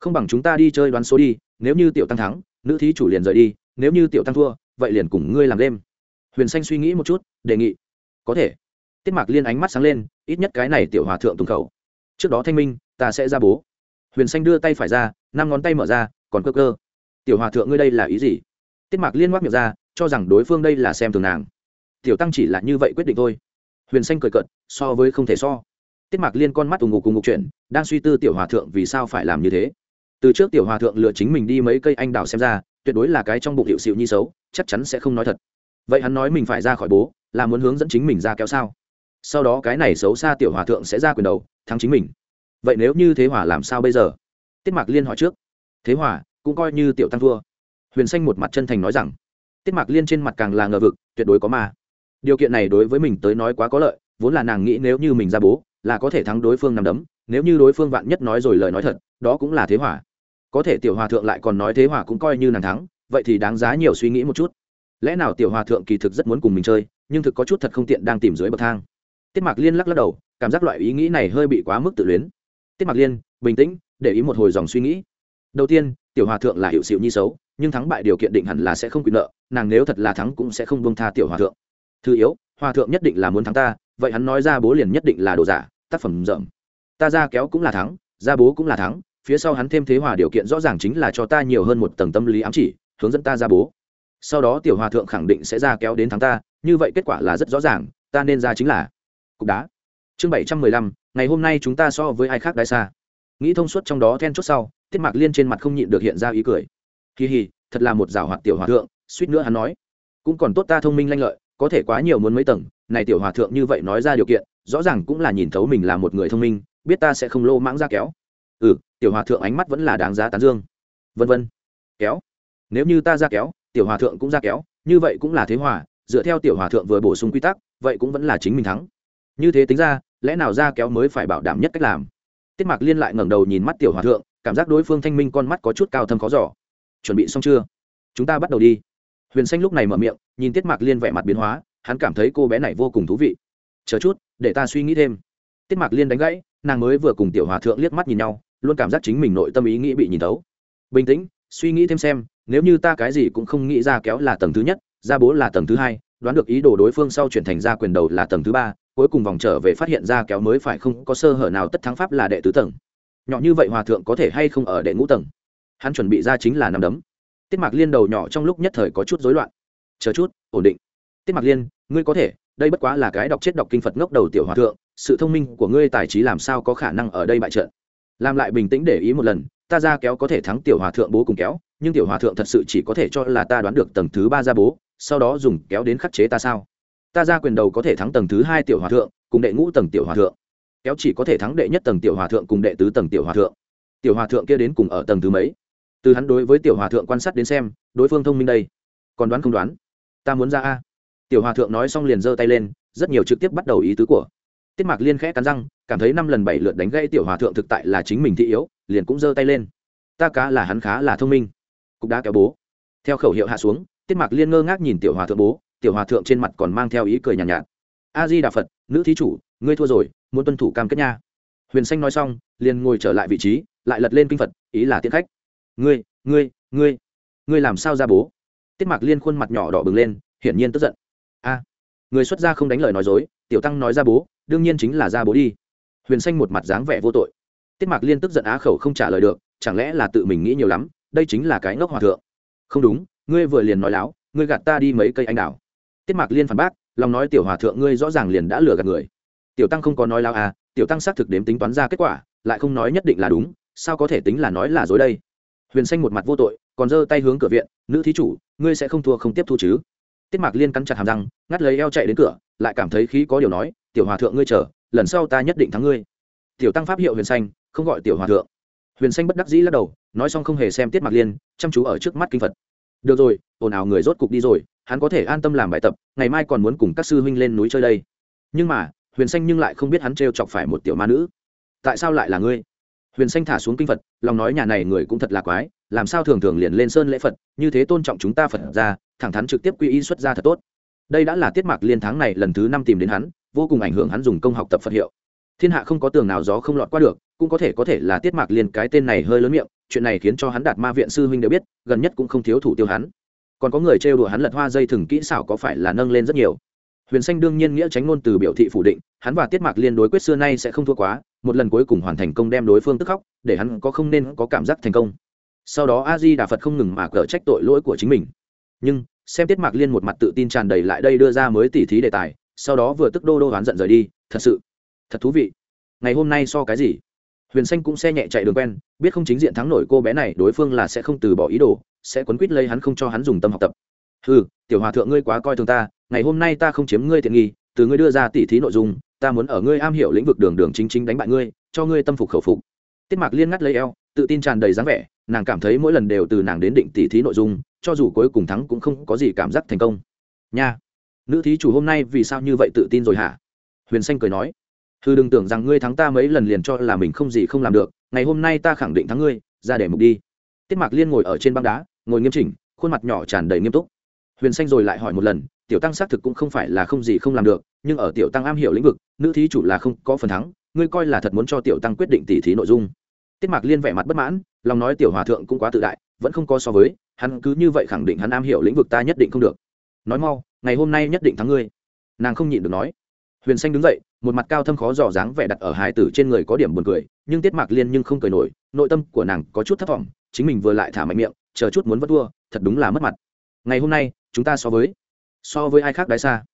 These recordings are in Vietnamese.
không bằng chúng ta đi chơi đoán số đi, nếu như tiểu tăng thắng, nữ thí chủ liền rời đi, nếu như tiểu tăng thua, vậy liền cùng ngươi làm đêm huyền xanh suy nghĩ một chút, đề nghị. Có thể. Tiết mạc liên ánh mắt sáng lên, ít nhất cái này tiểu hòa thượng tùng khẩu. Trước đó thanh minh, ta sẽ ra bố. Huyền xanh đưa tay phải ra, năm ngón tay mở ra, còn cơ cơ. Tiểu hòa thượng ngươi đây là ý gì? Tiết mạc liên ngoác miệng ra, cho rằng đối phương đây là xem thường nàng. Tiểu tăng chỉ là như vậy quyết định thôi. Huyền xanh cười cận so với không thể so. Tiết mạc liên con mắt ù ngục cùng ngục chuyện đang suy tư tiểu hòa thượng vì sao phải làm như thế từ trước tiểu hòa thượng lừa chính mình đi mấy cây anh đào xem ra, tuyệt đối là cái trong bụng hiệu xịu nhi xấu, chắc chắn sẽ không nói thật. Vậy hắn nói mình phải ra khỏi bố, là muốn hướng dẫn chính mình ra kéo sao? Sau đó cái này xấu xa tiểu hòa thượng sẽ ra quyền đầu, thắng chính mình. Vậy nếu như thế hòa làm sao bây giờ? Tiết mạc liên hỏi trước. Thế hòa, cũng coi như tiểu tăng thua. Huyền xanh một mặt chân thành nói rằng, tiết mạc liên trên mặt càng là ngờ vực, tuyệt đối có mà. điều kiện này đối với mình tới nói quá có lợi, vốn là nàng nghĩ nếu như mình ra bố, là có thể thắng đối phương nằm đấm, nếu như đối phương vạn nhất nói rồi lời nói thật, đó cũng là thế hỏa có thể tiểu hòa thượng lại còn nói thế hòa cũng coi như nàng thắng, vậy thì đáng giá nhiều suy nghĩ một chút. Lẽ nào tiểu hòa thượng kỳ thực rất muốn cùng mình chơi, nhưng thực có chút thật không tiện đang tìm dưới bậc thang. Tiết mạc liên lắc lắc đầu, cảm giác loại ý nghĩ này hơi bị quá mức tự luyến. Tiết mạc liên, bình tĩnh, để ý một hồi dòng suy nghĩ. Đầu tiên, tiểu hòa thượng là hiệu xịu nhi xấu, nhưng thắng bại điều kiện định hẳn là sẽ không quyền nợ, nàng nếu thật là thắng cũng sẽ không buông tha tiểu hòa thượng. Thứ yếu, hòa thượng nhất định là muốn thắng ta, vậy hắn nói ra bố liền nhất định là đồ giả, tác phẩm rộng. Ta ra kéo cũng là thắng, ra bố cũng là thắng phía sau hắn thêm thế hòa điều kiện rõ ràng chính là cho ta nhiều hơn một tầng tâm lý ám chỉ, hướng dẫn ta ra bố. Sau đó tiểu hòa thượng khẳng định sẽ ra kéo đến thắng ta, như vậy kết quả là rất rõ ràng, ta nên ra chính là cục đá. Chương bảy trăm mười lăm, ngày hôm nay chúng ta so với ai khác đái xa. Nghĩ thông suốt trong đó then chốt sau tiết mạc liên trên mặt không nhịn được hiện ra ý cười. Kỳ hì, thật là một rào hoạt tiểu hòa thượng, suýt nữa hắn nói. Cũng còn tốt ta thông minh lanh lợi, có thể quá nhiều muốn mấy tầng, này tiểu hòa thượng như vậy nói ra điều kiện, rõ ràng cũng là nhìn thấu mình là một người thông minh, biết ta sẽ không lô mãng ra kéo. Ừ tiểu hòa thượng ánh mắt vẫn là đáng giá tán dương. Vân vân. Kéo. Nếu như ta ra kéo, tiểu hòa thượng cũng ra kéo, như vậy cũng là thế hòa, dựa theo tiểu hòa thượng vừa bổ sung quy tắc, vậy cũng vẫn là chính mình thắng. Như thế tính ra, lẽ nào ra kéo mới phải bảo đảm nhất cách làm? Tiết mạc liên lại ngẩng đầu nhìn mắt tiểu hòa thượng, cảm giác đối phương thanh minh con mắt có chút cao thâm khó giỏ chuẩn bị xong chưa? Chúng ta bắt đầu đi. Huyền xanh lúc này mở miệng, nhìn tiết mạc liên vẻ mặt biến hóa, hắn cảm thấy cô bé này vô cùng thú vị. Chờ chút, để ta suy nghĩ thêm. Tiết mạc liên đánh gãy, nàng mới vừa cùng tiểu hòa thượng liếc mắt nhìn nhau luôn cảm giác chính mình nội tâm ý nghĩ bị nhìn thấu. Bình tĩnh, suy nghĩ thêm xem, nếu như ta cái gì cũng không nghĩ ra kéo là tầng thứ nhất, ra bố là tầng thứ hai, đoán được ý đồ đối phương sau chuyển thành ra quyền đầu là tầng thứ ba, cuối cùng vòng trở về phát hiện ra kéo mới phải không có sơ hở nào tất thắng pháp là đệ tứ tầng. Nhỏ như vậy hòa thượng có thể hay không ở đệ ngũ tầng? Hắn chuẩn bị ra chính là nằm đấm. Tiết mạc liên đầu nhỏ trong lúc nhất thời có chút rối loạn. Chờ chút, ổn định. Tiết mạc liên, ngươi có thể, đây bất quá là cái đọc chết đọc kinh phật ngốc đầu tiểu hòa thượng, sự thông minh của ngươi tài trí làm sao có khả năng ở đây bại trận? Làm lại bình tĩnh để ý một lần, ta ra kéo có thể thắng tiểu hòa thượng bố cùng kéo, nhưng tiểu hòa thượng thật sự chỉ có thể cho là ta đoán được tầng thứ ba ra bố, sau đó dùng kéo đến khắc chế ta sao? Ta ra quyền đầu có thể thắng tầng thứ hai tiểu hòa thượng, cùng đệ ngũ tầng tiểu hòa thượng. Kéo chỉ có thể thắng đệ nhất tầng tiểu hòa thượng cùng đệ tứ tầng tiểu hòa thượng. Tiểu hòa thượng kia đến cùng ở tầng thứ mấy? Từ hắn đối với tiểu hòa thượng quan sát đến xem, đối phương thông minh đây. Còn đoán không đoán? Ta muốn ra a. Tiểu hòa thượng nói xong liền giơ tay lên, rất nhiều trực tiếp bắt đầu ý tứ của tiết mạc liên khẽ cắn răng cảm thấy năm lần bảy lượt đánh gây tiểu hòa thượng thực tại là chính mình thị yếu liền cũng giơ tay lên. Ta cá là hắn khá là thông minh. Cục đá kéo bố. Theo khẩu hiệu hạ xuống tiết mạc liên ngơ ngác nhìn tiểu hòa thượng bố tiểu hòa thượng trên mặt còn mang theo ý cười nhàn nhạt, nhạt. A di đà phật nữ thí chủ ngươi thua rồi muốn tuân thủ cam kết nha. Huyền xanh nói xong liền ngồi trở lại vị trí lại lật lên kinh phật ý là tiễn khách. Ngươi ngươi ngươi ngươi làm sao ra bố? Tiết mạc liên khuôn mặt nhỏ đỏ bừng lên hiển nhiên tức giận. A người xuất gia không đánh lời nói dối tiểu tăng nói ra bố đương nhiên chính là ra bố đi. Huyền xanh một mặt dáng vẻ vô tội. Tiết mạc liên tức giận á khẩu không trả lời được, chẳng lẽ là tự mình nghĩ nhiều lắm, đây chính là cái ngốc hòa thượng. Không đúng, ngươi vừa liền nói láo, ngươi gạt ta đi mấy cây anh đào. Tiết mạc liên phản bác, lòng nói tiểu hòa thượng ngươi rõ ràng liền đã lừa gạt người. Tiểu tăng không có nói láo à tiểu tăng xác thực đếm tính toán ra kết quả, lại không nói nhất định là đúng, sao có thể tính là nói là dối đây? Huyền xanh một mặt vô tội, còn giơ tay hướng cửa viện, nữ thí chủ, ngươi sẽ không thua không tiếp thu chứ? Tiết mạc liên cắn chặt hàm răng, ngắt lấy eo chạy đến cửa, lại cảm thấy khí có điều nói tiểu hòa thượng ngươi chờ, lần sau ta nhất định thắng ngươi. Tiểu tăng pháp hiệu huyền xanh, không gọi tiểu hòa thượng. Huyền xanh bất đắc dĩ lắc đầu, nói xong không hề xem tiết Mặc liên, chăm chú ở trước mắt kinh phật. Được rồi, ồn ào người rốt cục đi rồi, hắn có thể an tâm làm bài tập, ngày mai còn muốn cùng các sư huynh lên núi chơi đây. Nhưng mà, huyền xanh nhưng lại không biết hắn t chọc phải một tiểu ma nữ. Tại sao lại là ngươi? Huyền xanh thả xuống kinh phật, lòng nói nhà này người cũng thật là quái, làm sao thường thường liền lên sơn lễ phật, như thế tôn trọng chúng ta phật ra, thẳng thắn trực tiếp quy y xuất ra thật tốt đây đã là tiết mạc liên tháng này lần thứ năm tìm đến hắn, vô cùng ảnh hưởng hắn dùng công học tập phật hiệu. Thiên hạ không có tường nào gió không lọt qua được, cũng có thể có thể là tiết mạc liên cái tên này hơi lớn miệng, chuyện này khiến cho hắn đạt ma viện sư huynh đều biết, gần nhất cũng không thiếu thủ tiêu hắn. Còn có người trêu đùa hắn lật hoa dây thừng kỹ xảo có phải là nâng lên rất nhiều. Huyền xanh đương nhiên nghĩa tránh ngôn từ biểu thị phủ định, hắn và tiết mạc liên đối quyết xưa nay sẽ không thua quá, một lần cuối cùng hoàn thành công đem đối phương tức khóc, để hắn có không nên có cảm giác thành công. Sau đó a di đà phật không ngừng mà cở trách tội lỗi của chính mình. Nhưng xem tiết mạc liên một mặt tự tin tràn đầy lại đây đưa ra mới tỉ thí đề tài, sau đó vừa tức đô đô oán giận rời đi. Thật sự, thật thú vị. Ngày hôm nay so cái gì? Huyền xanh cũng xe nhẹ chạy đường quen, biết không chính diện thắng nổi cô bé này, đối phương là sẽ không từ bỏ ý đồ, sẽ quấn quýt lấy hắn không cho hắn dùng tâm học tập. Ừ tiểu hòa thượng ngươi quá coi thường ta, ngày hôm nay ta không chiếm ngươi tiện nghi, từ ngươi đưa ra tỉ thí nội dung, ta muốn ở ngươi am hiểu lĩnh vực đường đường chính chính đánh bại ngươi, cho ngươi tâm phục khẩu phục. Tiết mạc liên ngắt lấy eo, tự tin tràn đầy dáng vẻ, nàng cảm thấy mỗi lần đều từ nàng đến định tỉ thí nội dung cho dù cuối cùng thắng cũng không có gì cảm giác thành công. Nha, nữ thí chủ hôm nay vì sao như vậy tự tin rồi hả? Huyền xanh cười nói. Thư đừng tưởng rằng ngươi thắng ta mấy lần liền cho là mình không gì không làm được, ngày hôm nay ta khẳng định thắng ngươi, ra để mục đi. Tiết mạc liên ngồi ở trên băng đá, ngồi nghiêm chỉnh, khuôn mặt nhỏ tràn đầy nghiêm túc. Huyền xanh rồi lại hỏi một lần, tiểu tăng xác thực cũng không phải là không gì không làm được, nhưng ở tiểu tăng am hiểu lĩnh vực, nữ thí chủ là không có phần thắng, ngươi coi là thật muốn cho tiểu tăng quyết định tỉ thí nội dung. Tiết mạc liên vẻ mặt bất mãn, lòng nói tiểu hòa thượng cũng quá tự đại vẫn không có so với, hắn cứ như vậy khẳng định hắn am hiểu lĩnh vực ta nhất định không được. Nói mau, ngày hôm nay nhất định thắng ngươi. Nàng không nhịn được nói. Huyền xanh đứng dậy, một mặt cao thâm khó dò dáng vẻ đặt ở hải tử trên người có điểm buồn cười, nhưng tiết mạc liên nhưng không cười nổi, nội tâm của nàng có chút thất vọng chính mình vừa lại thả mạnh miệng, chờ chút muốn vất thua thật đúng là mất mặt. Ngày hôm nay, chúng ta so với so với ai khác đái xa?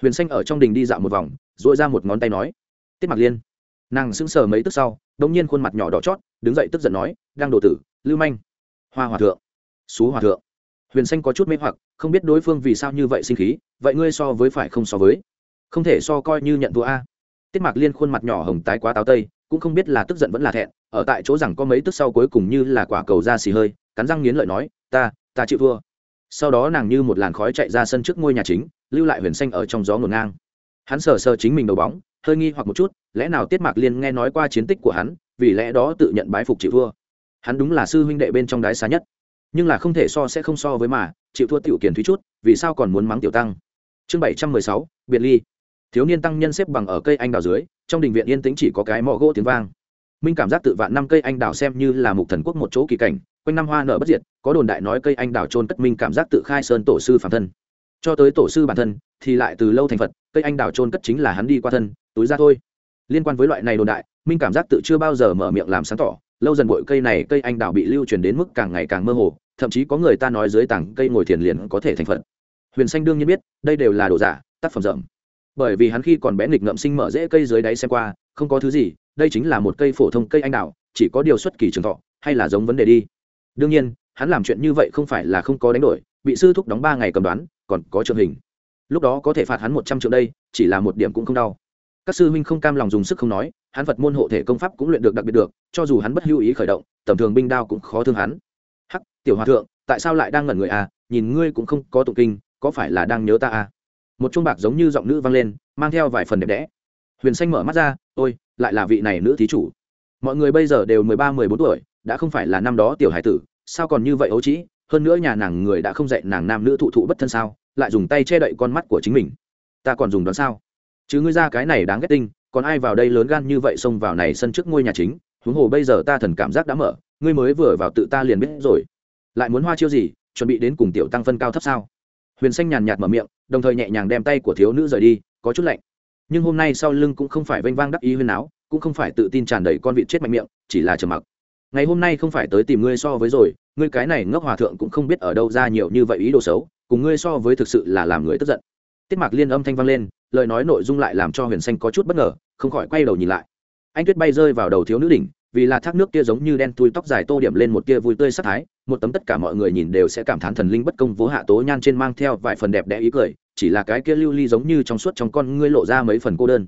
Huyền xanh ở trong đình đi dạo một vòng dội ra một ngón tay nói. Tiết mạc liên. Nàng sững sờ mấy tức sau đông nhiên khuôn mặt nhỏ đỏ chót, đứng dậy tức giận nói đang đổ tử, lưu manh hoa hòa thượng, xú hòa thượng. Huyền xanh có chút mê hoặc, không biết đối phương vì sao như vậy sinh khí, vậy ngươi so với phải không so với? Không thể so coi như nhận thua a. Tiết mạc liên khuôn mặt nhỏ hồng tái quá táo tây, cũng không biết là tức giận vẫn là thẹn, ở tại chỗ rằng có mấy tức sau cuối cùng như là quả cầu ra xì hơi, cắn răng nghiến lợi nói, ta ta chịu thua. Sau đó nàng như một làn khói chạy ra sân trước ngôi nhà chính, lưu lại huyền xanh ở trong gió ngổn ngang. Hắn sờ sờ chính mình đầu bóng, hơi nghi hoặc một chút, lẽ nào tiết mạc liên nghe nói qua chiến tích của hắn, vì lẽ đó tự nhận bái phục chịu thua hắn đúng là sư huynh đệ bên trong đái xa nhất. Nhưng là không thể so sẽ không so với mà, chịu thua tiểu kiền thúy chút, vì sao còn muốn mắng tiểu tăng? Chương bảy trăm mười sáu, biệt ly. Thiếu niên tăng nhân xếp bằng ở cây anh đào dưới, trong đình viện yên tĩnh chỉ có cái mỏ gỗ tiếng vang. Minh cảm giác tự vạn năm cây anh đào xem như là mục thần quốc một chỗ kỳ cảnh, quanh năm hoa nở bất diệt, có đồn đại nói cây anh đào trôn cất minh cảm giác tự khai sơn tổ sư phản thân. Cho tới tổ sư bản thân, thì lại từ lâu thành phật, cây anh đào trôn cất chính là hắn đi qua thân, túi ra thôi. Liên quan với loại này đồn đại, minh cảm giác tự chưa bao giờ mở miệng làm sáng tỏ lâu dần bội cây này cây anh đào bị lưu truyền đến mức càng ngày càng mơ hồ, thậm chí có người ta nói dưới tảng cây ngồi thiền liền có thể thành phật. Huyền xanh đương nhiên biết, đây đều là đồ giả, tác phẩm rộng. Bởi vì hắn khi còn bé nghịch ngậm sinh mở rễ cây dưới đáy xem qua, không có thứ gì, đây chính là một cây phổ thông cây anh đào, chỉ có điều xuất kỳ trường thọ, hay là giống vấn đề đi. Đương nhiên, hắn làm chuyện như vậy không phải là không có đánh đổi, bị sư thúc đóng ba ngày cầm đoán, còn có trường hình. Lúc đó có thể phạt hắn một trăm triệu đây, chỉ là một điểm cũng không đau các sư huynh không cam lòng dùng sức không nói, hắn phật môn hộ thể công pháp cũng luyện được đặc biệt được, cho dù hắn bất hữu ý khởi động, tầm thường binh đao cũng khó thương hắn. Hắc, tiểu hòa thượng, tại sao lại đang ngẩn người à? Nhìn ngươi cũng không có tụng kinh, có phải là đang nhớ ta à? Một chuông bạc giống như giọng nữ vang lên, mang theo vài phần đẹp đẽ. Huyền xanh mở mắt ra, ôi, lại là vị này nữ thí chủ. Mọi người bây giờ đều mười ba, mười bốn tuổi, đã không phải là năm đó tiểu hải tử, sao còn như vậy ấu trĩ? Hơn nữa nhà nàng người đã không dạy nàng nam nữ thụ thụ bất thân sao, lại dùng tay che đậy con mắt của chính mình. Ta còn dùng đoán sao? Chứ ngươi ra cái này đáng ghét tinh, còn ai vào đây lớn gan như vậy xông vào này sân trước ngôi nhà chính? Huống hồ bây giờ ta thần cảm giác đã mở, ngươi mới vừa vào tự ta liền biết rồi. Lại muốn hoa chiêu gì, chuẩn bị đến cùng tiểu tăng phân cao thấp sao? Huyền xanh nhàn nhạt mở miệng, đồng thời nhẹ nhàng đem tay của thiếu nữ rời đi, có chút lạnh. Nhưng hôm nay sau lưng cũng không phải vênh vang đắc ý huyên áo cũng không phải tự tin tràn đầy con vịt chết mạnh miệng, chỉ là trầm mặc. Ngày hôm nay không phải tới tìm ngươi so với rồi, ngươi cái này ngốc hòa thượng cũng không biết ở đâu ra nhiều như vậy ý đồ xấu, cùng ngươi so với thực sự là làm người tức giận. Tiết mạc liên âm thanh vang lên lời nói nội dung lại làm cho huyền xanh có chút bất ngờ, không khỏi quay đầu nhìn lại. Anh tuyết bay rơi vào đầu thiếu nữ đỉnh, vì là thác nước kia giống như đen tui tóc dài tô điểm lên một kia vui tươi sắc thái, một tấm tất cả mọi người nhìn đều sẽ cảm thán thần linh bất công vố hạ tố nhan trên mang theo vài phần đẹp đẽ ý cười, chỉ là cái kia lưu ly giống như trong suốt trong con ngươi lộ ra mấy phần cô đơn.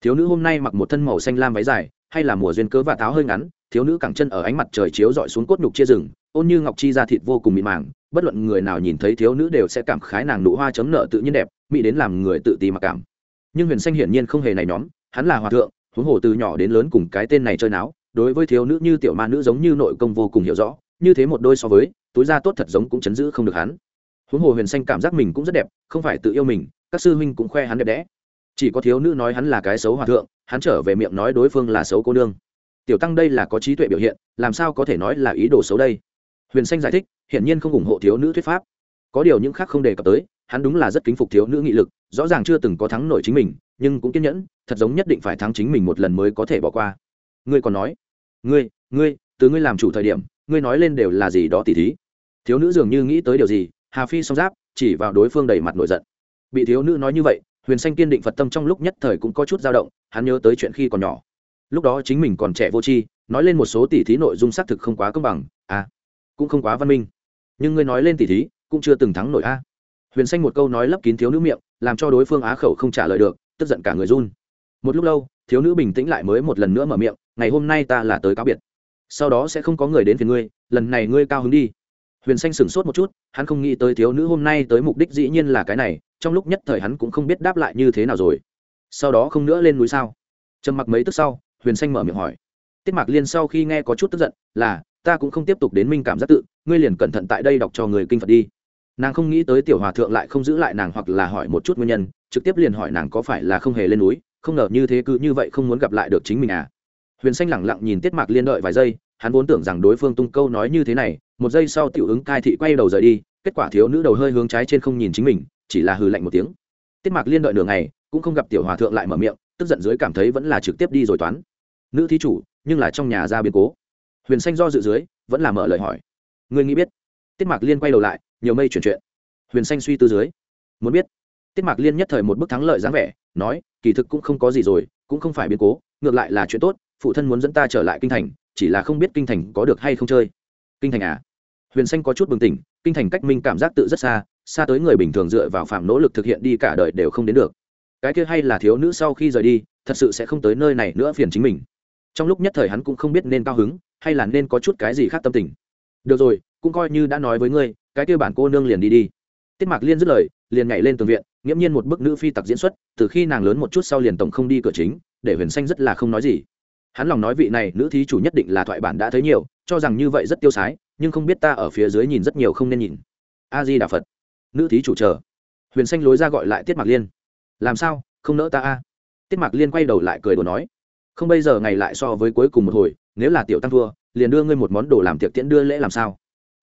Thiếu nữ hôm nay mặc một thân màu xanh lam váy dài, hay là mùa duyên cớ và tháo hơi ngắn, thiếu nữ cẳng chân ở ánh mặt trời chiếu dọi xuống cốt nhục chia rừng, ôn như ngọc chi ra thịt vô cùng mịn màng bất luận người nào nhìn thấy thiếu nữ đều sẽ cảm khái nàng nụ hoa chấm nợ tự nhiên đẹp, mỹ đến làm người tự ti mặc cảm. Nhưng huyền xanh hiển nhiên không hề này nhóm, hắn là hòa thượng, huống hồ từ nhỏ đến lớn cùng cái tên này chơi náo, đối với thiếu nữ như tiểu ma nữ giống như nội công vô cùng hiểu rõ, như thế một đôi so với, túi da tốt thật giống cũng chấn giữ không được hắn. Huống hồ huyền xanh cảm giác mình cũng rất đẹp, không phải tự yêu mình, các sư huynh cũng khoe hắn đẹp đẽ. Chỉ có thiếu nữ nói hắn là cái xấu hòa thượng, hắn trở về miệng nói đối phương là xấu cô nương. Tiểu tăng đây là có trí tuệ biểu hiện, làm sao có thể nói là ý đồ xấu đây? Huyền xanh giải thích, hiển nhiên không ủng hộ thiếu nữ thuyết pháp. Có điều những khác không đề cập tới, hắn đúng là rất kính phục thiếu nữ nghị lực, rõ ràng chưa từng có thắng nổi chính mình, nhưng cũng kiên nhẫn, thật giống nhất định phải thắng chính mình một lần mới có thể bỏ qua. Ngươi còn nói, ngươi ngươi, từ ngươi làm chủ thời điểm, ngươi nói lên đều là gì đó tỉ thí. Thiếu nữ dường như nghĩ tới điều gì, hà phi song giáp, chỉ vào đối phương đầy mặt nổi giận. Bị thiếu nữ nói như vậy, huyền xanh kiên định phật tâm trong lúc nhất thời cũng có chút dao động, hắn nhớ tới chuyện khi còn nhỏ. Lúc đó chính mình còn trẻ vô tri, nói lên một số tỉ thí nội dung xác thực không quá công bằng à cũng không quá văn minh. Nhưng ngươi nói lên tỉ thí, cũng chưa từng thắng nổi a. Huyền xanh một câu nói lấp kín thiếu nữ miệng, làm cho đối phương á khẩu không trả lời được, tức giận cả người run. Một lúc lâu, thiếu nữ bình tĩnh lại mới một lần nữa mở miệng, ngày hôm nay ta là tới cáo biệt. Sau đó sẽ không có người đến phiền ngươi, lần này ngươi cao hứng đi. Huyền xanh sửng sốt một chút, hắn không nghĩ tới thiếu nữ hôm nay tới mục đích dĩ nhiên là cái này, trong lúc nhất thời hắn cũng không biết đáp lại như thế nào rồi. Sau đó không nữa lên núi sao? Trầm mặc mấy tức sau, huyền xanh mở miệng hỏi. Tiết mạc liên sau khi nghe có chút tức giận, là ta cũng không tiếp tục đến minh cảm giác tự, ngươi liền cẩn thận tại đây đọc cho người kinh phật đi. Nàng không nghĩ tới tiểu hòa thượng lại không giữ lại nàng hoặc là hỏi một chút nguyên nhân, trực tiếp liền hỏi nàng có phải là không hề lên núi, không ngờ như thế cứ như vậy không muốn gặp lại được chính mình à. Huyền xanh lẳng lặng nhìn tiết mạc liên đợi vài giây, hắn vốn tưởng rằng đối phương tung câu nói như thế này, một giây sau tiểu ứng cai thị quay đầu rời đi, kết quả thiếu nữ đầu hơi hướng trái trên không nhìn chính mình, chỉ là hừ lạnh một tiếng. Tiết mạc liên đợi nửa ngày, cũng không gặp tiểu hòa thượng lại mở miệng, tức giận dưới cảm thấy vẫn là trực tiếp đi rồi toán. Nữ thí chủ, nhưng là trong nhà ra biến cố huyền xanh do dự dưới, vẫn là mở lời hỏi. Người nghĩ biết? Tiết mạc liên quay đầu lại, nhiều mây chuyển chuyện. Huyền xanh suy tư dưới. Muốn biết? Tiết mạc liên nhất thời một bức thắng lợi dáng vẻ, nói, kỳ thực cũng không có gì rồi, cũng không phải biến cố, ngược lại là chuyện tốt, phụ thân muốn dẫn ta trở lại kinh thành, chỉ là không biết kinh thành có được hay không chơi. Kinh thành à? Huyền xanh có chút bừng tỉnh, kinh thành cách minh cảm giác tự rất xa xa tới người bình thường dựa vào phạm nỗ lực thực hiện đi cả đời đều không đến được. Cái kia hay là thiếu nữ sau khi rời đi, thật sự sẽ không tới nơi này nữa phiền chính mình. Trong lúc nhất thời hắn cũng không biết nên cao hứng hay là nên có chút cái gì khác tâm tình? Được rồi, cũng coi như đã nói với ngươi, cái kêu bản cô nương liền đi đi. Tiết mạc liên dứt lời, liền nhảy lên tường viện, nghiễm nhiên một bức nữ phi tặc diễn xuất, từ khi nàng lớn một chút sau liền tổng không đi cửa chính, để huyền xanh rất là không nói gì. Hắn lòng nói vị này nữ thí chủ nhất định là thoại bản đã thấy nhiều, cho rằng như vậy rất tiêu sái, nhưng không biết ta ở phía dưới nhìn rất nhiều không nên nhìn. A di đà phật. Nữ thí chủ chờ. Huyền xanh lối ra gọi lại tiết mạc liên. Làm sao? Không nỡ ta a? Tiết mạc liên quay đầu lại cười đồ nói. Không, bây giờ ngày lại so với cuối cùng một hồi nếu là tiểu tăng thua, liền đưa ngươi một món đồ làm tiệc tiễn đưa lễ làm sao?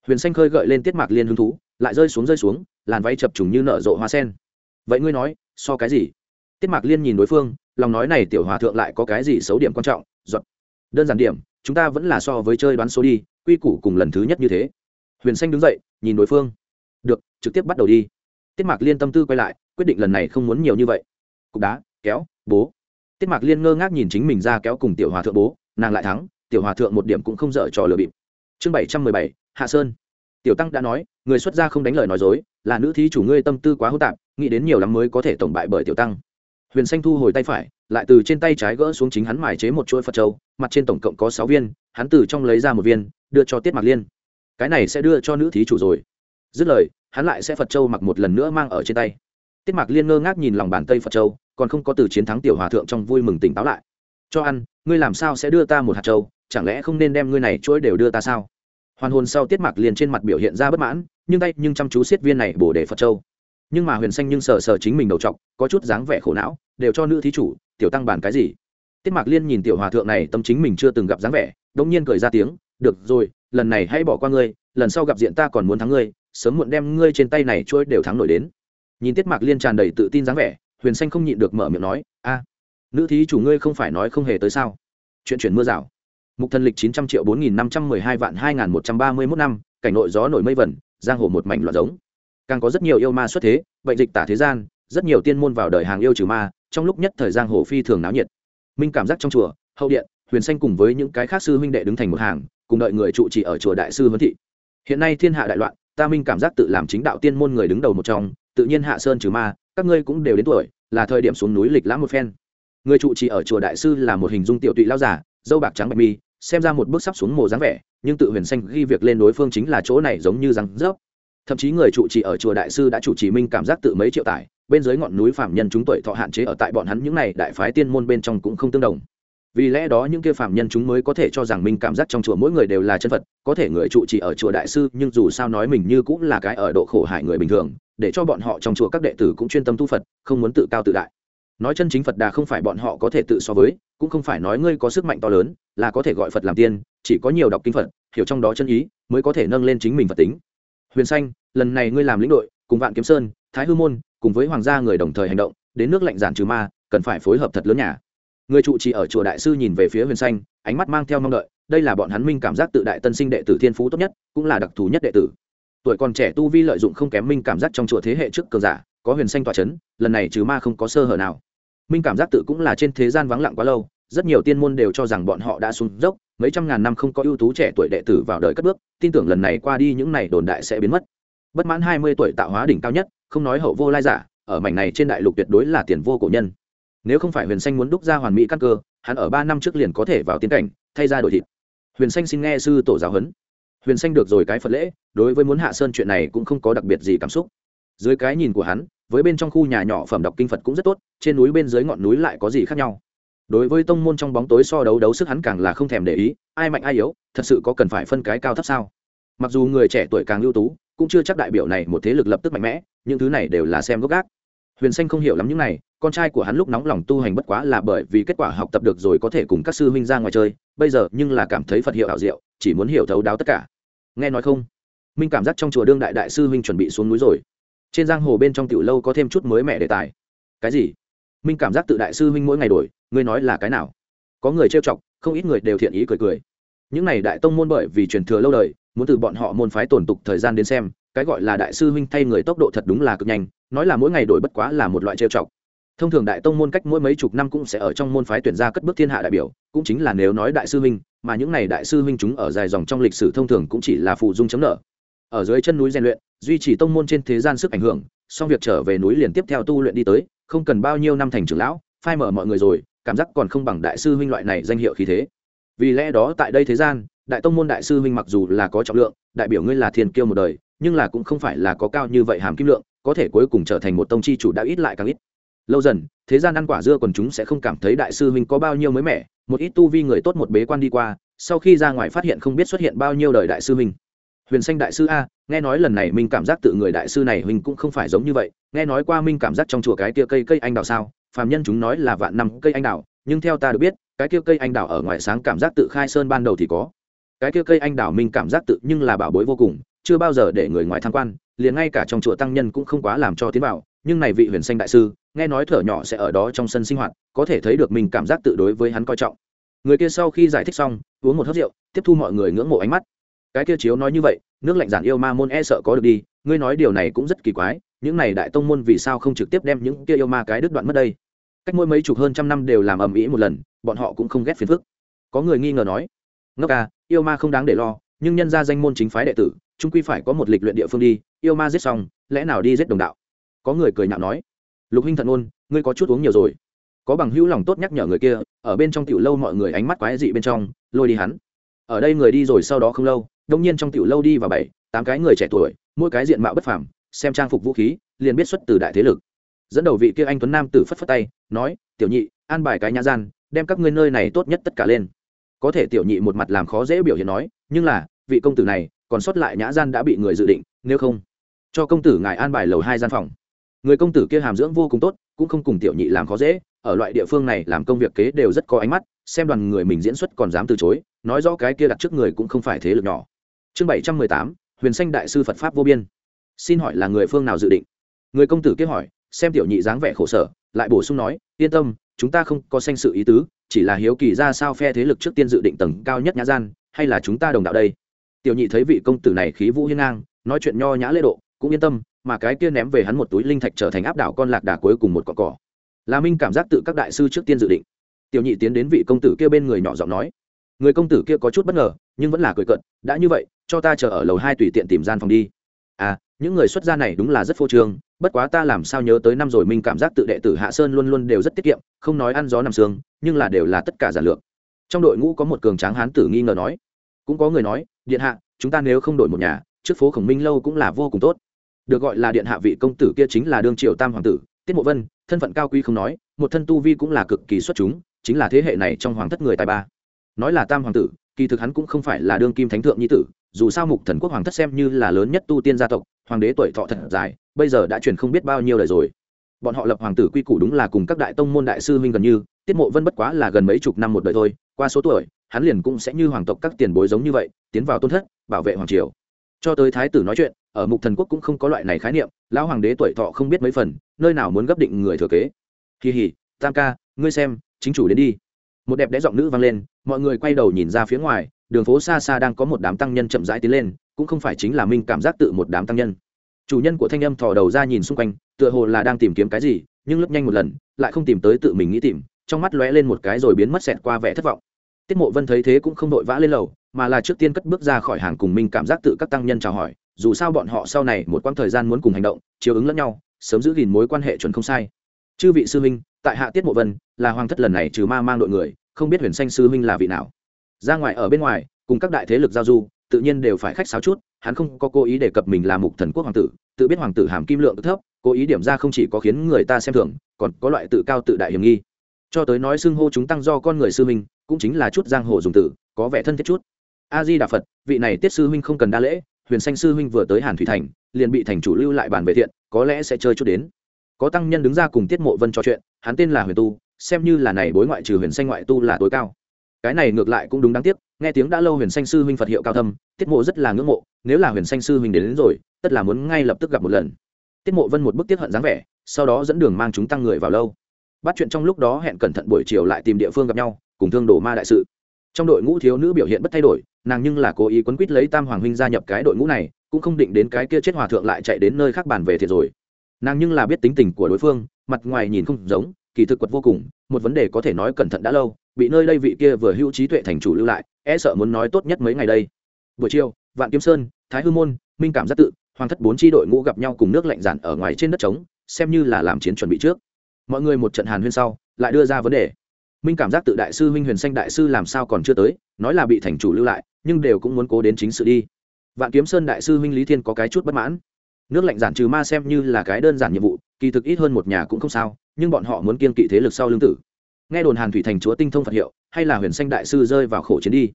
Huyền xanh khơi gợi lên tiết mạc liên hứng thú, lại rơi xuống rơi xuống, làn váy chập trùng như nở rộ hoa sen. Vậy ngươi nói, so cái gì? Tiết mạc liên nhìn đối phương, lòng nói này tiểu hòa thượng lại có cái gì xấu điểm quan trọng giọt đơn giản điểm, chúng ta vẫn là so với chơi đoán số đi, quy củ cùng lần thứ nhất như thế. Huyền xanh đứng dậy, nhìn đối phương. Được, trực tiếp bắt đầu đi. Tiết mạc liên tâm tư quay lại, quyết định lần này không muốn nhiều như vậy. Cục đá, kéo, bố. Tiết mạc liên ngơ ngác nhìn chính mình ra kéo cùng tiểu hòa thượng bố, nàng lại thắng tiểu hòa thượng một điểm cũng không dở trò lừa bịp. Chương bảy trăm mười bảy, hạ sơn. Tiểu tăng đã nói, người xuất gia không đánh lời nói dối, là nữ thí chủ ngươi tâm tư quá hô tạp, nghĩ đến nhiều lắm mới có thể tổng bại bởi tiểu tăng. Huyền xanh thu hồi tay phải, lại từ trên tay trái gỡ xuống chính hắn mài chế một chuỗi phật châu, mặt trên tổng cộng có sáu viên, hắn từ trong lấy ra một viên, đưa cho tiết Mặc liên. Cái này sẽ đưa cho nữ thí chủ rồi. Dứt lời, hắn lại sẽ phật châu mặc một lần nữa mang ở trên tay. Tiết Mặc liên ngơ ngác nhìn lòng bàn tay phật châu, còn không có từ chiến thắng tiểu hòa thượng trong vui mừng tỉnh táo lại. Cho ăn, ngươi làm sao sẽ đưa ta một hạt châu? Chẳng lẽ không nên đem ngươi này chuỗi đều đưa ta sao? Hoàn hồn sau tiết mạc liền trên mặt biểu hiện ra bất mãn, nhưng tay, nhưng chăm chú siết viên này bổ để phật châu. Nhưng mà huyền xanh nhưng sờ sờ chính mình đầu t có chút dáng vẻ khổ não, đều cho nữ thí chủ, tiểu tăng bản cái gì? Tiết mạc liên nhìn tiểu hòa thượng này, tâm chính mình chưa từng gặp dáng vẻ đông nhiên cười ra tiếng, được rồi, lần này hãy bỏ qua ngươi, lần sau gặp diện ta còn muốn thắng ngươi, sớm muộn đem ngươi trên tay này trôi đều thắng nổi đến. Nhìn tiết mạc liên tràn đầy tự tin dáng vẻ, huyền xanh không nhịn được mở miệng nói, a, nữ thí chủ ngươi không phải nói không hề tới sao? Chuyện chuyển mưa rào mục thần lịch chín trăm triệu bốn nghìn năm trăm mười hai vạn hai nghìn một trăm ba mươi mốt năm, cảnh nội gió nổi mây vẩn, giang hồ một mảnh loạn giống. Càng có rất nhiều yêu ma xuất thế, bệnh dịch tả thế gian, rất nhiều tiên môn vào đời hàng yêu trừ ma, trong lúc nhất thời giang hồ phi thường náo nhiệt. Minh cảm giác trong chùa, hậu điện, huyền xanh cùng với những cái khác sư huynh đệ đứng thành một hàng, cùng đợi người trụ trì ở chùa đại sư huấn thị. Hiện nay thiên hạ đại loạn, ta minh cảm giác tự làm chính đạo tiên môn người đứng đầu một trong, tự nhiên hạ sơn trừ ma, các ngươi cũng đều đến tuổi, là thời điểm xuống núi lịch lãm một phen. Người trụ trì ở chùa đại sư là một hình dung tiểu tụy lao giả dâu bạc trắng bạch mi, xem ra một bước sắp xuống mồ dáng vẻ, nhưng tự huyền xanh ghi việc lên đối phương chính là chỗ này giống như răng rớp. Thậm chí người trụ trì ở chùa đại sư đã chủ trì minh cảm giác tự mấy triệu tải, bên dưới ngọn núi phạm nhân chúng tuổi thọ hạn chế ở tại bọn hắn những này đại phái tiên môn bên trong cũng không tương đồng. Vì lẽ đó những kia phạm nhân chúng mới có thể cho rằng minh cảm giác trong chùa mỗi người đều là chân phật, có thể người trụ trì ở chùa đại sư, nhưng dù sao nói mình như cũng là cái ở độ khổ hại người bình thường, để cho bọn họ trong chùa các đệ tử cũng chuyên tâm tu phật, không muốn tự cao tự đại. Nói chân chính phật đà không phải bọn họ có thể tự so với cũng không phải nói ngươi có sức mạnh to lớn, là có thể gọi phật làm tiên, chỉ có nhiều đọc kinh phật, hiểu trong đó chân ý, mới có thể nâng lên chính mình phật tính. Huyền xanh, lần này ngươi làm lĩnh đội, cùng vạn kiếm sơn, thái hư môn, cùng với hoàng gia người đồng thời hành động, đến nước lạnh giản trừ ma, cần phải phối hợp thật lớn nhà. Người trụ trì ở chùa đại sư nhìn về phía huyền xanh, ánh mắt mang theo mong đợi, đây là bọn hắn minh cảm giác tự đại tân sinh đệ tử thiên phú tốt nhất, cũng là đặc thù nhất đệ tử. Tuổi còn trẻ tu vi lợi dụng không kém minh cảm giác trong chùa thế hệ trước cờ giả, có huyền xanh tỏa c h ấ n lần này trừ ma không có sơ hở nào minh cảm giác tự cũng là trên thế gian vắng lặng quá lâu, rất nhiều tiên môn đều cho rằng bọn họ đã xuống dốc, mấy trăm ngàn năm không có ưu tú trẻ tuổi đệ tử vào đời cất bước, tin tưởng lần này qua đi những n à y đồn đại sẽ biến mất. Bất mãn hai mươi tuổi tạo hóa đỉnh cao nhất, không nói hậu vô lai giả, ở mảnh này trên đại lục tuyệt đối là tiền vô cổ nhân. Nếu không phải huyền xanh muốn đúc ra hoàn mỹ căn cơ, hắn ở ba năm trước liền có thể vào tiến cảnh, thay ra đổi thịt. Huyền xanh xin nghe sư tổ giáo huấn. Huyền xanh được rồi cái phật lễ, đối với muốn hạ sơn chuyện này cũng không có đặc biệt gì cảm xúc. Dưới cái nhìn của hắn với bên trong khu nhà nhỏ phẩm đọc kinh phật cũng rất tốt, trên núi bên dưới ngọn núi lại có gì khác nhau. Đối với tông môn trong bóng tối so đấu đấu sức hắn càng là không thèm để ý, ai mạnh ai yếu, thật sự có cần phải phân cái cao thấp sao? Mặc dù người trẻ tuổi càng ưu tú, cũng chưa chắc đại biểu này một thế lực lập tức mạnh mẽ, những thứ này đều là xem gốc gác. Huyền xanh không hiểu lắm những này, con trai của hắn lúc nóng lòng tu hành bất quá là bởi vì kết quả học tập được rồi có thể cùng các sư huynh ra ngoài chơi, bây giờ nhưng là cảm thấy phật hiệu ảo diệu, chỉ muốn hiểu thấu đáo tất cả. Nghe nói không? Minh cảm giác trong chùa đương đại đại sư huynh chuẩn bị xuống núi rồi trên giang hồ bên trong tiểu lâu có thêm chút mới mẻ đề tài. Cái gì? Minh cảm giác tự đại sư huynh mỗi ngày đổi, ngươi nói là cái nào? Có người trêu chọc, không ít người đều thiện ý cười cười. Những này đại tông môn bởi vì truyền thừa lâu đời, muốn từ bọn họ môn phái tổn tục thời gian đến xem, cái gọi là đại sư huynh thay người tốc độ thật đúng là cực nhanh, nói là mỗi ngày đổi bất quá là một loại trêu chọc. Thông thường đại tông môn cách mỗi mấy chục năm cũng sẽ ở trong môn phái tuyển ra cất bước thiên hạ đại biểu, cũng chính là nếu nói đại sư huynh, mà những này đại sư huynh chúng ở dài dòng trong lịch sử thông thường cũng chỉ là phụ dung chấm nợ ở dưới chân núi rèn luyện, duy trì tông môn trên thế gian sức ảnh hưởng, xong việc trở về núi liền tiếp theo tu luyện đi tới, không cần bao nhiêu năm thành trưởng lão, phai mở mọi người rồi, cảm giác còn không bằng đại sư huynh loại này danh hiệu khí thế. Vì lẽ đó tại đây thế gian, đại tông môn đại sư huynh mặc dù là có trọng lượng, đại biểu ngươi là thiên kiêu một đời, nhưng là cũng không phải là có cao như vậy hàm kim lượng, có thể cuối cùng trở thành một tông chi chủ đã ít lại càng ít. Lâu dần, thế gian ăn quả dưa còn chúng sẽ không cảm thấy đại sư huynh có bao nhiêu mới mẻ, một ít tu vi người tốt một bế quan đi qua, sau khi ra ngoài phát hiện không biết xuất hiện bao nhiêu đời đại sư huynh huyền xanh đại sư a, nghe nói lần này minh cảm giác tự người đại sư này huynh cũng không phải giống như vậy. Nghe nói qua minh cảm giác trong chùa cái kia cây cây anh đào sao? Phàm nhân chúng nói là vạn năm cây anh đào, nhưng theo ta được biết, cái kia cây anh đào ở ngoài sáng cảm giác tự khai sơn ban đầu thì có. Cái kia cây anh đào minh cảm giác tự nhưng là bảo bối vô cùng, chưa bao giờ để người ngoài tham quan, liền ngay cả trong chùa tăng nhân cũng không quá làm cho tiến vào. Nhưng này vị huyền xanh đại sư, nghe nói thở nhỏ sẽ ở đó trong sân sinh hoạt, có thể thấy được mình cảm giác tự đối với hắn coi trọng. Người kia sau khi giải thích xong, uống một hớt rượu, tiếp thu mọi người ngưỡng mộ ánh mắt cái kia chiếu nói như vậy, nước lạnh giản yêu ma môn e sợ có được đi, ngươi nói điều này cũng rất kỳ quái, những này đại tông môn vì sao không trực tiếp đem những kia yêu ma cái đứt đoạn mất đây? Cách mỗi mấy chục hơn trăm năm đều làm ầm ĩ một lần, bọn họ cũng không ghét phiền phức. Có người nghi ngờ nói, ngốc à yêu ma không đáng để lo, nhưng nhân ra danh môn chính phái đệ tử trung quy phải có một lịch luyện địa phương đi, yêu ma giết xong, lẽ nào đi giết đồng đạo? Có người cười nhạo nói, lục huynh thận ôn, ngươi có chút uống nhiều rồi. Có bằng hữu lòng tốt nhắc nhở người kia, ở bên trong tiểu lâu mọi người ánh mắt quái dị bên trong, lôi đi hắn. Ở đây người đi rồi sau đó không lâu đông nhiên trong tiểu lâu đi vào bảy, tám cái người trẻ tuổi, mỗi cái diện mạo bất phàm, xem trang phục vũ khí, liền biết xuất từ đại thế lực. Dẫn đầu vị kia anh tuấn nam tử phất phất tay, nói, tiểu nhị, an bài cái nhã gian, đem các ngươi nơi này tốt nhất tất cả lên. Có thể tiểu nhị một mặt làm khó dễ biểu hiện nói, nhưng là, vị công tử này, còn sót lại nhã gian đã bị người dự định, nếu không, cho công tử ngài an bài lầu hai gian phòng. Người công tử kia hàm dưỡng vô cùng tốt, cũng không cùng tiểu nhị làm khó dễ, ở loại địa phương này làm công việc kế đều rất có ánh mắt, xem đoàn người mình diễn xuất còn dám từ chối, nói rõ cái kia đặt trước người cũng không phải thế lực nhỏ chương bảy trăm mười tám, huyền xanh đại sư phật pháp vô biên. Xin hỏi là người phương nào dự định? Người công tử kia hỏi, xem tiểu nhị dáng vẻ khổ sở, lại bổ sung nói, yên tâm, chúng ta không có sanh sự ý tứ, chỉ là hiếu kỳ ra sao phe thế lực trước tiên dự định tầng cao nhất nhã gian, hay là chúng ta đồng đạo đây? Tiểu nhị thấy vị công tử này khí vũ hiên ngang, nói chuyện nho nhã lễ độ, cũng yên tâm, mà cái kia ném về hắn một túi linh thạch trở thành áp đảo con lạc đà cuối cùng một cọn cỏ là minh cảm giác tự các đại sư trước tiên dự định. Tiểu nhị tiến đến vị công tử kia bên người nhỏ giọng nói người công tử kia có chút bất ngờ, nhưng vẫn là cười cận đã như vậy, cho ta chờ ở lầu hai tùy tiện tìm gian phòng đi. À những người xuất gia này đúng là rất phô trương, bất quá ta làm sao nhớ tới năm rồi mình cảm giác tự đệ tử hạ sơn luôn luôn đều rất tiết kiệm, không nói ăn gió nằm sương, nhưng là đều là tất cả giả lược. Trong đội ngũ có một cường tráng hán tử nghi ngờ nói, cũng có người nói, điện hạ, chúng ta nếu không đổi một nhà, trước phố khổng minh lâu cũng là vô cùng tốt. Được gọi là điện hạ vị công tử kia chính là đương triều tam hoàng tử, tiết mộ vân, thân phận cao quý không nói, một thân tu vi cũng là cực kỳ xuất chúng, chính là thế hệ này trong hoàng thất người tài ba nói là tam hoàng tử, kỳ thực hắn cũng không phải là đương kim thánh thượng nhi tử, dù sao mục thần quốc hoàng thất xem như là lớn nhất tu tiên gia tộc, hoàng đế tuổi thọ thật dài, bây giờ đã truyền không biết bao nhiêu đời rồi. Bọn họ lập hoàng tử quy củ đúng là cùng các đại tông môn đại sư huynh gần như, tiết mộ vân bất quá là gần mấy chục năm một đời thôi, qua số tuổi, hắn liền cũng sẽ như hoàng tộc các tiền bối giống như vậy, tiến vào tôn thất, bảo vệ hoàng triều. Cho tới thái tử nói chuyện, ở mục thần quốc cũng không có loại này khái niệm, lão hoàng đế tuổi thọ không biết mấy phần, nơi nào muốn gấp định người thừa kế. Kỳ hỉ, tam ca, ngươi xem, chính chủ đến đi. Một đẹp đẽ giọng nữ vang lên mọi người quay đầu nhìn ra phía ngoài, đường phố xa xa đang có một đám tăng nhân chậm rãi tiến lên, cũng không phải chính là minh cảm giác tự một đám tăng nhân. Chủ nhân của thanh âm thò đầu ra nhìn xung quanh, tựa hồ là đang tìm kiếm cái gì, nhưng lướt nhanh một lần, lại không tìm tới tự mình nghĩ tìm, trong mắt lóe lên một cái rồi biến mất xẹt qua vẻ thất vọng. Tiết mộ vân thấy thế cũng không vội vã lên lầu, mà là trước tiên cất bước ra khỏi hàng cùng minh cảm giác tự các tăng nhân chào hỏi, dù sao bọn họ sau này một quãng thời gian muốn cùng hành động, chiếu ứng lẫn nhau, sớm giữ gìn mối quan hệ chuẩn không sai. Chư vị sư minh tại hạ tiết mộ vân, là hoàng thất lần này trừ ma mang đội người không biết huyền xanh sư minh là vị nào. Ra ngoài ở bên ngoài, cùng các đại thế lực giao du, tự nhiên đều phải khách sáo chút, hắn không có cố ý đề cập mình là mục thần quốc hoàng tử, tự biết hoàng tử hàm kim lượng thấp, cố ý điểm ra không chỉ có khiến người ta xem thường, còn có loại tự cao tự đại hiểm nghi. Cho tới nói xưng hô chúng tăng do con người sư minh cũng chính là chút giang hồ dùng tử có vẻ thân thiết chút. A di đà phật, vị này tiết sư huynh không cần đa lễ, huyền xanh sư huynh vừa tới hàn thủy thành, liền bị thành chủ lưu lại bàn về thiện, có lẽ sẽ chơi chút đến. Có tăng nhân đứng ra cùng tiết mộ vân trò chuyện, hắn tên là huyền tu xem như là này bối ngoại trừ huyền xanh ngoại tu là tối cao. Cái này ngược lại cũng đúng đáng tiếc nghe tiếng đã lâu huyền xanh sư huynh phật hiệu cao thâm tiết mộ rất là ngưỡng mộ nếu là huyền xanh sư huynh đến, đến rồi tất là muốn ngay lập tức gặp một lần. Tiết mộ vân một bức tiết hận dáng vẻ sau đó dẫn đường mang chúng tăng người vào lâu. Bắt chuyện trong lúc đó hẹn cẩn thận buổi chiều lại tìm địa phương gặp nhau cùng thương đổ ma đại sự. Trong đội ngũ thiếu nữ biểu hiện bất thay đổi nàng nhưng là cố ý quấn quýt lấy tam hoàng huynh gia nhập cái đội ngũ này cũng không định đến cái kia chết hòa thượng lại chạy đến nơi khác bàn về thiệt rồi. Nàng nhưng là biết tính tình của đối phương mặt ngoài nhìn không giống kỳ thực quật vô cùng, một vấn đề có thể nói cẩn thận đã lâu, bị nơi đây vị kia vừa hữu trí tuệ thành chủ lưu lại e sợ muốn nói tốt nhất mấy ngày đây. Buổi chiều, vạn kiếm sơn, thái hư môn, minh cảm giác tự, hoàng thất bốn tri đội ngũ gặp nhau cùng nước lạnh giản ở ngoài trên đất trống, xem như là làm chiến chuẩn bị trước. Mọi người một trận hàn huyên sau, lại đưa ra vấn đề. Minh cảm giác tự đại sư minh huyền xanh đại sư làm sao còn chưa tới, nói là bị thành chủ lưu lại, nhưng đều cũng muốn cố đến chính sự đi. Vạn kiếm sơn đại sư minh lý thiên có cái chút bất mãn. Nước lạnh giản trừ ma xem như là cái đơn giản nhiệm vụ kỳ thực ít hơn một nhà cũng không sao, nhưng bọn họ muốn kiên kỵ thế lực sau lương tử. Nghe đồn hàn thủy thành chúa tinh thông phật hiệu, hay là huyền xanh đại sư rơi vào khổ chiến đi.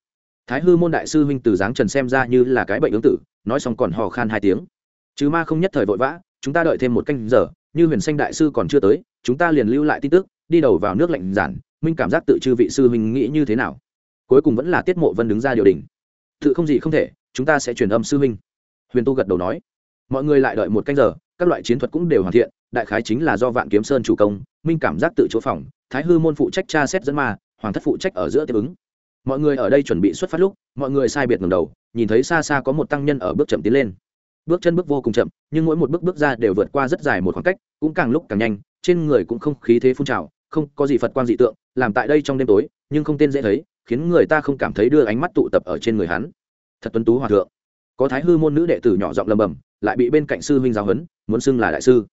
Thái hư môn đại sư huynh từ dáng trần xem ra như là cái bệnh ứng tử, nói xong còn hò khan hai tiếng. Chứ ma không nhất thời vội vã, chúng ta đợi thêm một canh giờ, như huyền xanh đại sư còn chưa tới, chúng ta liền lưu lại tin tức, đi đầu vào nước lạnh giản, minh cảm giác tự chư vị sư huynh nghĩ như thế nào. Cuối cùng vẫn là tiết mộ vân đứng ra điều đình. Tự không gì không thể, chúng ta sẽ truyền âm sư huynh. Huyền tu gật đầu nói. Mọi người lại đợi một canh giờ, các loại chiến thuật cũng đều hoàn thiện đại khái chính là do vạn kiếm sơn chủ công, minh cảm giác tự chỗ phòng, thái hư môn phụ trách tra xét dẫn ma, hoàng thất phụ trách ở giữa tiếp ứng. Mọi người ở đây chuẩn bị xuất phát lúc, mọi người sai biệt ngầm đầu, nhìn thấy xa xa có một tăng nhân ở bước chậm tiến lên. Bước chân bước vô cùng chậm, nhưng mỗi một bước bước ra đều vượt qua rất dài một khoảng cách, cũng càng lúc càng nhanh, trên người cũng không khí thế phun trào, không có gì phật quan dị tượng, làm tại đây trong đêm tối, nhưng không tên dễ thấy, khiến người ta không cảm thấy đưa ánh mắt tụ tập ở trên người hắn. Thật tuấn tú hòa thượng. Có thái hư môn nữ đệ tử nhỏ giọng lầm bầm, lại bị bên cạnh sư huynh giáo huấn, muốn xưng là đại sư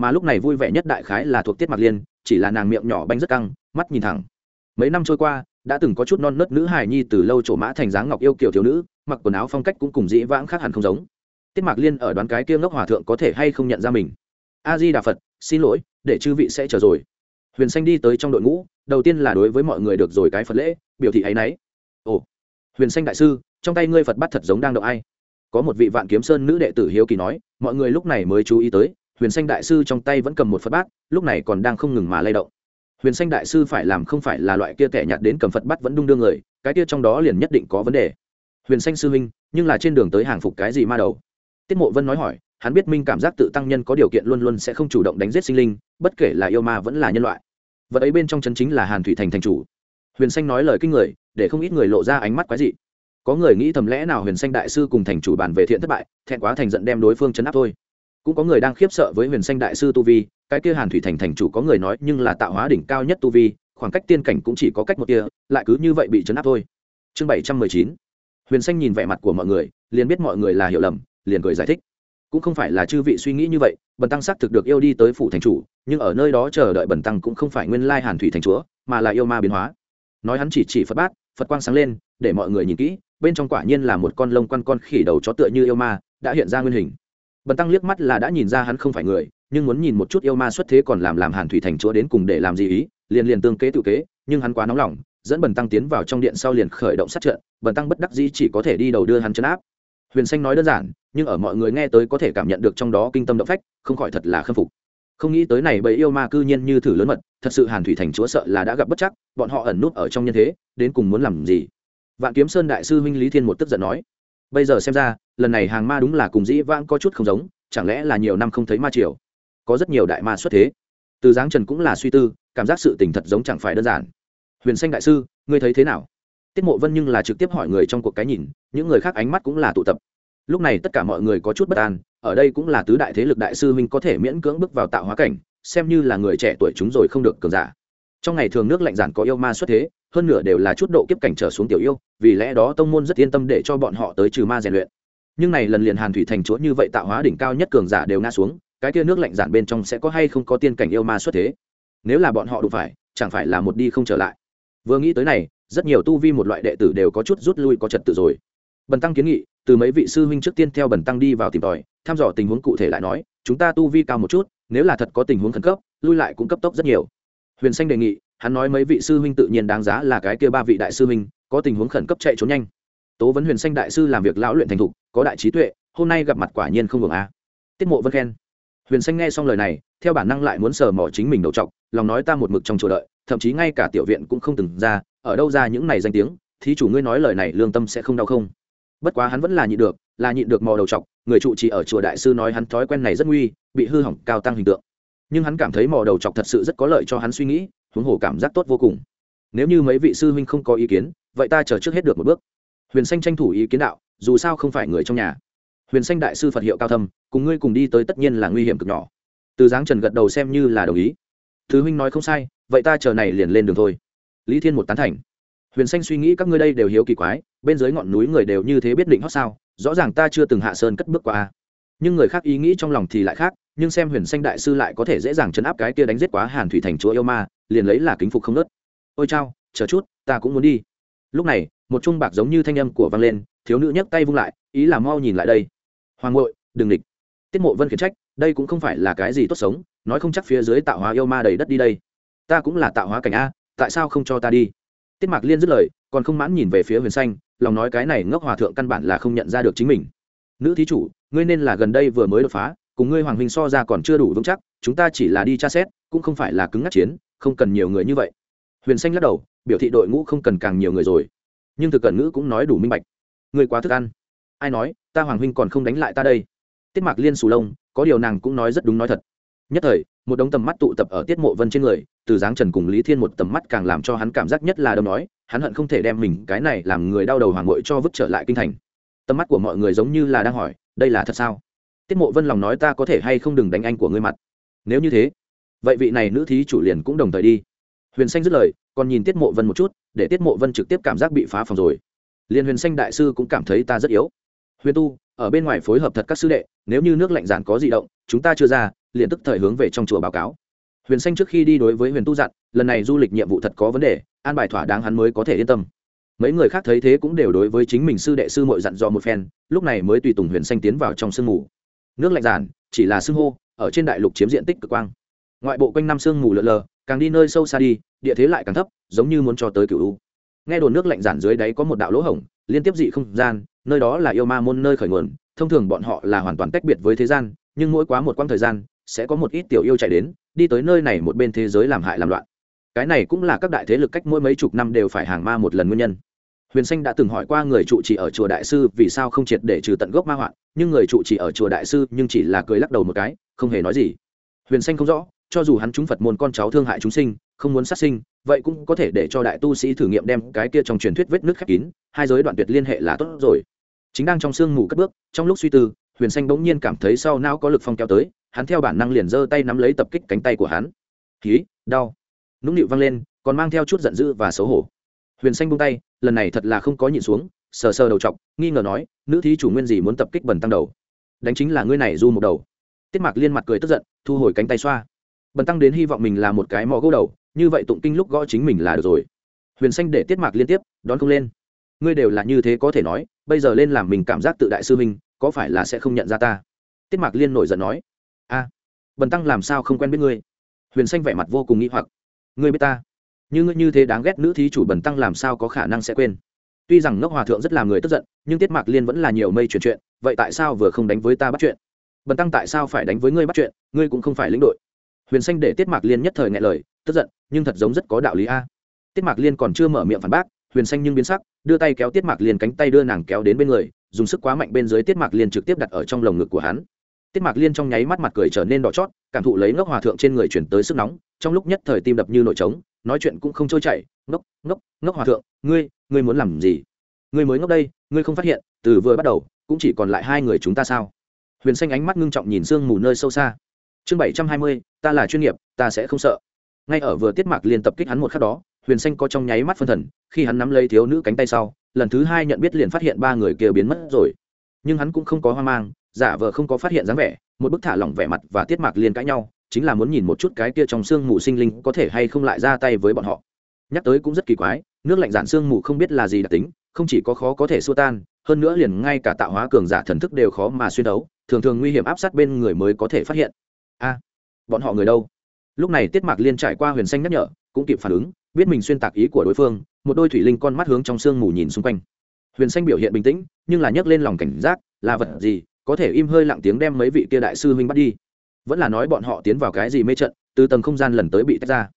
mà lúc này vui vẻ nhất đại khái là thuộc tiết mặc liên, chỉ là nàng miệng nhỏ banh rất căng, mắt nhìn thẳng. Mấy năm trôi qua, đã từng có chút non nớt nữ hài nhi từ lâu trổ mã thành dáng ngọc yêu kiều thiếu nữ, mặc quần áo phong cách cũng cùng dĩ vãng khác hẳn không giống. Tiết mạc liên ở đoán cái kia ngốc hòa thượng có thể hay không nhận ra mình. A di đà phật, xin lỗi, để chư vị sẽ chờ rồi. Huyền xanh đi tới trong đội ngũ, đầu tiên là đối với mọi người được rồi cái phật lễ, biểu thị ấ y n ấ y ồ, huyền xanh đại sư, trong tay ngươi phật bắt thật giống đang đậu ai? Có một vị vạn kiếm sơn nữ đệ tử hiếu kỳ nói, mọi người lúc này mới chú ý tới huyền xanh đại sư trong tay vẫn cầm một phật bát, lúc này còn đang không ngừng mà lay động. Huyền xanh đại sư phải làm không phải là loại kia kẻ nhạt đến cầm phật bát vẫn đung đưa người, cái kia trong đó liền nhất định có vấn đề. Huyền xanh sư huynh, nhưng là trên đường tới hàng phục cái gì ma đầu? Tiết mộ vân nói hỏi, hắn biết minh cảm giác tự tăng nhân có điều kiện luôn luôn sẽ không chủ động đánh giết sinh linh, bất kể là yêu ma vẫn là nhân loại. Vật ấy bên trong chân chính là hàn thủy thành thành chủ. Huyền xanh nói lời kinh người, để không ít người lộ ra ánh mắt quái dị. Có người nghĩ thầm lẽ nào huyền xanh đại sư cùng thành chủ bàn về thiện thất bại, thẹn quá thành giận đem đối phương chấn áp thôi cũng có người đang khiếp sợ với huyền xanh đại sư tu vi, cái kia hàn thủy thành thành chủ có người nói nhưng là tạo hóa đỉnh cao nhất tu vi, khoảng cách tiên cảnh cũng chỉ có cách một kia lại cứ như vậy bị chấn áp thôi. Chương bảy trăm mười chín. Huyền xanh nhìn vẻ mặt của mọi người, liền biết mọi người là hiểu lầm, liền cười giải thích. Cũng không phải là chư vị suy nghĩ như vậy, bần tăng xác thực được yêu đi tới phủ thành chủ, nhưng ở nơi đó chờ đợi bần tăng cũng không phải nguyên lai hàn thủy thành chúa, mà là yêu ma biến hóa. Nói hắn chỉ chỉ phật bát, phật quang sáng lên, để mọi người nhìn kỹ, bên trong quả nhiên là một con lông quăn con khỉ đầu chó tựa như yêu ma, đã hiện ra nguyên hình bần tăng liếc mắt là đã nhìn ra hắn không phải người, nhưng muốn nhìn một chút yêu ma xuất thế còn làm làm hàn thủy thành chúa đến cùng để làm gì ý, liền liền tương kế tự kế, nhưng hắn quá nóng lòng, dẫn bần tăng tiến vào trong điện sau liền khởi động sát trận, bần tăng bất đắc dĩ chỉ có thể đi đầu đưa hắn chấn áp. Huyền xanh nói đơn giản, nhưng ở mọi người nghe tới có thể cảm nhận được trong đó kinh tâm động phách, không khỏi thật là khâm phục. Không nghĩ tới này bầy yêu ma cư nhiên như thử lớn mật, thật sự hàn thủy thành chúa sợ là đã gặp bất chắc, bọn họ ẩn nút ở trong nhân thế, đến cùng muốn làm gì? Vạn kiếm sơn đại sư minh lý thiên một tức giận nói bây giờ xem ra, lần này hàng ma đúng là cùng dĩ vãng có chút không giống, chẳng lẽ là nhiều năm không thấy ma triều? Có rất nhiều đại ma xuất thế. Từ giáng trần cũng là suy tư, cảm giác sự tình thật giống chẳng phải đơn giản. Huyền xanh đại sư, ngươi thấy thế nào? Tiết mộ vân nhưng là trực tiếp hỏi người trong cuộc cái nhìn, những người khác ánh mắt cũng là tụ tập. Lúc này tất cả mọi người có chút bất an, ở đây cũng là tứ đại thế lực đại sư minh có thể miễn cưỡng bước vào tạo hóa cảnh, xem như là người trẻ tuổi chúng rồi không được cường giả. Trong ngày thường nước lạnh giản có yêu ma xuất thế hơn nửa đều là chút độ kiếp cảnh trở xuống tiểu yêu, vì lẽ đó tông môn rất yên tâm để cho bọn họ tới trừ ma rèn luyện. Nhưng này lần liền hàn thủy thành chúa như vậy tạo hóa đỉnh cao nhất cường giả đều ngã xuống, cái kia nước lạnh giản bên trong sẽ có hay không có tiên cảnh yêu ma xuất thế? Nếu là bọn họ đụng phải, chẳng phải là một đi không trở lại? Vừa nghĩ tới này, rất nhiều tu vi một loại đệ tử đều có chút rút lui có trật tự rồi. Bần tăng kiến nghị, từ mấy vị sư huynh trước tiên theo bần tăng đi vào tìm tòi, thăm dò tình huống cụ thể lại nói, chúng ta tu vi cao một chút, nếu là thật có tình huống khẩn cấp, lui lại cũng cấp tốc rất nhiều. Huyền xanh đề nghị hắn nói mấy vị sư huynh tự nhiên đáng giá là cái kia ba vị đại sư huynh, có tình huống khẩn cấp chạy trốn nhanh. Tố vấn huyền xanh đại sư làm việc lão luyện thành thục, có đại trí tuệ, hôm nay gặp mặt quả nhiên không hưởng a. Tiết mộ vân khen. Huyền xanh nghe xong lời này, theo bản năng lại muốn sờ mỏ chính mình đầu trọc, lòng nói ta một mực trong chỗ đợi, thậm chí ngay cả tiểu viện cũng không từng ra, ở đâu ra những này danh tiếng thì chủ ngươi nói lời này lương tâm sẽ không đau không? Bất quá hắn vẫn là nhịn được, là nhịn được mò đầu trọc, người trụ trì ở chùa đại sư nói hắn thói quen này rất nguy, bị hư hỏng cao tăng hình tượng. Nhưng hắn cảm thấy mò đầu chọc thật sự rất có lợi cho hắn suy nghĩ huống hồ cảm giác tốt vô cùng. Nếu như mấy vị sư huynh không có ý kiến, vậy ta chờ trước hết được một bước. Huyền xanh tranh thủ ý kiến đạo, dù sao không phải người trong nhà. Huyền xanh đại sư phật hiệu cao thâm, cùng ngươi cùng đi tới tất nhiên là nguy hiểm cực nhỏ. Từ giáng trần gật đầu xem như là đồng ý. Thứ huynh nói không sai, vậy ta chờ này liền lên đường thôi. Lý thiên một tán thành. Huyền xanh suy nghĩ các ngươi đây đều hiếu kỳ quái, bên dưới ngọn núi người đều như thế biết định hót sao, rõ ràng ta chưa từng hạ sơn cất bước qua nhưng người khác ý nghĩ trong lòng thì lại khác nhưng xem huyền xanh đại sư lại có thể dễ dàng chấn áp cái kia đánh giết quá hàn thủy thành chúa yêu ma, liền lấy là kính phục không nớt. Ôi chao, chờ chút, ta cũng muốn đi. Lúc này, một trung bạc giống như thanh âm của vang lên, thiếu nữ nhấc tay vung lại, ý là mau nhìn lại đây. Hoàng ngội đừng địch. Tiết mộ vân khiển trách, đây cũng không phải là cái gì tốt sống, nói không chắc phía dưới tạo hóa yêu ma đầy đất đi đây. Ta cũng là tạo hóa cảnh a, tại sao không cho ta đi? Tiết mạc liên dứt lời, còn không mãn nhìn về phía huyền xanh, lòng nói cái này ngốc hòa thượng căn bản là không nhận ra được chính mình. Nữ thí chủ, ngươi nên là gần đây vừa mới đột phá cùng ngươi hoàng huynh so ra còn chưa đủ vững chắc, chúng ta chỉ là đi tra xét, cũng không phải là cứng ngắt chiến, không cần nhiều người như vậy. Huyền xanh lắc đầu, biểu thị đội ngũ không cần càng nhiều người rồi. Nhưng thực cẩn ngữ cũng nói đủ minh bạch. Ngươi quá thức ăn. Ai nói, ta hoàng huynh còn không đánh lại ta đây. Tiết mạc liên sù lông, có điều nàng cũng nói rất đúng nói thật. Nhất thời, một đống tầm mắt tụ tập ở tiết mộ vân trên người, từ dáng trần cùng lý thiên một tầm mắt càng làm cho hắn cảm giác nhất là đông nói hắn hận không thể đem mình, cái này làm người đau đầu hoàng ngội cho vứt trở lại kinh thành. Tầm mắt của mọi người giống như là đang hỏi, đây là thật sao? Tiết mộ vân lòng nói ta có thể hay không đừng đánh anh của ngươi mặt. Nếu như thế, vậy vị này nữ thí chủ liền cũng đồng thời đi. Huyền xanh dứt lời, còn nhìn tiết mộ vân một chút, để tiết mộ vân trực tiếp cảm giác bị phá phòng rồi. Liền huyền xanh đại sư cũng cảm thấy ta rất yếu. Huyền tu, ở bên ngoài phối hợp thật các sư đệ, nếu như nước lạnh giản có di động, chúng ta chưa ra, liền tức thời hướng về trong chùa báo cáo. Huyền xanh trước khi đi đối với huyền tu dặn, lần này du lịch nhiệm vụ thật có vấn đề, an bài thỏa đáng hắn mới có thể yên tâm. Mấy người khác thấy thế cũng đều đối với chính mình sư đệ sư mội dặn dò một phen, lúc này mới tùy tùng huyền xanh tiến vào trong sương mù nước lạnh giản chỉ là sương hô, ở trên đại lục chiếm diện tích cực quang. Ngoại bộ quanh năm sương mù lợn lờ, càng đi nơi sâu xa đi, địa thế lại càng thấp, giống như muốn cho tới cựu u. Nghe đồn nước lạnh giản dưới đáy có một đạo lỗ hổng, liên tiếp dị không gian, nơi đó là yêu ma môn nơi khởi nguồn, thông thường bọn họ là hoàn toàn tách biệt với thế gian, nhưng mỗi quá một quãng thời gian, sẽ có một ít tiểu yêu chạy đến, đi tới nơi này một bên thế giới làm hại làm loạn. Cái này cũng là các đại thế lực cách mỗi mấy chục năm đều phải hàng ma một lần nguyên nhân huyền xanh đã từng hỏi qua người trụ trì ở chùa đại sư vì sao không triệt để trừ tận gốc ma hoạn, nhưng người trụ trì ở chùa đại sư nhưng chỉ là cười lắc đầu một cái, không hề nói gì. Huyền xanh không rõ, cho dù hắn chúng phật môn con cháu thương hại chúng sinh, không muốn sát sinh, vậy cũng có thể để cho đại tu sĩ thử nghiệm đem cái kia trong truyền thuyết vết nước khép kín, hai giới đoạn tuyệt liên hệ là tốt rồi. Chính đang trong sương mù cất bước, trong lúc suy tư, huyền xanh bỗng nhiên cảm thấy sau não có lực phong kéo tới, hắn theo bản năng liền giơ tay nắm lấy tập kích cánh tay của hắn. Khí đau. Nũng nịu văng lên, còn mang theo chút giận dữ và xấu hổ. Huyền xanh buông tay lần này thật là không có nhịn xuống, sờ sờ đầu t nghi ngờ nói, nữ thí chủ nguyên gì muốn tập kích bần tăng đầu? Đánh chính là ngươi này du một đầu. Tiết mạc liên mặt cười tức giận, thu hồi cánh tay xoa. Bần tăng đến hy vọng mình là một cái mò gỗ đầu, như vậy tụng kinh lúc gõ chính mình là được rồi. Huyền xanh để tiết mạc liên tiếp, đón không lên. Ngươi đều là như thế có thể nói, bây giờ lên làm mình cảm giác tự đại sư minh có phải là sẽ không nhận ra ta? Tiết mạc liên nổi giận nói. A bần tăng làm sao không quen biết ngươi? Huyền xanh vẻ mặt vô cùng nghĩ hoặc. Ngươi biết ta? Như ngươi như thế đáng ghét nữ thí chủ bần tăng làm sao có khả năng sẽ quên? Tuy rằng ngốc hòa thượng rất làm người tức giận, nhưng tiết mạc liên vẫn là nhiều mây chuyển chuyện, vậy tại sao vừa không đánh với ta bắt chuyện? Bần tăng tại sao phải đánh với ngươi bắt chuyện? Ngươi cũng không phải lĩnh đội. Huyền xanh để tiết mạc liên nhất thời ngại lời, tức giận, nhưng thật giống rất có đạo lý a. Tiết mạc liên còn chưa mở miệng phản bác, huyền xanh nhưng biến sắc, đưa tay kéo tiết mạc liên cánh tay đưa nàng kéo đến bên người, dùng sức quá mạnh bên dưới tiết mạc liên trực tiếp đặt ở trong lồng ngực của hắn tiết mạc liên trong nháy mắt mặt cười trở nên đỏ chót, cảm thụ lấy ngốc hòa thượng trên người chuyển tới sức nóng, trong lúc nhất thời tim đập như nội trống, nói chuyện cũng không trôi chảy, ngốc ngốc ngốc hòa thượng, ngươi ngươi muốn làm gì? Ngươi mới ngốc đây, ngươi không phát hiện, từ vừa bắt đầu, cũng chỉ còn lại hai người chúng ta sao? Huyền xanh ánh mắt ngưng trọng nhìn sương mù nơi sâu xa. Chương bảy trăm hai mươi, ta là chuyên nghiệp, ta sẽ không sợ. Ngay ở vừa tiết mạc liên tập kích hắn một khắc đó, huyền xanh có trong nháy mắt phân thần, khi hắn nắm lấy thiếu nữ cánh tay sau, lần thứ hai nhận biết liền phát hiện ba người kia biến mất rồi. Nhưng hắn cũng không có hoang mang giả vờ không có phát hiện dáng vẻ, một bức thả lỏng vẻ mặt và tiết mạc liên cãi nhau, chính là muốn nhìn một chút cái kia trong sương mù sinh linh có thể hay không lại ra tay với bọn họ. Nhắc tới cũng rất kỳ quái, nước lạnh giản sương mù không biết là gì đặc tính, không chỉ có khó có thể xua tan, hơn nữa liền ngay cả tạo hóa cường giả thần thức đều khó mà xuyên đấu, thường thường nguy hiểm áp sát bên người mới có thể phát hiện. A, bọn họ người đâu? Lúc này tiết mạc liên trải qua huyền xanh nhắc nhở, cũng kịp phản ứng, biết mình xuyên tạc ý của đối phương, một đôi thủy linh con mắt hướng trong sương mù nhìn xung quanh. Huyền xanh biểu hiện bình tĩnh, nhưng là nhấc lên lòng cảnh giác, là vật gì có thể im hơi lặng tiếng đem mấy vị kia đại sư huynh bắt đi. Vẫn là nói bọn họ tiến vào cái gì mê trận, từ tầng không gian lần tới bị tách ra.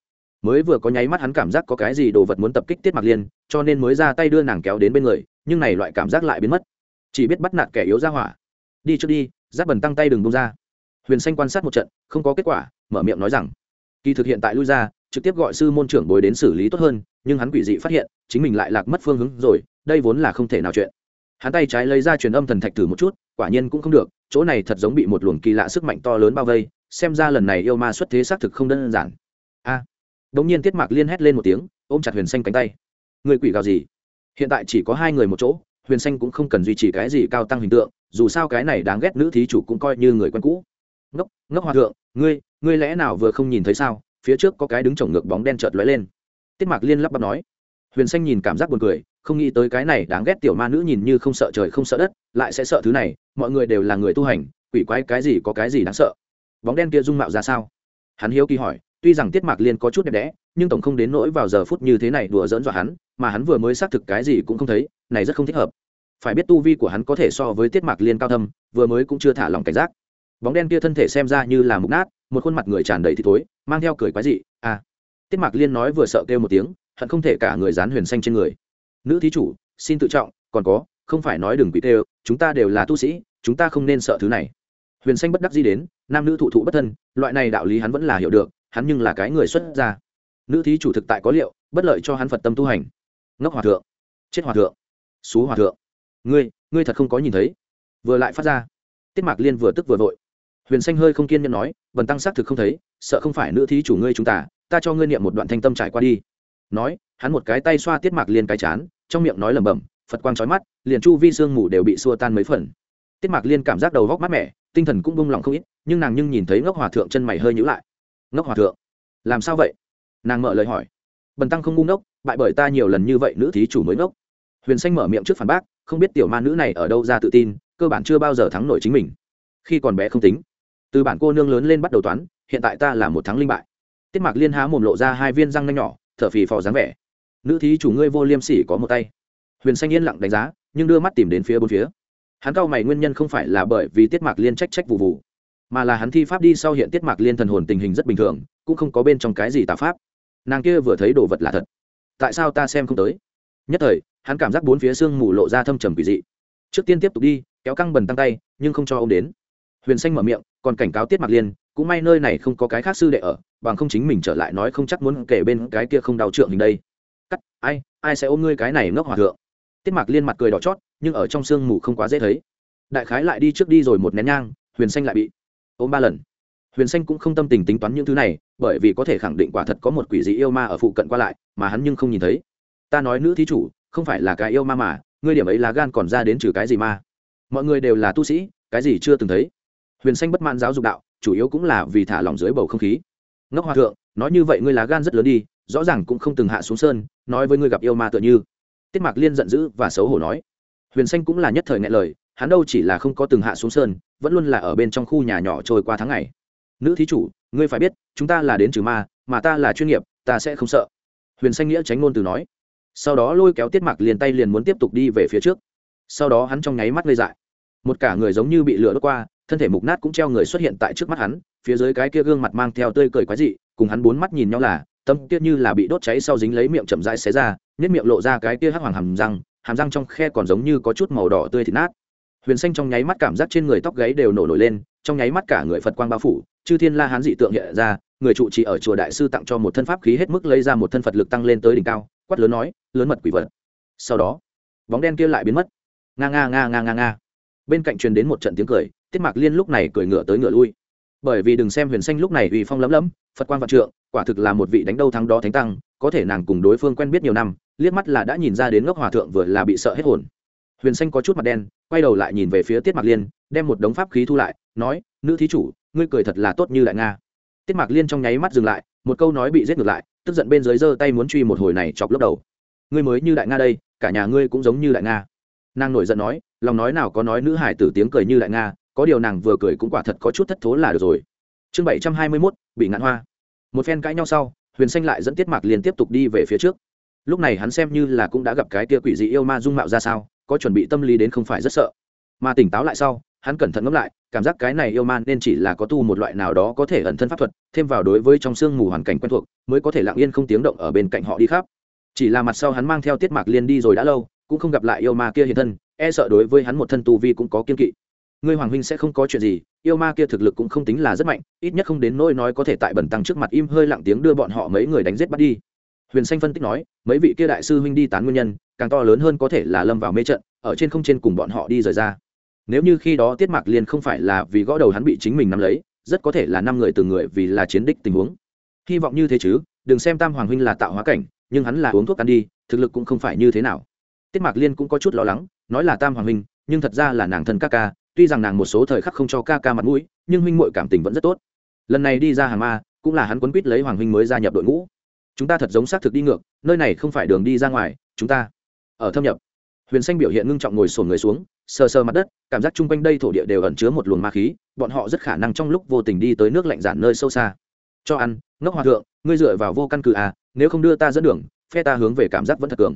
Mới vừa có nháy mắt hắn cảm giác có cái gì đồ vật muốn tập kích tiết mặc liên, cho nên mới ra tay đưa nàng kéo đến bên người, nhưng này loại cảm giác lại biến mất. Chỉ biết bắt nạt kẻ yếu ra hỏa. Đi trước đi, giáp bẩn tăng tay đừng bông ra. Huyền xanh quan sát một trận, không có kết quả, mở miệng nói rằng, kỳ thực hiện tại lui ra, trực tiếp gọi sư môn trưởng bồi đến xử lý tốt hơn, nhưng hắn quỷ dị phát hiện, chính mình lại lạc mất phương hướng rồi, đây vốn là không thể nào chuyện. Hắn tay trái lấy ra truyền âm thần thạch thử một chút quả nhiên cũng không được chỗ này thật giống bị một luồng kỳ lạ sức mạnh to lớn bao vây xem ra lần này yêu ma xuất thế xác thực không đơn giản. A à, đống nhiên tiết mạc liên hét lên một tiếng ôm chặt huyền xanh cánh tay. Người quỷ gào gì? Hiện tại chỉ có hai người một chỗ huyền xanh cũng không cần duy trì cái gì cao tăng hình tượng dù sao cái này đáng ghét nữ thí chủ cũng coi như người quen cũ. Ngốc ngốc hòa thượng ngươi ngươi lẽ nào vừa không nhìn thấy sao? Phía trước có cái đứng chồng ngược bóng đen chợt lóe lên. Tiết mạc liên lắp bắp nói huyền xanh nhìn cảm giác buồn cười, không nghĩ tới cái này đáng ghét tiểu ma nữ nhìn như không sợ trời không sợ đất, lại sẽ sợ thứ này, mọi người đều là người tu hành, quỷ quái cái gì có cái gì đáng sợ. Bóng đen kia dung mạo ra sao? Hắn hiếu kỳ hỏi, tuy rằng tiết mạc liên có chút đẹp đẽ, nhưng tổng không đến nỗi vào giờ phút như thế này đùa dỡn dọa hắn, mà hắn vừa mới xác thực cái gì cũng không thấy, này rất không thích hợp. Phải biết tu vi của hắn có thể so với tiết mạc liên cao thâm, vừa mới cũng chưa thả lòng cảnh giác. Bóng đen kia thân thể xem ra như là mục nát, một khuôn mặt người tràn đầy thì thối, mang theo cười quái dị à. Tiết mạc liên nói vừa sợ kêu một tiếng hận không thể cả người dán huyền xanh trên người. Nữ thí chủ, xin tự trọng, còn có, không phải nói đừng quỷ tê chúng ta đều là tu sĩ, chúng ta không nên sợ thứ này. Huyền xanh bất đắc gì đến, nam nữ thụ thụ bất thân, loại này đạo lý hắn vẫn là hiểu được, hắn nhưng là cái người xuất gia. Nữ thí chủ thực tại có liệu, bất lợi cho hắn phật tâm tu hành. Ngốc hòa thượng, chết hòa thượng, xú hòa thượng. Ngươi ngươi thật không có nhìn thấy. Vừa lại phát ra, tiết mạc liên vừa tức vừa vội. Huyền xanh hơi không kiên nhẫn nói vần tăng xác thực không thấy, sợ không phải nữ thí chủ ngươi chúng ta ta cho ngươi niệm một đoạn thanh tâm trải qua đi nói, hắn một cái tay xoa tiết mạc liên cái chán, trong miệng nói lẩm bẩm, phật quang trói mắt, liền chu vi sương mù đều bị xua tan mấy phần. Tiết mạc liên cảm giác đầu góc mát mẻ, tinh thần cũng bung lòng không ít, nhưng nàng nhưng nhìn thấy ngốc hòa thượng chân mày hơi nhữ lại. Ngốc hòa thượng, làm sao vậy? Nàng mở lời hỏi. Bần tăng không ngu ngốc, bại bởi ta nhiều lần như vậy nữ thí chủ mới ngốc. Huyền xanh mở miệng trước phản bác, không biết tiểu ma nữ này ở đâu ra tự tin, cơ bản chưa bao giờ thắng nổi chính mình. Khi còn bé không tính. Từ bản cô nương lớn lên bắt đầu toán, hiện tại ta là một thắng linh bại. Tiết mạc liên há mồm lộ ra hai viên răng nanh nhỏ thở phì phò dáng vẻ. Nữ thí chủ ngươi vô liêm sỉ có một tay. Huyền xanh yên lặng đánh giá, nhưng đưa mắt tìm đến phía bốn phía. Hắn cao mày nguyên nhân không phải là bởi vì tiết mạc liên trách trách vụ vụ, mà là hắn thi pháp đi sau hiện tiết mạc liên thần hồn tình hình rất bình thường, cũng không có bên trong cái gì tà pháp. Nàng kia vừa thấy đồ vật là thật. Tại sao ta xem không tới? Nhất thời, hắn cảm giác bốn phía sương mù lộ ra thâm trầm kỳ dị. Trước tiên tiếp tục đi, kéo căng bần tăng tay, nhưng không cho ông đến huyền xanh mở miệng, còn cảnh cáo tiết Mặc liên, cũng may nơi này không có cái khác sư đệ ở, bằng không chính mình trở lại nói không chắc muốn kể bên cái kia không đau trượng hình đây. Cắt, ai ai sẽ ôm ngươi cái này ngốc hòa thượng? Tiết Mặc liên mặt cười đỏ chót, nhưng ở trong sương mù không quá dễ thấy. Đại khái lại đi trước đi rồi một nén nhang, huyền xanh lại bị ôm ba lần. Huyền xanh cũng không tâm tình tính toán những thứ này, bởi vì có thể khẳng định quả thật có một quỷ dị yêu ma ở phụ cận qua lại, mà hắn nhưng không nhìn thấy. Ta nói nữ thí chủ, không phải là cái yêu ma mà, ngươi điểm ấy là gan còn ra đến trừ cái gì ma mọi người đều là tu sĩ, cái gì chưa từng thấy huyền xanh bất mãn giáo dục đạo, chủ yếu cũng là vì thả lỏng dưới bầu không khí. Ngốc hòa thượng, nói như vậy ngươi lá gan rất lớn đi, rõ ràng cũng không từng hạ xuống sơn, nói với ngươi gặp yêu ma tựa như. Tiết mạc liên giận dữ và xấu hổ nói. Huyền xanh cũng là nhất thời ngại lời, hắn đâu chỉ là không có từng hạ xuống sơn, vẫn luôn là ở bên trong khu nhà nhỏ trôi qua tháng ngày. Nữ thí chủ, ngươi phải biết, chúng ta là đến trừ ma, mà ta là chuyên nghiệp, ta sẽ không sợ. Huyền xanh nghĩa tránh ngôn từ nói. Sau đó lôi kéo tiết mạc liền tay liền muốn tiếp tục đi về phía trước. Sau đó hắn trong nháy mắt gây dại. Một cả người giống như bị lửa đốt qua thân thể mục nát cũng treo người xuất hiện tại trước mắt hắn, phía dưới cái kia gương mặt mang theo tươi cười quái dị, cùng hắn bốn mắt nhìn nhau là, tâm kia như là bị đốt cháy sau dính lấy miệng chậm rãi xé ra nhất miệng lộ ra cái kia hắc hoàng hàm răng hàm răng trong khe còn giống như có chút màu đỏ tươi thịt nát. Huyền xanh trong nháy mắt cảm giác trên người tóc gáy đều nổ nổi lên, trong nháy mắt cả người phật quang bao phủ, chư thiên la hán dị tượng hiện ra, người trụ trì ở chùa đại sư tặng cho một thân pháp khí hết mức lấy ra một thân phật lực tăng lên tới đỉnh cao, quát lớn nói, lớn mật quỷ vật. Sau đó, bóng đen kia lại biến mất. Nga nga nga nga nga nga bên cạnh truyền đến một trận tiếng cười, tiết mạc liên lúc này cười ngựa tới ngựa lui. Bởi vì đừng xem huyền xanh lúc này uy phong lấm lấm phật quan vạn trượng, quả thực là một vị đánh đâu thắng đó thánh tăng, có thể nàng cùng đối phương quen biết nhiều năm, liếc mắt là đã nhìn ra đến ngốc hòa thượng vừa là bị sợ hết hồn. Huyền xanh có chút mặt đen, quay đầu lại nhìn về phía tiết mạc liên, đem một đống pháp khí thu lại, nói, nữ thí chủ, ngươi cười thật là tốt như đại nga. Tiết mạc liên trong nháy mắt dừng lại, một câu nói bị giết ngược lại, tức giận bên dưới giơ tay muốn truy một hồi này chọc lốc đầu. Ngươi mới như đại nga đây, cả nhà ngươi cũng giống như đại nga. Nàng nổi giận nói lòng nói nào có nói nữ hải tử tiếng cười như đại nga, có điều nàng vừa cười cũng quả thật có chút thất thố là được rồi. Chương bảy trăm hai mươi mốt, bị ngạn hoa. Một phen cãi nhau sau, huyền xanh lại dẫn tiết mạc liên tiếp tục đi về phía trước. Lúc này hắn xem như là cũng đã gặp cái kia quỷ dị yêu ma dung mạo ra sao, có chuẩn bị tâm lý đến không phải rất sợ. Mà tỉnh táo lại sau, hắn cẩn thận ngẫm lại, cảm giác cái này yêu man nên chỉ là có tu một loại nào đó có thể ẩn thân pháp thuật, thêm vào đối với trong sương mù hoàn cảnh quen thuộc, mới có thể lặng yên không tiếng động ở bên cạnh họ đi khắp. Chỉ là mặt sau hắn mang theo tiết mạc liên đi rồi đã lâu, cũng không gặp lại yêu ma kia hiện thân e sợ đối với hắn một thân tu vi cũng có kiên kỵ. Ngươi hoàng huynh sẽ không có chuyện gì, yêu ma kia thực lực cũng không tính là rất mạnh, ít nhất không đến nỗi nói có thể tại bẩn tăng trước mặt im hơi lặng tiếng đưa bọn họ mấy người đánh giết bắt đi. Huyền xanh phân tích nói, mấy vị kia đại sư huynh đi tán nguyên nhân, càng to lớn hơn có thể là lâm vào mê trận, ở trên không trên cùng bọn họ đi rời ra. Nếu như khi đó tiết mạc liên không phải là vì gõ đầu hắn bị chính mình nắm lấy, rất có thể là năm người từng người vì là chiến đích tình huống. Hy vọng như thế chứ, đừng xem tam hoàng huynh là tạo hóa cảnh, nhưng hắn là uống thuốc ăn đi, thực lực cũng không phải như thế nào. Tiết mạc liên cũng có chút lo lắng nói là tam hoàng huynh, nhưng thật ra là nàng thân ca ca, tuy rằng nàng một số thời khắc không cho ca ca mặt mũi, nhưng huynh muội cảm tình vẫn rất tốt. Lần này đi ra hàng ma, cũng là hắn quấn quýt lấy hoàng huynh mới gia nhập đội ngũ. Chúng ta thật giống xác thực đi ngược, nơi này không phải đường đi ra ngoài, chúng ta ở thâm nhập. Huyền xanh biểu hiện ngưng trọng ngồi sổn người xuống, sờ sờ mặt đất, cảm giác chung quanh đây thổ địa đều ẩn chứa một luồng ma khí, bọn họ rất khả năng trong lúc vô tình đi tới nước lạnh giản nơi sâu xa. Cho ăn, ngốc hòa thượng, ngươi dựa vào vô căn cứ à nếu không đưa ta dẫn đường, phe ta hướng về cảm giác vẫn thật cường.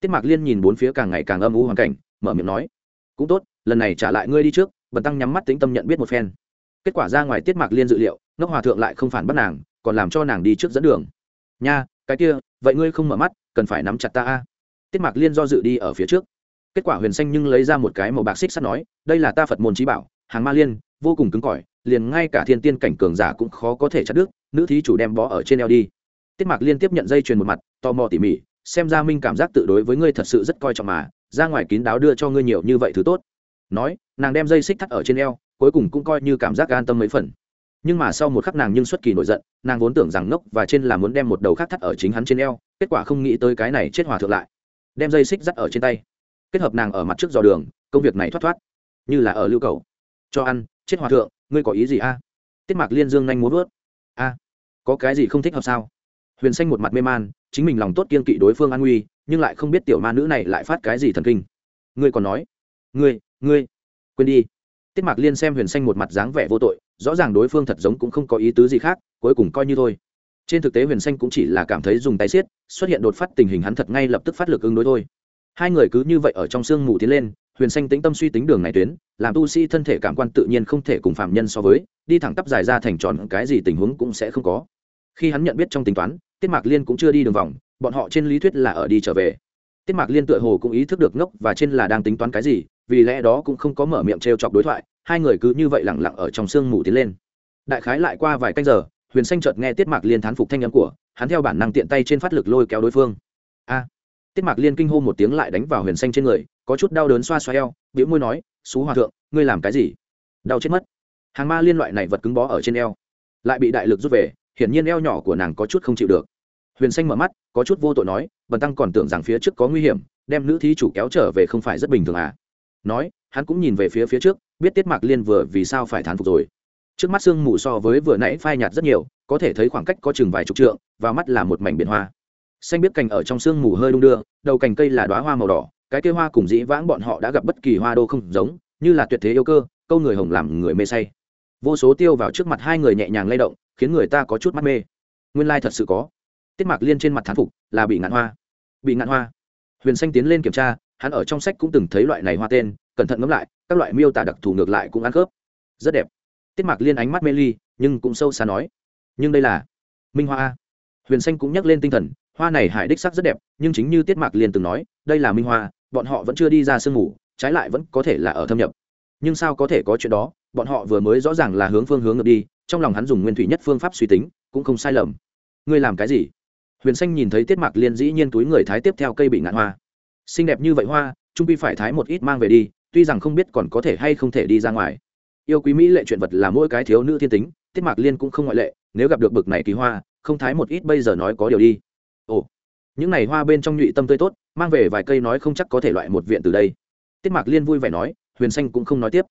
Tiết mạc liên nhìn bốn phía càng ngày càng âm u hoàn cảnh mở miệng nói, cũng tốt, lần này trả lại ngươi đi trước. Bần tăng nhắm mắt tính tâm nhận biết một phen. Kết quả ra ngoài tiết mạc liên dự liệu, ngốc hòa thượng lại không phản bắt nàng, còn làm cho nàng đi trước dẫn đường. Nha, cái kia, vậy ngươi không mở mắt, cần phải nắm chặt ta a. Tiết mạc liên do dự đi ở phía trước. Kết quả huyền xanh nhưng lấy ra một cái màu bạc xích sắt nói, đây là ta phật môn trí bảo, hàng ma liên, vô cùng cứng cỏi, liền ngay cả thiên tiên cảnh cường giả cũng khó có thể chặt đứt, nữ thí chủ đem bó ở trên eo đi. Tiết mạc liên tiếp nhận dây chuyền một mặt, tò mò tỉ mỉ, xem ra minh cảm giác tự đối với ngươi thật sự rất coi trọng mà ra ngoài kín đáo đưa cho ngươi nhiều như vậy thứ tốt. Nói, nàng đem dây xích thắt ở trên eo, cuối cùng cũng coi như cảm giác an tâm mấy phần. Nhưng mà sau một khắc nàng nhưng xuất kỳ nổi giận, nàng vốn tưởng rằng ngốc và trên là muốn đem một đầu khác thắt ở chính hắn trên eo, kết quả không nghĩ tới cái này chết hòa thượng lại. Đem dây xích dắt ở trên tay. Kết hợp nàng ở mặt trước dò đường, công việc này thoát thoát. Như là ở lưu cầu. Cho ăn, chết hòa thượng, ngươi có ý gì a? Tiết mạc liên dương nhanh muốn vớt a, có cái gì không thích hợp sao? Huyền xanh một mặt mê man, chính mình lòng tốt kiên kỵ đối phương an nguy nhưng lại không biết tiểu ma nữ này lại phát cái gì thần kinh. Ngươi còn nói. Ngươi ngươi, quên đi. Tiết mạc liên xem huyền xanh một mặt dáng vẻ vô tội, rõ ràng đối phương thật giống cũng không có ý tứ gì khác, cuối cùng coi như thôi. Trên thực tế huyền xanh cũng chỉ là cảm thấy dùng tay xiết, xuất hiện đột phát tình hình hắn thật ngay lập tức phát lực ứng đối thôi. Hai người cứ như vậy ở trong sương mù tiến lên, huyền xanh tĩnh tâm suy tính đường này tuyến, làm tu sĩ thân thể cảm quan tự nhiên không thể cùng phạm nhân so với, đi thẳng tắp dài ra thành tròn, cái gì tình huống cũng sẽ không có. Khi hắn nhận biết trong tính toán tiết mạc liên cũng chưa đi đường vòng, bọn họ trên lý thuyết là ở đi trở về. Tiết mạc liên tựa hồ cũng ý thức được ngốc và trên là đang tính toán cái gì, vì lẽ đó cũng không có mở miệng t r e o chọc đối thoại, hai người cứ như vậy lẳng lặng ở trong sương mù tiến lên. Đại khái lại qua vài canh giờ, huyền xanh chợt nghe tiết mạc liên thán phục thanh âm của, hắn theo bản năng tiện tay trên phát lực lôi kéo đối phương. A! Tiết mạc liên kinh hô một tiếng lại đánh vào huyền xanh trên người, có chút đau đớn xoa xoa eo biểu môi nói, xú hòa thượng, ngươi làm cái gì? Đau chết mất. Hàng ma liên loại này vật cứng bó ở trên eo, lại bị đại lực rút về, hiển nhiên eo nhỏ của nàng có chút không chịu được huyền xanh mở mắt, có chút vô tội nói, bần tăng còn tưởng rằng phía trước có nguy hiểm, đem nữ thí chủ kéo trở về không phải rất bình thường à? Nói, hắn cũng nhìn về phía phía trước, biết tiết mạc liên vừa vì sao phải thán phục rồi. Trước mắt sương mù so với vừa nãy phai nhạt rất nhiều, có thể thấy khoảng cách có chừng vài chục trượng và mắt là một mảnh biển hoa. Xanh biết cành ở trong sương mù hơi đung đưa, đầu cành cây là đoá hoa màu đỏ, cái cây hoa cùng dĩ vãng bọn họ đã gặp bất kỳ hoa đô không giống, như là tuyệt thế yêu cơ, câu người hồng làm người mê say. Vô số tiêu vào trước mặt hai người nhẹ nhàng lay động, khiến người ta có chút mắt mê. Nguyên lai thật sự có tiết mạc liên trên mặt thán phục, là bị ngạn hoa. Bị ngạn hoa. Huyền xanh tiến lên kiểm tra, hắn ở trong sách cũng từng thấy loại này hoa tên, cẩn thận ngẫm lại, các loại miêu tả đặc thù ngược lại cũng ăn khớp. Rất đẹp. Tiết mạc liên ánh mắt mê ly, nhưng cũng sâu xa nói. Nhưng đây là minh hoa a. Huyền xanh cũng nhắc lên tinh thần, hoa này hải đích sắc rất đẹp, nhưng chính như tiết mạc liên từng nói, đây là minh hoa, bọn họ vẫn chưa đi ra sương ngủ trái lại vẫn có thể là ở thâm nhập. Nhưng sao có thể có chuyện đó, bọn họ vừa mới rõ ràng là hướng phương hướng ngược đi, trong lòng hắn dùng nguyên thủy nhất phương pháp suy tính, cũng không sai lầm. Ngươi làm cái gì? Huyền xanh nhìn thấy tiết mạc liên dĩ nhiên túi người thái tiếp theo cây bị ngạn hoa. Xinh đẹp như vậy hoa, trung pi phải thái một ít mang về đi, tuy rằng không biết còn có thể hay không thể đi ra ngoài. Yêu quý mỹ lệ chuyện vật là mỗi cái thiếu nữ thiên tính, tiết mạc liên cũng không ngoại lệ, nếu gặp được bực này kỳ hoa, không thái một ít bây giờ nói có điều đi. Ồ, những này hoa bên trong nhụy tâm tươi tốt, mang về vài cây nói không chắc có thể loại một viện từ đây. Tiết mạc liên vui vẻ nói, huyền xanh cũng không nói tiếp.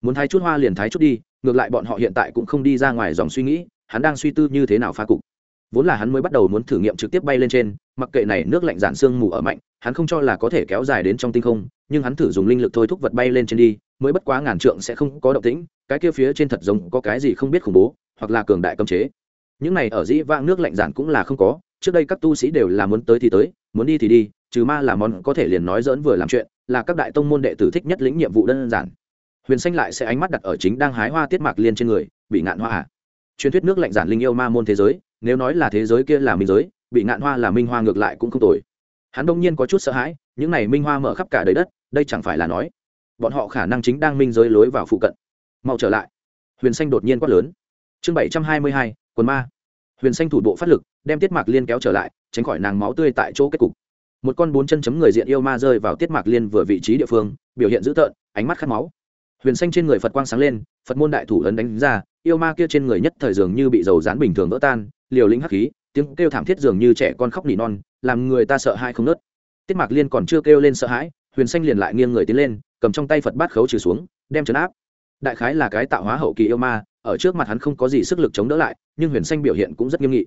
Muốn thái chút hoa liền thái chút đi, ngược lại bọn họ hiện tại cũng không đi ra ngoài dòng suy nghĩ, hắn đang suy tư như thế nào phá cục vốn là hắn mới bắt đầu muốn thử nghiệm trực tiếp bay lên trên, mặc kệ này nước lạnh giản sương mù ở mạnh, hắn không cho là có thể kéo dài đến trong tinh không, nhưng hắn thử dùng linh lực thôi thúc vật bay lên trên đi, mới bất quá ngàn trượng sẽ không có động tĩnh, cái kia phía trên thật giống có cái gì không biết khủng bố, hoặc là cường đại cấm chế những này ở dĩ vãng nước lạnh giản cũng là không có, trước đây các tu sĩ đều là muốn tới thì tới, muốn đi thì đi, trừ ma là món có thể liền nói dỡn vừa làm chuyện, là các đại tông môn đệ tử thích nhất lĩnh nhiệm vụ đơn giản huyền xanh lại sẽ ánh mắt đặt ở chính đang hái hoa tiết mạc liên trên người, bị ngạn hoa à. truyền thuyết nước lạnh giản linh yêu ma môn thế giới nếu nói là thế giới kia là minh giới, bị ngạn hoa là minh hoa ngược lại cũng không tồi. Hắn đông nhiên có chút sợ hãi, những này minh hoa mở khắp cả đời đất, đây chẳng phải là nói, bọn họ khả năng chính đang minh giới lối vào phụ cận. Mau trở lại. Huyền xanh đột nhiên quát lớn. Chương bảy trăm hai mươi hai, quần ma. Huyền xanh thủ bộ phát lực, đem tiết mạc liên kéo trở lại, tránh khỏi nàng máu tươi tại chỗ kết cục. Một con bốn chân chấm người diện yêu ma rơi vào tiết mạc liên vừa vị trí địa phương, biểu hiện dữ tợn, ánh mắt khát máu. Huyền xanh trên người phật quang sáng lên, phật môn đại thủ ấn đánh ra, yêu ma kia trên người nhất thời dường như bị dầu dán bình thường vỡ tan liều lĩnh hắc khí, tiếng kêu thảm thiết dường như trẻ con khóc nỉ non, làm người ta sợ hãi không nớt. Tiết mạc liên còn chưa kêu lên sợ hãi, huyền xanh liền lại nghiêng người tiến lên, cầm trong tay phật bát khấu trừ xuống, đem chấn áp. Đại khái là cái tạo hóa hậu kỳ yêu ma, ở trước mặt hắn không có gì sức lực chống đỡ lại, nhưng huyền xanh biểu hiện cũng rất nghiêm nghị.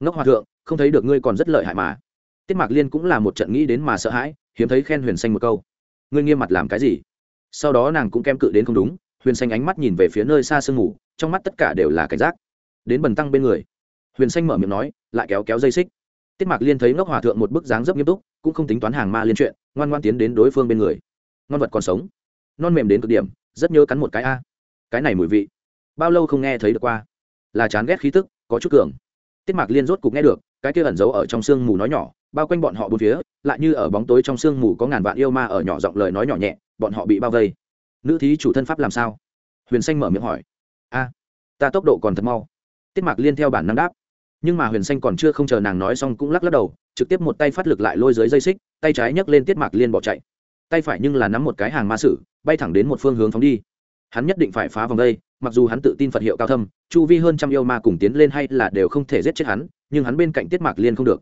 Ngốc hòa thượng, không thấy được ngươi còn rất lợi hại mà. Tiết mạc liên cũng là một trận nghĩ đến mà sợ hãi, hiếm thấy khen huyền xanh một câu. Ngươi nghiêm mặt làm cái gì? Sau đó nàng cũng kem cự đến không đúng, huyền xanh ánh mắt nhìn về phía nơi xa sương ngủ trong mắt tất cả đều là cảnh giác. Đến bần tăng bên người huyền xanh mở miệng nói, lại kéo kéo dây xích. Tiết mạc liên thấy ngốc hòa thượng một bức dáng rất nghiêm túc, cũng không tính toán hàng ma liên chuyện, ngoan ngoan tiến đến đối phương bên người. Ngon vật còn sống. Non mềm đến cực điểm, rất nhớ cắn một cái a. Cái này mùi vị, bao lâu không nghe thấy được qua. Là chán ghét khí tức, có chút cường. Tiết mạc liên rốt cục nghe được, cái kia ẩn giấu ở trong sương mù nói nhỏ, bao quanh bọn họ bốn phía, lại như ở bóng tối trong sương mù có ngàn vạn yêu ma ở nhỏ giọng lời nói nhỏ nhẹ, bọn họ bị bao vây. Nữ thí chủ thân pháp làm sao? Huyền xanh mở miệng hỏi. A, ta tốc độ còn thật mau. Tiết mạc liên theo bản năng đáp nhưng mà huyền xanh còn chưa không chờ nàng nói xong cũng lắc lắc đầu, trực tiếp một tay phát lực lại lôi dưới dây xích, tay trái nhấc lên tiết mạc liên bỏ chạy. Tay phải nhưng là nắm một cái hàng ma sử, bay thẳng đến một phương hướng phóng đi. Hắn nhất định phải phá vòng đây, mặc dù hắn tự tin phật hiệu cao thâm, chu vi hơn trăm yêu ma cùng tiến lên hay là đều không thể giết chết hắn, nhưng hắn bên cạnh tiết mạc liên không được.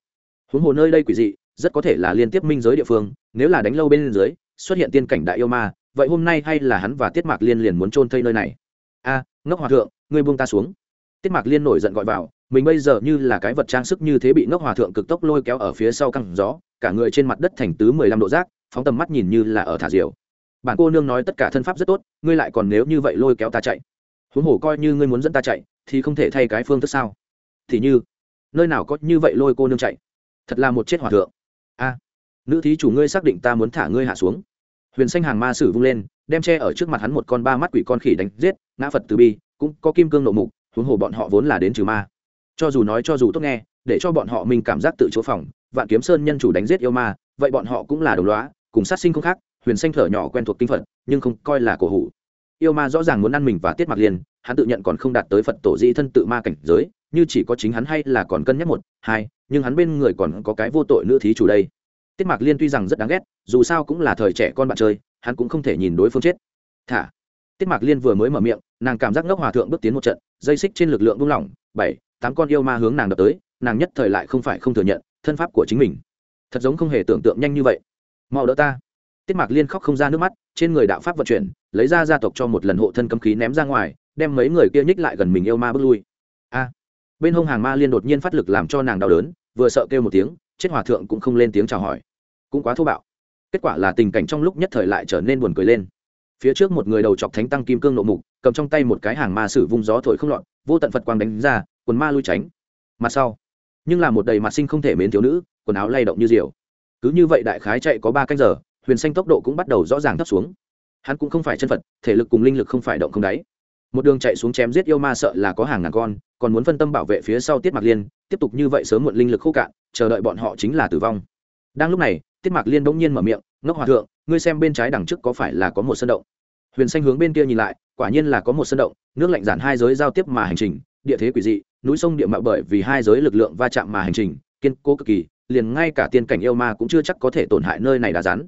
Huống hồ nơi đây quỷ dị, rất có thể là liên tiếp minh giới địa phương, nếu là đánh lâu bên dưới, xuất hiện tiên cảnh đại yêu ma, vậy hôm nay hay là hắn và tiết mạc liên liền muốn trôn thây nơi này? A, ngốc hòa thượng, ngươi buông ta xuống. Tiết mạc liên nổi giận gọi vào mình bây giờ như là cái vật trang sức như thế bị ngốc hòa thượng cực tốc lôi kéo ở phía sau căng gió, cả người trên mặt đất thành tứ mười lăm độ rác, phóng tầm mắt nhìn như là ở thả diều. Bản cô nương nói tất cả thân pháp rất tốt, ngươi lại còn nếu như vậy lôi kéo ta chạy. Huống hồ coi như ngươi muốn dẫn ta chạy, thì không thể thay cái phương thức sao? Thì như, nơi nào có như vậy lôi cô nương chạy? Thật là một chết hòa thượng. A, nữ thí chủ ngươi xác định ta muốn thả ngươi hạ xuống. Huyền xanh hàng ma sử vung lên, đem che ở trước mặt hắn một con ba mắt quỷ con khỉ đánh giết, ngã phật từ bi, cũng có kim cương nộ mục, huống hồ bọn họ vốn là đến trừ ma cho dù nói cho dù tốt nghe, để cho bọn họ mình cảm giác tự chỗ phòng, vạn kiếm sơn nhân chủ đánh giết yêu ma, vậy bọn họ cũng là đồng loá cùng sát sinh không khác, huyền xanh thở nhỏ quen thuộc kinh phật, nhưng không coi là cổ hủ. Yêu ma rõ ràng muốn ăn mình và tiết mặc liền, hắn tự nhận còn không đạt tới phật tổ dĩ thân tự ma cảnh giới, như chỉ có chính hắn hay là còn cân nhắc một, hai, nhưng hắn bên người còn có cái vô tội nữ thí chủ đây. Tiết mạc liên tuy rằng rất đáng ghét, dù sao cũng là thời trẻ con bạn chơi, hắn cũng không thể nhìn đối phương chết. Thả. Tiết mạc liên vừa mới mở miệng, nàng cảm giác ngốc hòa thượng bước tiến một trận, dây xích trên lực lượng buông lỏng, bảy tám con yêu ma hướng nàng đập tới, nàng nhất thời lại không phải không thừa nhận thân pháp của chính mình. Thật giống không hề tưởng tượng nhanh như vậy. Mau đỡ ta. Tiết mạc liên khóc không ra nước mắt, trên người đạo pháp vận chuyển, lấy ra gia tộc cho một lần hộ thân cấm khí ném ra ngoài, đem mấy người kia nhích lại gần mình yêu ma bước lui. A. Bên hông hàng ma liên đột nhiên phát lực làm cho nàng đau đớn, vừa sợ kêu một tiếng, chết hòa thượng cũng không lên tiếng chào hỏi. Cũng quá thô bạo. Kết quả là tình cảnh trong lúc nhất thời lại trở nên buồn cười lên. Phía trước một người đầu chọc thánh tăng kim cương nộ mục, cầm trong tay một cái hàng ma sử vung gió thổi không lọt vô tận phật quang đánh ra, quần ma lui tránh. Mặt sau, nhưng là một đầy mặt sinh không thể mến thiếu nữ, quần áo lay động như diều. Cứ như vậy đại khái chạy có ba canh giờ, huyền xanh tốc độ cũng bắt đầu rõ ràng thấp xuống. Hắn cũng không phải chân phật, thể lực cùng linh lực không phải động không đáy. Một đường chạy xuống chém giết yêu ma sợ là có hàng ngàn con, còn muốn phân tâm bảo vệ phía sau tiết mạc liên, tiếp tục như vậy sớm muộn linh lực khô cạn, chờ đợi bọn họ chính là tử vong. Đang lúc này, tiết mạc liên bỗng nhiên mở miệng, ngốc hòa thượng, ngươi xem bên trái đằng trước có phải là có một sân động? Huyền xanh hướng bên kia nhìn lại, quả nhiên là có một sân động, nước lạnh giản hai giới giao tiếp mà hành trình, địa thế quỷ dị, núi sông địa mạo bởi vì hai giới lực lượng va chạm mà hành trình, kiên cố cực kỳ, liền ngay cả tiên cảnh yêu ma cũng chưa chắc có thể tổn hại nơi này đá rắn.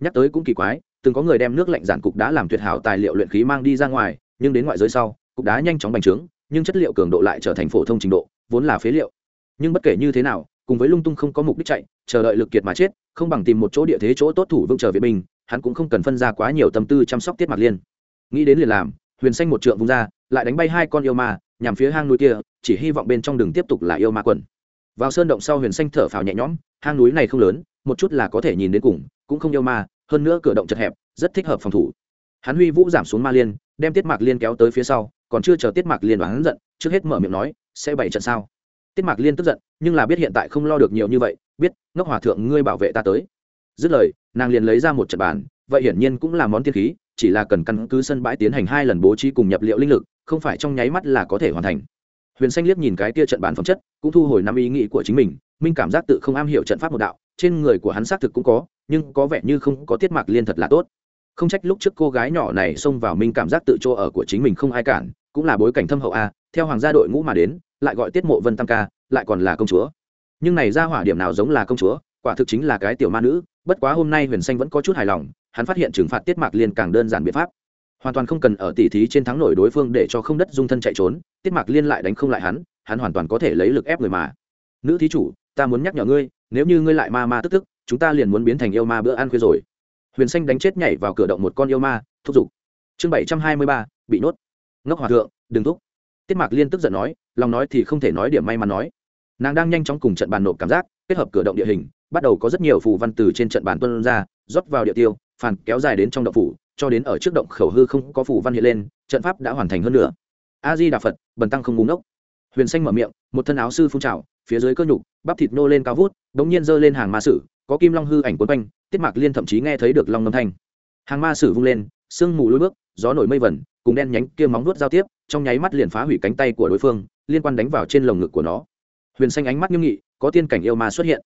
Nhắc tới cũng kỳ quái, từng có người đem nước lạnh giản cục đá làm tuyệt hảo tài liệu luyện khí mang đi ra ngoài, nhưng đến ngoại giới sau, cục đá nhanh chóng bành trướng, nhưng chất liệu cường độ lại trở thành phổ thông trình độ, vốn là phế liệu. Nhưng bất kể như thế nào, cùng với lung tung không có mục đích chạy, chờ đợi lực kiệt mà chết, không bằng tìm một chỗ địa thế chỗ tốt thủ vững chờ viện binh hắn cũng không cần phân ra quá nhiều tâm tư chăm sóc tiết mặc liên. Nghĩ đến liền làm, huyền xanh một trượng vung ra, lại đánh bay hai con yêu ma, nhằm phía hang núi kia, chỉ hy vọng bên trong đường tiếp tục là yêu ma quần. Vào sơn động sau huyền xanh thở phào nhẹ nhõm, hang núi này không lớn, một chút là có thể nhìn đến cùng, cũng không yêu ma, hơn nữa cửa động chật hẹp, rất thích hợp phòng thủ. Hắn huy vũ giảm xuống ma liên, đem tiết mạc liên kéo tới phía sau, còn chưa chờ tiết mạc liên đoán giận, trước hết mở miệng nói, sẽ bảy trận sao? Tiết mạc liên tức giận, nhưng là biết hiện tại không lo được nhiều như vậy, biết, ngốc hòa thượng, ngươi bảo vệ ta tới dứt lời, nàng liền lấy ra một trận bàn, vậy hiển nhiên cũng là món tiên khí, chỉ là cần căn cứ sân bãi tiến hành hai lần bố trí cùng nhập liệu linh lực, không phải trong nháy mắt là có thể hoàn thành. Huyền xanh liếc nhìn cái tia trận bàn phẩm chất, cũng thu hồi năm ý nghĩ của chính mình, minh cảm giác tự không am hiểu trận pháp một đạo, trên người của hắn xác thực cũng có, nhưng có vẻ như không có tiết mạc liên thật là tốt. Không trách lúc trước cô gái nhỏ này xông vào minh cảm giác tự chỗ ở của chính mình không ai cản, cũng là bối cảnh thâm hậu a, theo hoàng gia đội ngũ mà đến, lại gọi tiết mộ vân tam ca, lại còn là công chúa. Nhưng này ra hỏa điểm nào giống là công chúa? Quả thực chính là cái tiểu ma nữ, bất quá hôm nay huyền xanh vẫn có chút hài lòng, hắn phát hiện trừng phạt tiết mạc liên càng đơn giản biện pháp. Hoàn toàn không cần ở tỉ thí trên thắng nổi đối phương để cho không đất dung thân chạy trốn, tiết mạc liên lại đánh không lại hắn hắn hoàn toàn có thể lấy lực ép người mà. Nữ thí chủ, ta muốn nhắc nhở ngươi, nếu như ngươi lại ma ma tức tức, chúng ta liền muốn biến thành yêu ma bữa ăn khuya rồi. Huyền xanh đánh chết nhảy vào cửa động một con yêu ma, thúc giục. Chương bảy trăm hai mươi ba, bị nốt ngốc hòa thượng, đừng thúc. Tiết mạc liên tức giận nói, lòng nói thì không thể nói điểm may mắn nói nàng đang nhanh chóng cùng trận bàn nộp cảm giác, kết hợp cửa động địa hình, bắt đầu có rất nhiều phù văn từ trên trận bàn tuân ra, rót vào địa tiêu, phản kéo dài đến trong động phủ, cho đến ở trước động khẩu hư không có phù văn hiện lên, trận pháp đã hoàn thành hơn nữa. A di đà phật bần tăng không ngúng ốc huyền xanh mở miệng, một thân áo sư phun trào, phía dưới cơ nhục, bắp thịt nô lên cao vút đ n g nhiên giơ lên hàng ma sử, có kim long hư ảnh quấn quanh, tiết mạc liên thậm chí nghe thấy được long âm thanh. Hàng ma sử vung lên, sương mù lôi bước, gió nổi mây vẩn, cùng đen nhánh kia móng vuốt giao tiếp, trong nháy mắt liền phá hủy cánh tay của đối phương, liên quan đánh vào trên lồng ngực của nó huyền xanh ánh mắt nghiêm nghị, có tiên cảnh yêu ma xuất hiện.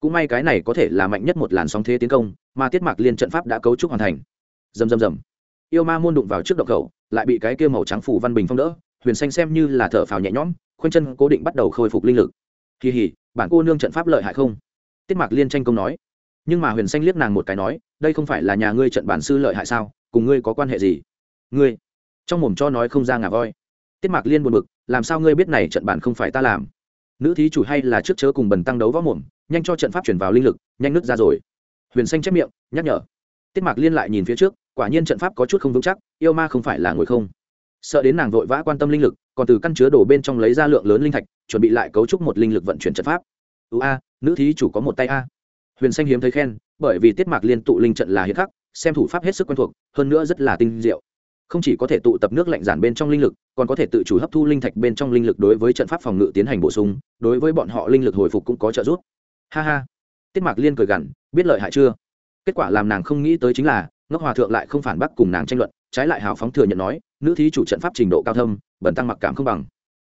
Cũng may cái này có thể là mạnh nhất một làn sóng thế tiến công, mà tiết mạc liên trận pháp đã cấu trúc hoàn thành. Dầm dầm dầm yêu ma môn đụng vào trước động khẩu, lại bị cái kia màu trắng phủ văn bình phong đỡ, huyền xanh xem như là thở phào nhẹ nhõm, khoanh chân cố định bắt đầu khôi phục linh lực. Kỳ hỉ, bản cô nương trận pháp lợi hại không? Tiết mạc liên tranh công nói. Nhưng mà huyền xanh liếc nàng một cái nói, đây không phải là nhà ngươi trận bản sư lợi hại sao, cùng ngươi có quan hệ gì? Ngươi. Trong mồm cho nói không ra ngà voi. Tiết mạc liên buồn bực, làm sao ngươi biết này trận bản không phải ta làm? Nữ thí chủ hay là trước chớ cùng bần tăng đấu võ mồm, nhanh cho trận pháp chuyển vào linh lực, nhanh nứt ra rồi. Huyền xanh chép miệng, nhắc nhở. Tiết mạc liên lại nhìn phía trước, quả nhiên trận pháp có chút không vững chắc, yêu ma không phải là ngồi không. Sợ đến nàng vội vã quan tâm linh lực, còn từ căn chứa đổ bên trong lấy ra lượng lớn linh thạch, chuẩn bị lại cấu trúc một linh lực vận chuyển trận pháp. Ưu a, nữ thí chủ có một tay a. Huyền xanh hiếm thấy khen, bởi vì tiết mạc liên tụ linh trận là hiện khắc, xem thủ pháp hết sức quen thuộc, hơn nữa rất là tinh diệu. Không chỉ có thể tụ tập nước lạnh giản bên trong linh lực còn có thể tự chủ hấp thu linh thạch bên trong linh lực đối với trận pháp phòng ngự tiến hành bổ sung, đối với bọn họ linh lực hồi phục cũng có trợ giúp. Ha ha. Tiết mạc liên cười gằn, biết lợi hại chưa? Kết quả làm nàng không nghĩ tới chính là ngốc hòa thượng lại không phản bác cùng nàng tranh luận, trái lại hào phóng thừa nhận nói, nữ thí chủ trận pháp trình độ cao thâm, bẩn tăng mặc cảm không bằng.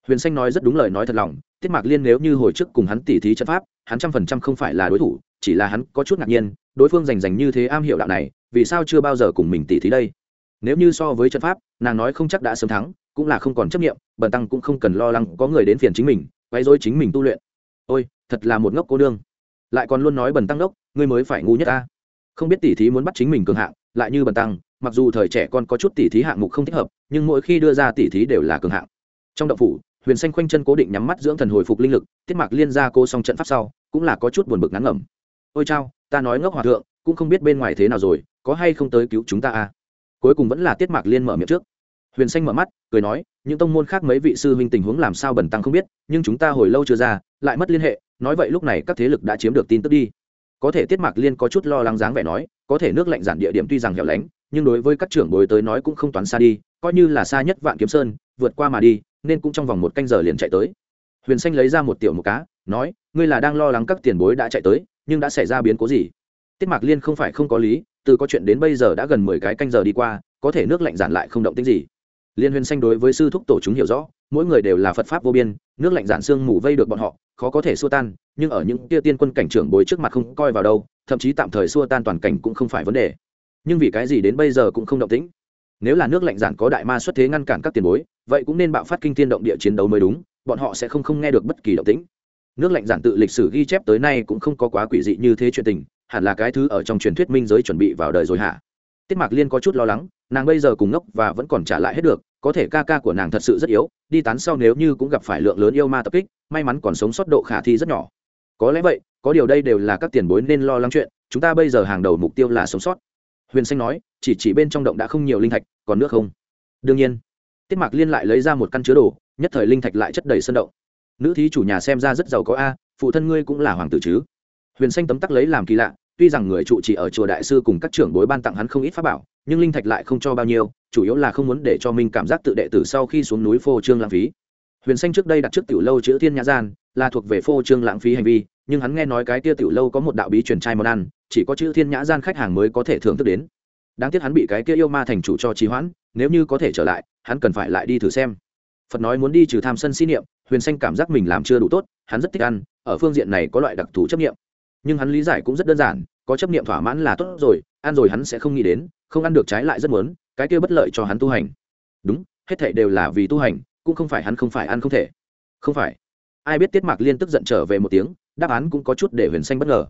Huyền xanh nói rất đúng lời nói thật lòng, tiết mạc liên nếu như hồi trước cùng hắn tỉ thí trận pháp, hắn trăm phần trăm không phải là đối thủ, chỉ là hắn có chút ngạc nhiên, đối phương giành giành như thế am hiểu đạo này, vì sao chưa bao giờ cùng mình tỉ thí đây? Nếu như so với trận pháp, nàng nói không chắc đã sớm thắng cũng là không còn chấp nghiệm bần tăng cũng không cần lo lắng có người đến phiền chính mình quay dối chính mình tu luyện. Ôi, thật là một ngốc cô đương lại còn luôn nói bần tăng ngốc ngươi mới phải ngu nhất ta. Không biết tỉ thí muốn bắt chính mình cường hạng, lại như bần tăng, mặc dù thời trẻ con có chút tỉ thí hạng mục không thích hợp, nhưng mỗi khi đưa ra tỉ thí đều là cường hạng. Trong động phủ, huyền xanh khoanh chân cố định nhắm mắt dưỡng thần hồi phục linh lực, tiết mạc liên ra cô xong trận pháp sau, cũng là có chút buồn bực ngắn ngẩm. Ôi chao, ta nói ngốc hòa thượng, cũng không biết bên ngoài thế nào rồi, có hay không tới cứu chúng ta à? Cuối cùng vẫn là tiết mạc liên mở miệng trước huyền xanh mở mắt, cười nói, những tông môn khác mấy vị sư huynh tình huống làm sao bẩn tăng không biết, nhưng chúng ta hồi lâu chưa ra, lại mất liên hệ, nói vậy lúc này các thế lực đã chiếm được tin tức đi. Có thể tiết mạc liên có chút lo lắng dáng vẻ nói, có thể nước lạnh giản địa điểm tuy rằng hẻo lánh, nhưng đối với các trưởng bồi tới nói cũng không toán xa đi, coi như là xa nhất vạn kiếm sơn, vượt qua mà đi, nên cũng trong vòng một canh giờ liền chạy tới. Huyền xanh lấy ra một tiểu một cá, nói, ngươi là đang lo lắng các tiền bối đã chạy tới, nhưng đã xảy ra biến cố gì? Tiết mạc liên không phải không có lý, từ có chuyện đến bây giờ đã gần mười cái canh giờ đi qua, có thể nước lạnh giản lại không động tính gì liên huyền xanh đối với sư thúc tổ chúng hiểu rõ, mỗi người đều là phật pháp vô biên, nước lạnh giản xương mù vây được bọn họ, khó có thể xua tan, nhưng ở những kia tiên quân cảnh trưởng bối trước mặt không coi vào đâu, thậm chí tạm thời xua tan toàn cảnh cũng không phải vấn đề. Nhưng vì cái gì đến bây giờ cũng không động tĩnh? Nếu là nước lạnh giản có đại ma xuất thế ngăn cản các tiền bối, vậy cũng nên bạo phát kinh thiên động địa chiến đấu mới đúng, bọn họ sẽ không không nghe được bất kỳ động tĩnh. Nước lạnh giản tự lịch sử ghi chép tới nay cũng không có quá quỷ dị như thế chuyện tình, hẳn là cái thứ ở trong truyền thuyết minh giới chuẩn bị vào đời rồi hả? Tiết mạc liên có chút lo lắng, nàng bây giờ cùng ngốc và vẫn còn trả lại hết được có thể ca ca của nàng thật sự rất yếu, đi tán sau nếu như cũng gặp phải lượng lớn yêu ma tập kích, may mắn còn sống sót độ khả thi rất nhỏ. Có lẽ vậy, có điều đây đều là các tiền bối nên lo lắng chuyện, chúng ta bây giờ hàng đầu mục tiêu là sống sót. Huyền xanh nói, chỉ chỉ bên trong động đã không nhiều linh thạch, còn nước không? Đương nhiên. Tiết mạc liên lại lấy ra một căn chứa đồ, nhất thời linh thạch lại chất đầy sân động. Nữ thí chủ nhà xem ra rất giàu có a, phụ thân ngươi cũng là hoàng tử chứ? Huyền xanh tấm tắc lấy làm kỳ lạ, tuy rằng người trụ chỉ ở chùa đại sư cùng các trưởng bối ban tặng hắn không ít pháp bảo, nhưng linh thạch lại không cho bao nhiêu chủ yếu là không muốn để cho mình cảm giác tự đệ tử sau khi xuống núi phô trương lãng phí. Huyền xanh trước đây đặt trước tiểu lâu chữ thiên nhã gian, là thuộc về phô trương lãng phí hành vi, nhưng hắn nghe nói cái tia tiểu lâu có một đạo bí truyền trai món ăn, chỉ có chữ thiên nhã gian khách hàng mới có thể thưởng thức đến. Đáng tiếc hắn bị cái kia yêu ma thành chủ cho trì hoãn, nếu như có thể trở lại, hắn cần phải lại đi thử xem. Phật nói muốn đi trừ tham sân si niệm, huyền xanh cảm giác mình làm chưa đủ tốt, hắn rất thích ăn, ở phương diện này có loại đặc thù chấp niệm. nhưng hắn lý giải cũng rất đơn giản, có chấp niệm thỏa mãn là tốt rồi, ăn rồi hắn sẽ không nghĩ đến, không ăn được trái lại rất muốn cái kia bất lợi cho hắn tu hành. Đúng, hết thảy đều là vì tu hành, cũng không phải hắn không phải ăn không thể. Không phải. Ai biết tiết mạc liên tức giận trở về một tiếng, đáp án cũng có chút để huyền xanh bất ngờ.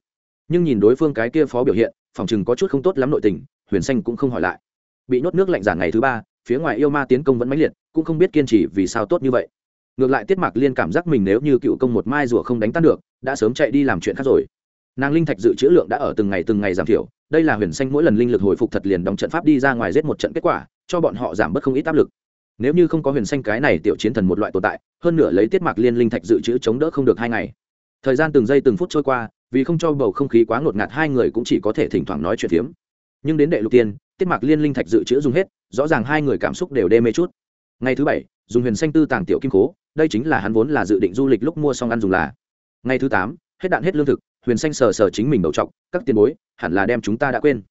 Nhưng nhìn đối phương cái kia phó biểu hiện, phòng chừng có chút không tốt lắm nội tình, huyền xanh cũng không hỏi lại. Bị nhốt nước lạnh giản ngày thứ ba, phía ngoài yêu ma tiến công vẫn mãnh liệt, cũng không biết kiên trì vì sao tốt như vậy. Ngược lại tiết mạc liên cảm giác mình nếu như cựu công một mai rùa không đánh tan được, đã sớm chạy đi làm chuyện khác rồi nàng linh thạch dự trữ lượng đã ở từng ngày từng ngày giảm thiểu, đây là huyền xanh mỗi lần linh lực hồi phục thật liền đóng trận pháp đi ra ngoài giết một trận kết quả, cho bọn họ giảm bớt không ít áp lực. Nếu như không có huyền xanh cái này tiểu chiến thần một loại tồn tại, hơn nửa lấy tiết mạc liên linh thạch dự trữ chống đỡ không được hai ngày. Thời gian từng giây từng phút trôi qua, vì không cho bầu không khí quá ngột ngạt, hai người cũng chỉ có thể thỉnh thoảng nói chuyện phiếm. Nhưng đến đệ lục tiên, tiết mạc liên linh thạch dự trữ dùng hết, rõ ràng hai người cảm xúc đều đê mê chút. Ngày thứ bảy, dùng huyền xanh tư tàng tiểu kim cố đây chính là hắn vốn là dự định du lịch lúc mua xong ăn dùng là. Ngày thứ tám, hết đạn hết lương thực huyền xanh sờ sờ chính mình đầu trọc, các tiền bối, hẳn là đem chúng ta đã quên.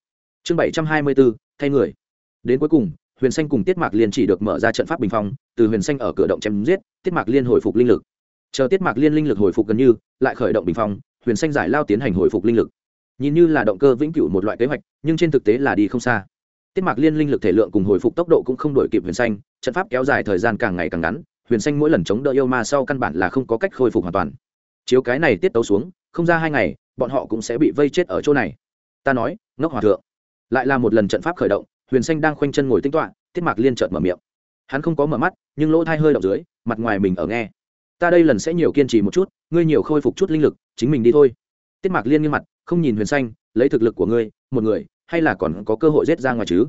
Chương bảy trăm hai mươi bốn thay người. Đến cuối cùng, huyền xanh cùng tiết mạc liên chỉ được mở ra trận pháp bình phong, từ huyền xanh ở cửa động chém giết, tiết mạc liên hồi phục linh lực. Chờ tiết mạc liên linh lực hồi phục gần như, lại khởi động bình phong, huyền xanh giải lao tiến hành hồi phục linh lực. Nhìn như là động cơ vĩnh cửu một loại kế hoạch, nhưng trên thực tế là đi không xa. Tiết mạc liên linh lực thể lượng cùng hồi phục tốc độ cũng không đổi kịp huyền xanh, trận pháp kéo dài thời gian càng ngày càng ngắn, huyền xanh mỗi lần chống đỡ yêu ma sau căn bản là không có cách khôi phục hoàn toàn. Chiếu cái này tiết tấu xuống không ra hai ngày, bọn họ cũng sẽ bị vây chết ở chỗ này. Ta nói, ngốc hòa thượng. Lại là một lần trận pháp khởi động, huyền xanh đang khoanh chân ngồi tinh toạ tiết mạc liên trợn mở miệng. Hắn không có mở mắt, nhưng lỗ thai hơi đọc dưới, mặt ngoài mình ở nghe. Ta đây lần sẽ nhiều kiên trì một chút, ngươi nhiều khôi phục chút linh lực, chính mình đi thôi. Tiết mạc liên nghiêm mặt, không nhìn huyền xanh, lấy thực lực của ngươi, một người, hay là còn có cơ hội rết ra ngoài chứ?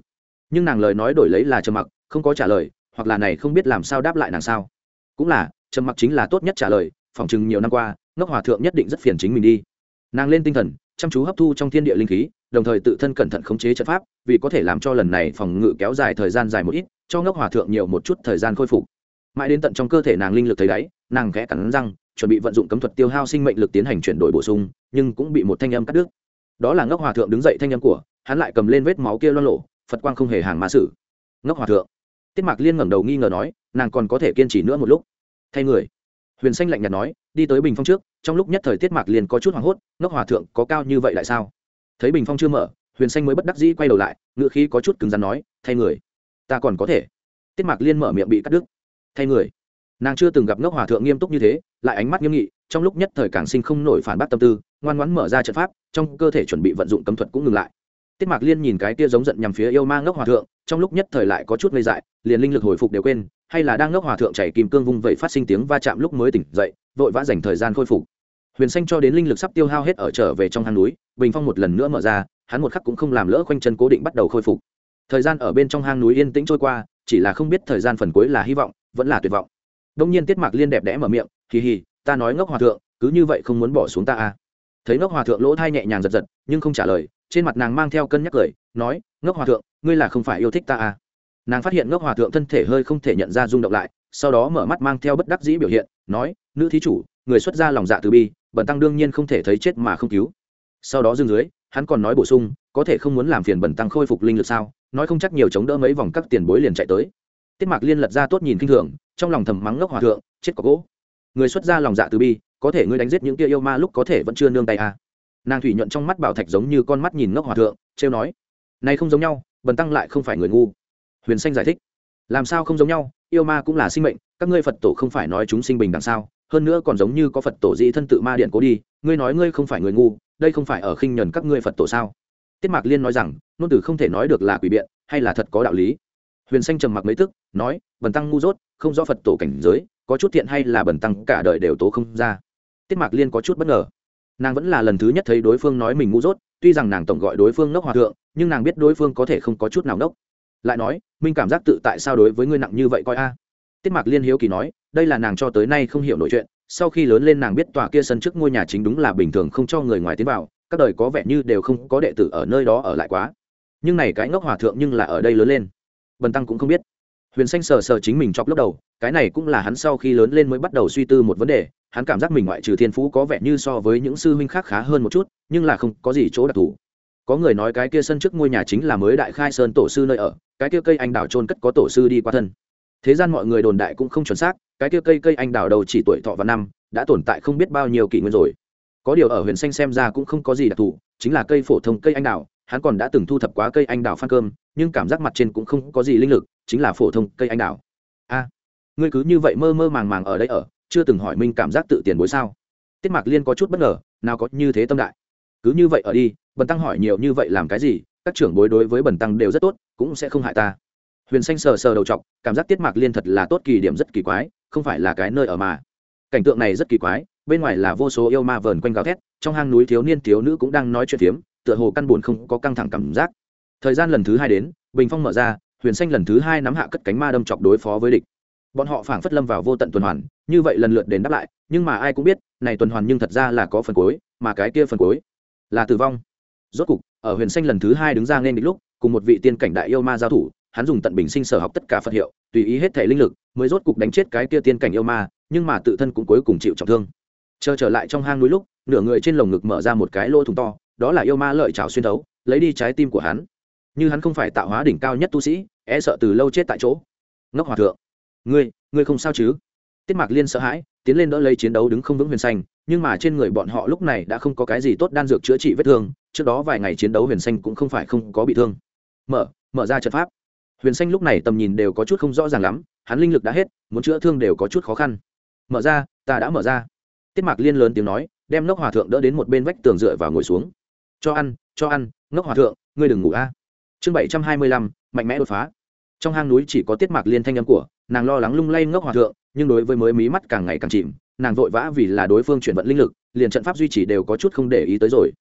Nhưng nàng lời nói đổi lấy là trầm mặc, không có trả lời, hoặc là này không biết làm sao đáp lại nàng sao. Cũng là, trầm mặc chính là tốt nhất trả lời, phỏng chừng nhiều năm qua ngốc hòa thượng nhất định rất phiền chính mình đi. Nàng lên tinh thần, chăm chú hấp thu trong thiên địa linh khí, đồng thời tự thân cẩn thận khống chế trận pháp, vì có thể làm cho lần này phòng ngự kéo dài thời gian dài một ít, cho ngốc hòa thượng nhiều một chút thời gian khôi phục. Mãi đến tận trong cơ thể nàng linh lực thấy đáy, nàng khẽ cắn răng, chuẩn bị vận dụng cấm thuật tiêu hao sinh mệnh lực tiến hành chuyển đổi bổ sung, nhưng cũng bị một thanh âm cắt đứt. Đó là ngốc hòa thượng đứng dậy thanh âm của, hắn lại cầm lên vết máu kia loan lộ phật quang không hề hàng ma sử ngốc hòa thượng. Tiết mạc liên ngẩng đầu nghi ngờ nói, nàng còn có thể kiên trì nữa một lúc. Thay người. Huyền xanh lạnh nhạt nói đi tới bình phong trước, trong lúc nhất thời tiết mạc liền có chút hoảng hốt, ngốc hòa thượng có cao như vậy lại sao? Thấy bình phong chưa mở, huyền xanh mới bất đắc dĩ quay đầu lại ngựa khí có chút cứng rắn nói, thay người, ta còn có thể. Tiết mạc liên mở miệng bị cắt đứt, thay người. Nàng chưa từng gặp ngốc hòa thượng nghiêm túc như thế, lại ánh mắt nghiêm nghị, trong lúc nhất thời càng sinh không nổi phản bác tâm tư, ngoan ngoãn mở ra trận pháp, trong cơ thể chuẩn bị vận dụng cấm thuật cũng ngừng lại tiết mạc liên nhìn cái kia giống giận nhằm phía yêu ma ngốc hòa thượng, trong lúc nhất thời lại có chút ngây dại, liền linh lực hồi phục đều quên, hay là đang ngốc hòa thượng chảy kim cương vung vậy phát sinh tiếng va chạm lúc mới tỉnh dậy, vội vã dành thời gian khôi phục. Huyền xanh cho đến linh lực sắp tiêu hao hết ở trở về trong hang núi, bình phong một lần nữa mở ra, hắn một khắc cũng không làm lỡ khoanh chân cố định bắt đầu khôi phục. Thời gian ở bên trong hang núi yên tĩnh trôi qua, chỉ là không biết thời gian phần cuối là hy vọng, vẫn là tuyệt vọng. Đông nhiên tiết mạc liên đẹp đẽ mở miệng, hì hì, ta nói ngốc hòa thượng, cứ như vậy không muốn bỏ xuống ta à? Thấy ngốc hòa thượng lỗ thai nhẹ nhàng giật giật, nhưng không trả lời trên mặt nàng mang theo cân nhắc cười, nói, ngốc hòa thượng, ngươi là không phải yêu thích ta à? Nàng phát hiện ngốc hòa thượng thân thể hơi không thể nhận ra rung động lại, sau đó mở mắt mang theo bất đắc dĩ biểu hiện, nói, nữ thí chủ, người xuất ra lòng dạ từ bi bẩn tăng đương nhiên không thể thấy chết mà không cứu. Sau đó dừng dưới, hắn còn nói bổ sung, có thể không muốn làm phiền bẩn tăng khôi phục linh lực sao? Nói không chắc nhiều chống đỡ mấy vòng các tiền bối liền chạy tới. Tiết mạc liên lật ra tốt nhìn kinh thường, trong lòng thầm mắng ngốc hòa thượng, chết có gỗ. Người xuất ra lòng dạ từ bi, có thể ngươi đánh giết những kia yêu ma lúc có thể vẫn chưa nương tay à nàng thủy nhuận trong mắt bảo thạch giống như con mắt nhìn ngốc hòa thượng, trêu nói, này không giống nhau, bần tăng lại không phải người ngu. Huyền xanh giải thích, làm sao không giống nhau, yêu ma cũng là sinh mệnh, các ngươi phật tổ không phải nói chúng sinh bình đằng sao? Hơn nữa còn giống như có phật tổ dĩ thân tự ma điện cố đi, ngươi nói ngươi không phải người ngu, đây không phải ở khinh nhuần các ngươi phật tổ sao? Tiết mạc liên nói rằng, nôn từ không thể nói được là quỷ biện, hay là thật có đạo lý. Huyền xanh trầm mặc mấy tức, nói, bần tăng ngu dốt, không rõ phật tổ cảnh giới, có chút thiện hay là bần tăng cả đời đều tố không ra. Tiết mạc liên có chút bất ngờ nàng vẫn là lần thứ nhất thấy đối phương nói mình ngu dốt, tuy rằng nàng tổng gọi đối phương ngốc hòa thượng, nhưng nàng biết đối phương có thể không có chút nào ngốc. Lại nói, minh cảm giác tự tại sao đối với ngươi nặng như vậy coi a? Tiết mạc liên hiếu kỳ nói, đây là nàng cho tới nay không hiểu nội chuyện, sau khi lớn lên nàng biết tòa kia sân trước ngôi nhà chính đúng là bình thường không cho người ngoài tiến vào, các đời có vẻ như đều không có đệ tử ở nơi đó ở lại quá. Nhưng này cái ngốc hòa thượng nhưng là ở đây lớn lên. Bần tăng cũng không biết huyền xanh sờ sờ chính mình chọc lúc đầu, cái này cũng là hắn sau khi lớn lên mới bắt đầu suy tư một vấn đề, hắn cảm giác mình ngoại trừ thiên phú có vẻ như so với những sư huynh khác khá hơn một chút, nhưng là không có gì chỗ đặc thù. Có người nói cái kia sân trước ngôi nhà chính là mới đại khai sơn tổ sư nơi ở, cái kia cây anh đào trôn cất có tổ sư đi qua thân. Thế gian mọi người đồn đại cũng không chuẩn xác, cái kia cây cây anh đào đầu chỉ tuổi thọ và năm, đã tồn tại không biết bao nhiêu kỷ nguyên rồi. Có điều ở huyền xanh xem ra cũng không có gì đặc thù, chính là cây phổ thông cây anh đào, hắn còn đã từng thu thập quá cây anh đào phan cơm, nhưng cảm giác mặt trên cũng không có gì linh lực chính là phổ thông cây anh đào. A, ngươi cứ như vậy mơ mơ màng màng ở đây ở, chưa từng hỏi minh cảm giác tự tiền bối sao? Tiết mạc liên có chút bất ngờ, nào có như thế tâm đại. Cứ như vậy ở đi, bần tăng hỏi nhiều như vậy làm cái gì, các trưởng bối đối với bần tăng đều rất tốt, cũng sẽ không hại ta. Huyền xanh sờ sờ đầu t cảm giác tiết mạc liên thật là tốt kỳ điểm rất kỳ quái, không phải là cái nơi ở mà. Cảnh tượng này rất kỳ quái, bên ngoài là vô số yêu ma vờn quanh gào thét, trong hang núi thiếu niên thiếu nữ cũng đang nói chuyện phiếm, tựa hồ căn buồn không có căng thẳng cảm giác. Thời gian lần thứ hai đến, bình phong mở ra huyền xanh lần thứ hai nắm hạ cất cánh ma đâm chọc đối phó với địch. Bọn họ phảng phất lâm vào vô tận tuần hoàn, như vậy lần lượt đến đáp lại, nhưng mà ai cũng biết, này tuần hoàn nhưng thật ra là có phần cuối, mà cái kia phần cuối là tử vong. Rốt cục, ở huyền xanh lần thứ hai đứng ra nên địch lúc, cùng một vị tiên cảnh đại yêu ma giao thủ, hắn dùng tận bình sinh sở học tất cả phật hiệu, tùy ý hết thể linh lực, mới rốt cục đánh chết cái kia tiên cảnh yêu ma, nhưng mà tự thân cũng cuối cùng chịu trọng thương. Chờ trở lại trong hang núi lúc, nửa người trên lồng ngực mở ra một cái lỗ thủng to, đó là yêu ma lợi trào xuyên thấu, lấy đi trái tim của hắn như hắn không phải tạo hóa đỉnh cao nhất tu sĩ e sợ từ lâu chết tại chỗ. Ngốc hòa thượng, ngươi ngươi không sao chứ? Tiết mạc liên sợ hãi, tiến lên đỡ lấy chiến đấu đứng không vững huyền xanh, nhưng mà trên người bọn họ lúc này đã không có cái gì tốt đan dược chữa trị vết thương, trước đó vài ngày chiến đấu huyền xanh cũng không phải không có bị thương. Mở mở ra trận pháp. Huyền xanh lúc này tầm nhìn đều có chút không rõ ràng lắm, hắn linh lực đã hết, muốn chữa thương đều có chút khó khăn. Mở ra, ta đã mở ra. Tiết mạc liên lớn tiếng nói, đem ngốc hòa thượng đỡ đến một bên vách tường dựa và ngồi xuống. Cho ăn cho ăn, ngốc hòa thượng, ngươi đừng ngủ a chương bảy trăm hai mươi lăm, mạnh mẽ đột phá. Trong hang núi chỉ có tiết mạc liên thanh âm của, nàng lo lắng lung lay ngốc hòa thượng, nhưng đối với mới mí mắt càng ngày càng chìm, nàng vội vã vì là đối phương chuyển vận linh lực, liền trận pháp duy trì đều có chút không để ý tới rồi.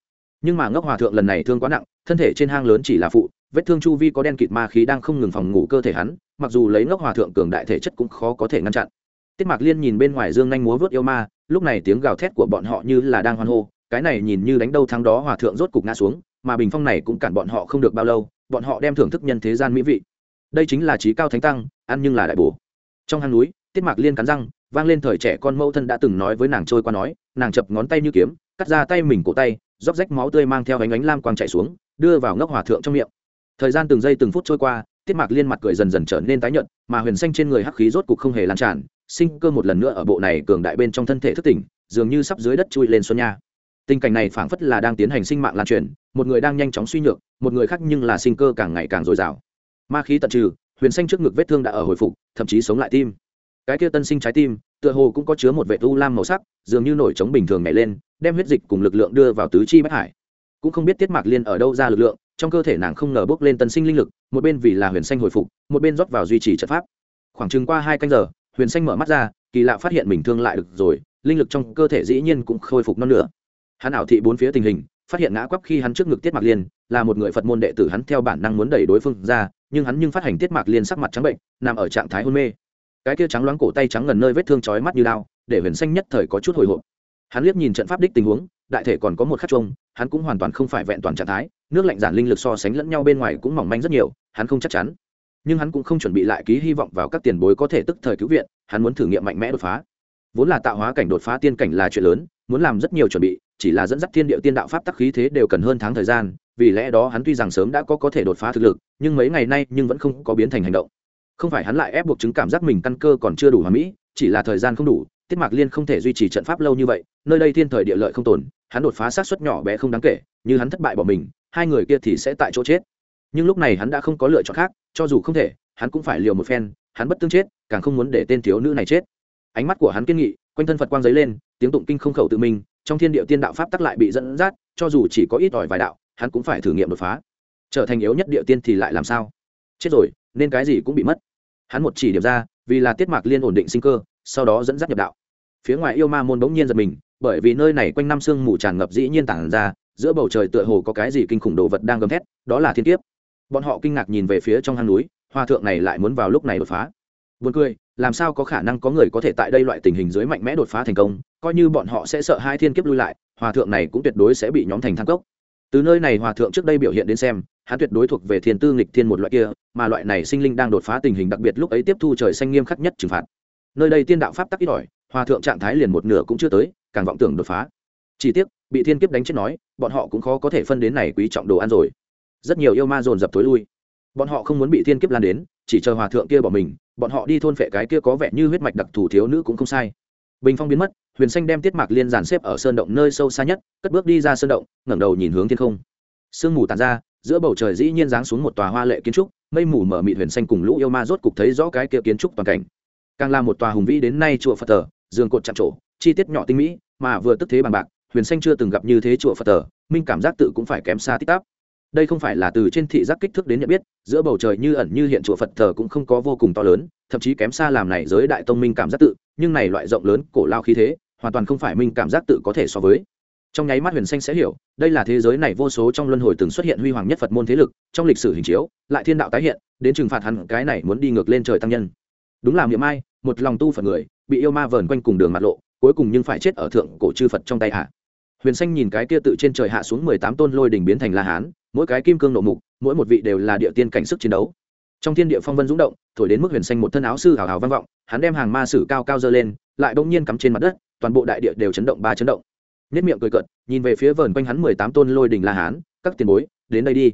Nhưng mà ngốc hòa thượng lần này thương quá nặng, thân thể trên hang lớn chỉ là phụ, vết thương chu vi có đen kịt ma khí đang không ngừng phòng ngủ cơ thể hắn, mặc dù lấy ngốc hòa thượng cường đại thể chất cũng khó có thể ngăn chặn. Tiết mạc liên nhìn bên ngoài dương nhanh múa vớt yêu ma, lúc này tiếng gào thét của bọn họ như là đang hoan hô, cái này nhìn như đánh đâu thắng đó hòa thượng rốt cục ngã xuống, mà bình phong này cũng cản bọn họ không được bao lâu bọn họ đem thưởng thức nhân thế gian mỹ vị. Đây chính là trí cao thánh tăng, ăn nhưng là đại bổ. Trong hang núi, tiết mạc liên cắn răng, vang lên thời trẻ con mẫu thân đã từng nói với nàng trôi qua nói, nàng chập ngón tay như kiếm, cắt ra tay mình cổ tay róc rách máu tươi mang theo ánh ánh lam quang chạy xuống, đưa vào ngốc hòa thượng trong miệng. Thời gian từng giây từng phút trôi qua, tiết mạc liên mặt cười dần dần trở nên tái nhợt, mà huyền xanh trên người hắc khí rốt cục không hề lan tràn, sinh cơ một lần nữa ở bộ này cường đại bên trong thân thể thức tỉnh, dường như sắp dưới đất chui lên xuân nha tình cảnh này phảng phất là đang tiến hành sinh mạng lan truyền, một người đang nhanh chóng suy nhược, một người khác nhưng là sinh cơ càng ngày càng dồi dào. Ma khí tận trừ, huyền xanh trước ngực vết thương đã ở hồi phục, thậm chí sống lại tim. Cái kia tân sinh trái tim, tựa hồ cũng có chứa một vệ u lam màu sắc, dường như nổi trống bình thường nhảy lên, đem huyết dịch cùng lực lượng đưa vào tứ chi bất hải. Cũng không biết tiết mạc liên ở đâu ra lực lượng, trong cơ thể nàng không ngờ bước lên tân sinh linh lực, một bên vì là huyền xanh hồi phục, một bên rót vào duy trì trận pháp. Khoảng chừng qua hai canh giờ, huyền xanh mở mắt ra, kỳ lạ phát hiện mình thương lại được rồi, linh lực trong cơ thể dĩ nhiên cũng khôi phục non nữa hắn ảo thị bốn phía tình hình, phát hiện ngã quắp khi hắn trước ngực tiết mạc liên là một người phật môn đệ tử hắn theo bản năng muốn đẩy đối phương ra, nhưng hắn nhưng phát hành tiết mạc liên sắc mặt trắng bệnh, nằm ở trạng thái hôn mê. Cái kia trắng loáng cổ tay trắng ngần nơi vết thương chói mắt như đao, để huyền xanh nhất thời có chút hồi hộp. Hắn liếc nhìn trận pháp đích tình huống, đại thể còn có một khắc chung hắn cũng hoàn toàn không phải vẹn toàn trạng thái, nước lạnh giản linh lực so sánh lẫn nhau bên ngoài cũng mỏng manh rất nhiều, hắn không chắc chắn. Nhưng hắn cũng không chuẩn bị lại ký hy vọng vào các tiền bối có thể tức thời cứu viện, hắn muốn thử nghiệm mạnh mẽ đột phá. Vốn là tạo hóa cảnh đột phá tiên cảnh là chuyện lớn muốn làm rất nhiều chuẩn bị, chỉ là dẫn dắt thiên địa tiên đạo pháp tắc khí thế đều cần hơn tháng thời gian, vì lẽ đó hắn tuy rằng sớm đã có có thể đột phá thực lực, nhưng mấy ngày nay nhưng vẫn không có biến thành hành động. Không phải hắn lại ép buộc chứng cảm giác mình căn cơ còn chưa đủ hòa mỹ, chỉ là thời gian không đủ, tiết mạc liên không thể duy trì trận pháp lâu như vậy, nơi đây thiên thời địa lợi không tồn, hắn đột phá sát xuất nhỏ bé không đáng kể, như hắn thất bại bỏ mình, hai người kia thì sẽ tại chỗ chết. Nhưng lúc này hắn đã không có lựa chọn khác, cho dù không thể, hắn cũng phải liều một phen, hắn bất tương chết, càng không muốn để tên thiếu nữ này chết. Ánh mắt của hắn kiên nghị, quanh thân phật quang giấy lên tiếng tụng kinh không khẩu tự mình trong thiên địa tiên đạo pháp tắc lại bị dẫn dắt cho dù chỉ có ít ỏi vài đạo hắn cũng phải thử nghiệm đột phá. Trở thành yếu nhất địa tiên thì lại làm sao? Chết rồi nên cái gì cũng bị mất. Hắn một chỉ điểm ra vì là tiết mạc liên ổn định sinh cơ sau đó dẫn dắt nhập đạo. Phía ngoài yêu ma môn bỗng nhiên giật mình bởi vì nơi này quanh năm sương mù tràn ngập dĩ nhiên tản ra giữa bầu trời tựa hồ có cái gì kinh khủng đồ vật đang gầm thét đó là thiên kiếp. Bọn họ kinh ngạc nhìn về phía trong hang núi hòa thượng này lại muốn vào lúc này đột phá. Buồn cười, làm sao có khả năng có người có thể tại đây loại tình hình dưới mạnh mẽ đột phá thành công, coi như bọn họ sẽ sợ hai thiên kiếp lui lại, hòa thượng này cũng tuyệt đối sẽ bị nhóm thành thang cốc. Từ nơi này hòa thượng trước đây biểu hiện đến xem, hắn tuyệt đối thuộc về thiên tư nghịch thiên một loại kia, mà loại này sinh linh đang đột phá tình hình đặc biệt lúc ấy tiếp thu trời xanh nghiêm khắc nhất trừng phạt. Nơi đây tiên đạo pháp tắc ít ỏi, hòa thượng trạng thái liền một nửa cũng chưa tới, càng vọng tưởng đột phá. Chỉ tiếc, bị thiên kiếp đánh chết nói, bọn họ cũng khó có thể phân đến này quý trọng đồ ăn rồi. Rất nhiều yêu ma dồn dập tối lui. Bọn họ không muốn bị thiên kiếp lan đến, chỉ chờ hòa thượng kia bỏ mình, bọn họ đi thôn phệ cái kia có vẻ như huyết mạch đặc thù thiếu nữ cũng không sai. Bình phong biến mất, huyền xanh đem tiết mạc liên dàn xếp ở sơn động nơi sâu xa nhất, cất bước đi ra sơn động, ngẩng đầu nhìn hướng thiên không. Sương mù tàn ra, giữa bầu trời dĩ nhiên giáng xuống một tòa hoa lệ kiến trúc, mây mù mở mịt huyền xanh cùng lũ yêu ma rốt cục thấy rõ cái kia kiến trúc toàn cảnh. Càng là một tòa hùng vĩ đến nay chùa phật tờ, giường cột chạm trổ, chi tiết nhỏ tinh mỹ, mà vừa tức thế bằng bạc, huyền xanh chưa từng gặp như thế chùa phật tờ, minh cảm giác tự cũng phải kém xa tích tắp đây không phải là từ trên thị giác kích thước đến nhận biết, giữa bầu trời như ẩn như hiện chùa phật thờ cũng không có vô cùng to lớn, thậm chí kém xa làm này giới đại tông minh cảm giác tự, nhưng này loại rộng lớn, cổ lao khí thế, hoàn toàn không phải minh cảm giác tự có thể so với. Trong nháy mắt huyền xanh sẽ hiểu, đây là thế giới này vô số trong luân hồi từng xuất hiện huy hoàng nhất phật môn thế lực, trong lịch sử hình chiếu, lại thiên đạo tái hiện, đến trừng phạt hẳn cái này muốn đi ngược lên trời tăng nhân. Đúng là miệng ai, một lòng tu phật người, bị yêu ma vờn quanh cùng đường mặt lộ, cuối cùng nhưng phải chết ở thượng cổ chư phật trong tay hạ huyền xanh nhìn cái kia tự trên trời hạ xuống mười tám tôn lôi đỉnh biến thành la hán, mỗi cái kim cương nộ mục, mỗi một vị đều là địa tiên cảnh sức chiến đấu. Trong thiên địa phong vân rúng động, thổi đến mức huyền xanh một thân áo sư hào hào vang vọng, hắn đem hàng ma sử cao cao dơ lên, lại bỗng nhiên cắm trên mặt đất, toàn bộ đại địa đều chấn động ba chấn động. Nhất miệng cười cợt, nhìn về phía vờn quanh hắn mười tám tôn lôi đình la hán, các tiền bối, đến đây đi.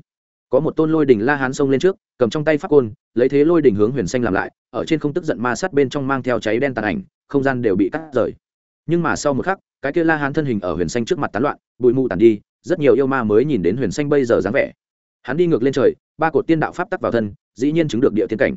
Có một tôn lôi đình la hán xông lên trước, cầm trong tay pháp côn, lấy thế lôi đình hướng huyền xanh làm lại, ở trên không tức giận ma sát bên trong mang theo cháy đen tàn ảnh, không gian đều bị cắt rời. Nhưng mà sau một khắc cái kia la hán thân hình ở huyền xanh trước mặt tán loạn, bụi mù tàn đi, rất nhiều yêu ma mới nhìn đến huyền xanh bây giờ dáng vẻ. Hắn đi ngược lên trời, ba cột tiên đạo pháp tắc vào thân, dĩ nhiên chứng được địa tiên cảnh.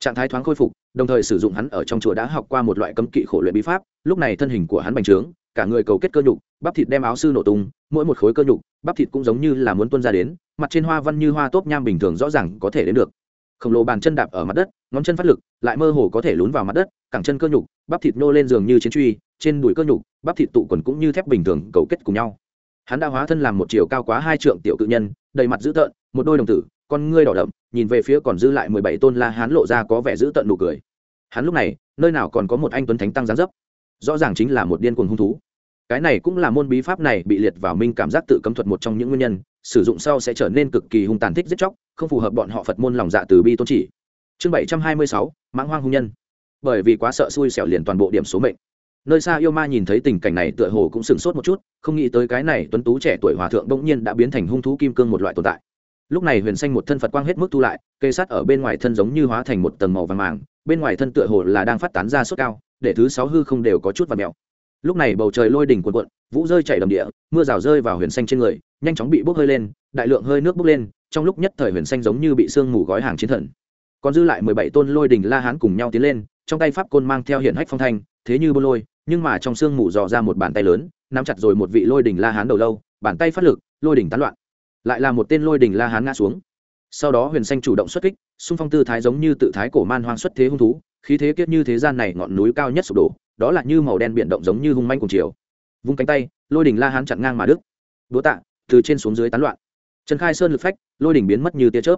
Trạng thái thoáng khôi phục, đồng thời sử dụng hắn ở trong chùa đã học qua một loại cấm kỵ khổ luyện bí pháp, lúc này thân hình của hắn bành trướng, cả người cầu kết cơ nhục, bắp thịt đem áo sư nổ tung, mỗi một khối cơ nhục, bắp thịt cũng giống như là muốn tuân ra đến, mặt trên hoa văn như hoa tốp nham bình thường rõ ràng có thể đến được. Khổng lồ bàn chân đạp ở mặt đất, ngón chân phát lực, lại mơ hồ có thể lún vào mặt đất, cẳng chân cơ nhục bắp thịt nô lên giường như chiến truy, trên đùi cơ nhục, bắp thịt tụ quần cũng như thép bình thường cầu kết cùng nhau. Hắn đã hóa thân làm một chiều cao quá hai trượng tiểu cự nhân, đầy mặt dữ tợn, một đôi đồng tử, con ngươi đỏ đậm, nhìn về phía còn dư lại mười bảy tôn la hán lộ ra có vẻ dữ tợn nụ cười. Hắn lúc này, nơi nào còn có một anh tuấn thánh tăng gián dấp? Rõ ràng chính là một điên cuồng hung thú. Cái này cũng là môn bí pháp này bị liệt vào minh cảm giác tự cấm thuật một trong những nguyên nhân, sử dụng sau sẽ trở nên cực kỳ hung tàn thích giết chóc, không phù hợp bọn họ phật môn lòng dạ từ bi tôn chỉ. Chương bảy trăm hai mươi sáu, mãng hoang hung nhân bởi vì quá sợ xui xẻo liền toàn bộ điểm số mệnh. Nơi xa yêu ma nhìn thấy tình cảnh này tựa hồ cũng sửng sốt một chút, không nghĩ tới cái này tuấn tú trẻ tuổi hòa thượng bỗng nhiên đã biến thành hung thú kim cương một loại tồn tại. Lúc này huyền xanh một thân phật quang hết mức thu lại cây sắt ở bên ngoài thân giống như hóa thành một tầng màu vàng màng, bên ngoài thân tựa hồ là đang phát tán ra sốt cao, để thứ sáu hư không đều có chút và mèo. Lúc này bầu trời lôi đỉnh cuộn cuộn, vũ rơi chảy đầm địa, mưa rào rơi vào huyền xanh trên người, nhanh chóng bị bốc hơi lên, đại lượng hơi nước bốc lên, trong lúc nhất thời huyền xanh giống như bị sương mù gói hàng chiến thần. Còn dư lại mười bảy tôn lôi đỉnh la hán cùng nhau tiến lên trong tay pháp côn mang theo hiện hách phong thanh, thế như bôn lôi, nhưng mà trong sương mù dò ra một bàn tay lớn, nắm chặt rồi một vị lôi đỉnh la hán đầu lâu, bàn tay phát lực, lôi đỉnh tán loạn. Lại là một tên lôi đỉnh la hán ngã xuống. Sau đó huyền xanh chủ động xuất kích, xung phong tư thái giống như tự thái cổ man hoang xuất thế hung thú, khí thế kiết như thế gian này ngọn núi cao nhất sụp đổ, đó là như màu đen biển động giống như hung manh cùng chiều. Vung cánh tay, lôi đỉnh la hán chặn ngang mà đức đúa tạ, từ trên xuống dưới tán loạn. Trần khai sơn lực phách, lôi đỉnh biến mất như tia chớp.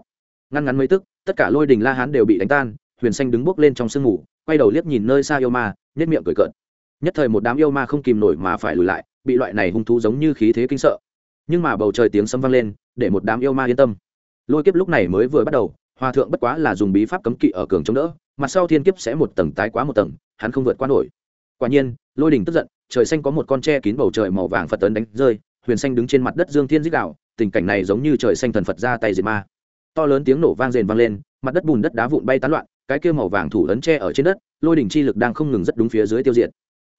Ngăn ngắn mấy tức, tất cả lôi đỉnh la hán đều bị đánh tan, huyền xanh đứng bước lên trong sương mù quay đầu liếc nhìn nơi xa yêu ma nhất miệng cười cợt. Nhất thời một đám yêu ma không kìm nổi mà phải lùi lại, bị loại này hung thú giống như khí thế kinh sợ. Nhưng mà bầu trời tiếng sấm vang lên, để một đám yêu ma yên tâm. Lôi kiếp lúc này mới vừa bắt đầu, hòa thượng bất quá là dùng bí pháp cấm kỵ ở cường chống đỡ, mặt sau thiên kiếp sẽ một tầng tái quá một tầng, hắn không vượt qua nổi. Quả nhiên, lôi đình tức giận, trời xanh có một con tre kín bầu trời màu vàng phật tấn đánh rơi, huyền xanh đứng trên mặt đất dương thiên dích đạo, tình cảnh này giống như trời xanh thần phật ra tay diệt ma. To lớn tiếng nổ vang rền vang lên, mặt đất bùn đất đá vụn bay tán loạn cái kia màu vàng thủ ấn tre ở trên đất, lôi đỉnh chi lực đang không ngừng rất đúng phía dưới tiêu diệt.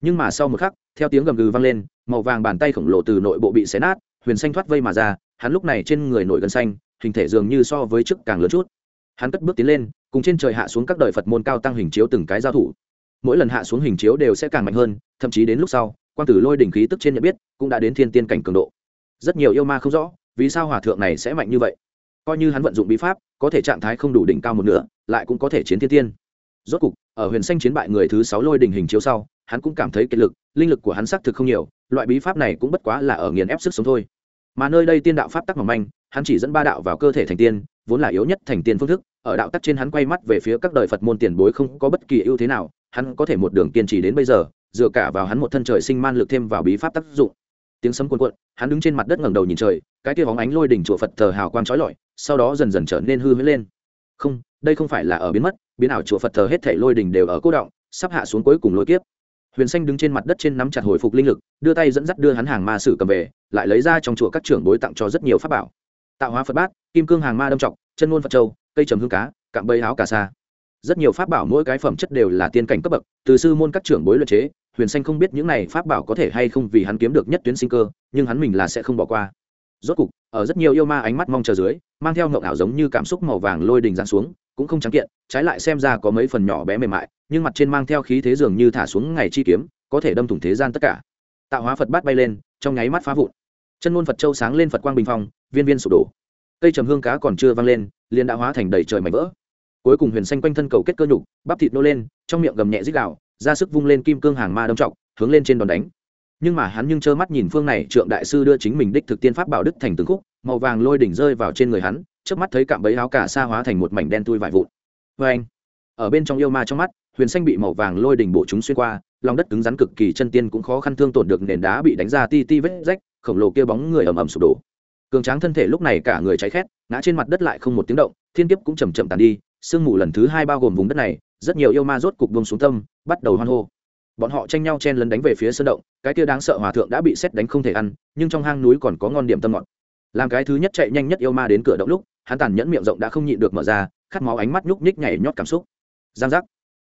Nhưng mà sau một khắc, theo tiếng gầm gừ vang lên, màu vàng bàn tay khổng lồ từ nội bộ bị xé nát, huyền xanh thoát vây mà ra, hắn lúc này trên người nổi gân xanh, hình thể dường như so với trước càng lớn chút. Hắn cất bước tiến lên, cùng trên trời hạ xuống các đời phật môn cao tăng hình chiếu từng cái giao thủ. Mỗi lần hạ xuống hình chiếu đều sẽ càng mạnh hơn, thậm chí đến lúc sau quan tử lôi đỉnh khí tức trên nhận biết, cũng đã đến thiên tiên cảnh cường độ. Rất nhiều yêu ma không rõ, vì sao hòa thượng này sẽ mạnh như vậy? Coi như hắn vận dụng bí pháp, có thể trạng thái không đủ đỉnh cao một nửa lại cũng có thể chiến thiên tiên. Rốt cục, ở huyền xanh chiến bại người thứ sáu lôi đỉnh hình chiếu sau, hắn cũng cảm thấy kiệt lực, linh lực của hắn xác thực không nhiều, loại bí pháp này cũng bất quá là ở nghiền ép sức sống thôi. Mà nơi đây tiên đạo pháp tắc mỏng manh, hắn chỉ dẫn ba đạo vào cơ thể thành tiên, vốn là yếu nhất thành tiên phương thức, ở đạo tắc trên hắn quay mắt về phía các đời phật môn tiền bối không có bất kỳ ưu thế nào, hắn có thể một đường kiên trì đến bây giờ, dựa cả vào hắn một thân trời sinh man lực thêm vào bí pháp tác dụng. Tiếng sấm cuồn cuộn, hắn đứng trên mặt đất ngẩng đầu nhìn trời, cái kia bóng ánh lôi đỉnh chùa phật thờ hào quang chói lọi, sau đó dần dần trở nên hư huyễn lên. Không đây không phải là ở biến mất, biến ảo chùa phật thờ hết thảy lôi đỉnh đều ở cố động, sắp hạ xuống cuối cùng lôi kiếp. Huyền xanh đứng trên mặt đất trên nắm chặt hồi phục linh lực, đưa tay dẫn dắt đưa hắn hàng ma sử cầm về, lại lấy ra trong chùa các trưởng bối tặng cho rất nhiều pháp bảo. Tạo hóa phật bát, kim cương hàng ma đâm trọng chân ngôn phật châu, cây trầm hương cá, cạm bây áo cà sa. Rất nhiều pháp bảo mỗi cái phẩm chất đều là tiên cảnh cấp bậc, từ sư môn các trưởng bối luật chế, huyền xanh không biết những này pháp bảo có thể hay không vì hắn kiếm được nhất tuyến sinh cơ, nhưng hắn mình là sẽ không bỏ qua. Rốt cục, ở rất nhiều yêu ma ánh mắt mong chờ dưới, mang theo ngậu ảo giống như cảm xúc màu vàng lôi đình giáng xuống cũng không trắng kiện, trái lại xem ra có mấy phần nhỏ bé mềm mại, nhưng mặt trên mang theo khí thế dường như thả xuống ngày chi kiếm, có thể đâm thủng thế gian tất cả. Tạo hóa phật bát bay lên, trong nháy mắt phá vụn. Chân môn phật châu sáng lên phật quang bình phong, viên viên sụp đổ. Cây trầm hương cá còn chưa văng lên, liền đã hóa thành đầy trời mảnh vỡ. Cuối cùng huyền xanh quanh thân cầu kết cơ nhục, bắp thịt nô lên, trong miệng gầm nhẹ dích đạo ra sức vung lên kim cương hàng ma đâm trọng hướng lên trên đòn đánh. Nhưng mà hắn nhưng trơ mắt nhìn phương này trượng đại sư đưa chính mình đích thực tiên pháp bảo đức thành từng khúc, màu vàng lôi đỉnh rơi vào trên người hắn trước mắt thấy cạm bẫy áo cả xa hóa thành một mảnh đen tui vải vụn. Vê anh, ở bên trong yêu ma trong mắt, huyền xanh bị màu vàng lôi đỉnh bổ chúng xuyên qua, lòng đất cứng rắn cực kỳ, chân tiên cũng khó khăn thương tổn được nền đá bị đánh ra ti ti vết rách, khổng lồ kia bóng người ầm ầm sụp đổ. Cường tráng thân thể lúc này cả người cháy khét, ngã trên mặt đất lại không một tiếng động, thiên kiếp cũng chầm chậm tàn đi, sương mù lần thứ hai bao gồm vùng đất này, rất nhiều yêu ma rốt cục bông xuống tâm, bắt đầu hoan hô. Bọn họ tranh nhau chen lấn đánh về phía sơn động, cái kia đáng sợ hòa thượng đã bị xét đánh không thể ăn, nhưng trong hang núi còn có ngon điểm tâm ngọt. Làm cái thứ nhất chạy nhanh nhất yêu ma đến cửa động lúc hắn tàn nhẫn miệng rộng đã không nhịn được mở ra, khát máu ánh mắt nhúc nhích nhảy nhót cảm xúc. Giang giác.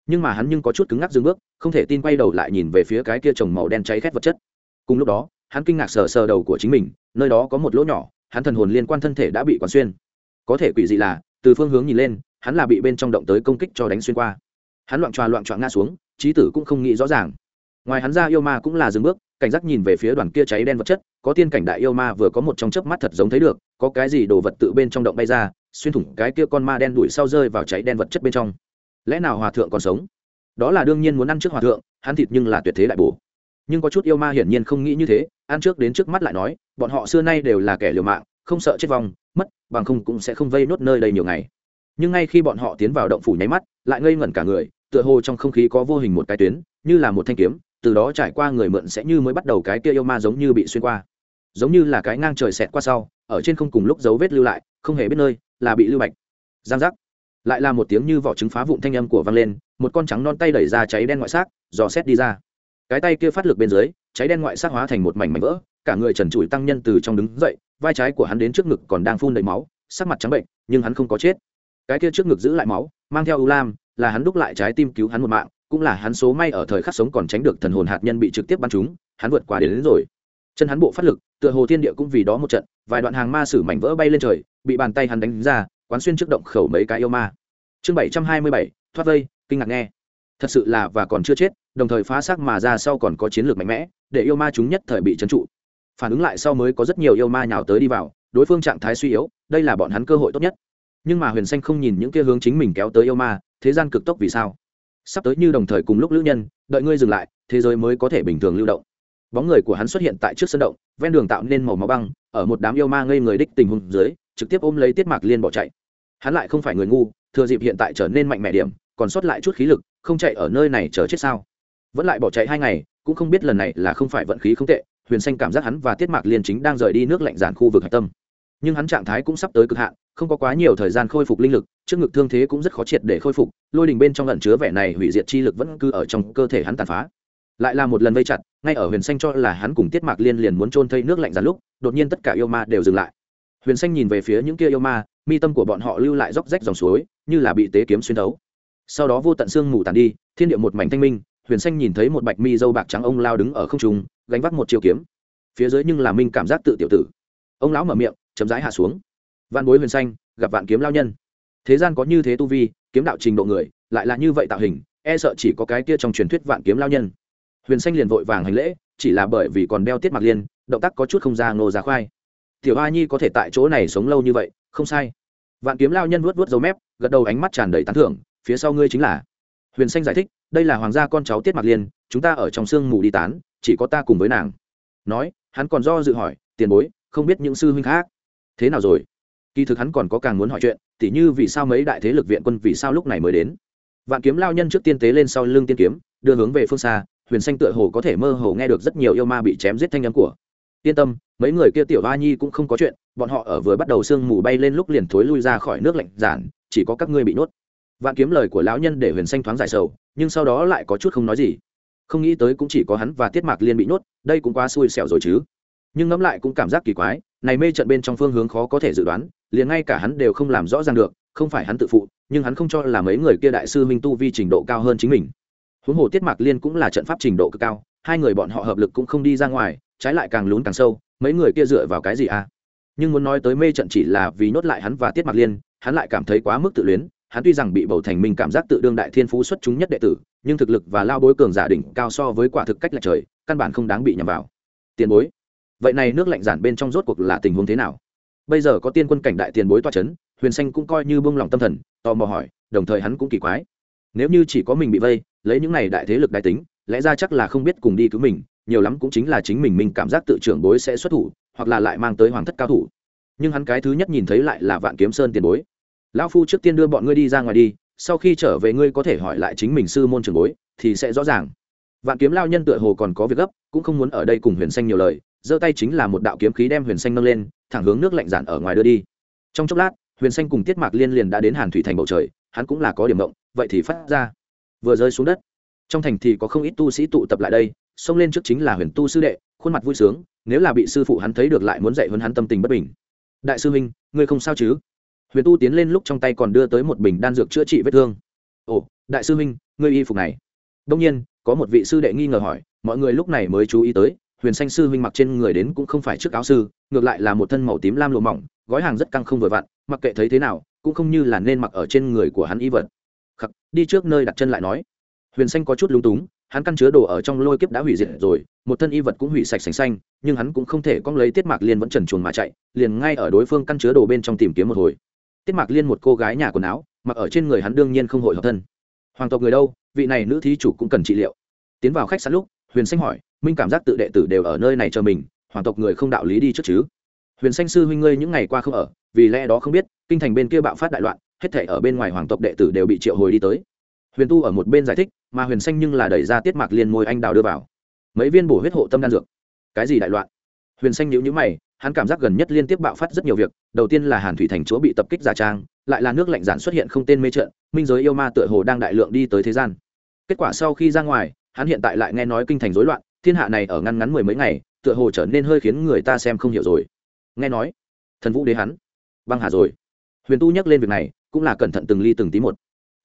Nhưng mà hắn nhưng có chút cứng ngắc dừng bước, không thể tin quay đầu lại nhìn về phía cái kia trồng màu đen cháy khét vật chất. Cùng lúc đó, hắn kinh ngạc sờ sờ đầu của chính mình, nơi đó có một lỗ nhỏ, hắn thần hồn liên quan thân thể đã bị quán xuyên. Có thể quỷ dị là, từ phương hướng nhìn lên, hắn là bị bên trong động tới công kích cho đánh xuyên qua. Hắn loạn tròa loạn trọn ngã xuống trí tử cũng không nghĩ rõ ràng. Ngoài hắn ra yêu ma cũng là dừng bước, cảnh giác nhìn về phía đoàn kia cháy đen vật chất, có tiên cảnh đại yêu ma vừa có một trong chớp mắt thật giống thấy được có cái gì đồ vật tự bên trong động bay ra, xuyên thủng cái kia con ma đen đuổi sau rơi vào cháy đen vật chất bên trong. Lẽ nào hòa thượng còn sống? Đó là đương nhiên muốn ăn trước hòa thượng, hắn thịt nhưng là tuyệt thế đại bổ. Nhưng có chút yêu ma hiển nhiên không nghĩ như thế, ăn trước đến trước mắt lại nói, bọn họ xưa nay đều là kẻ liều mạng, không sợ chết vong, mất, bằng không cũng sẽ không vây nốt nơi đây nhiều ngày. Nhưng ngay khi bọn họ tiến vào động phủ nháy mắt, lại ngây ngẩn cả người, tựa hồ trong không khí có vô hình một cái tuyến, như là một thanh kiếm, từ đó trải qua người mượn sẽ như mới bắt đầu cái kia yêu ma giống như bị xuyên qua giống như là cái ngang trời xẹt qua sau ở trên không cùng lúc dấu vết lưu lại không hề biết nơi là bị lưu bạch. Giang giác. Lại là một tiếng như vỏ trứng phá vụn thanh âm của vang lên một con trắng non tay đẩy ra cháy đen ngoại xác dò xét đi ra. Cái tay kia phát lực bên dưới cháy đen ngoại xác hóa thành một mảnh mảnh vỡ cả người trần trụi tăng nhân từ trong đứng dậy vai trái của hắn đến trước ngực còn đang phun đầy máu sắc mặt trắng bệnh nhưng hắn không có chết. Cái kia trước ngực giữ lại máu mang theo ưu lam là hắn đúc lại trái tim cứu hắn một mạng cũng là hắn số may ở thời khắc sống còn tránh được thần hồn hạt nhân bị trực tiếp bắn trúng hắn vượt qua đến, đến rồi chân hắn bộ phát lực, tựa hồ thiên địa cũng vì đó một trận, vài đoạn hàng ma sử mảnh vỡ bay lên trời, bị bàn tay hắn đánh ra, quán xuyên trước động khẩu mấy cái yêu ma. Chương bảy trăm hai mươi bảy, thoát vây, kinh ngạc nghe. Thật sự là và còn chưa chết, đồng thời phá xác mà ra sau còn có chiến lược mạnh mẽ, để yêu ma chúng nhất thời bị trấn trụ. Phản ứng lại sau mới có rất nhiều yêu ma nhào tới đi vào, đối phương trạng thái suy yếu, đây là bọn hắn cơ hội tốt nhất. Nhưng mà huyền xanh không nhìn những kia hướng chính mình kéo tới yêu ma, thế gian cực tốc vì sao? Sắp tới như đồng thời cùng lúc lữ nhân, đợi ngươi dừng lại, thế giới mới có thể bình thường lưu động bóng người của hắn xuất hiện tại trước sân động, ven đường tạo nên màu máu băng, ở một đám yêu ma ngây người đích tình hùng dưới, trực tiếp ôm lấy tiết mạc liên bỏ chạy. Hắn lại không phải người ngu, thừa dịp hiện tại trở nên mạnh mẽ điểm, còn sót lại chút khí lực, không chạy ở nơi này chờ chết sao? Vẫn lại bỏ chạy hai ngày, cũng không biết lần này là không phải vận khí không tệ, huyền xanh cảm giác hắn và tiết mạc liên chính đang rời đi nước lạnh giản khu vực hạch tâm. Nhưng hắn trạng thái cũng sắp tới cực hạn, không có quá nhiều thời gian khôi phục linh lực, trước ngực thương thế cũng rất khó triệt để khôi phục, lôi đình bên trong lẩn chứa vẻ này hủy diệt chi lực vẫn cứ ở trong cơ thể hắn tàn phá lại là một lần vây chặt, ngay ở huyền xanh cho là hắn cùng tiết mạc liên liền muốn trôn thây nước lạnh ra lúc, đột nhiên tất cả yêu ma đều dừng lại. Huyền xanh nhìn về phía những kia yêu ma, mi tâm của bọn họ lưu lại róc rách dòng suối, như là bị tế kiếm xuyên thấu. Sau đó vô tận xương mù tàn đi, thiên địa một mảnh thanh minh, huyền xanh nhìn thấy một bạch mi dâu bạc trắng ông lao đứng ở không trung, gánh vác một chiều kiếm. Phía dưới nhưng là minh cảm giác tự tiểu tử. Ông lão mở miệng chấm rãi hạ xuống. Vạn bối huyền xanh, gặp vạn kiếm lao nhân. Thế gian có như thế tu vi, kiếm đạo trình độ người, lại là như vậy tạo hình e sợ chỉ có cái kia trong truyền thuyết vạn kiếm lao nhân huyền xanh liền vội vàng hành lễ, chỉ là bởi vì còn đeo tiết mặc liên, động tác có chút không ra ngô ra khoai. Tiểu hoa nhi có thể tại chỗ này sống lâu như vậy, không sai. Vạn kiếm lao nhân vuốt vuốt dấu mép, gật đầu ánh mắt tràn đầy tán thưởng, phía sau ngươi chính là. Huyền xanh giải thích, đây là hoàng gia con cháu tiết mặc liên, chúng ta ở trong sương mù đi tán, chỉ có ta cùng với nàng. Nói, hắn còn do dự hỏi, tiền bối, không biết những sư huynh khác? Thế nào rồi? Kỳ thực hắn còn có càng muốn hỏi chuyện, tỉ như vì sao mấy đại thế lực viện quân vì sao lúc này mới đến? Vạn kiếm lao nhân trước tiên tế lên sau lưng tiên kiếm, đưa hướng về phương xa huyền xanh tựa hồ có thể mơ hồ nghe được rất nhiều yêu ma bị chém giết thanh âm của. Yên tâm, mấy người kia tiểu A nhi cũng không có chuyện, bọn họ ở vừa bắt đầu sương mù bay lên lúc liền thối lui ra khỏi nước lạnh giản, chỉ có các ngươi bị nuốt. Vạn kiếm lời của lão nhân để huyền xanh thoáng giải sầu, nhưng sau đó lại có chút không nói gì. Không nghĩ tới cũng chỉ có hắn và tiết mạc liên bị nuốt, đây cũng quá xui xẻo rồi chứ. Nhưng ngẫm lại cũng cảm giác kỳ quái, này mê trận bên trong phương hướng khó có thể dự đoán, liền ngay cả hắn đều không làm rõ ràng được, không phải hắn tự phụ, nhưng hắn không cho là mấy người kia đại sư minh tu vi trình độ cao hơn chính mình huống hồ tiết mạc liên cũng là trận pháp trình độ cực cao, hai người bọn họ hợp lực cũng không đi ra ngoài, trái lại càng lún càng sâu, mấy người kia dựa vào cái gì à? Nhưng muốn nói tới mê trận chỉ là vì nhốt lại hắn và tiết mạc liên, hắn lại cảm thấy quá mức tự luyến, hắn tuy rằng bị bầu thành minh cảm giác tự đương đại thiên phú xuất chúng nhất đệ tử, nhưng thực lực và lao bối cường giả đỉnh cao so với quả thực cách lệch trời, căn bản không đáng bị nhầm vào. Tiền bối, vậy này nước lạnh giản bên trong rốt cuộc là tình huống thế nào? Bây giờ có tiên quân cảnh đại tiền bối toa c h ấ n huyền xanh cũng coi như bông lòng tâm thần, tò mò hỏi, đồng thời hắn cũng kỳ quái. Nếu như chỉ có mình bị vây lấy những này đại thế lực đại tính, lẽ ra chắc là không biết cùng đi cứu mình, nhiều lắm cũng chính là chính mình mình cảm giác tự trưởng bối sẽ xuất thủ, hoặc là lại mang tới hoàng thất cao thủ. Nhưng hắn cái thứ nhất nhìn thấy lại là vạn kiếm sơn tiền bối. Lão phu trước tiên đưa bọn ngươi đi ra ngoài đi, sau khi trở về ngươi có thể hỏi lại chính mình sư môn trường bối, thì sẽ rõ ràng. Vạn kiếm lao nhân tựa hồ còn có việc gấp, cũng không muốn ở đây cùng huyền xanh nhiều lời, giơ tay chính là một đạo kiếm khí đem huyền xanh nâng lên, thẳng hướng nước lạnh giản ở ngoài đưa đi. Trong chốc lát, huyền xanh cùng tiết mạc liên liền đã đến hàn thủy thành bầu trời, hắn cũng là có điểm động, vậy thì phát ra vừa rơi xuống đất. Trong thành thì có không ít tu sĩ tụ tập lại đây, xông lên trước chính là huyền tu sư đệ, khuôn mặt vui sướng, nếu là bị sư phụ hắn thấy được lại muốn dạy hơn hắn tâm tình bất bình. Đại sư huynh, ngươi không sao chứ? Huyền tu tiến lên lúc trong tay còn đưa tới một bình đan dược chữa trị vết thương. Ồ, đại sư huynh, ngươi y phục này. Đông nhiên, có một vị sư đệ nghi ngờ hỏi, mọi người lúc này mới chú ý tới, huyền xanh sư huynh mặc trên người đến cũng không phải trước áo sư, ngược lại là một thân màu tím lam lụa mỏng, gói hàng rất căng không vừa vặn, mặc kệ thấy thế nào, cũng không như là nên mặc ở trên người của hắn y vật khắc, đi trước nơi đặt chân lại nói. Huyền xanh có chút lúng túng, hắn căn chứa đồ ở trong lôi kiếp đã hủy diệt rồi, một thân y vật cũng hủy sạch sành xanh, nhưng hắn cũng không thể cong lấy tiết mạc liên vẫn trần chuồn mà chạy, liền ngay ở đối phương căn chứa đồ bên trong tìm kiếm một hồi. Tiết mạc liên một cô gái nhà quần áo, mặc ở trên người hắn đương nhiên không hội hợp thân. Hoàng tộc người đâu, vị này nữ thí chủ cũng cần trị liệu. Tiến vào khách sạn lúc, huyền xanh hỏi, minh cảm giác tự đệ tử đều ở nơi này chờ mình, hoàng tộc người không đạo lý đi trước chứ? Huyền xanh sư huynh ngươi những ngày qua không ở, vì lẽ đó không biết, kinh thành bên kia bạo phát đại loạn hết thể ở bên ngoài hoàng tộc đệ tử đều bị triệu hồi đi tới. Huyền tu ở một bên giải thích, mà huyền xanh nhưng là đẩy ra tiết mạc liên môi anh đào đưa vào. Mấy viên bổ huyết hộ tâm đan dược. Cái gì đại loạn? Huyền xanh nhữ nhữ mày, hắn cảm giác gần nhất liên tiếp bạo phát rất nhiều việc, đầu tiên là hàn thủy thành chúa bị tập kích giả trang, lại là nước lạnh giản xuất hiện không tên mê trận, minh giới yêu ma tựa hồ đang đại lượng đi tới thế gian. Kết quả sau khi ra ngoài, hắn hiện tại lại nghe nói kinh thành rối loạn, thiên hạ này ở ngăn ngắn mười mấy ngày, tựa hồ trở nên hơi khiến người ta xem không hiểu rồi. Nghe nói, thần vũ đế hắn. Băng hà rồi. Huyền tu nhắc lên việc này cũng là cẩn thận từng ly từng tí một.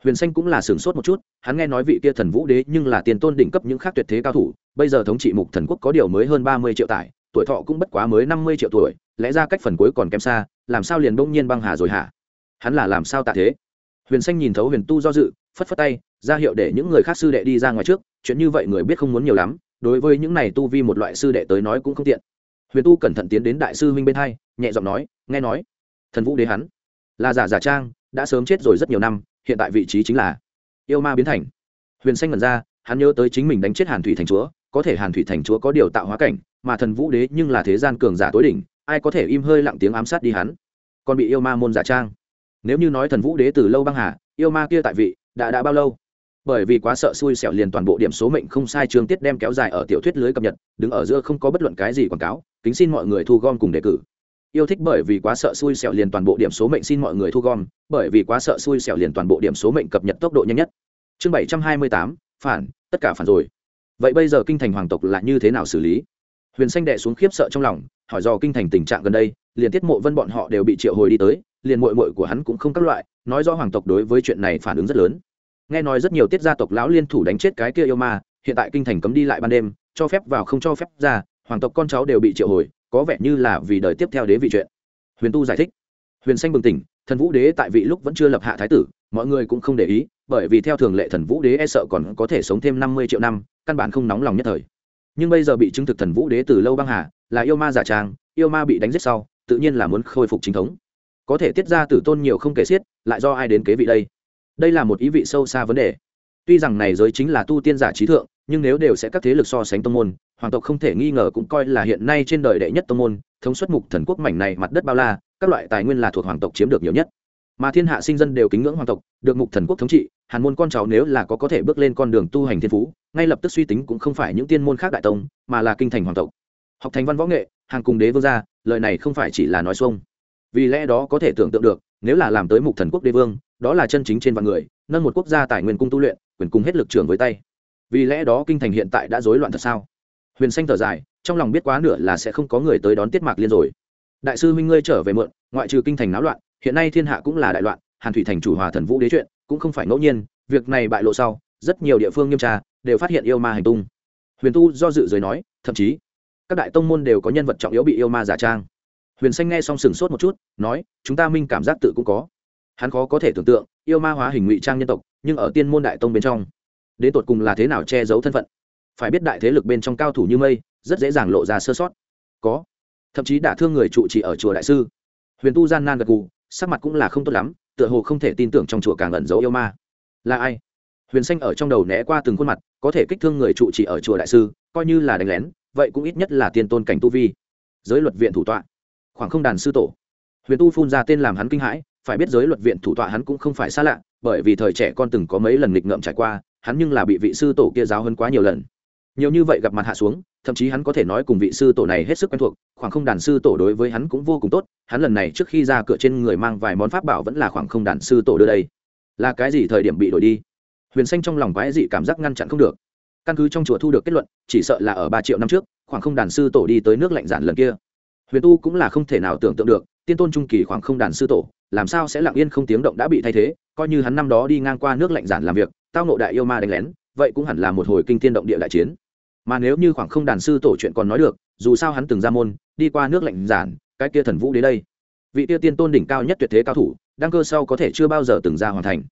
Huyền xanh cũng là sửng sốt một chút, hắn nghe nói vị kia thần vũ đế nhưng là tiền tôn đỉnh cấp những khác tuyệt thế cao thủ, bây giờ thống trị mục thần quốc có điều mới hơn ba mươi triệu tải, tuổi thọ cũng bất quá mới năm mươi triệu tuổi, lẽ ra cách phần cuối còn kém xa, làm sao liền bỗng nhiên băng hà rồi hả? Hắn là làm sao tạ thế? Huyền xanh nhìn thấu huyền tu do dự, phất phất tay, ra hiệu để những người khác sư đệ đi ra ngoài trước, chuyện như vậy người biết không muốn nhiều lắm, đối với những này tu vi một loại sư đệ tới nói cũng không tiện. Huyền tu cẩn thận tiến đến đại sư huynh bên hai, nhẹ giọng nói, nghe nói, thần vũ đế hắn là giả giả trang đã sớm chết rồi rất nhiều năm, hiện tại vị trí chính là yêu ma biến thành. Huyền xanh ngẩn ra, hắn nhớ tới chính mình đánh chết hàn thủy thành chúa, có thể hàn thủy thành chúa có điều tạo hóa cảnh, mà thần vũ đế nhưng là thế gian cường giả tối đỉnh, ai có thể im hơi lặng tiếng ám sát đi hắn? Còn bị yêu ma môn giả trang. Nếu như nói thần vũ đế từ lâu băng hà, yêu ma kia tại vị, đã đã bao lâu? Bởi vì quá sợ xui xẻo liền toàn bộ điểm số mệnh không sai chương tiết đem kéo dài ở tiểu thuyết lưới cập nhật, đứng ở giữa không có bất luận cái gì quảng cáo, kính xin mọi người thu gom cùng đề cử yêu thích bởi vì quá sợ xui xẻo liền toàn bộ điểm số mệnh xin mọi người thu gom, bởi vì quá sợ xui xẻo liền toàn bộ điểm số mệnh cập nhật tốc độ nhanh nhất. Chương bảy trăm hai mươi tám, phản, tất cả phản rồi. Vậy bây giờ kinh thành hoàng tộc là như thế nào xử lý? Huyền xanh đệ xuống khiếp sợ trong lòng, hỏi do kinh thành tình trạng gần đây, liền tiết mộ vân bọn họ đều bị triệu hồi đi tới, liền mội mội của hắn cũng không các loại, nói rõ hoàng tộc đối với chuyện này phản ứng rất lớn. Nghe nói rất nhiều tiết gia tộc lão liên thủ đánh chết cái kia yêu ma, hiện tại kinh thành cấm đi lại ban đêm, cho phép vào không cho phép ra, hoàng tộc con cháu đều bị triệu hồi có vẻ như là vì đời tiếp theo đế vị chuyện. Huyền tu giải thích. Huyền xanh bừng tỉnh, thần vũ đế tại vị lúc vẫn chưa lập hạ thái tử, mọi người cũng không để ý, bởi vì theo thường lệ thần vũ đế e sợ còn có thể sống thêm năm mươi triệu năm, căn bản không nóng lòng nhất thời. Nhưng bây giờ bị chứng thực thần vũ đế từ lâu băng hà, là yêu ma giả trang, yêu ma bị đánh giết sau, tự nhiên là muốn khôi phục chính thống. Có thể tiết ra tử tôn nhiều không kể xiết, lại do ai đến kế vị đây? Đây là một ý vị sâu xa vấn đề. Tuy rằng này giới chính là tu tiên giả trí thượng, nhưng nếu đều sẽ các thế lực so sánh tông môn hoàng tộc không thể nghi ngờ cũng coi là hiện nay trên đời đệ nhất tông môn, thống suất mục thần quốc mảnh này mặt đất bao la, các loại tài nguyên là thuộc hoàng tộc chiếm được nhiều nhất. Mà thiên hạ sinh dân đều kính ngưỡng hoàng tộc, được mục thần quốc thống trị, hàn môn con cháu nếu là có có thể bước lên con đường tu hành thiên phú, ngay lập tức suy tính cũng không phải những tiên môn khác đại tông, mà là kinh thành hoàng tộc. Học thành văn võ nghệ, hàng cùng đế vương gia, lời này không phải chỉ là nói xuông. Vì lẽ đó có thể tưởng tượng được, nếu là làm tới mục thần quốc đế vương, đó là chân chính trên vạn người, nâng một quốc gia tài nguyên cung tu luyện, quyền cung hết lực trưởng với tay. Vì lẽ đó kinh thành hiện tại đã rối loạn thật sao? Huyền xanh thở dài, trong lòng biết quá nửa là sẽ không có người tới đón tiết mạc liên rồi. Đại sư huynh ngươi trở về mượn ngoại trừ kinh thành náo loạn, hiện nay thiên hạ cũng là đại loạn, hàn thủy thành chủ hòa thần vũ đế chuyện cũng không phải ngẫu nhiên, việc này bại lộ sau, rất nhiều địa phương nghiêm tra, đều phát hiện yêu ma hành tung. Huyền tu do dự rồi nói, thậm chí, các đại tông môn đều có nhân vật trọng yếu bị yêu ma giả trang. Huyền xanh nghe xong sừng sốt một chút, nói, chúng ta minh cảm giác tự cũng có. Hắn khó có thể tưởng tượng, yêu ma hóa hình ngụy trang nhân tộc, nhưng ở tiên môn đại tông bên trong, đến tột cùng là thế nào che giấu thân phận? Phải biết đại thế lực bên trong cao thủ như mây, rất dễ dàng lộ ra sơ sót. Có. Thậm chí đả thương người trụ trì ở chùa đại sư. Huyền tu gian nan gật gù, sắc mặt cũng là không tốt lắm, tựa hồ không thể tin tưởng trong chùa càng ẩn giấu yêu ma. Là ai? Huyền xanh ở trong đầu né qua từng khuôn mặt, có thể kích thương người trụ trì ở chùa đại sư, coi như là đánh lén, vậy cũng ít nhất là tiên tôn cảnh tu vi. Giới luật viện thủ tọa. Khoảng không đàn sư tổ. Huyền tu phun ra tên làm hắn kinh hãi, phải biết giới luật viện thủ tọa hắn cũng không phải xa lạ, bởi vì thời trẻ con từng có mấy lần nghịch ngợm trải qua, hắn nhưng là bị vị sư tổ kia giáo hơn quá nhiều lần nhiều như vậy gặp mặt hạ xuống, thậm chí hắn có thể nói cùng vị sư tổ này hết sức quen thuộc, khoảng không đàn sư tổ đối với hắn cũng vô cùng tốt, hắn lần này trước khi ra cửa trên người mang vài món pháp bảo vẫn là khoảng không đàn sư tổ đưa đây. Là cái gì thời điểm bị đổi đi? Huyền xanh trong lòng quái dị cảm giác ngăn chặn không được. Căn cứ trong chùa thu được kết luận, chỉ sợ là ở ba triệu năm trước, khoảng không đàn sư tổ đi tới nước lạnh giản lần kia. Huyền tu cũng là không thể nào tưởng tượng được, tiên tôn trung kỳ khoảng không đàn sư tổ, làm sao sẽ lặng yên không tiếng động đã bị thay thế, coi như hắn năm đó đi ngang qua nước lạnh giản làm việc, tao nộ đại yêu ma đánh lén vậy cũng hẳn là một hồi kinh thiên động địa đại chiến. Mà nếu như khoảng không đàn sư tổ chuyện còn nói được, dù sao hắn từng ra môn, đi qua nước lạnh giản, cái kia thần vũ đến đây. Vị tiêu tiên tôn đỉnh cao nhất tuyệt thế cao thủ, đăng cơ sau có thể chưa bao giờ từng ra hoàn thành.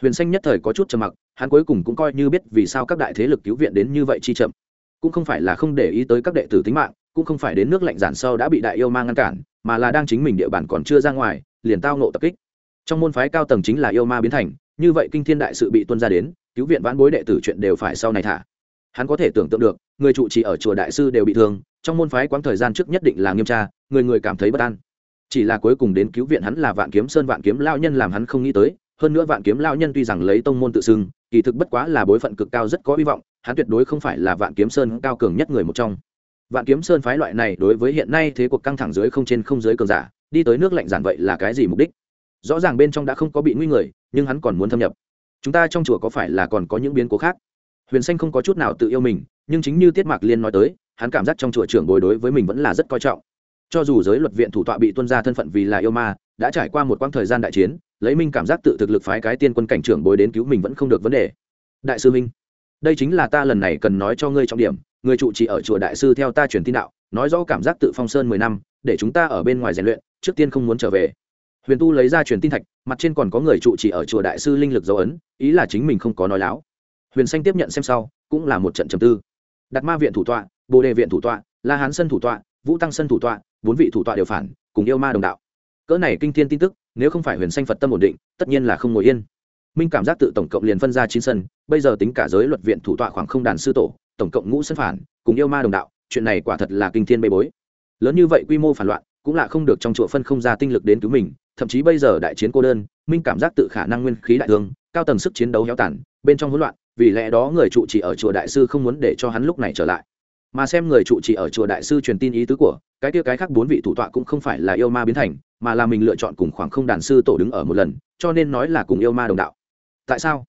Huyền xanh nhất thời có chút trầm mặc, hắn cuối cùng cũng coi như biết vì sao các đại thế lực cứu viện đến như vậy chi chậm. Cũng không phải là không để ý tới các đệ tử tính mạng, cũng không phải đến nước lạnh giản sau đã bị đại yêu ma ngăn cản, mà là đang chính mình địa bàn còn chưa ra ngoài, liền tao nộ tập kích. Trong môn phái cao tầng chính là yêu ma biến thành, như vậy kinh thiên đại sự bị tuân ra đến cứu viện vãn bối đệ tử chuyện đều phải sau này thả. Hắn có thể tưởng tượng được, người trụ trì ở chùa đại sư đều bị thương, trong môn phái quãng thời gian trước nhất định là nghiêm tra, người người cảm thấy bất an. Chỉ là cuối cùng đến cứu viện hắn là vạn kiếm sơn vạn kiếm lao nhân làm hắn không nghĩ tới, hơn nữa vạn kiếm lao nhân tuy rằng lấy tông môn tự xưng, kỳ thực bất quá là bối phận cực cao rất có hy vọng, hắn tuyệt đối không phải là vạn kiếm sơn cao cường nhất người một trong. Vạn kiếm sơn phái loại này đối với hiện nay thế cuộc căng thẳng dưới không trên không dưới cường giả, đi tới nước lạnh giản vậy là cái gì mục đích? Rõ ràng bên trong đã không có bị nguy người, nhưng hắn còn muốn thâm nhập chúng ta trong chùa có phải là còn có những biến cố khác? Huyền xanh không có chút nào tự yêu mình, nhưng chính như tiết mạc liên nói tới, hắn cảm giác trong chùa trưởng bồi đối với mình vẫn là rất coi trọng. Cho dù giới luật viện thủ tọa bị tuân ra thân phận vì là yêu ma, đã trải qua một quãng thời gian đại chiến, lấy minh cảm giác tự thực lực phái cái tiên quân cảnh trưởng bồi đến cứu mình vẫn không được vấn đề. Đại sư minh, đây chính là ta lần này cần nói cho ngươi trọng điểm, người trụ trì ở chùa đại sư theo ta truyền tin đạo, nói rõ cảm giác tự phong sơn mười năm, để chúng ta ở bên ngoài rèn luyện, trước tiên không muốn trở về huyền tu lấy ra truyền tin thạch, mặt trên còn có người trụ trì ở chùa đại sư linh lực dấu ấn, ý là chính mình không có nói láo. Huyền xanh tiếp nhận xem sau, cũng là một trận trầm tư. Đặt ma viện thủ tọa, bồ đề viện thủ tọa, la hán sân thủ tọa, vũ tăng sân thủ tọa, bốn vị thủ tọa đều phản, cùng yêu ma đồng đạo. Cỡ này kinh thiên tin tức, nếu không phải huyền xanh phật tâm ổn định, tất nhiên là không ngồi yên. Minh cảm giác tự tổng cộng liền phân ra chín sân, bây giờ tính cả giới luật viện thủ tọa khoảng không đàn sư tổ, tổng cộng ngũ sân phản, cùng yêu ma đồng đạo, chuyện này quả thật là kinh thiên bê bối. Lớn như vậy quy mô phản loạn, cũng là không được trong chùa phân không ra tinh lực đến cứu mình thậm chí bây giờ đại chiến cô đơn, minh cảm giác tự khả năng nguyên khí đại thương, cao tầng sức chiến đấu héo tàn, bên trong hỗn loạn, vì lẽ đó người trụ trì ở chùa đại sư không muốn để cho hắn lúc này trở lại. Mà xem người trụ trì ở chùa đại sư truyền tin ý tứ của, cái kia cái khác bốn vị thủ tọa cũng không phải là yêu ma biến thành, mà là mình lựa chọn cùng khoảng không đàn sư tổ đứng ở một lần, cho nên nói là cùng yêu ma đồng đạo. Tại sao?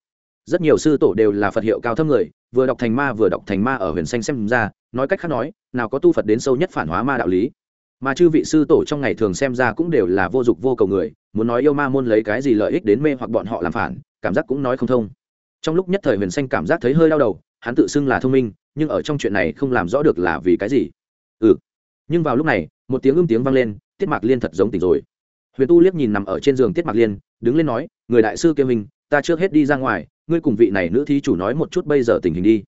Rất nhiều sư tổ đều là phật hiệu cao thâm người, vừa đọc thành ma vừa đọc thành ma ở huyền xanh xem ra, nói cách khác nói, nào có tu phật đến sâu nhất phản hóa ma đạo lý mà chư vị sư tổ trong ngày thường xem ra cũng đều là vô dụng vô cầu người, muốn nói yêu ma môn lấy cái gì lợi ích đến mê hoặc bọn họ làm phản, cảm giác cũng nói không thông. Trong lúc nhất thời huyền xanh cảm giác thấy hơi đau đầu, hắn tự xưng là thông minh, nhưng ở trong chuyện này không làm rõ được là vì cái gì. Ừ. Nhưng vào lúc này, một tiếng ưm tiếng vang lên, tiết mạc liên thật giống tỉnh rồi. Huyền tu liếc nhìn nằm ở trên giường tiết mạc liên, đứng lên nói, người đại sư kêu mình, ta trước hết đi ra ngoài, ngươi cùng vị này nữ thí chủ nói một chút bây giờ tình hình đi.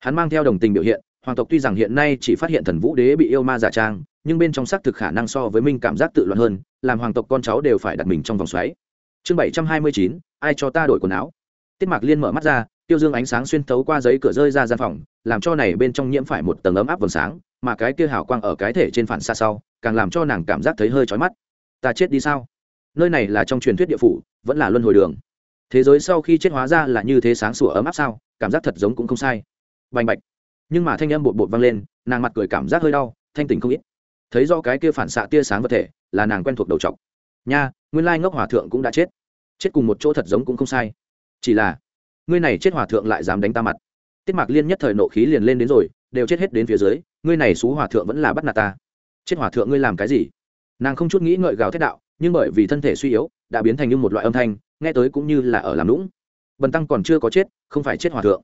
Hắn mang theo đồng tình biểu hiện, hoàng tộc tuy rằng hiện nay chỉ phát hiện thần vũ đế bị yêu ma giả trang nhưng bên trong xác thực khả năng so với minh cảm giác tự loạn hơn, làm hoàng tộc con cháu đều phải đặt mình trong vòng xoáy. Chương bảy trăm hai mươi chín, ai cho ta đổi quần áo? Tiết mạc liên mở mắt ra, tiêu dương ánh sáng xuyên thấu qua giấy cửa rơi ra gian phòng, làm cho này bên trong nhiễm phải một tầng ấm áp vầng sáng, mà cái kia hào quang ở cái thể trên phản xa sau, càng làm cho nàng cảm giác thấy hơi chói mắt. Ta chết đi sao? Nơi này là trong truyền thuyết địa phủ, vẫn là luân hồi đường. Thế giới sau khi chết hóa ra là như thế sáng sủa ấm áp sao? Cảm giác thật giống cũng không sai. Bành bạch. Nhưng mà thanh âm bột bột vang lên, nàng mặt cười cảm giác hơi đau, thanh tỉnh không ít thấy do cái kia phản xạ tia sáng vật thể, là nàng quen thuộc đầu trọc. Nha, nguyên lai ngốc hòa thượng cũng đã chết. Chết cùng một chỗ thật giống cũng không sai. Chỉ là, ngươi này chết hòa thượng lại dám đánh ta mặt. Tiết mạc liên nhất thời nộ khí liền lên đến rồi, đều chết hết đến phía dưới, ngươi này xú hòa thượng vẫn là bắt nạt ta. Chết hòa thượng ngươi làm cái gì? Nàng không chút nghĩ ngợi gào thét đạo, nhưng bởi vì thân thể suy yếu, đã biến thành như một loại âm thanh, nghe tới cũng như là ở làm lũng bần tăng còn chưa có chết, không phải chết hòa thượng.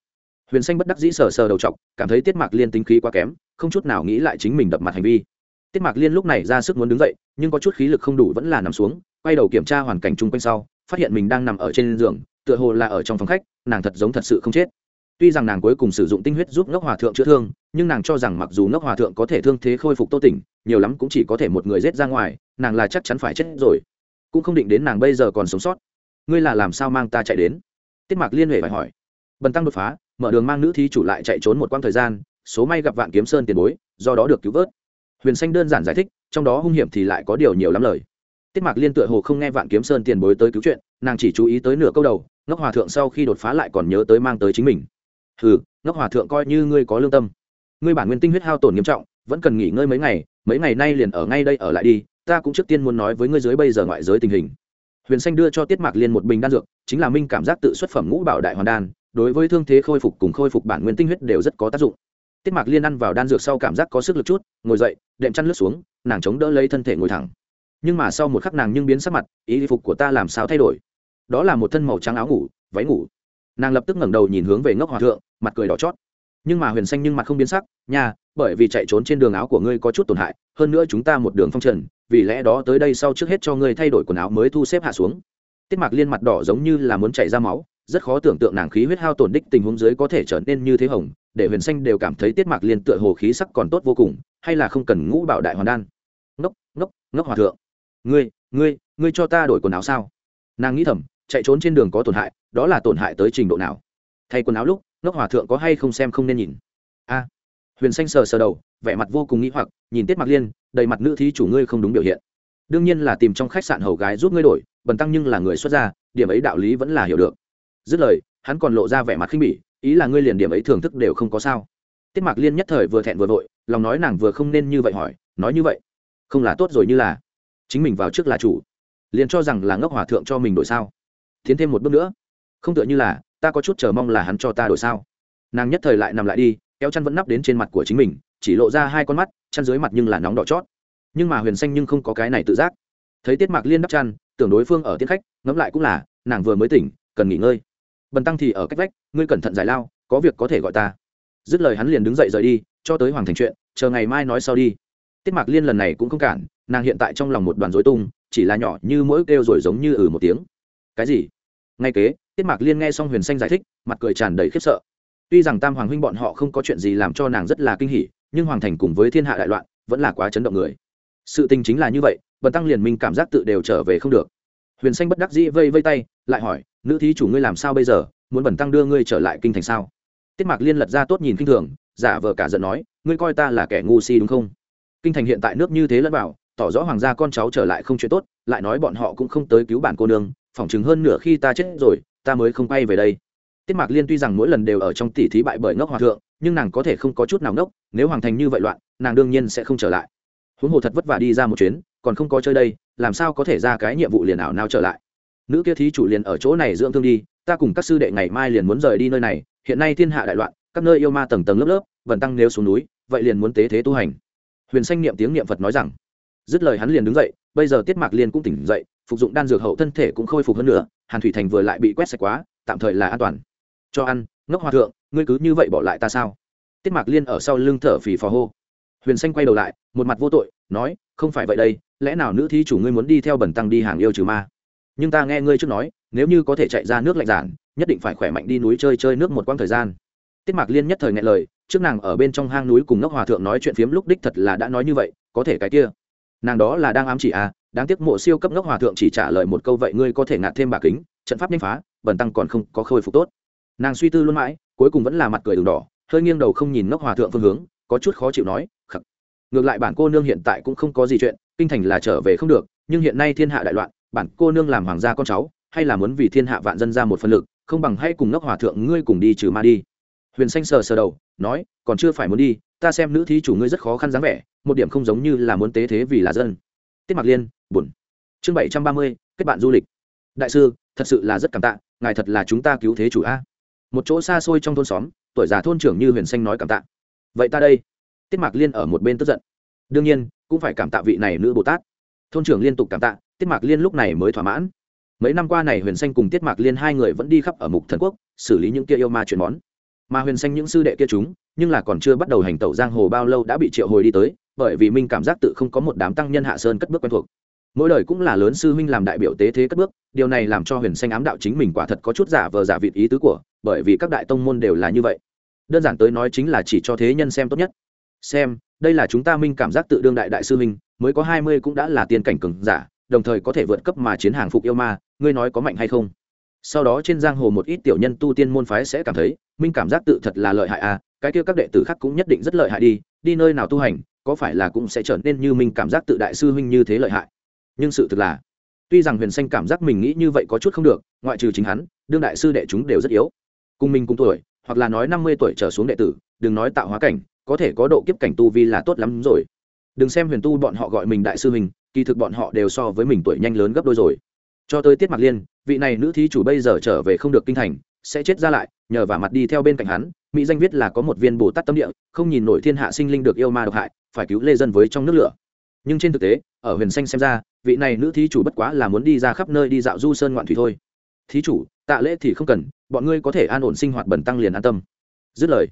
Huyền xanh bất đắc dĩ sờ sờ đầu t cảm thấy tiết mạc liên tính khí quá kém, không chút nào nghĩ lại chính mình đập mặt hành vi tiết mạc liên lúc này ra sức muốn đứng dậy, nhưng có chút khí lực không đủ vẫn là nằm xuống, quay đầu kiểm tra hoàn cảnh chung quanh sau, phát hiện mình đang nằm ở trên giường, tựa hồ là ở trong phòng khách, nàng thật giống thật sự không chết. Tuy rằng nàng cuối cùng sử dụng tinh huyết giúp ngốc hòa thượng chữa thương, nhưng nàng cho rằng mặc dù ngốc hòa thượng có thể thương thế khôi phục tô tỉnh, nhiều lắm cũng chỉ có thể một người rết ra ngoài, nàng là chắc chắn phải chết rồi. Cũng không định đến nàng bây giờ còn sống sót. Ngươi là làm sao mang ta chạy đến? Tiết mạc liên huệ phải hỏi. Bần tăng đột phá, mở đường mang nữ thí chủ lại chạy trốn một quãng thời gian, số may gặp vạn kiếm sơn tiền bối, do đó được cứu vớt huyền xanh đơn giản giải thích, trong đó hung hiểm thì lại có điều nhiều lắm lời. Tiết mạc liên tựa hồ không nghe vạn kiếm sơn tiền bối tới cứu chuyện, nàng chỉ chú ý tới nửa câu đầu, ngốc hòa thượng sau khi đột phá lại còn nhớ tới mang tới chính mình. Hừ, ngốc hòa thượng coi như ngươi có lương tâm. Ngươi bản nguyên tinh huyết hao tổn nghiêm trọng, vẫn cần nghỉ ngơi mấy ngày mấy ngày nay liền ở ngay đây ở lại đi, ta cũng trước tiên muốn nói với ngươi dưới bây giờ ngoại giới tình hình. Huyền xanh đưa cho tiết mạc liên một bình đan dược, chính là minh cảm giác tự xuất phẩm ngũ bảo đại hoàn đan, đối với thương thế khôi phục cùng khôi phục bản nguyên tinh huyết đều rất có tác dụng tiết mạc liên ăn vào đan dược sau cảm giác có sức lực chút, ngồi dậy, đệm chăn lướt xuống, nàng chống đỡ lấy thân thể ngồi thẳng. Nhưng mà sau một khắc nàng nhưng biến sắc mặt, ý phục của ta làm sao thay đổi? Đó là một thân màu trắng áo ngủ, váy ngủ. Nàng lập tức ngẩng đầu nhìn hướng về ngốc hòa thượng, mặt cười đỏ chót. Nhưng mà huyền xanh nhưng mặt không biến sắc, nha, bởi vì chạy trốn trên đường áo của ngươi có chút tổn hại, hơn nữa chúng ta một đường phong trần, vì lẽ đó tới đây sau trước hết cho ngươi thay đổi quần áo mới thu xếp hạ xuống. Tiết mạc liên mặt đỏ giống như là muốn chảy ra máu, rất khó tưởng tượng nàng khí huyết hao tổn đích tình huống dưới có thể trở nên như thế hồng để huyền xanh đều cảm thấy tiết mạc liên tựa hồ khí sắc còn tốt vô cùng, hay là không cần ngũ bảo đại hoàn đan? Ngốc ngốc ngốc hòa thượng. Ngươi ngươi ngươi cho ta đổi quần áo sao? Nàng nghĩ thầm, chạy trốn trên đường có tổn hại, đó là tổn hại tới trình độ nào? Thay quần áo lúc, ngốc hòa thượng có hay không xem không nên nhìn? A. Huyền xanh sờ sờ đầu, vẻ mặt vô cùng nghĩ hoặc, nhìn tiết mạc liên, đầy mặt nữ thí chủ ngươi không đúng biểu hiện. Đương nhiên là tìm trong khách sạn hầu gái giúp ngươi đổi, bần tăng nhưng là người xuất gia, điểm ấy đạo lý vẫn là hiểu được. Dứt lời, hắn còn lộ ra vẻ mặt khinh bỉ ý là ngươi liền điểm ấy thưởng thức đều không có sao. Tiết mạc liên nhất thời vừa thẹn vừa vội, lòng nói nàng vừa không nên như vậy hỏi, nói như vậy. Không là tốt rồi như là. Chính mình vào trước là chủ. Liền cho rằng là ngốc hòa thượng cho mình đổi sao. Tiến thêm một bước nữa. Không tựa như là, ta có chút chờ mong là hắn cho ta đổi sao. Nàng nhất thời lại nằm lại đi, kéo chăn vẫn nắp đến trên mặt của chính mình, chỉ lộ ra hai con mắt, chăn dưới mặt nhưng là nóng đỏ chót. Nhưng mà huyền xanh nhưng không có cái này tự giác. Thấy tiết mạc liên đắp chăn, tưởng đối phương ở tiết khách, ngẫm lại cũng là, nàng vừa mới tỉnh, cần nghỉ ngơi bần tăng thì ở cách vách, ngươi cẩn thận giải lao, có việc có thể gọi ta. Dứt lời hắn liền đứng dậy rời đi, cho tới hoàng thành chuyện, chờ ngày mai nói sau đi. Tiết mạc liên lần này cũng không cản, nàng hiện tại trong lòng một đoàn dối tung, chỉ là nhỏ như mỗi kêu rồi giống như ừ một tiếng. Cái gì? Ngay kế, tiết mạc liên nghe xong huyền xanh giải thích, mặt cười tràn đầy khiếp sợ. Tuy rằng tam hoàng huynh bọn họ không có chuyện gì làm cho nàng rất là kinh hỉ, nhưng hoàng thành cùng với thiên hạ đại loạn, vẫn là quá chấn động người. Sự tình chính là như vậy, bần tăng liền minh cảm giác tự đều trở về không được. Huyền xanh bất đắc dĩ vây vây tay lại hỏi, nữ thí chủ ngươi làm sao bây giờ? Muốn bẩn tăng đưa ngươi trở lại kinh thành sao? Tiết mạc liên lật ra tốt nhìn kinh thường, giả vờ cả giận nói, ngươi coi ta là kẻ ngu si đúng không? Kinh thành hiện tại nước như thế lẫn vào, tỏ rõ hoàng gia con cháu trở lại không chuyện tốt, lại nói bọn họ cũng không tới cứu bản cô nương, phỏng chừng hơn nửa khi ta chết rồi, ta mới không quay về đây. Tiết mạc liên tuy rằng mỗi lần đều ở trong tỷ thí bại bởi ngốc hòa thượng, nhưng nàng có thể không có chút nào ngốc, nếu hoàng thành như vậy loạn, nàng đương nhiên sẽ không trở lại. Huống hồ thật vất vả đi ra một chuyến, còn không có chơi đây, làm sao có thể ra cái nhiệm vụ liền ảo nào trở lại? Nữ kia thí chủ liền ở chỗ này dưỡng thương đi, ta cùng các sư đệ ngày mai liền muốn rời đi nơi này, hiện nay thiên hạ đại loạn, các nơi yêu ma tầng tầng lớp lớp vần tăng nếu xuống núi, vậy liền muốn tế thế tu hành. Huyền xanh niệm tiếng niệm phật nói rằng, dứt lời hắn liền đứng dậy, bây giờ tiết mạc liên cũng tỉnh dậy, phục dụng đan dược hậu thân thể cũng khôi phục hơn nữa, hàn thủy thành vừa lại bị quét sạch quá, tạm thời là an toàn. Cho ăn, ngốc hòa thượng, ngươi cứ như vậy bỏ lại ta sao? Tiết mạc liên ở sau lưng thở phì phò hô. Huyền xanh quay đầu lại, một mặt vô tội, nói, không phải vậy đây, lẽ nào nữ thí chủ ngươi muốn đi theo bẩn tăng đi hàng yêu trừ ma? Nhưng ta nghe ngươi trước nói, nếu như có thể chạy ra nước lạnh giản, nhất định phải khỏe mạnh đi núi chơi chơi nước một quãng thời gian. Tiết mạc liên nhất thời nghe lời, trước nàng ở bên trong hang núi cùng ngốc hòa thượng nói chuyện phiếm lúc đích thật là đã nói như vậy, có thể cái kia. Nàng đó là đang ám chỉ à đáng tiếc mộ siêu cấp ngốc hòa thượng chỉ trả lời một câu vậy ngươi có thể ngạt thêm bà kính, trận pháp nhanh phá, bần tăng còn không có khôi phục tốt. Nàng suy tư luôn mãi, cuối cùng vẫn là mặt cười đường đỏ, hơi nghiêng đầu không nhìn ngốc hòa thượng phương hướng, có chút khó chịu nói khắc ngược lại bản cô nương hiện tại cũng không có gì chuyện, kinh thành là trở về không được, nhưng hiện nay thiên hạ đại loạn bản cô nương làm hoàng gia con cháu, hay là muốn vì thiên hạ vạn dân ra một phân lực, không bằng hay cùng ngốc hòa thượng ngươi cùng đi trừ ma đi. Huyền xanh sờ sờ đầu, nói, còn chưa phải muốn đi, ta xem nữ thí chủ ngươi rất khó khăn dáng vẻ, một điểm không giống như là muốn tế thế vì là dân. Tiết Mặc liên, buồn. Chương bảy trăm ba mươi, kết bạn du lịch. Đại sư, thật sự là rất cảm tạ, ngài thật là chúng ta cứu thế chủ a. Một chỗ xa xôi trong thôn xóm, tuổi già thôn trưởng như huyền xanh nói cảm tạ. Vậy ta đây. Tiết mạc liên ở một bên tức giận. Đương nhiên, cũng phải cảm tạ vị này nữ bồ tát. Thôn trưởng liên tục cảm tạ tiết mạc liên lúc này mới thỏa mãn. Mấy năm qua này huyền xanh cùng tiết mạc liên hai người vẫn đi khắp ở mục thần quốc, xử lý những kia yêu ma chuyển món. Mà huyền xanh những sư đệ kia chúng, nhưng là còn chưa bắt đầu hành tẩu giang hồ bao lâu đã bị triệu hồi đi tới, bởi vì minh cảm giác tự không có một đám tăng nhân hạ sơn cất bước quen thuộc. Mỗi đời cũng là lớn sư huynh làm đại biểu tế thế cất bước, điều này làm cho huyền xanh ám đạo chính mình quả thật có chút giả vờ giả vịt ý tứ của, bởi vì các đại tông môn đều là như vậy. Đơn giản tới nói chính là chỉ cho thế nhân xem tốt nhất. Xem, đây là chúng ta minh cảm giác tự đương đại đại sư huynh, mới có hai mươi cũng đã là tiên cảnh cường giả đồng thời có thể vượt cấp mà chiến hàng phục yêu ma, ngươi nói có mạnh hay không? Sau đó trên giang hồ một ít tiểu nhân tu tiên môn phái sẽ cảm thấy, minh cảm giác tự thật là lợi hại à cái kia các đệ tử khác cũng nhất định rất lợi hại đi đi nơi nào tu hành, có phải là cũng sẽ trở nên như minh cảm giác tự đại sư huynh như thế lợi hại? Nhưng sự thực là, tuy rằng huyền xanh cảm giác mình nghĩ như vậy có chút không được, ngoại trừ chính hắn, đương đại sư đệ chúng đều rất yếu. Cùng mình cùng tuổi, hoặc là nói năm mươi tuổi trở xuống đệ tử, đừng nói tạo hóa cảnh, có thể có độ kiếp cảnh tu vi là tốt lắm rồi. Đừng xem huyền tu bọn họ gọi mình đại sư huynh kỳ thực bọn họ đều so với mình tuổi nhanh lớn gấp đôi rồi. Cho tới tiết mạc liên, vị này nữ thí chủ bây giờ trở về không được kinh thành, sẽ chết ra lại, nhờ vả mặt đi theo bên cạnh hắn, mỹ danh viết là có một viên bồ tát tâm địa, không nhìn nổi thiên hạ sinh linh được yêu ma độc hại, phải cứu lê dân với trong nước lửa. Nhưng trên thực tế, ở huyền xanh xem ra, vị này nữ thí chủ bất quá là muốn đi ra khắp nơi đi dạo du sơn ngoạn thủy thôi. Thí chủ, tạ lễ thì không cần, bọn ngươi có thể an ổn sinh hoạt bẩn tăng liền an tâm. Dứt lời,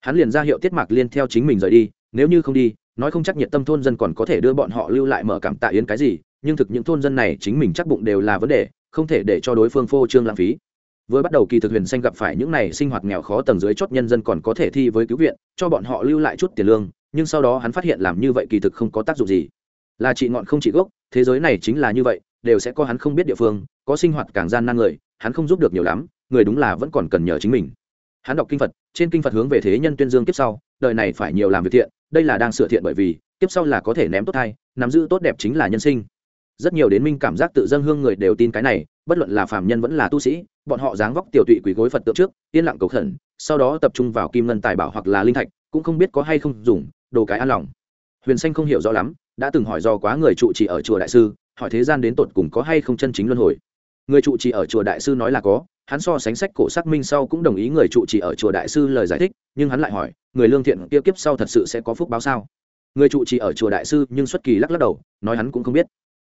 hắn liền ra hiệu tiết mạc liên theo chính mình rời đi, nếu như không đi nói không chắc nhiệt tâm thôn dân còn có thể đưa bọn họ lưu lại mở cảm tạ yến cái gì, nhưng thực những thôn dân này chính mình chắc bụng đều là vấn đề, không thể để cho đối phương phô trương lãng phí. Vừa bắt đầu kỳ thực huyền xanh gặp phải những này sinh hoạt nghèo khó tầng dưới chót nhân dân còn có thể thi với cứu viện, cho bọn họ lưu lại chút tiền lương, nhưng sau đó hắn phát hiện làm như vậy kỳ thực không có tác dụng gì. Là trị ngọn không trị gốc, thế giới này chính là như vậy, đều sẽ có hắn không biết địa phương, có sinh hoạt càng gian nan người, hắn không giúp được nhiều lắm, người đúng là vẫn còn cần nhờ chính mình. Hắn đọc kinh phật, trên kinh phật hướng về thế nhân tuyên dương kiếp sau, đời này phải nhiều làm việc thiện đây là đang sửa thiện bởi vì, tiếp sau là có thể ném tốt thai, nắm giữ tốt đẹp chính là nhân sinh. Rất nhiều đến minh cảm giác tự dân hương người đều tin cái này, bất luận là phàm nhân vẫn là tu sĩ, bọn họ dáng vóc tiểu tụy quỳ gối phật tượng trước, yên lặng cầu khẩn, sau đó tập trung vào kim ngân tài bảo hoặc là linh thạch, cũng không biết có hay không dùng, đồ cái an lòng. Huyền xanh không hiểu rõ lắm, đã từng hỏi do quá người trụ trì ở chùa đại sư, hỏi thế gian đến tột cùng có hay không chân chính luân hồi người trụ trì ở chùa đại sư nói là có, hắn so sánh sách cổ xác minh sau cũng đồng ý người trụ trì ở chùa đại sư lời giải thích, nhưng hắn lại hỏi, người lương thiện kia kiếp sau thật sự sẽ có phúc báo sao? Người trụ trì ở chùa đại sư nhưng xuất kỳ lắc lắc đầu, nói hắn cũng không biết.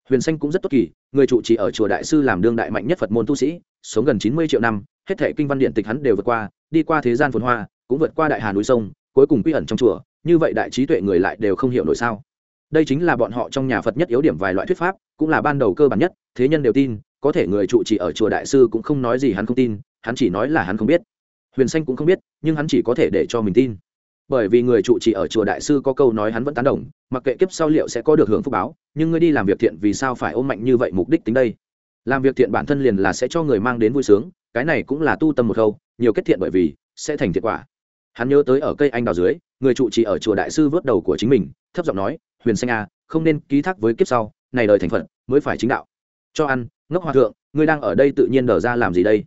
Huyền xanh cũng rất tốt kỳ, người trụ trì ở chùa đại sư làm đương đại mạnh nhất phật môn tu sĩ, sống gần chín mươi triệu năm, hết thể kinh văn điện tịch hắn đều vượt qua, đi qua thế gian phồn hoa, cũng vượt qua đại hà núi sông, cuối cùng quy ẩn trong chùa, như vậy đại trí tuệ người lại đều không hiểu nổi sao? Đây chính là bọn họ trong nhà phật nhất yếu điểm vài loại thuyết pháp, cũng là ban đầu cơ bản nhất, thế nhân đều tin có thể người trụ trì ở chùa đại sư cũng không nói gì hắn không tin hắn chỉ nói là hắn không biết. Huyền xanh cũng không biết nhưng hắn chỉ có thể để cho mình tin. Bởi vì người trụ trì ở chùa đại sư có câu nói hắn vẫn tán đồng mặc kệ kiếp sau liệu sẽ có được hưởng phúc báo nhưng ngươi đi làm việc thiện vì sao phải ôm mạnh như vậy mục đích tính đây? Làm việc thiện bản thân liền là sẽ cho người mang đến vui sướng cái này cũng là tu tâm một khâu nhiều kết thiện bởi vì sẽ thành thiện quả. Hắn nhớ tới ở cây anh đào dưới người trụ trì ở chùa đại sư vớt đầu của chính mình thấp giọng nói huyền xanh a à, không nên ký thác với kiếp sau này đời thành phận mới phải chính đạo. Cho ăn ngốc hòa thượng, ngươi đang ở đây tự nhiên đờ ra làm gì đây?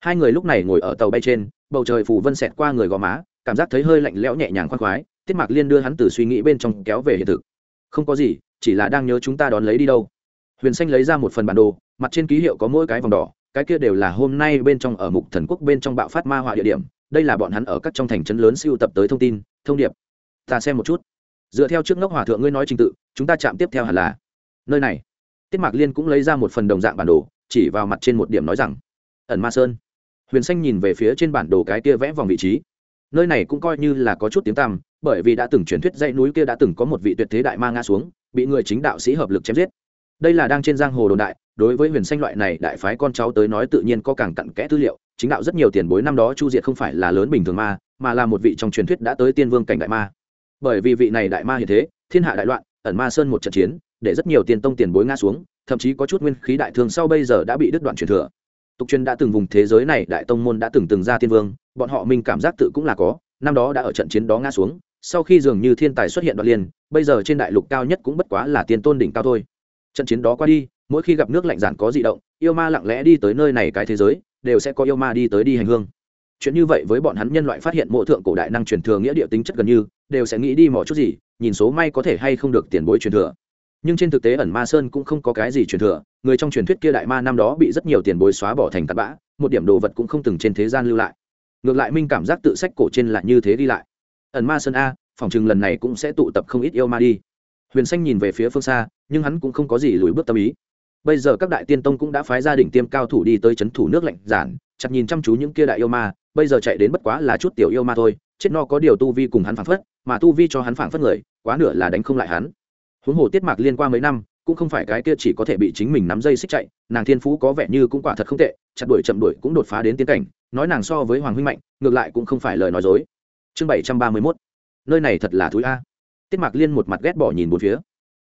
Hai người lúc này ngồi ở tàu bay trên, bầu trời phủ vân xẹt qua người gò má, cảm giác thấy hơi lạnh lẽo nhẹ nhàng khoan khoái, tiết mạc liên đưa hắn từ suy nghĩ bên trong kéo về hiện thực. Không có gì, chỉ là đang nhớ chúng ta đón lấy đi đâu. Huyền xanh lấy ra một phần bản đồ, mặt trên ký hiệu có mỗi cái vòng đỏ, cái kia đều là hôm nay bên trong ở mục thần quốc bên trong bạo phát ma họa địa điểm, đây là bọn hắn ở các trong thành trấn lớn siêu tập tới thông tin, thông điệp. Ta xem một chút. Dựa theo trước ngốc hòa thượng ngươi nói trình tự, chúng ta chạm tiếp theo hẳn là nơi này tiết mạc liên cũng lấy ra một phần đồng dạng bản đồ, chỉ vào mặt trên một điểm nói rằng, ẩn ma sơn. Huyền xanh nhìn về phía trên bản đồ cái kia vẽ vòng vị trí. Nơi này cũng coi như là có chút tiếng tăm, bởi vì đã từng truyền thuyết dãy núi kia đã từng có một vị tuyệt thế đại ma ngã xuống, bị người chính đạo sĩ hợp lực chém giết. Đây là đang trên giang hồ đồn đại, đối với huyền xanh loại này đại phái con cháu tới nói tự nhiên có càng cặn kẽ tư liệu, chính đạo rất nhiều tiền bối năm đó chu diệt không phải là lớn bình thường ma, mà là một vị trong truyền thuyết đã tới tiên vương cảnh đại ma. Bởi vì vị này đại ma hiện thế, thiên hạ đại loạn, ẩn ma sơn một trận chiến để rất nhiều tiền tông tiền bối ngã xuống thậm chí có chút nguyên khí đại thương sau bây giờ đã bị đứt đoạn truyền thừa. Tục truyền đã từng vùng thế giới này đại tông môn đã từng từng ra tiên vương bọn họ mình cảm giác tự cũng là có năm đó đã ở trận chiến đó ngã xuống sau khi dường như thiên tài xuất hiện đoạn liền, bây giờ trên đại lục cao nhất cũng bất quá là tiên tôn đỉnh cao thôi. Trận chiến đó qua đi mỗi khi gặp nước lạnh giản có dị động yêu ma lặng lẽ đi tới nơi này cái thế giới đều sẽ có yêu ma đi tới đi hành hương. Chuyện như vậy với bọn hắn nhân loại phát hiện mộ thượng cổ đại năng truyền thừa nghĩa địa tính chất gần như đều sẽ nghĩ đi mỏ chút gì nhìn số may có thể hay không được tiền bối truyền thừa nhưng trên thực tế ẩn ma sơn cũng không có cái gì truyền thừa, người trong truyền thuyết kia đại ma năm đó bị rất nhiều tiền bối xóa bỏ thành tạt bã, một điểm đồ vật cũng không từng trên thế gian lưu lại. Ngược lại minh cảm giác tự sách cổ trên là như thế đi lại. Ẩn ma sơn a, phòng chừng lần này cũng sẽ tụ tập không ít yêu ma đi. Huyền xanh nhìn về phía phương xa, nhưng hắn cũng không có gì lùi bước tâm ý. Bây giờ các đại tiên tông cũng đã phái gia đình tiêm cao thủ đi tới c h ấ n thủ nước lạnh giản, chặt nhìn chăm chú những kia đại yêu ma, bây giờ chạy đến bất quá là chút tiểu yêu ma thôi, chết no có điều tu vi cùng hắn phảng phất, mà tu vi cho hắn phảng phất người, quá nửa là đánh không lại hắn huống hồ tiết mạc liên qua mấy năm, cũng không phải cái kia chỉ có thể bị chính mình nắm dây xích chạy, nàng thiên phú có vẻ như cũng quả thật không tệ, chặt đuổi chậm đuổi cũng đột phá đến tiến cảnh, nói nàng so với hoàng huynh mạnh, ngược lại cũng không phải lời nói dối. Chương bảy trăm ba mươi mốt. Nơi này thật là thúi a. Tiết mạc liên một mặt ghét bỏ nhìn một phía.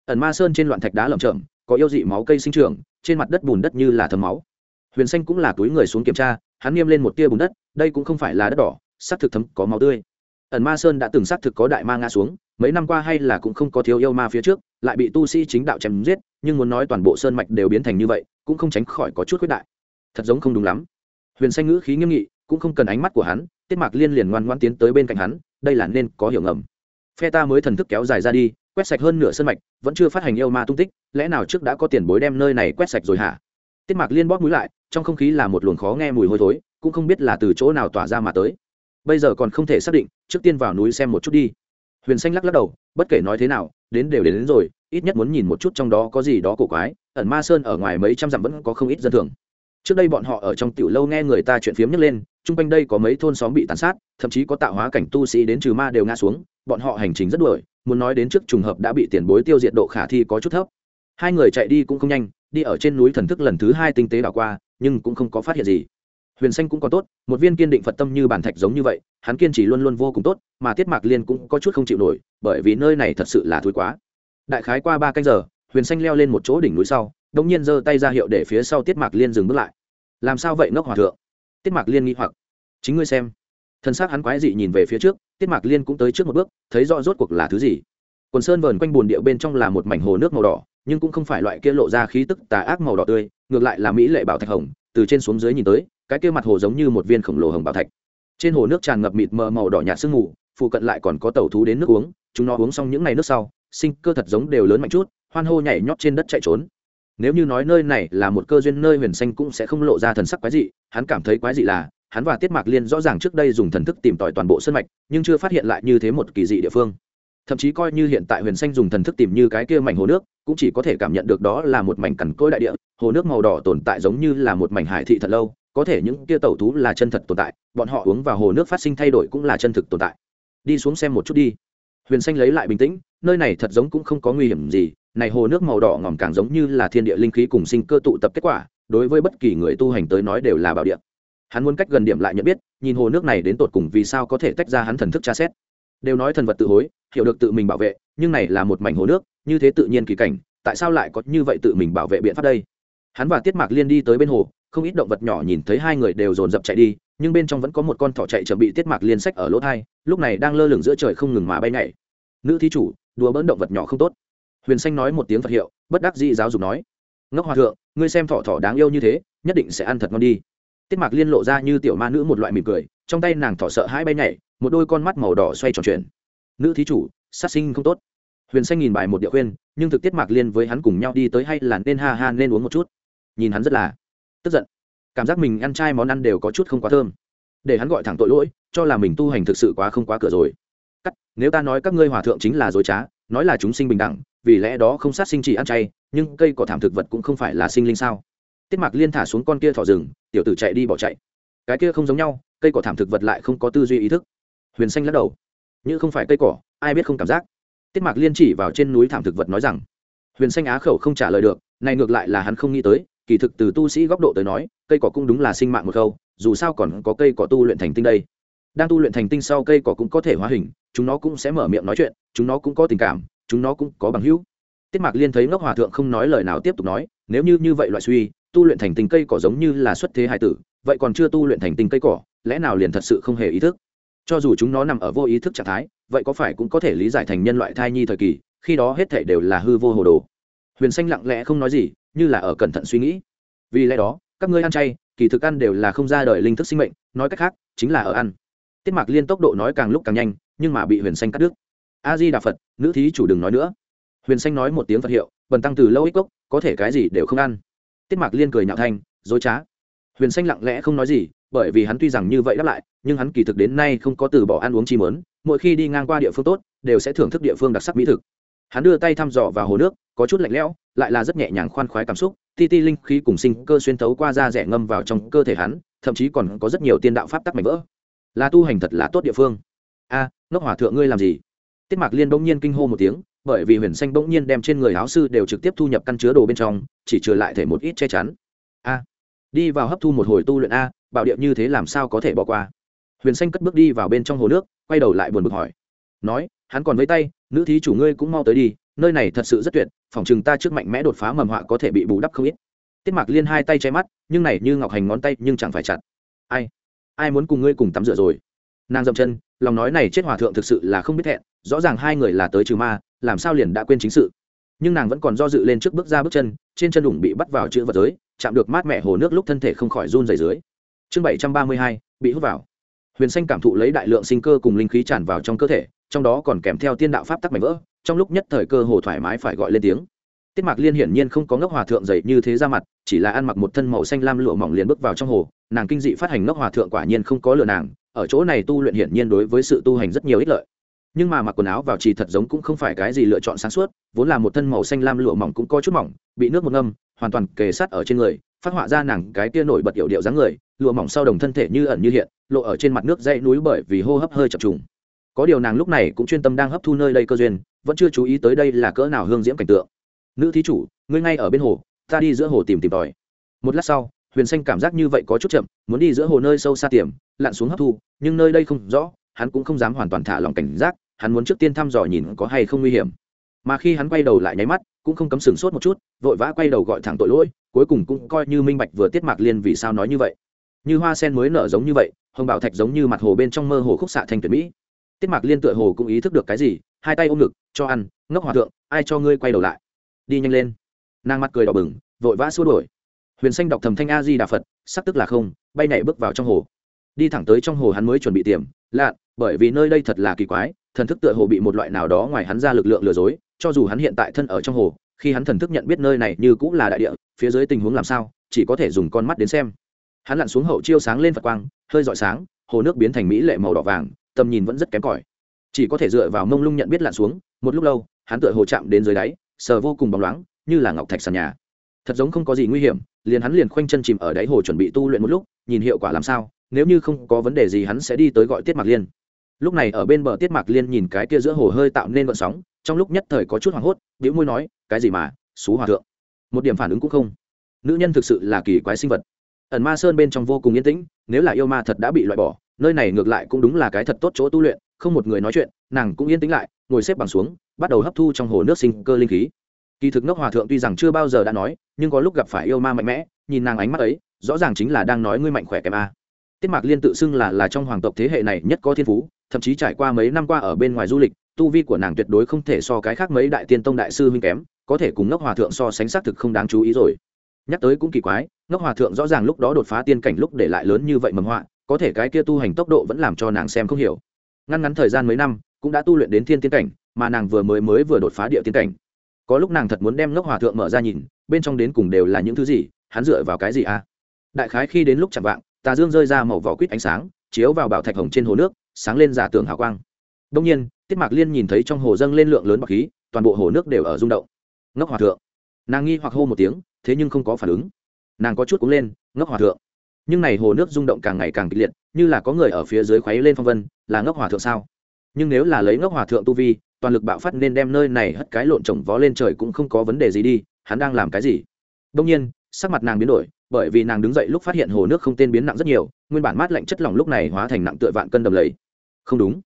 Ẩn ma sơn trên loạn thạch đá lởm chởm, có yêu dị máu cây sinh trưởng, trên mặt đất bùn đất như là thấm máu. Huyền xanh cũng là túi người xuống kiểm tra, hắn nghiêm lên một tia bùn đất, đây cũng không phải là đất đỏ, xác thực thấm có máu tươi. Ẩn ma sơn đã từng xác thực có đại ma ngã xuống mấy năm qua hay là cũng không có thiếu yêu ma phía trước, lại bị tu sĩ chính đạo chém giết, nhưng muốn nói toàn bộ sơn mạch đều biến thành như vậy, cũng không tránh khỏi có chút khuyết đại. Thật giống không đúng lắm. Huyền xanh ngữ khí nghiêm nghị, cũng không cần ánh mắt của hắn, tiết mạc liên liền ngoan ngoan tiến tới bên cạnh hắn, đây là nên có hiểu ngầm. Phe ta mới thần thức kéo dài ra đi, quét sạch hơn nửa sân mạch, vẫn chưa phát hành yêu ma tung tích, lẽ nào trước đã có tiền bối đem nơi này quét sạch rồi hả? Tiết mạc liên bóp mũi lại, trong không khí là một luồng khó nghe mùi hôi thối, cũng không biết là từ chỗ nào tỏa ra mà tới. Bây giờ còn không thể xác định, trước tiên vào núi xem một chút đi huyền xanh lắc lắc đầu bất kể nói thế nào đến đều đến, đến rồi ít nhất muốn nhìn một chút trong đó có gì đó cổ quái ẩn ma sơn ở ngoài mấy trăm dặm vẫn có không ít dân thường. Trước đây bọn họ ở trong tiểu lâu nghe người ta chuyện phiếm nhấc lên chung quanh đây có mấy thôn xóm bị tàn sát thậm chí có tạo hóa cảnh tu sĩ đến trừ ma đều ngã xuống bọn họ hành trình rất đuổi muốn nói đến trước trùng hợp đã bị tiền bối tiêu diệt độ khả thi có chút thấp. Hai người chạy đi cũng không nhanh đi ở trên núi thần thức lần thứ hai tinh tế đảo qua nhưng cũng không có phát hiện gì huyền xanh cũng có tốt, một viên kiên định phật tâm như bản thạch giống như vậy, hắn kiên trì luôn luôn vô cùng tốt, mà tiết mạc liên cũng có chút không chịu nổi, bởi vì nơi này thật sự là thúi quá. Đại khái qua ba canh giờ, huyền xanh leo lên một chỗ đỉnh núi sau đông nhiên giơ tay ra hiệu để phía sau tiết mạc liên dừng bước lại. Làm sao vậy, ngốc hòa thượng? Tiết mạc liên nghĩ hoặc. Chính ngươi xem. Thân xác hắn quái dị nhìn về phía trước, tiết mạc liên cũng tới trước một bước, thấy rõ rốt cuộc là thứ gì. Quần sơn vờn quanh bồn địa bên trong là một mảnh hồ nước màu đỏ, nhưng cũng không phải loại kia lộ ra khí tức tà ác màu đỏ tươi, ngược lại là mỹ lệ bảo thạch hồng, từ trên xuống dưới nhìn tới cái kia mặt hồ giống như một viên khổng lồ hồng bảo thạch. Trên hồ nước tràn ngập mịt mờ màu đỏ nhạt sương mù, phụ cận lại còn có tàu thú đến nước uống, chúng nó uống xong những ngày nước sau, sinh cơ thật giống đều lớn mạnh chút, hoan hô nhảy nhót trên đất chạy trốn. Nếu như nói nơi này là một cơ duyên nơi huyền xanh cũng sẽ không lộ ra thần sắc quái dị, hắn cảm thấy quái dị là, hắn và tiết mạc liên rõ ràng trước đây dùng thần thức tìm tòi toàn bộ sân mạch, nhưng chưa phát hiện lại như thế một kỳ dị địa phương. Thậm chí coi như hiện tại huyền xanh dùng thần thức tìm như cái kia mảnh hồ nước, cũng chỉ có thể cảm nhận được đó là một mảnh cằn cỗi đại địa, hồ nước màu đỏ tồn tại giống như là một mảnh hải thị thật lâu có thể những kia tẩu thú là chân thật tồn tại, bọn họ uống vào hồ nước phát sinh thay đổi cũng là chân thực tồn tại. Đi xuống xem một chút đi. Huyền xanh lấy lại bình tĩnh, nơi này thật giống cũng không có nguy hiểm gì, này hồ nước màu đỏ ngòm càng giống như là thiên địa linh khí cùng sinh cơ tụ tập kết quả, đối với bất kỳ người tu hành tới nói đều là bảo địa. Hắn muốn cách gần điểm lại nhận biết, nhìn hồ nước này đến tột cùng vì sao có thể tách ra hắn thần thức tra xét. Đều nói thần vật tự hối, hiểu được tự mình bảo vệ, nhưng này là một mảnh hồ nước, như thế tự nhiên kỳ cảnh, tại sao lại có như vậy tự mình bảo vệ biện pháp đây? Hắn và tiết mạc liên đi tới bên hồ không ít động vật nhỏ nhìn thấy hai người đều dồn dập chạy đi, nhưng bên trong vẫn có một con thỏ chạy chuẩn bị tiết mạc liên sách ở lỗ thai, lúc này đang lơ lửng giữa trời không ngừng mà bay nhảy. Nữ thí chủ, đùa bỡn động vật nhỏ không tốt. Huyền xanh nói một tiếng phật hiệu, bất đắc dĩ giáo dục nói, ngốc hòa thượng, ngươi xem thỏ thỏ đáng yêu như thế, nhất định sẽ ăn thật ngon đi. Tiết mạc liên lộ ra như tiểu ma nữ một loại mỉm cười, trong tay nàng thỏ sợ hãi bay nhảy, một đôi con mắt màu đỏ xoay tròn chuyển. Nữ thí chủ, sát sinh không tốt. Huyền xanh nhìn bài một địa khuyên, nhưng thực tiết mạc liên với hắn cùng nhau đi tới hay là nên ha ha nên uống một chút. Nhìn hắn rất là tức giận. Cảm giác mình ăn chay món ăn đều có chút không quá thơm. Để hắn gọi thẳng tội lỗi, cho là mình tu hành thực sự quá không quá cửa rồi. Cắt, nếu ta nói các ngươi hòa thượng chính là dối trá, nói là chúng sinh bình đẳng, vì lẽ đó không sát sinh chỉ ăn chay, nhưng cây cỏ thảm thực vật cũng không phải là sinh linh sao? Tiết mạc liên thả xuống con kia thỏ rừng, tiểu tử chạy đi bỏ chạy. Cái kia không giống nhau, cây cỏ thảm thực vật lại không có tư duy ý thức. Huyền xanh lắc đầu. Như không phải cây cỏ, ai biết không cảm giác. Tiết mạc liên chỉ vào trên núi thảm thực vật nói rằng, huyền xanh á khẩu không trả lời được, này ngược lại là hắn không nghĩ tới kỳ thực từ tu sĩ góc độ tới nói, cây cỏ cũng đúng là sinh mạng một khâu, dù sao còn có cây cỏ tu luyện thành tinh đây. Đang tu luyện thành tinh sau cây cỏ cũng có thể hóa hình, chúng nó cũng sẽ mở miệng nói chuyện, chúng nó cũng có tình cảm, chúng nó cũng có bằng hữu. Tiết mạc liên thấy ngốc hòa thượng không nói lời nào tiếp tục nói, nếu như như vậy loại suy, tu luyện thành tinh cây cỏ giống như là xuất thế hải tử, vậy còn chưa tu luyện thành tinh cây cỏ, lẽ nào liền thật sự không hề ý thức? Cho dù chúng nó nằm ở vô ý thức trạng thái, vậy có phải cũng có thể lý giải thành nhân loại thai nhi thời kỳ, khi đó hết thể đều là hư vô hồ đồ? Huyền xanh lặng lẽ không nói gì như là ở cẩn thận suy nghĩ. Vì lẽ đó, các ngươi ăn chay, kỳ thực ăn đều là không ra đời linh thức sinh mệnh, nói cách khác, chính là ở ăn. Tiết mạc liên tốc độ nói càng lúc càng nhanh, nhưng mà bị huyền xanh cắt đứt. A di đà phật nữ thí chủ đừng nói nữa. Huyền xanh nói một tiếng phật hiệu, bần tăng từ lâu ích cốc, có thể cái gì đều không ăn. Tiết mạc liên cười nhạo thanh, dối trá. Huyền xanh lặng lẽ không nói gì, bởi vì hắn tuy rằng như vậy đáp lại, nhưng hắn kỳ thực đến nay không có từ bỏ ăn uống chi mớn, mỗi khi đi ngang qua địa phương tốt, đều sẽ thưởng thức địa phương đặc sắc mỹ thực hắn đưa tay thăm dò vào hồ nước, có chút lạnh lẽo, lại là rất nhẹ nhàng khoan khoái cảm xúc, ti ti linh khí cùng sinh cơ xuyên thấu qua da rẻ ngâm vào trong cơ thể hắn, thậm chí còn có rất nhiều tiên đạo pháp tắc mạnh vỡ. Là tu hành thật là tốt địa phương. A, ngốc hòa thượng ngươi làm gì? Tiết mạc liên bỗng nhiên kinh hô một tiếng, bởi vì huyền xanh bỗng nhiên đem trên người áo sư đều trực tiếp thu nhập căn chứa đồ bên trong, chỉ trừ lại thể một ít che chắn. A, đi vào hấp thu một hồi tu luyện a, bảo điệu như thế làm sao có thể bỏ qua? Huyền xanh cất bước đi vào bên trong hồ nước, quay đầu lại buồn bực hỏi. Nói hắn còn với tay, nữ thí chủ ngươi cũng mau tới đi, nơi này thật sự rất tuyệt, phòng chừng ta trước mạnh mẽ đột phá mầm họa có thể bị bù đắp không ít. Tiết mạc liên hai tay che mắt, nhưng này như ngọc hành ngón tay nhưng chẳng phải chặt. Ai ai muốn cùng ngươi cùng tắm rửa rồi? Nàng dậm chân, lòng nói này chết hòa thượng thực sự là không biết hẹn rõ ràng hai người là tới trừ ma, làm sao liền đã quên chính sự. Nhưng nàng vẫn còn do dự lên trước bước ra bước chân, trên chân đủng bị bắt vào chữ vật giới, chạm được mát mẹ hồ nước lúc thân thể không khỏi run dày dưới. Chương bảy trăm ba mươi hai, bị hút vào. Huyền xanh cảm thụ lấy đại lượng sinh cơ cùng linh khí tràn vào trong cơ thể trong đó còn kèm theo tiên đạo pháp tắc mảnh vỡ, trong lúc nhất thời cơ hồ thoải mái phải gọi lên tiếng. Tiết mạc liên hiển nhiên không có ngốc hòa thượng dày như thế ra mặt, chỉ là ăn mặc một thân màu xanh lam lụa mỏng liền bước vào trong hồ, nàng kinh dị phát hành ngốc hòa thượng quả nhiên không có lừa nàng, ở chỗ này tu luyện hiển nhiên đối với sự tu hành rất nhiều ích lợi. Nhưng mà mặc quần áo vào trì thật giống cũng không phải cái gì lựa chọn sáng suốt, vốn là một thân màu xanh lam lụa mỏng cũng có chút mỏng, bị nước một ngâm, hoàn toàn kề sát ở trên người, phát họa ra nàng cái tia nổi bật yểu điệu dáng người, lụa mỏng sau đồng thân thể như ẩn như hiện, lộ ở trên mặt nước dãy núi bởi vì hô hấp hơi chập trùng có điều nàng lúc này cũng chuyên tâm đang hấp thu nơi đây cơ duyên, vẫn chưa chú ý tới đây là cỡ nào hương diễm cảnh tượng. Nữ thí chủ, ngươi ngay ở bên hồ, ta đi giữa hồ tìm tìm tòi. Một lát sau, huyền xanh cảm giác như vậy có chút chậm, muốn đi giữa hồ nơi sâu xa tiềm, lặn xuống hấp thu, nhưng nơi đây không rõ, hắn cũng không dám hoàn toàn thả lòng cảnh giác, hắn muốn trước tiên thăm dò nhìn có hay không nguy hiểm. Mà khi hắn quay đầu lại nháy mắt, cũng không cấm sừng sốt một chút, vội vã quay đầu gọi thẳng tội lỗi, cuối cùng cũng coi như minh bạch vừa tiết mạc liên vì sao nói như vậy. Như hoa sen mới nở giống như vậy, hồng bảo thạch giống như mặt hồ bên trong mơ hồ khúc xạ thành tuyển mỹ tiết mạc liên tựa hồ cũng ý thức được cái gì, hai tay ôm ngực, cho ăn, ngốc hòa thượng, ai cho ngươi quay đầu lại? Đi nhanh lên. Nàng mặt cười đỏ bừng, vội vã xua đuổi. Huyền xanh đọc thầm thanh a di đà phật, sắc tức là không, bay nhảy bước vào trong hồ. Đi thẳng tới trong hồ hắn mới chuẩn bị tiềm, lạ, bởi vì nơi đây thật là kỳ quái, thần thức tựa hồ bị một loại nào đó ngoài hắn ra lực lượng lừa dối, cho dù hắn hiện tại thân ở trong hồ, khi hắn thần thức nhận biết nơi này như cũng là đại địa, phía dưới tình huống làm sao, chỉ có thể dùng con mắt đến xem. Hắn lặn xuống hậu chiêu sáng lên phật quang, hơi rọi sáng, hồ nước biến thành mỹ lệ màu đỏ vàng tầm nhìn vẫn rất kém cỏi. Chỉ có thể dựa vào mông lung nhận biết lặn xuống, một lúc lâu, hắn tựa hồ chạm đến dưới đáy, sờ vô cùng bóng loáng, như là ngọc thạch sàn nhà. Thật giống không có gì nguy hiểm, liền hắn liền khoanh chân chìm ở đáy hồ chuẩn bị tu luyện một lúc, nhìn hiệu quả làm sao, nếu như không có vấn đề gì hắn sẽ đi tới gọi tiết mạc liên. Lúc này ở bên bờ tiết mạc liên nhìn cái kia giữa hồ hơi tạo nên vận sóng, trong lúc nhất thời có chút hoảng hốt biểu môi nói, cái gì mà, xú hòa thượng? Một điểm phản ứng cũng không. Nữ nhân thực sự là kỳ quái sinh vật. Ẩn ma sơn bên trong vô cùng yên tĩnh, nếu là yêu ma thật đã bị loại bỏ nơi này ngược lại cũng đúng là cái thật tốt chỗ tu luyện, không một người nói chuyện, nàng cũng yên tĩnh lại, ngồi xếp bằng xuống, bắt đầu hấp thu trong hồ nước sinh cơ linh khí. Kỳ thực ngốc hòa thượng tuy rằng chưa bao giờ đã nói, nhưng có lúc gặp phải yêu ma mạnh mẽ, nhìn nàng ánh mắt ấy, rõ ràng chính là đang nói ngươi mạnh khỏe kém a. Tiết mạc liên tự xưng là là trong hoàng tộc thế hệ này nhất có thiên phú, thậm chí trải qua mấy năm qua ở bên ngoài du lịch, tu vi của nàng tuyệt đối không thể so cái khác mấy đại tiên tông đại sư huynh kém, có thể cùng ngốc hòa thượng so sánh xác thực không đáng chú ý rồi. Nhắc tới cũng kỳ quái, ngốc hòa thượng rõ ràng lúc đó đột phá tiên cảnh lúc để lại lớn như vậy mầm họa có thể cái kia tu hành tốc độ vẫn làm cho nàng xem không hiểu. Ngăn ngắn thời gian mấy năm, cũng đã tu luyện đến thiên tiên cảnh, mà nàng vừa mới mới vừa đột phá địa tiên cảnh. Có lúc nàng thật muốn đem ngốc hòa thượng mở ra nhìn, bên trong đến cùng đều là những thứ gì, hắn dựa vào cái gì à? Đại khái khi đến lúc chạm vạng, tà dương rơi ra màu vỏ quýt ánh sáng, chiếu vào bảo thạch hồng trên hồ nước, sáng lên giả tường hào quang. Đông nhiên, tiết mạc liên nhìn thấy trong hồ dâng lên lượng lớn bọc khí, toàn bộ hồ nước đều ở rung động. Ngốc hòa thượng. Nàng nghi hoặc hô một tiếng, thế nhưng không có phản ứng. Nàng có chút cúng lên, ngốc hòa thượng nhưng này hồ nước rung động càng ngày càng kịch liệt, như là có người ở phía dưới khuấy lên phong vân, là ngốc hòa thượng sao? Nhưng nếu là lấy ngốc hòa thượng tu vi, toàn lực bạo phát nên đem nơi này hất cái lộn trồng vó lên trời cũng không có vấn đề gì đi, hắn đang làm cái gì? Đông nhiên, sắc mặt nàng biến đổi, bởi vì nàng đứng dậy lúc phát hiện hồ nước không tên biến nặng rất nhiều, nguyên bản mát lạnh chất lỏng lúc này hóa thành nặng tựa vạn cân đầm lầy. Không đúng.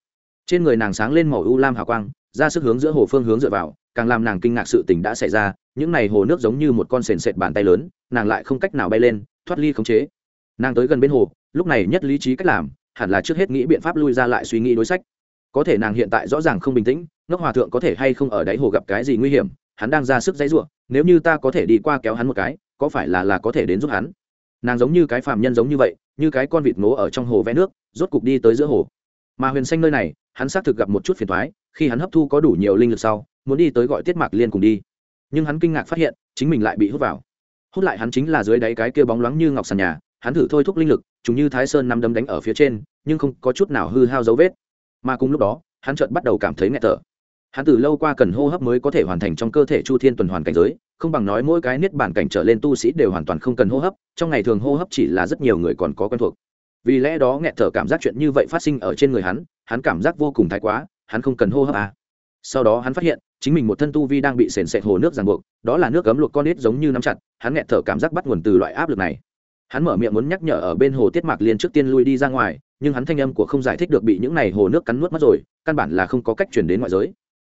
Trên người nàng sáng lên màu u lam hào quang, ra sức hướng giữa hồ phương hướng dựa vào, càng làm nàng kinh ngạc sự tình đã xảy ra, những này hồ nước giống như một con sền sệt bàn tay lớn, nàng lại không cách nào bay lên, thoát ly khống chế nàng tới gần bên hồ, lúc này nhất lý trí cách làm, hẳn là trước hết nghĩ biện pháp lui ra lại suy nghĩ đối sách. Có thể nàng hiện tại rõ ràng không bình tĩnh, ngốc hòa thượng có thể hay không ở đáy hồ gặp cái gì nguy hiểm, hắn đang ra sức dãy ruộng nếu như ta có thể đi qua kéo hắn một cái, có phải là là có thể đến giúp hắn? Nàng giống như cái phàm nhân giống như vậy, như cái con vịt ngố ở trong hồ vẽ nước, rốt cục đi tới giữa hồ. Mà huyền xanh nơi này, hắn xác thực gặp một chút phiền thoái khi hắn hấp thu có đủ nhiều linh lực sau, muốn đi tới gọi tiết mạc liên cùng đi. Nhưng hắn kinh ngạc phát hiện, chính mình lại bị hút vào. Hút lại hắn chính là dưới đáy cái kia bóng loáng như ngọc sàn nhà hắn thử thôi thúc linh lực chúng như thái sơn nắm đấm đánh ở phía trên, nhưng không có chút nào hư hao dấu vết. Mà cùng lúc đó, hắn chợt bắt đầu cảm thấy nghẹt thở. Hắn từ lâu qua cần hô hấp mới có thể hoàn thành trong cơ thể chu thiên tuần hoàn cảnh giới, không bằng nói mỗi cái niết bản cảnh trở lên tu sĩ đều hoàn toàn không cần hô hấp, trong ngày thường hô hấp chỉ là rất nhiều người còn có quen thuộc. Vì lẽ đó nghẹt thở cảm giác chuyện như vậy phát sinh ở trên người hắn hắn cảm giác vô cùng thái quá, hắn không cần hô hấp à. sau đó hắn phát hiện, chính mình một thân tu vi đang bị sền sệt hồ nước ràng buộc, đó là nước cấm luộc con nít giống như nắm chặt, hắn nghẹt thở cảm giác bắt nguồn từ loại áp lực này hắn mở miệng muốn nhắc nhở ở bên hồ tiết mạc liên trước tiên lui đi ra ngoài, nhưng hắn thanh âm của không giải thích được bị những này hồ nước cắn nuốt mất rồi, căn bản là không có cách chuyển đến ngoại giới.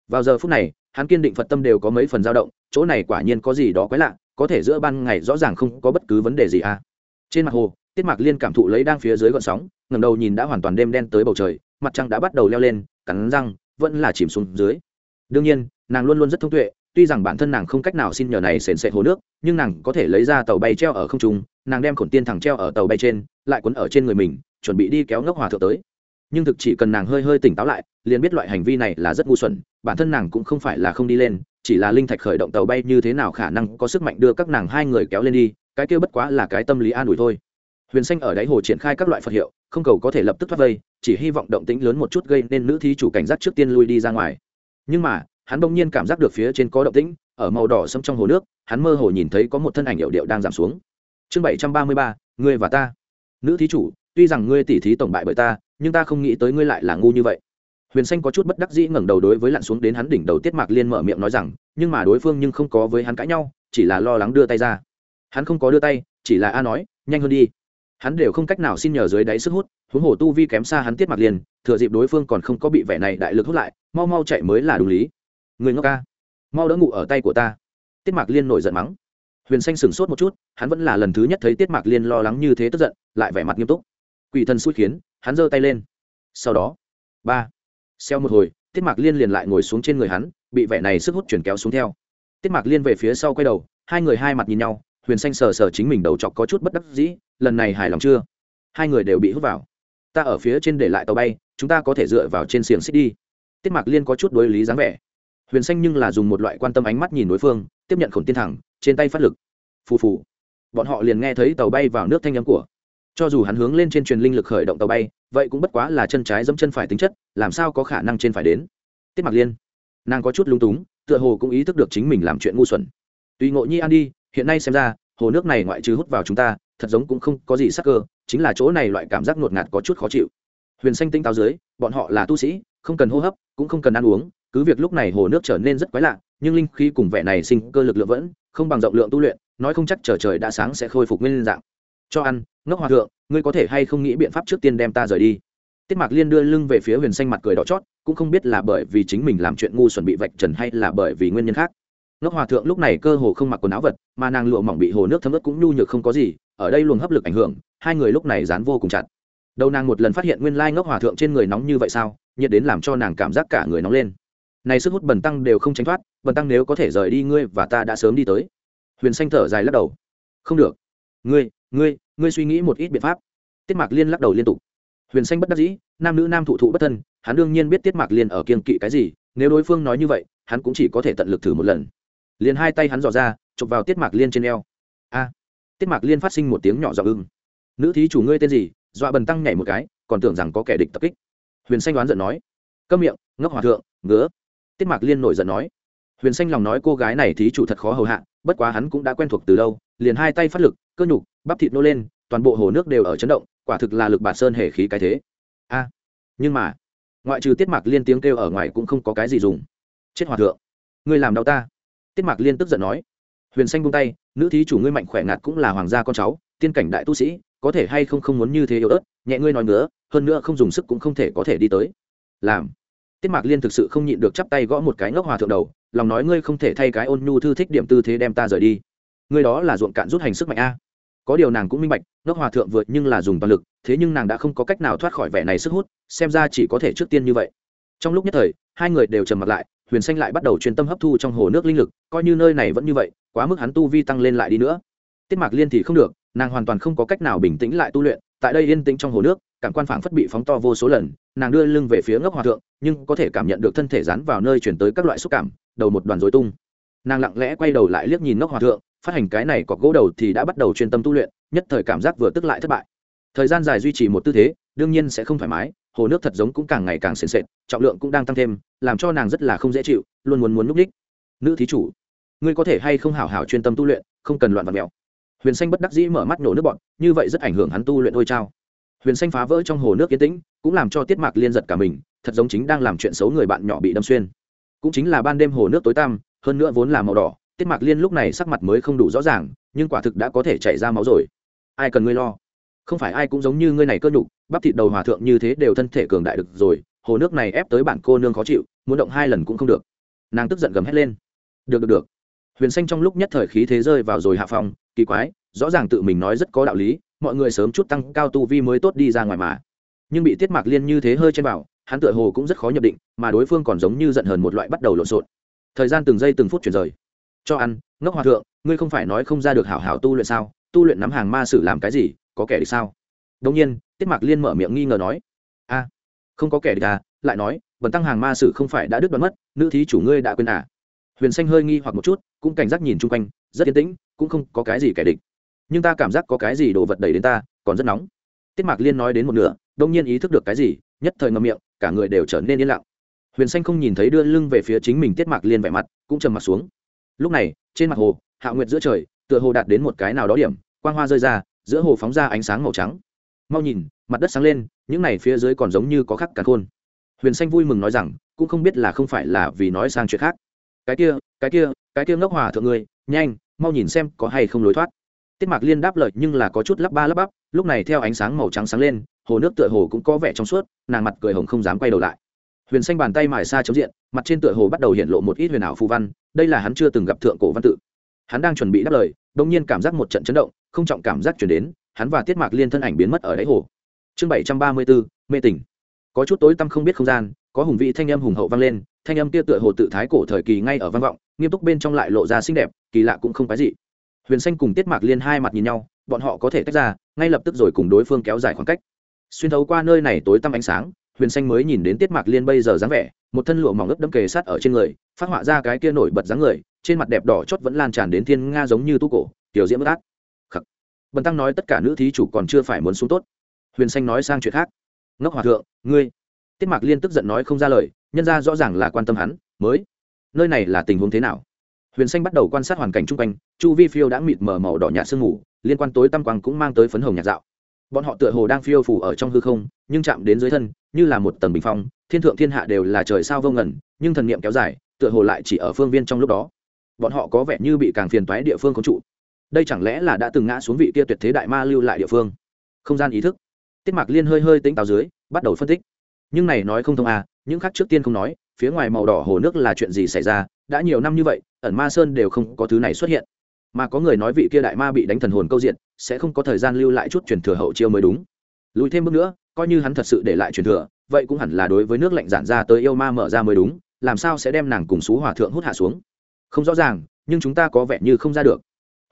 Vào giờ phút này, hắn kiên định phật tâm đều có mấy phần dao động, chỗ này quả nhiên có gì đó quái lạ, có thể giữa ban ngày rõ ràng không có bất cứ vấn đề gì à. Trên mặt hồ, tiết mạc liên cảm thụ lấy đang phía dưới gọn sóng ngầm đầu nhìn đã hoàn toàn đêm đen tới bầu trời, mặt trăng đã bắt đầu leo lên, cắn răng, vẫn là chìm xuống dưới. Đương nhiên, nàng luôn luôn rất thông tuệ tuy rằng bản thân nàng không cách nào xin nhờ này sền sệt hồ nước, nhưng nàng có thể lấy ra tàu bay treo ở không trung, nàng đem khổn tiên thẳng treo ở tàu bay trên, lại quấn ở trên người mình, chuẩn bị đi kéo ngốc hòa thượng tới. Nhưng thực chỉ cần nàng hơi hơi tỉnh táo lại, liền biết loại hành vi này là rất ngu xuẩn, bản thân nàng cũng không phải là không đi lên, chỉ là linh thạch khởi động tàu bay như thế nào khả năng có sức mạnh đưa các nàng hai người kéo lên đi, cái kia bất quá là cái tâm lý an ủi thôi. Huyền xanh ở đáy hồ triển khai các loại phật hiệu, không cầu có thể lập tức thoát vây, chỉ hy vọng động tĩnh lớn một chút gây nên nữ thí chủ cảnh giác trước tiên lui đi ra ngoài. Nhưng mà hắn bỗng nhiên cảm giác được phía trên có động tĩnh, ở màu đỏ sẫm trong hồ nước, hắn mơ hồ nhìn thấy có một thân ảnh hiệu điệu đang giảm xuống. Chương bảy trăm ba mươi ba, ngươi và ta. Nữ thí chủ, tuy rằng ngươi tỉ thí tổng bại bởi ta, nhưng ta không nghĩ tới ngươi lại là ngu như vậy. Huyền xanh có chút bất đắc dĩ ngẩng đầu đối với lặn xuống đến hắn đỉnh đầu tiết mạc liên mở miệng nói rằng, nhưng mà đối phương nhưng không có với hắn cãi nhau, chỉ là lo lắng đưa tay ra. Hắn không có đưa tay, chỉ là a nói, nhanh hơn đi. Hắn đều không cách nào xin nhờ dưới đáy sức hút, huống hồ tu vi kém xa hắn tiết mạc liền thừa dịp đối phương còn không có bị vẻ này đại lực hút lại, mau mau chạy mới là đúng lý người ngốc ca. Mau đỡ ngủ ở tay của ta. Tiết mạc liên nổi giận mắng. Huyền xanh sửng sốt một chút, hắn vẫn là lần thứ nhất thấy tiết mạc liên lo lắng như thế tức giận, lại vẻ mặt nghiêm túc. Quỷ thần xui khiến, hắn giơ tay lên. Sau đó, ba, xeo một hồi, tiết mạc liên liền lại ngồi xuống trên người hắn, bị vẻ này sức hút chuyển kéo xuống theo. Tiết mạc liên về phía sau quay đầu, hai người hai mặt nhìn nhau, huyền xanh sờ sờ chính mình đầu chọc có chút bất đắc dĩ, lần này hài lòng chưa? Hai người đều bị hút vào. Ta ở phía trên để lại tàu bay, chúng ta có thể dựa vào trên xiềng xích đi. Tiết mạc liên có chút đối lý dáng vẻ huyền xanh nhưng là dùng một loại quan tâm ánh mắt nhìn đối phương, tiếp nhận khổn tiên thẳng, trên tay phát lực. Phù phù. Bọn họ liền nghe thấy tàu bay vào nước thanh nhắm của. Cho dù hắn hướng lên trên truyền linh lực khởi động tàu bay, vậy cũng bất quá là chân trái dẫm chân phải tính chất, làm sao có khả năng trên phải đến? Tiết Mặc liên. Nàng có chút lung túng, tựa hồ cũng ý thức được chính mình làm chuyện ngu xuẩn. Tùy ngộ nhi ăn đi, hiện nay xem ra, hồ nước này ngoại trừ hút vào chúng ta, thật giống cũng không có gì sắc cơ, chính là chỗ này loại cảm giác ngột ngạt có chút khó chịu. Huyền xanh tinh táo dưới, bọn họ là tu sĩ, không cần hô hấp, cũng không cần ăn uống cứ việc lúc này hồ nước trở nên rất quái lạ, nhưng linh khí cùng vẻ này sinh cơ lực lượng vẫn không bằng rộng lượng tu luyện, nói không chắc trở trời đã sáng sẽ khôi phục nguyên dạng. Cho ăn, ngốc hòa thượng, ngươi có thể hay không nghĩ biện pháp trước tiên đem ta rời đi? Tiết mạc liên đưa lưng về phía huyền xanh mặt cười đỏ chót, cũng không biết là bởi vì chính mình làm chuyện ngu xuẩn bị vạch trần hay là bởi vì nguyên nhân khác. Ngốc hòa thượng lúc này cơ hồ không mặc quần áo vật, mà nàng lụa mỏng bị hồ nước thấm ướt cũng nhu nhược không có gì, ở đây luồng hấp lực ảnh hưởng, hai người lúc này dán vô cùng chặt. Đầu nàng một lần phát hiện nguyên lai ngốc hòa thượng trên người nóng như vậy sao, nhiệt đến làm cho nàng cảm giác cả người nóng lên này sức hút bần tăng đều không tránh thoát, bần tăng nếu có thể rời đi ngươi và ta đã sớm đi tới. Huyền xanh thở dài lắc đầu. Không được. Ngươi ngươi ngươi suy nghĩ một ít biện pháp. Tiết mạc liên lắc đầu liên tục. Huyền xanh bất đắc dĩ, nam nữ nam thụ thụ bất thân, hắn đương nhiên biết tiết mạc liên ở kiên kỵ cái gì, nếu đối phương nói như vậy, hắn cũng chỉ có thể tận lực thử một lần. Liền hai tay hắn dò ra, chụp vào tiết mạc liên trên eo. A. Tiết mạc liên phát sinh một tiếng nhỏ dọc ưng. Nữ thí chủ ngươi tên gì? Dọa bần tăng nhảy một cái, còn tưởng rằng có kẻ địch tập kích. Huyền xanh đoán giận nói. Câm miệng, ngốc hòa thượng, ngứa tiết mạc liên nổi giận nói, huyền xanh lòng nói cô gái này thí chủ thật khó hầu hạ, bất quá hắn cũng đã quen thuộc từ lâu, liền hai tay phát lực, cơ nhục, bắp thịt nô lên, toàn bộ hồ nước đều ở chấn động, quả thực là lực bản sơn hề khí cái thế. A, nhưng mà ngoại trừ tiết mạc liên tiếng kêu ở ngoài cũng không có cái gì dùng. Chết hòa thượng, ngươi làm đau ta. Tiết mạc liên tức giận nói, huyền xanh buông tay, nữ thí chủ ngươi mạnh khỏe ngạt cũng là hoàng gia con cháu, tiên cảnh đại tu sĩ, có thể hay không không muốn như thế yếu ớt, nhẹ ngươi nói nữa hơn nữa không dùng sức cũng không thể có thể đi tới. Làm tiết mạc liên thực sự không nhịn được chắp tay gõ một cái ngốc hòa thượng đầu, lòng nói ngươi không thể thay cái ôn nhu thư thích điểm tư thế đem ta rời đi. Ngươi đó là ruộng cạn rút hành sức mạnh a. Có điều nàng cũng minh bạch, ngốc hòa thượng vượt nhưng là dùng toàn lực, thế nhưng nàng đã không có cách nào thoát khỏi vẻ này sức hút, xem ra chỉ có thể trước tiên như vậy. Trong lúc nhất thời, hai người đều trầm mặt lại, huyền xanh lại bắt đầu truyền tâm hấp thu trong hồ nước linh lực, coi như nơi này vẫn như vậy, quá mức hắn tu vi tăng lên lại đi nữa. Tiết mạc liên thì không được, nàng hoàn toàn không có cách nào bình tĩnh lại tu luyện tại đây yên tĩnh trong hồ nước, cảm quan phảng phất bị phóng to vô số lần, nàng đưa lưng về phía ngốc hòa thượng, nhưng có thể cảm nhận được thân thể dán vào nơi chuyển tới các loại xúc cảm, đầu một đoàn dối tung. Nàng lặng lẽ quay đầu lại liếc nhìn ngốc hòa thượng, phát hành cái này có gỗ đầu thì đã bắt đầu chuyên tâm tu luyện, nhất thời cảm giác vừa tức lại thất bại. Thời gian dài duy trì một tư thế, đương nhiên sẽ không thoải mái, hồ nước thật giống cũng càng ngày càng sền sệt, trọng lượng cũng đang tăng thêm, làm cho nàng rất là không dễ chịu, luôn muốn muốn núp đích. Nữ thí chủ, ngươi có thể hay không hảo hảo chuyên tâm tu luyện, không cần loạn vật mèo huyền xanh bất đắc dĩ mở mắt nổ nước bọn, như vậy rất ảnh hưởng hắn tu luyện thôi trao huyền xanh phá vỡ trong hồ nước yên tĩnh, cũng làm cho tiết mạc liên giật cả mình, thật giống chính đang làm chuyện xấu người bạn nhỏ bị đâm xuyên. Cũng chính là ban đêm hồ nước tối tăm, hơn nữa vốn là màu đỏ, tiết mạc liên lúc này sắc mặt mới không đủ rõ ràng, nhưng quả thực đã có thể chảy ra máu rồi. Ai cần ngươi lo? Không phải ai cũng giống như ngươi này cơ nhục, bắp thịt đầu hòa thượng như thế đều thân thể cường đại được rồi, hồ nước này ép tới bản cô nương khó chịu, muốn động hai lần cũng không được. Nàng tức giận gầm hét lên. Được được được. Huyền xanh trong lúc nhất thời khí thế rơi vào rồi hạ phòng kỳ quái, rõ ràng tự mình nói rất có đạo lý, mọi người sớm chút tăng cao tu vi mới tốt đi ra ngoài mà. Nhưng bị tiết mạc liên như thế hơi trên bảo hắn tựa hồ cũng rất khó nhập định, mà đối phương còn giống như giận hờn một loại bắt đầu lộn xộn. Thời gian từng giây từng phút chuyển rời. Cho ăn, ngốc hòa thượng, ngươi không phải nói không ra được hảo hảo tu luyện sao? Tu luyện nắm hàng ma sử làm cái gì? Có kẻ địch sao? Đông nhiên, tiết mạc liên mở miệng nghi ngờ nói. A, không có kẻ địch à lại nói, bần tăng hàng ma sử không phải đã đứt đoạn mất, nữ thí chủ ngươi đã quên à. Huyền xanh hơi nghi hoặc một chút, cũng cảnh giác nhìn chung quanh rất yên tĩnh, cũng không có cái gì kẻ địch. Nhưng ta cảm giác có cái gì đồ vật đẩy đến ta, còn rất nóng. Tiết mạc liên nói đến một nửa, đông nhiên ý thức được cái gì, nhất thời ngậm miệng, cả người đều trở nên yên lặng. Huyền xanh không nhìn thấy đưa lưng về phía chính mình tiết mạc liên vẻ mặt, cũng trầm mặt xuống. Lúc này, trên mặt hồ, hạ nguyệt giữa trời, tựa hồ đạt đến một cái nào đó điểm, quang hoa rơi ra, giữa hồ phóng ra ánh sáng màu trắng. Mau nhìn, mặt đất sáng lên, những này phía dưới còn giống như có khắc cả khôn. Huyền xanh vui mừng nói rằng, cũng không biết là không phải là vì nói sang chuyện khác. Cái kia cái kia cái kia ngốc hòa thượng ngươi nhanh, mau nhìn xem có hay không lối thoát. Tiết mạc liên đáp lời, nhưng là có chút lắp ba lắp bắp, lúc này theo ánh sáng màu trắng sáng lên, hồ nước tựa hồ cũng có vẻ trong suốt, nàng mặt cười hồng không dám quay đầu lại. Huyền xanh bàn tay mài xa chống diện, mặt trên tựa hồ bắt đầu hiện lộ một ít huyền ảo phù văn, đây là hắn chưa từng gặp thượng cổ văn tự. Hắn đang chuẩn bị đáp lời đông nhiên cảm giác một trận chấn động, không trọng cảm giác chuyển đến, hắn và tiết mạc liên thân ảnh biến mất ở đáy hồ. Chương bảy trăm ba mươi bốn, mê tỉnh. Có chút tối tăm không biết không gian, có hùng vị thanh âm hùng hậu vang lên thanh âm kia tựa hồ tự thái cổ thời kỳ ngay ở văn vọng, nghiêm túc bên trong lại lộ ra xinh đẹp, kỳ lạ cũng không cái gì huyền xanh cùng tiết mạc liên hai mặt nhìn nhau, bọn họ có thể tách ra, ngay lập tức rồi cùng đối phương kéo dài khoảng cách. Xuyên thấu qua nơi này tối tăm ánh sáng, huyền xanh mới nhìn đến tiết mạc liên bây giờ dáng vẻ, một thân lụa mỏng ướp đâm kề sát ở trên người, phát họa ra cái kia nổi bật dáng người, trên mặt đẹp đỏ chót vẫn lan tràn đến thiên nga giống như tu cổ, tiểu diễm bất át. Khắc. Bần tăng nói tất cả nữ thí chủ còn chưa phải muốn xuống tốt. Huyền xanh nói sang chuyện khác. Ngốc hòa thượng, ngươi. Tiết mạc liên tức giận nói không ra lời nhân ra rõ ràng là quan tâm hắn, mới, nơi này là tình huống thế nào? Huyền xanh bắt đầu quan sát hoàn cảnh chung quanh, chu vi phiêu đã mịt mờ màu đỏ nhạt sương mù, liên quan tối tăm quang cũng mang tới phấn hồng nhạt dạo. Bọn họ tựa hồ đang phiêu phủ ở trong hư không, nhưng chạm đến dưới thân, như là một tầng bình phong, thiên thượng thiên hạ đều là trời sao vô ngẩn nhưng thần niệm kéo dài, tựa hồ lại chỉ ở phương viên trong lúc đó. Bọn họ có vẻ như bị càng phiền toái địa phương có trụ. Đây chẳng lẽ là đã từng ngã xuống vị kia tuyệt thế đại ma lưu lại địa phương? Không gian ý thức. Tiết mạc liên hơi hơi tính táo dưới, bắt đầu phân tích. Nhưng này nói không thông à những khác trước tiên không nói, phía ngoài màu đỏ hồ nước là chuyện gì xảy ra, đã nhiều năm như vậy, ẩn ma sơn đều không có thứ này xuất hiện. Mà có người nói vị kia đại ma bị đánh thần hồn câu diện, sẽ không có thời gian lưu lại chút truyền thừa hậu chiêu mới đúng. Lùi thêm bước nữa, coi như hắn thật sự để lại truyền thừa, vậy cũng hẳn là đối với nước lạnh giản ra tới yêu ma mở ra mới đúng, làm sao sẽ đem nàng cùng xú hòa thượng hút hạ xuống? Không rõ ràng, nhưng chúng ta có vẻ như không ra được.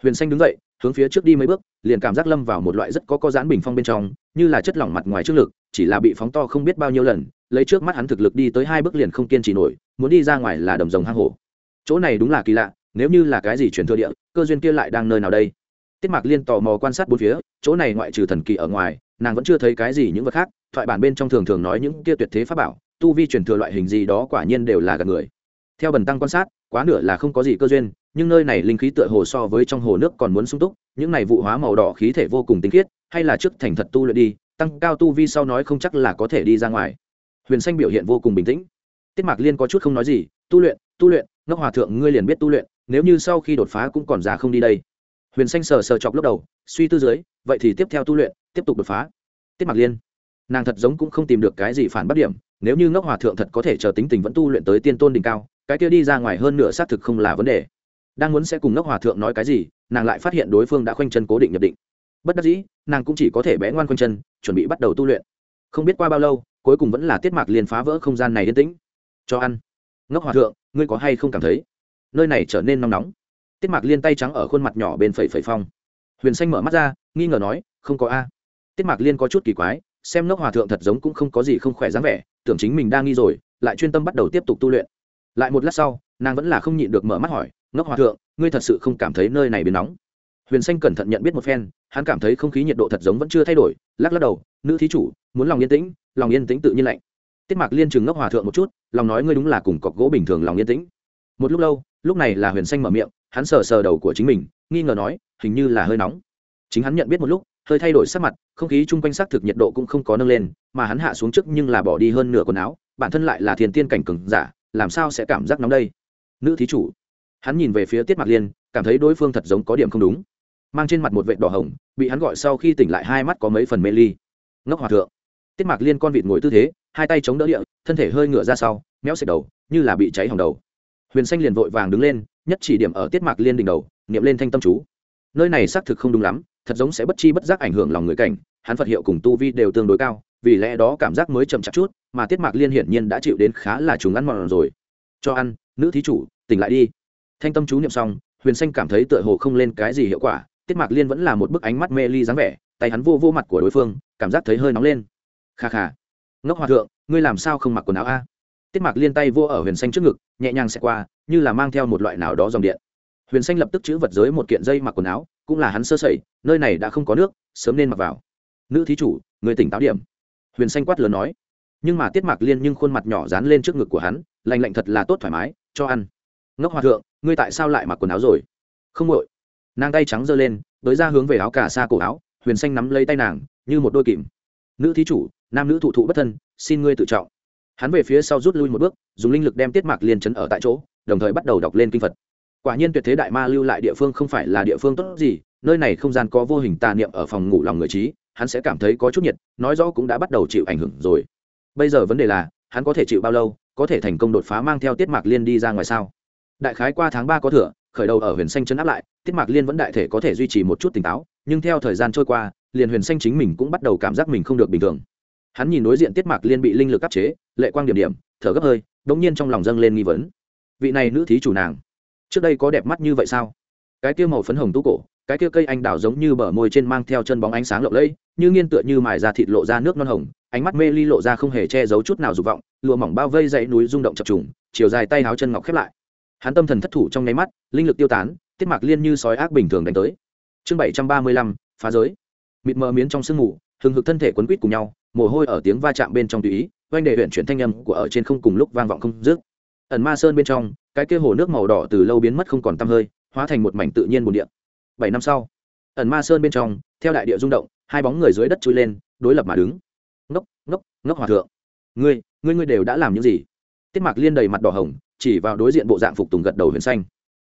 Huyền xanh đứng dậy, hướng phía trước đi mấy bước, liền cảm giác lâm vào một loại rất có có dán bình phong bên trong, như là chất lỏng mặt ngoài trước lực, chỉ là bị phóng to không biết bao nhiêu lần lấy trước mắt hắn thực lực đi tới hai bước liền không kiên trì nổi, muốn đi ra ngoài là đầm rồng hang hổ. Chỗ này đúng là kỳ lạ, nếu như là cái gì truyền thừa địa, cơ duyên kia lại đang nơi nào đây? Tiết mạc liên tò mò quan sát bốn phía, chỗ này ngoại trừ thần kỳ ở ngoài, nàng vẫn chưa thấy cái gì những vật khác, thoại bản bên trong thường thường nói những kia tuyệt thế pháp bảo, tu vi truyền thừa loại hình gì đó quả nhiên đều là gạt người. Theo bần tăng quan sát, quá nửa là không có gì cơ duyên, nhưng nơi này linh khí tựa hồ so với trong hồ nước còn muốn sung túc, những này vụ hóa màu đỏ khí thể vô cùng tinh khiết, hay là trước thành thật tu luyện đi, tăng cao tu vi sau nói không chắc là có thể đi ra ngoài huyền xanh biểu hiện vô cùng bình tĩnh. Tiết mạc liên có chút không nói gì, tu luyện tu luyện ngốc hòa thượng ngươi liền biết tu luyện, nếu như sau khi đột phá cũng còn già không đi đây. Huyền xanh sờ sờ chọc lúc đầu, suy tư dưới, vậy thì tiếp theo tu luyện, tiếp tục đột phá. Tiết mạc liên, nàng thật giống cũng không tìm được cái gì phản bất điểm, nếu như ngốc hòa thượng thật có thể chờ tính tình vẫn tu luyện tới tiên tôn đỉnh cao, cái kia đi ra ngoài hơn nửa xác thực không là vấn đề. Đang muốn sẽ cùng ngốc hòa thượng nói cái gì, nàng lại phát hiện đối phương đã khoanh chân cố định nhập định. Bất đắc dĩ, nàng cũng chỉ có thể bé ngoan khoanh chân, chuẩn bị bắt đầu tu luyện. Không biết qua bao lâu cuối cùng vẫn là tiết mạc liền phá vỡ không gian này yên tĩnh. Cho ăn. Ngốc hòa thượng, ngươi có hay không cảm thấy nơi này trở nên nóng nóng? Tiết mạc liên tay trắng ở khuôn mặt nhỏ bên phẩy phẩy phong. Huyền xanh mở mắt ra, nghi ngờ nói, không có a. Tiết mạc liên có chút kỳ quái, xem ngốc hòa thượng thật giống cũng không có gì không khỏe dáng vẻ, tưởng chính mình đang nghi rồi, lại chuyên tâm bắt đầu tiếp tục tu luyện. Lại một lát sau, nàng vẫn là không nhịn được mở mắt hỏi, ngốc hòa thượng, ngươi thật sự không cảm thấy nơi này biến nóng? Huyền xanh cẩn thận nhận biết một phen, hắn cảm thấy không khí nhiệt độ thật giống vẫn chưa thay đổi, lắc lắc đầu, nữ thí chủ, muốn lòng yên tĩnh, lòng yên tĩnh tự nhiên lạnh. Tiết mạc liên chừng ngốc hòa thượng một chút, lòng nói ngươi đúng là cùng cọc gỗ bình thường lòng yên tĩnh. Một lúc lâu, lúc này là huyền xanh mở miệng, hắn sờ sờ đầu của chính mình, nghi ngờ nói, hình như là hơi nóng. Chính hắn nhận biết một lúc, hơi thay đổi sắc mặt, không khí chung quanh xác thực nhiệt độ cũng không có nâng lên, mà hắn hạ xuống trước nhưng là bỏ đi hơn nửa quần áo, bản thân lại là thiền tiên cảnh cừng giả, làm sao sẽ cảm giác nóng đây? Nữ thí chủ. Hắn nhìn về phía tiết mạc liên, cảm thấy đối phương thật giống có điểm không đúng mang trên mặt một vệt đỏ hồng, bị hắn gọi sau khi tỉnh lại hai mắt có mấy phần mê ly. Ngốc hòa thượng. Tiết mạc liên con vịt ngồi tư thế, hai tay chống đỡ địa, thân thể hơi ngửa ra sau, méo xẹt đầu, như là bị cháy hỏng đầu. Huyền xanh liền vội vàng đứng lên, nhất chỉ điểm ở tiết mạc liên đỉnh đầu, niệm lên thanh tâm chú. Nơi này xác thực không đúng lắm, thật giống sẽ bất chi bất giác ảnh hưởng lòng người cảnh, hắn phật hiệu cùng tu vi đều tương đối cao, vì lẽ đó cảm giác mới chậm chạp chút, mà tiết mạc liên hiển nhiên đã chịu đến khá là chúng ăn mòn rồi. Cho ăn, nữ thí chủ, tỉnh lại đi. Thanh tâm chú niệm xong, huyền xanh cảm thấy tựa hồ không lên cái gì hiệu quả tiết mạc liên vẫn là một bức ánh mắt mê ly dáng vẻ, tay hắn vô vô mặt của đối phương, cảm giác thấy hơi nóng lên. Kha kha. Ngốc hòa thượng, ngươi làm sao không mặc quần áo a? Tiết mạc liên tay vô ở huyền xanh trước ngực, nhẹ nhàng xẹt qua, như là mang theo một loại nào đó dòng điện. Huyền xanh lập tức chữ vật giới một kiện dây mặc quần áo, cũng là hắn sơ sẩy, nơi này đã không có nước, sớm nên mặc vào. Nữ thí chủ, người tỉnh táo điểm. Huyền xanh quát lớn nói. Nhưng mà tiết mạc liên nhưng khuôn mặt nhỏ dán lên trước ngực của hắn lành lạnh thật là tốt thoải mái, cho ăn. Ngốc hòa thượng, ngươi tại sao lại mặc quần áo rồi? Không hội nàng tay trắng giơ lên đới ra hướng về áo cà sa cổ áo, huyền xanh nắm lấy tay nàng, như một đôi kìm. Nữ thí chủ, nam nữ thụ thụ bất thân, xin ngươi tự trọng. Hắn về phía sau rút lui một bước, dùng linh lực đem tiết mạc liên chấn ở tại chỗ, đồng thời bắt đầu đọc lên kinh phật. Quả nhiên tuyệt thế đại ma lưu lại địa phương không phải là địa phương tốt gì, nơi này không gian có vô hình tà niệm ở phòng ngủ lòng người trí, hắn sẽ cảm thấy có chút nhiệt, nói rõ cũng đã bắt đầu chịu ảnh hưởng rồi. Bây giờ vấn đề là, hắn có thể chịu bao lâu, có thể thành công đột phá mang theo tiết mạc liên đi ra ngoài sao? Đại khái qua tháng ba có thửa khởi đầu ở huyền xanh chấn áp lại, tiết mạc liên vẫn đại thể có thể duy trì một chút tỉnh táo, nhưng theo thời gian trôi qua, liền huyền xanh chính mình cũng bắt đầu cảm giác mình không được bình thường. Hắn nhìn đối diện tiết mạc liên bị linh lực áp chế, lệ quang điểm điểm, thở gấp hơi đ ỗ n g nhiên trong lòng dâng lên nghi vấn. Vị này nữ thí chủ nàng, trước đây có đẹp mắt như vậy sao? Cái kia màu phấn hồng tú cổ, cái kia cây anh đào giống như bờ môi trên mang theo chân bóng ánh sáng lộng lẫy, như nghiên tựa như mài ra thịt lộ ra nước non hồng, ánh mắt mê ly lộ ra không hề che giấu chút nào dục vọng, lụa mỏng bao vây dãy núi rung động chập trùng, chiều dài tay áo chân ngọc khép lại hắn tâm thần thất thủ trong nháy mắt, linh lực tiêu tán, tiết mạc liên như sói ác bình thường đánh tới. Chương bảy trăm ba mươi lăm, phá giới. Mịt mờ miến trong sương mù, hừng hực thân thể quấn quýt cùng nhau, mồ hôi ở tiếng va chạm bên trong tùy ý, oanh đệ huyện chuyển thanh âm của ở trên không cùng lúc vang vọng không dứt. Ẩn ma sơn bên trong, cái kia hồ nước màu đỏ từ lâu biến mất không còn tăm hơi, hóa thành một mảnh tự nhiên bồn địa. Bảy năm sau, ẩn ma sơn bên trong, theo đại địa rung động, hai bóng người dưới đất chui lên, đối lập mà đứng. Ngốc ngốc ngốc hòa thượng. Ngươi ngươi ngươi đều đã làm những gì? Tiết mạc liên đầy mặt đỏ hồng chỉ vào đối diện bộ dạng phục tùng gật đầu huyền xanh.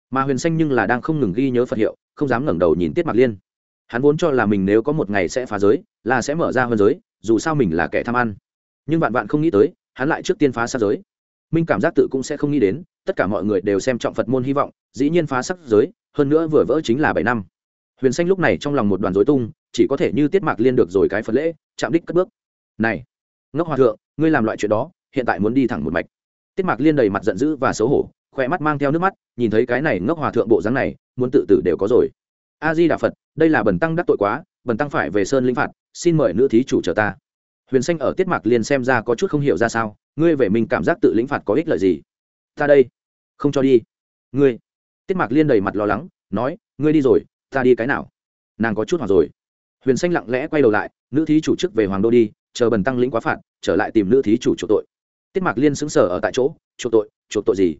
Mà huyền xanh nhưng là đang không ngừng ghi nhớ phật hiệu, không dám ngẩng đầu nhìn tiết mạc liên. Hắn vốn cho là mình nếu có một ngày sẽ phá giới, là sẽ mở ra hơn giới, dù sao mình là kẻ tham ăn. Nhưng vạn vạn không nghĩ tới, hắn lại trước tiên phá sát giới. Minh cảm giác tự cũng sẽ không nghĩ đến, tất cả mọi người đều xem trọng phật môn hy vọng, dĩ nhiên phá sắc giới, hơn nữa vừa vỡ chính là bảy năm. Huyền xanh lúc này trong lòng một đoàn dối tung, chỉ có thể như tiết mạc liên được rồi cái phật lễ, chạm đích cất bước. Này, ngốc hòa thượng, ngươi làm loại chuyện đó, hiện tại muốn đi thẳng một mạch tiết mạc liên đầy mặt giận dữ và xấu hổ, khỏe mắt mang theo nước mắt, nhìn thấy cái này ngốc hòa thượng bộ dáng này, muốn tự tử đều có rồi. A di đà phật đây là bần tăng đắc tội quá, bần tăng phải về sơn linh phạt, xin mời nữ thí chủ chờ ta. Huyền xanh ở tiết mạc liên xem ra có chút không hiểu ra sao, ngươi về mình cảm giác tự lĩnh phạt có ích lợi gì? Ta đây. Không cho đi. Ngươi. Tiết mạc liên đầy mặt lo lắng, nói, ngươi đi rồi, ta đi cái nào? Nàng có chút hoặc rồi. Huyền xanh lặng lẽ quay đầu lại, nữ thí chủ chức về hoàng đô đi, chờ bần tăng lĩnh quá phạt, trở lại tìm nữ thí chủ chỗ tội tiết mạc liên xứng sở ở tại chỗ, chuộc tội chuộc tội gì?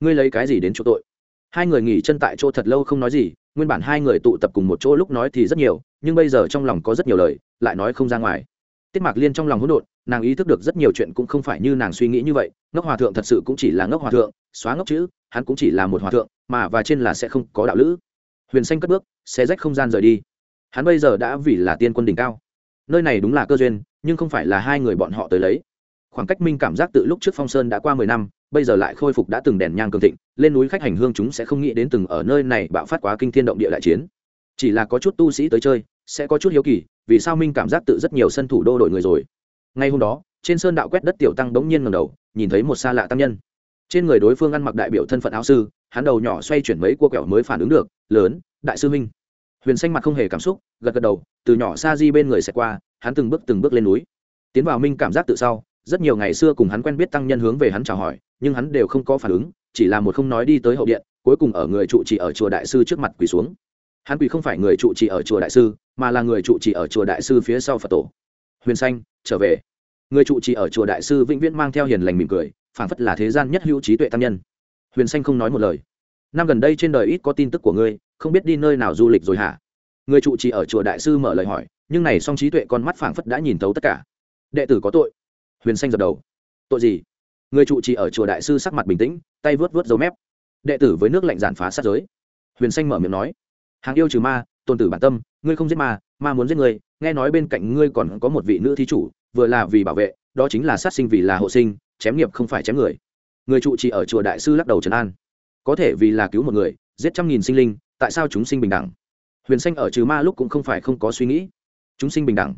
Ngươi lấy cái gì đến chuộc tội? Hai người nghỉ chân tại chỗ thật lâu không nói gì, nguyên bản hai người tụ tập cùng một chỗ lúc nói thì rất nhiều, nhưng bây giờ trong lòng có rất nhiều lời, lại nói không ra ngoài. Tiết mạc liên trong lòng hỗn độn, nàng ý thức được rất nhiều chuyện cũng không phải như nàng suy nghĩ như vậy, ngốc hòa thượng thật sự cũng chỉ là ngốc hòa thượng, xóa ngốc chữ, hắn cũng chỉ là một hòa thượng, mà và trên là sẽ không có đạo lữ. Huyền xanh cất bước xe rách không gian rời đi. Hắn bây giờ đã vì là tiên quân đỉnh cao. Nơi này đúng là cơ duyên, nhưng không phải là hai người bọn họ tới lấy khoảng cách minh cảm giác tự lúc trước phong sơn đã qua mười năm, bây giờ lại khôi phục đã từng đèn nhang cường thịnh, lên núi khách hành hương chúng sẽ không nghĩ đến từng ở nơi này bạo phát quá kinh thiên động địa đại chiến. Chỉ là có chút tu sĩ tới chơi, sẽ có chút hiếu kỳ, vì sao minh cảm giác tự rất nhiều sân thủ đô đổi người rồi. Ngay hôm đó, trên sơn đạo quét đất tiểu tăng bỗng nhiên ngầm đầu, nhìn thấy một xa lạ tăng nhân. Trên người đối phương ăn mặc đại biểu thân phận áo sư, hắn đầu nhỏ xoay chuyển mấy cua kẹo mới phản ứng được, lớn, đại sư minh huyền xanh mặt không hề cảm xúc, gật gật đầu, từ nhỏ xa di bên người xẹt qua, hắn từng bước từng bước lên núi. Tiến vào minh cảm giác tự sau rất nhiều ngày xưa cùng hắn quen biết tăng nhân hướng về hắn chào hỏi, nhưng hắn đều không có phản ứng, chỉ là một không nói đi tới hậu điện, cuối cùng ở người trụ trì ở chùa đại sư trước mặt quỳ xuống. Hắn quỳ không phải người trụ trì ở chùa đại sư, mà là người trụ trì ở chùa đại sư phía sau phật tổ. Huyền xanh trở về. Người trụ trì ở chùa đại sư vĩnh viễn mang theo hiền lành mỉm cười, phảng phất là thế gian nhất hữu trí tuệ tăng nhân. Huyền xanh không nói một lời. Năm gần đây trên đời ít có tin tức của ngươi, không biết đi nơi nào du lịch rồi hả? Người trụ trì ở chùa đại sư mở lời hỏi, nhưng này song trí tuệ con mắt phảng phất đã nhìn thấu tất cả. Đệ tử có tội huyền xanh dập đầu. Tội gì? Người trụ trì ở chùa đại sư sắc mặt bình tĩnh tay vớt vớt dấu mép. Đệ tử với nước lạnh giản phá sát giới. Huyền xanh mở miệng nói hàng yêu trừ ma tôn tử bản tâm ngươi không giết ma ma muốn giết người, nghe nói bên cạnh ngươi còn có một vị nữ thí chủ vừa là vì bảo vệ đó chính là sát sinh vì là hộ sinh chém nghiệp không phải chém người. Người trụ trì ở chùa đại sư lắc đầu trấn an. Có thể vì là cứu một người giết trăm nghìn sinh linh tại sao chúng sinh bình đẳng? Huyền xanh ở trừ ma lúc cũng không phải không có suy nghĩ. Chúng sinh bình đẳng.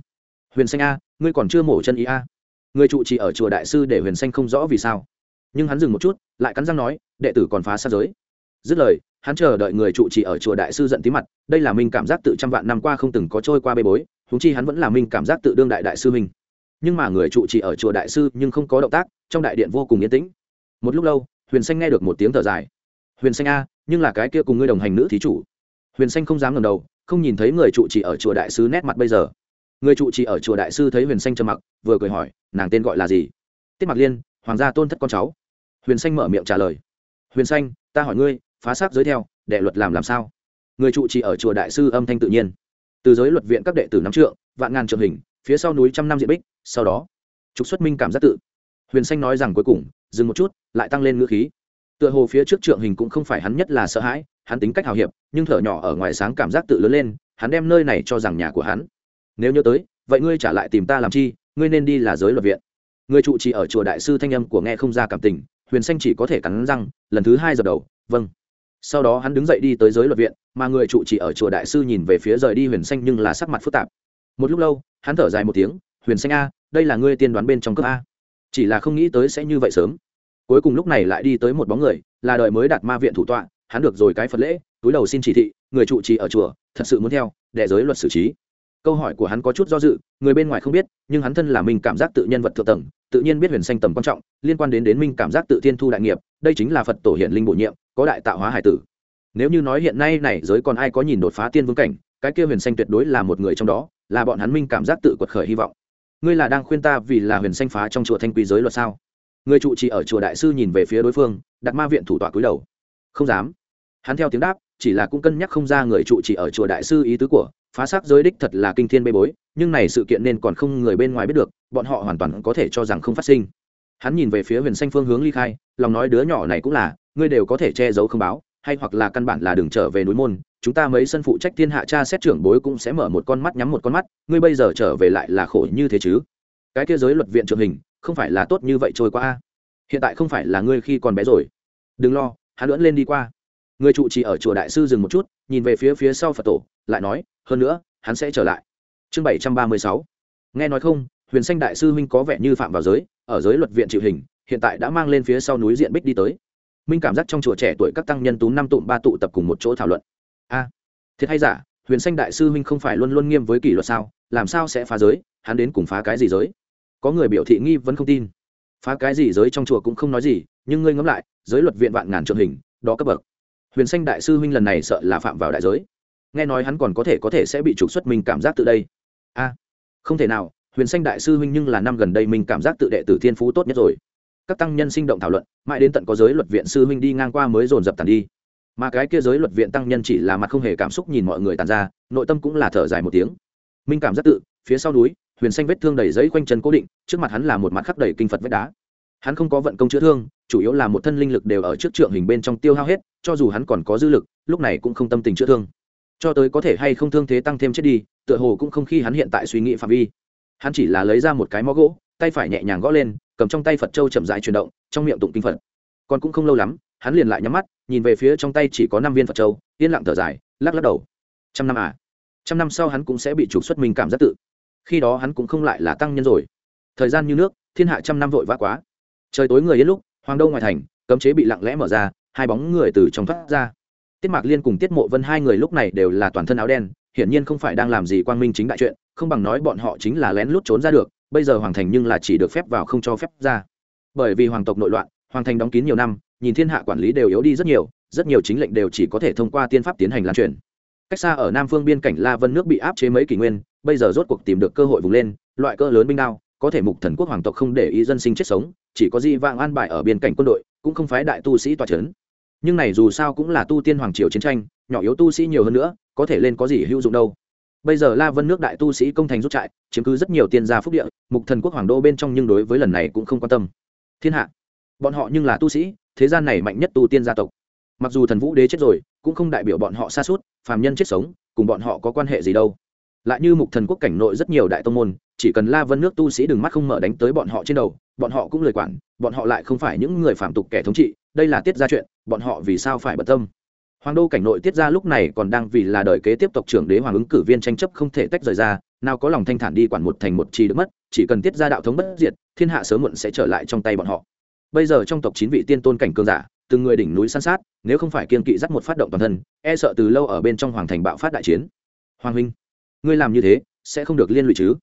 Huyền xanh a ngươi còn chưa mổ chân ý a người trụ trì ở chùa đại sư để huyền xanh không rõ vì sao. Nhưng hắn dừng một chút, lại cắn răng nói, đệ tử còn phá xa giới. Dứt lời, hắn chờ đợi người trụ trì ở chùa đại sư giận tí mặt, đây là minh cảm giác tự trăm vạn năm qua không từng có trôi qua bê bối húng chi hắn vẫn là minh cảm giác tự đương đại đại sư mình. nhưng mà người trụ trì ở chùa đại sư nhưng không có động tác, trong đại điện vô cùng yên tĩnh. Một lúc lâu, huyền xanh nghe được một tiếng thở dài. Huyền xanh a, nhưng là cái kia cùng ngươi đồng hành nữ thí chủ. Huyền xanh không dám ngầm đầu, không nhìn thấy người trụ trì ở chùa đại sư nét mặt bây giờ người trụ trì ở chùa đại sư thấy huyền xanh trầm mặc, vừa cười hỏi, nàng tên gọi là gì? Tiết mặc liên, hoàng gia tôn thất con cháu. Huyền xanh mở miệng trả lời, huyền xanh, ta hỏi ngươi, phá xác giới theo, đệ luật làm làm sao? Người trụ trì ở chùa đại sư âm thanh tự nhiên, từ giới luật viện các đệ tử nắm trượng, vạn ngàn trường hình, phía sau núi trăm năm diện bích, sau đó, trục xuất minh cảm giác tự. Huyền xanh nói rằng cuối cùng, dừng một chút, lại tăng lên ngữ khí. Tựa hồ phía trước trượng hình cũng không phải hắn nhất là sợ hãi, hắn tính cách hào hiệp, nhưng thở nhỏ ở ngoài sáng cảm giác tự lớn lên, hắn đem nơi này cho rằng nhà của hắn nếu nhớ tới, vậy ngươi trả lại tìm ta làm chi, ngươi nên đi là giới luật viện. Người trụ trì ở chùa đại sư thanh âm của nghe không ra cảm tình, huyền xanh chỉ có thể cắn răng, lần thứ hai dập đầu vâng. Sau đó hắn đứng dậy đi tới giới luật viện, mà người trụ trì ở chùa đại sư nhìn về phía rời đi huyền xanh nhưng là sắc mặt phức tạp. Một lúc lâu, hắn thở dài một tiếng, huyền xanh a, đây là ngươi tiên đoán bên trong cấp a. Chỉ là không nghĩ tới sẽ như vậy sớm. Cuối cùng lúc này lại đi tới một bóng người, là đợi mới đạt ma viện thủ tọa, hắn được rồi cái phật lễ, túi đầu xin chỉ thị, người trụ trì ở chùa, thật sự muốn theo đệ giới luật xử trí câu hỏi của hắn có chút do dự, người bên ngoài không biết, nhưng hắn thân là mình cảm giác tự nhân vật thượng tầng, tự nhiên biết huyền xanh tầm quan trọng, liên quan đến đến minh cảm giác tự thiên thu đại nghiệp, đây chính là phật tổ hiện linh bổ nhiệm, có đại tạo hóa hải tử. Nếu như nói hiện nay này giới còn ai có nhìn đột phá tiên vương cảnh, cái kia huyền xanh tuyệt đối là một người trong đó, là bọn hắn minh cảm giác tự quật khởi hy vọng. Ngươi là đang khuyên ta vì là huyền xanh phá trong chùa thanh quý giới luật sao? Người trụ trì ở chùa đại sư nhìn về phía đối phương, đặt ma viện thủ tọa cúi đầu. Không dám. Hắn theo tiếng đáp, chỉ là cũng cân nhắc không ra người trụ trì ở chùa đại sư ý tứ của phá xác giới đích thật là kinh thiên bê bối, nhưng này sự kiện nên còn không người bên ngoài biết được, bọn họ hoàn toàn có thể cho rằng không phát sinh. Hắn nhìn về phía huyền xanh phương hướng ly khai, lòng nói đứa nhỏ này cũng là, ngươi đều có thể che giấu không báo, hay hoặc là căn bản là đừng trở về núi môn, chúng ta mấy sân phụ trách thiên hạ cha xét trưởng bối cũng sẽ mở một con mắt nhắm một con mắt, ngươi bây giờ trở về lại là khổ như thế chứ? Cái kia giới luật viện trưởng hình, không phải là tốt như vậy trôi qua hiện tại không phải là ngươi khi còn bé rồi. Đừng lo, hắn lưỡn lên đi qua người trụ trì ở chùa đại sư dừng một chút, nhìn về phía phía sau phật tổ, lại nói, hơn nữa, hắn sẽ trở lại. Chương bảy trăm ba mươi sáu. Nghe nói không, huyền xanh đại sư huynh có vẻ như phạm vào giới, ở giới luật viện chịu hình, hiện tại đã mang lên phía sau núi diện bích đi tới. Minh cảm giác trong chùa trẻ tuổi các tăng nhân tú năm tụm ba tụ tập cùng một chỗ thảo luận. A, thiệt hay giả, huyền xanh đại sư huynh không phải luôn luôn nghiêm với kỷ luật sao? Làm sao sẽ phá giới? Hắn đến cùng phá cái gì giới? Có người biểu thị nghi vẫn không tin. Phá cái gì giới trong chùa cũng không nói gì, nhưng ngươi ngẫm lại, giới luật viện vạn ngàn trường hình, đó cấp bậc huyền xanh đại sư huynh lần này sợ là phạm vào đại giới. Nghe nói hắn còn có thể có thể sẽ bị trục xuất mình cảm giác tự đây. A, không thể nào, huyền xanh đại sư huynh nhưng là năm gần đây mình cảm giác tự đệ tử thiên phú tốt nhất rồi. Các tăng nhân sinh động thảo luận, mãi đến tận có giới luật viện sư huynh đi ngang qua mới dồn dập tàn đi. Mà cái kia giới luật viện tăng nhân chỉ là mặt không hề cảm xúc nhìn mọi người tàn ra, nội tâm cũng là thở dài một tiếng. Minh cảm giác tự, phía sau núi, huyền xanh vết thương đầy giấy quanh chân cố định, trước mặt hắn là một mặt khắc đầy kinh phật vết đá hắn không có vận công chữa thương, chủ yếu là một thân linh lực đều ở trước trượng hình bên trong tiêu hao hết, cho dù hắn còn có dư lực, lúc này cũng không tâm tình chữa thương. Cho tới có thể hay không thương thế tăng thêm chết đi, tựa hồ cũng không khi hắn hiện tại suy nghĩ phạm vi. Hắn chỉ là lấy ra một cái mó gỗ, tay phải nhẹ nhàng gõ lên, cầm trong tay phật châu chậm dại chuyển động, trong miệng tụng kinh phật. Còn cũng không lâu lắm, hắn liền lại nhắm mắt, nhìn về phía trong tay chỉ có năm viên phật châu, yên lặng thở dài, lắc lắc đầu. Trăm năm à? Trăm năm sau hắn cũng sẽ bị trục xuất mình cảm giác tự. Khi đó hắn cũng không lại là tăng nhân rồi. Thời gian như nước, thiên hạ trăm năm vội vã quá trời tối người yên lúc, hoàng đông ngoài thành, cấm chế bị lặng lẽ mở ra, hai bóng người từ trong thoát ra. Tiết mạc liên cùng tiết mộ vân hai người lúc này đều là toàn thân áo đen, hiển nhiên không phải đang làm gì quang minh chính đại chuyện, không bằng nói bọn họ chính là lén lút trốn ra được, bây giờ hoàng thành nhưng là chỉ được phép vào không cho phép ra. Bởi vì hoàng tộc nội loạn, hoàng thành đóng kín nhiều năm, nhìn thiên hạ quản lý đều yếu đi rất nhiều rất nhiều chính lệnh đều chỉ có thể thông qua tiên pháp tiến hành lan truyền. Cách xa ở nam phương biên cảnh la vân nước bị áp chế mấy kỷ nguyên, bây giờ rốt cuộc tìm được cơ hội vùng lên, loại cơ lớn binh đao, có thể mục thần quốc hoàng tộc không để ý dân sinh chết sống chỉ có di vang an bài ở biên cảnh quân đội, cũng không phái đại tu sĩ tòa c h ấ n nhưng này dù sao cũng là tu tiên hoàng triều chiến tranh, nhỏ yếu tu sĩ nhiều hơn nữa, có thể lên có gì hữu dụng đâu. Bây giờ la vân nước đại tu sĩ công thành rút trại, chiếm cứ rất nhiều tiên gia phúc địa, mục thần quốc hoàng đô bên trong nhưng đối với lần này cũng không quan tâm. Thiên hạ. Bọn họ nhưng là tu sĩ, thế gian này mạnh nhất tu tiên gia tộc. Mặc dù thần vũ đế chết rồi, cũng không đại biểu bọn họ xa suốt, phàm nhân chết sống, cùng bọn họ có quan hệ gì đâu lại như mục thần quốc cảnh nội rất nhiều đại tông môn, chỉ cần la vân nước tu sĩ đừng mắt không mở đánh tới bọn họ trên đầu, bọn họ cũng lời quản, bọn họ lại không phải những người phạm tục kẻ thống trị, đây là tiết ra chuyện, bọn họ vì sao phải bận tâm? Hoàng đô cảnh nội tiết ra lúc này còn đang vì là đời kế tiếp tộc trưởng đế hoàng ứng cử viên tranh chấp không thể tách rời ra, nào có lòng thanh thản đi quản một thành một chi được mất, chỉ cần tiết ra đạo thống bất diệt, thiên hạ sớm muộn sẽ trở lại trong tay bọn họ. Bây giờ trong tộc chín vị tiên tôn cảnh cường giả, từng người đỉnh núi san sát, nếu không phải kiên kỵ dắt một phát động toàn thân e sợ từ lâu ở bên trong hoàng thành bạo phát đại chiến. Hoàng huynh ngươi làm như thế, sẽ không được liên lụy chứ?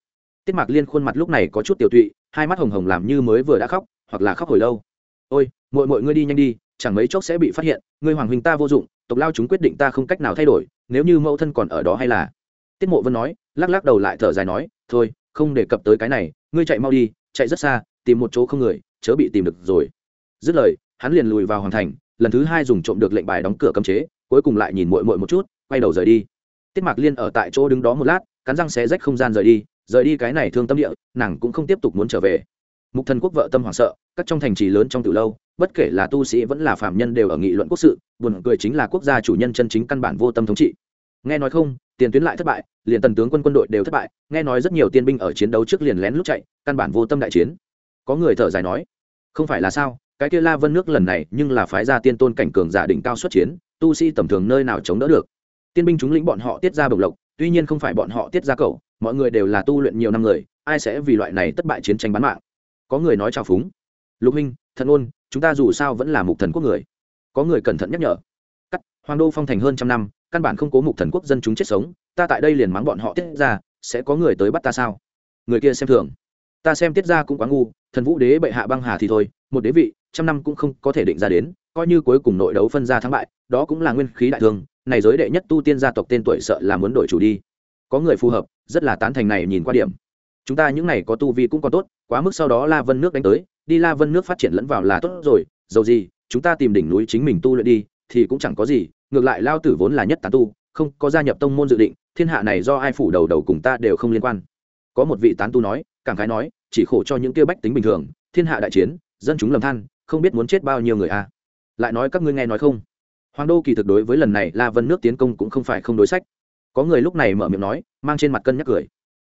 Tiết mạc liên khuôn mặt lúc này có chút tiểu tụy, hai mắt hồng hồng làm như mới vừa đã khóc, hoặc là khóc hồi lâu. Ôi mọi mọi ngươi đi nhanh đi, chẳng mấy chốc sẽ bị phát hiện, ngươi hoàng huynh ta vô dụng, tộc lao chúng quyết định ta không cách nào thay đổi, nếu như mẫu thân còn ở đó hay là? Tiết mộ vân nói, lắc lắc đầu lại thở dài nói, thôi, không đề cập tới cái này, ngươi chạy mau đi, chạy rất xa, tìm một chỗ không người, chớ bị tìm được rồi. Dứt lời, hắn liền lùi vào hoàng thành, lần thứ hai dùng trộm được lệnh bài đóng cửa cấm chế, cuối cùng lại nhìn mội mội một chút, quay đầu rời đi tiết mạc liên ở tại chỗ đứng đó một lát, cắn răng xé rách không gian rời đi rời đi cái này thương tâm địa, nàng cũng không tiếp tục muốn trở về. Mục thần quốc vợ tâm hoảng sợ, các trong thành trì lớn trong từ lâu, bất kể là tu sĩ vẫn là phạm nhân đều ở nghị luận quốc sự, buồn cười chính là quốc gia chủ nhân chân chính căn bản vô tâm thống trị. Nghe nói không, tiền tuyến lại thất bại, liền tần tướng quân quân đội đều thất bại, nghe nói rất nhiều tiên binh ở chiến đấu trước liền lén lút chạy, căn bản vô tâm đại chiến. Có người thở dài nói, không phải là sao, cái kia la vân nước lần này nhưng là phái gia tiên tôn cảnh cường giả đỉnh cao xuất chiến, tu sĩ tầm thường nơi nào chống đỡ được? Tiên binh chúng lĩnh bọn họ tiết ra bồng lộc, tuy nhiên không phải bọn họ tiết ra cầu, mọi người đều là tu luyện nhiều năm người, ai sẽ vì loại này thất bại chiến tranh bán mạng? Có người nói trào phúng. Lục huynh, thần ôn, chúng ta dù sao vẫn là mục thần quốc người. Có người cẩn thận nhắc nhở. Cắt, hoàng đô phong thành hơn trăm năm, căn bản không cố mục thần quốc dân chúng chết sống, ta tại đây liền mắng bọn họ tiết ra, sẽ có người tới bắt ta sao? Người kia xem thường. Ta xem tiết ra cũng quá ngu, thần vũ đế bệ hạ băng hà thì thôi, một đế vị, trăm năm cũng không có thể định ra đến, coi như cuối cùng nội đấu phân ra thắng bại, đó cũng là nguyên khí đại thương này giới đệ nhất tu tiên gia tộc tên tuổi sợ là muốn đổi chủ đi. Có người phù hợp, rất là tán thành này nhìn qua điểm. Chúng ta những này có tu vi cũng còn tốt, quá mức sau đó la vân nước đánh tới, đi la vân nước phát triển lẫn vào là tốt rồi, dầu gì, chúng ta tìm đỉnh núi chính mình tu luyện đi, thì cũng chẳng có gì, ngược lại lao tử vốn là nhất tán tu, không có gia nhập tông môn dự định, thiên hạ này do ai phủ đầu đầu cùng ta đều không liên quan. Có một vị tán tu nói, cảm khái nói, chỉ khổ cho những kia bách tính bình thường, thiên hạ đại chiến, dân chúng lầm than, không biết muốn chết bao nhiêu người a lại nói các ngươi nghe nói không? Hoàng đô kỳ thực đối với lần này la vân nước tiến công cũng không phải không đối sách. Có người lúc này mở miệng nói, mang trên mặt cân nhắc cười.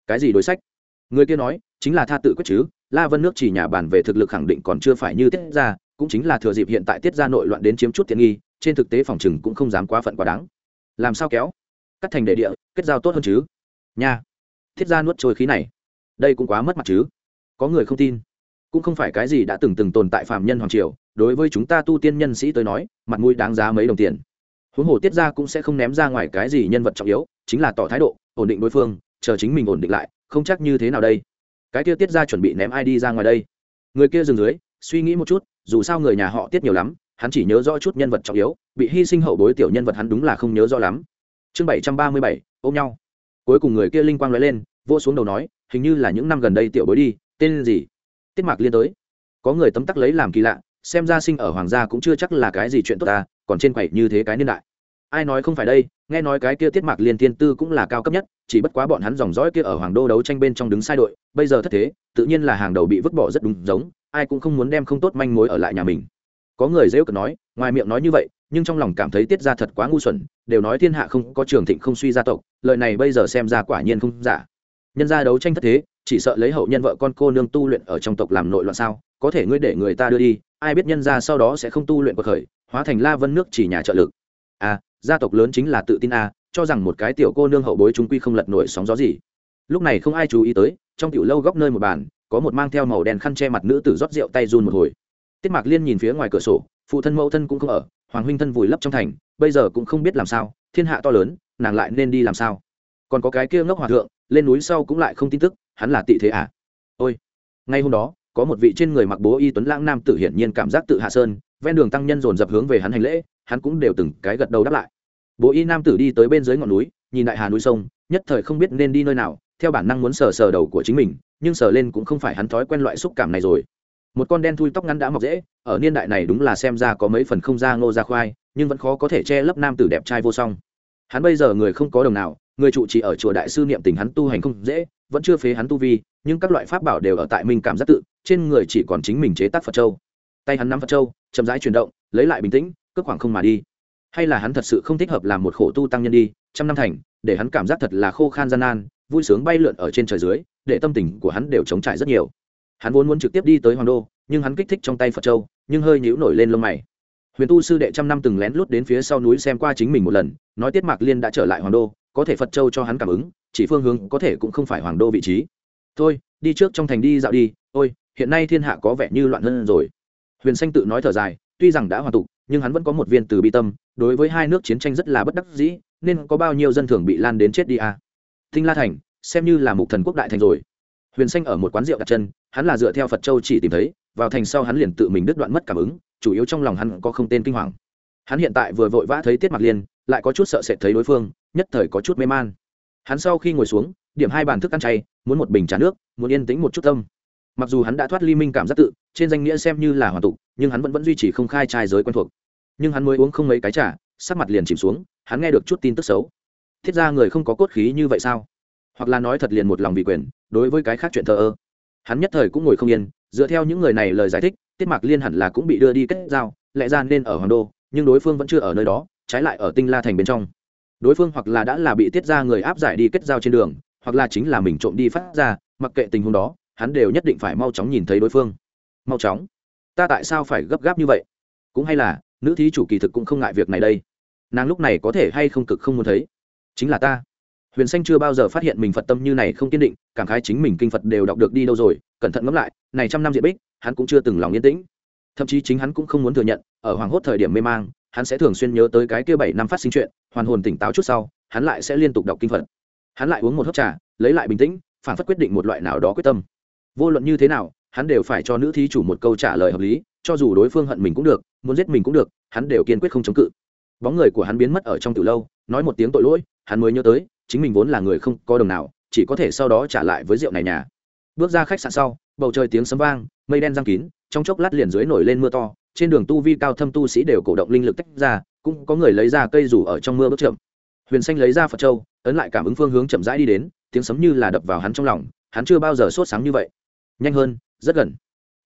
Cái gì đối sách? Người kia nói, chính là tha tự quyết chứ, la vân nước chỉ nhà bản về thực lực khẳng định còn chưa phải như tiết ra, cũng chính là thừa dịp hiện tại tiết ra nội loạn đến chiếm chút tiện nghi, trên thực tế phòng chừng cũng không dám quá phận quá đáng. Làm sao kéo? Cắt thành đệ địa, kết giao tốt hơn chứ? Nha thiết ra nuốt trôi khí này. Đây cũng quá mất mặt chứ. Có người không tin cũng không phải cái gì đã từng từng tồn tại phạm nhân hoàng triều, đối với chúng ta tu tiên nhân sĩ tới nói, mặt mũi đáng giá mấy đồng tiền. Huống hồ tiết ra cũng sẽ không ném ra ngoài cái gì nhân vật trọng yếu, chính là tỏ thái độ, ổn định đối phương, chờ chính mình ổn định lại, không chắc như thế nào đây. Cái kia tiết ra chuẩn bị ném ai đi ra ngoài đây? Người kia dừng dưới, suy nghĩ một chút, dù sao người nhà họ tiết nhiều lắm, hắn chỉ nhớ rõ chút nhân vật trọng yếu, bị hy sinh hậu bối tiểu nhân vật hắn đúng là không nhớ rõ lắm. Chương bảy trăm ba mươi bảy, ôm nhau. Cuối cùng người kia linh quang nói lên vô xuống đầu nói, hình như là những năm gần đây tiểu bối đi, tên gì? Tiết mạc liên tới. Có người tấm tắc lấy làm kỳ lạ, xem ra sinh ở hoàng gia cũng chưa chắc là cái gì chuyện tốt ta, còn trên quầy như thế cái niên đại. Ai nói không phải đây, nghe nói cái kia tiết mạc liên tiên tư cũng là cao cấp nhất, chỉ bất quá bọn hắn dòng dõi kia ở hoàng đô đấu tranh bên trong đứng sai đội, bây giờ thất thế, tự nhiên là hàng đầu bị vứt bỏ rất đúng giống, ai cũng không muốn đem không tốt manh mối ở lại nhà mình. Có người dễ cợt nói, ngoài miệng nói như vậy, nhưng trong lòng cảm thấy tiết ra thật quá ngu xuẩn, đều nói thiên hạ không có trường thịnh không suy gia tộc lợi này bây giờ xem ra quả nhiên không giả. Nhân gia đấu tranh thất thế chỉ sợ lấy hậu nhân vợ con cô nương tu luyện ở trong tộc làm nội loạn sao? Có thể ngươi để người ta đưa đi, ai biết nhân gia sau đó sẽ không tu luyện cuộc khởi, hóa thành la vân nước chỉ nhà trợ lực. À gia tộc lớn chính là tự tin a cho rằng một cái tiểu cô nương hậu bối chúng quy không lật nổi sóng gió gì. Lúc này không ai chú ý tới, trong tiểu lâu góc nơi một bàn, có một mang theo màu đen khăn che mặt nữ tử rót rượu tay run một hồi. Tiết mạc liên nhìn phía ngoài cửa sổ, phụ thân mẫu thân cũng không ở, hoàng huynh thân vùi lấp trong thành, bây giờ cũng không biết làm sao, thiên hạ to lớn, nàng lại nên đi làm sao? Còn có cái kia ngốc hòa thượng lên núi sau cũng lại không tin tức, hắn là tị thế à? Ôi, ngay hôm đó, có một vị trên người mặc bố y tuấn lãng nam tử hiển nhiên cảm giác tự hạ sơn, ven đường tăng nhân dồn dập hướng về hắn hành lễ, hắn cũng đều từng cái gật đầu đáp lại. Bố y nam tử đi tới bên dưới ngọn núi, nhìn đại hà núi sông, nhất thời không biết nên đi nơi nào, theo bản năng muốn sờ sờ đầu của chính mình, nhưng sờ lên cũng không phải hắn thói quen loại xúc cảm này rồi. Một con đen thui tóc ngắn đã mọc dễ, ở niên đại này đúng là xem ra có mấy phần không da ngô ra khoai, nhưng vẫn khó có thể che lấp nam tử đẹp trai vô song. Hắn bây giờ người không có đồng nào người trụ trì ở chùa đại sư niệm tình hắn tu hành không dễ, vẫn chưa phế hắn tu vi, nhưng các loại pháp bảo đều ở tại mình cảm giác tự, trên người chỉ còn chính mình chế tác phật châu. Tay hắn nắm phật châu, chậm rãi chuyển động, lấy lại bình tĩnh cất khoảng không mà đi. Hay là hắn thật sự không thích hợp làm một khổ tu tăng nhân đi, trăm năm thành, để hắn cảm giác thật là khô khan gian nan, vui sướng bay lượn ở trên trời dưới, để tâm tình của hắn đều chống trải rất nhiều. Hắn vốn muốn trực tiếp đi tới hoàng đô, nhưng hắn kích thích trong tay phật châu, nhưng hơi nhíu nổi lên lông mày. Huyền tu sư đệ trăm năm từng lén lút đến phía sau núi xem qua chính mình một lần, nói tiết mạc liên đã trở lại hoàng đô có thể phật châu cho hắn cảm ứng, chỉ phương hướng có thể cũng không phải hoàng đô vị trí. Thôi, đi trước trong thành đi dạo đi, ôi, hiện nay thiên hạ có vẻ như loạn hơn rồi. Huyền xanh tự nói thở dài, tuy rằng đã hoàn tục, nhưng hắn vẫn có một viên từ bi tâm, đối với hai nước chiến tranh rất là bất đắc dĩ, nên có bao nhiêu dân thường bị lan đến chết đi à. thinh la thành, xem như là mục thần quốc đại thành rồi. Huyền xanh ở một quán rượu đặt chân, hắn là dựa theo phật châu chỉ tìm thấy, vào thành sau hắn liền tự mình đứt đoạn mất cảm ứng, chủ yếu trong lòng hắn có không tên kinh hoàng. Hắn hiện tại vừa vội vã thấy tiết mặc liên, lại có chút sợ sệt thấy đối phương nhất thời có chút mê man. Hắn sau khi ngồi xuống, điểm hai bàn thức ăn chay, muốn một bình trà nước, muốn yên tĩnh một chút tâm. Mặc dù hắn đã thoát ly minh cảm giác tự, trên danh nghĩa xem như là hoàn tục, nhưng hắn vẫn vẫn duy trì không khai trai giới quen thuộc. Nhưng hắn mới uống không mấy cái trà, sắc mặt liền chìm xuống, hắn nghe được chút tin tức xấu. Thiết ra người không có cốt khí như vậy sao? Hoặc là nói thật liền một lòng vì quyền, đối với cái khác chuyện thờ ơ. Hắn nhất thời cũng ngồi không yên, dựa theo những người này lời giải thích, tiết mạc liên hẳn là cũng bị đưa đi kết giao, lẽ ra nên ở hoàng đô, nhưng đối phương vẫn chưa ở nơi đó, trái lại ở tinh la thành bên trong đối phương hoặc là đã là bị tiết ra người áp giải đi kết giao trên đường, hoặc là chính là mình trộm đi phát ra, mặc kệ tình huống đó, hắn đều nhất định phải mau chóng nhìn thấy đối phương. Mau chóng? Ta tại sao phải gấp gáp như vậy? Cũng hay là, nữ thí chủ kỳ thực cũng không ngại việc này đây. Nàng lúc này có thể hay không cực không muốn thấy? Chính là ta. Huyền xanh chưa bao giờ phát hiện mình phật tâm như này không kiên định, cảm khái chính mình kinh phật đều đọc được đi đâu rồi, cẩn thận ngẫm lại, này trăm năm diện bích, hắn cũng chưa từng lòng yên tĩnh. Thậm chí chính hắn cũng không muốn thừa nhận, ở hoàng hốt thời điểm mê mang hắn sẽ thường xuyên nhớ tới cái kia bảy năm phát sinh chuyện, hoàn hồn tỉnh táo chút sau, hắn lại sẽ liên tục đọc kinh phật. Hắn lại uống một hớp trà, lấy lại bình tĩnh, phản phất quyết định một loại nào đó quyết tâm. Vô luận như thế nào, hắn đều phải cho nữ thí chủ một câu trả lời hợp lý, cho dù đối phương hận mình cũng được, muốn giết mình cũng được, hắn đều kiên quyết không chống cự. Bóng người của hắn biến mất ở trong từ lâu, nói một tiếng tội lỗi, hắn mới nhớ tới, chính mình vốn là người không có đồng nào, chỉ có thể sau đó trả lại với rượu này nhà. Bước ra khách sạn sau bầu trời tiếng sấm vang, mây đen giăng kín, trong chốc lát liền dưới nổi lên mưa to, trên đường tu vi cao thâm tu sĩ đều cổ động linh lực tách ra, cũng có người lấy ra cây rủ ở trong mưa bước chậm. Huyền xanh lấy ra phật châu, ấn lại cảm ứng phương hướng chậm rãi đi đến, tiếng sấm như là đập vào hắn trong lòng, hắn chưa bao giờ sốt sáng như vậy. Nhanh hơn, rất gần.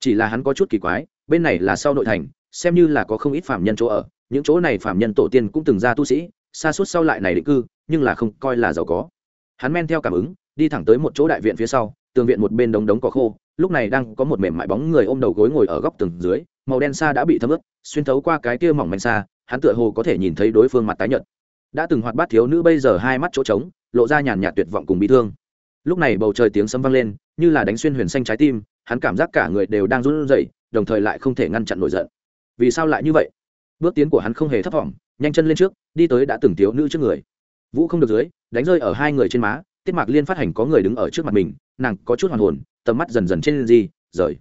Chỉ là hắn có chút kỳ quái, bên này là sau nội thành, xem như là có không ít phạm nhân chỗ ở, những chỗ này phạm nhân tổ tiên cũng từng ra tu sĩ, xa suốt sau lại này định cư, nhưng là không coi là giàu có. Hắn men theo cảm ứng, đi thẳng tới một chỗ đại viện phía sau, tường viện một bên đống đống cỏ khô lúc này đang có một mềm mại bóng người ôm đầu gối ngồi ở góc tường dưới, màu đen xa đã bị thấm ướt, xuyên thấu qua cái kia mỏng manh xa hắn tựa hồ có thể nhìn thấy đối phương mặt tái nhợt. Đã từng hoạt bát thiếu nữ bây giờ hai mắt chỗ trống, lộ ra nhàn nhạt tuyệt vọng cùng bị thương. Lúc này bầu trời tiếng sấm vang lên, như là đánh xuyên huyền xanh trái tim, hắn cảm giác cả người đều đang run rẩy, đồng thời lại không thể ngăn chặn nổi giận. Vì sao lại như vậy? Bước tiến của hắn không hề thấp thỏm, nhanh chân lên trước, đi tới đã từng thiếu nữ trước người. Vũ không được dưới, đánh rơi ở hai người trên má, tiết mạc liên phát hành có người đứng ở trước mặt mình, nàng có chút hoàn hồn tầm mắt dần dần trên gì rời.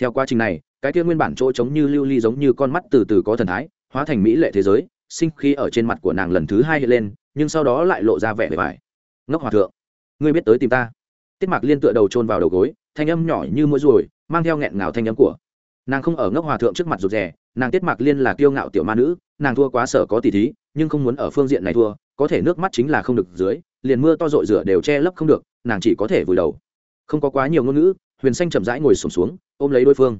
Theo quá trình này, cái kia nguyên bản chỗ trống như lưu ly giống như con mắt từ từ có thần thái, hóa thành mỹ lệ thế giới, sinh khí ở trên mặt của nàng lần thứ hai hiện lên, nhưng sau đó lại lộ ra vẻ bề bài ngốc hòa thượng, ngươi biết tới tìm ta. Tiết mạc liên tựa đầu chôn vào đầu gối, thanh âm nhỏ như mũi ruồi, mang theo nghẹn ngào thanh âm của. Nàng không ở ngốc hòa thượng trước mặt rụt rè, nàng tiết mạc liên là kiêu ngạo tiểu ma nữ, nàng thua quá sở có tỷ thí, nhưng không muốn ở phương diện này thua, có thể nước mắt chính là không được dưới, liền mưa to rội rửa đều che lấp không được, nàng chỉ có thể vùi đầu không có quá nhiều ngôn ngữ huyền xanh chậm rãi ngồi sổm xuống, xuống ôm lấy đối phương.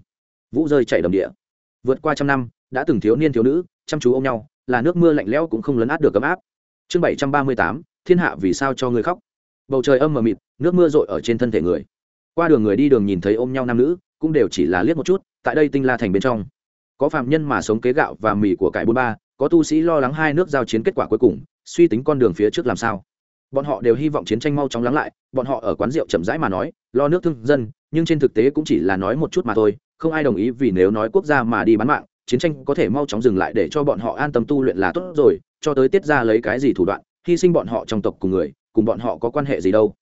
Vũ rơi chạy đầm địa. Vượt qua trăm năm đã từng thiếu niên thiếu nữ chăm chú ôm nhau là nước mưa lạnh lẽo cũng không lấn át được ấm áp. Chương bảy trăm ba mươi tám thiên hạ vì sao cho người khóc? Bầu trời âm mờ mịt nước mưa rội ở trên thân thể người. Qua đường người đi đường nhìn thấy ôm nhau nam nữ cũng đều chỉ là liếc một chút tại đây tinh la thành bên trong. Có phạm nhân mà sống kế gạo và mì của cải bôn ba có tu sĩ lo lắng hai nước giao chiến kết quả cuối cùng suy tính con đường phía trước làm sao bọn họ đều hy vọng chiến tranh mau chóng lắng lại, bọn họ ở quán rượu chậm rãi mà nói, lo nước thương dân, nhưng trên thực tế cũng chỉ là nói một chút mà thôi, không ai đồng ý vì nếu nói quốc gia mà đi bán mạng, chiến tranh có thể mau chóng dừng lại để cho bọn họ an tâm tu luyện là tốt rồi, cho tới tiết ra lấy cái gì thủ đoạn, hy sinh bọn họ trong tộc cùng người, cùng bọn họ có quan hệ gì đâu.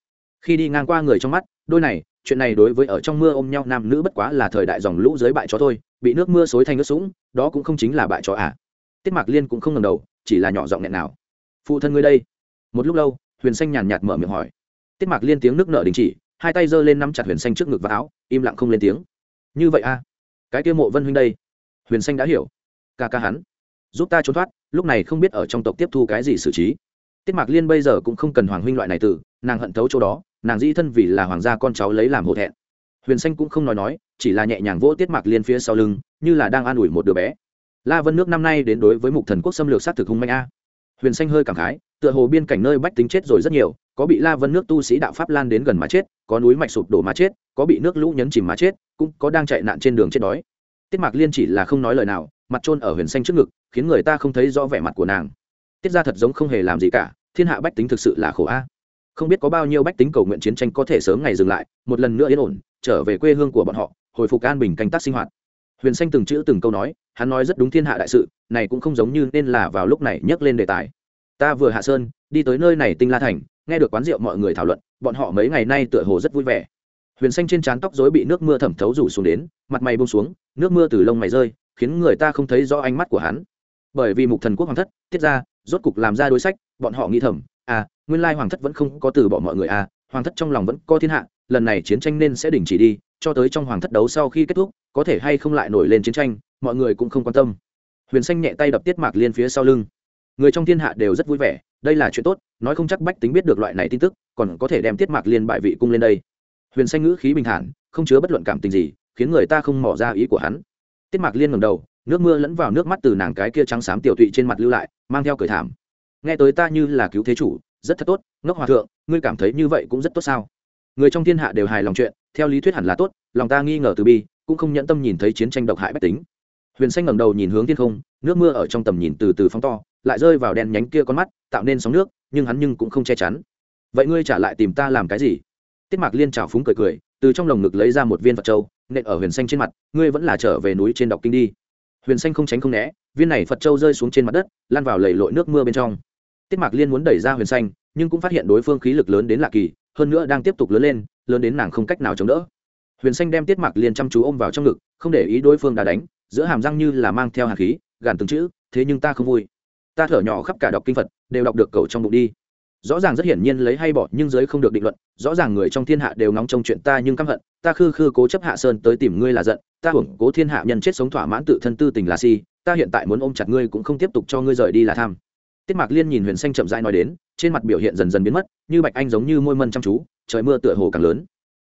Khi đi ngang qua người trong mắt, đôi này, chuyện này đối với ở trong mưa ôm nhau nam nữ bất quá là thời đại dòng lũ dưới bại chó thôi, bị nước mưa xối thành nước sũng, đó cũng không chính là bại chó à. Tiết mạc liên cũng không ngầm đầu, chỉ là nhỏ giọng nghẹn nào. Phụ thân ngươi đây. Một lúc lâu huyền xanh nhàn nhạt mở miệng hỏi. Tiết mạc liên tiếng nước nợ đình chỉ, hai tay giơ lên nắm chặt huyền xanh trước ngực và áo, im lặng không lên tiếng. Như vậy a à? cái kia mộ vân huynh đây. Huyền xanh đã hiểu. Ca ca hắn. Giúp ta trốn thoát, lúc này không biết ở trong tộc tiếp thu cái gì xử trí. Tiết mạc liên bây giờ cũng không cần hoàng huynh loại này từ nàng hận thấu chỗ đó, nàng dĩ thân vì là hoàng gia con cháu lấy làm hổ thẹn. Huyền xanh cũng không nói nói, chỉ là nhẹ nhàng vỗ tiết mạc liên phía sau lưng, như là đang an ủi một đứa bé. La vân nước năm nay đến đối với mục thần quốc xâm lược sát thực hung manh a. Huyền xanh hơi cảm khái tựa hồ biên cảnh nơi bách tính chết rồi rất nhiều, có bị la vân nước tu sĩ đạo pháp lan đến gần mà chết, có núi mạch sụp đổ mà chết, có bị nước lũ nhấn chìm mà chết, cũng có đang chạy nạn trên đường chết đói. Tiết mạc liên chỉ là không nói lời nào, mặt trôn ở huyền xanh trước ngực, khiến người ta không thấy rõ vẻ mặt của nàng. Tiết ra thật giống không hề làm gì cả, thiên hạ bách tính thực sự là khổ a. Không biết có bao nhiêu bách tính cầu nguyện chiến tranh có thể sớm ngày dừng lại, một lần nữa yên ổn, trở về quê hương của bọn họ, hồi phục an bình canh tác sinh hoạt. Huyền xanh từng chữ từng câu nói, hắn nói rất đúng thiên hạ đại sự, này cũng không giống như nên là vào lúc này nhắc lên đề tài ta vừa hạ sơn, đi tới nơi này tinh la thành, nghe được quán rượu mọi người thảo luận, bọn họ mấy ngày nay tựa hồ rất vui vẻ. Huyền xanh trên trán tóc dối bị nước mưa thẩm thấu rủ xuống đến, mặt mày bông xuống, nước mưa từ lông mày rơi, khiến người ta không thấy rõ ánh mắt của hắn. Bởi vì mục thần quốc hoàng thất tiết ra rốt cục làm ra đối sách, bọn họ nghĩ thầm à nguyên lai hoàng thất vẫn không có từ bỏ mọi người à hoàng thất trong lòng vẫn có thiên hạ, lần này chiến tranh nên sẽ đình chỉ đi, cho tới trong hoàng thất đấu sau khi kết thúc, có thể hay không lại nổi lên chiến tranh, mọi người cũng không quan tâm. Huyền xanh nhẹ tay đập tiết mạc liên phía sau lưng người trong thiên hạ đều rất vui vẻ, đây là chuyện tốt, nói không chắc bách tính biết được loại này tin tức, còn có thể đem tiết mạc liên bại vị cung lên đây. Huyền xanh ngữ khí bình thản, không chứa bất luận cảm tình gì, khiến người ta không mỏ ra ý của hắn. Tiết mạc liên ngầm đầu, nước mưa lẫn vào nước mắt từ nàng cái kia trắng xám tiểu tụy trên mặt lưu lại, mang theo cởi thảm. Nghe tới ta như là cứu thế chủ, rất thật tốt, ngốc hòa thượng, ngươi cảm thấy như vậy cũng rất tốt sao? Người trong thiên hạ đều hài lòng chuyện, theo lý thuyết hẳn là tốt, lòng ta nghi ngờ từ bi, cũng không nhẫn tâm nhìn thấy chiến tranh độc hại bách tính. Huyền xanh ngẩng đầu nhìn hướng thiên không, nước mưa ở trong tầm nhìn từ từ phóng to lại rơi vào đèn nhánh kia con mắt, tạo nên sóng nước, nhưng hắn nhưng cũng không che chắn. Vậy ngươi trả lại tìm ta làm cái gì? Tiết mạc liên trào phúng cười cười, từ trong lồng ngực lấy ra một viên phật châu, nện ở huyền xanh trên mặt, ngươi vẫn là trở về núi trên đọc kinh đi. Huyền xanh không tránh không né, viên này phật châu rơi xuống trên mặt đất, lan vào lầy lội nước mưa bên trong. Tiết mạc liên muốn đẩy ra huyền xanh, nhưng cũng phát hiện đối phương khí lực lớn đến lạ kỳ, hơn nữa đang tiếp tục lớn lên, lớn đến nàng không cách nào chống đỡ. Huyền xanh đem tiết mạc liên chăm chú ôm vào trong ngực, không để ý đối phương đã đánh, giữa hàm răng như là mang theo hạt khí, gàn từng chữ, thế nhưng ta không vui ta thở nhỏ khắp cả đọc kinh phật, đều đọc được cầu trong bụng đi. Rõ ràng rất hiển nhiên lấy hay bỏ, nhưng giới không được định luận. Rõ ràng người trong thiên hạ đều ngóng trông chuyện ta nhưng căm hận. Ta khư khư cố chấp hạ sơn tới tìm ngươi là giận. Ta hưởng cố thiên hạ nhân chết sống thỏa mãn tự thân tư tình là si. Ta hiện tại muốn ôm chặt ngươi cũng không tiếp tục cho ngươi rời đi là tham. Tiết mạc liên nhìn huyền xanh chậm rãi nói đến, trên mặt biểu hiện dần dần biến mất, như bạch anh giống như môi mân chăm chú, trời mưa tựa hồ càng lớn.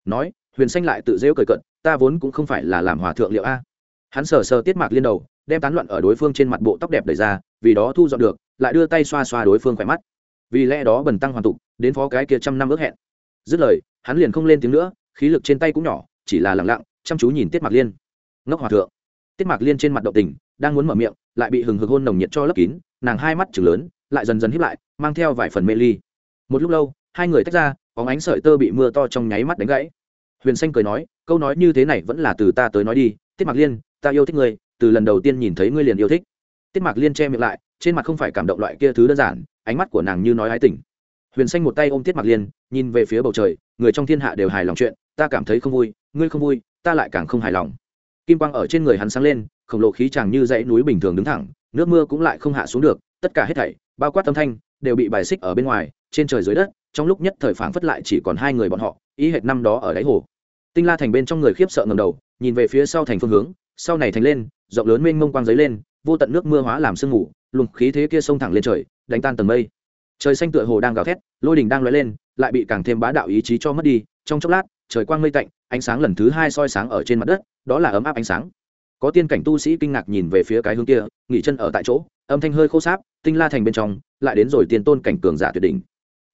Nói, huyền xanh lại tự rêu cười cận ta vốn cũng không phải là làm hòa thượng liệu a. Hắn sờ sờ tiết mạc liên đầu đem tán loạn ở đối phương trên mặt bộ tóc đẹp đẩy ra, vì đó thu dọn được, lại đưa tay xoa xoa đối phương khỏe mắt. Vì lẽ đó bần tăng hoàn tục, đến phó cái kia trăm năm ước hẹn. Dứt lời, hắn liền không lên tiếng nữa, khí lực trên tay cũng nhỏ, chỉ là lặng lặng, chăm chú nhìn tiết mạc liên. Ngốc hòa thượng. Tiết mạc liên trên mặt động tình, đang muốn mở miệng, lại bị hừng hực hôn nồng nhiệt cho lấp kín, nàng hai mắt chừng lớn, lại dần dần hiếp lại, mang theo vài phần mê ly. Một lúc lâu, hai người tách ra có ánh sợi tơ bị mưa to trong nháy mắt đánh gãy. Huyền xanh cười nói, câu nói như thế này vẫn là từ ta tới nói đi, tiết mạc liên, ta yêu thích ngươi từ lần đầu tiên nhìn thấy ngươi liền yêu thích. Tiết mạc liên che miệng lại, trên mặt không phải cảm động loại kia thứ đơn giản, ánh mắt của nàng như nói ái tình. Huyền xanh một tay ôm tiết mạc liên, nhìn về phía bầu trời, người trong thiên hạ đều hài lòng chuyện, ta cảm thấy không vui, ngươi không vui, ta lại càng không hài lòng. Kim quang ở trên người hắn sáng lên, khổng lồ khí chàng như dãy núi bình thường đứng thẳng, nước mưa cũng lại không hạ xuống được, tất cả hết thảy, bao quát âm thanh, đều bị bài xích ở bên ngoài, trên trời dưới đất, trong lúc nhất thời phảng phất lại chỉ còn hai người bọn họ ý hệt năm đó ở đáy hồ. Tinh la thành bên trong người khiếp sợ ngầm đầu, nhìn về phía sau thành phương hướng, sau này thành lên rộng lớn mênh mông quang giấy lên, vô tận nước mưa hóa làm sương mù, luồng khí thế kia xông thẳng lên trời, đánh tan tầng mây. Trời xanh tựa hồ đang gào thét, lôi đình đang lóe lên, lại bị càng thêm bá đạo ý chí cho mất đi. Trong chốc lát, trời quang mây tạnh, ánh sáng lần thứ hai soi sáng ở trên mặt đất, đó là ấm áp ánh sáng. Có tiên cảnh tu sĩ kinh ngạc nhìn về phía cái hướng kia, nghỉ chân ở tại chỗ, âm thanh hơi khô sáp, tinh la thành bên trong, lại đến rồi tiền tôn cảnh cường giả tuyệt đỉnh.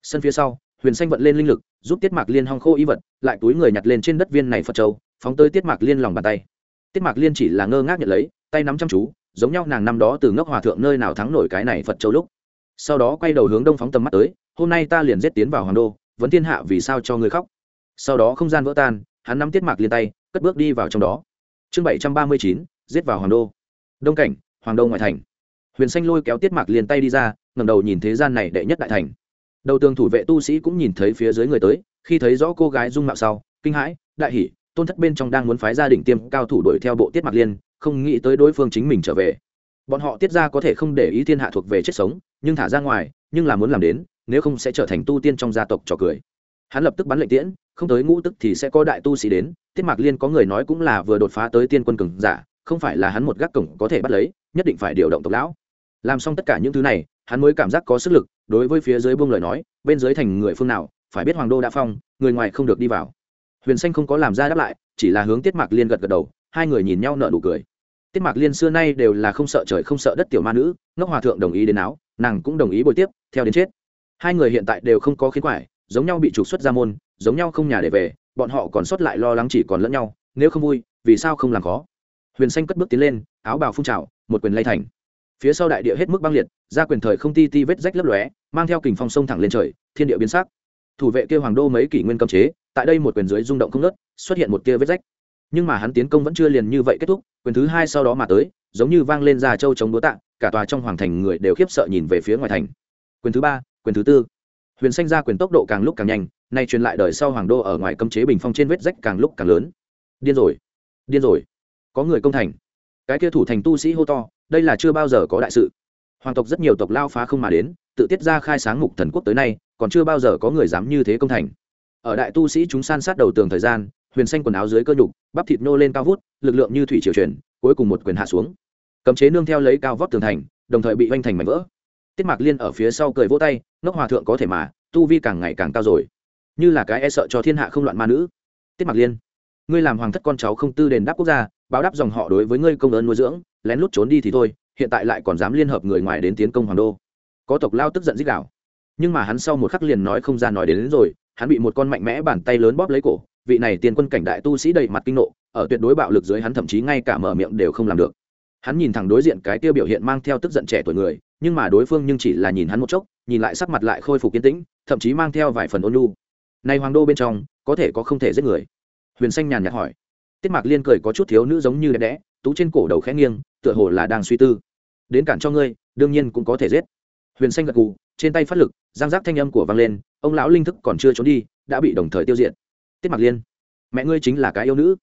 Sân phía sau, huyền xanh vận lên linh lực, giúp tiết mạc liên hong khô y vật, lại túi người nhặt lên trên đất viên này phật châu, phóng tới tiết mạc liên lòng bàn tay tiết mạc liên chỉ là ngơ ngác nhận lấy, tay nắm chăm chú, giống nhau nàng năm đó từ ngốc hòa thượng nơi nào thắng nổi cái này phật châu lúc. Sau đó quay đầu hướng đông phóng tầm mắt tới, hôm nay ta liền giết tiến vào hoàng đô vẫn thiên hạ vì sao cho người khóc. Sau đó không gian vỡ tan, hắn nắm tiết mạc liên tay, cất bước đi vào trong đó. Chương bảy trăm ba mươi chín, giết vào hoàng đô. Đông cảnh, hoàng đô ngoại thành. Huyền xanh lôi kéo tiết mạc liền tay đi ra ngầm đầu nhìn thế gian này đệ nhất đại thành. Đầu tường thủ vệ tu sĩ cũng nhìn thấy phía dưới người tới, khi thấy rõ cô gái dung mạo sau, kinh hãi, đại hỉ tôn thất bên trong đang muốn phái gia đình tiêm cao thủ đuổi theo bộ tiết mặc liên, không nghĩ tới đối phương chính mình trở về. Bọn họ tiết ra có thể không để ý thiên hạ thuộc về chết sống, nhưng thả ra ngoài, nhưng là muốn làm đến, nếu không sẽ trở thành tu tiên trong gia tộc trò cười. Hắn lập tức bắn lệnh tiễn, không tới ngũ tức thì sẽ có đại tu sĩ đến, tiết mạc liên có người nói cũng là vừa đột phá tới tiên quân cường giả, không phải là hắn một gác cổng có thể bắt lấy, nhất định phải điều động tộc lão. Làm xong tất cả những thứ này, hắn mới cảm giác có sức lực, đối với phía dưới buông lời nói, bên dưới thành người phương nào, phải biết hoàng đô đã phong, người ngoài không được đi vào huyền xanh không có làm ra đáp lại, chỉ là hướng tiết mạc liên gật gật đầu, hai người nhìn nhau nợ nụ cười. Tiết mạc liên xưa nay đều là không sợ trời không sợ đất tiểu ma nữ, ngốc hòa thượng đồng ý đến áo, nàng cũng đồng ý bồi tiếp, theo đến chết. Hai người hiện tại đều không có khiến quải, giống nhau bị trục xuất ra môn, giống nhau không nhà để về, bọn họ còn sót lại lo lắng chỉ còn lẫn nhau, nếu không vui, vì sao không làm khó? Huyền xanh cất bước tiến lên, áo bào phun trào, một quyền lay thành. Phía sau đại địa hết mức băng liệt ra quyền thời không ti ti vết rách lấp lóe, mang theo kình phong sông thẳng lên trời, thiên địa biến sắc. Thủ vệ kêu hoàng đô mấy kỷ nguyên cấm chế tại đây một quyền dưới rung động không nớt xuất hiện một kia vết rách. Nhưng mà hắn tiến công vẫn chưa liền như vậy kết thúc, quyền thứ hai sau đó mà tới, giống như vang lên ra châu chống đố tạ, cả tòa trong hoàng thành người đều khiếp sợ nhìn về phía ngoài thành. Quyền thứ ba, quyền thứ tư. Huyền xanh ra quyền tốc độ càng lúc càng nhanh, nay truyền lại đời sau hoàng đô ở ngoài cấm chế bình phong trên vết rách càng lúc càng lớn. Điên rồi điên rồi. Có người công thành. Cái kia thủ thành tu sĩ hô to, đây là chưa bao giờ có đại sự. Hoàng tộc rất nhiều tộc lao phá không mà đến, tự tiết ra khai sáng mục thần quốc tới nay, còn chưa bao giờ có người dám như thế công thành ở đại tu sĩ chúng san sát đầu tường thời gian huyền xanh quần áo dưới cơ nhục bắp thịt nô lên cao vút lực lượng như thủy triều truyền cuối cùng một quyền hạ xuống. Cấm chế nương theo lấy cao vót tường thành đồng thời bị oanh thành mảnh vỡ. Tiết mạc liên ở phía sau cười vỗ tay ngốc hòa thượng có thể mà tu vi càng ngày càng cao rồi. Như là cái e sợ cho thiên hạ không loạn ma nữ. Tiết mạc liên ngươi làm hoàng thất con cháu không tư đền đáp quốc gia báo đáp dòng họ đối với ngươi công ơn nuôi dưỡng lén lút trốn đi thì thôi hiện tại lại còn dám liên hợp người ngoài đến tiến công hoàng đô. Có tộc lao tức giận dích đạo nhưng mà hắn sau một khắc liền nói không ra nói đến, đến rồi hắn bị một con mạnh mẽ bàn tay lớn bóp lấy cổ, vị này tiền quân cảnh đại tu sĩ đầy mặt kinh nộ, ở tuyệt đối bạo lực dưới hắn thậm chí ngay cả mở miệng đều không làm được. Hắn nhìn thẳng đối diện cái tiêu biểu hiện mang theo tức giận trẻ tuổi người, nhưng mà đối phương nhưng chỉ là nhìn hắn một chốc, nhìn lại sắc mặt lại khôi phục kiên tĩnh, thậm chí mang theo vài phần ôn nhu. Nay hoàng đô bên trong, có thể có không thể giết người? Huyền xanh nhàn nhạt hỏi. Tiết mạc liên cười có chút thiếu nữ giống như đẹp đẽ, tú trên cổ đầu khẽ nghiêng, tựa hồ là đang suy tư. Đến cản cho ngươi, đương nhiên cũng có thể giết. Huyền xanh gật gù, trên tay phát lực, giang giác thanh âm của vang lên ông lão linh thức còn chưa trốn đi, đã bị đồng thời tiêu diệt. Tiết Mặc liên, mẹ ngươi chính là cái yêu nữ.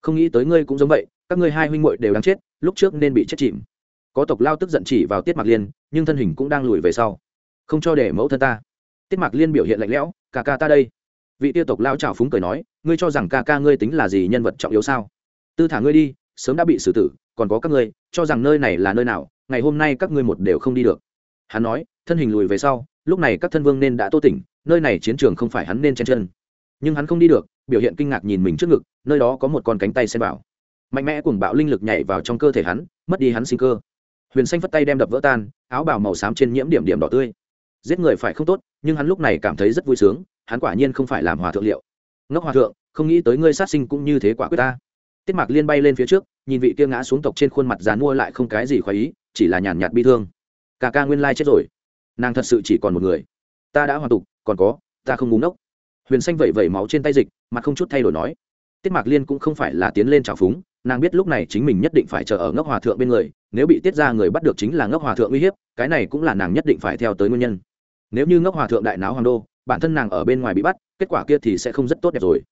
Không nghĩ tới ngươi cũng giống vậy, các ngươi hai huynh muội đều đáng chết, lúc trước nên bị chết chìm. Có tộc lao tức giận chỉ vào tiết Mặc liên, nhưng thân hình cũng đang lùi về sau. Không cho để mẫu thân ta. Tiết Mặc liên biểu hiện lạnh lẽo, ca ca ta đây. Vị tiêu tộc lao trào phúng cười nói, ngươi cho rằng ca ca ngươi tính là gì nhân vật trọng yếu sao? Tư thả ngươi đi, sớm đã bị xử tử, còn có các ngươi, cho rằng nơi này là nơi nào, ngày hôm nay các ngươi một đều không đi được. Hắn nói, thân hình lùi về sau lúc này các thân vương nên đã tô tỉnh, nơi này chiến trường không phải hắn nên chen chân. Nhưng hắn không đi được, biểu hiện kinh ngạc nhìn mình trước ngực, nơi đó có một con cánh tay xem vào. Mạnh mẽ cùng bạo linh lực nhảy vào trong cơ thể hắn, mất đi hắn sinh cơ. Huyền xanh phất tay đem đập vỡ tan, áo bào màu xám trên nhiễm điểm điểm đỏ tươi. Giết người phải không tốt, nhưng hắn lúc này cảm thấy rất vui sướng, hắn quả nhiên không phải làm hòa thượng liệu. Ngốc hòa thượng, không nghĩ tới ngươi sát sinh cũng như thế quả quyết ta. Tiết mạc liên bay lên phía trước, nhìn vị kia ngã xuống tộc trên khuôn mặt dán mua lại không cái gì khoái ý, chỉ là nhàn nhạt bi thương. Cả ca nguyên lai chết rồi nàng thật sự chỉ còn một người. Ta đã hoàn tục, còn có, ta không ngúng nốc. huyền xanh vẩy vẩy máu trên tay dịch, mặt không chút thay đổi nói. Tiết mạc liên cũng không phải là tiến lên trào phúng, nàng biết lúc này chính mình nhất định phải chờ ở ngốc hòa thượng bên người, nếu bị tiết ra người bắt được chính là ngốc hòa thượng uy hiếp, cái này cũng là nàng nhất định phải theo tới nguyên nhân. Nếu như ngốc hòa thượng đại náo hoàng đô, bản thân nàng ở bên ngoài bị bắt, kết quả kia thì sẽ không rất tốt đẹp rồi.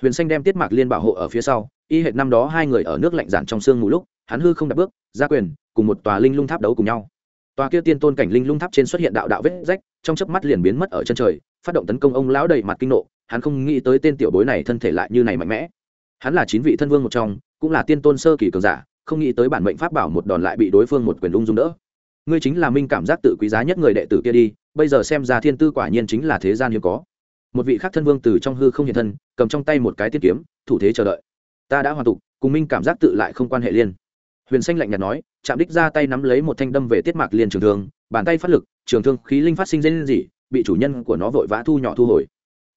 Huyền xanh đem tiết mạc liên bảo hộ ở phía sau, y hệt năm đó hai người ở nước lạnh giản trong sương ngủ lúc, hắn hư không đặt bước, ra quyền, cùng một tòa linh lung tháp đấu cùng nhau tòa kia tiên tôn cảnh linh lung tháp trên xuất hiện đạo đạo vết rách, trong chớp mắt liền biến mất ở chân trời, phát động tấn công ông lão đầy mặt kinh nộ, hắn không nghĩ tới tên tiểu bối này thân thể lại như này mạnh mẽ. Hắn là chín vị thân vương một trong, cũng là tiên tôn sơ kỳ cường giả, không nghĩ tới bản mệnh pháp bảo một đòn lại bị đối phương một quyền ung dung đỡ. Ngươi chính là minh cảm giác tự quý giá nhất người đệ tử kia đi, bây giờ xem ra thiên tư quả nhiên chính là thế gian hiếm có. Một vị khác thân vương từ trong hư không hiện thân, cầm trong tay một cái tiên kiếm, thủ thế chờ đợi. Ta đã hoàn tục, cùng minh cảm giác tự lại không quan hệ liên huyền xanh lạnh nhạt nói chạm đích ra tay nắm lấy một thanh đâm về tiết mạc liên trường thương, bàn tay phát lực, trường thương khí linh phát sinh dây lên gì bị chủ nhân của nó vội vã thu nhỏ thu hồi.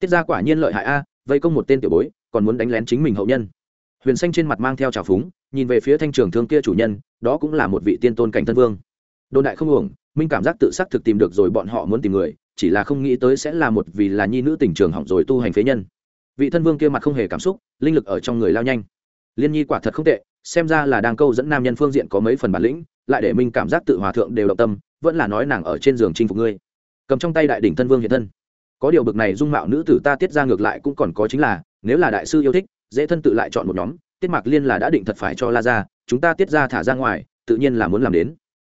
Tiết ra quả nhiên lợi hại a, vây công một tên tiểu bối, còn muốn đánh lén chính mình hậu nhân. Huyền xanh trên mặt mang theo trào phúng, nhìn về phía thanh trường thương kia chủ nhân, đó cũng là một vị tiên tôn cảnh thân vương. Đồn đại không uổng, minh cảm giác tự xác thực tìm được rồi bọn họ muốn tìm người, chỉ là không nghĩ tới sẽ là một vì là nhi nữ tình trường hỏng rồi tu hành phế nhân. Vị thân vương kia mặt không hề cảm xúc, linh lực ở trong người lao nhanh. Liên nhi quả thật không tệ xem ra là đang câu dẫn nam nhân phương diện có mấy phần bản lĩnh, lại để minh cảm giác tự hòa thượng đều động tâm, vẫn là nói nàng ở trên giường chinh phục ngươi. Cầm trong tay đại đỉnh thân vương hiện thân. Có điều bực này dung mạo nữ tử ta tiết ra ngược lại cũng còn có chính là, nếu là đại sư yêu thích, dễ thân tự lại chọn một nhóm, tiết mạc liên là đã định thật phải cho la ra, chúng ta tiết ra thả ra ngoài, tự nhiên là muốn làm đến.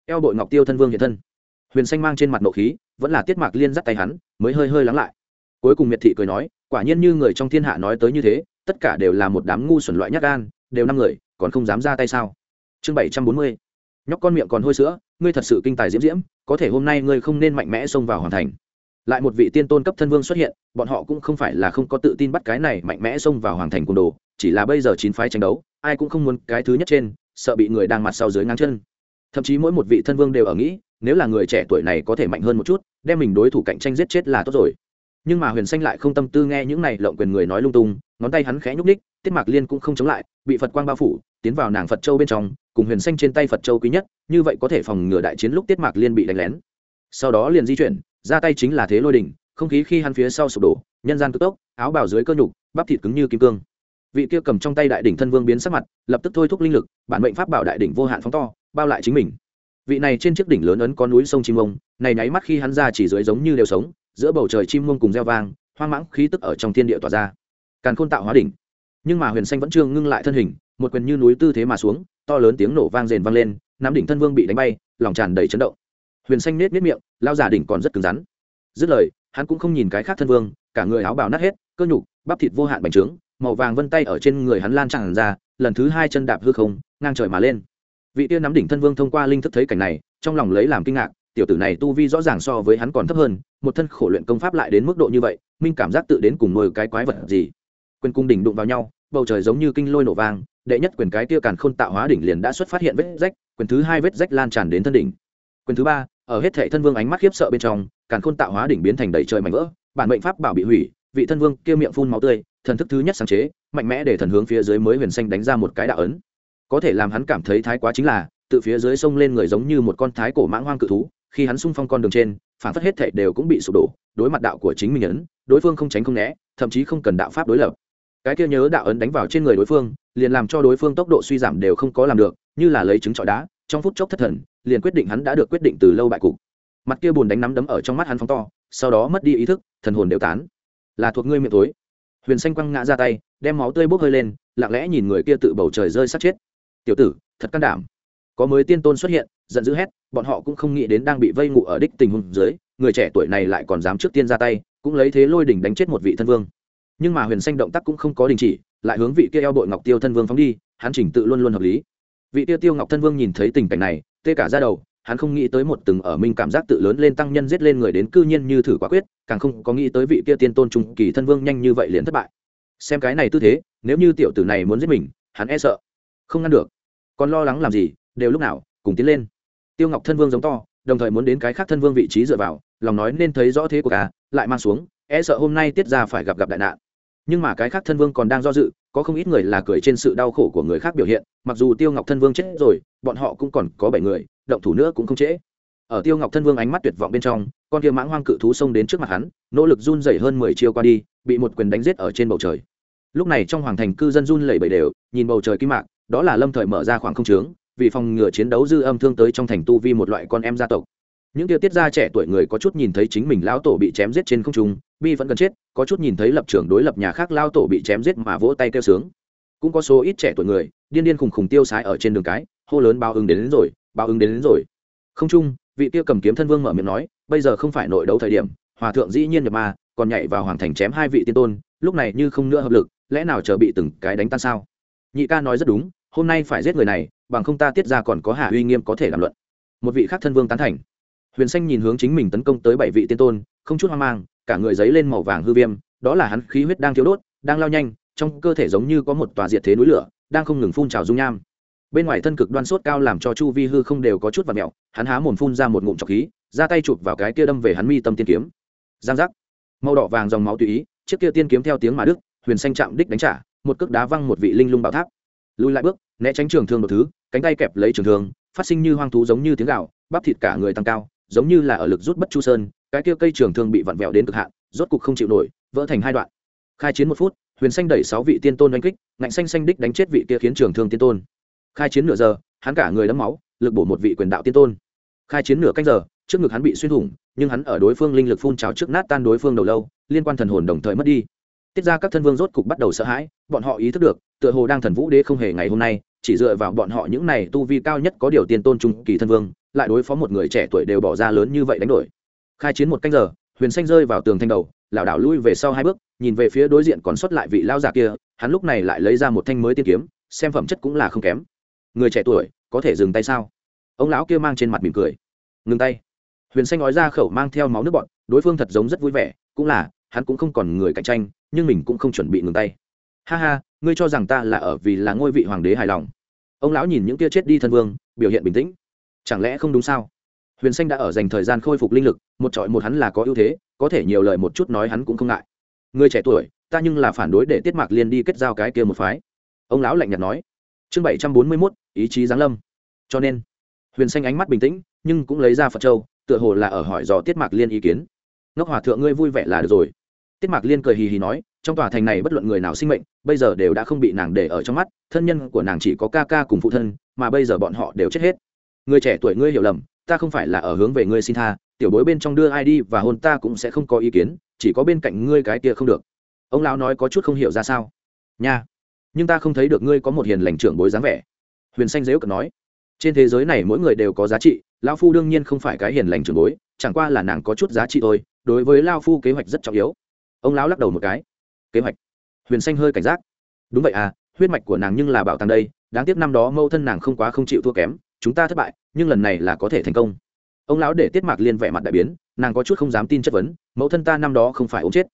Eo bội ngọc tiêu thân vương hiện thân. Huyền xanh mang trên mặt nộ khí, vẫn là tiết mạc liên dắt tay hắn, mới hơi hơi lắng lại. Cuối cùng miệt thị cười nói, quả nhiên như người trong thiên hạ nói tới như thế, tất cả đều là một đám ngu xuẩn loại nhát gan đều năm người, còn không dám ra tay sao? Chương bảy trăm bốn mươi. Nhóc con miệng còn hôi sữa, ngươi thật sự kinh tài diễm diễm, có thể hôm nay ngươi không nên mạnh mẽ xông vào hoàn thành. Lại một vị tiên tôn cấp thân vương xuất hiện, bọn họ cũng không phải là không có tự tin bắt cái này mạnh mẽ xông vào hoàng thành cung đồ, chỉ là bây giờ chín phái tranh đấu, ai cũng không muốn cái thứ nhất trên, sợ bị người đang mặt sau dưới ngang chân. Thậm chí mỗi một vị thân vương đều ở nghĩ, nếu là người trẻ tuổi này có thể mạnh hơn một chút, đem mình đối thủ cạnh tranh giết chết là tốt rồi nhưng mà huyền xanh lại không tâm tư nghe những này lộng quyền người nói lung tung, ngón tay hắn khẽ nhúc ních tiết mạc liên cũng không chống lại, bị phật quang bao phủ, tiến vào nàng phật châu bên trong, cùng huyền xanh trên tay phật châu quý nhất, như vậy có thể phòng ngừa đại chiến lúc tiết mạc liên bị đánh lén. Sau đó liền di chuyển, ra tay chính là thế lôi đỉnh không khí khi hắn phía sau sụp đổ, nhân gian cực tốc, áo bào dưới cơ nhục, bắp thịt cứng như kim cương. Vị kia cầm trong tay đại đỉnh thân vương biến sắc mặt, lập tức thôi thúc linh lực, bản mệnh pháp bảo đại đỉnh vô hạn phóng to, bao lại chính mình. Vị này trên chiếc đỉnh lớn ấn có núi sông chim ông, này nháy mắt khi hắn ra chỉ dưới giống như đều sống giữa bầu trời chim muông cùng reo vang, hoang mãng khí tức ở trong thiên địa tỏa ra. Càn khôn tạo hóa đỉnh. Nhưng mà huyền xanh vẫn chưa ngưng lại thân hình, một quyền như núi tư thế mà xuống, to lớn tiếng nổ vang rền vang lên, nắm đỉnh thân vương bị đánh bay, lòng tràn đầy chấn động. Huyền xanh nết nết miệng, lao giả đỉnh còn rất cứng rắn. Dứt lời, hắn cũng không nhìn cái khác thân vương, cả người áo bào nát hết, cơ nhục, bắp thịt vô hạn bành trướng, màu vàng vân tay ở trên người hắn lan tràn ra, lần thứ hai chân đạp hư không, ngang trời mà lên. Vị tiên nắm đỉnh thân vương thông qua linh thức thấy cảnh này, trong lòng lấy làm kinh ngạc tiểu tử này tu vi rõ ràng so với hắn còn thấp hơn, một thân khổ luyện công pháp lại đến mức độ như vậy, minh cảm giác tự đến cùng nuôi cái quái vật gì. Quyền cung đỉnh đụng vào nhau, bầu trời giống như kinh lôi nổ vang, đệ nhất quyền cái kia càn khôn tạo hóa đỉnh liền đã xuất phát hiện vết rách, quyền thứ hai vết rách lan tràn đến thân đỉnh. Quyền thứ ba, ở hết thệ thân vương ánh mắt khiếp sợ bên trong, càn khôn tạo hóa đỉnh biến thành đầy trời mảnh vỡ, bản mệnh pháp bảo bị hủy, vị thân vương kia miệng phun máu tươi, thần thức thứ nhất sáng chế, mạnh mẽ để thần hướng phía dưới mới huyền xanh đánh ra một cái đạo ấn. Có thể làm hắn cảm thấy thái quá chính là tự phía dưới sông lên người giống như một con thái cổ mãng hoang cự thú khi hắn xung phong con đường trên, phản phất hết thảy đều cũng bị sụp đổ, đối mặt đạo của chính mình ấn, đối phương không tránh không né, thậm chí không cần đạo pháp đối lập. Cái kia nhớ đạo ấn đánh vào trên người đối phương, liền làm cho đối phương tốc độ suy giảm đều không có làm được, như là lấy trứng trọi đá, trong phút chốc thất thần, liền quyết định hắn đã được quyết định từ lâu bại cục. Mặt kia buồn đánh nắm đấm ở trong mắt hắn phóng to, sau đó mất đi ý thức, thần hồn đều tán. Là thuộc ngươi miệng tối. Huyền xanh quăng ngã ra tay, đem máu tươi bốc hơi lên, lặng lẽ nhìn người kia tự bầu trời rơi sát chết. Tiểu tử, thật can đảm. Có mới tiên tôn xuất hiện giận dữ hét, bọn họ cũng không nghĩ đến đang bị vây ngụ ở đích tình huống dưới, người trẻ tuổi này lại còn dám trước tiên ra tay, cũng lấy thế lôi đỉnh đánh chết một vị thân vương. Nhưng mà huyền xanh động tác cũng không có đình chỉ, lại hướng vị kia eo bội ngọc tiêu thân vương phóng đi, hắn chỉnh tự luôn luôn hợp lý. Vị tiêu tiêu ngọc thân vương nhìn thấy tình cảnh này, tê cả ra đầu, hắn không nghĩ tới một từng ở minh cảm giác tự lớn lên tăng nhân giết lên người đến cư nhiên như thử quả quyết, càng không có nghĩ tới vị kia tiên tôn trung kỳ thân vương nhanh như vậy liền thất bại. Xem cái này tư thế, nếu như tiểu tử này muốn giết mình, hắn e sợ không ngăn được. Còn lo lắng làm gì, đều lúc nào, cùng tiến lên tiêu ngọc thân vương giống to, đồng thời muốn đến cái khác thân vương vị trí dựa vào, lòng nói nên thấy rõ thế của cả lại mang xuống e sợ hôm nay tiết ra phải gặp gặp đại nạn. Nhưng mà cái khác thân vương còn đang do dự, có không ít người là cười trên sự đau khổ của người khác biểu hiện, mặc dù tiêu ngọc thân vương chết rồi, bọn họ cũng còn có bảy người, động thủ nữa cũng không trễ. Ở tiêu ngọc thân vương ánh mắt tuyệt vọng bên trong, con kia mãng hoang cự thú xông đến trước mặt hắn, nỗ lực run dày hơn mười chiêu qua đi, bị một quyền đánh giết ở trên bầu trời. Lúc này trong hoàng thành cư dân run lẩy bẩy đều, nhìn bầu trời kim mạc, đó là lâm thời mở ra khoảng không trướng vì phòng ngừa chiến đấu dư âm thương tới trong thành tu vi một loại con em gia tộc. Những tiêu tiết gia trẻ tuổi người có chút nhìn thấy chính mình lão tổ bị chém giết trên không trung bi vẫn cần chết có chút nhìn thấy lập trường đối lập nhà khác lao tổ bị chém giết mà vỗ tay kêu sướng. Cũng có số ít trẻ tuổi người điên điên khùng khùng tiêu sái ở trên đường cái hô lớn bao ứng đến, đến rồi bao ứng đến, đến rồi. Không trung vị tiêu cầm kiếm thân vương mở miệng nói bây giờ không phải nội đấu thời điểm hòa thượng dĩ nhiên nhập ma còn nhảy vào hoàng thành chém hai vị tiên tôn lúc này như không nữa hợp lực lẽ nào chờ bị từng cái đánh tan sao? Nhị ca nói rất đúng hôm nay phải giết người này bằng không ta tiết ra còn có hạ uy nghiêm có thể làm luận. Một vị khác thân vương tán thành. Huyền xanh nhìn hướng chính mình tấn công tới bảy vị tiên tôn, không chút hoang mang, cả người giấy lên màu vàng hư viêm, đó là hắn khí huyết đang thiếu đốt, đang lao nhanh, trong cơ thể giống như có một tòa diệt thế núi lửa, đang không ngừng phun trào dung nham. Bên ngoài thân cực đoan sốt cao làm cho chu vi hư không đều có chút và mẹo, hắn há mồm phun ra một ngụm trọc khí, ra tay chụp vào cái kia đâm về hắn mi tâm tiên kiếm. Giang giác. Màu đỏ vàng dòng máu tùy ý, chiếc kia tiên kiếm theo tiếng mà đức huyền xanh chạm đích đánh trả, một cước đá văng một vị linh lung bảo tháp. Lùi lại bước, né tránh trường thương một thứ cánh tay kẹp lấy trường thương, phát sinh như hoang thú giống như tiếng gạo bắp thịt cả người tăng cao, giống như là ở lực rút bất chu sơn, cái kia cây trường thương bị vặn vẹo đến cực hạn, rốt cục không chịu nổi, vỡ thành hai đoạn. Khai chiến một phút, huyền xanh đẩy sáu vị tiên tôn đánh kích, ngạnh xanh xanh đích đánh chết vị kia khiến trường thương tiên tôn. Khai chiến nửa giờ, hắn cả người đấm máu, lực bổ một vị quyền đạo tiên tôn. Khai chiến nửa canh giờ, trước ngực hắn bị xuyên thủng, nhưng hắn ở đối phương linh lực phun trào trước nát tan đối phương đầu lâu, liên quan thần hồn đồng thời mất đi. Tiết ra các thân vương rốt cục bắt đầu sợ hãi, bọn họ ý thức được, tựa hồ đang thần vũ đế không hề ngày hôm nay chỉ dựa vào bọn họ những này tu vi cao nhất có điều tiên tôn trung kỳ thân vương, lại đối phó một người trẻ tuổi đều bỏ ra lớn như vậy đánh đổi. Khai chiến một canh giờ, huyền xanh rơi vào tường thanh đầu, lảo đảo lui về sau hai bước, nhìn về phía đối diện còn sót lại vị lao già kia, hắn lúc này lại lấy ra một thanh mới tiên kiếm, xem phẩm chất cũng là không kém. Người trẻ tuổi, có thể dừng tay sao? Ông lão kia mang trên mặt mỉm cười. Ngừng tay. Huyền xanh nói ra khẩu mang theo máu nước bọn, đối phương thật giống rất vui vẻ, cũng là, hắn cũng không còn người cạnh tranh, nhưng mình cũng không chuẩn bị ngừng tay. Ha ha ngươi cho rằng ta là ở vì là ngôi vị hoàng đế hài lòng. Ông lão nhìn những kia chết đi thân vương, biểu hiện bình tĩnh. Chẳng lẽ không đúng sao? Huyền xanh đã ở dành thời gian khôi phục linh lực, một trọi một hắn là có ưu thế, có thể nhiều lời một chút nói hắn cũng không ngại. Người trẻ tuổi, ta nhưng là phản đối để tiết mạc liên đi kết giao cái kia một phái. Ông lão lạnh nhạt nói. Chương bảy trăm bốn mươi mốt, ý chí giáng lâm. Cho nên, huyền xanh ánh mắt bình tĩnh, nhưng cũng lấy ra phật châu, tựa hồ là ở hỏi dò tiết mạc liên ý kiến. Ngốc hòa thượng, ngươi vui vẻ là được rồi. Tiết mạc liên cười hì hì nói trong tòa thành này bất luận người nào sinh mệnh, bây giờ đều đã không bị nàng để ở trong mắt, thân nhân của nàng chỉ có ca ca cùng phụ thân, mà bây giờ bọn họ đều chết hết. Người trẻ tuổi ngươi hiểu lầm, ta không phải là ở hướng về ngươi xin tha, tiểu bối bên trong đưa ai đi và hôn ta cũng sẽ không có ý kiến, chỉ có bên cạnh ngươi cái kia không được. Ông lão nói có chút không hiểu ra sao. Nha, nhưng ta không thấy được ngươi có một hiền lành trưởng bối dáng vẻ. Huyền xanh dếu cận nói, trên thế giới này mỗi người đều có giá trị, lão phu đương nhiên không phải cái hiền lành trưởng bối, chẳng qua là nàng có chút giá trị thôi, đối với lao phu kế hoạch rất trọng yếu. Ông lão lắc đầu một cái kế hoạch. Huyền xanh hơi cảnh giác. Đúng vậy à huyết mạch của nàng nhưng là bảo tàng đây, đáng tiếc năm đó mâu thân nàng không quá không chịu thua kém, chúng ta thất bại, nhưng lần này là có thể thành công. Ông lão để tiết mạc liên vẻ mặt đại biến, nàng có chút không dám tin chất vấn, mẫu thân ta năm đó không phải ốm chết.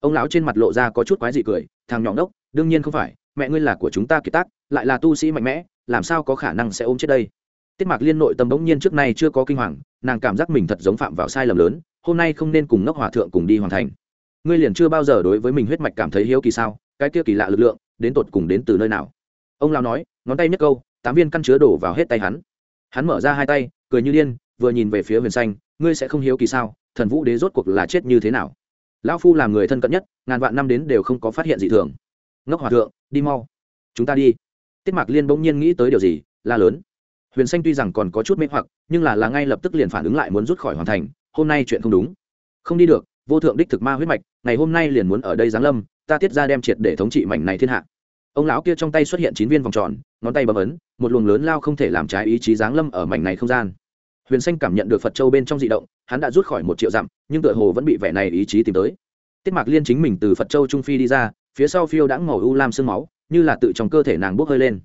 Ông lão trên mặt lộ ra có chút quái dị cười, thằng nhỏ ngốc, đương nhiên không phải, mẹ ngươi là của chúng ta kiệt tác, lại là tu sĩ mạnh mẽ, làm sao có khả năng sẽ ôm chết đây? Tiết mạc liên nội tâm bỗng nhiên trước nay chưa có kinh hoàng, nàng cảm giác mình thật giống phạm vào sai lầm lớn, hôm nay không nên cùng ngốc hòa thượng cùng đi hoàn thành ngươi liền chưa bao giờ đối với mình huyết mạch cảm thấy hiếu kỳ sao? Cái kia kỳ lạ lực lượng, đến tột cùng đến từ nơi nào? Ông lao nói, ngón tay nhất câu, tám viên căn chứa đổ vào hết tay hắn. Hắn mở ra hai tay, cười như điên, vừa nhìn về phía huyền xanh, ngươi sẽ không hiếu kỳ sao? Thần vũ đế rốt cuộc là chết như thế nào? Lão phu làm người thân cận nhất, ngàn vạn năm đến đều không có phát hiện gì thường. Ngốc hòa thượng, đi mau. Chúng ta đi. Tiết mạc liên bỗng nhiên nghĩ tới điều gì, la lớn. Huyền xanh tuy rằng còn có chút mê hoặc, nhưng là là ngay lập tức liền phản ứng lại muốn rút khỏi hoàn thành, hôm nay chuyện không đúng. Không đi được vô thượng đích thực ma huyết mạch, ngày hôm nay liền muốn ở đây giáng lâm, ta tiết ra đem triệt để thống trị mảnh này thiên hạ. Ông lão kia trong tay xuất hiện chín viên vòng tròn, ngón tay bấm ấn, một luồng lớn lao không thể làm trái ý chí giáng lâm ở mảnh này không gian. Huyền xanh cảm nhận được phật châu bên trong dị động, hắn đã rút khỏi một triệu dặm, nhưng tựa hồ vẫn bị vẻ này ý chí tìm tới. Tiết mạc liên chính mình từ phật châu trung phi đi ra, phía sau phiêu đã ngồi u lam sương máu, như là tự trong cơ thể nàng bốc hơi lên.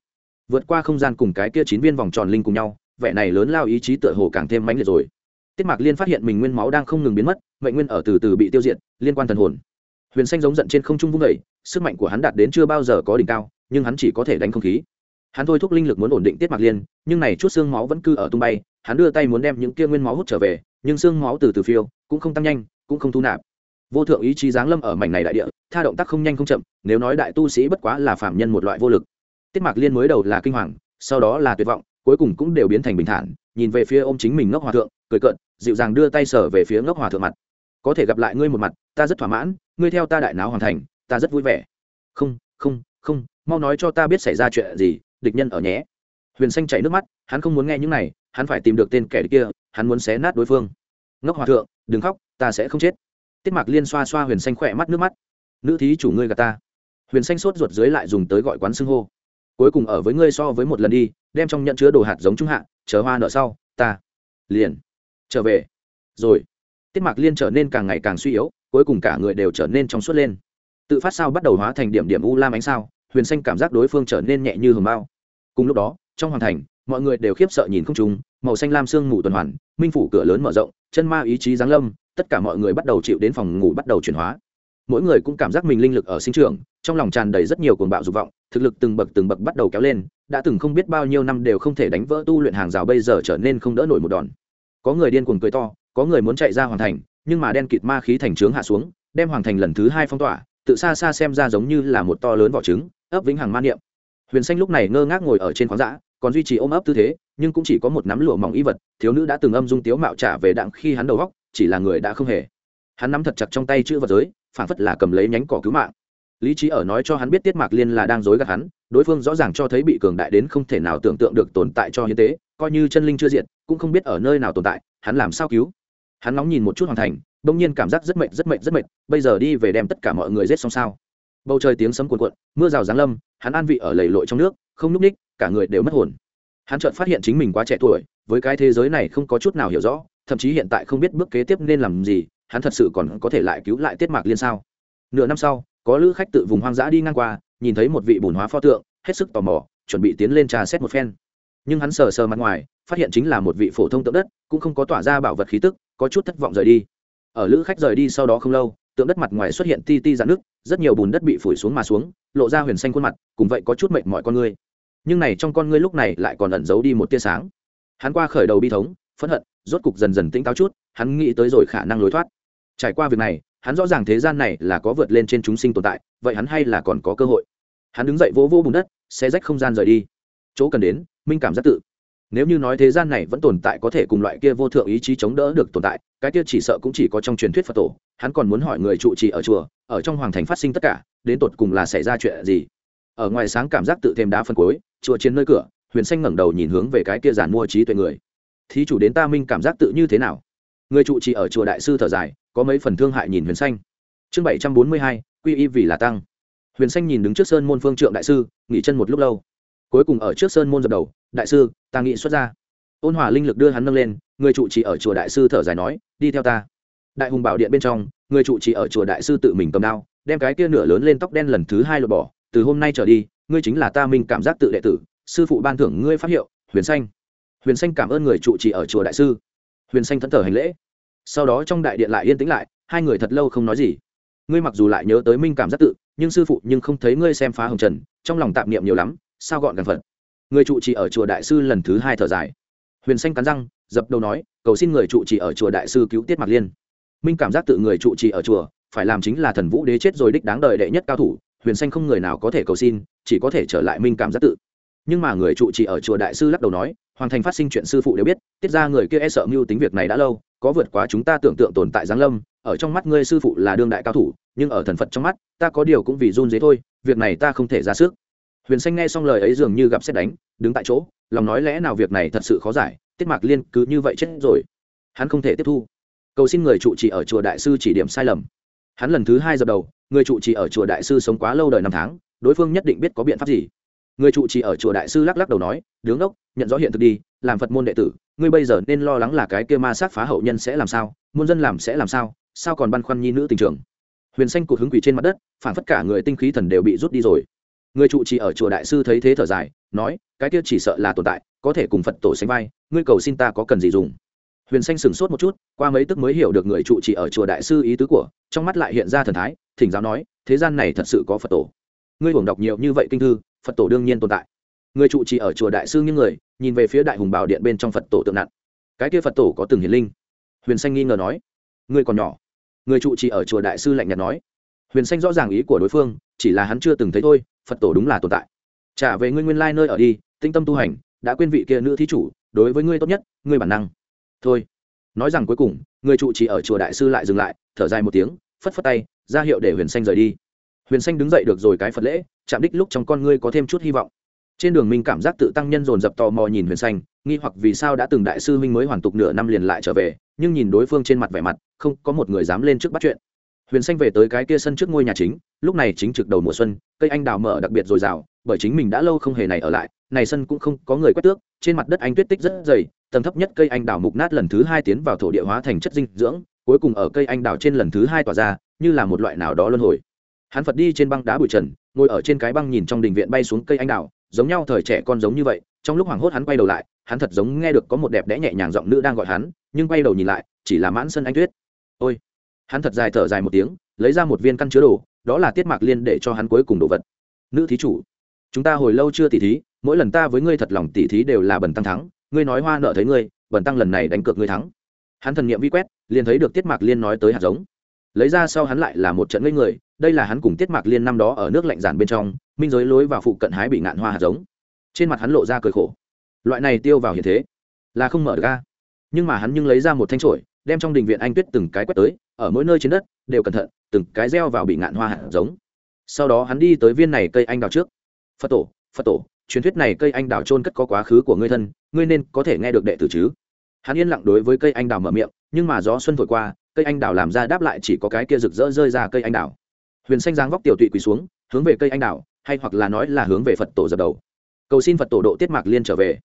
Vượt qua không gian cùng cái kia chín viên vòng tròn linh cùng nhau, vẻ này lớn lao ý chí tựa hồ càng thêm mãnh liệt rồi tiết mạc liên phát hiện mình nguyên máu đang không ngừng biến mất, mệnh nguyên ở từ từ bị tiêu diệt, liên quan thần hồn. Huyền xanh giống giận trên không trung vung vẩy sức mạnh của hắn đạt đến chưa bao giờ có đỉnh cao, nhưng hắn chỉ có thể đánh không khí. Hắn thôi thúc linh lực muốn ổn định tiết mạc liên, nhưng này chút xương máu vẫn cứ ở tung bay, hắn đưa tay muốn đem những kia nguyên máu hút trở về, nhưng xương máu từ từ phiêu, cũng không tăng nhanh, cũng không thu nạp. Vô thượng ý chí giáng lâm ở mảnh này đại địa, tha động tác không nhanh không chậm, nếu nói đại tu sĩ bất quá là phạm nhân một loại vô lực. Tiết mạc liên mới đầu là kinh hoàng, sau đó là tuyệt vọng, cuối cùng cũng đều biến thành bình thản nhìn về phía ô m chính mình ngốc hòa thượng, cười cợt, dịu dàng đưa tay sở về phía ngốc hòa thượng mặt. Có thể gặp lại ngươi một mặt, ta rất thỏa mãn, ngươi theo ta đại náo hoàn thành, ta rất vui vẻ. Không không không, mau nói cho ta biết xảy ra chuyện gì, địch nhân ở nhé. Huyền xanh chảy nước mắt, hắn không muốn nghe những này, hắn phải tìm được tên kẻ kia, hắn muốn xé nát đối phương. Ngốc hòa thượng, đừng khóc, ta sẽ không chết. Tiết mạc liên xoa xoa huyền xanh khỏe mắt nước mắt. Nữ thí chủ ngươi gà ta. Huyền xanh sốt ruột dưới lại dùng tới gọi quán xưng hô. Cuối cùng ở với ngươi so với một lần đi, đem trong nhận chứa đồ hạt giống trung hạ chờ hoa nợ sau, ta liền trở về. Rồi, tiết mạc liên trở nên càng ngày càng suy yếu, cuối cùng cả người đều trở nên trong suốt lên. Tự phát sao bắt đầu hóa thành điểm điểm u lam ánh sao, huyền xanh cảm giác đối phương trở nên nhẹ như hầm bao. Cùng lúc đó, trong hoàng thành, mọi người đều khiếp sợ nhìn không chúng màu xanh lam sương mù tuần hoàn, minh phủ cửa lớn mở rộng, chân ma ý chí giáng lâm, tất cả mọi người bắt đầu chịu đến phòng ngủ bắt đầu chuyển hóa mỗi người cũng cảm giác mình linh lực ở sinh trường trong lòng tràn đầy rất nhiều cuồng bạo dục vọng, thực lực từng bậc từng bậc bắt đầu kéo lên, đã từng không biết bao nhiêu năm đều không thể đánh vỡ tu luyện hàng rào bây giờ trở nên không đỡ nổi một đòn. Có người điên cuồng cười to, có người muốn chạy ra hoàn thành, nhưng mà đen kịt ma khí thành trướng hạ xuống, đem hoàng thành lần thứ hai phong tỏa, tự xa xa xem ra giống như là một to lớn vỏ trứng, ấp vĩnh hằng man niệm. Huyền xanh lúc này ngơ ngác ngồi ở trên khoáng dã, còn duy trì ôm ấp tư thế, nhưng cũng chỉ có một nắm lụa mỏng y vật, thiếu nữ đã từng âm dung tiếu mạo trả về đặng khi hắn đầu góc, chỉ là người đã không hề. Hắn nắm thật chặt trong tay chữ vật giới phản phất là cầm lấy nhánh cỏ cứu mạng. Lý trí ở nói cho hắn biết tiết mạc liên là đang dối gạt hắn, đối phương rõ ràng cho thấy bị cường đại đến không thể nào tưởng tượng được tồn tại cho hiến tế, coi như chân linh chưa diện cũng không biết ở nơi nào tồn tại, hắn làm sao cứu? Hắn nóng nhìn một chút hoàn thành, bỗng nhiên cảm giác rất mệt rất mệt rất mệt, bây giờ đi về đem tất cả mọi người giết xong sao? Bầu trời tiếng sấm cuồn cuộn, mưa rào giáng lâm, hắn an vị ở lầy lội trong nước, không núp ních, cả người đều mất hồn. Hắn chợt phát hiện chính mình quá trẻ tuổi, với cái thế giới này không có chút nào hiểu rõ, thậm chí hiện tại không biết bước kế tiếp nên làm gì hắn thật sự còn có thể lại cứu lại tiết mạc liên sao? Nửa năm sau, có lữ khách tự vùng hoang dã đi ngang qua, nhìn thấy một vị bùn hóa pho tượng, hết sức tò mò, chuẩn bị tiến lên trà xét một phen. Nhưng hắn sờ sờ mặt ngoài, phát hiện chính là một vị phổ thông tượng đất, cũng không có tỏa ra bảo vật khí tức, có chút thất vọng rời đi. Ở lữ khách rời đi sau đó không lâu, tượng đất mặt ngoài xuất hiện ti ti dạn nước, rất nhiều bùn đất bị phủi xuống mà xuống, lộ ra huyền xanh khuôn mặt, cùng vậy có chút mệnh mọi con ngươi nhưng này trong con ngươi lúc này lại còn ẩn giấu đi một tia sáng. Hắn qua khởi đầu bi thống, phẫn hận, rốt cục dần dần tỉnh táo chút, hắn nghĩ tới rồi khả năng lối thoát trải qua việc này, hắn rõ ràng thế gian này là có vượt lên trên chúng sinh tồn tại, vậy hắn hay là còn có cơ hội? Hắn đứng dậy vỗ vỗ bùn đất xe rách không gian rời đi. Chỗ cần đến, minh cảm giác tự. Nếu như nói thế gian này vẫn tồn tại có thể cùng loại kia vô thượng ý chí chống đỡ được tồn tại, cái kia chỉ sợ cũng chỉ có trong truyền thuyết phật tổ, hắn còn muốn hỏi người trụ trì ở chùa, ở trong hoàng thành phát sinh tất cả, đến tột cùng là xảy ra chuyện gì? Ở ngoài sáng cảm giác tự thêm đá phân cối, chùa trên nơi cửa, huyền xanh ngẩng đầu nhìn hướng về cái kia giản mua trí tuệ người. Thí chủ đến ta minh cảm giác tự như thế nào? Người trụ trì ở chùa đại sư thở dài có mấy phần thương hại nhìn huyền xanh. Chương bảy trăm bốn mươi hai, quy y vì là tăng. Huyền xanh nhìn đứng trước sơn môn phương trượng đại sư, nghỉ chân một lúc lâu. Cuối cùng ở trước sơn môn dập đầu, đại sư, ta nghĩ xuất ra. Ôn hòa linh lực đưa hắn nâng lên, người trụ trì ở chùa đại sư thở dài nói, đi theo ta. Đại hùng bảo điện bên trong, người trụ trì ở chùa đại sư tự mình cầm đao, đem cái kia nửa lớn lên tóc đen lần thứ hai lột bỏ, từ hôm nay trở đi, ngươi chính là ta minh cảm giác tự đệ tử, sư phụ ban thưởng ngươi phát hiệu, huyền xanh. Huyền xanh cảm ơn người trụ trì ở chùa đại sư. Huyền xanh thẫn thờ hành lễ sau đó trong đại điện lại yên tĩnh lại, hai người thật lâu không nói gì. Ngươi mặc dù lại nhớ tới minh cảm giác tự, nhưng sư phụ nhưng không thấy ngươi xem phá hồng trần, trong lòng tạp niệm nhiều lắm, sao gọn gần phật. Người trụ trì ở chùa đại sư lần thứ hai thở dài. Huyền xanh cắn răng, dập đầu nói, cầu xin người trụ trì ở chùa đại sư cứu tiết mặc liên. Minh cảm giác tự người trụ trì ở chùa, phải làm chính là thần vũ đế chết rồi đích đáng đời đệ nhất cao thủ, huyền xanh không người nào có thể cầu xin, chỉ có thể trở lại minh cảm giác tự nhưng mà người trụ trì ở chùa đại sư lắc đầu nói, hoàng thành phát sinh chuyện sư phụ đều biết, tiết ra người kia e sợ mưu tính việc này đã lâu, có vượt quá chúng ta tưởng tượng tồn tại giáng lâm, ở trong mắt ngươi sư phụ là đương đại cao thủ, nhưng ở thần phật trong mắt, ta có điều cũng vì run dế thôi, việc này ta không thể ra sức. Huyền xanh nghe xong lời ấy dường như gặp xét đánh, đứng tại chỗ, lòng nói lẽ nào việc này thật sự khó giải, tiết mạc liên cứ như vậy chết rồi. Hắn không thể tiếp thu. Cầu xin người trụ trì ở chùa đại sư chỉ điểm sai lầm. Hắn lần thứ hai dập đầu, người trụ trì ở chùa đại sư sống quá lâu đời năm tháng, đối phương nhất định biết có biện pháp gì người trụ trì ở chùa đại sư lắc lắc đầu nói, đứng đốc, nhận rõ hiện thực đi, làm phật môn đệ tử, ngươi bây giờ nên lo lắng là cái kia ma sát phá hậu nhân sẽ làm sao, muôn dân làm sẽ làm sao sao còn băn khoăn nhi nữ tình trường? Huyền xanh cụt hứng quỷ trên mặt đất, phản phất cả người tinh khí thần đều bị rút đi rồi. Người trụ trì ở chùa đại sư thấy thế thở dài, nói, cái kia chỉ sợ là tồn tại, có thể cùng phật tổ sánh vai, ngươi cầu xin ta có cần gì dùng? Huyền xanh sửng sốt một chút, qua mấy tức mới hiểu được người trụ trì ở chùa đại sư ý tứ của, trong mắt lại hiện ra thần thái, thỉnh giáo nói, thế gian này thật sự có phật tổ. Ngươi hưởng đọc nhiều như vậy kinh thư phật tổ đương nhiên tồn tại. Người trụ trì ở chùa đại sư những người, nhìn về phía đại hùng bảo điện bên trong phật tổ tượng nặng. Cái kia phật tổ có từng hiền linh? Huyền xanh nghi ngờ nói. Ngươi còn nhỏ. Người trụ trì ở chùa đại sư lạnh nhạt nói. Huyền xanh rõ ràng ý của đối phương, chỉ là hắn chưa từng thấy thôi, phật tổ đúng là tồn tại. Trả về ngươi nguyên lai nơi ở đi tinh tâm tu hành, đã quên vị kia nữ thí chủ, đối với ngươi tốt nhất, ngươi bản năng. Thôi. Nói rằng cuối cùng, người trụ trì ở chùa đại sư lại dừng lại, thở dài một tiếng, phất phất tay, ra hiệu để huyền xanh rời đi huyền xanh đứng dậy được rồi cái phật lễ, chạm đích lúc trong con ngươi có thêm chút hy vọng. Trên đường minh cảm giác tự tăng nhân dồn dập tò mò nhìn huyền xanh, nghi hoặc vì sao đã từng đại sư minh mới hoàn tục nửa năm liền lại trở về, nhưng nhìn đối phương trên mặt vẻ mặt, không có một người dám lên trước bắt chuyện. Huyền xanh về tới cái kia sân trước ngôi nhà chính, lúc này chính trực đầu mùa xuân, cây anh đào mở đặc biệt dồi dào, bởi chính mình đã lâu không hề này ở lại, này sân cũng không có người quét tước, trên mặt đất anh tuyết tích rất dày, tầng thấp nhất cây anh đào mục nát lần thứ hai tiến vào thổ địa hóa thành chất dinh dưỡng, cuối cùng ở cây anh đào trên lần thứ hai tỏa ra, như là một loại nào đó luân hồi hắn phật đi trên băng đá bụi trần, ngồi ở trên cái băng nhìn trong đình viện bay xuống cây anh đào, giống nhau thời trẻ con giống như vậy, trong lúc hoảng hốt hắn quay đầu lại, hắn thật giống nghe được có một đẹp đẽ nhẹ nhàng giọng nữ đang gọi hắn, nhưng quay đầu nhìn lại, chỉ là mãn sân anh tuyết. Ôi! Hắn thật dài thở dài một tiếng, lấy ra một viên căn chứa đồ, đó là tiết mạc liên để cho hắn cuối cùng đồ vật. Nữ thí chủ, chúng ta hồi lâu chưa tỉ thí, mỗi lần ta với ngươi thật lòng tỉ thí đều là bần tăng thắng, ngươi nói hoa nợ thấy ngươi, bần tăng lần này đánh cược ngươi thắng. Hắn thần nghiệm vi quét, liền thấy được tiết mạc liên nói tới hạt giống. Lấy ra sau hắn lại là một trận ngây người đây là hắn cùng tiết mạc liên năm đó ở nước lạnh giản bên trong, minh giới lối vào phụ cận hái bị ngạn hoa hạt giống. Trên mặt hắn lộ ra cười khổ. Loại này tiêu vào hiện thế, là không mở được ra nhưng mà hắn nhưng lấy ra một thanh trổi đem trong đình viện anh tuyết từng cái quét tới, ở mỗi nơi trên đất, đều cẩn thận, từng cái gieo vào bị ngạn hoa hạt giống. Sau đó hắn đi tới viên này cây anh đào trước. Phật tổ phật tổ, truyền thuyết này cây anh đào trôn cất có quá khứ của ngươi thân, ngươi nên có thể nghe được đệ tử chứ? Hắn yên lặng đối với cây anh đào mở miệng, nhưng mà gió xuân thổi qua, cây anh đào làm ra đáp lại chỉ có cái kia rực rỡ rơi ra cây anh đào huyền xanh dáng vóc tiểu tụy quỳ xuống, hướng về cây anh đào, hay hoặc là nói là hướng về phật tổ dập đầu. Cầu xin phật tổ độ tiết mạc liên trở về.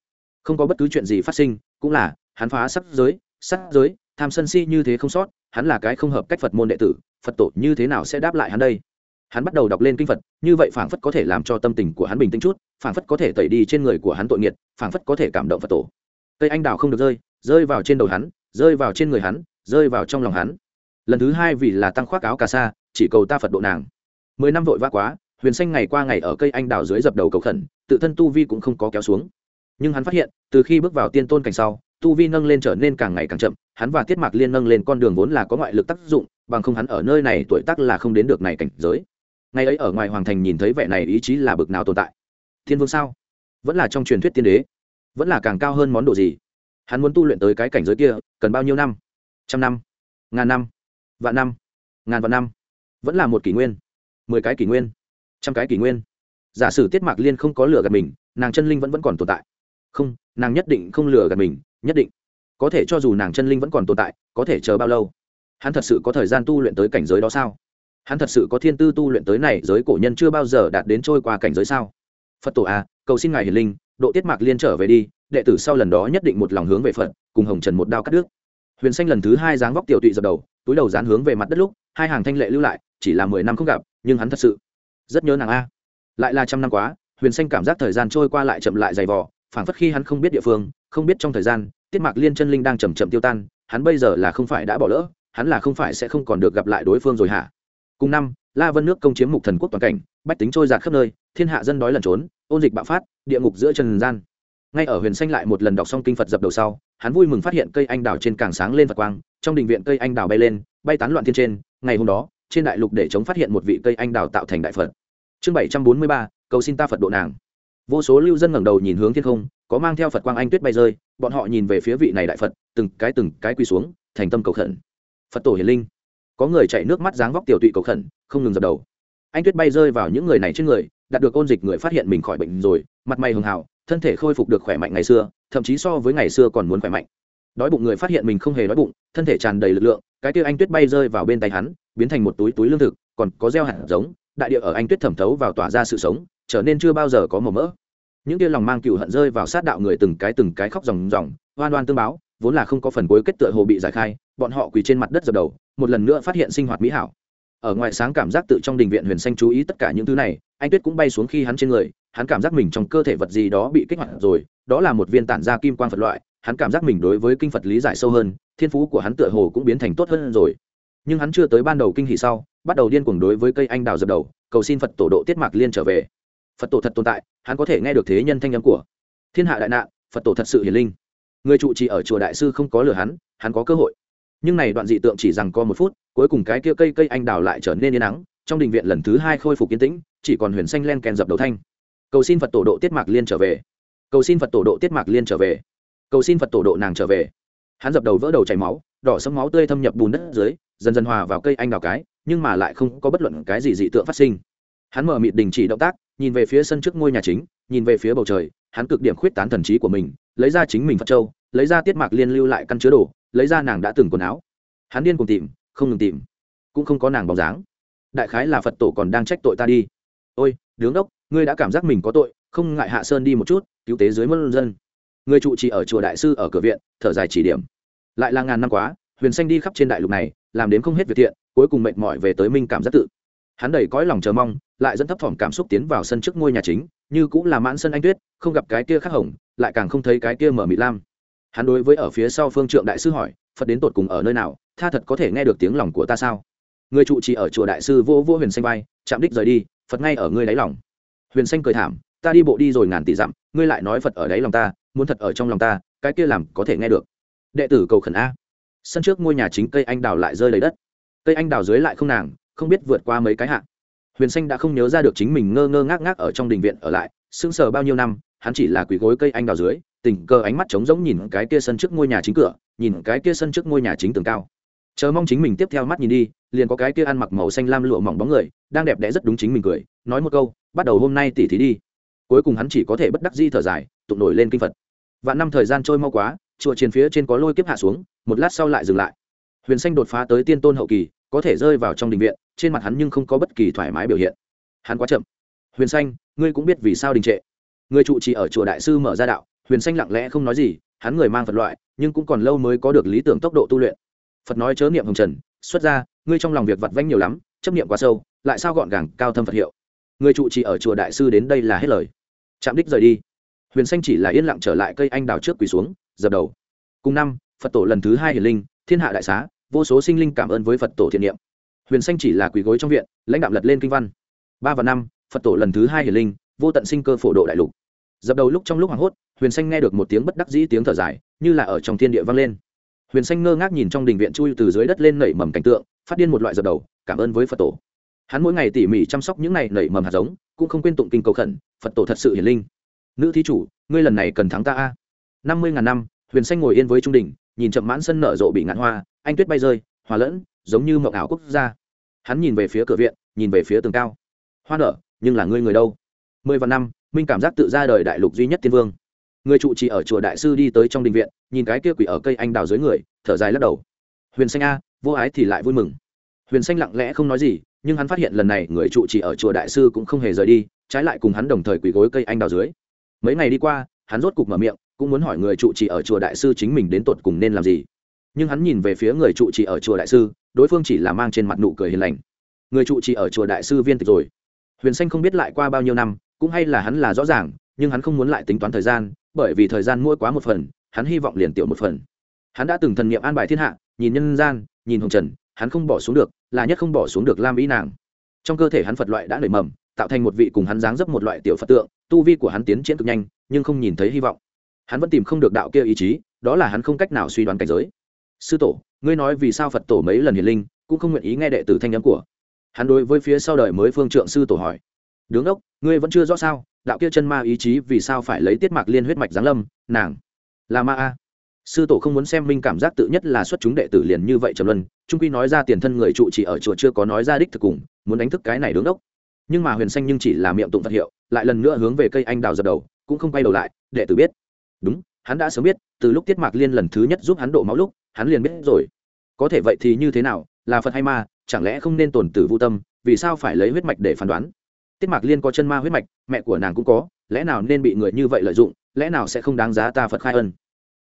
Không có bất cứ chuyện gì phát sinh, cũng là, hắn phá sắc giới sắc giới, tham sân si như thế không sót, hắn là cái không hợp cách phật môn đệ tử, phật tổ như thế nào sẽ đáp lại hắn đây? Hắn bắt đầu đọc lên kinh phật, như vậy phảng phất có thể làm cho tâm tình của hắn bình tĩnh chút, phảng phất có thể tẩy đi trên người của hắn tội nghiệt, phảng phất có thể cảm động phật tổ. Cây anh đào không được rơi rơi vào trên đầu hắn, rơi vào trên người hắn, rơi vào trong lòng hắn. Lần thứ hai vì là tăng khoác áo cà sa chỉ cầu ta phật độ nàng. Mười năm vội vã quá, huyền xanh ngày qua ngày ở cây anh đào dưới dập đầu cầu khẩn, tự thân tu vi cũng không có kéo xuống. Nhưng hắn phát hiện, từ khi bước vào tiên tôn cảnh sau, tu vi nâng lên trở nên càng ngày càng chậm, hắn và tiết mạc liên nâng lên con đường vốn là có ngoại lực tác dụng, bằng không hắn ở nơi này tuổi tác là không đến được này cảnh giới. Ngày ấy ở ngoài hoàng thành nhìn thấy vẻ này ý chí là bực nào tồn tại. Thiên vương sao? Vẫn là trong truyền thuyết tiên đế? Vẫn là càng cao hơn món đồ gì? Hắn muốn tu luyện tới cái cảnh giới kia, cần bao nhiêu năm? Trăm năm? Ngàn năm? Vạn năm? Ngàn vạn năm? Vẫn là một kỷ nguyên. Mười cái kỷ nguyên. Trăm cái kỷ nguyên. Giả sử tiết mạc liên không có lửa gạt mình, nàng chân linh vẫn vẫn còn tồn tại. Không, nàng nhất định không lừa gạt mình, nhất định. Có thể cho dù nàng chân linh vẫn còn tồn tại, có thể chờ bao lâu? Hắn thật sự có thời gian tu luyện tới cảnh giới đó sao? Hắn thật sự có thiên tư tu luyện tới này giới cổ nhân chưa bao giờ đạt đến trôi qua cảnh giới sao? Phật tổ a cầu xin ngài hiền linh, độ tiết mạc liên trở về đi, đệ tử sau lần đó nhất định một lòng hướng về phật, cùng hồng trần một đao cắt đứt. Huyền xanh lần thứ hai dáng vóc tiểu tụy dập đầu, túi đầu dán hướng về mặt đất lúc hai hàng thanh lệ lưu lại, chỉ là mười năm không gặp, nhưng hắn thật sự rất nhớ nàng a. Lại là trăm năm quá, huyền xanh cảm giác thời gian trôi qua lại chậm lại dày vò, phảng phất khi hắn không biết địa phương, không biết trong thời gian, tiết mạc liên chân linh đang chầm chậm tiêu tan, hắn bây giờ là không phải đã bỏ lỡ, hắn là không phải sẽ không còn được gặp lại đối phương rồi hả? Cùng năm, la vân nước công chiếm mục thần quốc toàn cảnh, bách tính trôi giạt khắp nơi, thiên hạ dân đói lẩn trốn, ôn dịch bạo phát, địa ngục giữa trần gian. Ngay ở huyền xanh lại một lần đọc xong kinh phật dập đầu sau, hắn vui mừng phát hiện cây anh đào trên càng sáng lên phật quang, trong đình viện cây anh đào bay lên bay tán loạn thiên trên, ngày hôm đó, trên đại lục để chống phát hiện một vị cây anh đào tạo thành đại phật. Chương bảy trăm bốn mươi ba, cầu xin ta phật độ nàng. Vô số lưu dân ngẩng đầu nhìn hướng thiên không, có mang theo phật quang anh tuyết bay rơi, bọn họ nhìn về phía vị này đại phật, từng cái từng cái quỳ xuống, thành tâm cầu khẩn. Phật tổ hiền linh. Có người chạy nước mắt dáng vóc tiểu tụy cầu khẩn, không ngừng dập đầu. Anh tuyết bay rơi vào những người này trên người, đạt được ôn dịch người phát hiện mình khỏi bệnh rồi, mặt mày hường hào, thân thể khôi phục được khỏe mạnh ngày xưa, thậm chí so với ngày xưa còn muốn khỏe mạnh. Đói bụng người phát hiện mình không hề đói bụng, thân thể tràn đầy lực lượng cái kia anh tuyết bay rơi vào bên tay hắn, biến thành một túi túi lương thực, còn có gieo hạt giống, đại địa ở anh tuyết thẩm thấu vào tỏa ra sự sống, trở nên chưa bao giờ có màu mỡ. Những kia lòng mang cựu hận rơi vào sát đạo người từng cái từng cái khóc ròng ròng, oan oan tương báo, vốn là không có phần cuối kết tựa hồ bị giải khai, bọn họ quỳ trên mặt đất dập đầu, một lần nữa phát hiện sinh hoạt mỹ hảo. Ở ngoài sáng cảm giác tự trong đình viện huyền xanh chú ý tất cả những thứ này, anh tuyết cũng bay xuống khi hắn trên người, hắn cảm giác mình trong cơ thể vật gì đó bị kích hoạt rồi, đó là một viên tản ra kim quang phật loại, hắn cảm giác mình đối với kinh phật lý giải sâu hơn thiên phú của hắn tựa hồ cũng biến thành tốt hơn rồi. Nhưng hắn chưa tới ban đầu kinh hỷ sau, bắt đầu điên cuồng đối với cây anh đào dập đầu, cầu xin phật tổ độ tiết mạc liên trở về. Phật tổ thật tồn tại, hắn có thể nghe được thế nhân thanh âm của thiên hạ đại nạn, phật tổ thật sự hiền linh. Người trụ trì ở chùa đại sư không có lừa hắn hắn có cơ hội. Nhưng này đoạn dị tượng chỉ rằng có một phút, cuối cùng cái kia cây cây anh đào lại trở nên yên nắng, trong đình viện lần thứ hai khôi phục yên tĩnh, chỉ còn huyền xanh len kèn dập đầu thanh. Cầu xin phật tổ độ tiết mạc liên trở về. Cầu xin phật tổ độ tiết mạc liên trở về. Cầu xin phật tổ độ nàng trở về hắn dập đầu vỡ đầu chảy máu, đỏ sấm máu tươi thâm nhập bùn đất dưới, dần dần hòa vào cây anh đào cái, nhưng mà lại không có bất luận cái gì dị tượng phát sinh. Hắn mở mịt đình chỉ động tác, nhìn về phía sân trước ngôi nhà chính, nhìn về phía bầu trời, hắn cực điểm khuyết tán thần trí của mình, lấy ra chính mình phật châu, lấy ra tiết mạc liên lưu lại căn chứa đồ, lấy ra nàng đã từng quần áo. Hắn điên cùng tìm, không ngừng tìm, cũng không có nàng bóng dáng. Đại khái là phật tổ còn đang trách tội ta đi. Ôi, đứng đốc, ngươi đã cảm giác mình có tội, không ngại hạ sơn đi một chút, cứu tế dưới mân dân người trụ trì ở chùa đại sư ở cửa viện, thở dài chỉ điểm. Lại là ngàn năm quá, huyền xanh đi khắp trên đại lục này, làm đến không hết việc thiện, cuối cùng mệt mỏi về tới minh cảm giác tự. Hắn đầy cõi lòng chờ mong, lại dẫn thấp thỏm cảm xúc tiến vào sân trước ngôi nhà chính, như cũng là mãn sân anh tuyết, không gặp cái kia khắc hồng, lại càng không thấy cái kia mở mị lam. Hắn đối với ở phía sau phương trượng đại sư hỏi, phật đến tột cùng ở nơi nào? Tha thật có thể nghe được tiếng lòng của ta sao? Người trụ trì ở chùa đại sư vô vô huyền xanh vai, chạm đích rời đi, phật ngay ở ngươi đáy lòng. Huyền xanh cười thảm, ta đi bộ đi rồi ngàn tỷ dặm, ngươi lại nói phật ở đáy lòng ta muốn thật ở trong lòng ta, cái kia làm có thể nghe được. Đệ tử cầu khẩn a. Sân trước ngôi nhà chính cây anh đào lại rơi lấy đất. Cây anh đào dưới lại không nàng, không biết vượt qua mấy cái hạng huyền xanh đã không nhớ ra được chính mình ngơ ngơ ngác ngác ở trong đình viện ở lại, sững sờ bao nhiêu năm, hắn chỉ là quỳ gối cây anh đào dưới, tình cờ ánh mắt trống rỗng nhìn cái kia sân trước ngôi nhà chính cửa, nhìn cái kia sân trước ngôi nhà chính tường cao. Chờ mong chính mình tiếp theo mắt nhìn đi, liền có cái kia ăn mặc màu xanh lam lụa mỏng bóng người, đang đẹp đẽ rất đúng chính mình cười, nói một câu, bắt đầu hôm nay tỉ thí đi. Cuối cùng hắn chỉ có thể bất đắc di thở dài, tụng nổi lên kinh phật và năm thời gian trôi mau quá, chùa trên phía trên có lôi kiếp hạ xuống, một lát sau lại dừng lại. Huyền xanh đột phá tới tiên tôn hậu kỳ, có thể rơi vào trong đình viện, trên mặt hắn nhưng không có bất kỳ thoải mái biểu hiện. Hắn quá chậm. Huyền xanh, ngươi cũng biết vì sao đình trệ. Người trụ trì ở chùa đại sư mở ra đạo, huyền xanh lặng lẽ không nói gì, hắn người mang phật loại, nhưng cũng còn lâu mới có được lý tưởng tốc độ tu luyện. Phật nói chớ niệm hồng trần, xuất ra, ngươi trong lòng việc vặt vanh nhiều lắm, chấp niệm quá sâu, lại sao gọn gàng, cao thâm phật hiệu. Người trụ trì ở chùa đại sư đến đây là hết lời. Chạm đích rời đi huyền xanh chỉ là yên lặng trở lại cây anh đào trước quỳ xuống, dập đầu. Cùng năm, phật tổ lần thứ hai hiển linh, thiên hạ đại xá, vô số sinh linh cảm ơn với phật tổ thiện niệm. Huyền xanh chỉ là quỳ gối trong viện, lãnh đạo lật lên kinh văn. Ba và năm, phật tổ lần thứ hai hiển linh, vô tận sinh cơ phổ độ đại lục. Dập đầu lúc trong lúc hoảng hốt, huyền xanh nghe được một tiếng bất đắc dĩ tiếng thở dài, như là ở trong thiên địa vang lên. Huyền xanh ngơ ngác nhìn trong đình viện chui từ dưới đất lên nảy mầm cảnh tượng, phát điên một loại dập đầu, cảm ơn với phật tổ. Hắn mỗi ngày tỉ mỉ chăm sóc những ngày nảy mầm hạt giống, cũng không quên tụng kinh cầu khẩn, phật tổ thật sự hiển linh nữ thí chủ, ngươi lần này cần thắng ta a. Năm mươi ngàn năm, huyền xanh ngồi yên với trung đình nhìn chậm mãn sân nở rộ bị ngạn hoa, anh tuyết bay rơi, hòa lẫn, giống như mậu ảo quốc gia. Hắn nhìn về phía cửa viện, nhìn về phía tường cao. Hoa nở, nhưng là ngươi người đâu? Mười vạn năm, minh cảm giác tự ra đời đại lục duy nhất tiên vương. Người trụ trì ở chùa đại sư đi tới trong đình viện, nhìn cái kia quỷ ở cây anh đào dưới người, thở dài lắc đầu. Huyền xanh a, vô ái thì lại vui mừng. Huyền xanh lặng lẽ không nói gì, nhưng hắn phát hiện lần này người trụ trì ở chùa đại sư cũng không hề rời đi, trái lại cùng hắn đồng thời quỳ gối cây anh đào dưới mấy ngày đi qua, hắn rốt cục mở miệng, cũng muốn hỏi người trụ trì ở chùa đại sư chính mình đến tột cùng nên làm gì. Nhưng hắn nhìn về phía người trụ trì ở chùa đại sư, đối phương chỉ là mang trên mặt nụ cười hiền lành. Người trụ trì ở chùa đại sư viên tịch rồi. Huyền xanh không biết lại qua bao nhiêu năm, cũng hay là hắn là rõ ràng, nhưng hắn không muốn lại tính toán thời gian, bởi vì thời gian mua quá một phần, hắn hy vọng liền tiểu một phần. Hắn đã từng thần nghiệm an bài thiên hạ, nhìn nhân gian, nhìn hồng trần, hắn không bỏ xuống được, là nhất không bỏ xuống được lam ý nàng. Trong cơ thể hắn phật loại đã nảy mầm tạo thành một vị cùng hắn dáng dấp một loại tiểu phật tượng, tu vi của hắn tiến triển cực nhanh, nhưng không nhìn thấy hy vọng. Hắn vẫn tìm không được đạo kia ý chí, đó là hắn không cách nào suy đoán cảnh giới. Sư tổ, ngươi nói vì sao phật tổ mấy lần hiền linh, cũng không nguyện ý nghe đệ tử thanh nhắm của? Hắn đối với phía sau đời mới phương trượng sư tổ hỏi. Đứng đốc, ngươi vẫn chưa rõ sao, đạo kia chân ma ý chí vì sao phải lấy tiết mạc liên huyết mạch giáng lâm, nàng là ma a. Sư tổ không muốn xem minh cảm giác tự nhất là xuất chúng đệ tử liền như vậy trầm luân, trung quy nói ra tiền thân người trụ chỉ ở chùa chưa có nói ra đích thực cùng, muốn đánh thức cái này đứng đốc nhưng mà huyền xanh nhưng chỉ là miệng tụng phật hiệu, lại lần nữa hướng về cây anh đào dập đầu, cũng không quay đầu lại, đệ tử biết. Đúng, hắn đã sớm biết, từ lúc tiết mạc liên lần thứ nhất giúp hắn đổ máu lúc, hắn liền biết rồi. Có thể vậy thì như thế nào, là phật hay ma, chẳng lẽ không nên tổn tử vô tâm, vì sao phải lấy huyết mạch để phán đoán? Tiết mạc liên có chân ma huyết mạch, mẹ của nàng cũng có, lẽ nào nên bị người như vậy lợi dụng, lẽ nào sẽ không đáng giá ta phật khai ân?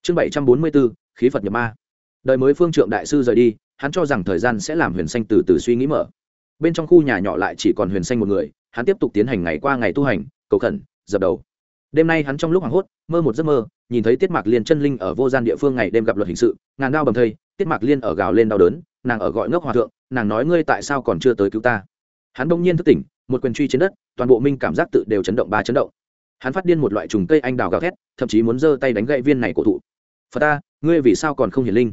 Chương bảy trăm bốn mươi bốn khí phật nhập ma. Đời mới phương trượng đại sư rời đi, hắn cho rằng thời gian sẽ làm huyền xanh từ từ suy nghĩ mở bên trong khu nhà nhỏ lại chỉ còn huyền xanh một người, hắn tiếp tục tiến hành ngày qua ngày tu hành, cầu khẩn, dập đầu. Đêm nay hắn trong lúc hoảng hốt, mơ một giấc mơ, nhìn thấy tiết mạc liên chân linh ở vô gian địa phương ngày đêm gặp luật hình sự, ngàn đao bầm thây, tiết mạc liên ở gào lên đau đớn, nàng ở gọi ngốc hòa thượng, nàng nói ngươi tại sao còn chưa tới cứu ta. Hắn bỗng nhiên thức tỉnh, một quyền truy trên đất, toàn bộ minh cảm giác tự đều chấn động ba chấn động. Hắn phát điên một loại trùng cây anh đào gào thét, thậm chí muốn giơ tay đánh gậy viên này cổ thụ. Phật ta, ngươi vì sao còn không hiển linh?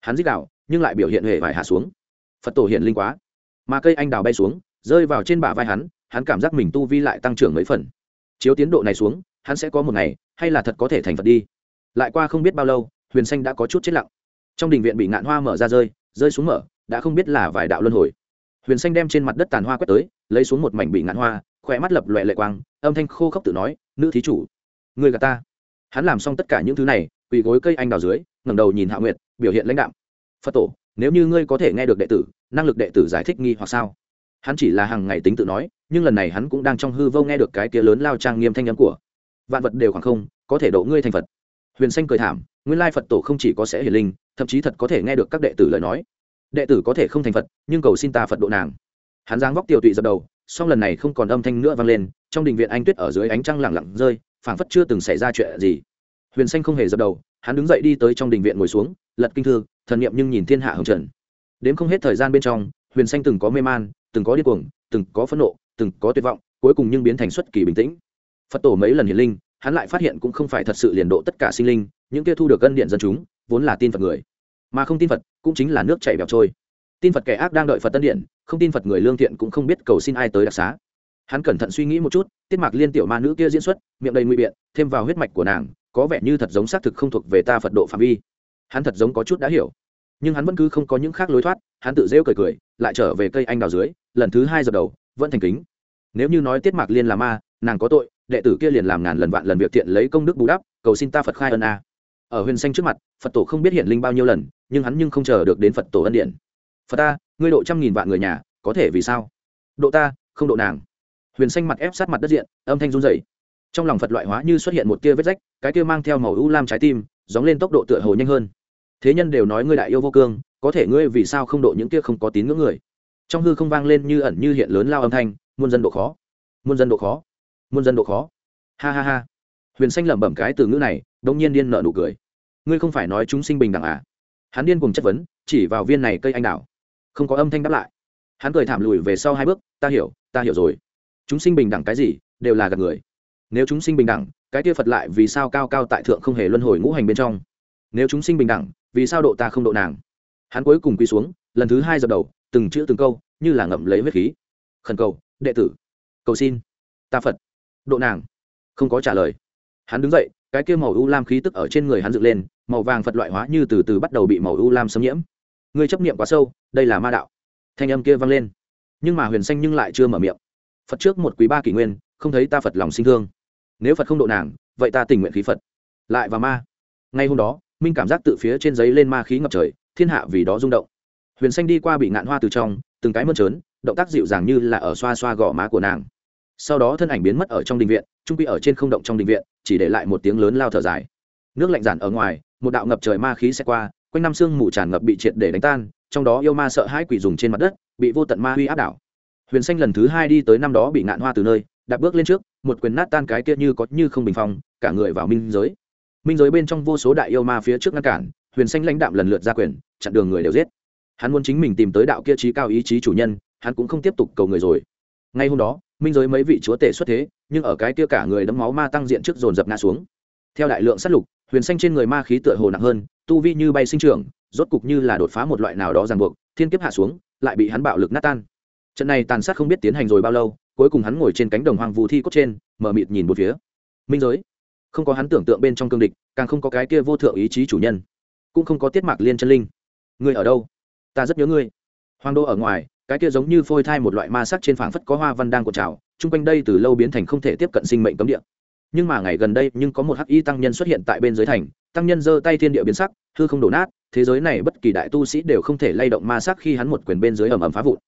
Hắn dích đạo nhưng lại biểu hiện hề vải hạ xuống. Phật tổ hiển linh quá mà cây anh đào bay xuống rơi vào trên bả vai hắn hắn cảm giác mình tu vi lại tăng trưởng mấy phần. Chiếu tiến độ này xuống hắn sẽ có một ngày hay là thật có thể thành phật đi? Lại qua không biết bao lâu huyền xanh đã có chút chết lặng. Trong đình viện bị ngạn hoa mở ra rơi rơi xuống mở đã không biết là vài đạo luân hồi. Huyền xanh đem trên mặt đất tàn hoa quét tới lấy xuống một mảnh bị ngạn hoa khỏe mắt lập loẹ lệ quang âm thanh khô khốc tự nói nữ thí chủ người gà ta. Hắn làm xong tất cả những thứ này quỳ gối cây anh đào dưới ngẩng đầu nhìn hạ nguyệt biểu hiện lãnh đạm, phật tổ nếu như ngươi có thể nghe được đệ tử, năng lực đệ tử giải thích nghi hoặc sao? Hắn chỉ là hàng ngày tính tự nói, nhưng lần này hắn cũng đang trong hư vô nghe được cái kia lớn lao trang nghiêm thanh âm của. Vạn vật đều khoảng không, có thể độ ngươi thành phật. Huyền xanh cười thảm, nguyên lai phật tổ không chỉ có sẽ hiển linh, thậm chí thật có thể nghe được các đệ tử lời nói. Đệ tử có thể không thành phật, nhưng cầu xin ta phật độ nàng. Hắn giang vóc tiểu tụy dập đầu, song lần này không còn âm thanh nữa vang lên, trong đình viện anh tuyết ở dưới ánh trăng lặng lặng rơi, phảng phất chưa từng xảy ra chuyện gì. Huyền xanh không hề dập đầu, hắn đứng dậy đi tới trong đình viện ngồi xuống, lật kinh thư thần niệm nhưng nhìn thiên hạ hồng trần. Đến không hết thời gian bên trong, huyền xanh từng có mê man, từng có điên cuồng, từng có phẫn nộ, từng có tuyệt vọng, cuối cùng nhưng biến thành xuất kỳ bình tĩnh. Phật tổ mấy lần hiển linh, hắn lại phát hiện cũng không phải thật sự liền độ tất cả sinh linh, những kia thu được gân điện dân chúng, vốn là tin phật người. Mà không tin phật, cũng chính là nước chảy bẹo trôi. Tin phật kẻ ác đang đợi phật tân điện, không tin phật người lương thiện cũng không biết cầu xin ai tới đặc xá. Hắn cẩn thận suy nghĩ một chút, tiết mạc liên tiểu ma nữ kia diễn xuất, miệng đầy nguy biện, thêm vào huyết mạch của nàng, có vẻ như thật giống xác thực không thuộc về ta phật độ phạm vi. Hắn thật giống có chút đã hiểu nhưng hắn vẫn cứ không có những khác lối thoát, hắn tự rêu cười cười, lại trở về cây anh đào dưới, lần thứ hai giờ đầu, vẫn thành kính. Nếu như nói tiết mạc liên là ma, nàng có tội, đệ tử kia liền làm ngàn lần vạn lần việc thiện lấy công đức bù đắp, cầu xin ta phật khai ân a. Ở huyền xanh trước mặt, phật tổ không biết hiện linh bao nhiêu lần, nhưng hắn nhưng không chờ được đến phật tổ ân điện. Phật ta, ngươi độ trăm nghìn vạn người nhà, có thể vì sao? Độ ta, không độ nàng. Huyền xanh mặt ép sát mặt đất diện, âm thanh run rẩy. Trong lòng phật loại hóa như xuất hiện một tia vết rách, cái tia mang theo màu u lam trái tim dóng lên tốc độ tựa hồ nhanh hơn thế nhân đều nói ngươi đại yêu vô cương, có thể ngươi vì sao không độ những tia không có tín ngưỡng người? Trong hư không vang lên như ẩn như hiện lớn lao âm thanh, muôn dân độ khó. Muôn dân độ khó. Muôn dân độ khó. Ha ha ha. Huyền xanh lẩm bẩm cái từ ngữ này đông nhiên điên nợ nụ cười. Ngươi không phải nói chúng sinh bình đẳng à? Hắn điên cùng chất vấn, chỉ vào viên này cây anh đào. Không có âm thanh đáp lại. Hắn cười thảm lùi về sau hai bước, ta hiểu ta hiểu rồi. Chúng sinh bình đẳng cái gì, đều là gạt người. Nếu chúng sinh bình đẳng, cái kia phật lại vì sao cao cao tại thượng không hề luân hồi ngũ hành bên trong? Nếu chúng sinh bình đẳng vì sao độ ta không độ nàng? Hắn cuối cùng quy xuống, lần thứ hai dập đầu, từng chữ từng câu, như là ngậm lấy huyết khí. Khẩn cầu, đệ tử. Cầu xin. Ta phật. Độ nàng. Không có trả lời. Hắn đứng dậy, cái kia màu u lam khí tức ở trên người hắn dựng lên, màu vàng phật loại hóa như từ từ bắt đầu bị màu u lam xâm nhiễm. Người chấp niệm quá sâu, đây là ma đạo. Thanh âm kia vang lên. Nhưng mà huyền xanh nhưng lại chưa mở miệng. Phật trước một quý ba kỷ nguyên, không thấy ta phật lòng sinh thương. Nếu phật không độ nàng, vậy ta tình nguyện khí phật. Lại và ma. Ngay hôm đó minh cảm giác tự phía trên giấy lên ma khí ngập trời, thiên hạ vì đó rung động. Huyền xanh đi qua bị ngạn hoa từ trong, từng cái mơn trớn, động tác dịu dàng như là ở xoa xoa gò má của nàng. Sau đó thân ảnh biến mất ở trong đình viện, trung quy ở trên không động trong đình viện, chỉ để lại một tiếng lớn lao thở dài. Nước lạnh giản ở ngoài, một đạo ngập trời ma khí sẽ qua, quanh năm sương mù tràn ngập bị triệt để đánh tan, trong đó yêu ma sợ hãi quỷ dùng trên mặt đất, bị vô tận ma huy áp đảo. Huyền xanh lần thứ hai đi tới năm đó bị ngạn hoa từ nơi đạp bước lên trước, một quyền nát tan cái kia như có như không bình phong, cả người vào minh giới minh giới bên trong vô số đại yêu ma phía trước ngăn cản, huyền xanh lãnh đạm lần lượt ra quyền, chặn đường người đều giết. Hắn muốn chính mình tìm tới đạo kia trí cao ý chí chủ nhân, hắn cũng không tiếp tục cầu người rồi. Ngay hôm đó, minh giới mấy vị chúa tể xuất thế, nhưng ở cái kia cả người đấm máu ma tăng diện trước dồn dập ngã xuống. Theo đại lượng sát lục, huyền xanh trên người ma khí tựa hồ nặng hơn, tu vi như bay sinh trưởng, rốt cục như là đột phá một loại nào đó ràng buộc, thiên kiếp hạ xuống, lại bị hắn bạo lực nát tan. Trận này tàn sát không biết tiến hành rồi bao lâu, cuối cùng hắn ngồi trên cánh đồng hoang vu thi cốt trên, mở mịt nhìn một phía. Minh giới không có hắn tưởng tượng bên trong cương địch, càng không có cái kia vô thượng ý chí chủ nhân. Cũng không có tiết mạc liên chân linh. Ngươi ở đâu? Ta rất nhớ ngươi. Hoàng đô ở ngoài, cái kia giống như phôi thai một loại ma sắc trên phảng phất có hoa văn đang cột trào, chung quanh đây từ lâu biến thành không thể tiếp cận sinh mệnh cấm địa. Nhưng mà ngày gần đây, nhưng có một hắc y tăng nhân xuất hiện tại bên dưới thành, tăng nhân giơ tay thiên địa biến sắc, hư không đổ nát, thế giới này bất kỳ đại tu sĩ đều không thể lay động ma sắc khi hắn một quyền bên dưới ầm ầm phá vụn.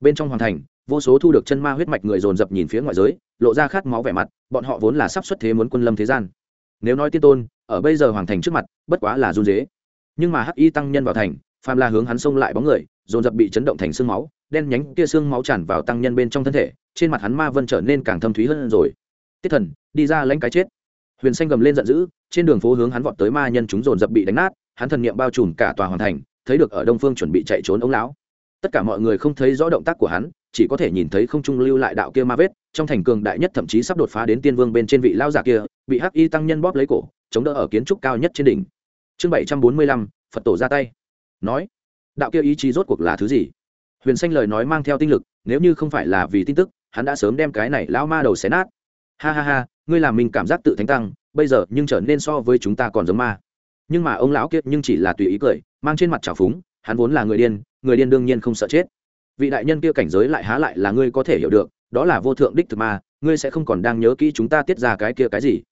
Bên trong hoàng thành vô số thu được chân ma huyết mạch người dồn dập nhìn phía ngoại giới, lộ ra khát máu vẻ mặt, bọn họ vốn là sắp xuất thế muốn quân lâm thế gian. Nếu nói tiên tôn, ở bây giờ hoàng thành trước mặt, bất quá là run dế nhưng mà hắc y tăng nhân vào thành, phàm là hướng hắn xông lại bóng người, dồn dập bị chấn động thành xương máu, đen nhánh kia xương máu tràn vào tăng nhân bên trong thân thể, trên mặt hắn ma vân trở nên càng thâm thúy hơn rồi. Tiết thần, đi ra lãnh cái chết. Huyền xanh gầm lên giận dữ, trên đường phố hướng hắn vọt tới ma nhân chúng dồn dập bị đánh nát, hắn thần niệm bao trùm cả tòa hoàn thành, thấy được ở đông phương chuẩn bị chạy trốn ông lão. Tất cả mọi người không thấy rõ động tác của hắn chỉ có thể nhìn thấy không trung lưu lại đạo kia ma vết, trong thành cường đại nhất thậm chí sắp đột phá đến tiên vương bên trên vị lao giả kia, bị hắc y tăng nhân bóp lấy cổ, chống đỡ ở kiến trúc cao nhất trên đỉnh. Chương bảy trăm bốn mươi lăm, phật tổ ra tay. Nói, đạo kia ý chí rốt cuộc là thứ gì? Huyền xanh lời nói mang theo tinh lực, nếu như không phải là vì tin tức, hắn đã sớm đem cái này lão ma đầu xé nát. Ha ha ha, ngươi làm mình cảm giác tự thánh tăng, bây giờ nhưng trở nên so với chúng ta còn giống ma. Nhưng mà ông lão kiệt nhưng chỉ là tùy ý cười, mang trên mặt trào phúng, hắn vốn là người điên người điên đương nhiên không sợ chết vị đại nhân kia cảnh giới lại há lại là ngươi có thể hiểu được, đó là vô thượng đích thực ma, ngươi sẽ không còn đang nhớ kỹ chúng ta tiết ra cái kia cái gì.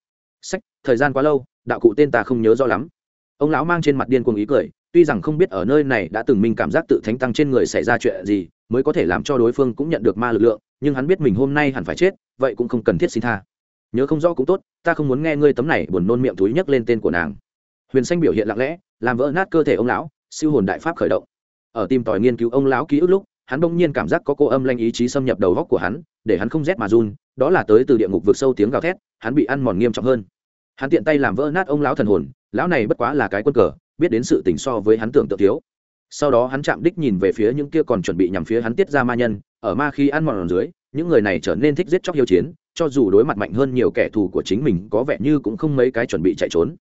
Sách, thời gian quá lâu, đạo cụ tên ta không nhớ rõ lắm. Ông lão mang trên mặt điên cuồng ý cười, tuy rằng không biết ở nơi này đã từng mình cảm giác tự thánh tăng trên người xảy ra chuyện gì, mới có thể làm cho đối phương cũng nhận được ma lực lượng, nhưng hắn biết mình hôm nay hẳn phải chết, vậy cũng không cần thiết xin tha. Nhớ không rõ cũng tốt, ta không muốn nghe ngươi tấm này buồn nôn miệng túi nhấc lên tên của nàng. Huyền xanh biểu hiện lặng lẽ, làm vỡ nát cơ thể ông lão, siêu hồn đại pháp khởi động. Ở tìm tòi nghiên cứu ông lão ký ức lúc hắn bỗng nhiên cảm giác có cô âm lanh ý chí xâm nhập đầu góc của hắn, để hắn không rét mà run, đó là tới từ địa ngục vượt sâu tiếng gào thét, hắn bị ăn mòn nghiêm trọng hơn. Hắn tiện tay làm vỡ nát ông lão thần hồn, lão này bất quá là cái quân cờ, biết đến sự tình so với hắn tưởng tượng thiếu. Sau đó hắn chạm đích nhìn về phía những kia còn chuẩn bị nhằm phía hắn tiết ra ma nhân, ở ma khi ăn mòn dưới, những người này trở nên thích giết chóc hiếu chiến, cho dù đối mặt mạnh hơn nhiều kẻ thù của chính mình có vẻ như cũng không mấy cái chuẩn bị chạy trốn.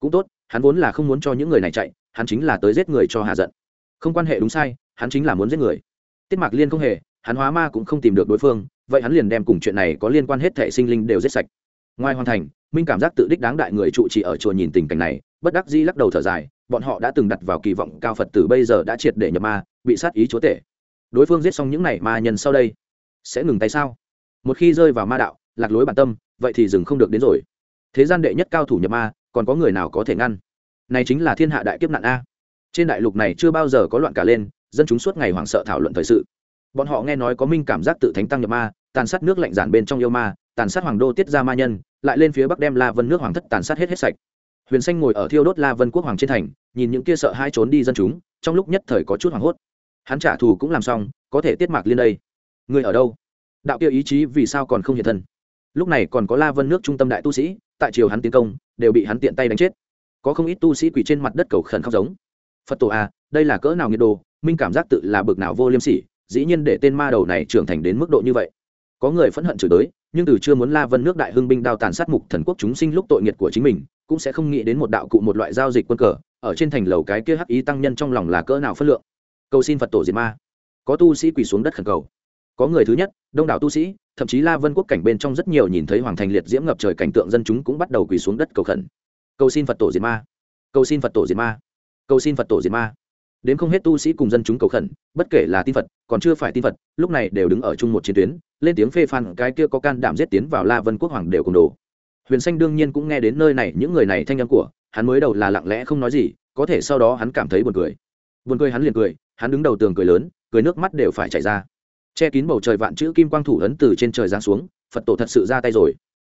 Cũng tốt, hắn vốn là không muốn cho những người này chạy, hắn chính là tới giết người cho hạ giận. Không quan hệ đúng sai, hắn chính là muốn giết người tiết mạc liên không hề, hắn hóa ma cũng không tìm được đối phương, vậy hắn liền đem cùng chuyện này có liên quan hết thệ sinh linh đều giết sạch. Ngoài hoàn thành, minh cảm giác tự đích đáng đại người trụ trì ở chùa nhìn tình cảnh này, bất đắc dĩ lắc đầu thở dài, bọn họ đã từng đặt vào kỳ vọng cao phật tử bây giờ đã triệt để nhập ma, bị sát ý chúa tể. Đối phương giết xong những này ma nhân sau đây, sẽ ngừng tay sao? Một khi rơi vào ma đạo, lạc lối bản tâm, vậy thì dừng không được đến rồi. Thế gian đệ nhất cao thủ nhập ma, còn có người nào có thể ngăn? Này chính là thiên hạ đại kiếp nạn a. Trên đại lục này chưa bao giờ có loạn cả lên dân chúng suốt ngày hoảng sợ thảo luận thời sự. Bọn họ nghe nói có minh cảm giác tự thánh tăng nhập ma, tàn sát nước lạnh giản bên trong yêu ma, tàn sát hoàng đô tiết ra ma nhân, lại lên phía bắc đem la vân nước hoàng thất tàn sát hết hết sạch. Huyền xanh ngồi ở thiêu đốt la vân quốc hoàng trên thành, nhìn những kia sợ hai trốn đi dân chúng, trong lúc nhất thời có chút hoảng hốt. Hắn trả thù cũng làm xong, có thể tiết mạc liên đây. Người ở đâu? Đạo kia ý chí vì sao còn không hiện thân? Lúc này còn có la vân nước trung tâm đại tu sĩ, tại triều hắn tiến công, đều bị hắn tiện tay đánh chết. Có không ít tu sĩ quỳ trên mặt đất cầu khẩn khóc giống. Phật tổ à đây là cỡ nào nhiệt đồ? Minh cảm giác tự là bực nào vô liêm sỉ, dĩ nhiên để tên ma đầu này trưởng thành đến mức độ như vậy. Có người phẫn hận chửi tới, nhưng từ chưa muốn la vân nước đại hưng binh đao tàn sát mục thần quốc chúng sinh lúc tội nghiệt của chính mình, cũng sẽ không nghĩ đến một đạo cụ một loại giao dịch quân cờ, ở trên thành lầu cái kia hắc ý tăng nhân trong lòng là cỡ nào phất lượng. Cầu xin phật tổ diệt ma. Có tu sĩ quỳ xuống đất khẩn cầu. Có người thứ nhất, đông đảo tu sĩ, thậm chí la vân quốc cảnh bên trong rất nhiều nhìn thấy hoàng thành liệt diễm ngập trời cảnh tượng dân chúng cũng bắt đầu quỳ xuống đất cầu khẩn. Cầu xin phật tổ diệt ma. Cầu xin phật tổ diệt ma. Cầu xin phật tổ diệt ma đến không hết tu sĩ cùng dân chúng cầu khẩn, bất kể là tin phật, còn chưa phải tin phật, lúc này đều đứng ở chung một chiến tuyến, lên tiếng phê phán, cái kia có can đảm giết tiến vào la vân quốc hoàng đều cùng đồ. Huyền xanh đương nhiên cũng nghe đến nơi này những người này thanh âm của, hắn mới đầu là lặng lẽ không nói gì, có thể sau đó hắn cảm thấy buồn cười. Buồn cười hắn liền cười, hắn đứng đầu tường cười lớn, cười nước mắt đều phải chảy ra. Che kín bầu trời vạn chữ kim quang thủ ấn từ trên trời giáng xuống, phật tổ thật sự ra tay rồi.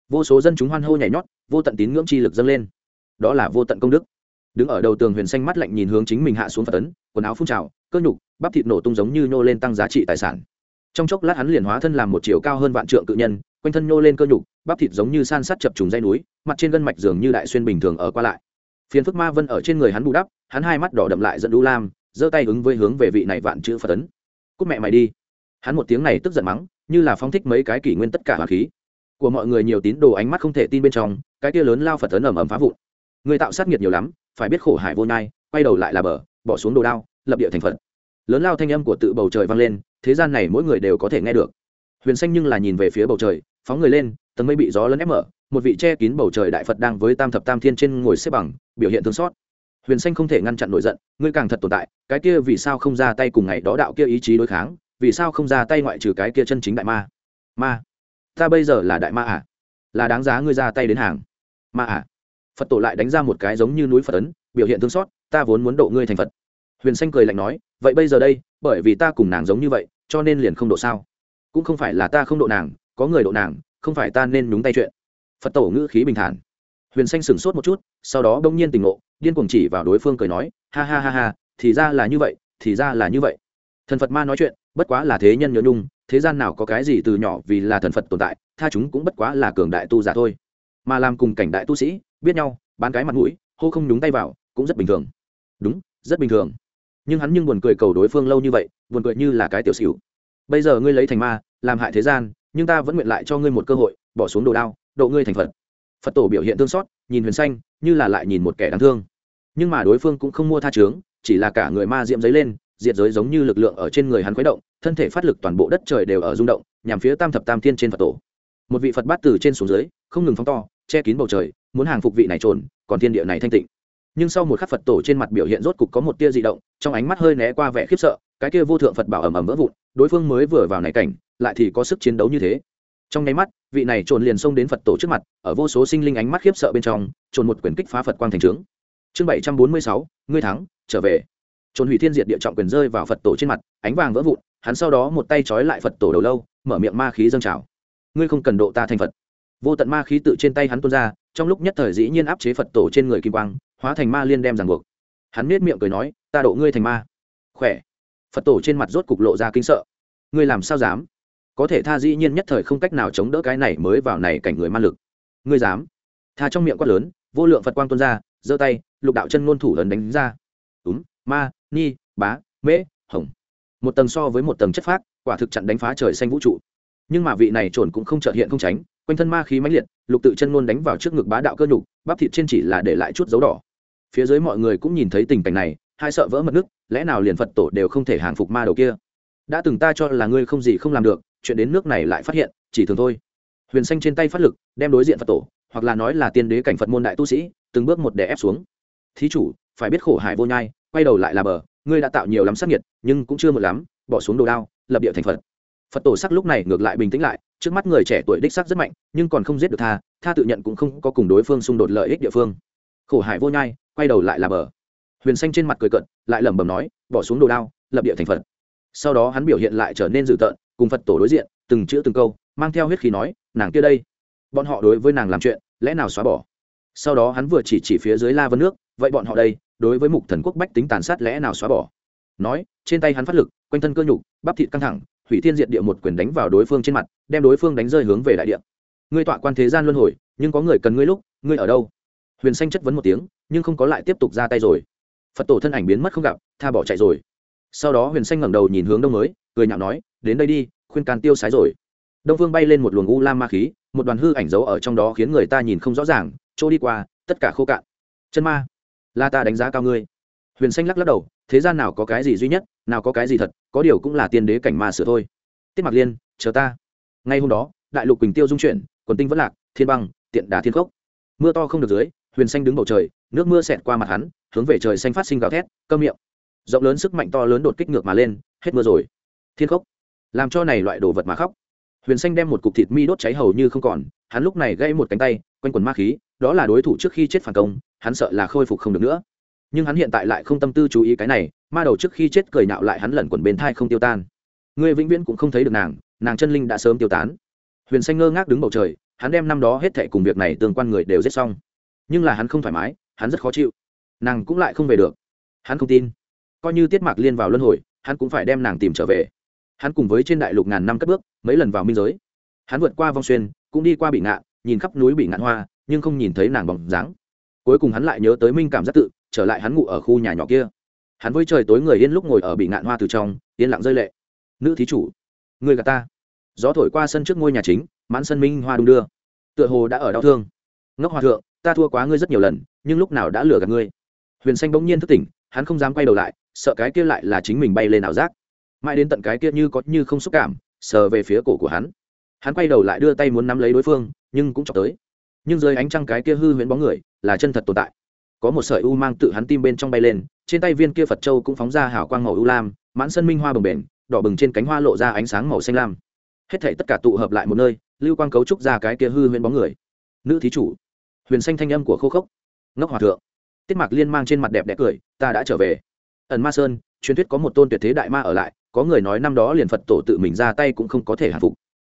Vô số dân chúng hoan hô nhảy nhót, vô tận tín ngưỡng chi lực dâng lên. Đó là vô tận công đức đứng ở đầu tường huyền xanh mắt lạnh nhìn hướng chính mình hạ xuống phật tấn, quần áo phun trào, cơ nhục, bắp thịt nổ tung giống như nhô lên tăng giá trị tài sản. Trong chốc lát hắn liền hóa thân làm một chiều cao hơn vạn trượng cự nhân, quanh thân nhô lên cơ nhục, bắp thịt giống như san sắt chập trùng dây núi, mặt trên gân mạch dường như đại xuyên bình thường ở qua lại. Phiền phức ma vân ở trên người hắn bù đắp, hắn hai mắt đỏ đậm lại dẫn đu lam, giơ tay ứng với hướng về vị này vạn chữ phật tấn. Cúc mẹ mày đi. Hắn một tiếng này tức giận mắng, như là phóng thích mấy cái kỷ nguyên tất cả hỏa khí. Của mọi người nhiều tín đồ ánh mắt không thể tin bên trong, cái kia lớn lao phật tấn ầm ầm phá vụn. Người tạo sát nghiệt nhiều lắm phải biết khổ hải vô nhai, quay đầu lại là bờ, bỏ xuống đồ đao, lập địa thành phật. Lớn lao thanh âm của tự bầu trời vang lên, thế gian này mỗi người đều có thể nghe được. Huyền xanh nhưng là nhìn về phía bầu trời, phóng người lên, tầng mây bị gió lấn ép mở, một vị che kín bầu trời đại phật đang với tam thập tam thiên trên ngồi xếp bằng, biểu hiện thương xót. Huyền xanh không thể ngăn chặn nổi giận, ngươi càng thật tồn tại, cái kia vì sao không ra tay cùng ngày đó đạo kia ý chí đối kháng, vì sao không ra tay ngoại trừ cái kia chân chính đại ma? Ma, ta bây giờ là đại ma à? Là đáng giá ngươi ra tay đến hàng. Ma à? Phật tổ lại đánh ra một cái giống như núi phật ấn, biểu hiện thương xót, ta vốn muốn độ ngươi thành phật. Huyền xanh cười lạnh nói, vậy bây giờ đây, bởi vì ta cùng nàng giống như vậy, cho nên liền không độ sao? Cũng không phải là ta không độ nàng, có người độ nàng, không phải ta nên nhúng tay chuyện. Phật tổ ngữ khí bình thản. Huyền xanh sửng sốt một chút, sau đó bỗng nhiên tỉnh ngộ, điên cuồng chỉ vào đối phương cười nói, ha ha ha ha, thì ra là như vậy, thì ra là như vậy. Thần phật ma nói chuyện, bất quá là thế nhân nhớ nhung, thế gian nào có cái gì từ nhỏ vì là thần phật tồn tại, tha chúng cũng bất quá là cường đại tu giả thôi mà làm cùng cảnh đại tu sĩ, biết nhau, bán cái mặt mũi, hô không nhúng tay vào, cũng rất bình thường. Đúng, rất bình thường. Nhưng hắn nhưng buồn cười cầu đối phương lâu như vậy, buồn cười như là cái tiểu xỉu. Bây giờ ngươi lấy thành ma, làm hại thế gian, nhưng ta vẫn nguyện lại cho ngươi một cơ hội, bỏ xuống đồ đao, độ ngươi thành phật. Phật tổ biểu hiện thương xót, nhìn huyền xanh, như là lại nhìn một kẻ đáng thương. Nhưng mà đối phương cũng không mua tha trướng chỉ là cả người ma diệm giấy lên, diệt giới giống như lực lượng ở trên người hắn khuấy động, thân thể phát lực toàn bộ đất trời đều ở rung động, nhằm phía tam thập tam thiên trên phật tổ. Một vị phật bát từ trên xuống dưới, không ngừng phóng to che kín bầu trời, muốn hàng phục vị này trồn, còn thiên địa này thanh tịnh. Nhưng sau một khắc phật tổ trên mặt biểu hiện rốt cục có một tia dị động, trong ánh mắt hơi né qua vẻ khiếp sợ, cái kia vô thượng phật bảo ầm ầm vỡ vụn, đối phương mới vừa vào này cảnh, lại thì có sức chiến đấu như thế. Trong nháy mắt, vị này trồn liền xông đến phật tổ trước mặt, ở vô số sinh linh ánh mắt khiếp sợ bên trong, trồn một quyền kích phá phật quang thành trướng. Chương bảy trăm bốn mươi sáu, ngươi thắng, trở về. Trồn hủy thiên diệt địa trọng quyền rơi vào phật tổ trên mặt, ánh vàng vỡ vụn, hắn sau đó một tay trói lại phật tổ đầu lâu, mở miệng ma khí dâng trào. Ngươi không cần độ ta thành phật vô tận ma khí tự trên tay hắn tuôn ra, trong lúc nhất thời dĩ nhiên áp chế phật tổ trên người kim quang, hóa thành ma liên đem ràng buộc. Hắn nết miệng cười nói, ta độ ngươi thành ma. Khỏe. Phật tổ trên mặt rốt cục lộ ra kinh sợ. Ngươi làm sao dám? Có thể tha dĩ nhiên nhất thời không cách nào chống đỡ cái này mới vào này cảnh người ma lực. Ngươi dám? Tha trong miệng quát lớn, vô lượng phật quang tuôn ra, giơ tay, lục đạo chân ngôn thủ lớn đánh ra. Túm ma, ni, bá, mễ, hồng. Một tầng so với một tầng chất phác, quả thực chặn đánh phá trời xanh vũ trụ. Nhưng mà vị này trồn cũng không trợ hiện không tránh quanh thân ma khí mãnh liệt, lục tự chân luôn đánh vào trước ngực bá đạo cơ nhục, bắp thịt trên chỉ là để lại chút dấu đỏ. Phía dưới mọi người cũng nhìn thấy tình cảnh này, hai sợ vỡ mật nước, lẽ nào liền phật tổ đều không thể hàng phục ma đầu kia? Đã từng ta cho là ngươi không gì không làm được, chuyện đến nước này lại phát hiện, chỉ thường thôi. Huyền xanh trên tay phát lực, đem đối diện phật tổ, hoặc là nói là tiên đế cảnh phật môn đại tu sĩ, từng bước một đè ép xuống. Thí chủ, phải biết khổ hải vô nhai, quay đầu lại là bờ, ngươi đã tạo nhiều lắm sắc nhiệt nhưng cũng chưa một lắm, bỏ xuống đồ đao, lập địa thành phật. Phật tổ sắc lúc này ngược lại bình tĩnh lại trước mắt người trẻ tuổi đích sắc rất mạnh, nhưng còn không giết được tha tha tự nhận cũng không có cùng đối phương xung đột lợi ích địa phương. Khổ hải vô nhai, quay đầu lại là bờ. Huyền xanh trên mặt cười cận lại lẩm bẩm nói, bỏ xuống đồ đao, lập địa thành phật. Sau đó hắn biểu hiện lại trở nên dữ tợn, cùng phật tổ đối diện, từng chữ từng câu, mang theo huyết khí nói, nàng kia đây, bọn họ đối với nàng làm chuyện, lẽ nào xóa bỏ? Sau đó hắn vừa chỉ chỉ phía dưới la vân nước, vậy bọn họ đây, đối với mục thần quốc bách tính tàn sát lẽ nào xóa bỏ? Nói, trên tay hắn phát lực, quanh thân cơ nhục, bắp thịt căng thẳng hủy thiên diệt địa một quyền đánh vào đối phương trên mặt, đem đối phương đánh rơi hướng về đại địa. Ngươi tọa quan thế gian luân hồi, nhưng có người cần ngươi lúc, ngươi ở đâu? Huyền xanh chất vấn một tiếng, nhưng không có lại tiếp tục ra tay rồi. Phật tổ thân ảnh biến mất không gặp, tha bỏ chạy rồi. Sau đó huyền xanh ngẩng đầu nhìn hướng đông mới, cười nhạo nói, đến đây đi, khuyên can tiêu sái rồi. Đông vương bay lên một luồng u lam ma khí, một đoàn hư ảnh giấu ở trong đó khiến người ta nhìn không rõ ràng, chỗ đi qua, tất cả khô cạn. Chân ma la ta đánh giá cao ngươi. Huyền xanh lắc lắc đầu thế gian nào có cái gì duy nhất, nào có cái gì thật, có điều cũng là tiên đế cảnh ma sửa thôi. Tiết mặc liên, chờ ta. Ngay hôm đó, đại lục quỳnh tiêu dung chuyển, quần tinh vẫn lạc, thiên băng, tiện đà thiên khốc. Mưa to không được dưới, huyền xanh đứng bầu trời, nước mưa xẹt qua mặt hắn, hướng về trời xanh phát sinh gào thét cơm miệng. Rộng lớn sức mạnh to lớn đột kích ngược mà lên, hết mưa rồi. Thiên khốc. Làm cho này loại đồ vật mà khóc. Huyền xanh đem một cục thịt mi đốt cháy hầu như không còn, hắn lúc này gây một cánh tay, quanh quần ma khí, đó là đối thủ trước khi chết phản công, hắn sợ là khôi phục không được nữa nhưng hắn hiện tại lại không tâm tư chú ý cái này, ma đầu trước khi chết cười nhạo lại hắn lẩn quẩn bên thai không tiêu tan. Người vĩnh viễn cũng không thấy được nàng nàng chân linh đã sớm tiêu tán. Huyền xanh ngơ ngác đứng bầu trời, hắn đem năm đó hết thệ cùng việc này tương quan người đều giết xong. Nhưng là hắn không thoải mái, hắn rất khó chịu. Nàng cũng lại không về được. Hắn không tin. Coi như tiết mạc liên vào luân hồi, hắn cũng phải đem nàng tìm trở về. Hắn cùng với trên đại lục ngàn năm cất bước, mấy lần vào minh giới. Hắn vượt qua vong xuyên, cũng đi qua bị ngạn nhìn khắp núi bị ngạn hoa, nhưng không nhìn thấy nàng bóng dáng. Cuối cùng hắn lại nhớ tới minh cảm giác tự trở lại hắn ngủ ở khu nhà nhỏ kia. Hắn với trời tối người yên lúc ngồi ở bị ngạn hoa từ trong, yên lặng rơi lệ. Nữ thí chủ, người gà ta. Gió thổi qua sân trước ngôi nhà chính, mãn sân minh hoa đung đưa. Tựa hồ đã ở đau thương. Ngốc hòa thượng, ta thua quá ngươi rất nhiều lần, nhưng lúc nào đã lừa gạt ngươi? Huyền xanh bỗng nhiên thức tỉnh, hắn không dám quay đầu lại, sợ cái kia lại là chính mình bay lên ảo giác. Mãi đến tận cái kia như có như không xúc cảm, sờ về phía cổ của hắn. Hắn quay đầu lại đưa tay muốn nắm lấy đối phương, nhưng cũng chọc tới. Nhưng dưới ánh trăng cái kia hư huyễn bóng người là chân thật tồn tại có một sợi u mang tự hắn tim bên trong bay lên, trên tay viên kia phật châu cũng phóng ra hào quang màu u lam, mãn sân minh hoa bồng bềnh, đỏ bừng trên cánh hoa lộ ra ánh sáng màu xanh lam. Hết thể tất cả tụ hợp lại một nơi, lưu quang cấu trúc ra cái kia hư huyễn bóng người. Nữ thí chủ, huyền xanh thanh âm của khô khốc. Ngốc hòa thượng, tiết mạc liên mang trên mặt đẹp đẽ cười, ta đã trở về. Ẩn ma sơn, truyền thuyết có một tôn tuyệt thế đại ma ở lại, có người nói năm đó liền phật tổ tự mình ra tay cũng không có thể hạ phục.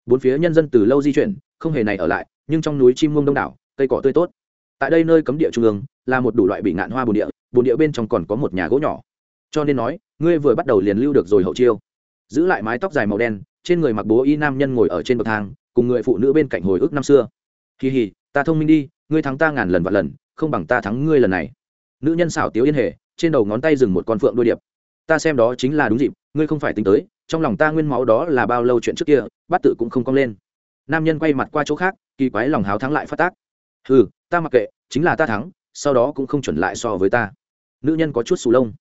Bốn phía nhân dân từ lâu di chuyển, không hề này ở lại, nhưng trong núi chim muông đông đảo, cây cỏ tươi tốt tại đây nơi cấm địa trung ương, là một đủ loại bị ngạn hoa bồn địa bồn địa bên trong còn có một nhà gỗ nhỏ. Cho nên nói, ngươi vừa bắt đầu liền lưu được rồi hậu chiêu. Giữ lại mái tóc dài màu đen, trên người mặc bố y nam nhân ngồi ở trên bậc thang, cùng người phụ nữ bên cạnh hồi ức năm xưa. Kỳ hì ta thông minh đi, ngươi thắng ta ngàn lần và lần, không bằng ta thắng ngươi lần này. Nữ nhân xảo tiếu yên hề, trên đầu ngón tay dừng một con phượng đôi điệp. Ta xem đó chính là đúng dịp, ngươi không phải tính tới, trong lòng ta nguyên máu đó là bao lâu chuyện trước kia bắt tự cũng không cong lên. Nam nhân quay mặt qua chỗ khác, kỳ quái lòng háo thắng lại phát tác. Ừ ta mặc kệ, chính là ta thắng, sau đó cũng không chuẩn lại so với ta. Nữ nhân có chút sù lông.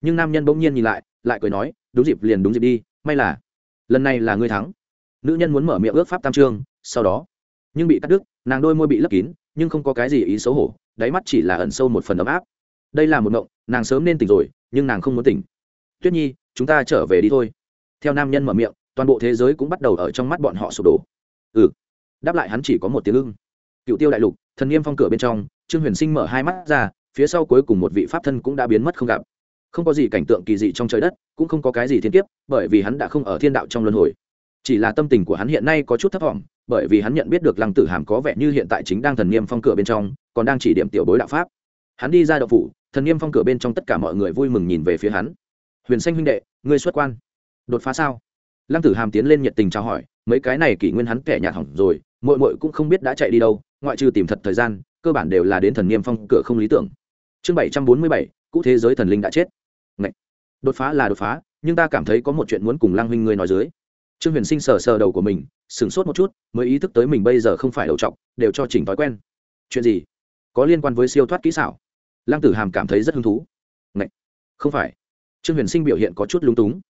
Nhưng nam nhân bỗng nhiên nhìn lại lại cười nói, đúng dịp liền đúng dịp đi, may là, lần này là ngươi thắng. Nữ nhân muốn mở miệng ước pháp tam trương sau đó. Nhưng bị cắt đứt, nàng đôi môi bị lấp kín, nhưng không có cái gì ý xấu hổ, đáy mắt chỉ là ẩn sâu một phần ấm áp. Đây là một mộng, nàng sớm nên tỉnh rồi, nhưng nàng không muốn tỉnh. Tuyết nhi, chúng ta trở về đi thôi. Theo nam nhân mở miệng, toàn bộ thế giới cũng bắt đầu ở trong mắt bọn họ sụp đổ. Ừ. Đáp lại hắn chỉ có một tiếng ưng. Cựu tiêu đại lục thần nghiêm phong cửa bên trong, trương huyền sinh mở hai mắt ra, phía sau cuối cùng một vị pháp thân cũng đã biến mất không gặp. Không có gì cảnh tượng kỳ dị trong trời đất, cũng không có cái gì thiên kiếp, bởi vì hắn đã không ở thiên đạo trong luân hồi. Chỉ là tâm tình của hắn hiện nay có chút thấp thỏm, bởi vì hắn nhận biết được lăng tử hàm có vẻ như hiện tại chính đang thần niêm phong cửa bên trong, còn đang chỉ điểm tiểu bối đạo pháp. Hắn đi ra đậu phủ, thần niêm phong cửa bên trong tất cả mọi người vui mừng nhìn về phía hắn. Huyền xanh huynh đệ, ngươi xuất quan. Đột phá sao? Lăng tử hàm tiến lên nhiệt tình chào hỏi, mấy cái này kỷ nguyên hắn kẻ nhạt hỏng rồi mội mội cũng không biết đã chạy đi đâu ngoại trừ tìm thật thời gian, cơ bản đều là đến thần niêm phong cửa không lý tưởng. Chương bảy trăm bốn mươi bảy, cũ thế giới thần linh đã chết. Ngậy. đột phá là đột phá, nhưng ta cảm thấy có một chuyện muốn cùng lang huynh ngươi nói dưới. Trương huyền sinh sờ sờ đầu của mình, sửng sốt một chút, mới ý thức tới mình bây giờ không phải đầu t đều cho chỉnh thói quen. Chuyện gì? Có liên quan với siêu thoát kỹ xảo. Lăng tử hàm cảm thấy rất hứng thú. Ngậy. không phải. Trương huyền sinh biểu hiện có chút lúng túng.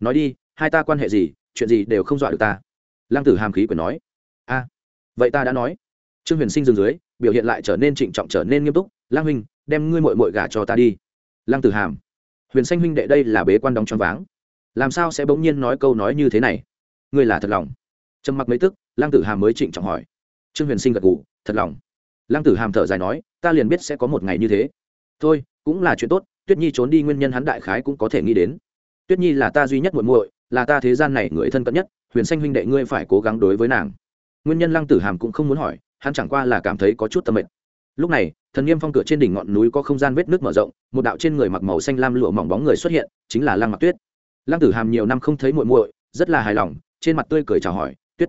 Nói đi, hai ta quan hệ gì, chuyện gì đều không dọa được ta. Lăng tử hàm khí quyền nói. A. Vậy ta đã nói trương huyền sinh dừng dưới, biểu hiện lại trở nên trịnh trọng trở nên nghiêm túc, lang huynh, đem ngươi mội mội gả cho ta đi. Lăng tử hàm, huyền xanh huynh đệ đây là bế quan đóng choáng váng. Làm sao sẽ bỗng nhiên nói câu nói như thế này? Ngươi là thật lòng? Trầm mặc mấy tức lăng tử hàm mới trịnh trọng hỏi. Trương huyền sinh gật gù, thật lòng. Lăng tử hàm thở dài nói, ta liền biết sẽ có một ngày như thế. Thôi, cũng là chuyện tốt, tuyết nhi trốn đi nguyên nhân hắn đại khái cũng có thể nghĩ đến. Tuyết nhi là ta duy nhất muội muội, là ta thế gian này người thân cận nhất, huyền xanh huynh đệ ngươi phải cố gắng đối với nàng. Nguyên nhân lăng tử hàm cũng không muốn hỏi hắn chẳng qua là cảm thấy có chút tâm mệnh. Lúc này, thần niêm phong cửa trên đỉnh ngọn núi có không gian vết nước mở rộng, một đạo trên người mặc màu xanh lam lụa mỏng bóng người xuất hiện, chính là lăng mặc tuyết. Lăng tử hàm nhiều năm không thấy muội muội, rất là hài lòng, trên mặt tươi cười chào hỏi, tuyết.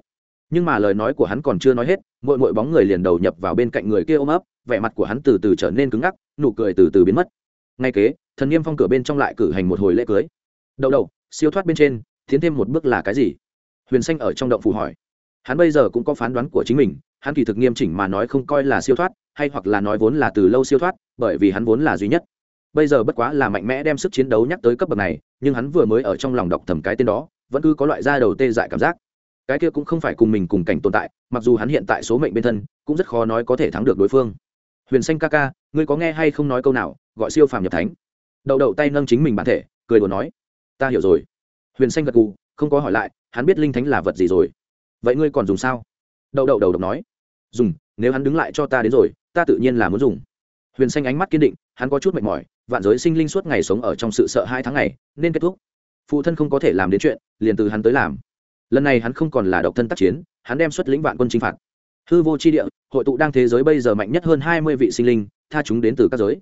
Nhưng mà lời nói của hắn còn chưa nói hết, muội muội bóng người liền đầu nhập vào bên cạnh người kia ôm ấp, vẻ mặt của hắn từ từ trở nên cứng ngắc, nụ cười từ từ biến mất. Ngay kế, thần niêm phong cửa bên trong lại cử hành một hồi lễ cưới. Đậu đậu, siêu thoát bên trên, tiến thêm một bước là cái gì? Huyền xanh ở trong động phủ hỏi. Hắn bây giờ cũng có phán đoán của chính mình hắn kỳ thực nghiêm chỉnh mà nói không coi là siêu thoát, hay hoặc là nói vốn là từ lâu siêu thoát, bởi vì hắn vốn là duy nhất. Bây giờ bất quá là mạnh mẽ đem sức chiến đấu nhắc tới cấp bậc này, nhưng hắn vừa mới ở trong lòng đọc thầm cái tên đó, vẫn cứ có loại da đầu tê dại cảm giác. Cái kia cũng không phải cùng mình cùng cảnh tồn tại, mặc dù hắn hiện tại số mệnh bên thân, cũng rất khó nói có thể thắng được đối phương. Huyền xanh ca ca, ngươi có nghe hay không nói câu nào, gọi siêu phàm nhập thánh. Đậu đậu tay nâng chính mình bản thể, cười đùa nói, ta hiểu rồi. Huyền xanh gật gù, không có hỏi lại, hắn biết linh thánh là vật gì rồi. Vậy ngươi còn dùng sao? Đậu đậu đầu độc nói. Dùng, nếu hắn đứng lại cho ta đến rồi, ta tự nhiên là muốn dùng. Huyền xanh ánh mắt kiên định, hắn có chút mệt mỏi, vạn giới sinh linh suốt ngày sống ở trong sự sợ hai tháng ngày, nên kết thúc. Phụ thân không có thể làm đến chuyện, liền từ hắn tới làm. Lần này hắn không còn là độc thân tác chiến, hắn đem xuất lĩnh vạn quân chinh phạt. Hư vô tri địa, hội tụ đang thế giới bây giờ mạnh nhất hơn hai mươi vị sinh linh, tha chúng đến từ các giới.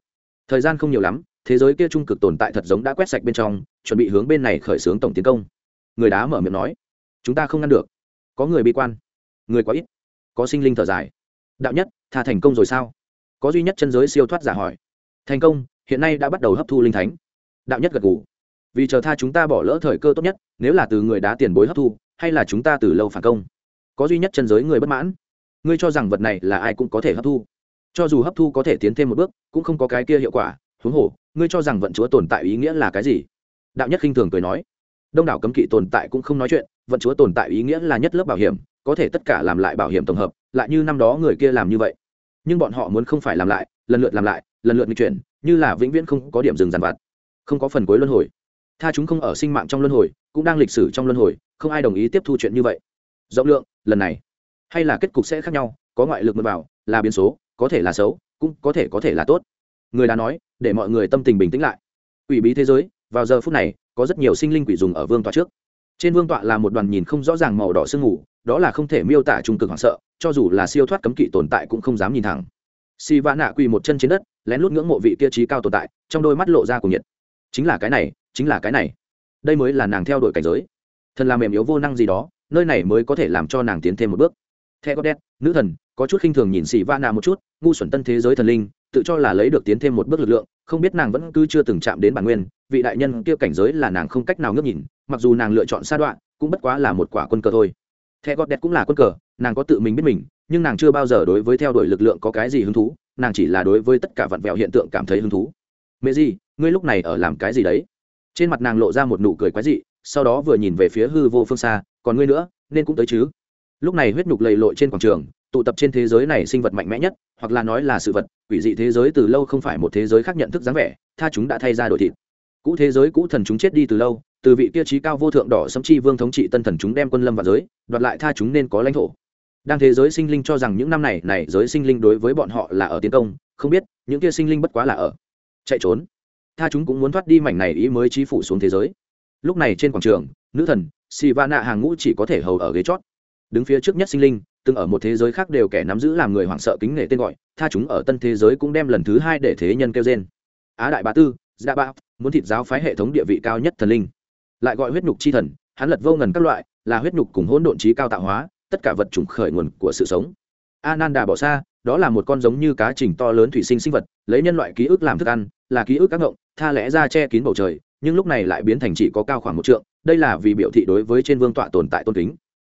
Thời gian không nhiều lắm, thế giới kia trung cực tồn tại thật giống đã quét sạch bên trong, chuẩn bị hướng bên này khởi xướng tổng tiến công. Người đá mở miệng nói, chúng ta không ngăn được. Có người bi quan người quá ít. Có sinh linh thở dài. Đạo nhất, tha thành công rồi sao? Có duy nhất chân giới siêu thoát giả hỏi. Thành công, hiện nay đã bắt đầu hấp thu linh thánh. Đạo nhất gật g ủ vì chờ tha chúng ta bỏ lỡ thời cơ tốt nhất, nếu là từ người đá tiền bối hấp thu, hay là chúng ta từ lâu phản công. Có duy nhất chân giới người bất mãn. Ngươi cho rằng vật này là ai cũng có thể hấp thu. Cho dù hấp thu có thể tiến thêm một bước, cũng không có cái kia hiệu quả. Huống hồ, ngươi cho rằng vận chúa tồn tại ý nghĩa là cái gì? Đạo nhất khinh thường cười nói. Đông đảo cấm kỵ tồn tại cũng không nói chuyện, vận chúa tồn tại ý nghĩa là nhất lớp bảo hiểm có thể tất cả làm lại bảo hiểm tổng hợp, lại như năm đó người kia làm như vậy. Nhưng bọn họ muốn không phải làm lại, lần lượt làm lại, lần lượt di chuyển, như là vĩnh viễn không có điểm dừng dàn vặt. Không có phần cuối luân hồi. Tha chúng không ở sinh mạng trong luân hồi, cũng đang lịch sử trong luân hồi, không ai đồng ý tiếp thu chuyện như vậy. Rộng lượng, lần này, hay là kết cục sẽ khác nhau, có ngoại lực mượn vào, là biến số, có thể là xấu, cũng có thể có thể là tốt. Người đã nói, để mọi người tâm tình bình tĩnh lại. Quỷ bí thế giới, vào giờ phút này, có rất nhiều sinh linh quỷ dùng ở vương tòa trước trên vương tọa là một đoàn nhìn không rõ ràng màu đỏ sương mù, đó là không thể miêu tả trung cực hoảng sợ, cho dù là siêu thoát cấm kỵ tồn tại cũng không dám nhìn thẳng. Si va nạ quỳ một chân trên đất, lén lút ngưỡng mộ vị kia trí cao tồn tại, trong đôi mắt lộ ra cùng nhiệt. Chính là cái này, chính là cái này. Đây mới là nàng theo đuổi cảnh giới. Thần làm mềm yếu vô năng gì đó, nơi này mới có thể làm cho nàng tiến thêm một bước. Theo đét nữ thần, có chút khinh thường nhìn xì va nạ một chút, ngu xuẩn tân thế giới thần linh, tự cho là lấy được tiến thêm một bước lực lượng, không biết nàng vẫn cứ chưa từng chạm đến bản nguyên, vị đại nhân kia cảnh giới là nàng không cách nào ngước nhìn mặc dù nàng lựa chọn sa đoạn, cũng bất quá là một quả quân cờ thôi. The gót đẹp cũng là quân cờ, nàng có tự mình biết mình, nhưng nàng chưa bao giờ đối với theo đuổi lực lượng có cái gì hứng thú, nàng chỉ là đối với tất cả vặn vẹo hiện tượng cảm thấy hứng thú. Mẹ gì, ngươi lúc này ở làm cái gì đấy? Trên mặt nàng lộ ra một nụ cười quái dị, sau đó vừa nhìn về phía hư vô phương xa, còn ngươi nữa, nên cũng tới chứ. Lúc này huyết nhục lầy lội trên quảng trường, tụ tập trên thế giới này sinh vật mạnh mẽ nhất, hoặc là nói là sự vật, quỷ dị thế giới từ lâu không phải một thế giới khác nhận thức dáng vẻ, tha chúng đã thay ra đổi thịt. Cũ thế giới cũ thần chúng chết đi từ lâu từ vị tiêu chí cao vô thượng đỏ sấm chi vương thống trị tân thần chúng đem quân lâm vào giới, đoạt lại tha chúng nên có lãnh thổ. Đang thế giới sinh linh cho rằng những năm này này giới sinh linh đối với bọn họ là ở tiến công, không biết, những kia sinh linh bất quá là ở chạy trốn. Tha chúng cũng muốn thoát đi mảnh này ý mới trí phủ xuống thế giới. Lúc này trên quảng trường, nữ thần si va nạ hàng ngũ chỉ có thể hầu ở ghế chót. Đứng phía trước nhất sinh linh, từng ở một thế giới khác đều kẻ nắm giữ làm người hoảng sợ kính nể tên gọi, tha chúng ở tân thế giới cũng đem lần thứ hai để thế nhân kêu trên á đại bá tư dạ ba muốn thịt giáo phái hệ thống địa vị cao nhất thần linh lại gọi huyết nhục chi thần, hắn lật vô ngần các loại, là huyết nhục cùng hỗn độn trí cao tạo hóa, tất cả vật chủng khởi nguồn của sự sống. Ananda bỏ xa, đó là một con giống như cá trình to lớn thủy sinh sinh vật, lấy nhân loại ký ức làm thức ăn, là ký ức các ngộng, tha lẽ ra che kín bầu trời, nhưng lúc này lại biến thành chỉ có cao khoảng một trượng, đây là vì biểu thị đối với trên vương tọa tồn tại tôn kính.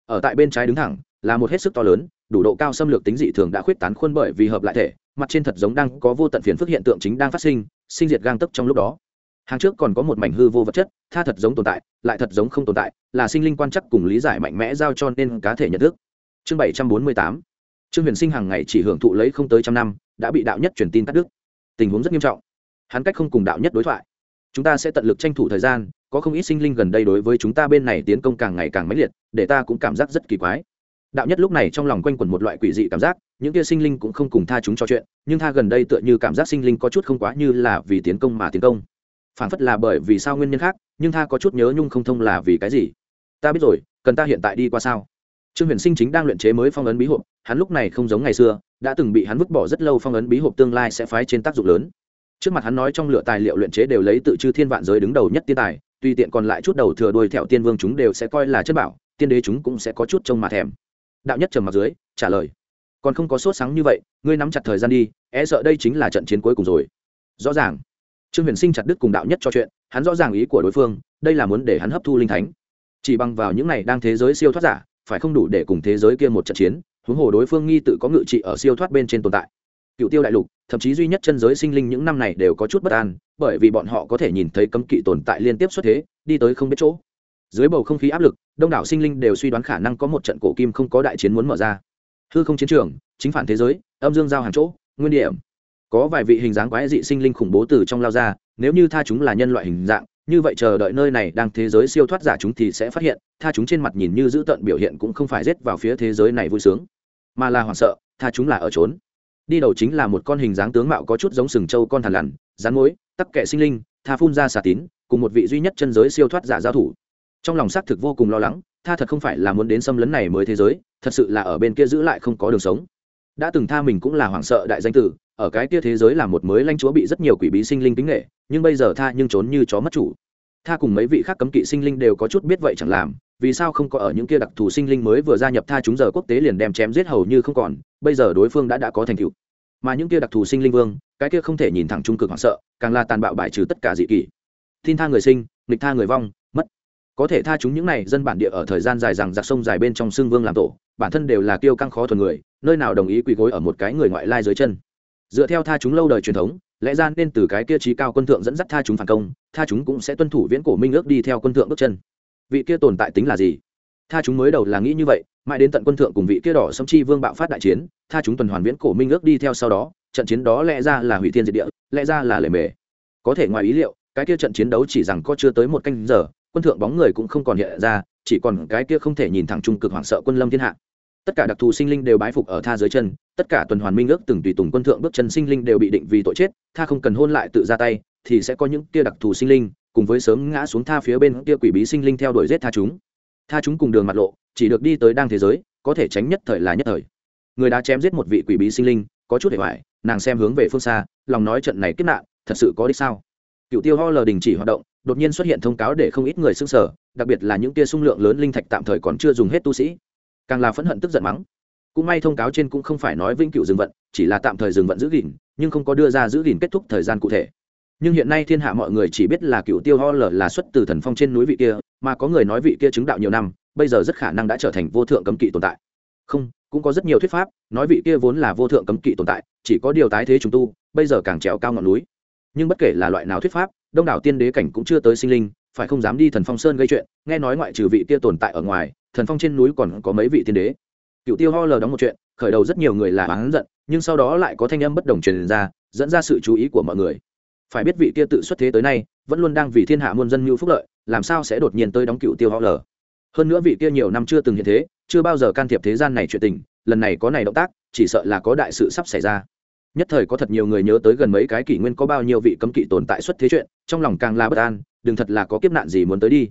Ở tại bên trái đứng thẳng, là một hết sức to lớn, đủ độ cao xâm lược tính dị thường đã khuyết tán khuôn bởi vì hợp lại thể, mặt trên thật giống đang có vô tận phiền phức hiện tượng chính đang phát sinh sinh diệt gang tấp trong lúc đó hàng trước còn có một mảnh hư vô vật chất, tha thật giống tồn tại, lại thật giống không tồn tại, là sinh linh quan chắc cùng lý giải mạnh mẽ giao cho nên cá thể nhận thức. Chương bảy trăm bốn mươi tám. Trương huyền sinh hàng ngày chỉ hưởng thụ lấy không tới trăm năm, đã bị đạo nhất truyền tin cắt đứt. Tình huống rất nghiêm trọng. Hắn cách không cùng đạo nhất đối thoại. Chúng ta sẽ tận lực tranh thủ thời gian, có không ít sinh linh gần đây đối với chúng ta bên này tiến công càng ngày càng mãnh liệt, để ta cũng cảm giác rất kỳ quái. Đạo nhất lúc này trong lòng quanh quẩn một loại quỷ dị cảm giác, những kia sinh linh cũng không cùng tha chúng trò chuyện, nhưng tha gần đây tựa như cảm giác sinh linh có chút không quá như là vì tiến công mà tiến công phản phất là bởi vì sao nguyên nhân khác, nhưng tha có chút nhớ nhung không thông là vì cái gì? Ta biết rồi, cần ta hiện tại đi qua sao? Trương huyền sinh chính đang luyện chế mới phong ấn bí hộp, hắn lúc này không giống ngày xưa, đã từng bị hắn vứt bỏ rất lâu phong ấn bí hộp tương lai sẽ phái trên tác dụng lớn. Trước mặt hắn nói trong lựa tài liệu luyện chế đều lấy tự chư thiên vạn giới đứng đầu nhất tiên tài tùy tiện còn lại chút đầu thừa đuôi theo tiên vương chúng đều sẽ coi là chất bảo, tiên đế chúng cũng sẽ có chút trông mà thèm. Đạo nhất trầm mặt dưới, trả lời. Còn không có sốt sáng như vậy, ngươi nắm chặt thời gian đi e sợ đây chính là trận chiến cuối cùng rồi. Rõ ràng trương huyền sinh chặt đức cùng đạo nhất cho chuyện, hắn rõ ràng ý của đối phương, đây là muốn để hắn hấp thu linh thánh. Chỉ bằng vào những này đang thế giới siêu thoát giả, phải không đủ để cùng thế giới kia một trận chiến, huống hồ đối phương nghi tự có ngự trị ở siêu thoát bên trên tồn tại. Cựu tiêu đại lục, thậm chí duy nhất chân giới sinh linh những năm này đều có chút bất an, bởi vì bọn họ có thể nhìn thấy cấm kỵ tồn tại liên tiếp xuất thế, đi tới không biết chỗ. Dưới bầu không khí áp lực, đông đảo sinh linh đều suy đoán khả năng có một trận cổ kim không có đại chiến muốn mở ra. Hư không chiến trường, chính phản thế giới, âm dương giao hàng chỗ, nguyên điểm có vài vị hình dáng quái dị sinh linh khủng bố từ trong lao ra, nếu như tha chúng là nhân loại hình dạng, như vậy chờ đợi nơi này đang thế giới siêu thoát giả chúng thì sẽ phát hiện, tha chúng trên mặt nhìn như dữ tợn biểu hiện cũng không phải rết vào phía thế giới này vui sướng. Mà là hoảng sợ, tha chúng là ở trốn. Đi đầu chính là một con hình dáng tướng mạo có chút giống sừng trâu con thằn lằn rán mối tắc kệ sinh linh, tha phun ra xà tín, cùng một vị duy nhất chân giới siêu thoát giả giao thủ. Trong lòng xác thực vô cùng lo lắng, tha thật không phải là muốn đến xâm lấn này mới thế giới, thật sự là ở bên kia giữ lại không có đường sống đã từng tha mình cũng là hoảng sợ đại danh tử, ở cái kia thế giới là một mới lanh chúa bị rất nhiều quỷ bí sinh linh kính nghệ nhưng bây giờ tha nhưng trốn như chó mất chủ. Tha cùng mấy vị khác cấm kỵ sinh linh đều có chút biết vậy chẳng làm, vì sao không có ở những kia đặc thù sinh linh mới vừa gia nhập tha chúng giờ quốc tế liền đem chém giết hầu như không còn, bây giờ đối phương đã đã có thành tựu. Mà những kia đặc thù sinh linh vương, cái kia không thể nhìn thẳng trung cực hoảng sợ, càng là tàn bạo bài trừ tất cả dị kỷ. Tin tha người sinh, nghịch tha người vong, mất. Có thể tha chúng những này dân bản địa ở thời gian dài rằng giặc sông dài bên trong xương vương làm tổ bản thân đều là kiêu căng khó thuần người, nơi nào đồng ý quỳ gối ở một cái người ngoại lai dưới chân. Dựa theo tha chúng lâu đời truyền thống, lẽ ra nên từ cái kia trí cao quân thượng dẫn dắt tha chúng phản công, tha chúng cũng sẽ tuân thủ viễn cổ minh ước đi theo quân thượng bước chân. Vị kia tồn tại tính là gì? Tha chúng mới đầu là nghĩ như vậy, mãi đến tận quân thượng cùng vị kia đỏ sông chi vương bạo phát đại chiến, tha chúng tuần hoàn viễn cổ minh ước đi theo sau đó, trận chiến đó lẽ ra là hủy thiên diệt địa, lẽ ra là lề mề. Có thể ngoài ý liệu, cái kia trận chiến đấu chỉ rằng có chưa tới một canh giờ, quân thượng bóng người cũng không còn hiện ra, chỉ còn cái kia không thể nhìn thẳng trung cực hoảng sợ quân lâm thiên hạ tất cả đặc thù sinh linh đều bái phục ở tha dưới chân, tất cả tuần hoàn minh ước từng tùy tùng quân thượng bước chân sinh linh đều bị định vì tội chết, tha không cần hôn lại tự ra tay, thì sẽ có những kia đặc thù sinh linh cùng với sớm ngã xuống tha phía bên kia quỷ bí sinh linh theo đuổi giết tha chúng. Tha chúng cùng đường mặt lộ, chỉ được đi tới đang thế giới, có thể tránh nhất thời là nhất thời. Người đã chém giết một vị quỷ bí sinh linh, có chút hệ hoài, nàng xem hướng về phương xa, lòng nói trận này kết nạn, thật sự có đích sao? Cựu tiêu ho lờ đình chỉ hoạt động, đột nhiên xuất hiện thông cáo để không ít người xưng sở đặc biệt là những tia sung lượng lớn linh thạch tạm thời còn chưa dùng hết tu sĩ càng là phẫn hận tức giận mắng. Cũng may thông cáo trên cũng không phải nói vĩnh cựu dừng vận, chỉ là tạm thời dừng vận giữ gìn, nhưng không có đưa ra giữ gìn kết thúc thời gian cụ thể. Nhưng hiện nay thiên hạ mọi người chỉ biết là cựu tiêu ho lờ là xuất từ thần phong trên núi vị kia, mà có người nói vị kia chứng đạo nhiều năm, bây giờ rất khả năng đã trở thành vô thượng cấm kỵ tồn tại. Không, cũng có rất nhiều thuyết pháp, nói vị kia vốn là vô thượng cấm kỵ tồn tại, chỉ có điều tái thế chúng tu, bây giờ càng trèo cao ngọn núi. Nhưng bất kể là loại nào thuyết pháp, đông đảo tiên đế cảnh cũng chưa tới sinh linh, phải không dám đi thần phong sơn gây chuyện, nghe nói ngoại trừ vị kia tồn tại ở ngoài thần phong trên núi còn có mấy vị tiên đế. Cựu tiêu ho lờ đóng một chuyện, khởi đầu rất nhiều người là oán giận, nhưng sau đó lại có thanh âm bất đồng truyền ra, dẫn ra sự chú ý của mọi người. Phải biết vị kia tự xuất thế tới nay, vẫn luôn đang vì thiên hạ muôn dân mưu phúc lợi, làm sao sẽ đột nhiên tới đóng cựu tiêu ho lờ hơn nữa vị kia nhiều năm chưa từng hiện thế, chưa bao giờ can thiệp thế gian này chuyện tình, lần này có này động tác, chỉ sợ là có đại sự sắp xảy ra. Nhất thời có thật nhiều người nhớ tới gần mấy cái kỷ nguyên có bao nhiêu vị cấm kỵ tồn tại xuất thế chuyện, trong lòng càng là bất an, đừng thật là có kiếp nạn gì muốn tới đi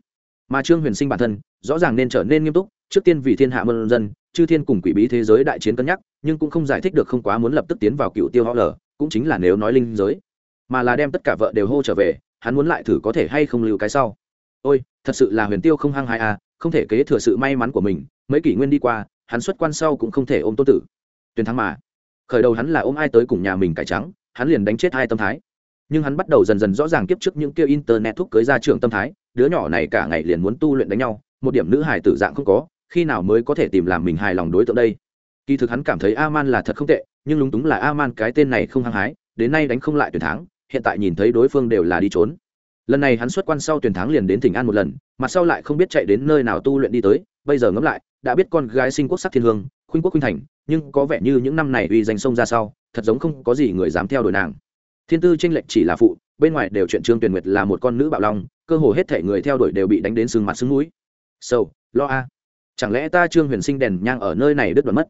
mà trương huyền sinh bản thân rõ ràng nên trở nên nghiêm túc, trước tiên vì thiên hạ mân dân, chư thiên cùng quỷ bí thế giới đại chiến cân nhắc, nhưng cũng không giải thích được không quá muốn lập tức tiến vào cựu tiêu họ lở, cũng chính là nếu nói linh giới, mà là đem tất cả vợ đều hô trở về, hắn muốn lại thử có thể hay không lưu cái sau. Ôi, thật sự là huyền tiêu không hăng hai à không thể kế thừa sự may mắn của mình, mấy kỷ nguyên đi qua, hắn xuất quan sau cũng không thể ôm tôn tử. Tuyên thắng mà, khởi đầu hắn là ôm ai tới cùng nhà mình cải trắng, hắn liền đánh chết hai tâm thái. Nhưng hắn bắt đầu dần dần rõ ràng kiếp trước những kia internet thúc cưới ra trường tâm thái đứa nhỏ này cả ngày liền muốn tu luyện đánh nhau, một điểm nữ hài tử dạng không có, khi nào mới có thể tìm làm mình hài lòng đối tượng đây? Kỳ thực hắn cảm thấy a man là thật không tệ, nhưng lúng túng là a man cái tên này không hăng hái, đến nay đánh không lại tuyển thắng, hiện tại nhìn thấy đối phương đều là đi trốn. Lần này hắn xuất quan sau tuyển thắng liền đến tỉnh an một lần mặt sau lại không biết chạy đến nơi nào tu luyện đi tới, bây giờ ngẫm lại, đã biết con gái sinh quốc sắc thiên hương, khuynh quốc khuynh thành, nhưng có vẻ như những năm này uy danh sông ra sau, thật giống không có gì người dám theo đuổi nàng thiên tư tranh lệch chỉ là phụ, bên ngoài đều chuyện trương tuyển nguyệt là một con nữ bạo long, cơ hồ hết thể người theo đuổi đều bị đánh đến sưng mặt sưng mũi. Sâu lo a. Chẳng lẽ ta trương huyền sinh đèn nhang ở nơi này đứt đoạn mất?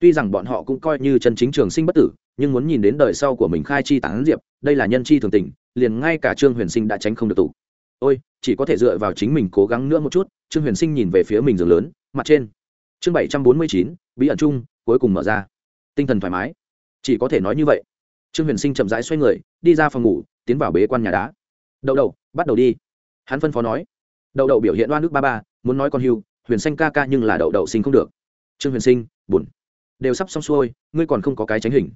Tuy rằng bọn họ cũng coi như chân chính trường sinh bất tử, nhưng muốn nhìn đến đời sau của mình khai chi tán diệp, đây là nhân chi thường tình, liền ngay cả trương huyền sinh đã tránh không được tụ ôi, chỉ có thể dựa vào chính mình cố gắng nữa một chút, trương huyền sinh nhìn về phía mình giường lớn, mặt trên. Chương bảy trăm bốn mươi chín, bí ẩn chung, cuối cùng mở ra. Tinh thần thoải mái. Chỉ có thể nói như vậy trương huyền sinh chậm rãi xoay người, đi ra phòng ngủ, tiến vào bế quan nhà đá. Đậu đậu, bắt đầu đi. Hắn phân phó nói. Đậu đậu biểu hiện oan ức ba ba, muốn nói con hưu, huyền xanh ca ca nhưng là đậu đậu sinh không được. Trương huyền sinh, buồn. Đều sắp xong xuôi, ngươi còn không có cái tránh hình.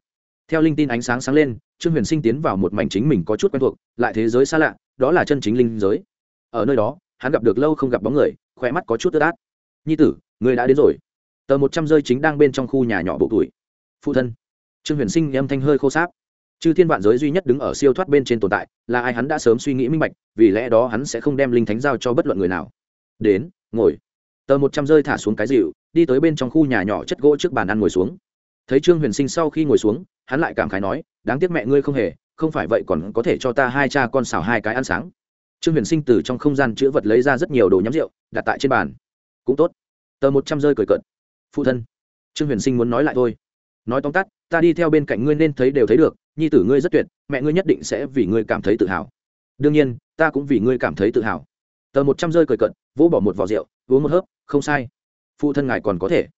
Theo linh tin ánh sáng sáng lên, trương huyền sinh tiến vào một mảnh chính mình có chút quen thuộc, lại thế giới xa lạ, đó là chân chính linh giới. Ở nơi đó, hắn gặp được lâu không gặp bóng người, khỏe mắt có chút ướt át nhi tử người đã đến rồi. Tờ một trăm rơi chính đang bên trong khu nhà nhỏ bộ tuổi. Phụ thân. Trương huyền sinh âm thanh hơi khô sáp chư thiên vạn giới duy nhất đứng ở siêu thoát bên trên tồn tại, là ai hắn đã sớm suy nghĩ minh bạch, vì lẽ đó hắn sẽ không đem linh thánh giao cho bất luận người nào. Đến, ngồi. Tờ một trăm rơi thả xuống cái dịu đi tới bên trong khu nhà nhỏ chất gỗ trước bàn ăn ngồi xuống. Thấy trương huyền sinh sau khi ngồi xuống, hắn lại cảm khái nói, đáng tiếc mẹ ngươi không hề, không phải vậy còn có thể cho ta hai cha con xào hai cái ăn sáng. Trương huyền sinh từ trong không gian chữ vật lấy ra rất nhiều đồ nhắm rượu, đặt tại trên bàn. Cũng tốt. Tờ một trăm rơi cười cợt. Phụ thân. Trương huyền sinh muốn nói lại thôi. Nói tóm tắt, ta đi theo bên cạnh ngươi nên thấy đều thấy được nhi tử ngươi rất tuyệt, mẹ ngươi nhất định sẽ vì ngươi cảm thấy tự hào. Đương nhiên, ta cũng vì ngươi cảm thấy tự hào. Tờ một trăm rơi cười cận, vỗ bỏ một vỏ rượu, uống một hớp, không sai. Phụ thân ngài còn có thể.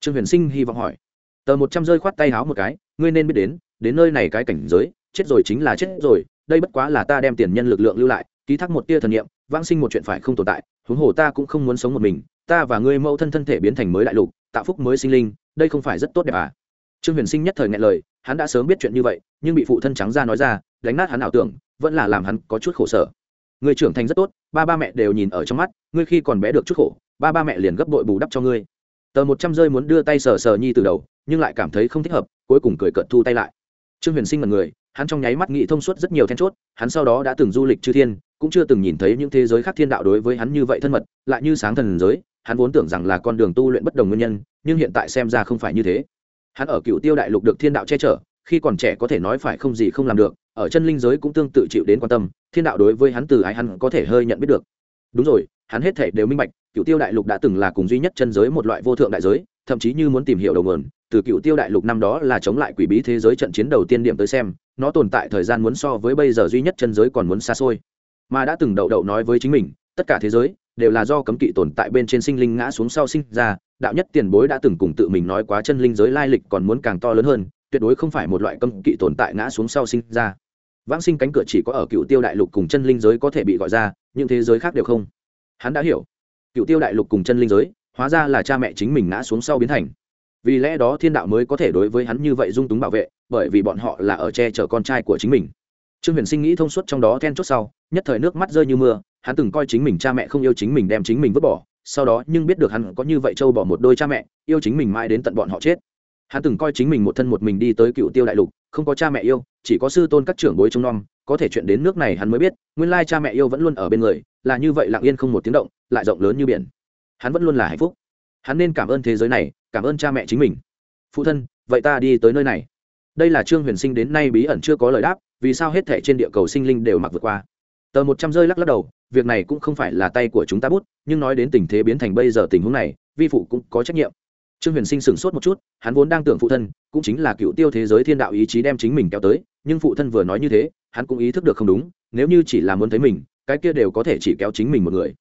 Trương huyền sinh hy vọng hỏi. Tờ một trăm rơi khoát tay háo một cái, ngươi nên biết đến đến nơi này cái cảnh giới, chết rồi chính là chết rồi, đây bất quá là ta đem tiền nhân lực lượng lưu lại, ký thác một tia thần nghiệm vãng sinh một chuyện phải không tồn tại, huống hồ ta cũng không muốn sống một mình, ta và ngươi mẫu thân thân thể biến thành mới đại lục, tạo phúc mới sinh linh, đây không phải rất tốt đẹp à? Trương huyền sinh nhất thời ngại lời hắn đã sớm biết chuyện như vậy, nhưng bị phụ thân trắng ra nói ra, đánh nát hắn ảo tưởng, vẫn là làm hắn có chút khổ sở. Người trưởng thành rất tốt, ba ba mẹ đều nhìn ở trong mắt, ngươi khi còn bé được chút khổ, ba ba mẹ liền gấp đội bù đắp cho ngươi. Tờ một trăm rơi muốn đưa tay sờ sờ nhi từ đầu, nhưng lại cảm thấy không thích hợp, cuối cùng cười cợt thu tay lại. Trương huyền sinh là người, hắn trong nháy mắt nghĩ thông suốt rất nhiều then chốt, hắn sau đó đã từng du lịch chư thiên, cũng chưa từng nhìn thấy những thế giới khác thiên đạo đối với hắn như vậy thân mật, lại như sáng thần giới, hắn vốn tưởng rằng là con đường tu luyện bất đồng nguyên nhân, nhưng hiện tại xem ra không phải như thế hắn ở cựu tiêu đại lục được thiên đạo che chở, khi còn trẻ có thể nói phải không gì không làm được, ở chân linh giới cũng tương tự chịu đến quan tâm, thiên đạo đối với hắn từ ái hắn có thể hơi nhận biết được. Đúng rồi, hắn hết thể đều minh bạch cựu tiêu đại lục đã từng là cùng duy nhất chân giới một loại vô thượng đại giới, thậm chí như muốn tìm hiểu đầu nguồn, từ cựu tiêu đại lục năm đó là chống lại quỷ bí thế giới trận chiến đầu tiên điểm tới xem, nó tồn tại thời gian muốn so với bây giờ duy nhất chân giới còn muốn xa xôi. Mà đã từng đậu đậu nói với chính mình, tất cả thế giới đều là do cấm kỵ tồn tại bên trên sinh linh ngã xuống sau sinh ra đạo nhất tiền bối đã từng cùng tự mình nói quá chân linh giới lai lịch còn muốn càng to lớn hơn, tuyệt đối không phải một loại cấm kỵ tồn tại ngã xuống sau sinh ra. Vãng sinh cánh cửa chỉ có ở cựu tiêu đại lục cùng chân linh giới có thể bị gọi ra nhưng thế giới khác đều không. Hắn đã hiểu. Cựu tiêu đại lục cùng chân linh giới, hóa ra là cha mẹ chính mình ngã xuống sau biến thành. Vì lẽ đó thiên đạo mới có thể đối với hắn như vậy dung túng bảo vệ, bởi vì bọn họ là ở che chở con trai của chính mình. Trương huyền sinh nghĩ thông suốt trong đó then chốt sau, nhất thời nước mắt rơi như mưa, hắn từng coi chính mình cha mẹ không yêu chính mình đem chính mình vứt bỏ sau đó nhưng biết được hắn có như vậy châu bỏ một đôi cha mẹ, yêu chính mình mãi đến tận bọn họ chết. Hắn từng coi chính mình một thân một mình đi tới cựu tiêu đại lục, không có cha mẹ yêu, chỉ có sư tôn các trưởng bối trông nom, có thể chuyện đến nước này hắn mới biết, nguyên lai cha mẹ yêu vẫn luôn ở bên người, là như vậy lặng yên không một tiếng động, lại rộng lớn như biển. Hắn vẫn luôn là hạnh phúc. Hắn nên cảm ơn thế giới này, cảm ơn cha mẹ chính mình. Phụ thân, vậy ta đi tới nơi này. Đây là trương huyền sinh đến nay bí ẩn chưa có lời đáp, vì sao hết thể trên địa cầu sinh linh đều mặc vượt qua? Tờ một trăm rơi lắc lắc đầu, việc này cũng không phải là tay của chúng ta bút, nhưng nói đến tình thế biến thành bây giờ tình huống này, vi phụ cũng có trách nhiệm. Trương huyền sinh sửng sốt một chút, hắn vốn đang tưởng phụ thân cũng chính là cựu tiêu thế giới thiên đạo ý chí đem chính mình kéo tới, nhưng phụ thân vừa nói như thế, hắn cũng ý thức được không đúng, nếu như chỉ là muốn thấy mình, cái kia đều có thể chỉ kéo chính mình một người.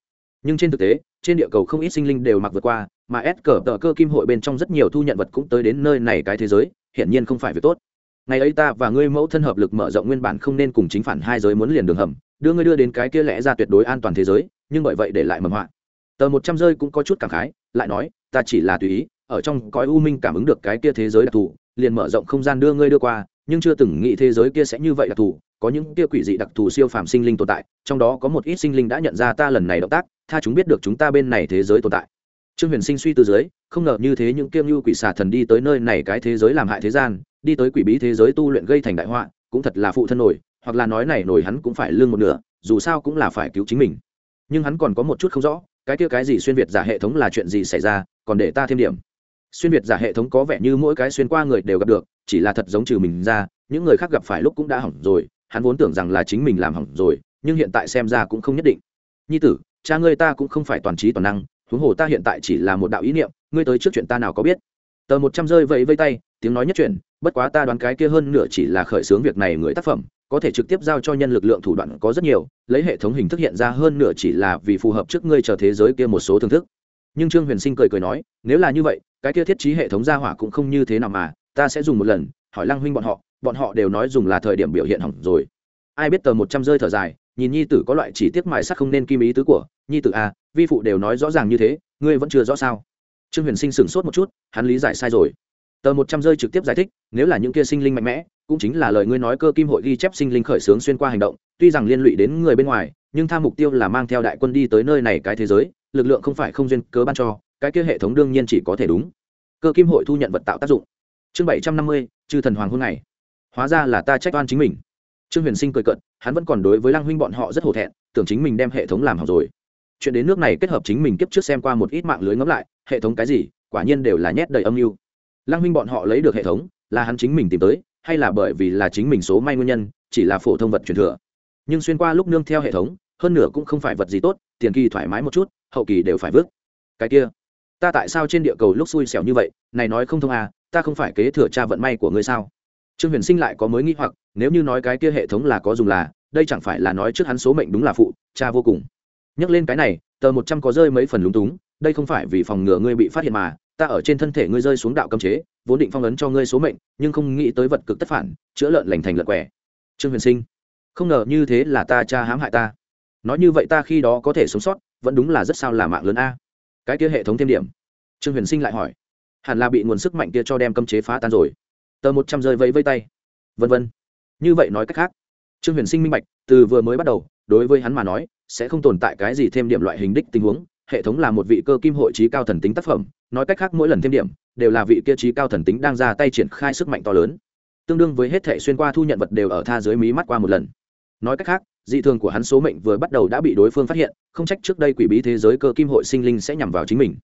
Nhưng trên thực tế, trên địa cầu không ít sinh linh đều mặc vượt qua, mà ép cờ tờ cơ kim hội bên trong rất nhiều thu nhận vật cũng tới đến nơi này cái thế giới, hiển nhiên không phải việc tốt. Ngày ấy ta và ngươi mẫu thân hợp lực mở rộng nguyên bản không nên cùng chính phản hai giới muốn liền đường hầm đưa ngươi đưa đến cái kia lẽ ra tuyệt đối an toàn thế giới, nhưng bởi vậy để lại mầm họa. Tờ một trăm rơi cũng có chút cảm khái, lại nói, ta chỉ là tùy ý, ở trong cõi u minh cảm ứng được cái kia thế giới đặc thù, liền mở rộng không gian đưa ngươi đưa qua, nhưng chưa từng nghĩ thế giới kia sẽ như vậy đặc thù, có những kia quỷ dị đặc thù siêu phàm sinh linh tồn tại, trong đó có một ít sinh linh đã nhận ra ta lần này động tác, tha chúng biết được chúng ta bên này thế giới tồn tại. Trương huyền sinh suy từ dưới, không ngờ như thế những kiêng như quỷ xà thần đi tới nơi này cái thế giới làm hại thế gian, đi tới quỷ bí thế giới tu luyện gây thành đại họa, cũng thật là phụ thân nổi hoặc là nói này nổi hắn cũng phải lương một nửa, dù sao cũng là phải cứu chính mình. Nhưng hắn còn có một chút không rõ, cái kia cái gì xuyên việt giả hệ thống là chuyện gì xảy ra, còn để ta thêm điểm. Xuyên việt giả hệ thống có vẻ như mỗi cái xuyên qua người đều gặp được, chỉ là thật giống trừ mình ra, những người khác gặp phải lúc cũng đã hỏng rồi, hắn vốn tưởng rằng là chính mình làm hỏng rồi, nhưng hiện tại xem ra cũng không nhất định. Nhi tử, cha ngươi ta cũng không phải toàn trí toàn năng, huống hồ ta hiện tại chỉ là một đạo ý niệm, ngươi tới trước chuyện ta nào có biết. Tờ một trăm rơi vẫy vây tay, tiếng nói nhất chuyện bất quá ta đoán cái kia hơn nửa chỉ là khởi xướng việc này người tác phẩm có thể trực tiếp giao cho nhân lực lượng thủ đoạn có rất nhiều lấy hệ thống hình thức hiện ra hơn nửa chỉ là vì phù hợp trước ngươi chờ thế giới kia một số thưởng thức. Nhưng trương huyền sinh cười cười nói nếu là như vậy cái kia thiết trí hệ thống gia hỏa cũng không như thế nào mà ta sẽ dùng một lần hỏi lăng huynh bọn họ bọn họ đều nói dùng là thời điểm biểu hiện hỏng rồi. Ai biết tờ một trăm rơi thở dài nhìn nhi tử có loại chỉ tiếc mài sắc không nên kim ý tứ của nhi tử a à, vi phụ đều nói rõ ràng như thế ngươi vẫn chưa rõ sao? Trương huyền sinh sửng sốt một chút hắn lý giải sai rồi tờ một trăm rơi trực tiếp giải thích, nếu là những kia sinh linh mạnh mẽ, cũng chính là lời ngươi nói cơ kim hội ghi chép sinh linh khởi xướng xuyên qua hành động, tuy rằng liên lụy đến người bên ngoài, nhưng tham mục tiêu là mang theo đại quân đi tới nơi này cái thế giới, lực lượng không phải không duyên cớ ban cho, cái kia hệ thống đương nhiên chỉ có thể đúng. Cơ kim hội thu nhận vật tạo tác dụng. Chương bảy trăm năm mươi, chư thần hoàng hôn này hóa ra là ta trách oan chính mình. Trương huyền sinh cười cận hắn vẫn còn đối với lăng huynh bọn họ rất hổ thẹn, tưởng chính mình đem hệ thống làm hỏng rồi. Chuyện đến nước này kết hợp chính mình kiếp trước xem qua một ít mạng lưới ngẫm lại, hệ thống cái gì, quả nhiên đều là nhét đầy âm mưu lăng huynh bọn họ lấy được hệ thống, là hắn chính mình tìm tới, hay là bởi vì là chính mình số may nguyên nhân, chỉ là phổ thông vật truyền thừa. Nhưng xuyên qua lúc nương theo hệ thống, hơn nửa cũng không phải vật gì tốt, tiền kỳ thoải mái một chút, hậu kỳ đều phải vứt. Cái kia, ta tại sao trên địa cầu lúc xui xẻo như vậy, này nói không thông à ta không phải kế thừa cha vận may của ngươi sao? Trương huyền sinh lại có mới nghĩ hoặc, nếu như nói cái kia hệ thống là có dùng là, đây chẳng phải là nói trước hắn số mệnh đúng là phụ, cha vô cùng. Nhắc lên cái này, tờ một trăm có rơi mấy phần lúng túng, đây không phải vì phòng ngừa ngươi bị phát hiện mà ta ở trên thân thể ngươi rơi xuống đạo cấm chế, vốn định phong ấn cho ngươi số mệnh, nhưng không nghĩ tới vật cực tất phản, chữa lợn lành thành lợn quẻ trương huyền sinh, không ngờ như thế là ta cha hãm hại ta. Nói như vậy ta khi đó có thể sống sót, vẫn đúng là rất sao là mạng lớn a. Cái kia hệ thống thêm điểm. Trương huyền sinh lại hỏi, hẳn là bị nguồn sức mạnh kia cho đem cấm chế phá tan rồi. Tờ một trăm rơi vẫy vây tay. Vân vân. Như vậy nói cách khác, trương huyền sinh minh bạch, từ vừa mới bắt đầu, đối với hắn mà nói, sẽ không tồn tại cái gì thêm điểm loại hình đích tình huống. Hệ thống là một vị cơ kim hội trí cao thần tính tác phẩm nói cách khác mỗi lần thêm điểm, đều là vị kia trí cao thần tính đang ra tay triển khai sức mạnh to lớn. Tương đương với hết thể xuyên qua thu nhận vật đều ở tha dưới mí mắt qua một lần. Nói cách khác, dị thường của hắn số mệnh vừa bắt đầu đã bị đối phương phát hiện, không trách trước đây quỷ bí thế giới cơ kim hội sinh linh sẽ nhằm vào chính mình.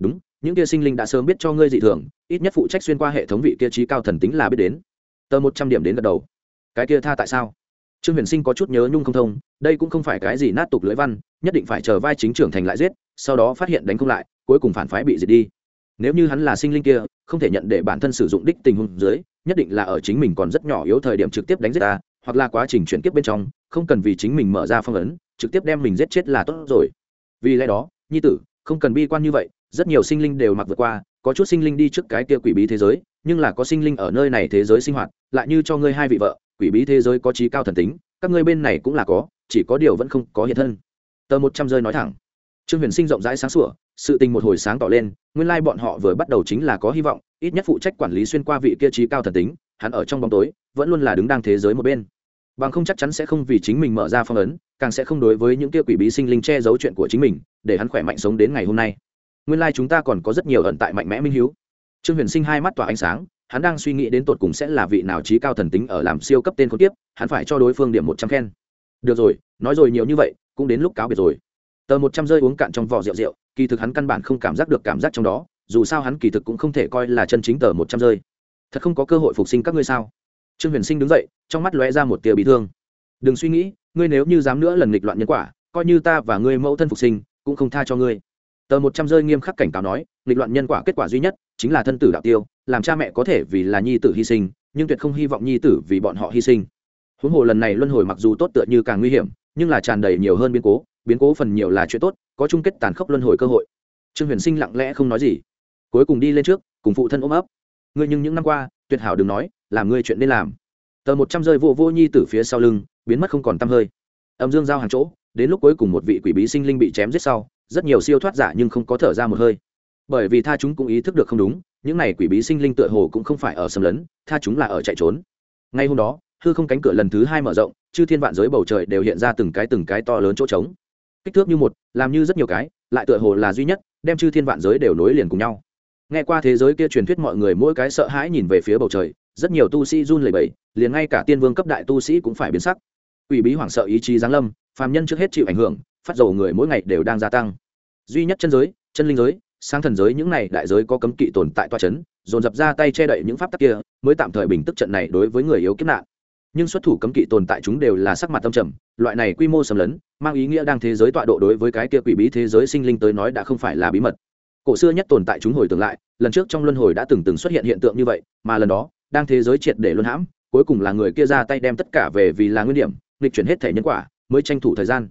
Đúng, những kia sinh linh đã sớm biết cho ngươi dị thường, ít nhất phụ trách xuyên qua hệ thống vị kia trí cao thần tính là biết đến. Tờ một trăm điểm đến gật đầu. Cái kia tha tại sao? Trương huyền sinh có chút nhớ nhung không thông, đây cũng không phải cái gì nát tục lưỡi văn, nhất định phải chờ vai chính trưởng thành lại giết, sau đó phát hiện đánh không lại cuối cùng phản phái bị diệt đi. Nếu như hắn là sinh linh kia, không thể nhận để bản thân sử dụng đích tình huống dưới, nhất định là ở chính mình còn rất nhỏ yếu thời điểm trực tiếp đánh giết ta, hoặc là quá trình chuyển kiếp bên trong, không cần vì chính mình mở ra phong ấn, trực tiếp đem mình giết chết là tốt rồi. Vì lẽ đó, nhi tử, không cần bi quan như vậy, rất nhiều sinh linh đều mặc vượt qua, có chút sinh linh đi trước cái kia quỷ bí thế giới, nhưng là có sinh linh ở nơi này thế giới sinh hoạt, lại như cho ngươi hai vị vợ, quỷ bí thế giới có trí cao thần tính, các ngươi bên này cũng là có, chỉ có điều vẫn không có hiện thân. Tờ một trăm rơi nói thẳng. Trương huyền sinh rộng rãi sáng sủa sự tình một hồi sáng tỏ lên, nguyên lai bọn họ vừa bắt đầu chính là có hy vọng, ít nhất phụ trách quản lý xuyên qua vị kia trí cao thần tính, hắn ở trong bóng tối, vẫn luôn là đứng đang thế giới một bên. Bằng không chắc chắn sẽ không vì chính mình mở ra phong ấn, càng sẽ không đối với những kia quỷ bí sinh linh che giấu chuyện của chính mình, để hắn khỏe mạnh sống đến ngày hôm nay. Nguyên lai chúng ta còn có rất nhiều ẩn tại mạnh mẽ minh hiếu. Trương huyền sinh hai mắt tỏa ánh sáng, hắn đang suy nghĩ đến tột cùng sẽ là vị nào trí cao thần tính ở làm siêu cấp tên khốn tiếp hắn phải cho đối phương điểm một trăm khen. Được rồi, nói rồi nhiều như vậy, cũng đến lúc cáo biệt rồi tờ một trăm rơi uống cạn trong vỏ rượu rượu, kỳ thực hắn căn bản không cảm giác được cảm giác trong đó, dù sao hắn kỳ thực cũng không thể coi là chân chính tờ một trăm rơi. Thật không có cơ hội phục sinh các ngươi sao? Trương huyền sinh đứng dậy, trong mắt lóe ra một tia bị thương. Đừng suy nghĩ, ngươi nếu như dám nữa lần nghịch loạn nhân quả, coi như ta và ngươi mẫu thân phục sinh, cũng không tha cho ngươi. Tờ một trăm rơi nghiêm khắc cảnh cáo nói, nghịch loạn nhân quả kết quả duy nhất chính là thân tử đạo tiêu, làm cha mẹ có thể vì là nhi tử hy sinh, nhưng tuyệt không hy vọng nhi tử vì bọn họ hy sinh. Huống hồ lần này luân hồi mặc dù tốt tựa như càng nguy hiểm, nhưng là tràn đầy nhiều hơn biến cố biến cố phần nhiều là chuyện tốt, có chung kết tàn khốc luân hồi cơ hội. Trương huyền sinh lặng lẽ không nói gì. Cuối cùng đi lên trước, cùng phụ thân ôm ấp. Ngươi nhưng những năm qua, tuyệt hảo đừng nói, làm ngươi chuyện nên làm. Tờ một trăm rơi vô vô nhi từ phía sau lưng, biến mất không còn t hơi. Âm dương giao hàng chỗ, đến lúc cuối cùng một vị quỷ bí sinh linh bị chém giết sau, rất nhiều siêu thoát giả nhưng không có thở ra một hơi. Bởi vì tha chúng cũng ý thức được không đúng, những này quỷ bí sinh linh tựa hồ cũng không phải ở sầm lấn, tha chúng là ở chạy trốn. Ngay hôm đó, hư không cánh cửa lần thứ hai mở rộng, chư thiên vạn giới bầu trời đều hiện ra từng cái từng cái to lớn chỗ trống kích thước như một, làm như rất nhiều cái, lại tựa hồ là duy nhất, đem chư thiên vạn giới đều nối liền cùng nhau. Nghe qua thế giới kia truyền thuyết mọi người mỗi cái sợ hãi nhìn về phía bầu trời, rất nhiều tu sĩ run lẩy bẩy, liền ngay cả tiên vương cấp đại tu sĩ cũng phải biến sắc. Ủy bí hoảng sợ ý chí giáng lâm, phàm nhân trước hết chịu ảnh hưởng, phát dầu người mỗi ngày đều đang gia tăng. Duy nhất chân giới, chân linh giới sang thần giới những này đại giới có cấm kỵ tồn tại toa chấn, dồn dập ra tay che đậy những pháp tắc kia, mới tạm thời bình tức trận này đối với người yếu kiếp nạn nhưng xuất thủ cấm kỵ tồn tại chúng đều là sắc mặt tâm trầm, loại này quy mô xâm lấn, mang ý nghĩa đang thế giới tọa độ đối với cái kia quỷ bí thế giới sinh linh tới nói đã không phải là bí mật. Cổ xưa nhất tồn tại chúng hồi tưởng lại, lần trước trong luân hồi đã từng từng xuất hiện hiện tượng như vậy, mà lần đó, đang thế giới triệt để luân hãm, cuối cùng là người kia ra tay đem tất cả về vì là nguyên điểm, nghịch chuyển hết thể nhân quả, mới tranh thủ thời gian.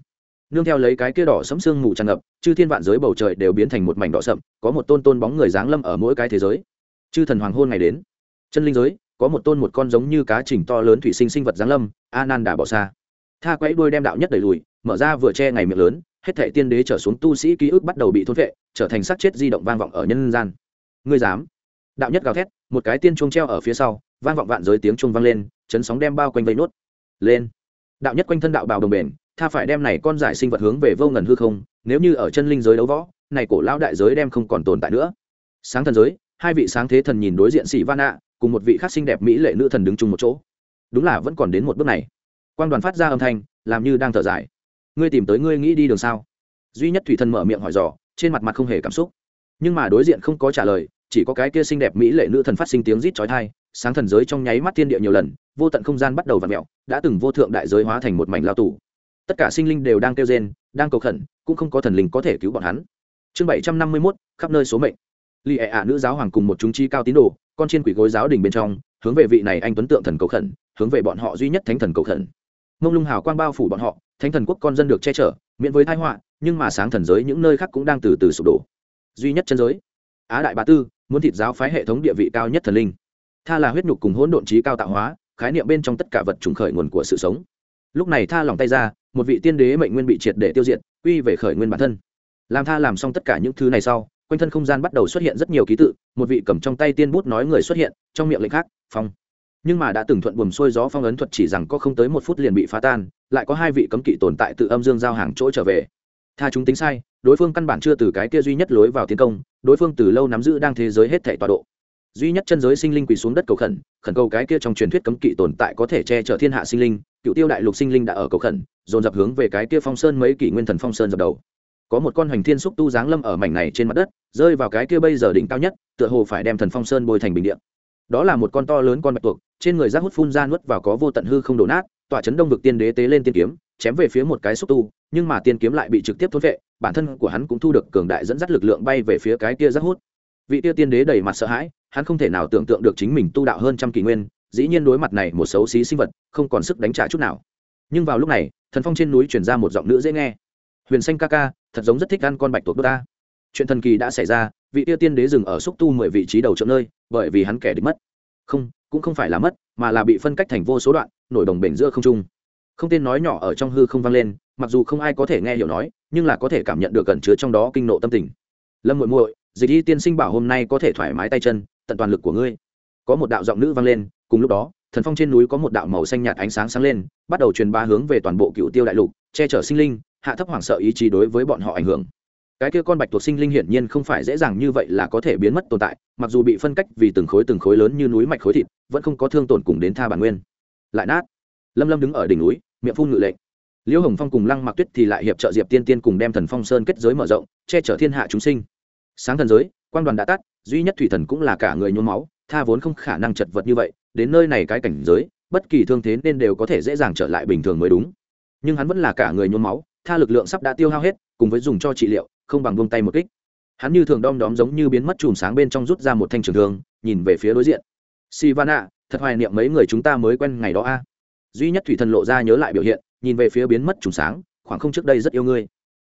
Nương theo lấy cái kia đỏ sẫm sương mù tràn ngập, chư thiên vạn giới bầu trời đều biến thành một mảnh đỏ sậm, có một tôn tôn bóng người giáng lâm ở mỗi cái thế giới. Chư thần hoàng hôn ngày đến. Chân linh giới có một tôn một con giống như cá chỉnh to lớn thủy sinh sinh vật giáng lâm a nan đà bỏ xa. Tha quẫy đuôi đem đạo nhất đẩy lùi, mở ra vừa che ngày miệng lớn, hết thệ tiên đế trở xuống tu sĩ ký ức bắt đầu bị thôn vệ trở thành sắc chết di động vang vọng ở nhân gian. Ngươi dám? Đạo nhất gào thét, một cái tiên chuông treo ở phía sau, vang vọng vạn giới tiếng chuông vang lên, chấn sóng đem bao quanh vây nốt. Lên. Đạo nhất quanh thân đạo bào đồng bền, tha phải đem này con giải sinh vật hướng về vô ngần hư không, nếu như ở chân linh giới đấu võ, này cổ lão đại giới đem không còn tồn tại nữa. Sáng thần giới, hai vị sáng thế thần nhìn đối diện sĩ van ạ cùng một vị khác xinh đẹp mỹ lệ nữ thần đứng chung một chỗ. Đúng là vẫn còn đến một bước này. Quan đoàn phát ra âm thanh, làm như đang thở dài. Ngươi tìm tới ngươi nghĩ đi đường sao? Duy nhất thủy thần mở miệng hỏi dò, trên mặt mặt không hề cảm xúc. Nhưng mà đối diện không có trả lời, chỉ có cái kia xinh đẹp mỹ lệ nữ thần phát sinh tiếng rít chói tai, sáng thần giới trong nháy mắt thiên địa nhiều lần, vô tận không gian bắt đầu v ặ mẹo đã từng vô thượng đại giới hóa thành một mảnh lao tù. Tất cả sinh linh đều đang kêu rên, đang cầu khẩn, cũng không có thần linh có thể cứu bọn hắn. Chương bảy trăm năm mươi mốt, khắp nơi số mệnh. Lì ệ ạ nữ giáo hoàng cùng một chúng chi cao tín đồ con trên quỷ gối giáo đình bên trong, hướng về vị này anh tuấn tượng thần cầu khẩn, hướng về bọn họ duy nhất thánh thần cầu khẩn. Mông lung hào quang bao phủ bọn họ, thánh thần quốc con dân được che chở, miễn với thái họa, nhưng mà sáng thần giới những nơi khác cũng đang từ từ sụp đổ. Duy nhất chân giới, á đại bá tư, muốn thịt giáo phái hệ thống địa vị cao nhất thần linh. Tha là huyết nhục cùng hỗn độn trí cao tạo hóa, khái niệm bên trong tất cả vật trùng khởi nguồn của sự sống. Lúc này tha lòng tay ra, một vị tiên đế mệnh nguyên bị triệt để tiêu diệt, quy về khởi nguyên bản thân. Làm tha làm xong tất cả những thứ này sau quanh thân không gian bắt đầu xuất hiện rất nhiều ký tự, một vị cầm trong tay tiên bút nói người xuất hiện, trong miệng lệnh khác, phong. Nhưng mà đã từng thuận buồm xuôi gió phong ấn thuật chỉ rằng có không tới một phút liền bị phá tan, lại có hai vị cấm kỵ tồn tại tự âm dương giao hàng chỗ trở về. Tha chúng tính sai, đối phương căn bản chưa từ cái kia duy nhất lối vào tiến công, đối phương từ lâu nắm giữ đang thế giới hết thể tọa độ. Duy nhất chân giới sinh linh quỳ xuống đất cầu khẩn khẩn cầu cái kia trong truyền thuyết cấm kỵ tồn tại có thể che chở thiên hạ sinh linh, cựu tiêu đại lục sinh linh đã ở cầu khẩn, dồn dập hướng về cái kia phong sơn mấy kỷ nguyên thần phong sơn dập đầu có một con hoành thiên xúc tu giáng lâm ở mảnh này trên mặt đất, rơi vào cái kia bây giờ đỉnh cao nhất, tựa hồ phải đem thần phong sơn bôi thành bình điện đó là một con to lớn con bạch tuộc, trên người rác hút phun ra nuốt vào có vô tận hư không đổ nát tọa chấn đông vực tiên đế tế lên tiên kiếm, chém về phía một cái xúc tu, nhưng mà tiên kiếm lại bị trực tiếp thốt vệ, bản thân của hắn cũng thu được cường đại dẫn dắt lực lượng bay về phía cái kia rác hút. Vị kia tiên đế đầy mặt sợ hãi, hắn không thể nào tưởng tượng được chính mình tu đạo hơn trăm kỷ nguyên, dĩ nhiên đối mặt này một xấu xí sinh vật, không còn sức đánh trả chút nào. Nhưng vào lúc này, thần phong trên núi chuyển ra một giọng nữ dễ nghe. Huyền xanh ca ca thật giống rất thích ăn con bạch tuộc đốt ta. Chuyện thần kỳ đã xảy ra, vị tiêu tiên đế dừng ở xúc tu mười vị trí đầu chỗ nơi, bởi vì hắn kẻ địch mất. Không, cũng không phải là mất, mà là bị phân cách thành vô số đoạn, nổi đồng bể giữa không trung. Không tên nói nhỏ ở trong hư không vang lên, mặc dù không ai có thể nghe hiểu nói, nhưng là có thể cảm nhận được cẩn chứa trong đó kinh nộ tâm tình. Lâm muội muội, dịch y tiên sinh bảo hôm nay có thể thoải mái tay chân, tận toàn lực của ngươi. Có một đạo giọng nữ vang lên, cùng lúc đó, thần phong trên núi có một đạo màu xanh nhạt ánh sáng sáng lên, bắt đầu truyền ba hướng về toàn bộ cựu tiêu đại lục, che chở sinh linh hạ thấp hoảng sợ ý chí đối với bọn họ ảnh hưởng. Cái kia con bạch tuộc sinh linh hiển nhiên không phải dễ dàng như vậy là có thể biến mất tồn tại, mặc dù bị phân cách vì từng khối từng khối lớn như núi mạch khối thịt, vẫn không có thương tổn cùng đến tha bản nguyên. Lại nát. Lâm lâm đứng ở đỉnh núi, miệng phun ngự lệnh. Liễu hồng phong cùng lăng mặc tuyết thì lại hiệp trợ diệp tiên tiên cùng đem thần phong sơn kết giới mở rộng, che chở thiên hạ chúng sinh. Sáng thần giới quan đoàn đã tắt, duy nhất thủy thần cũng là cả người nhuốm máu, tha vốn không khả năng chật vật như vậy, đến nơi này cái cảnh giới, bất kỳ thương thế nên đều có thể dễ dàng trở lại bình thường mới đúng. Nhưng hắn vẫn là cả người nhuốm máu tha lực lượng sắp đã tiêu hao hết, cùng với dùng cho trị liệu, không bằng buông tay một kích. Hắn như thường đom đóm giống như biến mất chùm sáng bên trong rút ra một thanh trường thương, nhìn về phía đối diện. Sivana, thật hoài niệm mấy người chúng ta mới quen ngày đó a. Duy nhất thủy thần lộ ra nhớ lại biểu hiện, nhìn về phía biến mất chùm sáng, khoảng không trước đây rất yêu ngươi.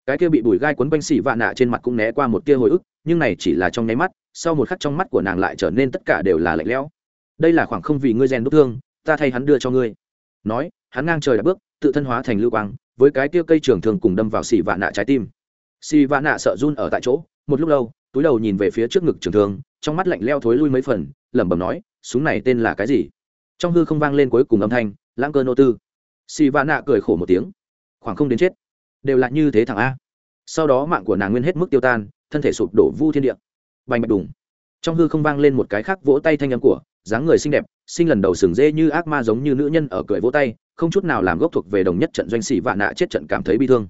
Cái kia bị bùi gai quấn quanh xì vạ nạ trên mặt cũng né qua một tia hồi ức, nhưng này chỉ là trong nháy mắt, sau một khắc trong mắt của nàng lại trở nên tất cả đều là lạnh lẽo. Đây là khoảng không vì ngươi rèn đúc thương, ta thay hắn đưa cho ngươi. Nói, hắn ngang trời đã bước, tự thân hóa thành lưu quang với cái kia cây trường thường cùng đâm vào xì vạ nạ trái tim. Xì vạ nạ sợ run ở tại chỗ, một lúc lâu, túi đầu nhìn về phía trước ngực trường thương, trong mắt lạnh leo thối lui mấy phần, lẩm bẩm nói, súng này tên là cái gì? Trong hư không vang lên cuối cùng âm thanh, lãng cơ nô tư. Xì vạn nạ cười khổ một tiếng, khoảng không đến chết, đều là như thế thằng a. Sau đó mạng của nàng nguyên hết mức tiêu tan, thân thể sụp đổ vu thiên địa. Bành bạch đùng. Trong hư không vang lên một cái khác vỗ tay thanh âm của, dáng người xinh đẹp, sinh lần đầu sừng dê như ác ma giống như nữ nhân ở cười vỗ tay không chút nào làm gốc thuộc về đồng nhất trận doanh sĩ vạn nạ chết trận cảm thấy bi thương.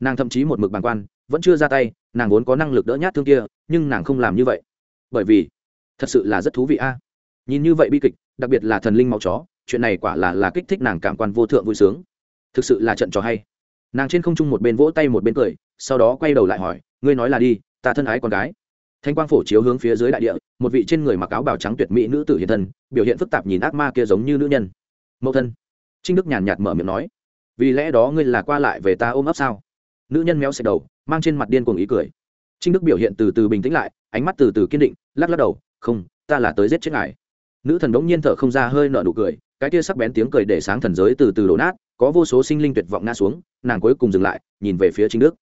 Nàng thậm chí một mực bàng quan, vẫn chưa ra tay, nàng vốn có năng lực đỡ nhát thương kia, nhưng nàng không làm như vậy. Bởi vì, thật sự là rất thú vị a. Nhìn như vậy bi kịch, đặc biệt là thần linh máu chó, chuyện này quả là là kích thích nàng cảm quan vô thượng vui sướng. Thực sự là trận trò hay. Nàng trên không trung một bên vỗ tay một bên cười, sau đó quay đầu lại hỏi, ngươi nói là đi, ta thân ái con gái. Thanh quang phổ chiếu hướng phía dưới đại địa, một vị trên người mặc áo bào trắng tuyệt mỹ nữ tử hiện thân, biểu hiện phức tạp nhìn ác ma kia giống như nữ nhân. Mẫu thân trinh đức nhàn nhạt mở miệng nói, vì lẽ đó ngươi là qua lại về ta ôm ấp sao? Nữ nhân méo xẹt đầu, mang trên mặt điên cuồng ý cười. Trinh đức biểu hiện từ từ bình tĩnh lại, ánh mắt từ từ kiên định, lắc lắc đầu, không, ta là tới giết chết ngài. Nữ thần đống nhiên thở không ra hơi nợ nụ cười, cái kia sắc bén tiếng cười để sáng thần giới từ từ đổ nát, có vô số sinh linh tuyệt vọng ngã xuống, nàng cuối cùng dừng lại, nhìn về phía trinh đức.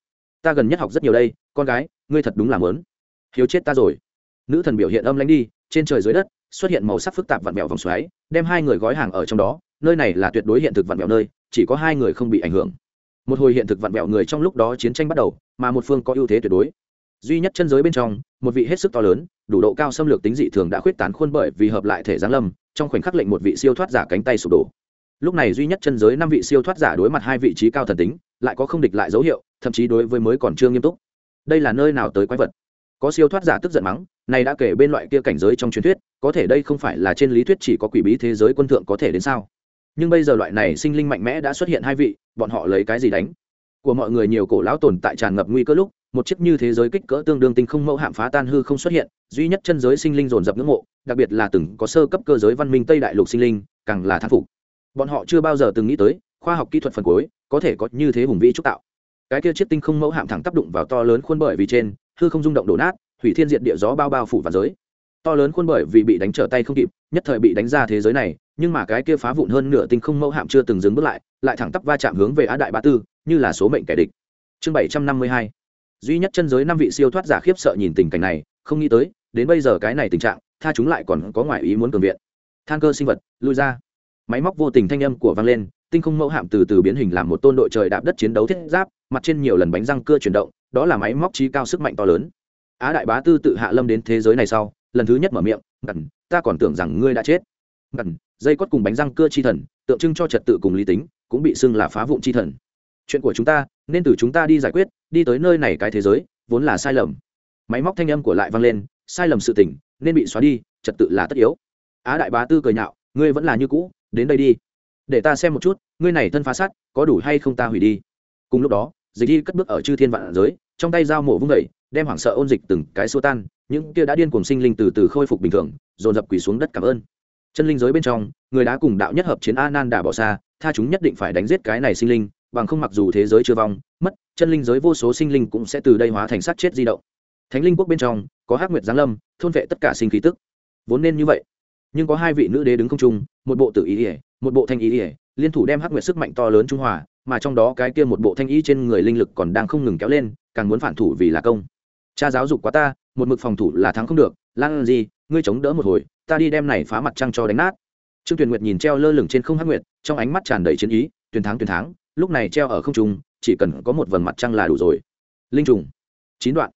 Ta gần nhất học rất nhiều đây, con gái, ngươi thật đúng là lớn hiếu chết ta rồi. Nữ thần biểu hiện âm lãnh đi, trên trời dưới đất xuất hiện màu sắc phức tạp vặn vẹo vòng xoáy, đem hai người gói hàng ở trong đó, nơi này là tuyệt đối hiện thực vặn vẹo nơi, chỉ có hai người không bị ảnh hưởng. Một hồi hiện thực vặn vẹo người trong lúc đó chiến tranh bắt đầu, mà một phương có ưu thế tuyệt đối. Duy nhất chân giới bên trong, một vị hết sức to lớn, đủ độ cao xâm lược tính dị thường đã khuyết tán khuôn bởi vì hợp lại thể giáng lâm, trong khoảnh khắc lệnh một vị siêu thoát giả cánh tay sụp đổ. Lúc này duy nhất chân giới năm vị siêu thoát giả đối mặt hai vị trí cao thần tính, lại có không địch lại dấu hiệu, thậm chí đối với mới còn chưa nghiêm túc. Đây là nơi nào tới quái vật? Có siêu thoát giả tức giận mắng, này đã kể bên loại kia cảnh giới trong truyền thuyết có thể đây không phải là trên lý thuyết chỉ có quỷ bí thế giới quân thượng có thể đến sao? Nhưng bây giờ loại này sinh linh mạnh mẽ đã xuất hiện hai vị, bọn họ lấy cái gì đánh? Của mọi người nhiều cổ lão tồn tại tràn ngập nguy cơ lúc, một chiếc như thế giới kích cỡ tương đương tinh không mẫu hạm phá tan hư không xuất hiện, duy nhất chân giới sinh linh dồn dập ngưỡng mộ, đặc biệt là từng có sơ cấp cơ giới văn minh tây đại lục sinh linh, càng là thán phục. Bọn họ chưa bao giờ từng nghĩ tới, khoa học kỹ thuật phần cuối, có thể có như thế hùng vĩ trúc tạo. Cái kia chiếc tinh không mẫu hạm thẳng tác đụng vào to lớn khuôn bởi vì trên, hư không rung động đổ nát, hủy thiên diện địa gió bao bao phủ vào giới to lớn khuôn bởi vì bị đánh trở tay không kịp, nhất thời bị đánh ra thế giới này, nhưng mà cái kia phá vụn hơn nửa tinh không mẫu hạm chưa từng dừng bước lại lại thẳng tắp va chạm hướng về á đại ba tư, như là số mệnh kẻ địch. Chương bảy trăm năm mươi hai. Duy nhất chân giới năm vị siêu thoát giả khiếp sợ nhìn tình cảnh này, không nghĩ tới, đến bây giờ cái này tình trạng, tha chúng lại còn có ngoại ý muốn cường viện. Than cơ sinh vật, lui ra. Máy móc vô tình thanh âm của vang lên, tinh không mẫu hạm từ từ biến hình làm một tôn đội trời đạp đất chiến đấu thiết giáp, mặt trên nhiều lần bánh răng cưa chuyển động, đó là máy móc trí cao sức mạnh to lớn. Á đại bá tư tự hạ lâm đến thế giới này sau lần thứ nhất mở miệng ngẩn ta còn tưởng rằng ngươi đã chết. Ngẩn dây cót cùng bánh răng cưa chi thần, tượng trưng cho trật tự cùng lý tính, cũng bị xưng là phá vụn chi thần. Chuyện của chúng ta, nên từ chúng ta đi giải quyết, đi tới nơi này cái thế giới, vốn là sai lầm. Máy móc thanh âm của lại vang lên, sai lầm sự tỉnh nên bị xóa đi, trật tự là tất yếu. Á đại bá tư cười nhạo, ngươi vẫn là như cũ, đến đây đi. Để ta xem một chút, ngươi này thân phá sát, có đủ hay không ta hủy đi. Cùng lúc đó, dịch đi cất bước ở chư thiên vạn giới, trong tay dao mổ vung vẩy đem hoảng sợ ôn dịch từng cái xua tan những kia đã điên cuồng sinh linh từ từ khôi phục bình thường, dồn dập quỳ xuống đất cảm ơn. Chân linh giới bên trong, người đã cùng đạo nhất hợp chiến a nan đà bỏ xa, tha chúng nhất định phải đánh giết cái này sinh linh, bằng không mặc dù thế giới chưa vong, mất, chân linh giới vô số sinh linh cũng sẽ từ đây hóa thành sát chết di động. Thánh linh quốc bên trong, có hắc nguyệt giáng lâm, thôn vệ tất cả sinh khí tức. Vốn nên như vậy, nhưng có hai vị nữ đế đứng không trung, một bộ tự ý ỉa, một bộ thanh ý ỉa, liên thủ đem hắc nguyệt sức mạnh to lớn trung hòa, mà trong đó cái kia một bộ thanh ý trên người linh lực còn đang không ngừng kéo lên, càng muốn phản thủ vì là công. Cha giáo dục quá ta một mực phòng thủ là thắng không được, lan gì ngươi chống đỡ một hồi, ta đi đem này phá mặt trăng cho đánh nát. Trương tuyền nguyệt nhìn treo lơ lửng trên không hắc nguyệt, trong ánh mắt tràn đầy chiến ý tuyền thắng tuyền thắng, lúc này treo ở không trung, chỉ cần có một vầng mặt trăng là đủ rồi. Linh trùng. Chín đoạn.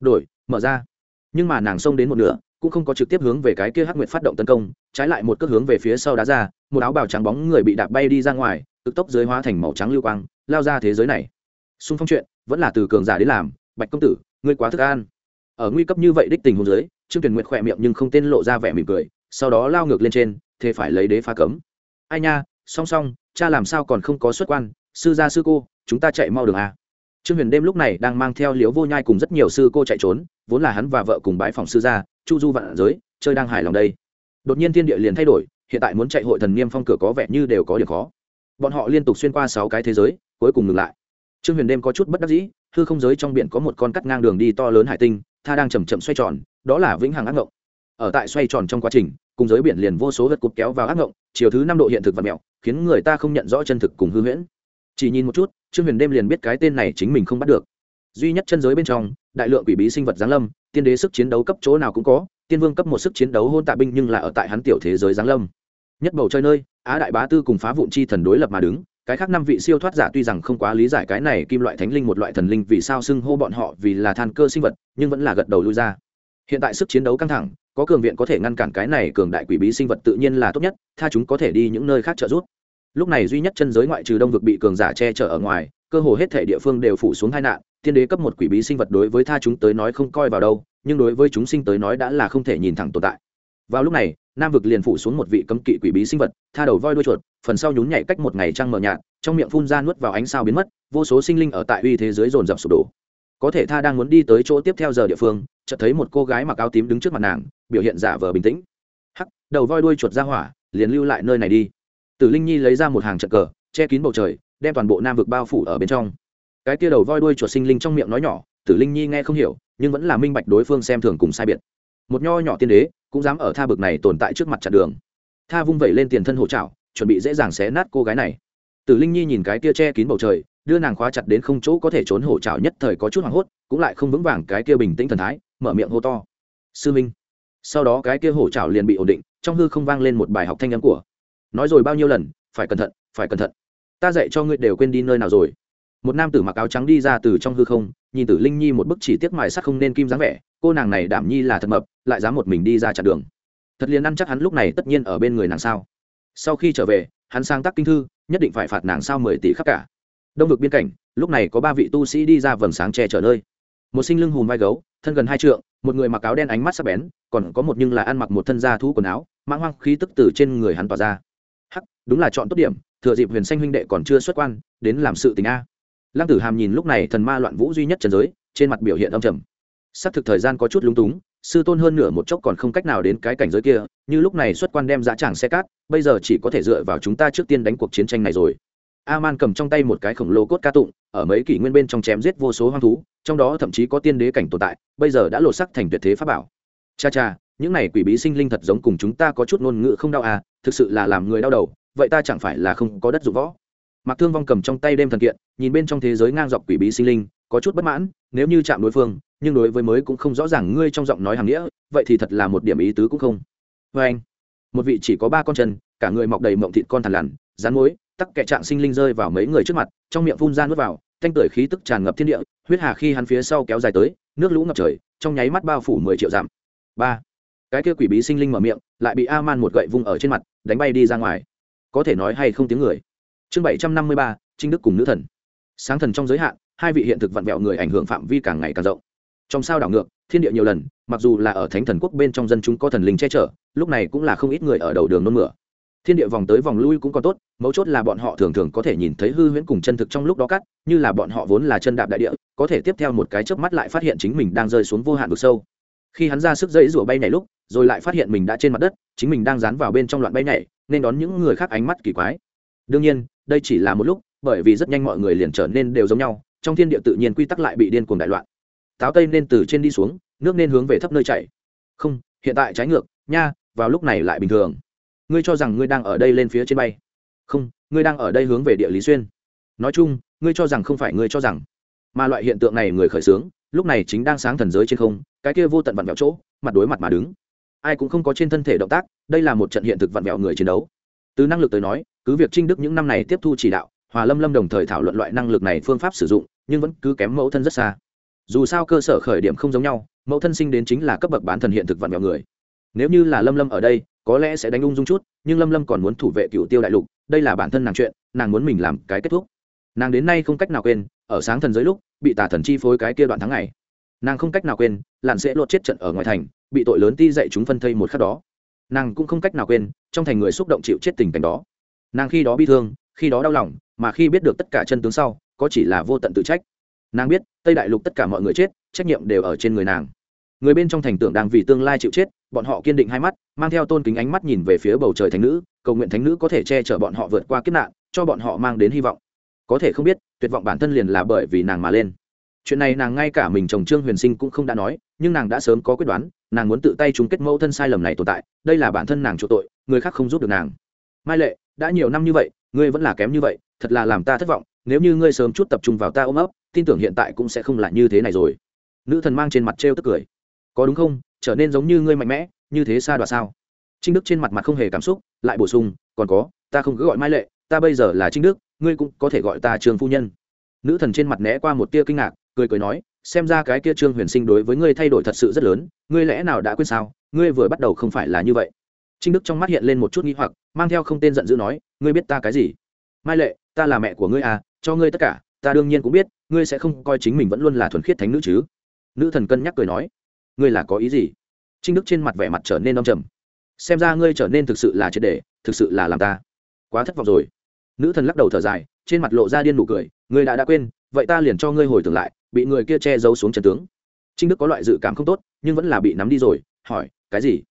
Đổi, mở ra. Nhưng mà nàng xông đến một nửa, cũng không có trực tiếp hướng về cái kia hắc nguyệt phát động tấn công, trái lại một cước hướng về phía sau đá ra, một áo bào trắng bóng người bị đạp bay đi ra ngoài, cực tốc dưới hóa thành màu trắng lưu quang, lao ra thế giới này. Xung phong chuyện, vẫn là từ cường giả đến làm, bạch công tử, ngươi quá thức an ở nguy cấp như vậy đích tình hôn giới trương tuyển nguyện khỏe miệng nhưng không tên lộ ra vẻ mỉm cười, sau đó lao ngược lên trên thế phải lấy đế phá cấm. Ai nha, song song, cha làm sao còn không có xuất quan, sư gia sư cô, chúng ta chạy mau đường à. trương huyền đêm lúc này đang mang theo liếu vô nhai cùng rất nhiều sư cô chạy trốn, vốn là hắn và vợ cùng bãi phòng sư gia, chu du vạn giới, chơi đang hài lòng đây. Đột nhiên thiên địa liền thay đổi, hiện tại muốn chạy hội thần niêm phong cửa có vẻ như đều có điểm khó. Bọn họ liên tục xuyên qua sáu cái thế giới, cuối cùng ngừng lại. Trương huyền đêm có chút bất đắc dĩ, hư không giới trong biển có một con cắt ngang đường đi to lớn hải tinh tha đang chầm chậm xoay tròn, đó là vĩnh hằng ác ngộng. Ở tại xoay tròn trong quá trình, cùng giới biển liền vô số vật cục kéo vào ác ngộng, chiều thứ năm độ hiện thực và mẹo, khiến người ta không nhận rõ chân thực cùng hư huyễn. Chỉ nhìn một chút, trương huyền đêm liền biết cái tên này chính mình không bắt được. Duy nhất chân giới bên trong, đại lượng quỷ bí sinh vật giáng lâm, tiên đế sức chiến đấu cấp chỗ nào cũng có, tiên vương cấp một sức chiến đấu hôn tạ binh nhưng là ở tại hắn tiểu thế giới giáng lâm. Nhất bầu trời nơi, á đại bá tư cùng phá vụn chi thần đối lập mà đứng cái khác năm vị siêu thoát giả tuy rằng không quá lý giải cái này kim loại thánh linh một loại thần linh vì sao xưng hô bọn họ vì là than cơ sinh vật, nhưng vẫn là gật đầu lui ra. Hiện tại sức chiến đấu căng thẳng, có cường viện có thể ngăn cản cái này cường đại quỷ bí sinh vật tự nhiên là tốt nhất, tha chúng có thể đi những nơi khác trợ giúp. Lúc này duy nhất chân giới ngoại trừ đông vực bị cường giả che chở ở ngoài, cơ hồ hết thể địa phương đều phủ xuống hai nạn, Thiên đế cấp một quỷ bí sinh vật đối với tha chúng tới nói không coi vào đâu, nhưng đối với chúng sinh tới nói đã là không thể nhìn thẳng tồn tại. Vào lúc này, nam vực liền phủ xuống một vị cấm kỵ quỷ bí sinh vật, tha đầu voi đuôi chuột phần sau nhún nhảy cách một ngày trăng mờ nhạt, trong miệng phun ra nuốt vào ánh sao biến mất, vô số sinh linh ở tại uy thế giới dồn dập sụp đổ. Có thể tha đang muốn đi tới chỗ tiếp theo giờ địa phương, chợt thấy một cô gái mặc áo tím đứng trước mặt nàng, biểu hiện giả vờ bình tĩnh. Hắc, đầu voi đuôi chuột ra hỏa, liền lưu lại nơi này đi. Tử linh nhi lấy ra một hàng trận cờ, che kín bầu trời, đem toàn bộ nam vực bao phủ ở bên trong. Cái tia đầu voi đuôi chuột sinh linh trong miệng nói nhỏ, tử linh nhi nghe không hiểu, nhưng vẫn là minh bạch đối phương xem thường cùng sai biệt. Một nho nhỏ tiên đế, cũng dám ở tha bực này tồn tại trước mặt chặn đường. Tha vung vẩy lên tiền thân hộ trảo chuẩn bị dễ dàng xé nát cô gái này. Tử linh nhi nhìn cái tia che kín bầu trời, đưa nàng khóa chặt đến không chỗ có thể trốn hổ trào nhất thời có chút hoảng hốt, cũng lại không vững vàng cái kia bình tĩnh thần thái, mở miệng hô to. Sư minh. Sau đó cái kia hổ trào liền bị ổn định, trong hư không vang lên một bài học thanh nhắn của. Nói rồi bao nhiêu lần, phải cẩn thận, phải cẩn thận. Ta dạy cho ngươi đều quên đi nơi nào rồi. Một nam tử mặc áo trắng đi ra từ trong hư không, nhìn tử linh nhi một bức chỉ tiếc mài sắc không nên kim dáng vẻ, cô nàng này đảm nhi là thật mập, lại dám một mình đi ra chặn đường. Thật liền ăn chắc hắn lúc này tất nhiên ở bên người nàng sao? Sau khi trở về, hắn sang tác kinh thư, nhất định phải phạt nàng sao mười tỷ khắp cả. Đông vực biên cảnh, lúc này có ba vị tu sĩ đi ra vầng sáng che chở nơi. Một sinh lưng hùm vai gấu, thân gần hai trượng, một người mặc áo đen ánh mắt sắc bén, còn có một nhưng là ăn mặc một thân da thú quần áo, mang hoang khí tức từ trên người hắn tỏa ra. Hắc, đúng là chọn tốt điểm, thừa dịp huyền xanh huynh đệ còn chưa xuất quan, đến làm sự tình a. Lăng tử hàm nhìn lúc này thần ma loạn vũ duy nhất trần giới, trên mặt biểu hiện âm trầm. Xác thực thời gian có chút lúng túng sư tôn hơn nửa một chốc còn không cách nào đến cái cảnh giới kia, như lúc này xuất quan đem giá tràng xe cát, bây giờ chỉ có thể dựa vào chúng ta trước tiên đánh cuộc chiến tranh này rồi. A man cầm trong tay một cái khổng lồ cốt ca tụng, ở mấy kỷ nguyên bên trong chém giết vô số hoang thú, trong đó thậm chí có tiên đế cảnh tồn tại, bây giờ đã lột sắc thành tuyệt thế pháp bảo. Cha cha, những này quỷ bí sinh linh thật giống cùng chúng ta có chút ngôn ngữ không đau à thực sự là làm người đau đầu, vậy ta chẳng phải là không có đất dụng võ. Mặc thương vong cầm trong tay đêm thần kiện, nhìn bên trong thế giới ngang dọc quỷ bí sinh linh, có chút bất mãn, nếu như chạm đối phương nhưng đối với mới cũng không rõ ràng ngươi trong giọng nói hàng nghĩa, vậy thì thật là một điểm ý tứ cũng không. Vê anh, một vị chỉ có ba con chân, cả người mọc đầy mộng thịt con thằn lằn rán mối tắc kẹ trạng sinh linh rơi vào mấy người trước mặt, trong miệng phun ra nước vào, thanh tưởi khí tức tràn ngập thiên địa, huyết hà khi hắn phía sau kéo dài tới, nước lũ ngập trời, trong nháy mắt bao phủ mười triệu dặm. Ba, cái kia quỷ bí sinh linh mở miệng, lại bị a man một gậy vung ở trên mặt, đánh bay đi ra ngoài. Có thể nói hay không tiếng người. Chương bảy trăm năm mươi ba, trinh đức cùng nữ thần. Sáng thần trong giới hạn, hai vị hiện thực vặn vẹo người ảnh hưởng phạm vi càng ngày càng rộng trong sao đảo ngược, thiên địa nhiều lần, mặc dù là ở thánh thần quốc bên trong dân chúng có thần linh che chở, lúc này cũng là không ít người ở đầu đường nôn mửa. Thiên địa vòng tới vòng lui cũng còn tốt, mấu chốt là bọn họ thường thường có thể nhìn thấy hư huyễn cùng chân thực trong lúc đó cắt, như là bọn họ vốn là chân đạp đại địa, có thể tiếp theo một cái chớp mắt lại phát hiện chính mình đang rơi xuống vô hạn vực sâu. Khi hắn ra sức dây rủa bay này lúc, rồi lại phát hiện mình đã trên mặt đất, chính mình đang dán vào bên trong loạn bay nhảy, nên đón những người khác ánh mắt kỳ quái. Đương nhiên, đây chỉ là một lúc, bởi vì rất nhanh mọi người liền trở nên đều giống nhau, trong thiên địa tự nhiên quy tắc lại bị điên cuồng đại loạn táo tây nên từ trên đi xuống, nước nên hướng về thấp nơi chảy không, hiện tại trái ngược, nha, vào lúc này lại bình thường. Ngươi cho rằng ngươi đang ở đây lên phía trên bay. Không, ngươi đang ở đây hướng về địa lý xuyên. Nói chung, ngươi cho rằng không phải ngươi cho rằng. Mà loại hiện tượng này người khởi xướng, lúc này chính đang sáng thần giới trên không, cái kia vô tận vặn vẹo chỗ, mặt đối mặt mà đứng. Ai cũng không có trên thân thể động tác, đây là một trận hiện thực vặn vẹo người chiến đấu. Từ năng lực tới nói, cứ việc trinh đức những năm này tiếp thu chỉ đạo, hòa lâm lâm đồng thời thảo luận loại năng lực này phương pháp sử dụng, nhưng vẫn cứ kém mẫu thân rất xa dù sao cơ sở khởi điểm không giống nhau, mẫu thân sinh đến chính là cấp bậc bán thần hiện thực vặn vẹo người. Nếu như là lâm lâm ở đây, có lẽ sẽ đánh ung dung chút, nhưng lâm lâm còn muốn thủ vệ cựu tiêu đại lục, đây là bản thân nàng chuyện, nàng muốn mình làm cái kết thúc. Nàng đến nay không cách nào quên, ở sáng thần giới lúc, bị tà thần chi phối cái kia đoạn tháng ngày. Nàng không cách nào quên làn sẽ lột chết trận ở ngoài thành, bị tội lớn ti dạy chúng phân thây một khắc đó. Nàng cũng không cách nào quên, trong thành người xúc động chịu chết tình cảnh đó. Nàng khi đó bi thương, khi đó đau lòng, mà khi biết được tất cả chân tướng sau, có chỉ là vô tận tự trách nàng biết, tây đại lục tất cả mọi người chết, trách nhiệm đều ở trên người nàng. Người bên trong thành tưởng đang vì tương lai chịu chết, bọn họ kiên định hai mắt, mang theo tôn kính ánh mắt nhìn về phía bầu trời thánh nữ, cầu nguyện thánh nữ có thể che chở bọn họ vượt qua kiếp nạn, cho bọn họ mang đến hy vọng. Có thể không biết, tuyệt vọng bản thân liền là bởi vì nàng mà lên. Chuyện này nàng ngay cả mình chồng trương huyền sinh cũng không đã nói, nhưng nàng đã sớm có quyết đoán, nàng muốn tự tay chung kết mẫu thân sai lầm này tồn tại, đây là bản thân nàng chỗ tội, người khác không giúp được nàng. Mai lệ, đã nhiều năm như vậy, ngươi vẫn là kém như vậy, thật là làm ta thất vọng, nếu như ngươi sớm chút tập trung vào ta ôm ấp tin tưởng hiện tại cũng sẽ không là như thế này rồi. Nữ thần mang trên mặt trêu tức cười. Có đúng không? Trở nên giống như ngươi mạnh mẽ, như thế xa đoạt sao? Trinh đức trên mặt mặt không hề cảm xúc, lại bổ sung, còn có, ta không cứ gọi mai lệ, ta bây giờ là trinh đức, ngươi cũng có thể gọi ta trường phu nhân. Nữ thần trên mặt né qua một tia kinh ngạc, cười cười nói, xem ra cái kia trương huyền sinh đối với ngươi thay đổi thật sự rất lớn, ngươi lẽ nào đã quên sao? Ngươi vừa bắt đầu không phải là như vậy. Trinh đức trong mắt hiện lên một chút nghi hoặc, mang theo không tên giận dữ nói, ngươi biết ta cái gì? Mai lệ, ta là mẹ của ngươi à cho ngươi tất cả, ta đương nhiên cũng biết ngươi sẽ không coi chính mình vẫn luôn là thuần khiết thánh nữ chứ? Nữ thần cân nhắc cười nói. Ngươi là có ý gì? Trinh đức trên mặt vẻ mặt trở nên đông trầm. Xem ra ngươi trở nên thực sự là triệt đề thực sự là làm ta. Quá thất vọng rồi. Nữ thần lắc đầu thở dài, trên mặt lộ ra điên nụ cười. Ngươi đã đã quên, vậy ta liền cho ngươi hồi tưởng lại, bị người kia che giấu xuống trần tướng. Trinh đức có loại dự cảm không tốt, nhưng vẫn là bị nắm đi rồi, hỏi, cái gì?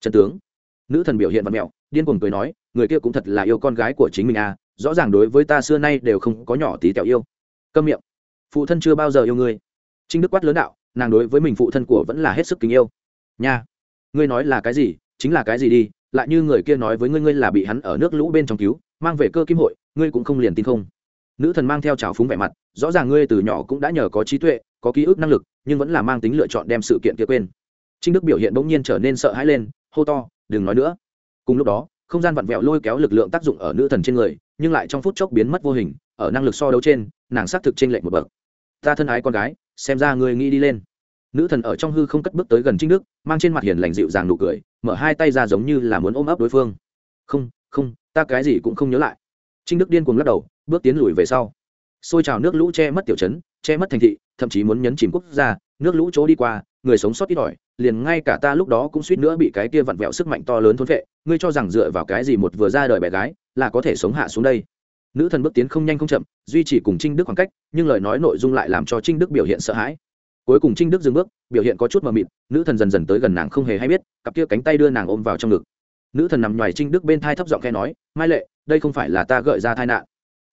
Trần tướng. Nữ thần biểu hiện vật mẹo, điên cuồng cười nói, người kia cũng thật là yêu con gái của chính mình à rõ ràng đối với ta xưa nay đều không có nhỏ tí tẹo yêu. Câm miệng phụ thân chưa bao giờ yêu ngươi. Trinh đức quát lớn đạo, nàng đối với mình phụ thân của vẫn là hết sức kính yêu. Nha, ngươi nói là cái gì, chính là cái gì đi, lại như người kia nói với ngươi ngươi là bị hắn ở nước lũ bên trong cứu, mang về cơ kim hội, ngươi cũng không liền tin không. Nữ thần mang theo trào phúng vẻ mặt, rõ ràng ngươi từ nhỏ cũng đã nhờ có trí tuệ, có ký ức năng lực, nhưng vẫn là mang tính lựa chọn đem sự kiện kia quên. Trinh đức biểu hiện bỗng nhiên trở nên sợ hãi lên, hô to, đừng nói nữa. Cùng lúc đó, không gian vặn vẹo lôi kéo lực lượng tác dụng ở nữ thần trên người, nhưng lại trong phút chốc biến mất vô hình ở năng lực so đấu trên, nàng xác thực trên lệnh một bậc. Ta thân ái con gái, xem ra người nghĩ đi lên. Nữ thần ở trong hư không cất bước tới gần trinh đức, mang trên mặt hiền lành dịu dàng nụ cười, mở hai tay ra giống như là muốn ôm ấp đối phương. Không không, ta cái gì cũng không nhớ lại. Trinh đức điên cuồng lắc đầu, bước tiến lùi về sau. Xôi trào nước lũ che mất tiểu chấn che mất thành thị, thậm chí muốn nhấn chìm quốc gia, nước lũ chỗ đi qua, người sống sót ít ỏi, liền ngay cả ta lúc đó cũng suýt nữa bị cái kia vặn vẹo sức mạnh to lớn thốn vệ ngươi cho rằng dựa vào cái gì một vừa ra đời bé gái, là có thể sống hạ xuống đây? Nữ thần bước tiến không nhanh không chậm, duy trì cùng trinh đức khoảng cách, nhưng lời nói nội dung lại làm cho trinh đức biểu hiện sợ hãi. Cuối cùng trinh đức dừng bước, biểu hiện có chút mờ mịt, nữ thần dần dần tới gần nàng không hề hay biết, cặp kia cánh tay đưa nàng ôm vào trong ngực. Nữ thần nằm ngoài trinh đức bên thai thấp giọng khe nói, mai lệ, đây không phải là ta gợi ra tai nạn.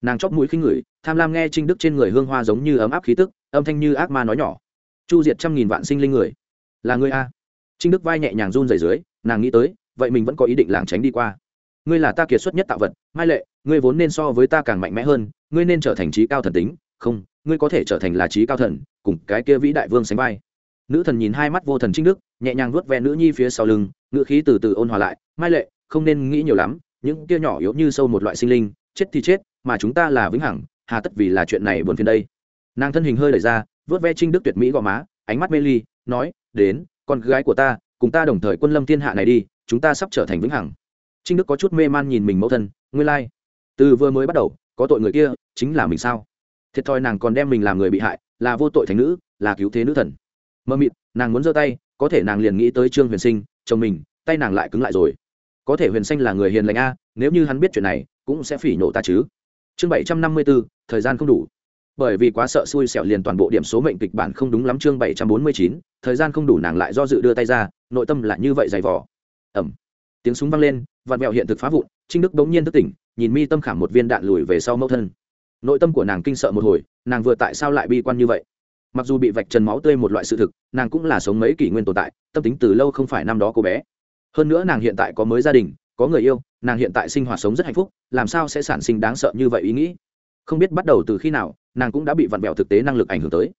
Nàng chóp mũi khinh ngửi, tham lam nghe trinh đức trên người hương hoa giống như ấm áp khí tức, âm thanh như ác ma nói nhỏ. Chu diệt trăm nghìn vạn sinh linh người. Là người a? Trinh đức vai nhẹ nhàng run rẩy dưới, nàng nghĩ tới, vậy mình vẫn có ý định lảng tránh đi qua. Ngươi là ta kiệt xuất nhất tạo vật, mai lệ ngươi vốn nên so với ta càng mạnh mẽ hơn, ngươi nên trở thành trí cao thần tính, không, ngươi có thể trở thành là trí cao thần, cùng cái kia vĩ đại vương sánh vai nữ thần nhìn hai mắt vô thần trinh đức, nhẹ nhàng vuốt ve nữ nhi phía sau lưng, ngữ khí từ từ ôn hòa lại, mai lệ, không nên nghĩ nhiều lắm, những kia nhỏ yếu như sâu một loại sinh linh, chết thì chết, mà chúng ta là vĩnh hằng, hà tất vì là chuyện này buồn phiền đây nàng thân hình hơi đẩy ra, vuốt ve trinh đức tuyệt mỹ gò má, ánh mắt mê ly, nói, đến, con gái của ta, cùng ta đồng thời quân lâm thiên hạ này đi, chúng ta sắp trở thành vĩnh hằng trinh đức có chút mê man nhìn mình mẫu thân, nguyên lai、like từ vừa mới bắt đầu, có tội người kia chính là mình sao? Thiệt thòi nàng còn đem mình làm người bị hại, là vô tội thành nữ, là cứu thế nữ thần. Mơ mịt, nàng muốn giơ tay, có thể nàng liền nghĩ tới trương huyền sinh, chồng mình, tay nàng lại cứng lại rồi. Có thể huyền sinh là người hiền lành a, nếu như hắn biết chuyện này, cũng sẽ phỉ nổ ta chứ. Chương bảy trăm năm mươi bốn thời gian không đủ. Bởi vì quá sợ xui xẻo liền toàn bộ điểm số mệnh kịch bản không đúng lắm chương bảy trăm bốn mươi chín, thời gian không đủ nàng lại do dự đưa tay ra, nội tâm là như vậy dày vỏ ẩm tiếng súng vang lên, vạt mẹo hiện thực phá vụn, trinh đức bỗng nhiên thức tỉnh nhìn mi tâm khảm một viên đạn lùi về sau mẫu thân. Nội tâm của nàng kinh sợ một hồi, nàng vừa tại sao lại bi quan như vậy? Mặc dù bị vạch trần máu tươi một loại sự thực, nàng cũng là sống mấy kỷ nguyên tồn tại, tâm tính từ lâu không phải năm đó cô bé. Hơn nữa nàng hiện tại có mới gia đình, có người yêu, nàng hiện tại sinh hoạt sống rất hạnh phúc, làm sao sẽ sản sinh đáng sợ như vậy ý nghĩ? Không biết bắt đầu từ khi nào, nàng cũng đã bị vặn vẹo thực tế năng lực ảnh hưởng tới.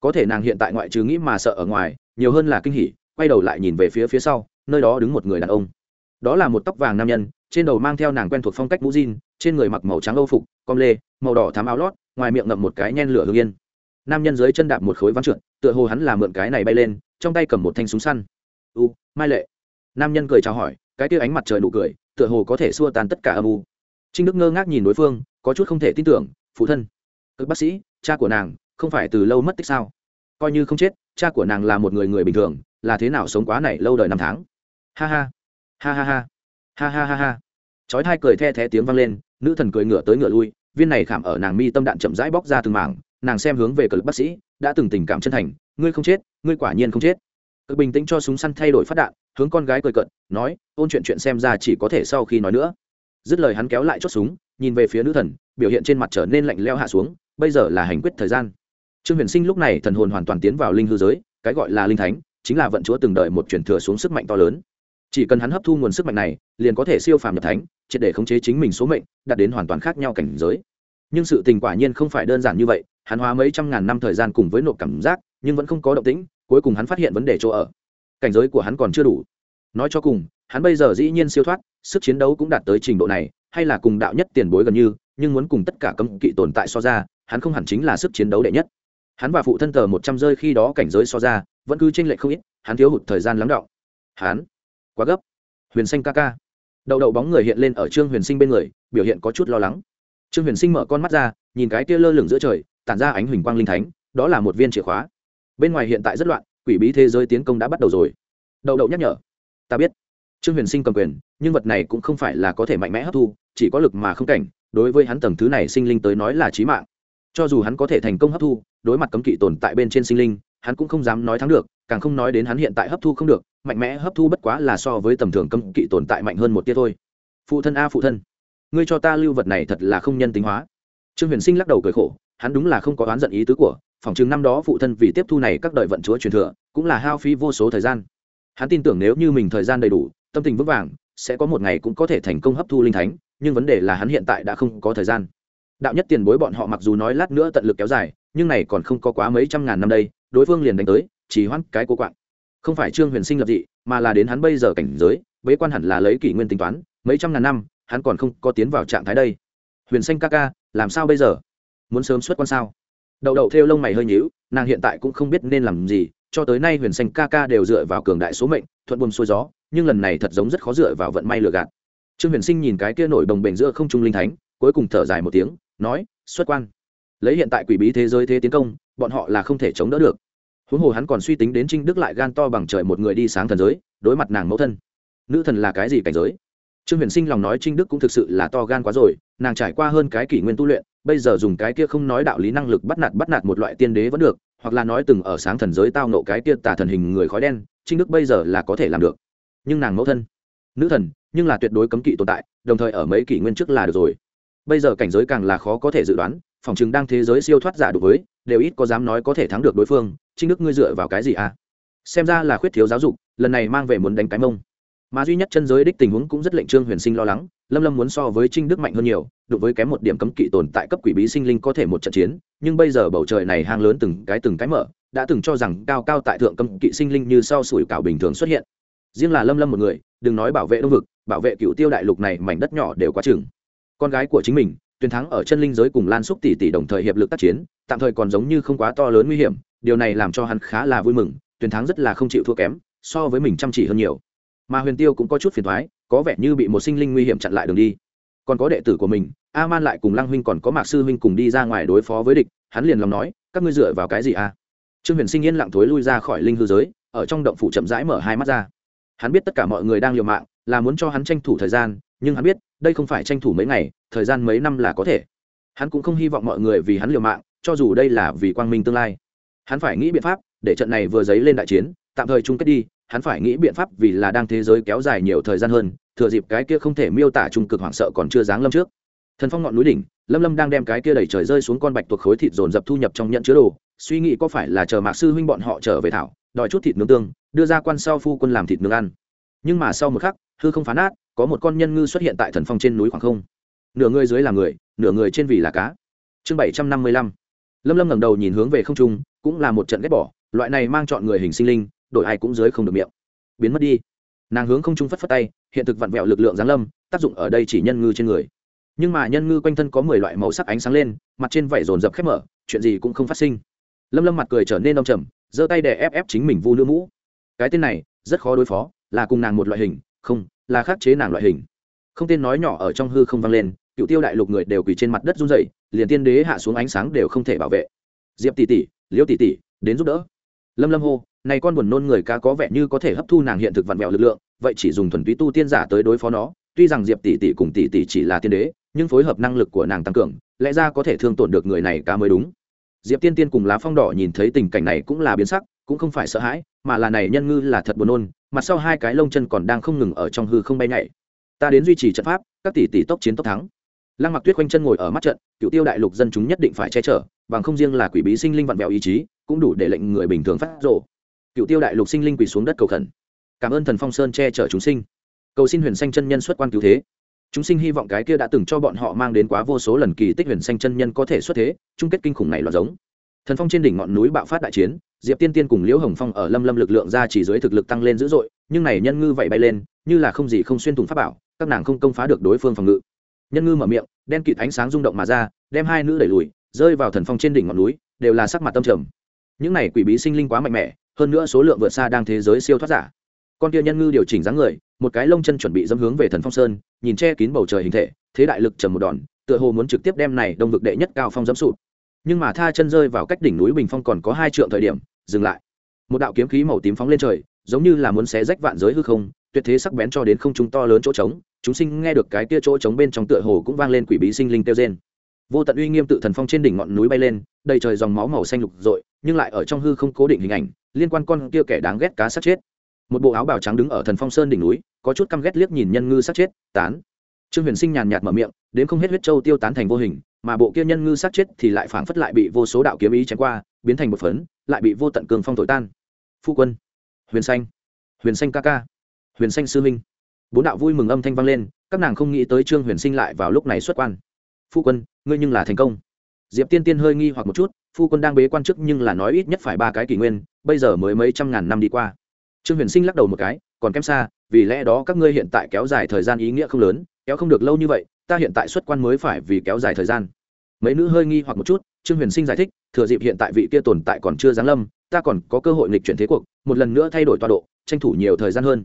Có thể nàng hiện tại ngoại trừ nghĩ mà sợ ở ngoài, nhiều hơn là kinh hỉ, quay đầu lại nhìn về phía phía sau, nơi đó đứng một người đàn ông. Đó là một tóc vàng nam nhân trên đầu mang theo nàng quen thuộc phong cách mũ jean, trên người mặc màu trắng âu phục, com lê, màu đỏ thám áo lót, ngoài miệng ngậm một cái nhen lửa hương yên. Nam nhân dưới chân đạp một khối ván trượt, tựa hồ hắn là mượn cái này bay lên, trong tay cầm một thanh súng săn. U, mai lệ. Nam nhân cười chào hỏi, cái tia ánh mặt trời nụ cười, tựa hồ có thể xua tan tất cả âm u. Trinh đức ngơ ngác nhìn đối phương, có chút không thể tin tưởng, phụ thân các bác sĩ, cha của nàng, không phải từ lâu mất tích sao? Coi như không chết, cha của nàng là một người người bình thường, là thế nào sống quá này lâu đời năm tháng? Ha ha ha ha ha ha ha ha ha. Chói hai cười the thé tiếng vang lên, nữ thần cười ngửa tới ngửa lui, viên này khảm ở nàng mi tâm đạn chậm rãi bóc ra từng mảng, nàng xem hướng về cờ bác sĩ, đã từng tình cảm chân thành, ngươi không chết, ngươi quả nhiên không chết. Cực bình tĩnh cho súng săn thay đổi phát đạn, hướng con gái cười cận nói, ôn chuyện chuyện xem ra chỉ có thể sau khi nói nữa. Dứt lời hắn kéo lại chốt súng, nhìn về phía nữ thần, biểu hiện trên mặt trở nên lạnh leo hạ xuống, bây giờ là hành quyết thời gian. Trương huyền sinh lúc này thần hồn hoàn toàn tiến vào linh hư giới, cái gọi là linh thánh, chính là vận chúa từng đợi một truyền thừa xuống sức mạnh to lớn chỉ cần hắn hấp thu nguồn sức mạnh này, liền có thể siêu phàm nhập thánh, triệt để khống chế chính mình số mệnh, đạt đến hoàn toàn khác nhau cảnh giới. Nhưng sự tình quả nhiên không phải đơn giản như vậy, hắn hóa mấy trăm ngàn năm thời gian cùng với nộp cảm giác, nhưng vẫn không có động tĩnh, cuối cùng hắn phát hiện vấn đề chỗ ở. Cảnh giới của hắn còn chưa đủ. Nói cho cùng, hắn bây giờ dĩ nhiên siêu thoát, sức chiến đấu cũng đạt tới trình độ này, hay là cùng đạo nhất tiền bối gần như, nhưng muốn cùng tất cả cấm kỵ tồn tại so ra, hắn không hẳn chính là sức chiến đấu đệ nhất. Hắn và phụ thân tờ một trăm rơi khi đó cảnh giới so ra, vẫn cứ tranh lệch không ít, hắn thiếu hụt thời gian lắng đọng hắn quá gấp. Huyền xanh ca ca. Đậu đậu bóng người hiện lên ở trương huyền sinh bên người, biểu hiện có chút lo lắng. Trương huyền sinh mở con mắt ra, nhìn cái kia lơ lửng giữa trời, tản ra ánh huỳnh quang linh thánh, đó là một viên chìa khóa. Bên ngoài hiện tại rất loạn, quỷ bí thế giới tiến công đã bắt đầu rồi. Đậu đậu nhắc nhở. Ta biết. Trương huyền sinh cầm quyền, nhưng vật này cũng không phải là có thể mạnh mẽ hấp thu, chỉ có lực mà không cảnh, đối với hắn tầng thứ này sinh linh tới nói là trí mạng. Cho dù hắn có thể thành công hấp thu, đối mặt cấm kỵ tồn tại bên trên sinh linh, hắn cũng không dám nói thắng được, càng không nói đến hắn hiện tại hấp thu không được mạnh mẽ hấp thu bất quá là so với tầm thường cấm kỵ tồn tại mạnh hơn một tia thôi. Phụ thân a, phụ thân. Ngươi cho ta lưu vật này thật là không nhân tính hóa. Trương huyền sinh lắc đầu cười khổ, hắn đúng là không có oán giận ý tứ của, phòng chừng năm đó phụ thân vì tiếp thu này các đời vận chúa truyền thừa, cũng là hao phí vô số thời gian. Hắn tin tưởng nếu như mình thời gian đầy đủ, tâm tình vững vàng, sẽ có một ngày cũng có thể thành công hấp thu linh thánh, nhưng vấn đề là hắn hiện tại đã không có thời gian. Đạo nhất tiền bối bọn họ mặc dù nói lát nữa tận lực kéo dài, nhưng này còn không có quá mấy trăm ngàn năm đây, đối phương liền đánh tới, chỉ hoãn cái cô quạng không phải trương huyền sinh lập dị, mà là đến hắn bây giờ cảnh giới, bế quan hẳn là lấy kỷ nguyên tính toán, mấy trăm ngàn năm, hắn còn không có tiến vào trạng thái đây. Huyền xanh ca ca, làm sao bây giờ? Muốn sớm xuất quan sao? Đậu đậu theo lông mày hơi nhíu, nàng hiện tại cũng không biết nên làm gì, cho tới nay huyền xanh ca ca đều dựa vào cường đại số mệnh, thuận buồm xuôi gió, nhưng lần này thật giống rất khó dựa vào vận may lừa gạt. Trương huyền sinh nhìn cái kia nổi đồng bền giữa không trung linh thánh, cuối cùng thở dài một tiếng, nói, xuất quan. Lấy hiện tại quỷ bí thế giới thế tiến công, bọn họ là không thể chống đỡ được huống hồ hắn còn suy tính đến trinh đức lại gan to bằng trời một người đi sáng thần giới, đối mặt nàng mẫu thân. Nữ thần là cái gì cảnh giới? Trương huyền sinh lòng nói trinh đức cũng thực sự là to gan quá rồi, nàng trải qua hơn cái kỷ nguyên tu luyện, bây giờ dùng cái kia không nói đạo lý năng lực bắt nạt bắt nạt một loại tiên đế vẫn được, hoặc là nói từng ở sáng thần giới tao nộ cái kia tà thần hình người khói đen, trinh đức bây giờ là có thể làm được. Nhưng nàng mẫu thân, nữ thần, nhưng là tuyệt đối cấm kỵ tồn tại, đồng thời ở mấy kỷ nguyên trước là được rồi. Bây giờ cảnh giới càng là khó có thể dự đoán phòng chứng đang thế giới siêu thoát giả đối với, đều ít có dám nói có thể thắng được đối phương, trinh đức ngươi dựa vào cái gì à? Xem ra là khuyết thiếu giáo dục, lần này mang về muốn đánh cái mông. Mà duy nhất chân giới đích tình huống cũng rất lệnh trương huyền sinh lo lắng, lâm lâm muốn so với trinh đức mạnh hơn nhiều đối với kém một điểm cấm kỵ tồn tại cấp quỷ bí sinh linh có thể một trận chiến, nhưng bây giờ bầu trời này hang lớn từng cái từng cái mở, đã từng cho rằng cao cao tại thượng cấm kỵ sinh linh như sau sủi cảo bình thường xuất hiện. Riêng là lâm lâm một người, đừng nói bảo vệ đông vực, bảo vệ cựu tiêu đại lục này mảnh đất nhỏ đều quá chừng. Con gái của chính mình tuyên thắng ở chân linh giới cùng lan xúc tỷ tỷ đồng thời hiệp lực tác chiến, tạm thời còn giống như không quá to lớn nguy hiểm, điều này làm cho hắn khá là vui mừng tuyên thắng rất là không chịu thua kém, so với mình chăm chỉ hơn nhiều. Mà huyền tiêu cũng có chút phiền thoái có vẻ như bị một sinh linh nguy hiểm chặn lại đường đi. Còn có đệ tử của mình a man lại cùng lăng huynh còn có mạc sư huynh cùng đi ra ngoài đối phó với địch, hắn liền lòng nói, các ngươi dựa vào cái gì a trương huyền sinh yên lặng thối lui ra khỏi linh hư giới, ở trong động phủ chậm rãi mở hai mắt ra. Hắn biết tất cả mọi người đang liều mạng, là muốn cho hắn tranh thủ thời gian, nhưng hắn biết đây không phải tranh thủ mấy ngày, thời gian mấy năm là có thể. Hắn cũng không hy vọng mọi người vì hắn liều mạng, cho dù đây là vì quang minh tương lai. Hắn phải nghĩ biện pháp, để trận này vừa dấy lên đại chiến, tạm thời chung kết đi, hắn phải nghĩ biện pháp vì là đang thế giới kéo dài nhiều thời gian hơn, thừa dịp cái kia không thể miêu tả trung cực hoảng sợ còn chưa giáng lâm trước. Thần phong ngọn núi đỉnh, lâm lâm đang đem cái kia đẩy trời rơi xuống con bạch tuộc khối thịt dồn dập thu nhập trong nhận chứa đồ, suy nghĩ có phải là chờ mạc sư huynh bọn họ trở về thảo, đòi chút thịt nướng tương, đưa ra quan sau phu quân làm thịt nướng ăn. Nhưng mà sau một khắc, hư không phá nát có một con nhân ngư xuất hiện tại thần phong trên núi khoảng không. Nửa người dưới là người, nửa người trên vì là cá. Chương bảy trăm năm mươi lăm. Lâm lâm ngẩng đầu nhìn hướng về không trung, cũng là một trận ghét bỏ, loại này mang chọn người hình sinh linh, đổi ai cũng dưới không được miệng. Biến mất đi. Nàng hướng không trung phất phất tay, hiện thực vặn vẹo lực lượng giáng lâm, tác dụng ở đây chỉ nhân ngư trên người. Nhưng mà nhân ngư quanh thân có mười loại màu sắc ánh sáng lên, mặt trên vảy rồn rập khép mở, chuyện gì cũng không phát sinh. Lâm lâm mặt cười trở nên đông trầm, giơ tay để ép ép chính mình vu nữ mũ. Cái tên này, rất khó đối phó, là cùng nàng một loại hình, không là khắc chế nàng loại hình. Không tên nói nhỏ ở trong hư không vang lên, cựu tiêu đại lục người đều quỳ trên mặt đất run rẩy, liền tiên đế hạ xuống ánh sáng đều không thể bảo vệ. Diệp tỷ tỷ, liễu tỷ tỷ, đến giúp đỡ. Lâm lâm hô, này con buồn nôn người cá có vẻ như có thể hấp thu nàng hiện thực vặn vẹo lực lượng, vậy chỉ dùng thuần túy tu tiên giả tới đối phó nó. Tuy rằng diệp tỷ tỷ cùng tỷ tỷ chỉ là tiên đế, nhưng phối hợp năng lực của nàng tăng cường, lẽ ra có thể thương tổn được người này cá mới đúng. Diệp tiên tiên cùng lá phong đỏ nhìn thấy tình cảnh này cũng là biến sắc, cũng không phải sợ hãi mà là này nhân ngư là thật buồn nôn mặt sau hai cái lông chân còn đang không ngừng ở trong hư không bay nhảy. Ta đến duy trì trận pháp, các tỷ tỷ tốc chiến tốc thắng. Lăng mặc tuyết quanh chân ngồi ở mắt trận cựu tiêu đại lục dân chúng nhất định phải che chở, bằng không riêng là quỷ bí sinh linh vặn vẹo ý chí, cũng đủ để lệnh người bình thường phát rộ cựu tiêu đại lục sinh linh quỳ xuống đất cầu khẩn. Cảm ơn thần phong sơn che chở chúng sinh. Cầu xin huyền xanh chân nhân xuất quan cứu thế. Chúng sinh hy vọng cái kia đã từng cho bọn họ mang đến quá vô số lần kỳ tích huyền xanh chân nhân có thể xuất thế, chung kết kinh khủng này là giống. Thần phong trên đỉnh ngọn núi bạo phát đại chiến diệp tiên tiên cùng liễu hồng phong ở lâm lâm lực lượng ra chỉ dưới thực lực tăng lên dữ dội, nhưng này nhân ngư vậy bay lên, như là không gì không xuyên thủng pháp bảo, các nàng không công phá được đối phương phòng ngự. Nhân ngư mở miệng, đen kịt ánh sáng rung động mà ra, đem hai nữ đẩy lùi, rơi vào thần phong trên đỉnh ngọn núi, đều là sắc mặt tâm trầm. Những này quỷ bí sinh linh quá mạnh mẽ, hơn nữa số lượng vượt xa đang thế giới siêu thoát giả. Con kia nhân ngư điều chỉnh dáng người, một cái lông chân chuẩn bị dâm hướng về thần phong sơn, nhìn che kín bầu trời hình thể, thế đại lực trầm một đòn, tựa hồ muốn trực tiếp đem này đông vực đệ nhất cao phong dẫm sụp. Nhưng mà tha chân rơi vào cách đỉnh núi bình phong còn có hai trượng thời điểm dừng lại. Một đạo kiếm khí màu tím phóng lên trời, giống như là muốn xé rách vạn giới hư không, tuyệt thế sắc bén cho đến không trung to lớn chỗ trống, chúng sinh nghe được cái kia chỗ trống bên trong tựa hồ cũng vang lên quỷ bí sinh linh kêu rên. Vô tận uy nghiêm tự thần phong trên đỉnh ngọn núi bay lên, đầy trời dòng máu màu xanh lục rội nhưng lại ở trong hư không cố định hình ảnh, liên quan con kia kẻ đáng ghét cá sát chết. Một bộ áo bào trắng đứng ở thần phong sơn đỉnh núi, có chút căm ghét liếc nhìn nhân ngư sát chết, tán. Trương huyền sinh nhàn nhạt mở miệng, đến không hết huyết châu tiêu tán thành vô hình mà bộ kia nhân ngư sát chết thì lại phảng phất lại bị vô số đạo kiếm ý chém qua, biến thành một phấn, lại bị vô tận cường phong thổi tan. Phu quân, huyền xanh huyền xanh ca ca, huyền xanh sư minh bốn đạo vui mừng âm thanh vang lên, các nàng không nghĩ tới trương huyền sinh lại vào lúc này xuất quan. Phu quân, ngươi nhưng là thành công. Diệp tiên tiên hơi nghi hoặc một chút, phu quân đang bế quan chức nhưng là nói ít nhất phải ba cái kỷ nguyên, bây giờ mới mấy trăm ngàn năm đi qua. Trương huyền sinh lắc đầu một cái, còn kém xa, vì lẽ đó các ngươi hiện tại kéo dài thời gian ý nghĩa không lớn kéo không được lâu như vậy, ta hiện tại xuất quan mới phải vì kéo dài thời gian. Mấy nữ hơi nghi hoặc một chút, trương huyền sinh giải thích, thừa dịp hiện tại vị kia tồn tại còn chưa giáng lâm, ta còn có cơ hội nghịch chuyển thế cuộc, một lần nữa thay đổi tọa độ, tranh thủ nhiều thời gian hơn.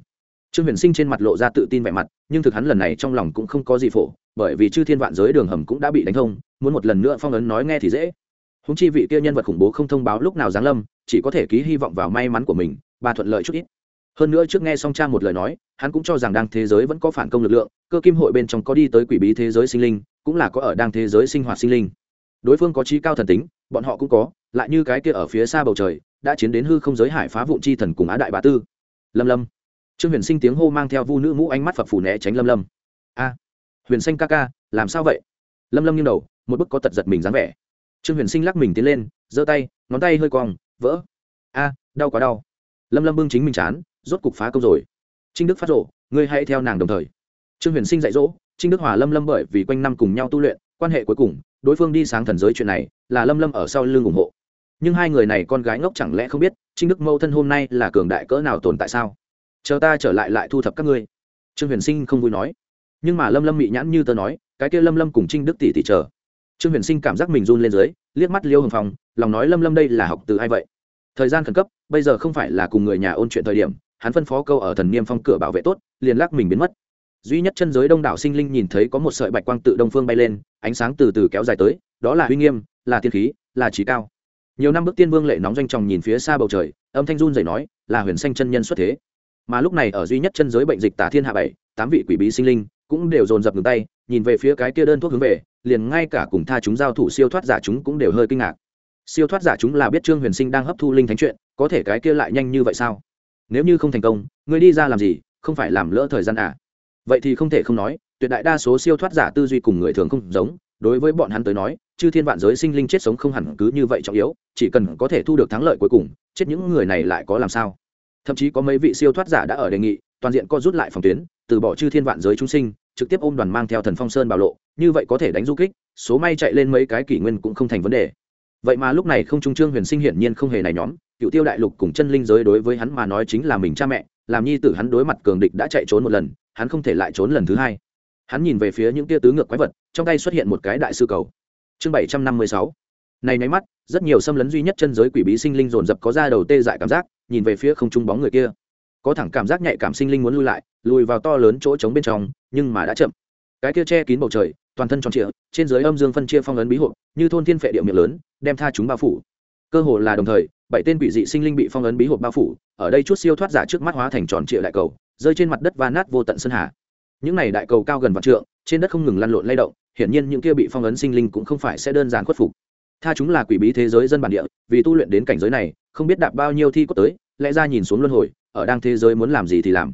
Trương huyền sinh trên mặt lộ ra tự tin vẻ mặt, nhưng thực hắn lần này trong lòng cũng không có gì phổ, bởi vì chư thiên vạn giới đường hầm cũng đã bị đánh thông, muốn một lần nữa phong ấn nói nghe thì dễ. Húng chi vị kia nhân vật khủng bố không thông báo lúc nào giáng lâm, chỉ có thể ký hy vọng vào may mắn của mình bà thuận lợi chút ít hơn nữa trước nghe song cha một lời nói, hắn cũng cho rằng đang thế giới vẫn có phản công lực lượng, cơ kim hội bên trong có đi tới quỷ bí thế giới sinh linh, cũng là có ở đang thế giới sinh hoạt sinh linh. Đối phương có trí cao thần tính, bọn họ cũng có, lại như cái kia ở phía xa bầu trời, đã chiến đến hư không giới hải phá vụn chi thần cùng á đại bá tư. Lâm lâm. Trương huyền sinh tiếng hô mang theo vu nữ mũ ánh mắt phập phủ né tránh lâm lâm. A. Huyền xanh ca ca, làm sao vậy? Lâm lâm nghiêng đầu, một bức có tật giật mình dáng vẻ. Trương huyền sinh lắc mình tiến lên, giơ tay, ngón tay hơi cong, vỡ. A, đau quá đau. Lâm lâm bưng chính mình chán rốt cục phá công rồi. Trinh đức phát rộ ngươi hãy theo nàng đồng thời. Trương huyền sinh dạy dỗ, trinh đức hòa lâm lâm bởi vì quanh năm cùng nhau tu luyện, quan hệ cuối cùng, đối phương đi sáng thần giới chuyện này, là lâm lâm ở sau lưng ủng hộ. Nhưng hai người này con gái ngốc chẳng lẽ không biết, trinh đức mâu thân hôm nay là cường đại cỡ nào tồn tại sao? Chờ ta trở lại lại thu thập các ngươi. Trương huyền sinh không vui nói. Nhưng mà lâm lâm mị nhãn như tớ nói, cái kia lâm lâm cùng trinh đức tỷ tỷ chờ. Trương huyền sinh cảm giác mình run lên dưới, liếc mắt liêu hồng phong, lòng nói lâm lâm đây là học từ ai vậy? Thời gian khẩn cấp, bây giờ không phải là cùng người nhà ôn chuyện thời điểm hắn phân phó câu ở thần niêm phong cửa bảo vệ tốt, liền lắc mình biến mất. Duy nhất chân giới đông đảo sinh linh nhìn thấy có một sợi bạch quang tự đông phương bay lên, ánh sáng từ từ kéo dài tới, đó là uy nghiêm, là tiên khí, là trí cao. Nhiều năm bước tiên vương lệ nóng doanh tròng nhìn phía xa bầu trời, âm thanh run dậy nói, là huyền xanh chân nhân xuất thế. Mà lúc này ở duy nhất chân giới bệnh dịch tả thiên hạ bảy, tám vị quỷ bí sinh linh cũng đều dồn dập ngừng tay, nhìn về phía cái kia đơn thuốc hướng về, liền ngay cả cùng tha chúng giao thủ siêu thoát giả chúng cũng đều hơi kinh ngạc. Siêu thoát giả chúng là biết trương huyền sinh đang hấp thu linh thánh chuyện, có thể cái kia lại nhanh như vậy sao? Nếu như không thành công, ngươi đi ra làm gì, không phải làm lỡ thời gian à? Vậy thì không thể không nói, tuyệt đại đa số siêu thoát giả tư duy cùng người thường không giống, đối với bọn hắn tới nói, chư thiên vạn giới sinh linh chết sống không hẳn cứ như vậy trọng yếu, chỉ cần có thể thu được thắng lợi cuối cùng, chết những người này lại có làm sao? Thậm chí có mấy vị siêu thoát giả đã ở đề nghị, toàn diện co rút lại phòng tuyến, từ bỏ chư thiên vạn giới chúng sinh, trực tiếp ôm đoàn mang theo thần phong sơn bảo lộ, như vậy có thể đánh du kích, số may chạy lên mấy cái kỷ nguyên cũng không thành vấn đề vậy mà lúc này không trung trương huyền sinh hiển nhiên không hề này nhóm cựu tiêu đại lục cùng chân linh giới đối với hắn mà nói chính là mình cha mẹ, làm nhi tử hắn đối mặt cường địch đã chạy trốn một lần, hắn không thể lại trốn lần thứ hai. Hắn nhìn về phía những tia tứ ngược quái vật, trong tay xuất hiện một cái đại sư cầu. Chương bảy trăm năm mươi sáu. Này nháy mắt, rất nhiều xâm lấn duy nhất chân giới quỷ bí sinh linh dồn dập có ra đầu tê dại cảm giác, nhìn về phía không trung bóng người kia. Có thẳng cảm giác nhạy cảm sinh linh muốn lui lại, lùi vào to lớn chỗ trống bên trong, nhưng mà đã chậm. Cái kia che kín bầu trời toàn thân tròn trịa, trên dưới âm dương phân chia phong ấn bí hộp, như thôn thiên phệ địa miệng lớn, đem tha chúng bao phủ. Cơ hồ là đồng thời, bảy tên quỷ dị sinh linh bị phong ấn bí hộp bao phủ, ở đây chút siêu thoát giả trước mắt hóa thành tròn trịa đại cầu, rơi trên mặt đất và nát vô tận sơn hà. Những này đại cầu cao gần vạn trượng, trên đất không ngừng lăn lộn lay động, hiển nhiên những kia bị phong ấn sinh linh cũng không phải sẽ đơn giản khuất phục. Tha chúng là quỷ bí thế giới dân bản địa, vì tu luyện đến cảnh giới này, không biết đạp bao nhiêu thi cốt tới, lẽ ra nhìn xuống luân hồi, ở đang thế giới muốn làm gì thì làm.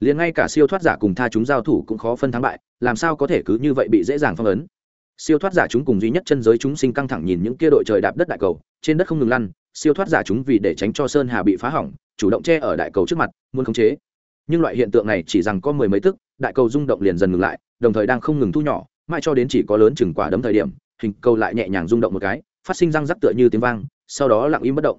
Liền ngay cả siêu thoát giả cùng tha chúng giao thủ cũng khó phân thắng bại làm sao có thể cứ như vậy bị dễ dàng phong ấn? Siêu thoát giả chúng cùng duy nhất chân giới chúng sinh căng thẳng nhìn những kia đội trời đạp đất đại cầu, trên đất không ngừng lăn, siêu thoát giả chúng vì để tránh cho sơn hà bị phá hỏng, chủ động che ở đại cầu trước mặt, muốn khống chế. Nhưng loại hiện tượng này chỉ rằng có mười mấy tức, đại cầu rung động liền dần ngừng lại, đồng thời đang không ngừng thu nhỏ, mãi cho đến chỉ có lớn chừng quả đấm thời điểm, hình cầu lại nhẹ nhàng rung động một cái, phát sinh răng rắc tựa như tiếng vang, sau đó lặng im bất động.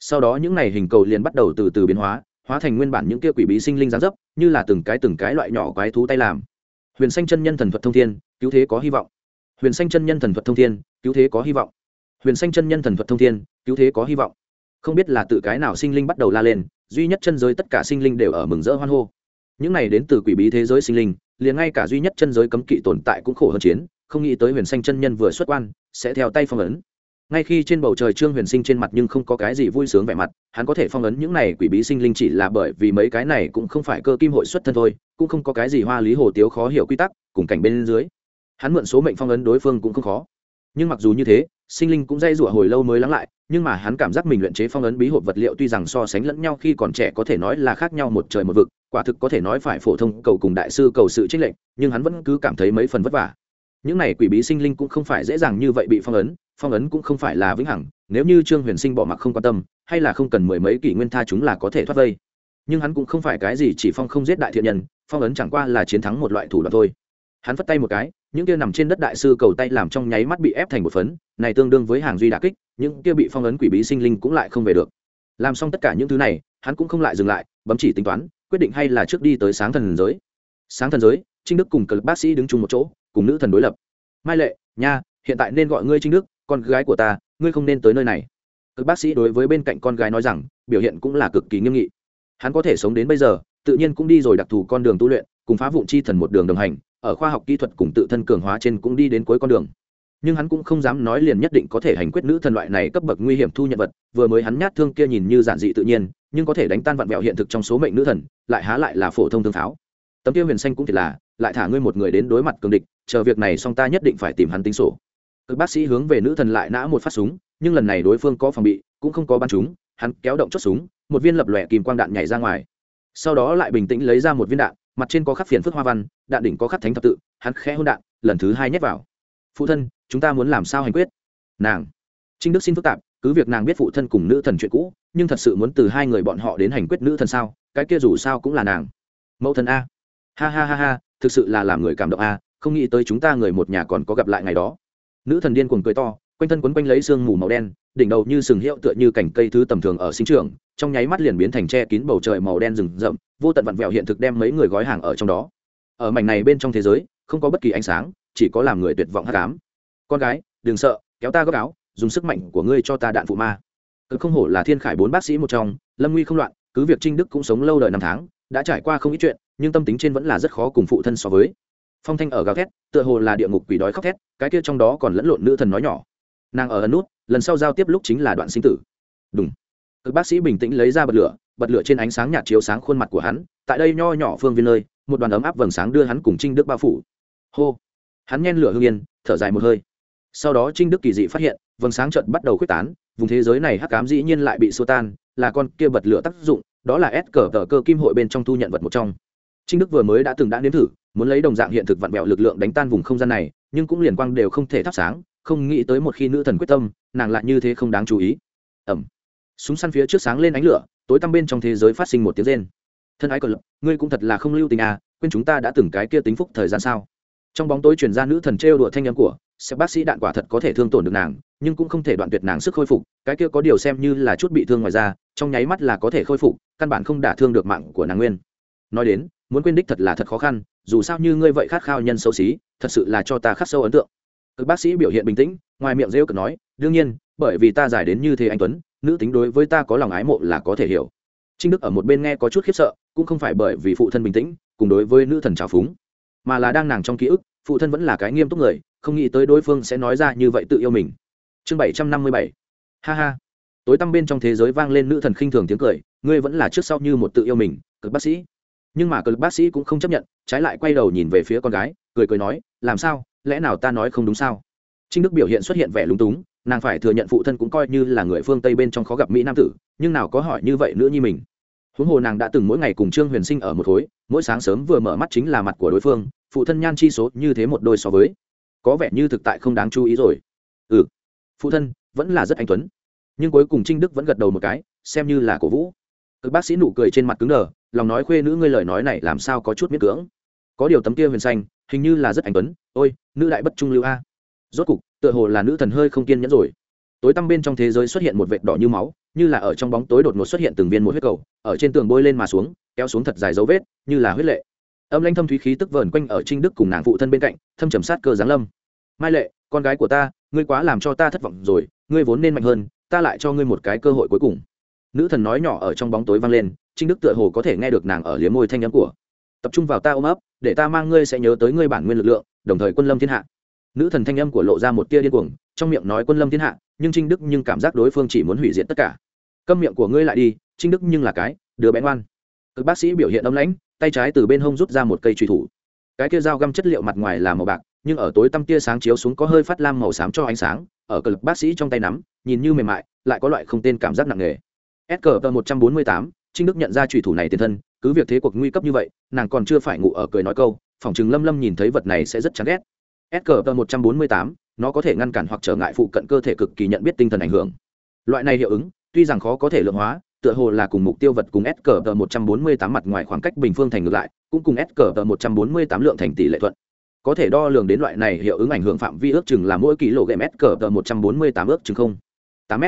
Sau đó những này hình cầu liền bắt đầu từ từ biến hóa hóa thành nguyên bản những kia quỷ bí sinh linh gián dấp, như là từng cái từng cái loại nhỏ quái thú tay làm huyền xanh chân nhân thần thuật thông thiên, cứu thế có hy vọng. Huyền xanh chân nhân thần thuật thông thiên, cứu thế có hy vọng. Huyền xanh chân nhân thần thuật thông thiên, cứu thế có hy vọng. Không biết là tự cái nào sinh linh bắt đầu la lên, duy nhất chân giới tất cả sinh linh đều ở mừng rỡ hoan hô. Những này đến từ quỷ bí thế giới sinh linh, liền ngay cả duy nhất chân giới cấm kỵ tồn tại cũng khổ hơn chiến, không nghĩ tới huyền xanh chân nhân vừa xuất quan, sẽ theo tay phong ấn ngay khi trên bầu trời trương huyền sinh trên mặt nhưng không có cái gì vui sướng vẻ mặt, hắn có thể phong ấn những này quỷ bí sinh linh chỉ là bởi vì mấy cái này cũng không phải cơ kim hội xuất thân thôi, cũng không có cái gì hoa lý hồ tiếu khó hiểu quy tắc, cùng cảnh bên dưới. Hắn mượn số mệnh phong ấn đối phương cũng không khó. Nhưng mặc dù như thế, sinh linh cũng dây rủa hồi lâu mới lắng lại, nhưng mà hắn cảm giác mình luyện chế phong ấn bí hộp vật liệu tuy rằng so sánh lẫn nhau khi còn trẻ có thể nói là khác nhau một trời một vực, quả thực có thể nói phải phổ thông cầu cùng đại sư cầu sự trích lệnh nhưng hắn vẫn cứ cảm thấy mấy phần vất vả. Những này quỷ bí sinh linh cũng không phải dễ dàng như vậy bị phong ấn phong ấn cũng không phải là vĩnh hằng, nếu như trương huyền sinh bỏ mặc không quan tâm, hay là không cần mười mấy kỷ nguyên tha chúng là có thể thoát vây. Nhưng hắn cũng không phải cái gì chỉ phong không giết đại thiện nhân, phong ấn chẳng qua là chiến thắng một loại thủ đoạn thôi. Hắn phất tay một cái, những kia nằm trên đất đại sư cầu tay làm trong nháy mắt bị ép thành một phấn, này tương đương với hàng duy đà kích, những kia bị phong ấn quỷ bí sinh linh cũng lại không về được. Làm xong tất cả những thứ này, hắn cũng không lại dừng lại, bấm chỉ tính toán, quyết định hay là trước đi tới sáng thần giới. Sáng thần giới, trinh đức cùng cờ bác sĩ đứng chung một chỗ, cùng nữ thần đối lập. Mai lệ, nha, hiện tại nên gọi ngươi trinh đức con gái của ta, ngươi không nên tới nơi này. Các bác sĩ đối với bên cạnh con gái nói rằng, biểu hiện cũng là cực kỳ nghiêm nghị. Hắn có thể sống đến bây giờ, tự nhiên cũng đi rồi đặc thù con đường tu luyện, cùng phá vụn chi thần một đường đồng hành, ở khoa học kỹ thuật cùng tự thân cường hóa trên cũng đi đến cuối con đường. Nhưng hắn cũng không dám nói liền nhất định có thể hành quyết nữ thần loại này cấp bậc nguy hiểm thu nhận vật, vừa mới hắn nhát thương kia nhìn như giản dị tự nhiên, nhưng có thể đánh tan vặn vẹo hiện thực trong số mệnh nữ thần, lại há lại là phổ thông thương pháo. Tấm tiêu huyền xanh cũng thiệt là, lại thả ngươi một người đến đối mặt cường địch, chờ việc này xong ta nhất định phải tìm hắn tính sổ cực bác sĩ hướng về nữ thần lại nã một phát súng, nhưng lần này đối phương có phòng bị, cũng không có bắn chúng, hắn kéo động chốt súng, một viên lập lòe kìm quang đạn nhảy ra ngoài. Sau đó lại bình tĩnh lấy ra một viên đạn, mặt trên có khắc phiền phức hoa văn, đạn đỉnh có khắc thánh thập tự, hắn khẽ hôn đạn, lần thứ hai nhét vào. Phụ thân, chúng ta muốn làm sao hành quyết? Nàng. Trinh đức xin phức tạp, cứ việc nàng biết phụ thân cùng nữ thần chuyện cũ, nhưng thật sự muốn từ hai người bọn họ đến hành quyết nữ thần sao? Cái kia dù sao cũng là nàng. Mẫu thần a. Ha ha ha ha, thực sự là làm người cảm động a, không nghĩ tới chúng ta người một nhà còn có gặp lại ngày đó nữ thần điên cuồng cười to, quanh thân quấn quanh lấy sương mù màu đen, đỉnh đầu như sừng hiệu tựa như cành cây thứ tầm thường ở sinh trường trong nháy mắt liền biến thành che kín bầu trời màu đen rừng rậm, vô tận vặn vẹo hiện thực đem mấy người gói hàng ở trong đó. Ở mảnh này bên trong thế giới, không có bất kỳ ánh sáng, chỉ có làm người tuyệt vọng hát cám con gái, đừng sợ, kéo ta góc áo, dùng sức mạnh của ngươi cho ta đạn phụ ma. Cực không hổ là thiên khải bốn bác sĩ một trong, lâm nguy không loạn, cứ việc trinh đức cũng sống lâu đời năm tháng, đã trải qua không ít chuyện, nhưng tâm tính trên vẫn là rất khó cùng phụ thân so với phong thanh ở gào thét, tựa hồ là địa ngục quỷ đói khóc thét, cái kia trong đó còn lẫn lộn nữ thần nói nhỏ. Nàng ở ẩn nút, lần sau giao tiếp lúc chính là đoạn sinh tử. Đúng các bác sĩ bình tĩnh lấy ra bật lửa bật lửa trên ánh sáng nhạt chiếu sáng khuôn mặt của hắn, tại đây nho nhỏ phương viên nơi, một đoàn ấm áp vầng sáng đưa hắn cùng trinh đức bao phủ. Hô. Hắn nhen lửa hương yên, thở dài một hơi. Sau đó trinh đức kỳ dị phát hiện, vầng sáng trận bắt đầu khuếch tán, vùng thế giới này hắc cám dĩ nhiên lại bị xô tan, là con kia bật lửa tác dụng, đó là s cờ tờ cơ kim hội bên trong thu nhận vật một trong trinh đức vừa mới đã từng đã nếm thử, muốn lấy đồng dạng hiện thực vặn vẹo lực lượng đánh tan vùng không gian này, nhưng cũng liền quang đều không thể thắp sáng, không nghĩ tới một khi nữ thần quyết tâm, nàng lại như thế không đáng chú ý. Ẩm. Súng săn phía trước sáng lên ánh lửa, tối tăm bên trong thế giới phát sinh một tiếng rên. Thân ái cờ lập, ngươi cũng thật là không lưu tình à quên chúng ta đã từng cái kia tính phúc thời gian sao? Trong bóng tối chuyển ra nữ thần trêu đùa thanh âm của, sẽ bác sĩ đạn quả thật có thể thương tổn được nàng, nhưng cũng không thể đoạn tuyệt nàng sức khôi phục, cái kia có điều xem như là chút bị thương ngoài ra trong nháy mắt là có thể khôi phục, căn bản không đả thương được mạng của nàng nguyên nói đến, muốn quên đích thật là thật khó khăn, dù sao như ngươi vậy khát khao nhân xấu xí, thật sự là cho ta khắc sâu ấn tượng. Các bác sĩ biểu hiện bình tĩnh, ngoài miệng rêu cực nói, đương nhiên, bởi vì ta giải đến như thế anh tuấn, nữ tính đối với ta có lòng ái mộ là có thể hiểu. Trinh đức ở một bên nghe có chút khiếp sợ, cũng không phải bởi vì phụ thân bình tĩnh, cùng đối với nữ thần trào phúng, mà là đang nàng trong ký ức, phụ thân vẫn là cái nghiêm túc người, không nghĩ tới đối phương sẽ nói ra như vậy tự yêu mình. Chương bảy trăm năm mươi bảy. Ha ha. Tối tăm bên trong thế giới vang lên nữ thần khinh thường tiếng cười, ngươi vẫn là trước sau như một tự yêu mình, cực bác sĩ nhưng mà cực bác sĩ cũng không chấp nhận, trái lại quay đầu nhìn về phía con gái, cười cười nói, làm sao? Lẽ nào ta nói không đúng sao? Trinh đức biểu hiện xuất hiện vẻ lúng túng, nàng phải thừa nhận phụ thân cũng coi như là người phương tây bên trong khó gặp mỹ nam tử, nhưng nào có hỏi như vậy nữa như mình. Huống hồ nàng đã từng mỗi ngày cùng trương huyền sinh ở một khối, mỗi sáng sớm vừa mở mắt chính là mặt của đối phương, phụ thân nhan chi số như thế một đôi so với. Có vẻ như thực tại không đáng chú ý rồi. Ừ phụ thân, vẫn là rất anh tuấn. Nhưng cuối cùng trinh đức vẫn gật đầu một cái, xem như là cổ vũ. Cực bác sĩ nụ cười trên mặt cứng đờ lòng nói khuê nữ ngươi lời nói này làm sao có chút miễn cưỡng. Có điều tấm kia huyền xanh, hình như là rất anh tuấn. Ôi, nữ đại bất trung lưu a. Rốt cục, tựa hồ là nữ thần hơi không kiên nhẫn rồi. Tối tăm bên trong thế giới xuất hiện một vệt đỏ như máu, như là ở trong bóng tối đột ngột xuất hiện từng viên một huyết cầu, ở trên tường bôi lên mà xuống, kéo xuống thật dài dấu vết, như là huyết lệ. Âm lanh thâm thúy khí tức vờn quanh ở trinh đức cùng nàng phụ thân bên cạnh, thâm trầm sát cơ giáng lâm. Mai lệ, con gái của ta, ngươi quá làm cho ta thất vọng rồi, ngươi vốn nên mạnh hơn, ta lại cho ngươi một cái cơ hội cuối cùng. Nữ thần nói nhỏ ở trong bóng tối vang lên trinh đức tựa hồ có thể nghe được nàng ở liếm môi thanh nhắm của. Tập trung vào ta ôm ấp, để ta mang ngươi sẽ nhớ tới ngươi bản nguyên lực lượng, đồng thời quân lâm thiên hạ. Nữ thần thanh âm của lộ ra một tia điên cuồng, trong miệng nói quân lâm thiên hạ, nhưng trinh đức nhưng cảm giác đối phương chỉ muốn hủy diệt tất cả. Câm miệng của ngươi lại đi, trinh đức nhưng là cái, đứa bé ngoan. Các bác sĩ biểu hiện âm lãnh, tay trái từ bên hông rút ra một cây truy thủ. Cái kia dao găm chất liệu mặt ngoài là màu bạc, nhưng ở tối tăm tia sáng chiếu xuống có hơi phát lam màu xám cho ánh sáng, ở cực bác sĩ trong tay nắm, nhìn như mềm mại, lại có loại không tên cảm giác nặng nề. S một trăm bốn mươi tám trinh đức nhận ra trùy thủ này tiền thân, cứ việc thế cuộc nguy cấp như vậy, nàng còn chưa phải ngủ ở cười nói câu Phỏng chừng lâm lâm nhìn thấy vật này sẽ rất chán ghét. S một trăm bốn mươi tám, nó có thể ngăn cản hoặc trở ngại phụ cận cơ thể cực kỳ nhận biết tinh thần ảnh hưởng. Loại này hiệu ứng, tuy rằng khó có thể lượng hóa, tựa hồ là cùng mục tiêu vật cùng s một trăm bốn mươi tám mặt ngoài khoảng cách bình phương thành ngược lại, cũng cùng s một trăm bốn mươi tám lượng thành tỷ lệ thuận. Có thể đo lường đến loại này hiệu ứng ảnh hưởng phạm vi ước chừng là mỗi ký lộ game s một trăm bốn mươi tám ước chừng không. tám m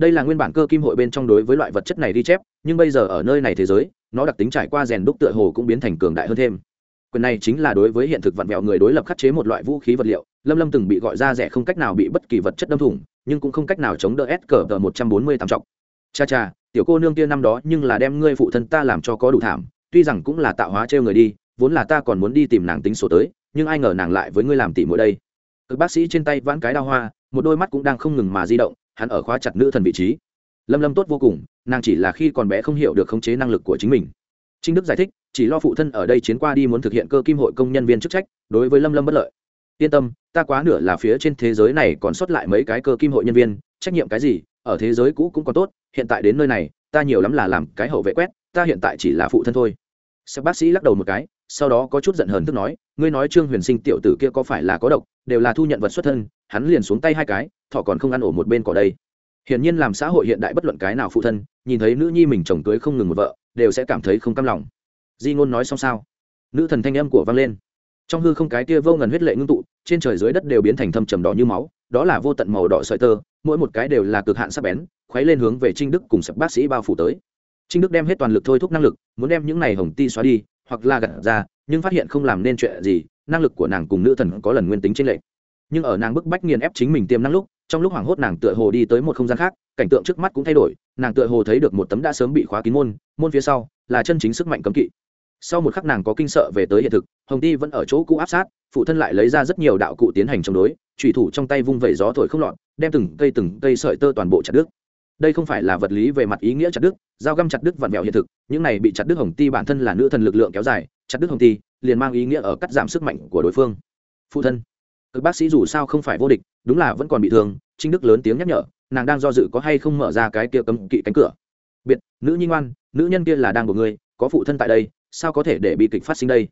đây là nguyên bản cơ kim hội bên trong đối với loại vật chất này đi chép, nhưng bây giờ ở nơi này thế giới, nó đặc tính trải qua rèn đúc tựa hồ cũng biến thành cường đại hơn thêm. Quyền này chính là đối với hiện thực vặn vẹo người đối lập khắc chế một loại vũ khí vật liệu, lâm lâm từng bị gọi ra rẻ không cách nào bị bất kỳ vật chất đâm thủng, nhưng cũng không cách nào chống đỡ s cờ tờ một trăm bốn mươi tám trọng cha cha, tiểu cô nương kia năm đó nhưng là đem ngươi phụ thân ta làm cho có đủ thảm, tuy rằng cũng là tạo hóa trêu người đi, vốn là ta còn muốn đi tìm nàng tính sổ tới, nhưng ai ngờ nàng lại với ngươi làm tỉ mỗi đây. Các bác sĩ trên tay vãn cái đa hoa, một đôi mắt cũng đang không ngừng mà di động hắn ở khóa chặt nữ thần vị trí. Lâm lâm tốt vô cùng nàng chỉ là khi còn bé không hiểu được khống chế năng lực của chính mình. Trinh đức giải thích chỉ lo phụ thân ở đây chiến qua đi muốn thực hiện cơ kim hội công nhân viên chức trách đối với lâm lâm bất lợi. Yên tâm ta quá nửa là phía trên thế giới này còn sót lại mấy cái cơ kim hội nhân viên trách nhiệm cái gì ở thế giới cũ cũng còn tốt hiện tại đến nơi này ta nhiều lắm là làm cái hậu vệ quét ta hiện tại chỉ là phụ thân thôi. Sếp bác sĩ lắc đầu một cái, sau đó có chút giận hờn tức nói, ngươi nói Trương Huyền Sinh tiểu tử kia có phải là có độc, đều là thu nhận vật xuất thân, hắn liền xuống tay hai cái, thọ còn không ăn ổ một bên cỏ đây. Hiển nhiên làm xã hội hiện đại bất luận cái nào phụ thân, nhìn thấy nữ nhi mình chồng cưới không ngừng một vợ, đều sẽ cảm thấy không cam lòng. Di ngôn nói xong sao? Nữ thần thanh âm của vang lên. Trong hư không cái kia vô ngần huyết lệ ngưng tụ, trên trời dưới đất đều biến thành thâm trầm đỏ như máu, đó là vô tận màu đỏ sợi tơ, mỗi một cái đều là cực hạn sắc bén, khuấy lên hướng về Trinh Đức cùng sập bác sĩ bao phủ tới. Trinh Đức đem hết toàn lực thôi thúc năng lực, muốn đem những này hồng ti xóa đi, hoặc là gạt ra nhưng phát hiện không làm nên chuyện gì năng lực của nàng cùng nữ thần có lần nguyên tính trên lệ nhưng ở nàng bức bách nghiền ép chính mình tiềm năng lúc, trong lúc hoảng hốt nàng tựa hồ đi tới một không gian khác, cảnh tượng trước mắt cũng thay đổi, nàng tựa hồ thấy được một tấm đã sớm bị khóa kín môn môn phía sau là chân chính sức mạnh cấm kỵ. Sau một khắc nàng có kinh sợ về tới hiện thực, hồng ti vẫn ở chỗ cũ áp sát, phụ thân lại lấy ra rất nhiều đạo cụ tiến hành chống đối thủy thủ trong tay vung vẩy gió thổi không lọt, đem từng cây từng cây sợi tơ toàn bộ chặt đứt. Đây không phải là vật lý về mặt ý nghĩa chặt đứt, dao găm chặt đứt vặn vẹo hiện thực, những này bị chặt đứt hồng ti bản thân là nữ thần lực lượng kéo dài, chặt đứt hồng ti, liền mang ý nghĩa ở cắt giảm sức mạnh của đối phương. Phụ thân cực bác sĩ dù sao không phải vô địch, đúng là vẫn còn bị thương, trinh đức lớn tiếng nhắc nhở, nàng đang do dự có hay không mở ra cái kia cấm kỵ cánh cửa. Biệt, nữ nhi ngoan, nữ nhân kia là đang của ngươi, có phụ thân tại đây, sao có thể để bị kịch phát sinh đây?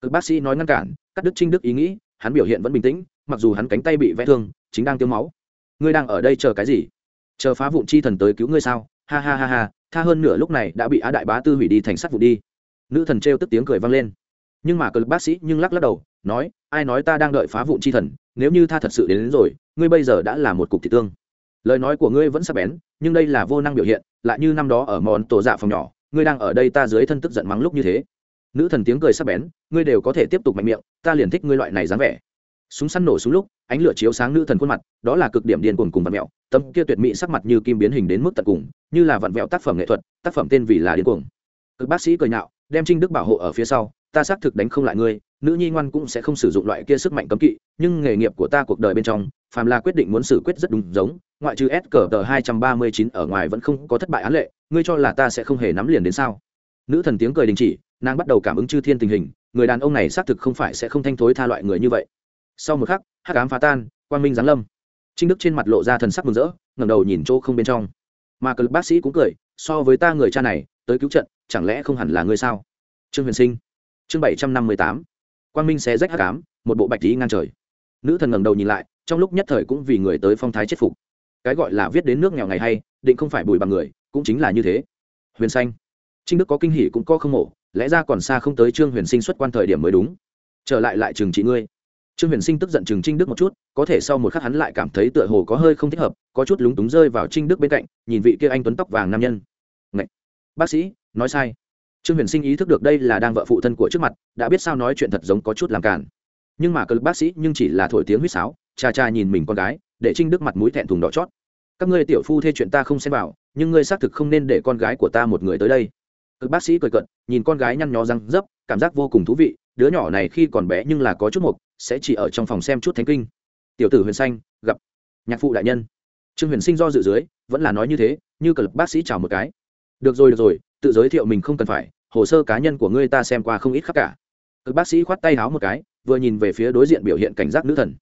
Cực bác sĩ nói ngăn cản, cắt đứt trinh đức ý nghĩ, hắn biểu hiện vẫn bình tĩnh, mặc dù hắn cánh tay bị vẽ thương, chính đang tiêu máu. Ngươi đang ở đây chờ cái gì? Chờ phá vụn chi thần tới cứu ngươi sao? Ha ha ha ha, tha hơn nửa lúc này đã bị á đại bá tư hủy đi thành sắt vụ đi. Nữ thần trêu tức tiếng cười vang lên nhưng mà cờ bác sĩ nhưng lắc lắc đầu nói ai nói ta đang đợi phá vụn chi thần nếu như ta thật sự đến, đến rồi ngươi bây giờ đã là một cục thị tương. Lời nói của ngươi vẫn sắc bén nhưng đây là vô năng biểu hiện lại như năm đó ở món tổ dạ phòng nhỏ ngươi đang ở đây ta dưới thân tức giận mắng lúc như thế. Nữ thần tiếng cười sắc bén ngươi đều có thể tiếp tục mạnh miệng ta liền thích ngươi loại này dáng vẻ. Súng săn nổ xuống lúc ánh lửa chiếu sáng nữ thần khuôn mặt đó là cực điểm điên cuồng cùng vặn mẹo tấm kia tuyệt mỹ sắc mặt như kim biến hình đến mức tận cùng như là vặn vẹo tác phẩm nghệ thuật tác phẩm tên vì là điên cuồng. Cực bác sĩ cười nhạo đem trinh đức bảo hộ ở phía sau ta xác thực đánh không lại ngươi, nữ nhi ngoan cũng sẽ không sử dụng loại kia sức mạnh cấm kỵ, nhưng nghề nghiệp của ta cuộc đời bên trong, phàm là quyết định muốn xử quyết rất đúng giống, ngoại trừ s cờ tờ hai trăm ba mươi chín ở ngoài vẫn không có thất bại án lệ, ngươi cho là ta sẽ không hề nắm liền đến sao? Nữ thần tiếng cười đình chỉ, nàng bắt đầu cảm ứng chư thiên tình hình, người đàn ông này xác thực không phải sẽ không thanh thối tha loại người như vậy. Sau một khắc, hắc ám phá tan, quang minh giáng lâm. Trinh đức trên mặt lộ ra thần sắc mừng rỡ, ngẩng đầu nhìn chỗ không bên trong. Mà cờ bác sĩ cũng cười, so với ta người cha này, tới cứu trận, chẳng lẽ không hẳn là ngươi sao? Trương huyền sinh chương bảy trăm năm mươi tám. Quang minh xé rách hắc ám, một bộ bạch tí ngang trời. Nữ thần ngẩng đầu nhìn lại, trong lúc nhất thời cũng vì người tới phong thái chết phục. Cái gọi là viết đến nước nghèo ngày hay, định không phải bùi bằng người, cũng chính là như thế. Huyền xanh. Trinh đức có kinh hỉ cũng có không mổ, lẽ ra còn xa không tới trương huyền sinh xuất quan thời điểm mới đúng. Trở lại lại trường trị ngươi. Trương huyền sinh tức giận chừng trinh đức một chút, có thể sau một khắc hắn lại cảm thấy tựa hồ có hơi không thích hợp, có chút lúng túng rơi vào trinh đức bên cạnh, nhìn vị kia anh tuấn tóc vàng nam nhân. Ngậy! bác sĩ, nói sai trương huyền sinh ý thức được đây là đang vợ phụ thân của trước mặt, đã biết sao nói chuyện thật giống có chút làm cản nhưng mà cờ bác sĩ nhưng chỉ là thổi tiếng huýt sáo, cha cha nhìn mình con gái, để trinh đức mặt mũi thẹn thùng đỏ chót. Các ngươi tiểu phu thê chuyện ta không xem vào, nhưng ngươi xác thực không nên để con gái của ta một người tới đây. Cực bác sĩ cười cận nhìn con gái nhăn nhó răng dấp, cảm giác vô cùng thú vị, đứa nhỏ này khi còn bé nhưng là có chút mục sẽ chỉ ở trong phòng xem chút thánh kinh. Tiểu tử huyền xanh, gặp. Nhạc phụ đại nhân. Trương huyền sinh do dự dưới, vẫn là nói như thế, như cờ bác sĩ chào một cái được rồi được rồi, tự giới thiệu mình không cần phải, hồ sơ cá nhân của ngươi ta xem qua không ít khác cả. Cực bác sĩ khoát tay háo một cái, vừa nhìn về phía đối diện biểu hiện cảnh giác nữ thần.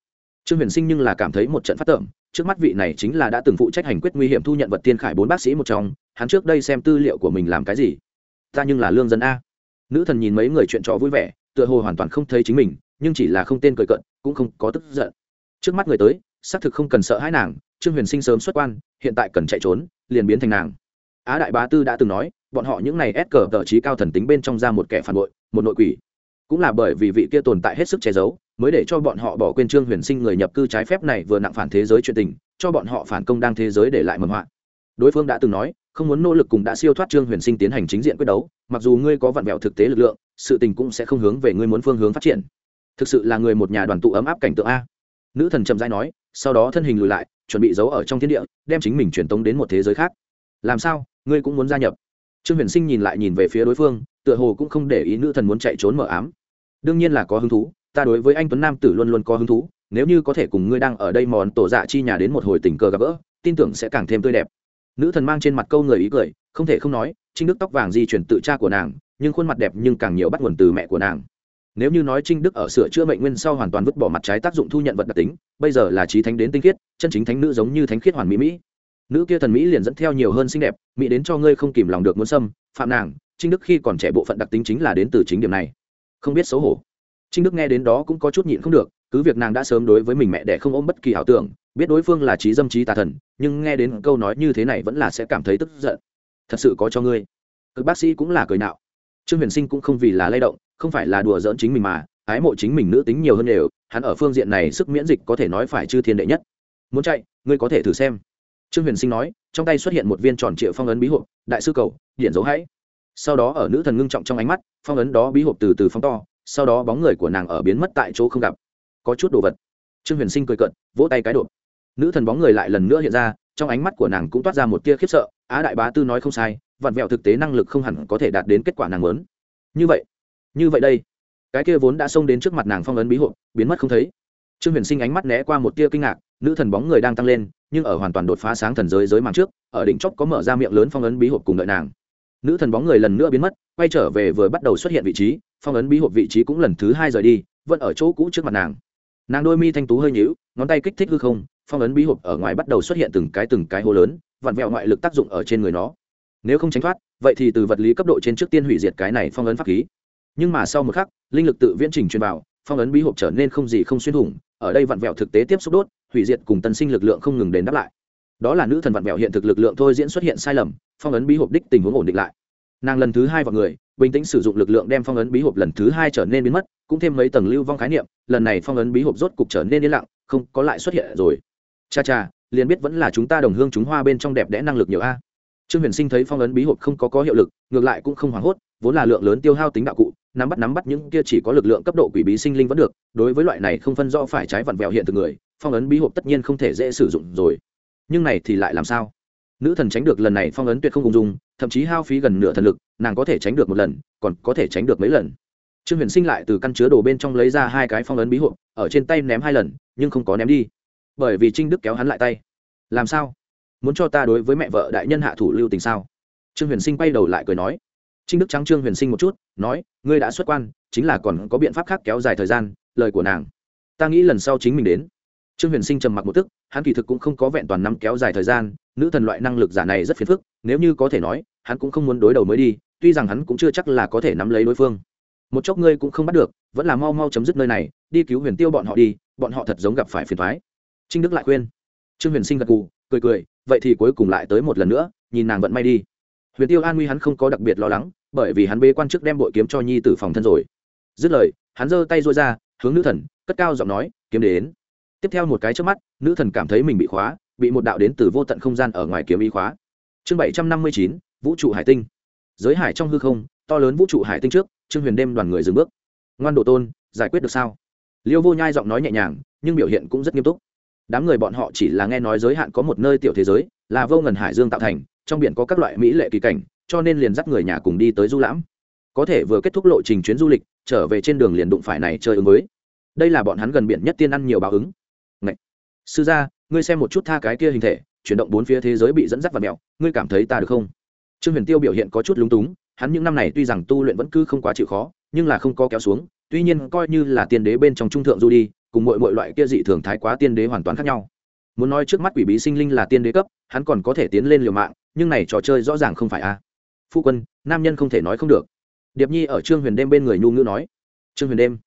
Trương huyền sinh nhưng là cảm thấy một trận phát tởm, trước mắt vị này chính là đã từng phụ trách hành quyết nguy hiểm thu nhận vật tiên khải bốn bác sĩ một trong, hắn trước đây xem tư liệu của mình làm cái gì? Ta nhưng là lương dân a. Nữ thần nhìn mấy người chuyện trò vui vẻ, tựa hồ hoàn toàn không thấy chính mình, nhưng chỉ là không tên cười cận cũng không có tức giận. Trước mắt người tới, xác thực không cần sợ hãi nàng, trương huyền sinh sớm xuất quan, hiện tại cần chạy trốn, liền biến thành nàng á đại bá tư đã từng nói, bọn họ những này ép cờ tờ trí cao thần tính bên trong ra một kẻ phản bội, một nội quỷ. Cũng là bởi vì vị kia tồn tại hết sức che giấu, mới để cho bọn họ bỏ quên trương huyền sinh người nhập cư trái phép này vừa nặng phản thế giới chuyện tình, cho bọn họ phản công đang thế giới để lại mầm họa. Đối phương đã từng nói, không muốn nỗ lực cùng đã siêu thoát trương huyền sinh tiến hành chính diện quyết đấu, mặc dù ngươi có vặn vẹo thực tế lực lượng, sự tình cũng sẽ không hướng về ngươi muốn phương hướng phát triển. Thực sự là người một nhà đoàn tụ ấm áp cảnh tượng a. Nữ thần trầm dai nói, sau đó thân hình lùi lại, chuẩn bị giấu ở trong thiên địa, đem chính mình truyền tống đến một thế giới khác. Làm sao? Ngươi cũng muốn gia nhập. Trương huyền sinh nhìn lại nhìn về phía đối phương, tựa hồ cũng không để ý nữ thần muốn chạy trốn mở ám. Đương nhiên là có hứng thú, ta đối với anh tuấn nam tử luôn luôn có hứng thú, nếu như có thể cùng ngươi đang ở đây mòn tổ dạ chi nhà đến một hồi tình cờ gặp gỡ, tin tưởng sẽ càng thêm tươi đẹp. Nữ thần mang trên mặt câu người ý cười, không thể không nói, trinh đức tóc vàng di chuyển tự cha của nàng, nhưng khuôn mặt đẹp nhưng càng nhiều bắt nguồn từ mẹ của nàng. Nếu như nói trinh đức ở sửa chữa mệnh nguyên sau hoàn toàn vứt bỏ mặt trái tác dụng thu nhận vật đặc tính, bây giờ là trí thánh đến tinh khiết, chân chính thánh nữ giống như thánh khiết hoàn mỹ mỹ nữ kia thần mỹ liền dẫn theo nhiều hơn xinh đẹp, mỹ đến cho ngươi không kìm lòng được muốn xâm, phạm nàng, trinh đức khi còn trẻ bộ phận đặc tính chính là đến từ chính điểm này. Không biết xấu hổ. Trinh đức nghe đến đó cũng có chút nhịn không được, cứ việc nàng đã sớm đối với mình mẹ để không ôm bất kỳ ảo tưởng, biết đối phương là trí dâm trí tà thần, nhưng nghe đến câu nói như thế này vẫn là sẽ cảm thấy tức giận. Thật sự có cho ngươi. Cực bác sĩ cũng là cười nạo. Trương huyền sinh cũng không vì là lay động, không phải là đùa giỡn chính mình mà, ái mộ chính mình nữ tính nhiều hơn đều, hắn ở phương diện này sức miễn dịch có thể nói phải chư thiên đệ nhất. Muốn chạy, ngươi có thể thử xem trương huyền sinh nói, trong tay xuất hiện một viên tròn triệu phong ấn bí hộp, đại sư cầu điện dấu hãy. Sau đó ở nữ thần ngưng trọng trong ánh mắt, phong ấn đó bí hộp từ từ phóng to, sau đó bóng người của nàng ở biến mất tại chỗ không gặp. Có chút đồ vật. Trương huyền sinh cười cận vỗ tay cái đột. Nữ thần bóng người lại lần nữa hiện ra, trong ánh mắt của nàng cũng toát ra một tia khiếp sợ, á đại bá tư nói không sai, vặn vẹo thực tế năng lực không hẳn có thể đạt đến kết quả nàng lớn như vậy như vậy đây. Cái kia vốn đã xông đến trước mặt nàng phong ấn bí hộp, biến mất không thấy. Trương huyền sinh ánh mắt né qua một tia kinh ngạc, nữ thần bóng người đang tăng lên nhưng ở hoàn toàn đột phá sáng thần giới giới màng trước, ở đỉnh chóp có mở ra miệng lớn phong ấn bí hộp cùng đợi nàng. Nữ thần bóng người lần nữa biến mất, quay trở về vừa bắt đầu xuất hiện vị trí, phong ấn bí hộp vị trí cũng lần thứ hai rời đi, vẫn ở chỗ cũ trước mặt nàng. Nàng đôi mi thanh tú hơi nhíu, ngón tay kích thích hư không, phong ấn bí hộp ở ngoài bắt đầu xuất hiện từng cái từng cái hố lớn, vặn vẹo ngoại lực tác dụng ở trên người nó. Nếu không tránh thoát, vậy thì từ vật lý cấp độ trên trước tiên hủy diệt cái này phong ấn pháp khí. Nhưng mà sau một khắc, linh lực tự viễn trình truyền vào, phong ấn bí hộp trở nên không gì không xuyên thủng, ở đây vặn vẹo thực tế tiếp xúc đốt hủy diệt cùng tân sinh lực lượng không ngừng đến đáp lại. Đó là nữ thần vặn vẹo hiện thực lực lượng thôi diễn xuất hiện sai lầm, phong ấn bí hộp đích tình huống ổn định lại. Nàng lần thứ hai vào người, bình tĩnh sử dụng lực lượng đem phong ấn bí hộp lần thứ hai trở nên biến mất, cũng thêm mấy tầng lưu vong khái niệm, lần này phong ấn bí hộp rốt cục trở nên yên lặng, không có lại xuất hiện rồi. Cha cha, liền biết vẫn là chúng ta đồng hương chúng hoa bên trong đẹp đẽ năng lực nhiều a. Trương huyền sinh thấy phong ấn bí hộp không có có hiệu lực, ngược lại cũng không hoảng hốt, vốn là lượng lớn tiêu hao tính đạo cụ, nắm bắt nắm bắt những kia chỉ có lực lượng cấp độ quỷ bí sinh linh vẫn được, đối với loại này không phân rõ phải trái vặn vẹo hiện thực người phong ấn bí hộp tất nhiên không thể dễ sử dụng rồi. Nhưng này thì lại làm sao? Nữ thần tránh được lần này phong ấn tuyệt không ung dùng thậm chí hao phí gần nửa thần lực, nàng có thể tránh được một lần, còn có thể tránh được mấy lần. Trương huyền sinh lại từ căn chứa đồ bên trong lấy ra hai cái phong ấn bí hộp, ở trên tay ném hai lần, nhưng không có ném đi. Bởi vì trinh đức kéo hắn lại tay. Làm sao? Muốn cho ta đối với mẹ vợ đại nhân hạ thủ lưu tình sao? Trương huyền sinh quay đầu lại cười nói. Trinh đức trắng trương huyền sinh một chút, nói, ngươi đã xuất quan, chính là còn có biện pháp khác kéo dài thời gian, lời của nàng. Ta nghĩ lần sau chính mình đến trương huyền sinh trầm mặc một tức, hắn kỳ thực cũng không có vẹn toàn năm kéo dài thời gian, nữ thần loại năng lực giả này rất phiền phức, nếu như có thể nói, hắn cũng không muốn đối đầu mới đi, tuy rằng hắn cũng chưa chắc là có thể nắm lấy đối phương. Một chốc ngươi cũng không bắt được, vẫn là mau mau chấm dứt nơi này, đi cứu huyền tiêu bọn họ đi, bọn họ thật giống gặp phải phiền thoái trinh đức lại khuyên. Trương huyền sinh gật cù cười cười, vậy thì cuối cùng lại tới một lần nữa, nhìn nàng vận may đi. Huyền tiêu an nguy hắn không có đặc biệt lo lắng, bởi vì hắn bê quan chức đem bội kiếm cho nhi tử phòng thân rồi. Dứt lời, hắn giơ tay rối ra, hướng nữ thần, cất cao giọng nói, kiếm đến tiếp theo một cái trước mắt, nữ thần cảm thấy mình bị khóa, bị một đạo đến từ vô tận không gian ở ngoài kiếm y khóa. Chương bảy trăm năm mươi chín, vũ trụ hải tinh. Giới hải trong hư không, to lớn vũ trụ hải tinh trước, trương huyền đêm đoàn người dừng bước. Ngoan độ tôn, giải quyết được sao? Liêu vô nhai giọng nói nhẹ nhàng, nhưng biểu hiện cũng rất nghiêm túc. Đám người bọn họ chỉ là nghe nói giới hạn có một nơi tiểu thế giới, là vô ngần hải dương tạo thành, trong biển có các loại mỹ lệ kỳ cảnh, cho nên liền dắt người nhà cùng đi tới du lãm. Có thể vừa kết thúc lộ trình chuyến du lịch, trở về trên đường liền đụng phải này chơi ứng với. Đây là bọn hắn gần biển nhất tiên ăn nhiều báo ứng sư gia, ngươi xem một chút tha cái kia hình thể, chuyển động bốn phía thế giới bị dẫn dắt và mẹo ngươi cảm thấy ta được không? Trương huyền tiêu biểu hiện có chút lúng túng, hắn những năm này tuy rằng tu luyện vẫn cứ không quá chịu khó, nhưng là không có kéo xuống, tuy nhiên coi như là tiên đế bên trong trung thượng du đi, cùng mọi mọi loại kia dị thường thái quá tiên đế hoàn toàn khác nhau. Muốn nói trước mắt quỷ bí sinh linh là tiên đế cấp, hắn còn có thể tiến lên liều mạng, nhưng này trò chơi rõ ràng không phải a. Phu quân, nam nhân không thể nói không được. Điệp nhi ở trương huyền đêm bên người nhu ngữ nói. Trương huyền đêm,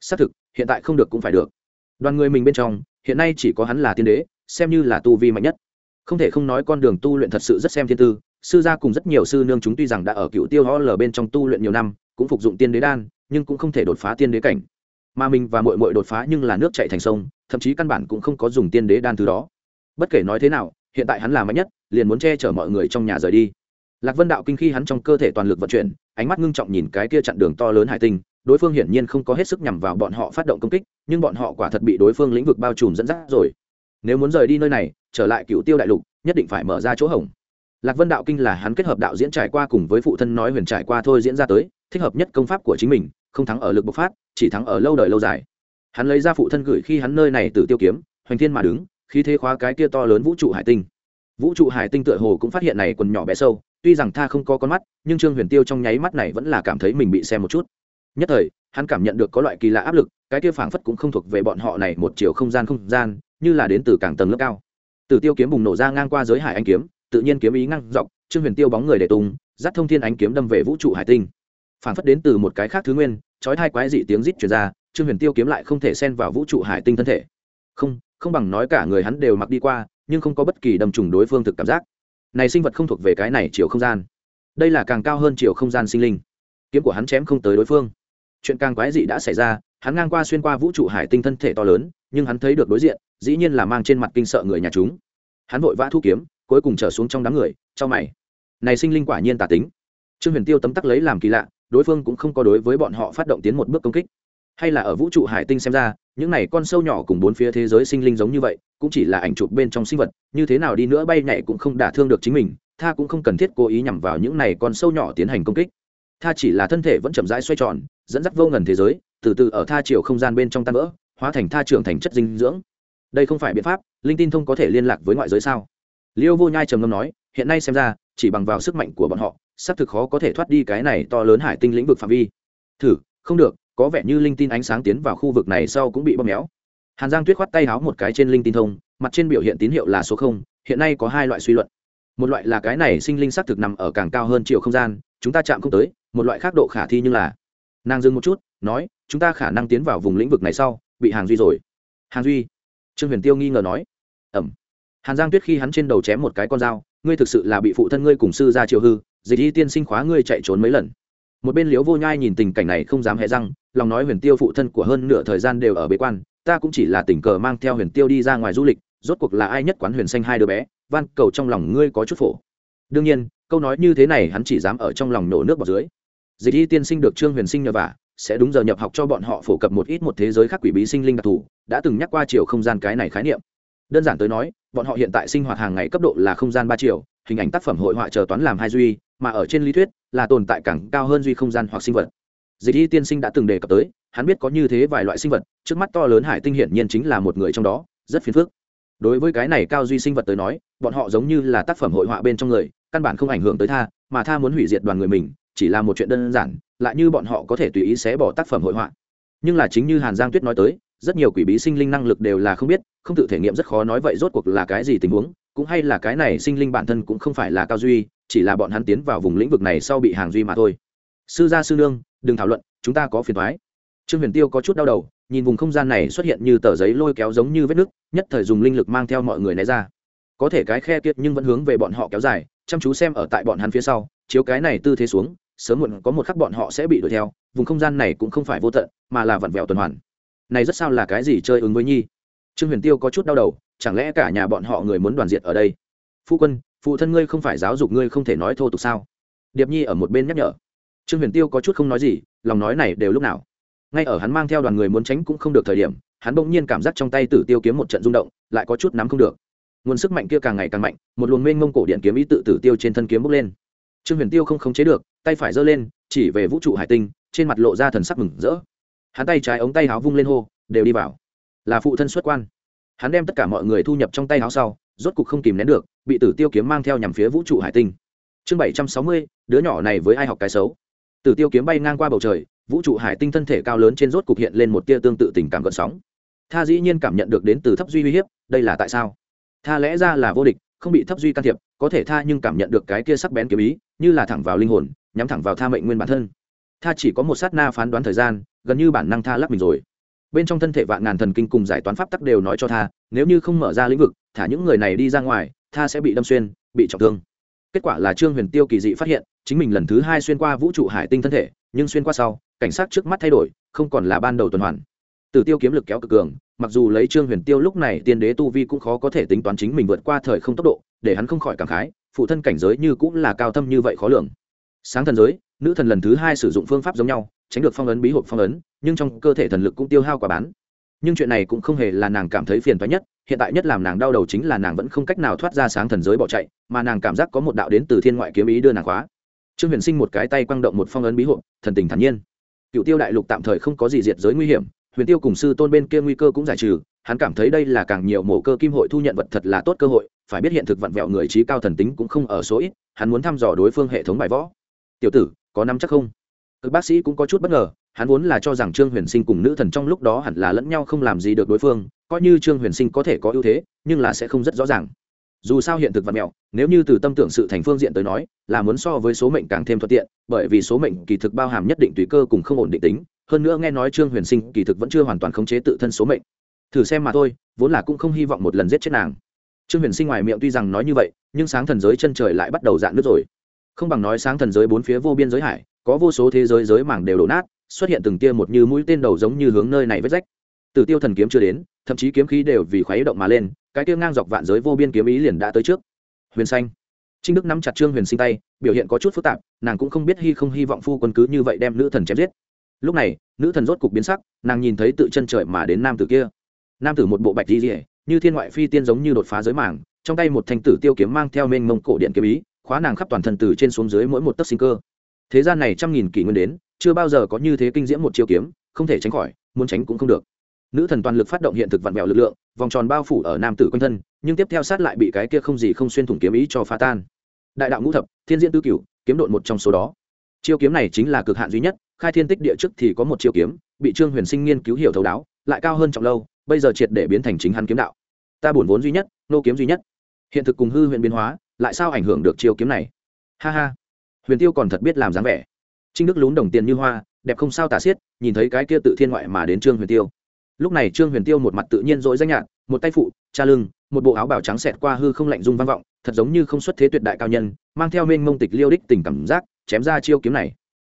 xác thực, hiện tại không được cũng phải được. Đoàn người mình bên trong hiện nay chỉ có hắn là tiên đế, xem như là tu vi mạnh nhất. Không thể không nói con đường tu luyện thật sự rất xem thiên tư, sư gia cùng rất nhiều sư nương chúng tuy rằng đã ở cựu tiêu ho lờ bên trong tu luyện nhiều năm, cũng phục dụng tiên đế đan, nhưng cũng không thể đột phá tiên đế cảnh. Mà mình và mội mội đột phá nhưng là nước chạy thành sông, thậm chí căn bản cũng không có dùng tiên đế đan thứ đó. Bất kể nói thế nào, hiện tại hắn là mạnh nhất, liền muốn che chở mọi người trong nhà rời đi. Lạc vân đạo kinh khi hắn trong cơ thể toàn lực vận chuyển, ánh mắt ngưng trọng nhìn cái kia chặn đường to lớn hải tinh đối phương hiển nhiên không có hết sức nhằm vào bọn họ phát động công kích, nhưng bọn họ quả thật bị đối phương lĩnh vực bao trùm dẫn dắt rồi. Nếu muốn rời đi nơi này, trở lại cựu tiêu đại lục, nhất định phải mở ra chỗ hỏng lạc vân đạo kinh là hắn kết hợp đạo diễn trải qua cùng với phụ thân nói huyền trải qua thôi diễn ra tới, thích hợp nhất công pháp của chính mình, không thắng ở lực bộc phát, chỉ thắng ở lâu đời lâu dài. Hắn lấy ra phụ thân gửi khi hắn nơi này từ tiêu kiếm, hoành thiên mà đứng khi thế khóa cái kia to lớn vũ trụ hải tinh. Vũ trụ hải tinh tựa hồ cũng phát hiện này quần nhỏ bé sâu, tuy rằng tha không có con mắt, nhưng trương huyền tiêu trong nháy mắt này vẫn là cảm thấy mình bị xem một chút nhất thời, hắn cảm nhận được có loại kỳ lạ áp lực, cái kia phảng phất cũng không thuộc về bọn họ này một chiều không gian không gian, như là đến từ cảng tầng lớp cao. Từ tiêu kiếm bùng nổ ra ngang qua giới hải anh kiếm, tự nhiên kiếm ý ngang dọc, trương huyền tiêu bóng người để tung, dắt thông thiên ánh kiếm đâm về vũ trụ hải tinh. Phảng phất đến từ một cái khác thứ nguyên, chói hai quái dị tiếng rít truyền ra, trương huyền tiêu kiếm lại không thể xen vào vũ trụ hải tinh thân thể. Không không bằng nói cả người hắn đều mặc đi qua, nhưng không có bất kỳ đâm trùng đối phương thực cảm giác. Này sinh vật không thuộc về cái này chiều không gian. Đây là càng cao hơn chiều không gian sinh linh. Kiếm của hắn chém không tới đối phương chuyện càng quái dị đã xảy ra, hắn ngang qua xuyên qua vũ trụ hải tinh thân thể to lớn, nhưng hắn thấy được đối diện, dĩ nhiên là mang trên mặt kinh sợ người nhà chúng. Hắn vội vã thu kiếm, cuối cùng trở xuống trong đám người cho mày. Này sinh linh quả nhiên tà tính. Trương huyền tiêu tấm tắc lấy làm kỳ lạ, đối phương cũng không có đối với bọn họ phát động tiến một bước công kích. Hay là ở vũ trụ hải tinh xem ra, những này con sâu nhỏ cùng bốn phía thế giới sinh linh giống như vậy, cũng chỉ là ảnh chụp bên trong sinh vật, như thế nào đi nữa bay nhảy cũng không đả thương được chính mình, tha cũng không cần thiết cố ý nhằm vào những này con sâu nhỏ tiến hành công kích. Tha chỉ là thân thể vẫn chậm rãi xoay tròn dẫn dắt vô ngần thế giới, từ từ ở tha chiều không gian bên trong tan vỡ, hóa thành tha trường thành chất dinh dưỡng. Đây không phải biện pháp, linh tin thông có thể liên lạc với ngoại giới sao? Liêu vô nhai trầm ngâm nói, hiện nay xem ra, chỉ bằng vào sức mạnh của bọn họ, xác thực khó có thể thoát đi cái này to lớn hải tinh lĩnh vực phạm vi. Thử, không được, có vẻ như linh tin ánh sáng tiến vào khu vực này sau cũng bị bóp méo. Hàn giang tuyết khoát tay háo một cái trên linh tin thông, mặt trên biểu hiện tín hiệu là số không, hiện nay có hai loại suy luận. Một loại là cái này sinh linh xác thực nằm ở càng cao hơn chiều không gian, chúng ta chạm không tới, một loại khác độ khả thi như là nàng dừng một chút, nói, chúng ta khả năng tiến vào vùng lĩnh vực này sau, bị hàng duy rồi. Hàng duy? Trương huyền tiêu nghi ngờ nói. Ẩm hàn giang tuyết khi hắn trên đầu chém một cái con dao, ngươi thực sự là bị phụ thân ngươi cùng sư ra chiều hư, dịch y tiên sinh khóa ngươi chạy trốn mấy lần. Một bên liếu vô nhai nhìn tình cảnh này không dám hé răng, lòng nói huyền tiêu phụ thân của hơn nửa thời gian đều ở bế quan, ta cũng chỉ là tình cờ mang theo huyền tiêu đi ra ngoài du lịch, rốt cuộc là ai nhất quán huyền xanh hai đứa bé, van cầu trong lòng ngươi có chút phổ. Đương nhiên, câu nói như thế này hắn chỉ dám ở trong lòng nổ nước bọt dưới dịch y tiên sinh được trương huyền sinh nhờ vả, sẽ đúng giờ nhập học cho bọn họ phổ cập một ít một thế giới khác quỷ bí sinh linh đặc thù, đã từng nhắc qua chiều không gian cái này khái niệm. Đơn giản tới nói, bọn họ hiện tại sinh hoạt hàng ngày cấp độ là không gian ba chiều, hình ảnh tác phẩm hội họa chờ toán làm hai duy, mà ở trên lý thuyết, là tồn tại càng cao hơn duy không gian hoặc sinh vật. Dịch y tiên sinh đã từng đề cập tới, hắn biết có như thế vài loại sinh vật, trước mắt to lớn hải tinh hiển nhiên chính là một người trong đó, rất phiền phức. Đối với cái này cao duy sinh vật tới nói, bọn họ giống như là tác phẩm hội họa bên trong người, căn bản không ảnh hưởng tới tha, mà tha muốn hủy diệt đoàn người mình chỉ là một chuyện đơn giản, lại như bọn họ có thể tùy ý xé bỏ tác phẩm hội họa. Nhưng là chính như hàn giang tuyết nói tới, rất nhiều quỷ bí sinh linh năng lực đều là không biết, không tự thể nghiệm rất khó nói vậy rốt cuộc là cái gì tình huống, cũng hay là cái này sinh linh bản thân cũng không phải là cao duy, chỉ là bọn hắn tiến vào vùng lĩnh vực này sau bị hàng duy mà thôi. Sư gia sư nương, đừng thảo luận, chúng ta có phiền thoái trương huyền tiêu có chút đau đầu, nhìn vùng không gian này xuất hiện như tờ giấy lôi kéo giống như vết nứt, nhất thời dùng linh lực mang theo mọi người né ra. Có thể cái khe kiệt nhưng vẫn hướng về bọn họ kéo dài, chăm chú xem ở tại bọn hắn phía sau, chiếu cái này tư thế xuống sớm muộn có một khắc bọn họ sẽ bị đuổi theo, vùng không gian này cũng không phải vô tận, mà là vặn vẹo tuần hoàn. Này rất sao là cái gì chơi ứng với nhi? Trương huyền tiêu có chút đau đầu, chẳng lẽ cả nhà bọn họ người muốn đoàn diệt ở đây? Phu quân, phụ thân ngươi không phải giáo dục ngươi không thể nói thô tục sao? Điệp nhi ở một bên nhắc nhở. Trương huyền tiêu có chút không nói gì, lòng nói này đều lúc nào. Ngay ở hắn mang theo đoàn người muốn tránh cũng không được thời điểm, hắn bỗng nhiên cảm giác trong tay tử tiêu kiếm một trận rung động, lại có chút nắm không được. Nguồn sức mạnh kia càng ngày càng mạnh, một luồng mênh mông cổ điện kiếm ý tự tử tiêu trên thân kiếm bốc lên trương huyền tiêu không khống chế được, tay phải giơ lên, chỉ về vũ trụ hải tinh, trên mặt lộ ra thần sắc mừng rỡ. Hắn tay trái ống tay háo vung lên hô, đều đi vào. Là phụ thân xuất quan. Hắn đem tất cả mọi người thu nhập trong tay háo sau, rốt cục không kìm nén được, bị tử tiêu kiếm mang theo nhằm phía vũ trụ hải tinh. Chương bảy trăm sáu mươi, đứa nhỏ này với ai học cái xấu? Tử tiêu kiếm bay ngang qua bầu trời, vũ trụ hải tinh thân thể cao lớn trên rốt cục hiện lên một tia tương tự tình cảm gợn sóng. Tha dĩ nhiên cảm nhận được đến từ thấp duy uy hiếp, đây là tại sao? Tha lẽ ra là vô địch không bị thấp duy can thiệp, có thể tha nhưng cảm nhận được cái kia sắc bén kiếm ý, như là thẳng vào linh hồn, nhắm thẳng vào tha mệnh nguyên bản thân. Tha chỉ có một sát na phán đoán thời gian, gần như bản năng tha lắc mình rồi. Bên trong thân thể vạn ngàn thần kinh cùng giải toán pháp tắc đều nói cho tha, nếu như không mở ra lĩnh vực, thả những người này đi ra ngoài, tha sẽ bị đâm xuyên, bị trọng thương. Kết quả là trương huyền tiêu kỳ dị phát hiện, chính mình lần thứ hai xuyên qua vũ trụ hải tinh thân thể, nhưng xuyên qua sau, cảnh sát trước mắt thay đổi, không còn là ban đầu tuần hoàn. Từ tiêu kiếm lực kéo cực cường mặc dù lấy trương huyền tiêu lúc này tiên đế tu vi cũng khó có thể tính toán chính mình vượt qua thời không tốc độ, để hắn không khỏi cảm khái, phụ thân cảnh giới như cũng là cao thâm như vậy khó lường. Sáng thần giới, nữ thần lần thứ hai sử dụng phương pháp giống nhau, tránh được phong ấn bí hộp phong ấn, nhưng trong cơ thể thần lực cũng tiêu hao quả bán. Nhưng chuyện này cũng không hề là nàng cảm thấy phiền toái nhất, hiện tại nhất làm nàng đau đầu chính là nàng vẫn không cách nào thoát ra sáng thần giới bỏ chạy, mà nàng cảm giác có một đạo đến từ thiên ngoại kiếm ý đưa nàng khóa. Trương huyền sinh một cái tay quăng động một phong ấn bí hộp, thần tình thản nhiên. Cựu tiêu đại lục tạm thời không có gì diệt giới nguy hiểm huyền tiêu cùng sư tôn bên kia nguy cơ cũng giải trừ, hắn cảm thấy đây là càng nhiều mổ cơ kim hội thu nhận vật thật là tốt cơ hội, phải biết hiện thực vặn vẹo người trí cao thần tính cũng không ở số ít, hắn muốn thăm dò đối phương hệ thống bài võ. Tiểu tử, có nắm chắc không? Cực bác sĩ cũng có chút bất ngờ, hắn vốn là cho rằng trương huyền sinh cùng nữ thần trong lúc đó hẳn là lẫn nhau không làm gì được đối phương, coi như trương huyền sinh có thể có ưu thế, nhưng là sẽ không rất rõ ràng. Dù sao hiện thực vặn mẹo nếu như từ tâm tưởng sự thành phương diện tới nói, là muốn so với số mệnh càng thêm thuận tiện, bởi vì số mệnh kỳ thực bao hàm nhất định tùy cơ cùng không ổn định tính hơn nữa nghe nói trương huyền sinh kỳ thực vẫn chưa hoàn toàn khống chế tự thân số mệnh. Thử xem mà thôi, vốn là cũng không hy vọng một lần giết chết nàng. Trương huyền sinh ngoài miệng tuy rằng nói như vậy, nhưng sáng thần giới chân trời lại bắt đầu dạn nước rồi. Không bằng nói sáng thần giới bốn phía vô biên giới hải, có vô số thế giới giới mảng đều đổ nát, xuất hiện từng tia một như mũi tên đầu giống như hướng nơi này vết rách. Từ tiêu thần kiếm chưa đến, thậm chí kiếm khí đều vì khuấy động mà lên, cái tiêu ngang dọc vạn giới vô biên kiếm ý liền đã tới trước. Huyền xanh. Trinh đức nắm chặt trương huyền sinh tay, biểu hiện có chút phức tạp, nàng cũng không biết hy không hy vọng phu quân cứ như vậy đem nữ thần chém giết lúc này, nữ thần rốt cục biến sắc, nàng nhìn thấy tự chân trời mà đến nam tử kia. Nam tử một bộ bạch di rỉa như thiên ngoại phi tiên giống như đột phá giới mảng trong tay một thanh tử tiêu kiếm mang theo mênh mông cổ điện kiếm ý, khóa nàng khắp toàn thân từ trên xuống dưới mỗi một tấc sinh cơ. Thế gian này trăm nghìn kỷ nguyên đến, chưa bao giờ có như thế kinh diễm một chiêu kiếm, không thể tránh khỏi, muốn tránh cũng không được. Nữ thần toàn lực phát động hiện thực vặn vẹo lực lượng, vòng tròn bao phủ ở nam tử quanh thân, nhưng tiếp theo sát lại bị cái kia không gì không xuyên thủng kiếm ý cho phá tan. Đại đạo ngũ thập, thiên diễn tư cửu, kiếm độn một trong số đó chiêu kiếm này chính là cực hạn duy nhất, khai thiên tích địa trước thì có một chiêu kiếm, bị trương huyền sinh nghiên cứu hiểu thấu đáo, lại cao hơn trọng lâu, bây giờ triệt để biến thành chính hắn kiếm đạo. Ta bổn vốn duy nhất, nô kiếm duy nhất. Hiện thực cùng hư huyện biến hóa, lại sao ảnh hưởng được chiêu kiếm này? Ha ha. Huyền tiêu còn thật biết làm dáng vẻ. Trinh đức lún đồng tiền như hoa, đẹp không sao tả xiết, nhìn thấy cái kia tự thiên ngoại mà đến trương huyền tiêu. Lúc này trương huyền tiêu một mặt tự nhiên dỗi danh nhạn một tay phụ, cha lưng, một bộ áo bào trắng xẹt qua hư không lạnh rung vang vọng thật giống như không xuất thế tuyệt đại cao nhân, mang theo mênh mông tịch liêu đích tình cảm giác, chém ra chiêu kiếm này.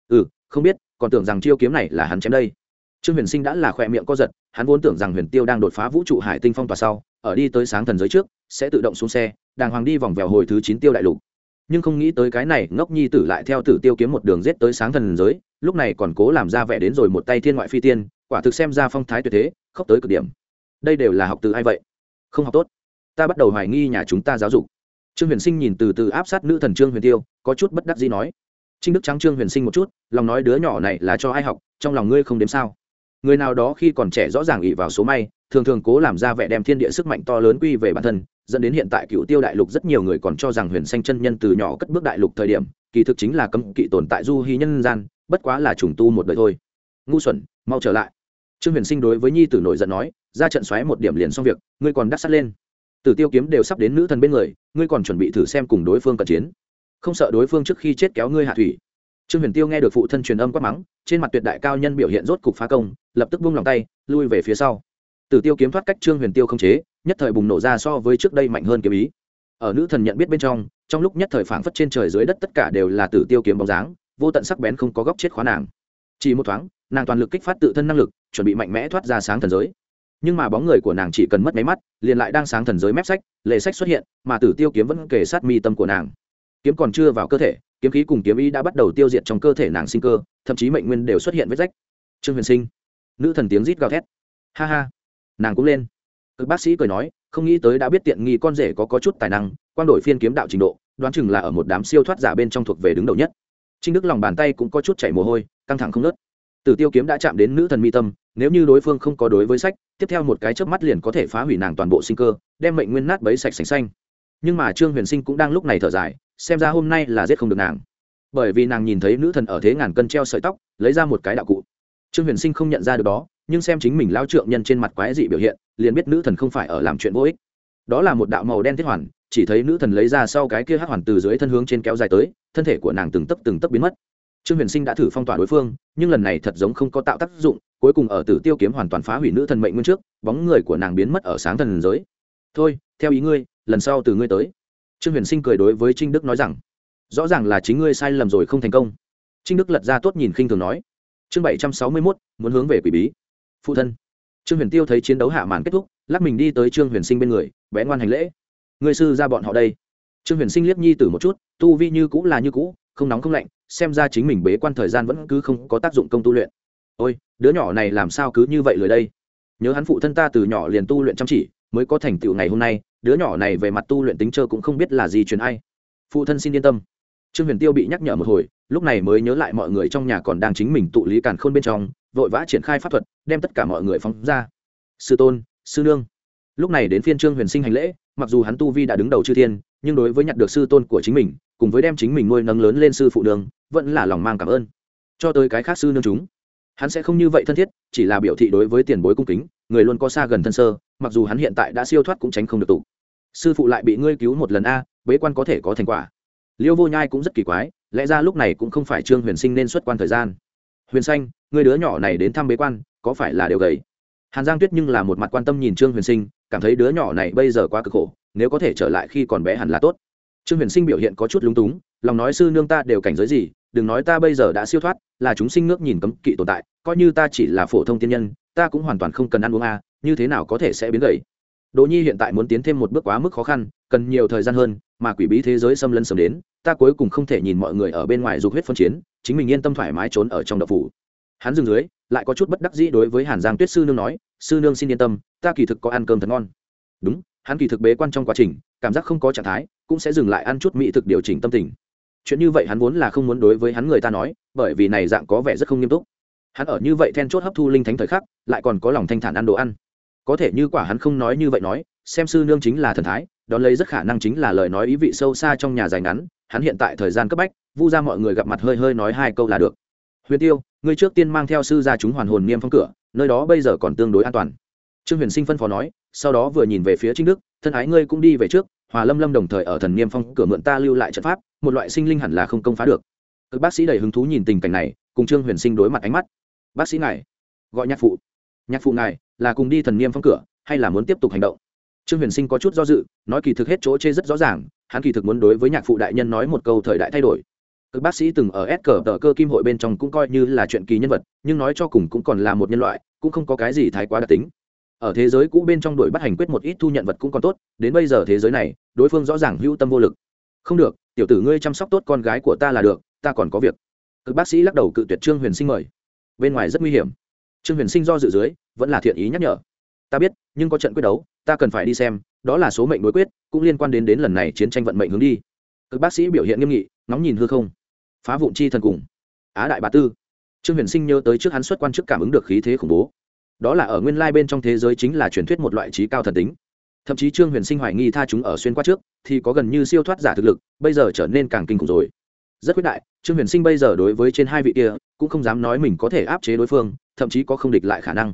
Ừ không biết, còn tưởng rằng chiêu kiếm này là hắn chém đây. Trương huyền sinh đã là khỏe miệng co giật, hắn vốn tưởng rằng huyền tiêu đang đột phá vũ trụ hải tinh phong tỏa sau, ở đi tới sáng thần giới trước, sẽ tự động xuống xe, đàng hoàng đi vòng vèo hồi thứ chín tiêu đại lục. Nhưng không nghĩ tới cái này, ngốc nhi tử lại theo tử tiêu kiếm một đường rết tới sáng thần giới, lúc này còn cố làm ra vẻ đến rồi một tay thiên ngoại phi tiên, quả thực xem ra phong thái tuyệt thế, khóc tới cực điểm. Đây đều là học từ ai vậy? Không học tốt. Ta bắt đầu hoài nghi nhà chúng ta giáo dục trương huyền sinh nhìn từ từ áp sát nữ thần trương huyền tiêu, có chút bất đắc gì nói, trinh đức trắng trương huyền sinh một chút, lòng nói đứa nhỏ này là cho ai học, trong lòng ngươi không đếm sao? Người nào đó khi còn trẻ rõ ràng ỉ vào số may, thường thường cố làm ra vẻ đem thiên địa sức mạnh to lớn quy về bản thân, dẫn đến hiện tại cựu tiêu đại lục rất nhiều người còn cho rằng huyền xanh chân nhân từ nhỏ cất bước đại lục thời điểm, kỳ thực chính là cấm kỵ tồn tại du hy nhân gian, bất quá là trùng tu một đời thôi. Ngu xuẩn, mau trở lại. Trương huyền sinh đối với nhi tử nổi giận nói, ra trận xoáy một điểm liền xong việc, ngươi còn đắc sát lên tử tiêu kiếm đều sắp đến nữ thần bên người, ngươi còn chuẩn bị thử xem cùng đối phương cận chiến. Không sợ đối phương trước khi chết kéo ngươi hạ thủy. Trương huyền tiêu nghe được phụ thân truyền âm quát mắng, trên mặt tuyệt đại cao nhân biểu hiện rốt cục phá công, lập tức buông lòng tay, lui về phía sau. Tử tiêu kiếm thoát cách trương huyền tiêu không chế, nhất thời bùng nổ ra so với trước đây mạnh hơn kiếm ý. Ở nữ thần nhận biết bên trong trong lúc nhất thời phảng phất trên trời dưới đất tất cả đều là tử tiêu kiếm bóng dáng, vô tận sắc bén không có góc chết khóa nàng. Chỉ một thoáng, nàng toàn lực kích phát tự thân năng lực, chuẩn bị mạnh mẽ thoát ra sáng thần giới nhưng mà bóng người của nàng chỉ cần mất máy mắt liền lại đang sáng thần giới mép sách lệ sách xuất hiện mà tử tiêu kiếm vẫn kề sát mi tâm của nàng. Kiếm còn chưa vào cơ thể kiếm khí cùng kiếm ý đã bắt đầu tiêu diệt trong cơ thể nàng sinh cơ thậm chí mệnh nguyên đều xuất hiện vết rách. Trương huyền sinh nữ thần tiếng rít gào thét. Ha ha. Nàng cũng lên. Cực bác sĩ cười nói không nghĩ tới đã biết tiện nghi con rể có, có chút tài năng quan đổi phiên kiếm đạo trình độ đoán chừng là ở một đám siêu thoát giả bên trong thuộc về đứng đầu nhất. Trinh đức lòng bàn tay cũng có chút chảy mồ hôi căng thẳng không nớt tử tiêu kiếm đã chạm đến nữ thần mi tâm, nếu như đối phương không có đối với sách, tiếp theo một cái chớp mắt liền có thể phá hủy nàng toàn bộ sinh cơ, đem mệnh nguyên nát bấy sạch sành xanh. Nhưng mà trương huyền sinh cũng đang lúc này thở dài, xem ra hôm nay là giết không được nàng. Bởi vì nàng nhìn thấy nữ thần ở thế ngàn cân treo sợi tóc, lấy ra một cái đạo cụ. Trương huyền sinh không nhận ra được đó, nhưng xem chính mình lao trượng nhân trên mặt quái dị biểu hiện, liền biết nữ thần không phải ở làm chuyện vô ích. Đó là một đạo màu đen thiết hoàn, chỉ thấy nữ thần lấy ra sau cái kia hát hoàn từ dưới thân hướng trên kéo dài tới, thân thể của nàng từng tấc từng tấc biến mất trương huyền sinh đã thử phong tỏa đối phương, nhưng lần này thật giống không có tạo tác dụng, cuối cùng ở tử tiêu kiếm hoàn toàn phá hủy nữ thần mệnh nguyên trước, bóng người của nàng biến mất ở sáng thần giới. Thôi, theo ý ngươi, lần sau từ ngươi tới. Trương huyền sinh cười đối với trinh đức nói rằng, rõ ràng là chính ngươi sai lầm rồi không thành công. Trinh đức lật ra tốt nhìn khinh thường nói, chương bảy trăm sáu mươi mốt, muốn hướng về quỷ bí. Phụ thân. Trương huyền tiêu thấy chiến đấu hạ màn kết thúc, lắc mình đi tới trương huyền sinh bên người bé ngoan hành lễ. Người sư ra bọn họ đây. Trương huyền sinh liếc nhi tử một chút, tu vi như cũ là như cũ, không nóng không lạnh xem ra chính mình bế quan thời gian vẫn cứ không có tác dụng công tu luyện. Ôi, đứa nhỏ này làm sao cứ như vậy lười đây? Nhớ hắn phụ thân ta từ nhỏ liền tu luyện chăm chỉ, mới có thành tựu ngày hôm nay, đứa nhỏ này về mặt tu luyện tính trơ cũng không biết là gì truyền ai. Phụ thân xin yên tâm. Trương huyền tiêu bị nhắc nhở một hồi, lúc này mới nhớ lại mọi người trong nhà còn đang chính mình tụ lý càn khôn bên trong, vội vã triển khai pháp thuật, đem tất cả mọi người phóng ra. Sư tôn, sư nương. Lúc này đến phiên trương huyền sinh hành lễ, mặc dù hắn tu vi đã đứng đầu chư thiên, nhưng đối với nhặt được sư tôn của chính mình, cùng với đem chính mình nuôi nâng lớn lên sư phụ đường vẫn là lòng mang cảm ơn. Cho tới cái khác sư nương chúng, hắn sẽ không như vậy thân thiết, chỉ là biểu thị đối với tiền bối cung kính, người luôn có xa gần thân sơ, mặc dù hắn hiện tại đã siêu thoát cũng tránh không được tụ. Sư phụ lại bị ngươi cứu một lần a, bế quan có thể có thành quả. Liêu vô nhai cũng rất kỳ quái, lẽ ra lúc này cũng không phải trương huyền sinh nên xuất quan thời gian. Huyền xanh, người đứa nhỏ này đến thăm bế quan, có phải là đều gầy? Hàn giang tuyết nhưng là một mặt quan tâm nhìn trương huyền sinh, cảm thấy đứa nhỏ này bây giờ quá cực khổ, nếu có thể trở lại khi còn bé hẳn là tốt. Trương huyền sinh biểu hiện có chút lúng túng, lòng nói sư nương ta đều cảnh giới gì đừng nói ta bây giờ đã siêu thoát là chúng sinh nước nhìn cấm kỵ tồn tại coi như ta chỉ là phổ thông tiên nhân ta cũng hoàn toàn không cần ăn uống a à, như thế nào có thể sẽ biến gầy? Đỗ nhi hiện tại muốn tiến thêm một bước quá mức khó khăn cần nhiều thời gian hơn mà quỷ bí thế giới xâm lấn sớm đến ta cuối cùng không thể nhìn mọi người ở bên ngoài dục huyết phân chiến chính mình yên tâm thoải mái trốn ở trong đậu phủ. Hắn dừng dưới lại có chút bất đắc dĩ đối với hàn giang tuyết sư nương nói sư nương xin yên tâm ta kỳ thực có ăn cơm thật ngon. Đúng hắn kỳ thực bế quan trong quá trình cảm giác không có trạng thái cũng sẽ dừng lại ăn chút mỹ thực điều chỉnh tâm tình chuyện như vậy hắn vốn là không muốn đối với hắn người ta nói, bởi vì này dạng có vẻ rất không nghiêm túc. Hắn ở như vậy then chốt hấp thu linh thánh thời khắc, lại còn có lòng thanh thản ăn đồ ăn. Có thể như quả hắn không nói như vậy nói, xem sư nương chính là thần thái, đón lấy rất khả năng chính là lời nói ý vị sâu xa trong nhà dài ngắn, hắn hiện tại thời gian cấp bách, vu ra mọi người gặp mặt hơi hơi nói hai câu là được. Huyền tiêu, ngươi trước tiên mang theo sư ra chúng hoàn hồn niêm phong cửa, nơi đó bây giờ còn tương đối an toàn. Trương huyền sinh phân phó nói, sau đó vừa nhìn về phía trinh đức, thân ái ngươi cũng đi về trước, hòa lâm lâm đồng thời ở thần niêm phong cửa mượn ta lưu lại trận pháp một loại sinh linh hẳn là không công phá được. Các bác sĩ đầy hứng thú nhìn tình cảnh này, cùng trương huyền sinh đối mặt ánh mắt. Bác sĩ ngài, gọi nhạc phụ. Nhạc phụ ngài, là cùng đi thần niêm phong cửa, hay là muốn tiếp tục hành động? Trương huyền sinh có chút do dự, nói kỳ thực hết chỗ chê rất rõ ràng, hắn kỳ thực muốn đối với nhạc phụ đại nhân nói một câu thời đại thay đổi. Các bác sĩ từng ở s cờ tờ cơ kim hội bên trong cũng coi như là chuyện kỳ nhân vật, nhưng nói cho cùng cũng còn là một nhân loại, cũng không có cái gì thái quá đặc tính. Ở thế giới cũ bên trong đuổi bắt hành quyết một ít thu nhận vật cũng còn tốt, đến bây giờ thế giới này, đối phương rõ ràng hữu tâm vô lực. Không được tiểu tử ngươi chăm sóc tốt con gái của ta là được, ta còn có việc. Cực bác sĩ lắc đầu cự tuyệt trương huyền sinh mời. Bên ngoài rất nguy hiểm. Trương huyền sinh do dự dưới, vẫn là thiện ý nhắc nhở. Ta biết, nhưng có trận quyết đấu, ta cần phải đi xem, đó là số mệnh đối quyết, cũng liên quan đến đến lần này chiến tranh vận mệnh hướng đi. Cực bác sĩ biểu hiện nghiêm nghị nóng nhìn hư không. Phá vụn chi thần cùng. Á đại bá tư. Trương huyền sinh nhớ tới trước hắn xuất quan chức cảm ứng được khí thế khủng bố. Đó là ở nguyên lai bên trong thế giới chính là truyền thuyết một loại trí cao thần tính thậm chí trương huyền sinh hoài nghi tha chúng ở xuyên qua trước, thì có gần như siêu thoát giả thực lực, bây giờ trở nên càng kinh khủng rồi. Rất quyết đại, trương huyền sinh bây giờ đối với trên hai vị kia, cũng không dám nói mình có thể áp chế đối phương, thậm chí có không địch lại khả năng.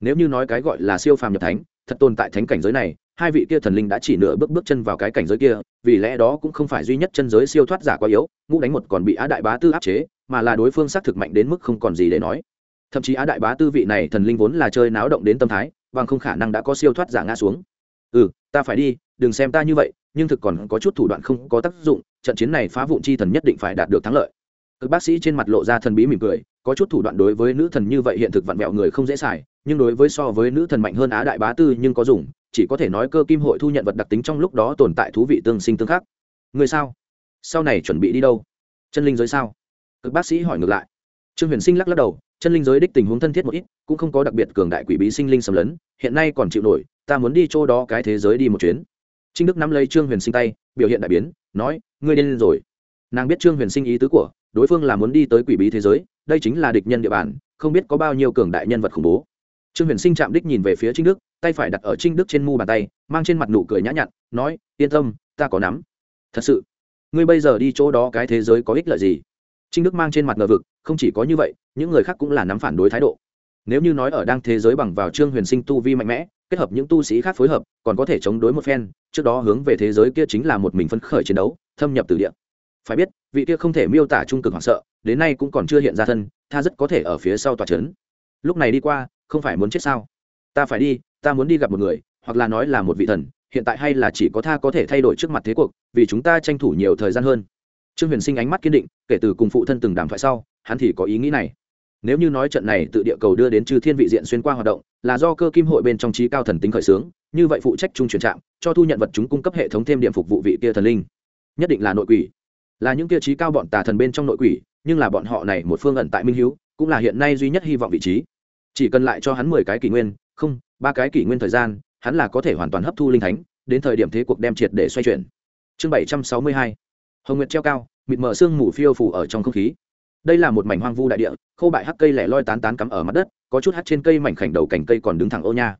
Nếu như nói cái gọi là siêu phàm nhập thánh, thật tồn tại thánh cảnh giới này, hai vị kia thần linh đã chỉ nửa bước bước chân vào cái cảnh giới kia, vì lẽ đó cũng không phải duy nhất chân giới siêu thoát giả quá yếu, ngũ đánh một còn bị á đại bá tư áp chế, mà là đối phương xác thực mạnh đến mức không còn gì để nói. Thậm chí á đại bá tư vị này thần linh vốn là chơi náo động đến tâm thái, bằng không khả năng đã có siêu thoát giả ngã xuống ừ ta phải đi, đừng xem ta như vậy, nhưng thực còn có chút thủ đoạn không có tác dụng, trận chiến này phá vụn chi thần nhất định phải đạt được thắng lợi. Các bác sĩ trên mặt lộ ra thần bí mỉm cười, có chút thủ đoạn đối với nữ thần như vậy hiện thực vặn vẹo người không dễ xài, nhưng đối với so với nữ thần mạnh hơn á đại bá tư nhưng có dùng, chỉ có thể nói cơ kim hội thu nhận vật đặc tính trong lúc đó tồn tại thú vị tương sinh tương khắc. Người sao? Sau này chuẩn bị đi đâu? Chân linh giới sao? Cực bác sĩ hỏi ngược lại. Trương huyền sinh lắc lắc đầu, chân linh giới đích tình huống thân thiết một ít, cũng không có đặc biệt cường đại quỷ bí sinh linh xâm lấn, hiện nay còn chịu nổi ta muốn đi chỗ đó cái thế giới đi một chuyến. Trinh đức nắm lấy trương huyền sinh tay, biểu hiện đại biến, nói, ngươi điên rồi. Nàng biết trương huyền sinh ý tứ của, đối phương là muốn đi tới quỷ bí thế giới, đây chính là địch nhân địa bàn, không biết có bao nhiêu cường đại nhân vật khủng bố. Trương huyền sinh chạm đích nhìn về phía trinh đức, tay phải đặt ở trinh đức trên mu bàn tay, mang trên mặt nụ cười nhã nhặn, nói, yên tâm, ta có nắm. Thật sự? Ngươi bây giờ đi chỗ đó cái thế giới có ích lợi gì? Trinh đức mang trên mặt ngờ vực, không chỉ có như vậy, những người khác cũng là nắm phản đối thái độ. Nếu như nói ở đang thế giới bằng vào trương huyền sinh tu vi mạnh mẽ kết hợp những tu sĩ khác phối hợp, còn có thể chống đối một phen, trước đó hướng về thế giới kia chính là một mình phấn khởi chiến đấu, thâm nhập từ địa. Phải biết, vị kia không thể miêu tả trung cực hoảng sợ, đến nay cũng còn chưa hiện ra thân, tha rất có thể ở phía sau tòa trấn. Lúc này đi qua, không phải muốn chết sao? Ta phải đi, ta muốn đi gặp một người, hoặc là nói là một vị thần, hiện tại hay là chỉ có tha có thể thay đổi trước mặt thế cuộc, vì chúng ta tranh thủ nhiều thời gian hơn. Trương huyền sinh ánh mắt kiên định, kể từ cùng phụ thân từng đàm thoại sau, hắn thì có ý nghĩ này nếu như nói trận này tự địa cầu đưa đến chư thiên vị diện xuyên qua hoạt động, là do cơ kim hội bên trong trí cao thần tính khởi xướng, như vậy phụ trách trung truyền trạm, cho thu nhận vật chúng cung cấp hệ thống thêm điểm phục vụ vị kia thần linh. Nhất định là nội quỷ. Là những kia trí cao bọn tà thần bên trong nội quỷ, nhưng là bọn họ này một phương ẩn tại minh hiếu, cũng là hiện nay duy nhất hy vọng vị trí. Chỉ cần lại cho hắn mười cái kỷ nguyên, không, ba cái kỷ nguyên thời gian, hắn là có thể hoàn toàn hấp thu linh thánh, đến thời điểm thế cuộc đem triệt để xoay chuyển. Chương bảy trăm sáu mươi hai. Hồng nguyệt treo cao, mịt mở sương mù phiêu phủ ở trong không khí đây là một mảnh hoang vu đại địa khâu bại hắc cây lẻ loi tán tán cắm ở mặt đất, có chút hắt trên cây mảnh khảnh đầu cành cây còn đứng thẳng ô nha.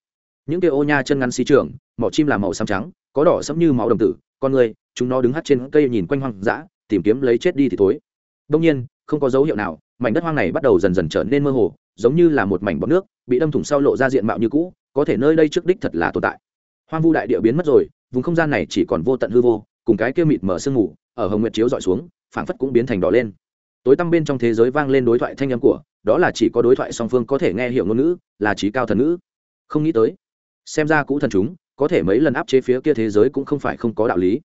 Những cây ô nha chân ngắn xí trường mỏ chim là màu xám trắng, có đỏ sẫm như máu đồng tử, con người, chúng nó đứng hắt trên cây nhìn quanh hoang dã, tìm kiếm lấy chết đi thì thối. đông nhiên, không có dấu hiệu nào, mảnh đất hoang này bắt đầu dần dần trở nên mơ hồ, giống như là một mảnh bọc nước, bị đâm thủng sau lộ ra diện mạo như cũ, có thể nơi đây trước đích thật là tồn tại. Hoang vu đại địa biến mất rồi, vùng không gian này chỉ còn vô tận hư vô, cùng cái kia mịt mở sương mù, ở hồng nguyệt chiếu dọi xuống, phảng phất cũng biến thành đỏ lên tối tăm bên trong thế giới vang lên đối thoại thanh âm của, đó là chỉ có đối thoại song phương có thể nghe hiểu ngôn ngữ, là trí cao thần ngữ. Không nghĩ tới, xem ra cũ thần chúng, có thể mấy lần áp chế phía kia thế giới cũng không phải không có đạo lý.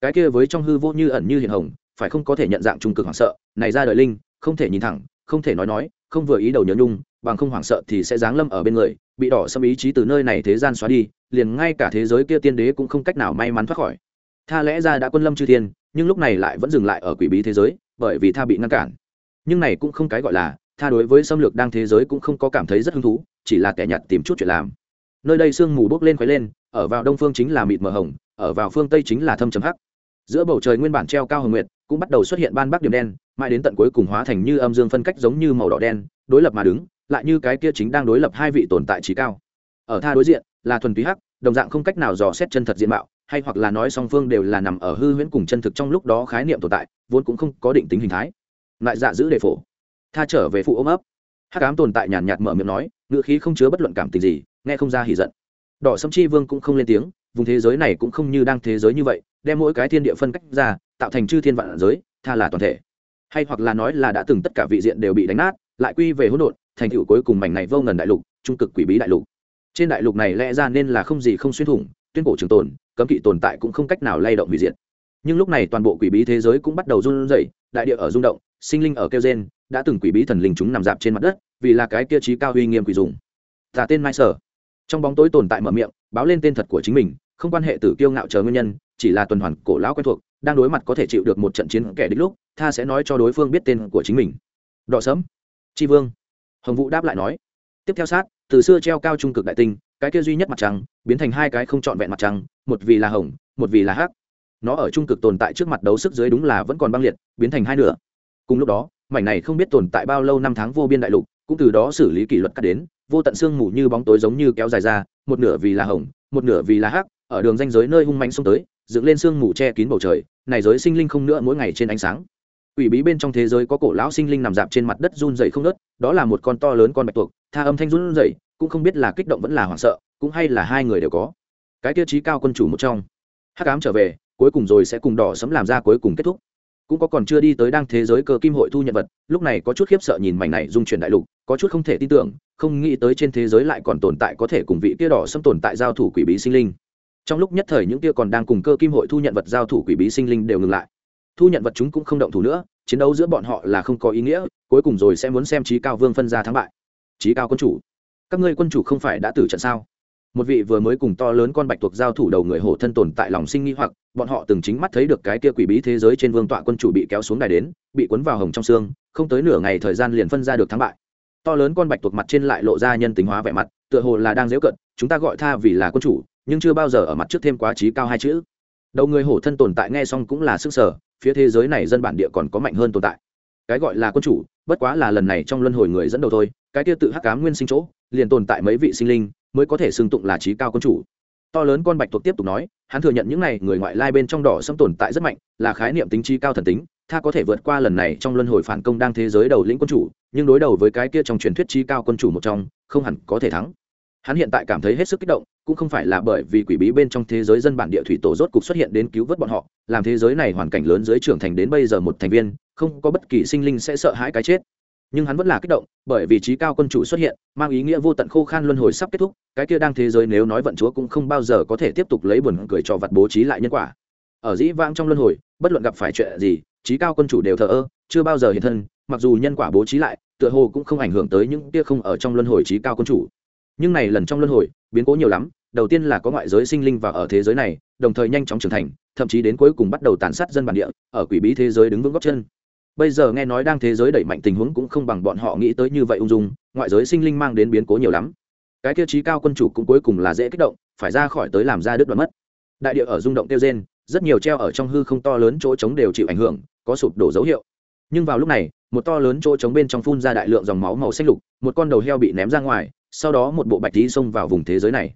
Cái kia với trong hư vô như ẩn như hiện hồng, phải không có thể nhận dạng trung cực hoảng sợ, này ra đời linh, không thể nhìn thẳng, không thể nói nói, không vừa ý đầu nhớ nhung, bằng không hoảng sợ thì sẽ giáng lâm ở bên người, bị đỏ xâm ý chí từ nơi này thế gian xóa đi, liền ngay cả thế giới kia tiên đế cũng không cách nào may mắn thoát khỏi tha lẽ ra đã quân lâm chư thiên, nhưng lúc này lại vẫn dừng lại ở quỷ bí thế giới, bởi vì tha bị ngăn cản. Nhưng này cũng không cái gọi là, tha đối với xâm lược đang thế giới cũng không có cảm thấy rất hứng thú, chỉ là kẻ nhặt tìm chút chuyện làm. Nơi đây sương mù bốc lên khuấy lên, ở vào đông phương chính là mịt mờ hồng, ở vào phương tây chính là thâm trầm hắc. Giữa bầu trời nguyên bản treo cao hồng nguyệt, cũng bắt đầu xuất hiện ban bắc điểm đen, mãi đến tận cuối cùng hóa thành như âm dương phân cách giống như màu đỏ đen, đối lập mà đứng, lại như cái kia chính đang đối lập hai vị tồn tại trí cao. Ở tha đối diện là thuần túy hắc, đồng dạng không cách nào dò xét chân thật diện mạo hay hoặc là nói song phương đều là nằm ở hư huyễn cùng chân thực trong lúc đó khái niệm tồn tại, vốn cũng không có định tính hình thái. Lại dạ giữ đề phổ. Tha trở về phụ ôm ấp. Hắc ám tồn tại nhàn nhạt mở miệng nói, ngựa khí không chứa bất luận cảm tình gì, nghe không ra hỉ giận. Đỏ sâm chi vương cũng không lên tiếng, vùng thế giới này cũng không như đang thế giới như vậy, đem mỗi cái thiên địa phân cách ra, tạo thành chư thiên vạn giới, tha là toàn thể. Hay hoặc là nói là đã từng tất cả vị diện đều bị đánh nát, lại quy về hỗn độn, thành tựu cuối cùng mảnh này vô ngần đại lục, trung cực quỷ bí đại lục. Trên đại lục này lẽ ra nên là không gì không xuyên thủng, tuyên cổ trường tồn cấm kỵ tồn tại cũng không cách nào lay động hủy diệt. Nhưng lúc này toàn bộ quỷ bí thế giới cũng bắt đầu run rẩy, đại địa ở rung động, sinh linh ở kêu gen đã từng quỷ bí thần linh chúng nằm dạp trên mặt đất, vì là cái kia trí cao uy nghiêm quỷ dùng. Tà tên mai sở. Trong bóng tối tồn tại mở miệng, báo lên tên thật của chính mình, không quan hệ tử kiêu ngạo chờ nguyên nhân, chỉ là tuần hoàn cổ lão quen thuộc, đang đối mặt có thể chịu được một trận chiến kẻ địch lúc, tha sẽ nói cho đối phương biết tên của chính mình. Đỏ sớm tri vương. Hồng vũ đáp lại nói. Tiếp theo sát, từ xưa treo cao trung cực đại tinh, cái kia duy nhất mặt trăng, biến thành hai cái không trọn vẹn mặt trăng một vì là hồng, một vì là hắc. Nó ở trung cực tồn tại trước mặt đấu sức dưới đúng là vẫn còn băng liệt, biến thành hai nửa. Cùng lúc đó, mảnh này không biết tồn tại bao lâu năm tháng vô biên đại lục, cũng từ đó xử lý kỷ luật cắt đến, vô tận xương mù như bóng tối giống như kéo dài ra, một nửa vì là hồng, một nửa vì là hắc, ở đường ranh giới nơi hung mạnh xông tới, dựng lên xương mù che kín bầu trời, này giới sinh linh không nữa mỗi ngày trên ánh sáng. Ủy bí bên trong thế giới có cổ lão sinh linh nằm dạp trên mặt đất run rẩy không nớt đó là một con to lớn con bạch tuộc, tha âm thanh run rẩy, cũng không biết là kích động vẫn là hoảng sợ, cũng hay là hai người đều có cái tiêu chí cao quân chủ một trong. Hắc ám trở về, cuối cùng rồi sẽ cùng đỏ sấm làm ra cuối cùng kết thúc. Cũng có còn chưa đi tới đang thế giới cơ kim hội thu nhận vật, lúc này có chút khiếp sợ nhìn mảnh này dung chuyển đại lục, có chút không thể tin tưởng, không nghĩ tới trên thế giới lại còn tồn tại có thể cùng vị kia đỏ xâm tồn tại giao thủ quỷ bí sinh linh. Trong lúc nhất thời những kia còn đang cùng cơ kim hội thu nhận vật giao thủ quỷ bí sinh linh đều ngừng lại. Thu nhận vật chúng cũng không động thủ nữa, chiến đấu giữa bọn họ là không có ý nghĩa, cuối cùng rồi sẽ muốn xem trí cao vương phân ra thắng bại. Trí cao quân chủ, các ngươi quân chủ không phải đã tử trận sao? Một vị vừa mới cùng to lớn con bạch tuộc giao thủ đầu người hổ thân tồn tại lòng sinh nghi hoặc, bọn họ từng chính mắt thấy được cái kia quỷ bí thế giới trên vương tọa quân chủ bị kéo xuống đài đến, bị cuốn vào hồng trong xương, không tới nửa ngày thời gian liền phân ra được thắng bại. To lớn con bạch tuộc mặt trên lại lộ ra nhân tính hóa vẻ mặt, tựa hồ là đang dễu cận, chúng ta gọi tha vì là quân chủ, nhưng chưa bao giờ ở mặt trước thêm quá trí cao hai chữ. Đầu người hổ thân tồn tại nghe xong cũng là sức sở, phía thế giới này dân bản địa còn có mạnh hơn tồn tại. Cái gọi là quân chủ, bất quá là lần này trong luân hồi người dẫn đầu thôi, cái kia tự hắc cám nguyên sinh chỗ, liền tồn tại mấy vị sinh linh mới có thể xưng tụng là trí cao quân chủ. To lớn con bạch tuộc tiếp tục nói, hắn thừa nhận những này người ngoại lai bên trong đỏ xâm tồn tại rất mạnh, là khái niệm tính trí cao thần tính, tha có thể vượt qua lần này trong luân hồi phản công đang thế giới đầu lĩnh quân chủ, nhưng đối đầu với cái kia trong truyền thuyết trí cao quân chủ một trong, không hẳn có thể thắng. Hắn hiện tại cảm thấy hết sức kích động, cũng không phải là bởi vì quỷ bí bên trong thế giới dân bản địa thủy tổ rốt cục xuất hiện đến cứu vớt bọn họ, làm thế giới này hoàn cảnh lớn dưới trưởng thành đến bây giờ một thành viên, không có bất kỳ sinh linh sẽ sợ hãi cái chết nhưng hắn vẫn là kích động, bởi vì trí cao quân chủ xuất hiện, mang ý nghĩa vô tận khô khan luân hồi sắp kết thúc, cái kia đang thế giới nếu nói vận chúa cũng không bao giờ có thể tiếp tục lấy buồn cười cho vặt bố trí lại nhân quả. Ở dĩ vãng trong luân hồi, bất luận gặp phải chuyện gì, trí cao quân chủ đều thờ ơ, chưa bao giờ hiện thân, mặc dù nhân quả bố trí lại, tựa hồ cũng không ảnh hưởng tới những kia không ở trong luân hồi trí cao quân chủ. Nhưng này lần trong luân hồi, biến cố nhiều lắm, đầu tiên là có ngoại giới sinh linh và ở thế giới này, đồng thời nhanh chóng trưởng thành, thậm chí đến cuối cùng bắt đầu tàn sát dân bản địa, ở quỷ bí thế giới đứng vững góc chân bây giờ nghe nói đang thế giới đẩy mạnh tình huống cũng không bằng bọn họ nghĩ tới như vậy ung dung, ngoại giới sinh linh mang đến biến cố nhiều lắm. Cái tiêu chí cao quân chủ cũng cuối cùng là dễ kích động, phải ra khỏi tới làm ra đứt đoạn mất. Đại địa ở rung động tiêu gen rất nhiều treo ở trong hư không to lớn chỗ trống đều chịu ảnh hưởng, có sụp đổ dấu hiệu. Nhưng vào lúc này, một to lớn chỗ trống bên trong phun ra đại lượng dòng máu màu xanh lục, một con đầu heo bị ném ra ngoài, sau đó một bộ bạch tí xông vào vùng thế giới này.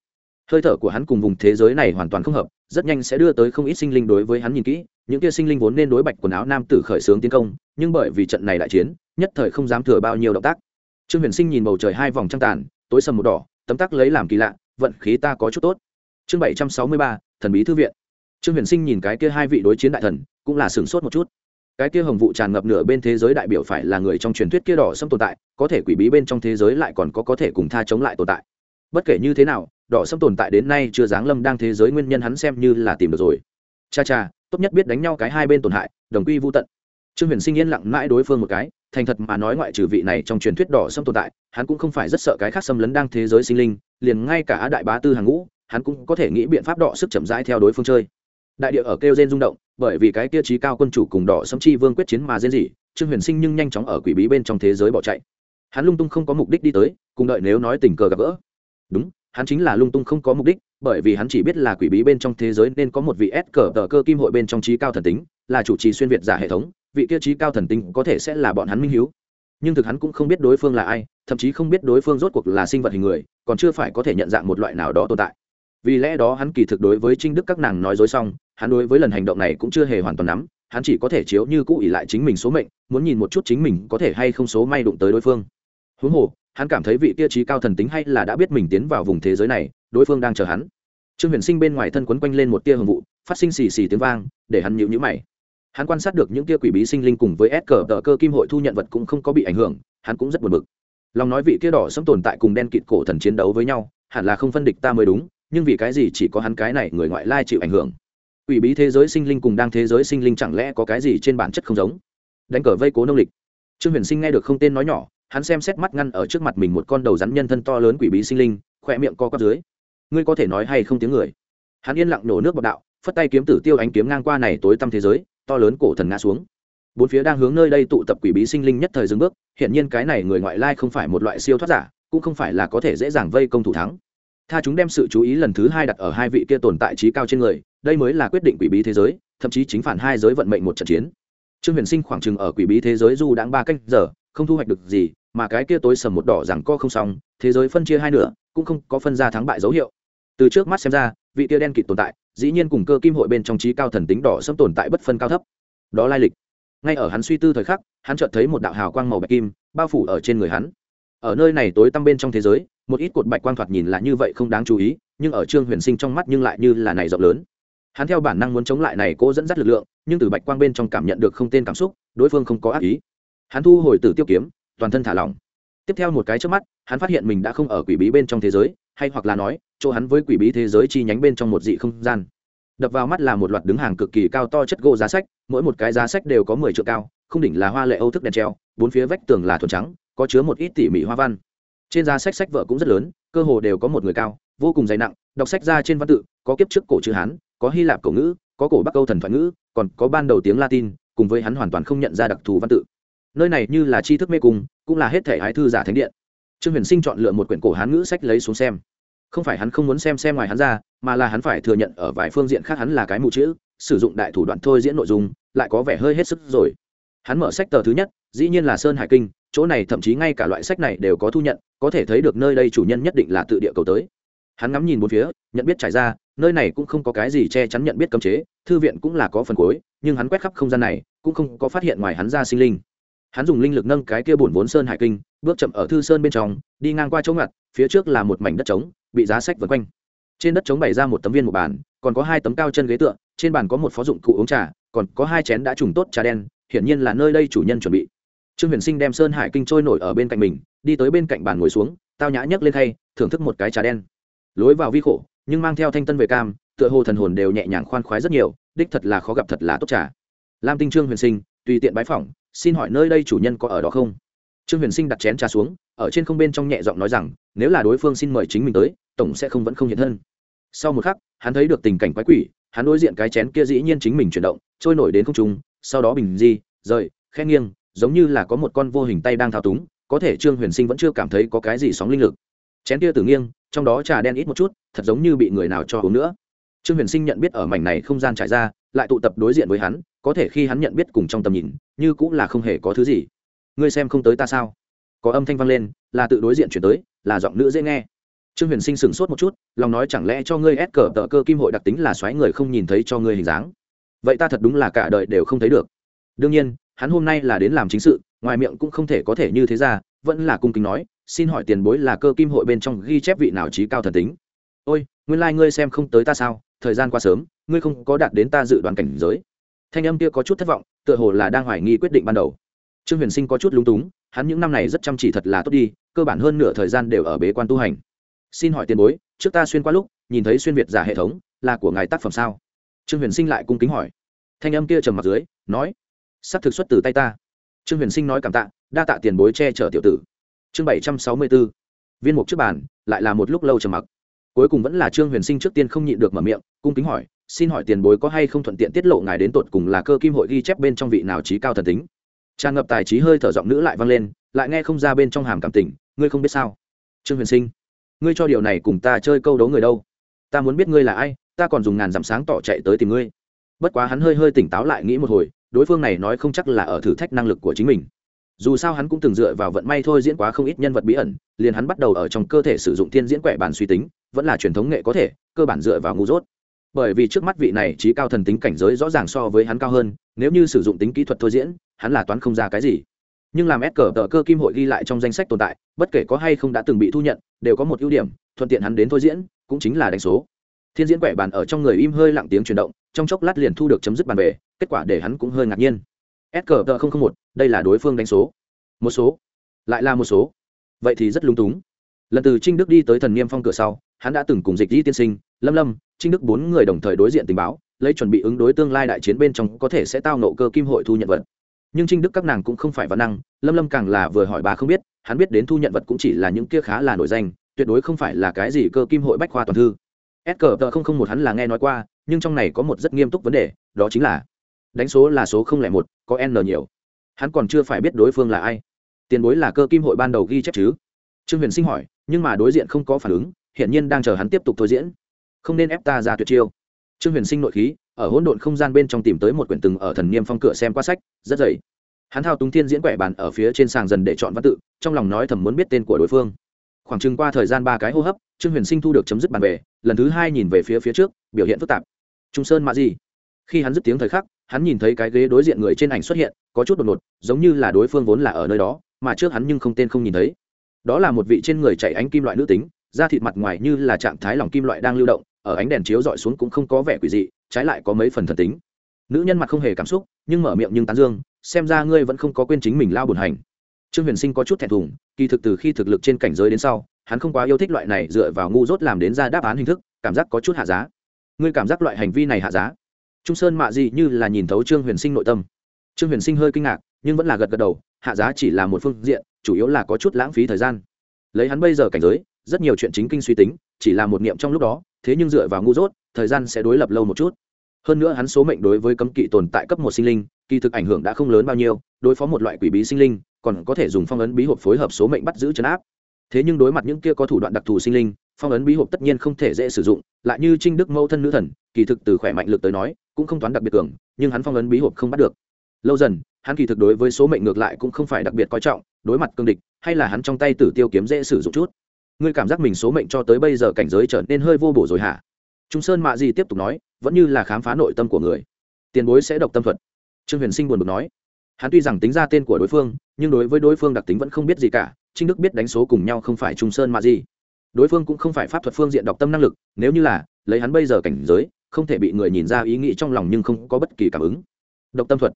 Hơi thở của hắn cùng vùng thế giới này hoàn toàn không hợp rất nhanh sẽ đưa tới không ít sinh linh đối với hắn nhìn kỹ, những kia sinh linh vốn nên đối bạch quần áo nam tử khởi xướng tiến công, nhưng bởi vì trận này đại chiến, nhất thời không dám thừa bao nhiêu động tác. Trương huyền sinh nhìn bầu trời hai vòng trăng tàn, tối sầm một đỏ, tấm tắc lấy làm kỳ lạ, vận khí ta có chút tốt. Chương bảy trăm sáu mươi ba, thần bí thư viện. Trương huyền sinh nhìn cái kia hai vị đối chiến đại thần, cũng là sửng sốt một chút. Cái kia hồng vụ tràn ngập nửa bên thế giới đại biểu phải là người trong truyền thuyết kia đỏ xâm tồn tại, có thể quỷ bí bên trong thế giới lại còn có có thể cùng tha chống lại tồn tại. Bất kể như thế nào đỏ sâm tồn tại đến nay chưa giáng lâm đang thế giới nguyên nhân hắn xem như là tìm được rồi. Cha cha, tốt nhất biết đánh nhau cái hai bên tổn hại, đồng quy vô tận. Trương huyền sinh yên lặng mãi đối phương một cái, thành thật mà nói ngoại trừ vị này trong truyền thuyết đỏ sâm tồn tại, hắn cũng không phải rất sợ cái khác xâm lấn đang thế giới sinh linh, liền ngay cả á đại bá tư hàng ngũ, hắn cũng có thể nghĩ biện pháp đỏ sức chậm rãi theo đối phương chơi. Đại địa ở kêu gen rung động, bởi vì cái kia trí cao quân chủ cùng đỏ sâm chi vương quyết chiến mà diễn gì trương huyền sinh nhưng nhanh chóng ở quỷ bí bên trong thế giới bỏ chạy. Hắn lung tung không có mục đích đi tới, cùng đợi nếu nói tình cờ gặp gỡ. Đúng hắn chính là lung tung không có mục đích, bởi vì hắn chỉ biết là quỷ bí bên trong thế giới nên có một vị s cờ tờ cơ kim hội bên trong trí cao thần tính, là chủ trì xuyên việt giả hệ thống, vị kia trí cao thần tính có thể sẽ là bọn hắn minh hiếu. Nhưng thực hắn cũng không biết đối phương là ai, thậm chí không biết đối phương rốt cuộc là sinh vật hình người, còn chưa phải có thể nhận dạng một loại nào đó tồn tại. Vì lẽ đó hắn kỳ thực đối với trinh đức các nàng nói dối xong, hắn đối với lần hành động này cũng chưa hề hoàn toàn nắm, hắn chỉ có thể chiếu như cũ ỉ lại chính mình số mệnh, muốn nhìn một chút chính mình có thể hay không số may đụng tới đối phương. Huống hồ hắn cảm thấy vị kia trí cao thần tính hay là đã biết mình tiến vào vùng thế giới này, đối phương đang chờ hắn. Trương huyền sinh bên ngoài thân quấn quanh lên một tia hồng vụ, phát sinh xì xì tiếng vang, để hắn nhịu nhữ mày. Hắn quan sát được những tia quỷ bí sinh linh cùng với s cờ tờ cơ kim hội thu nhận vật cũng không có bị ảnh hưởng, hắn cũng rất buồn bực. Lòng nói vị kia đỏ sẫm tồn tại cùng đen kịt cổ thần chiến đấu với nhau, hẳn là không phân địch ta mới đúng, nhưng vì cái gì chỉ có hắn cái này người ngoại lai chịu ảnh hưởng? Quỷ bí thế giới sinh linh cùng đang thế giới sinh linh chẳng lẽ có cái gì trên bản chất không giống? Đánh cờ vây cố nông lịch. Trương huyền sinh nghe được không tên nói nhỏ hắn xem xét mắt ngăn ở trước mặt mình một con đầu rắn nhân thân to lớn quỷ bí sinh linh, khỏe miệng co quắp dưới. Ngươi có thể nói hay không tiếng người? Hắn yên lặng nổ nước bọc đạo, phất tay kiếm tử tiêu ánh kiếm ngang qua này tối tăm thế giới, to lớn cổ thần ngã xuống. Bốn phía đang hướng nơi đây tụ tập quỷ bí sinh linh nhất thời dừng bước hiện nhiên cái này người ngoại lai không phải một loại siêu thoát giả, cũng không phải là có thể dễ dàng vây công thủ thắng. Tha chúng đem sự chú ý lần thứ hai đặt ở hai vị kia tồn tại trí cao trên người, đây mới là quyết định quỷ bí thế giới, thậm chí chính phản hai giới vận mệnh một trận chiến. Trương huyền sinh khoảng chừng ở quỷ bí thế giới du đãng ba canh giờ, không thu hoạch được gì mà cái kia tối sầm một đỏ rằng co không xong, thế giới phân chia hai nửa, cũng không có phân ra thắng bại dấu hiệu. Từ trước mắt xem ra, vị tia đen kịt tồn tại, dĩ nhiên cùng cơ kim hội bên trong trí cao thần tính đỏ xâm tồn tại bất phân cao thấp. Đó lai lịch. Ngay ở hắn suy tư thời khắc, hắn chợt thấy một đạo hào quang màu bạch kim bao phủ ở trên người hắn. Ở nơi này tối tăm bên trong thế giới, một ít cột bạch quang thoạt nhìn là như vậy không đáng chú ý, nhưng ở trương huyền sinh trong mắt nhưng lại như là này rộng lớn. Hắn theo bản năng muốn chống lại này cố dẫn dắt lực lượng, nhưng từ bạch quang bên trong cảm nhận được không tên cảm xúc, đối phương không có ác ý. Hắn thu hồi từ tiêu kiếm toàn thân thả lỏng. Tiếp theo một cái trước mắt, hắn phát hiện mình đã không ở quỷ bí bên trong thế giới, hay hoặc là nói, chỗ hắn với quỷ bí thế giới chi nhánh bên trong một dị không gian. Đập vào mắt là một loạt đứng hàng cực kỳ cao to chất gỗ giá sách, mỗi một cái giá sách đều có mười triệu cao, không đỉnh là hoa lệ âu thức đèn treo, bốn phía vách tường là thuần trắng, có chứa một ít tỉ mỉ hoa văn. Trên giá sách sách vợ cũng rất lớn, cơ hồ đều có một người cao, vô cùng dày nặng, đọc sách ra trên văn tự, có kiếp trước cổ chữ hán, có hy lạp cổ ngữ, có cổ bắc âu thần thoại ngữ, còn có ban đầu tiếng latin, cùng với hắn hoàn toàn không nhận ra đặc thù văn tự nơi này như là tri thức mê cung, cũng là hết thể ái thư giả thánh điện. Trương huyền sinh chọn lựa một quyển cổ hán ngữ sách lấy xuống xem. Không phải hắn không muốn xem xem ngoài hắn ra, mà là hắn phải thừa nhận ở vài phương diện khác hắn là cái mù chữ, sử dụng đại thủ đoạn thôi diễn nội dung, lại có vẻ hơi hết sức rồi. Hắn mở sách tờ thứ nhất, dĩ nhiên là sơn hải kinh, chỗ này thậm chí ngay cả loại sách này đều có thu nhận, có thể thấy được nơi đây chủ nhân nhất định là tự địa cầu tới. Hắn ngắm nhìn một phía, nhận biết trải ra, nơi này cũng không có cái gì che chắn nhận biết cấm chế, thư viện cũng là có phần cuối, nhưng hắn quét khắp không gian này, cũng không có phát hiện ngoài hắn ra sinh linh hắn dùng linh lực nâng cái kia bổn vốn sơn hải kinh, bước chậm ở thư sơn bên trong, đi ngang qua chỗ ngặt, phía trước là một mảnh đất trống, bị giá sách vân quanh. Trên đất trống bày ra một tấm viên một bàn, còn có hai tấm cao chân ghế tựa, trên bàn có một phó dụng cụ uống trà, còn có hai chén đã trùng tốt trà đen, hiển nhiên là nơi đây chủ nhân chuẩn bị. Trương huyền sinh đem sơn hải kinh trôi nổi ở bên cạnh mình, đi tới bên cạnh bàn ngồi xuống, tao nhã nhấc lên khay, thưởng thức một cái trà đen. Lối vào vi khổ, nhưng mang theo thanh tân về cam, tựa hồ thần hồn đều nhẹ nhàng khoan khoái rất nhiều, đích thật là khó gặp thật là tốt trà. Lam tinh trương huyền sinh, tùy tiện bái phỏng xin hỏi nơi đây chủ nhân có ở đó không? Trương huyền sinh đặt chén trà xuống, ở trên không bên trong nhẹ giọng nói rằng, nếu là đối phương xin mời chính mình tới, tổng sẽ không vẫn không hiện thân. Sau một khắc, hắn thấy được tình cảnh quái quỷ, hắn đối diện cái chén kia dĩ nhiên chính mình chuyển động, trôi nổi đến không trung, sau đó bình di, rời, khe nghiêng, giống như là có một con vô hình tay đang thao túng, có thể trương huyền sinh vẫn chưa cảm thấy có cái gì sóng linh lực. Chén kia tử nghiêng, trong đó trà đen ít một chút, thật giống như bị người nào cho uống nữa. Trương huyền sinh nhận biết ở mảnh này không gian trải ra, lại tụ tập đối diện với hắn có thể khi hắn nhận biết cùng trong tầm nhìn, như cũng là không hề có thứ gì. Ngươi xem không tới ta sao? Có âm thanh vang lên, là tự đối diện chuyển tới, là giọng nữ dễ nghe. Trương huyền sinh sửng sốt một chút, lòng nói chẳng lẽ cho ngươi ép cờ tờ cơ kim hội đặc tính là xoáy người không nhìn thấy cho ngươi hình dáng? Vậy ta thật đúng là cả đời đều không thấy được. Đương nhiên, hắn hôm nay là đến làm chính sự, ngoài miệng cũng không thể có thể như thế ra, vẫn là cung kính nói, xin hỏi tiền bối là cơ kim hội bên trong ghi chép vị nào trí cao thần tính? Ôi, nguyên lai、like、ngươi xem không tới ta sao, thời gian qua sớm, ngươi không có đạt đến ta dự đoán cảnh giới thanh âm kia có chút thất vọng, tựa hồ là đang hoài nghi quyết định ban đầu. Trương huyền sinh có chút lúng túng, hắn những năm này rất chăm chỉ thật là tốt đi, cơ bản hơn nửa thời gian đều ở bế quan tu hành. Xin hỏi tiền bối, trước ta xuyên qua lúc, nhìn thấy xuyên việt giả hệ thống, là của ngài tác phẩm sao? Trương huyền sinh lại cung kính hỏi. Thanh âm kia trầm mặt dưới, nói, sắp thực xuất từ tay ta. Trương huyền sinh nói cảm tạ, đa tạ tiền bối che chở tiểu tử. Chương bảy trăm sáu mươi b ố viên mục trước bàn, lại là một lúc lâu trầm mặc. Cuối cùng vẫn là trương huyền sinh trước tiên không nhịn được mở miệng, cung kính hỏi xin hỏi tiền bối có hay không thuận tiện tiết lộ ngài đến tột cùng là cơ kim hội ghi chép bên trong vị nào trí cao thần tính? Tràn ngập tài trí hơi thở giọng nữ lại vang lên, lại nghe không ra bên trong hàm cảm tình, ngươi không biết sao? Trương huyền sinh, ngươi cho điều này cùng ta chơi câu đấu người đâu? Ta muốn biết ngươi là ai, ta còn dùng ngàn dặm sáng tỏ chạy tới tìm ngươi. Bất quá hắn hơi hơi tỉnh táo lại nghĩ một hồi, đối phương này nói không chắc là ở thử thách năng lực của chính mình. Dù sao hắn cũng từng dựa vào vận may thôi diễn quá không ít nhân vật bí ẩn, liền hắn bắt đầu ở trong cơ thể sử dụng thiên diễn quẻ bản suy tính, vẫn là truyền thống nghệ có thể, cơ bản dựa vào ngu dốt bởi vì trước mắt vị này trí cao thần tính cảnh giới rõ ràng so với hắn cao hơn, nếu như sử dụng tính kỹ thuật thôi diễn, hắn là toán không ra cái gì. Nhưng làm ép cờ tờ cơ kim hội ghi lại trong danh sách tồn tại, bất kể có hay không đã từng bị thu nhận, đều có một ưu điểm, thuận tiện hắn đến thôi diễn, cũng chính là đánh số. Thiên diễn quẻ bàn ở trong người im hơi lặng tiếng chuyển động, trong chốc lát liền thu được chấm dứt bàn về, kết quả để hắn cũng hơi ngạc nhiên. S cờ tờ không không một, đây là đối phương đánh số. Một số. Lại là một số. Vậy thì rất lung túng. Lần từ trinh đức đi tới thần niêm phong cửa sau, hắn đã từng cùng dịch di tiên sinh lâm lâm, trinh đức bốn người đồng thời đối diện tình báo, lấy chuẩn bị ứng đối tương lai đại chiến bên trong có thể sẽ tao nộ cơ kim hội thu nhận vật. Nhưng trinh đức các nàng cũng không phải văn năng, lâm lâm càng là vừa hỏi bà không biết, hắn biết đến thu nhận vật cũng chỉ là những kia khá là nổi danh, tuyệt đối không phải là cái gì cơ kim hội bách khoa toàn thư. S cờ tờ không không một hắn là nghe nói qua, nhưng trong này có một rất nghiêm túc vấn đề, đó chính là đánh số là số không lẻ một, có n nhiều. Hắn còn chưa phải biết đối phương là ai. Tiền bối là cơ kim hội ban đầu ghi chép chứ? Trương huyền sinh hỏi, nhưng mà đối diện không có phản ứng, hiển nhiên đang chờ hắn tiếp tục thôi diễn không nên ép ta ra tuyệt chiêu. Trương huyền sinh nội khí, ở hỗn độn không gian bên trong tìm tới một quyển từng ở thần niêm phong cửa xem qua sách, rất dày. Hắn thao túng thiên diễn quẻ bàn ở phía trên sàng dần để chọn văn tự, trong lòng nói thầm muốn biết tên của đối phương. Khoảng chừng qua thời gian ba cái hô hấp, trương huyền sinh thu được chấm dứt bàn về, lần thứ hai nhìn về phía phía trước, biểu hiện phức tạp. Trung sơn mạ gì khi hắn dứt tiếng thời khắc, hắn nhìn thấy cái ghế đối diện người trên ảnh xuất hiện, có chút đột ngột, giống như là đối phương vốn là ở nơi đó, mà trước hắn nhưng không tên không nhìn thấy. Đó là một vị trên người chạy ánh kim loại nữ tính, da thịt mặt ngoài như là trạng thái lòng kim loại đang lưu động ở ánh đèn chiếu dọi xuống cũng không có vẻ quỷ dị, trái lại có mấy phần thần tính. Nữ nhân mặt không hề cảm xúc, nhưng mở miệng nhưng tán dương, xem ra ngươi vẫn không có quên chính mình lao buồn hành. Trương huyền sinh có chút thẹn thùng, kỳ thực từ khi thực lực trên cảnh giới đến sau, hắn không quá yêu thích loại này dựa vào ngu dốt làm đến ra đáp án hình thức, cảm giác có chút hạ giá. Ngươi cảm giác loại hành vi này hạ giá? Trung sơn mạ gì như là nhìn thấu trương huyền sinh nội tâm. Trương huyền sinh hơi kinh ngạc, nhưng vẫn là gật gật đầu, hạ giá chỉ là một phương diện, chủ yếu là có chút lãng phí thời gian. Lấy hắn bây giờ cảnh giới, rất nhiều chuyện chính kinh suy tính, chỉ là một niệm trong lúc đó thế nhưng dựa vào ngu dốt, thời gian sẽ đối lập lâu một chút. Hơn nữa hắn số mệnh đối với cấm kỵ tồn tại cấp một sinh linh, kỳ thực ảnh hưởng đã không lớn bao nhiêu, đối phó một loại quỷ bí sinh linh, còn có thể dùng phong ấn bí hộp phối hợp số mệnh bắt giữ chấn áp. Thế nhưng đối mặt những kia có thủ đoạn đặc thù sinh linh, phong ấn bí hộp tất nhiên không thể dễ sử dụng, lại như trinh đức mẫu thân nữ thần, kỳ thực từ khỏe mạnh lực tới nói, cũng không toán đặc biệt cường, nhưng hắn phong ấn bí hộp không bắt được. Lâu dần, hắn kỳ thực đối với số mệnh ngược lại cũng không phải đặc biệt coi trọng, đối mặt cương địch, hay là hắn trong tay tử tiêu kiếm dễ sử dụng chút ngươi cảm giác mình số mệnh cho tới bây giờ cảnh giới trở nên hơi vô bổ rồi hả? Trung sơn mạ gì tiếp tục nói, vẫn như là khám phá nội tâm của người. Tiền bối sẽ độc tâm thuật. Trương huyền sinh buồn bực nói. Hắn tuy rằng tính ra tên của đối phương, nhưng đối với đối phương đặc tính vẫn không biết gì cả, trinh đức biết đánh số cùng nhau không phải trung sơn mạ gì đối phương cũng không phải pháp thuật phương diện đọc tâm năng lực, nếu như là, lấy hắn bây giờ cảnh giới, không thể bị người nhìn ra ý nghĩ trong lòng nhưng không có bất kỳ cảm ứng. Độc tâm thuật.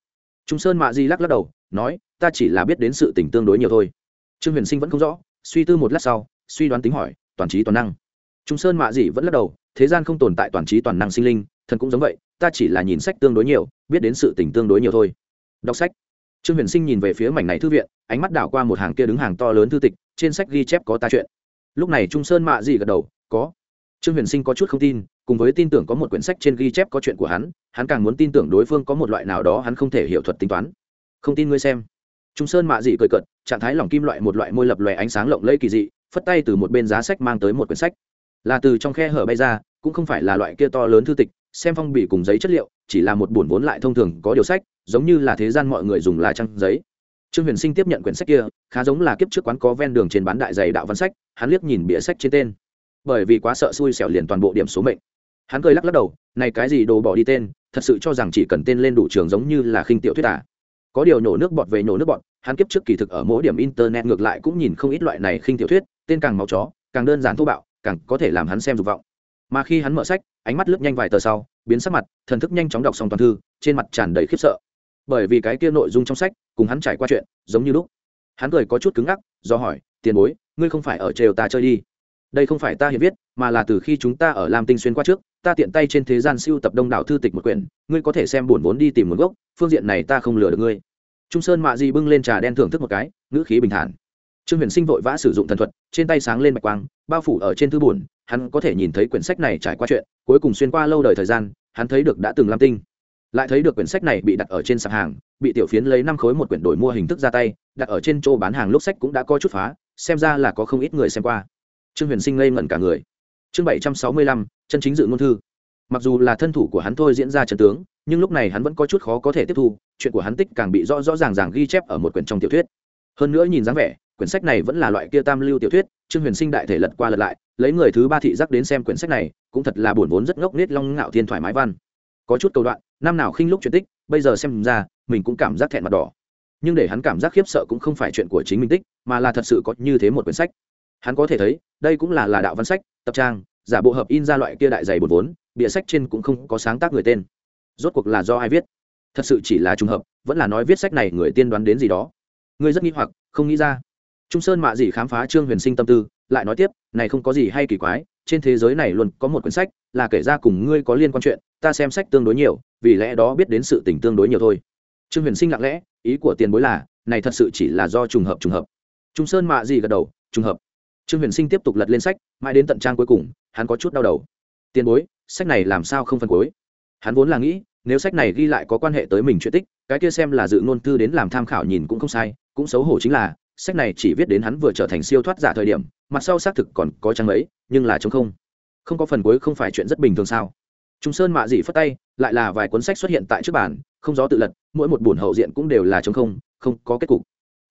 Trung sơn mạ di lắc lắc đầu, nói, ta chỉ là biết đến sự tình tương đối nhiều thôi. Trương huyền sinh vẫn không rõ, suy tư một lát sau suy đoán tính hỏi, toàn trí toàn năng. Trung sơn mạ dị vẫn lắc đầu, thế gian không tồn tại toàn trí toàn năng sinh linh, thần cũng giống vậy, ta chỉ là nhìn sách tương đối nhiều, biết đến sự tình tương đối nhiều thôi. Đọc sách. Trương huyền sinh nhìn về phía mảnh này thư viện, ánh mắt đảo qua một hàng kia đứng hàng to lớn thư tịch, trên sách ghi chép có ta chuyện. Lúc này trung sơn mạ dị gật đầu, có. Trương huyền sinh có chút không tin, cùng với tin tưởng có một quyển sách trên ghi chép có chuyện của hắn hắn càng muốn tin tưởng đối phương có một loại nào đó hắn không thể hiểu thuật tính toán. Không tin ngươi xem. Trung sơn mạ dị cười cợt, trạng thái lỏng kim loại một loại môi lập lòe ánh sáng lộng lẫy kỳ dị phất tay từ một bên giá sách mang tới một quyển sách. Là từ trong khe hở bay ra, cũng không phải là loại kia to lớn thư tịch, xem phong bì cùng giấy chất liệu, chỉ là một buồn vốn lại thông thường có điều sách, giống như là thế gian mọi người dùng là trang giấy. Trương huyền sinh tiếp nhận quyển sách kia, khá giống là kiếp trước quán có ven đường trên bán đại giày đạo văn sách, hắn liếc nhìn bìa sách trên tên. Bởi vì quá sợ xui xẻo liền toàn bộ điểm số mệnh. Hắn cười lắc lắc đầu, này cái gì đồ bỏ đi tên, thật sự cho rằng chỉ cần tên lên đủ trường giống như là khinh tiểu thuyết à. có điều nhổ nước bọt về nhổ nước bọt, hắn kiếp trước kỳ thực ở mỗi điểm internet ngược lại cũng nhìn không ít loại này khinh tiểu thuyết tên càng máu chó, càng đơn giản thô bạo, càng có thể làm hắn xem dục vọng. Mà khi hắn mở sách, ánh mắt lướt nhanh vài tờ sau, biến sắc mặt, thần thức nhanh chóng đọc xong toàn thư, trên mặt tràn đầy khiếp sợ. Bởi vì cái kia nội dung trong sách, cùng hắn trải qua chuyện, giống như lúc. Hắn cười có chút cứng ngắc, do hỏi, tiền bối, ngươi không phải ở trều ta chơi đi? Đây không phải ta hiện viết, mà là từ khi chúng ta ở lam tinh xuyên qua trước, ta tiện tay trên thế gian siêu tập đông đảo thư tịch một quyển, ngươi có thể xem buồn vốn đi tìm nguồn gốc, phương diện này ta không lừa được ngươi. Trung sơn mạ di bưng lên trà đen thưởng thức một cái, ngữ khí bình thản trương huyền sinh vội vã sử dụng thần thuật, trên tay sáng lên mạch quang, bao phủ ở trên thư buồn, hắn có thể nhìn thấy quyển sách này trải qua chuyện, cuối cùng xuyên qua lâu đời thời gian, hắn thấy được đã từng lam tinh. Lại thấy được quyển sách này bị đặt ở trên sạp hàng, bị tiểu phiến lấy năm khối một quyển đổi mua hình thức ra tay, đặt ở trên chỗ bán hàng lúc sách cũng đã có chút phá, xem ra là có không ít người xem qua. Trương huyền sinh ngây ngẩn cả người. Chương bảy trăm sáu mươi lăm, chân chính dự ngôn thư. Mặc dù là thân thủ của hắn thôi diễn ra trận tướng, nhưng lúc này hắn vẫn có chút khó có thể tiếp thu, chuyện của hắn tích càng bị rõ rõ ràng ràng ghi chép ở một quyển trong tiểu thuyết. Hơn nữa nhìn dáng vẻ quyển sách này vẫn là loại kia tam lưu tiểu thuyết, trương huyền sinh đại thể lật qua lật lại, lấy người thứ ba thị giác đến xem quyển sách này, cũng thật là buồn vốn rất ngốc nết long ngạo thiên thoải mái văn. Có chút câu đoạn, năm nào khinh lúc chuyện tích, bây giờ xem ra, mình cũng cảm giác thẹn mặt đỏ. Nhưng để hắn cảm giác khiếp sợ cũng không phải chuyện của chính mình tích, mà là thật sự có như thế một quyển sách. Hắn có thể thấy, đây cũng là là đạo văn sách, tập trang, giả bộ hợp in ra loại kia đại dày bột vốn bịa sách trên cũng không có sáng tác người tên. Rốt cuộc là do ai viết? Thật sự chỉ là trùng hợp, vẫn là nói viết sách này người tiên đoán đến gì đó. Ngươi rất nghi hoặc, không nghĩ ra trung sơn mạ gì khám phá trương huyền sinh tâm tư, lại nói tiếp, này không có gì hay kỳ quái, trên thế giới này luôn có một quyển sách, là kể ra cùng ngươi có liên quan chuyện, ta xem sách tương đối nhiều, vì lẽ đó biết đến sự tình tương đối nhiều thôi. Trương huyền sinh lặng lẽ, ý của tiền bối là, này thật sự chỉ là do trùng hợp trùng hợp. Trung sơn mạ gì gật đầu, trùng hợp. Trương huyền sinh tiếp tục lật lên sách, mãi đến tận trang cuối cùng, hắn có chút đau đầu. Tiền bối, sách này làm sao không phân cuối hắn vốn là nghĩ, nếu sách này ghi lại có quan hệ tới mình chuyện tích, cái kia xem là dự ngôn thư đến làm tham khảo nhìn cũng không sai, cũng xấu hổ chính là sách này chỉ viết đến hắn vừa trở thành siêu thoát giả thời điểm, mặt sau xác thực còn có trang ấy nhưng là chống không. Không có phần cuối không phải chuyện rất bình thường sao? Trung sơn mạ dị phất tay, lại là vài cuốn sách xuất hiện tại trước bàn, không gió tự lật, mỗi một buồn hậu diện cũng đều là chống không không có kết cục.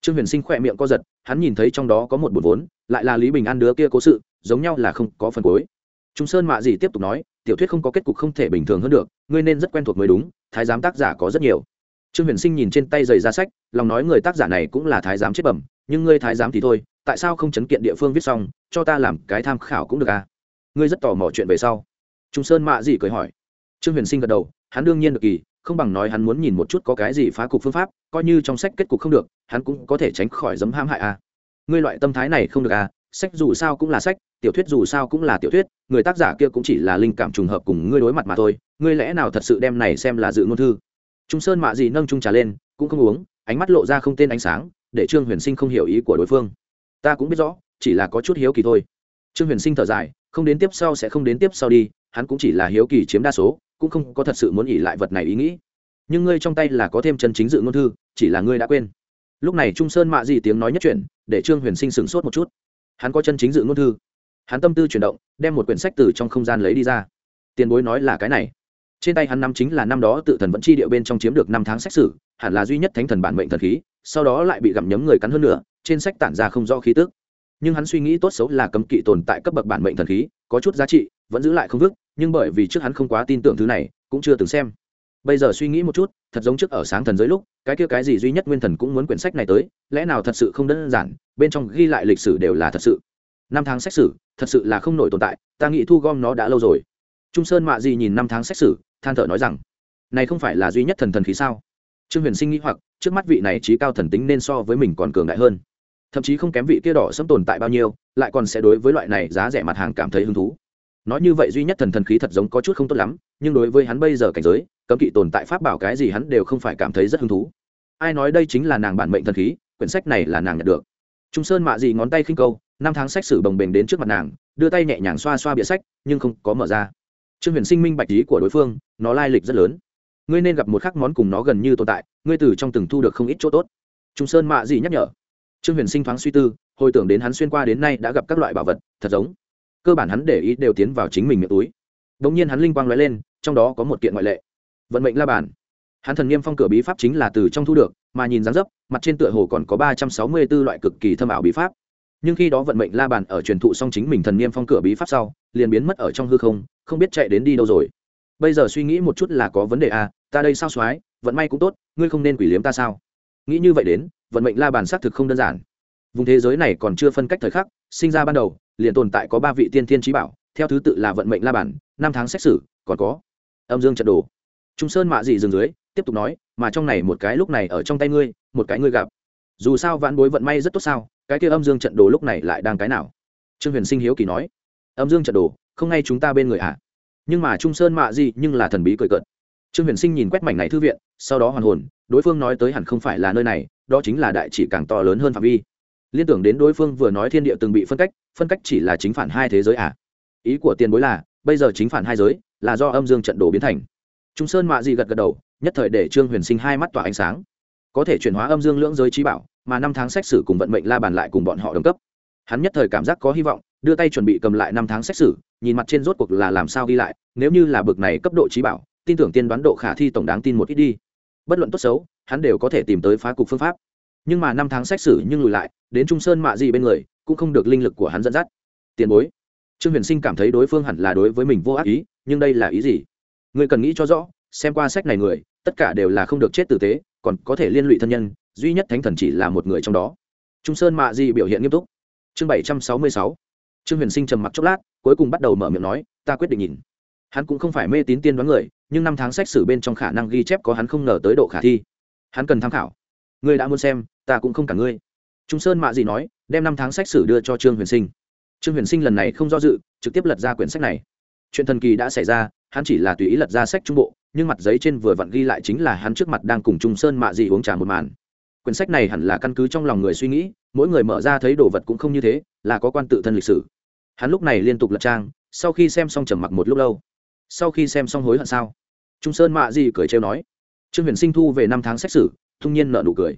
Trương huyền sinh khỏe miệng co giật, hắn nhìn thấy trong đó có một buồn vốn, lại là lý bình an đứa kia cố sự, giống nhau là không có phần cuối. Trung sơn mạ dị tiếp tục nói, tiểu thuyết không có kết cục không thể bình thường hơn được, ngươi nên rất quen thuộc mới đúng, thái giám tác giả có rất nhiều. Trương huyền sinh nhìn trên tay giày ra sách, lòng nói người tác giả này cũng là thái giám chết bẩm nhưng ngươi thái giám thì thôi, tại sao không chấn kiện địa phương viết xong, cho ta làm cái tham khảo cũng được à? Ngươi rất tò mò chuyện về sau. Trung sơn mạ gì cười hỏi. Trương huyền sinh gật đầu, hắn đương nhiên được kỳ, không bằng nói hắn muốn nhìn một chút có cái gì phá cục phương pháp, coi như trong sách kết cục không được, hắn cũng có thể tránh khỏi dấm ham hại à. Ngươi loại tâm thái này không được à sách dù sao cũng là sách, tiểu thuyết dù sao cũng là tiểu thuyết, người tác giả kia cũng chỉ là linh cảm trùng hợp cùng ngươi đối mặt mà thôi, ngươi lẽ nào thật sự đem này xem là dự ngôn thư? Trung sơn mạ gì nâng trung trà lên, cũng không uống, ánh mắt lộ ra không tên ánh sáng để trương huyền sinh không hiểu ý của đối phương. Ta cũng biết rõ, chỉ là có chút hiếu kỳ thôi. Trương huyền sinh thở dài, không đến tiếp sau sẽ không đến tiếp sau đi, hắn cũng chỉ là hiếu kỳ chiếm đa số, cũng không có thật sự muốn ỉ lại vật này ý nghĩ. Nhưng ngươi trong tay là có thêm chân chính dự ngôn thư, chỉ là ngươi đã quên. Lúc này trung sơn mạ gì tiếng nói nhất chuyển, để trương huyền sinh sửng sốt một chút. Hắn có chân chính dự ngôn thư. Hắn tâm tư chuyển động, đem một quyển sách từ trong không gian lấy đi ra. Tiền bối nói là cái này trên tay hắn năm chính là năm đó tự thần vẫn chi điệu bên trong chiếm được năm tháng xét xử, hẳn là duy nhất thánh thần bản mệnh thần khí, sau đó lại bị gặm nhấm người cắn hơn nữa trên sách tản ra không rõ khí tức. Nhưng hắn suy nghĩ tốt xấu là cấm kỵ tồn tại cấp bậc bản mệnh thần khí, có chút giá trị, vẫn giữ lại không vứt, nhưng bởi vì trước hắn không quá tin tưởng thứ này, cũng chưa từng xem. Bây giờ suy nghĩ một chút, thật giống trước ở sáng thần giới lúc, cái kia cái gì duy nhất nguyên thần cũng muốn quyển sách này tới, lẽ nào thật sự không đơn giản, bên trong ghi lại lịch sử đều là thật sự. Năm tháng xét xử, thật sự là không nổi tồn tại, ta nghĩ thu gom nó đã lâu rồi. Trung sơn mạ gì nhìn năm tháng xét xử than thở nói rằng, này không phải là duy nhất thần thần khí sao? Trương huyền sinh nghĩ hoặc, trước mắt vị này trí cao thần tính nên so với mình còn cường đại hơn. Thậm chí không kém vị kia đỏ sẫm tồn tại bao nhiêu, lại còn sẽ đối với loại này giá rẻ mặt hàng cảm thấy hứng thú. Nói như vậy duy nhất thần thần khí thật giống có chút không tốt lắm, nhưng đối với hắn bây giờ cảnh giới, cấm kỵ tồn tại pháp bảo cái gì hắn đều không phải cảm thấy rất hứng thú. Ai nói đây chính là nàng bản mệnh thần khí, quyển sách này là nàng nhận được. Trung sơn mạ gì ngón tay khinh câu, năm tháng sách sử bồng bềnh đến trước mặt nàng, đưa tay nhẹ nhàng xoa xoa bịa sách, nhưng không có mở ra. Trương huyền sinh minh bạch ý của đối phương nó lai lịch rất lớn. Ngươi nên gặp một khắc món cùng nó gần như tồn tại, ngươi từ trong từng thu được không ít chỗ tốt. Trung sơn mạ gì nhắc nhở. Trương huyền sinh thoáng suy tư, hồi tưởng đến hắn xuyên qua đến nay đã gặp các loại bảo vật, thật giống. Cơ bản hắn để ý đều tiến vào chính mình miệng túi. Đ ỗ n g nhiên hắn linh quang nói lên, trong đó có một kiện ngoại lệ. Vận mệnh la bàn. Hắn thần niêm phong cửa bí pháp chính là từ trong thu được, mà nhìn dáng dấp, mặt trên tựa hồ còn có ba trăm sáu mươi b ố loại cực kỳ thâm ảo bí pháp. Nhưng khi đó vận mệnh la bàn ở truyền thụ xong chính mình thần niêm phong cửa bí pháp sau, liền biến mất ở trong hư không không biết chạy đến đi đâu rồi bây giờ suy nghĩ một chút là có vấn đề à ta đây sao soái, vận may cũng tốt, ngươi không nên quỷ liếm ta sao? Nghĩ như vậy đến, vận mệnh la bàn xác thực không đơn giản. Vùng thế giới này còn chưa phân cách thời khắc, sinh ra ban đầu, liền tồn tại có ba vị tiên thiên trí bảo, theo thứ tự là vận mệnh la bản năm tháng xét xử, còn có âm dương trận đồ. Trung sơn mạ dị dừng dưới, tiếp tục nói, mà trong này một cái lúc này ở trong tay ngươi, một cái ngươi gặp. Dù sao vãn bối vận may rất tốt sao, cái kia âm dương trận đồ lúc này lại đang cái nào? Trương huyền sinh hiếu kỳ nói, âm dương trận đồ, không ngay chúng ta bên người ạ à nhưng mà trung sơn mạ gì nhưng là thần bí cười cợt. Trương huyền sinh nhìn quét mảnh này thư viện, sau đó hoàn hồn, đối phương nói tới hẳn không phải là nơi này, đó chính là đại chỉ càng to lớn hơn phạm vi. Liên tưởng đến đối phương vừa nói thiên địa từng bị phân cách phân cách chỉ là chính phản hai thế giới à? Ý của tiền bối là, bây giờ chính phản hai giới là do âm dương trận đồ biến thành. Trung sơn mạ gì gật gật đầu, nhất thời để trương huyền sinh hai mắt tỏa ánh sáng. Có thể chuyển hóa âm dương lưỡng giới trí bảo, mà năm tháng xét xử cùng vận mệnh la bàn lại cùng bọn họ đồng cấp. Hắn nhất thời cảm giác có hy vọng đưa tay chuẩn bị cầm lại năm tháng xét xử, nhìn mặt trên rốt cuộc là làm sao ghi lại, nếu như là bực này cấp độ trí bảo, tin tưởng tiên đoán độ khả thi tổng đáng tin một ít đi. Bất luận tốt xấu, hắn đều có thể tìm tới phá cục phương pháp. Nhưng mà năm tháng xét xử nhưng lùi lại, đến trung sơn mạ gì bên người, cũng không được linh lực của hắn dẫn dắt. Tiền bối, trương huyền sinh cảm thấy đối phương hẳn là đối với mình vô ác ý, nhưng đây là ý gì? Người cần nghĩ cho rõ, xem qua sách này người, tất cả đều là không được chết tử tế, còn có thể liên lụy thân nhân, duy nhất thánh thần chỉ là một người trong đó. Trung sơn mạ di biểu hiện nghiêm túc. Chương bảy trăm sáu mươi sáu trương huyền sinh trầm mặc chốc lát, cuối cùng bắt đầu mở miệng nói, ta quyết định nhìn. Hắn cũng không phải mê tín tiên đoán người, nhưng năm tháng sách sử bên trong khả năng ghi chép có hắn không ngờ tới độ khả thi. Hắn cần tham khảo. Ngươi đã muốn xem, ta cũng không cả ngươi. Trung sơn mạ gì nói, đem năm tháng sách sử đưa cho trương huyền sinh. Trương huyền sinh lần này không do dự, trực tiếp lật ra quyển sách này. Chuyện thần kỳ đã xảy ra, hắn chỉ là tùy ý lật ra sách trung bộ, nhưng mặt giấy trên vừa vặn ghi lại chính là hắn trước mặt đang cùng trung sơn mạ dị uống trà một màn. Quyển sách này hẳn là căn cứ trong lòng người suy nghĩ, mỗi người mở ra thấy đồ vật cũng không như thế là có quan tự thân lịch sử. Hắn lúc này liên tục lật trang, sau khi xem xong trầm mặc một lúc lâu. Sau khi xem xong hối hận sao? Trung sơn mạ gì cười trêu nói. Trương huyền sinh thu về năm tháng xét xử, thung nhiên nợ nụ cười.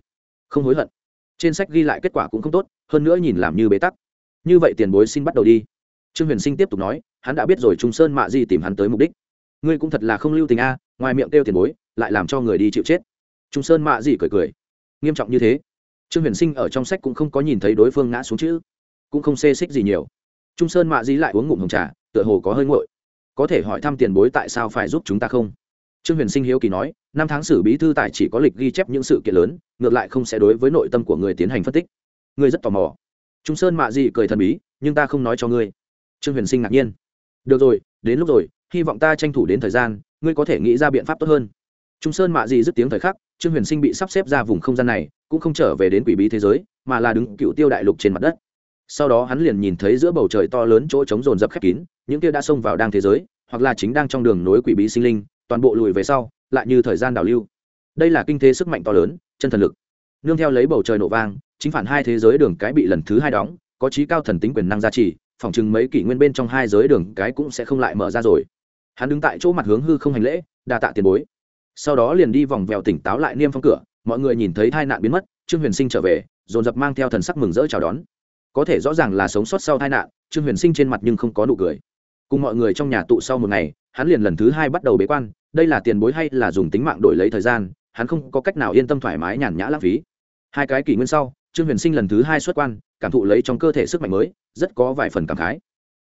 Không hối hận. Trên sách ghi lại kết quả cũng không tốt, hơn nữa nhìn làm như bế tắc. Như vậy tiền bối xin bắt đầu đi. Trương huyền sinh tiếp tục nói, hắn đã biết rồi trung sơn mạ di tìm hắn tới mục đích. Ngươi cũng thật là không lưu tình a, ngoài miệng kêu tiền bối, lại làm cho người đi chịu chết. Trung sơn mạ di cười cười. Nghiêm trọng như thế. Trương huyền sinh ở trong sách cũng không có nhìn thấy đối phương ngã xuống chữ cũng không xê xích gì nhiều. Trung sơn mạ di lại uống ngụm hồng trà, tựa hồ có hơi nguội. có thể hỏi thăm tiền bối tại sao phải giúp chúng ta không? Trương huyền sinh hiếu kỳ nói, năm tháng xử bí thư tài chỉ có lịch ghi chép những sự kiện lớn, ngược lại không sẽ đối với nội tâm của người tiến hành phân tích. Ngươi rất tò mò. Trung sơn mạ dị cười thần bí, nhưng ta không nói cho ngươi. Trương huyền sinh ngạc nhiên. Được rồi, đến lúc rồi, hy vọng ta tranh thủ đến thời gian, ngươi có thể nghĩ ra biện pháp tốt hơn. Trung sơn mạ dị dứt tiếng thời khắc, trương huyền sinh bị sắp xếp ra vùng không gian này, cũng không trở về đến quỷ bí thế giới, mà là đứng cựu tiêu đại lục trên mặt đất sau đó hắn liền nhìn thấy giữa bầu trời to lớn chỗ trống rồn rập khép kín, những kia đã xông vào đang thế giới, hoặc là chính đang trong đường nối quỷ bí sinh linh, toàn bộ lùi về sau, lại như thời gian đảo lưu. Đây là kinh thế sức mạnh to lớn, chân thần lực. Nương theo lấy bầu trời nổ vang, chính phản hai thế giới đường cái bị lần thứ hai đóng, có trí cao thần tính quyền năng gia trì, phỏng chừng mấy kỷ nguyên bên trong hai giới đường cái cũng sẽ không lại mở ra rồi. Hắn đứng tại chỗ mặt hướng hư không hành lễ, đa tạ tiền bối. Sau đó liền đi vòng vèo tỉnh táo lại niêm phong cửa, mọi người nhìn thấy tai nạn biến mất, trương huyền sinh trở về, dồn dập mang theo thần sắc mừng rỡ chào đón có thể rõ ràng là sống sót sau tai nạn, trương huyền sinh trên mặt nhưng không có nụ cười. Cùng mọi người trong nhà tụ sau một ngày, hắn liền lần thứ hai bắt đầu bế quan, đây là tiền bối hay là dùng tính mạng đổi lấy thời gian, hắn không có cách nào yên tâm thoải mái nhàn nhã lãng phí. Hai cái kỷ nguyên sau, trương huyền sinh lần thứ hai xuất quan, cảm thụ lấy trong cơ thể sức mạnh mới, rất có vài phần cảm khái.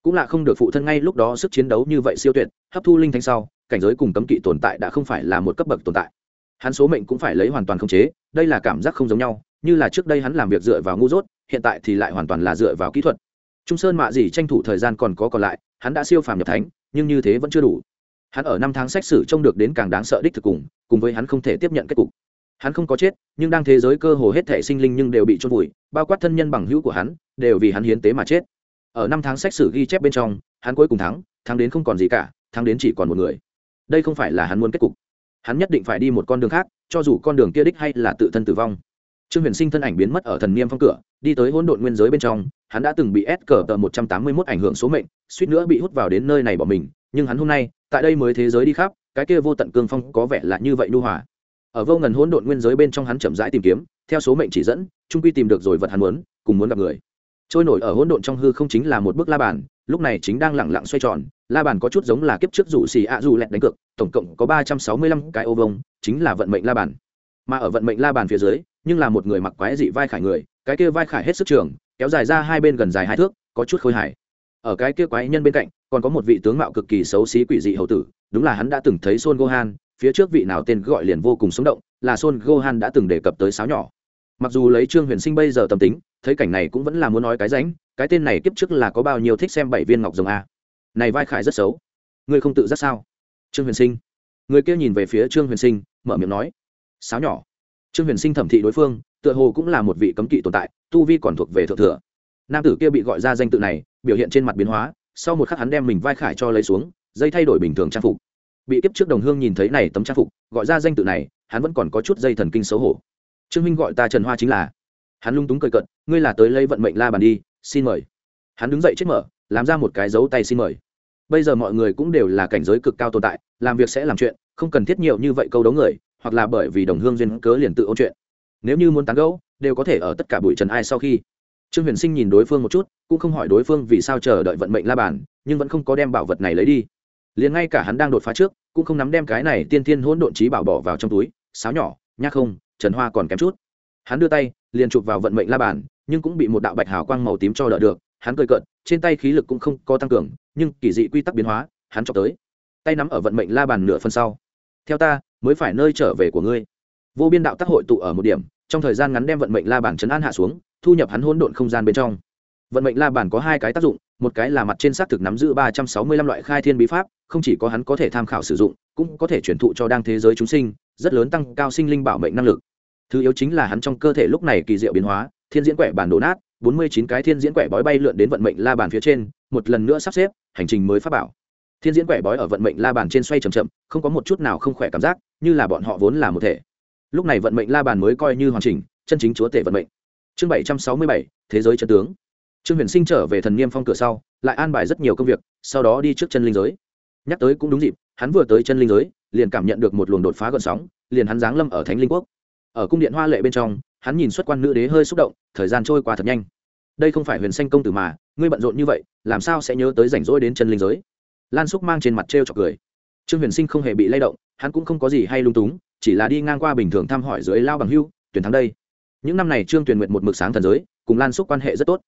Cũng là không được phụ thân ngay lúc đó sức chiến đấu như vậy siêu tuyệt, hấp thu linh thanh sau, cảnh giới cùng cấm kỵ tồn tại đã không phải là một cấp bậc tồn tại. Hắn số mệnh cũng phải lấy hoàn toàn khống chế, đây là cảm giác không giống nhau như là trước đây hắn làm việc dựa vào ngu dốt, hiện tại thì lại hoàn toàn là dựa vào kỹ thuật. Trung sơn mạ gì tranh thủ thời gian còn có còn lại, hắn đã siêu phàm nhập thánh, nhưng như thế vẫn chưa đủ. Hắn ở năm tháng xét xử trông được đến càng đáng sợ đích thực cùng cùng với hắn không thể tiếp nhận kết cục. Hắn không có chết, nhưng đang thế giới cơ hồ hết thể sinh linh nhưng đều bị trôn vùi, bao quát thân nhân bằng hữu của hắn, đều vì hắn hiến tế mà chết. Ở năm tháng xét xử ghi chép bên trong, hắn cuối cùng thắng thắng đến không còn gì cả, thắng đến chỉ còn một người. Đây không phải là hắn muốn kết cục. Hắn nhất định phải đi một con đường khác, cho dù con đường kia đích hay là tự thân tử vong trương huyền sinh thân ảnh biến mất ở thần niêm phong cửa, đi tới hỗn độn nguyên giới bên trong, hắn đã từng bị s cờ tờ một trăm tám mươi mốt ảnh hưởng số mệnh, suýt nữa bị hút vào đến nơi này bỏ mình, nhưng hắn hôm nay, tại đây mới thế giới đi khắp, cái kia vô tận cương phong có vẻ là như vậy nu hòa. Ở vô ngần hỗn độn nguyên giới bên trong hắn chậm rãi tìm kiếm, theo số mệnh chỉ dẫn trung quy tìm được rồi vật hắn muốn, cùng muốn gặp người. Trôi nổi ở hỗn độn trong hư không chính là một bức la bàn, lúc này chính đang lẳng lặng xoay tròn, la bàn có chút giống là kiếp trước rủ xì ạ dù lẹt đánh cược, tổng cộng có ba trăm sáu mươi lăm cái ô vông chính là vận mệnh la bàn. Mà ở vận mệnh la bàn phía dưới nhưng là một người mặc quái dị vai khải người, cái kia vai khải hết sức trường, kéo dài ra hai bên gần dài hai thước, có chút khôi hài. Ở cái kia quái nhân bên cạnh, còn có một vị tướng mạo cực kỳ xấu xí quỷ dị hầu tử, đúng là hắn đã từng thấy son gohan, phía trước vị nào tên gọi liền vô cùng sống động, là son gohan đã từng đề cập tới sáo nhỏ. Mặc dù lấy trương huyền sinh bây giờ tâm tính, thấy cảnh này cũng vẫn là muốn nói cái ránh, cái tên này kiếp trước là có bao nhiêu thích xem bảy viên ngọc rồng a. Này vai khải rất xấu. Ngươi không tự giác sao? Trương huyền sinh. Người kia nhìn về phía trương huyền sinh, mở miệng nói. Sáo nhỏ trương huyền sinh thẩm thị đối phương, tựa hồ cũng là một vị cấm kỵ tồn tại, tu vi còn thuộc về thượng thừa. Nam tử kia bị gọi ra danh tự này, biểu hiện trên mặt biến hóa, sau một khắc hắn đem mình vai khải cho lấy xuống, dây thay đổi bình thường trang phục. Bị kiếp trước đồng hương nhìn thấy này tấm trang phục, gọi ra danh tự này, hắn vẫn còn có chút dây thần kinh xấu hổ. Trương minh gọi ta trần hoa chính là. Hắn lung túng cười cận ngươi là tới lấy vận mệnh la bàn đi, xin mời. Hắn đứng dậy chết mở, làm ra một cái dấu tay xin mời. Bây giờ mọi người cũng đều là cảnh giới cực cao tồn tại, làm việc sẽ làm chuyện, không cần thiết nhiều như vậy câu đấu người hoặc là bởi vì đồng hương duyên cớ liền tự ôn chuyện. Nếu như muốn tán gẫu, đều có thể ở tất cả bụi trần ai sau khi. Trương huyền sinh nhìn đối phương một chút, cũng không hỏi đối phương vì sao chờ đợi vận mệnh la bàn, nhưng vẫn không có đem bảo vật này lấy đi. Liền ngay cả hắn đang đột phá trước, cũng không nắm đem cái này tiên tiên hỗn độn trí bảo bỏ vào trong túi, sáo nhỏ, nhác không, trần hoa còn kém chút. Hắn đưa tay, liền chụp vào vận mệnh la bàn, nhưng cũng bị một đạo bạch hào quang màu tím cho đỡ được, hắn cười cợt, trên tay khí lực cũng không có tăng cường, nhưng kỳ dị quy tắc biến hóa, hắn chọc tới. Tay nắm ở vận mệnh la bàn nửa phân sau. Theo ta mới phải nơi trở về của ngươi. Vô biên đạo tác hội tụ ở một điểm, trong thời gian ngắn đem vận mệnh la bàn chấn an hạ xuống, thu nhập hắn hỗn độn không gian bên trong. Vận mệnh la bàn có hai cái tác dụng, một cái là mặt trên xác thực nắm giữ ba trăm sáu mươi lăm loại khai thiên bí pháp, không chỉ có hắn có thể tham khảo sử dụng, cũng có thể truyền thụ cho đang thế giới chúng sinh, rất lớn tăng cao sinh linh bảo mệnh năng lực. Thứ yếu chính là hắn trong cơ thể lúc này kỳ diệu biến hóa, thiên diễn quẻ bản đổ nát, bốn mươi chín cái thiên diễn quẻ bói bay lượn đến vận mệnh la bàn phía trên, một lần nữa sắp xếp, hành trình mới phát bảo thiên diễn quẻ bói ở vận mệnh la bàn trên xoay c h ậ m chậm, không có một chút nào không khỏe cảm giác, như là bọn họ vốn là một thể. Lúc này vận mệnh la bàn mới coi như hoàn chỉnh, chân chính chúa tể vận mệnh. Chương bảy trăm sáu mươi bảy, thế giới chân tướng. Trương huyền sinh trở về thần niêm phong cửa sau, lại an bài rất nhiều công việc, sau đó đi trước chân linh giới. Nhắc tới cũng đúng dịp, hắn vừa tới chân linh giới, liền cảm nhận được một luồng đột phá gọn sóng, liền hắn giáng lâm ở thánh linh quốc. Ở cung điện hoa lệ bên trong, hắn nhìn xuất quan nữ đế hơi xúc động, thời gian trôi qua thật nhanh. Đây không phải huyền xanh công tử mà, ngươi bận rộn như vậy, làm sao sẽ nhớ tới rảnh rỗi đến chân linh giới? Lan xúc mang trên mặt t r e o chọc cười. Trương huyền sinh không hề bị lay động, hắn cũng không có gì hay lung túng, chỉ là đi ngang qua bình thường thăm hỏi dưới lao bằng hưu, tuyển thắng đây. Những năm này trương tuyển nguyện một mực sáng thần giới, cùng lan xúc quan hệ rất tốt.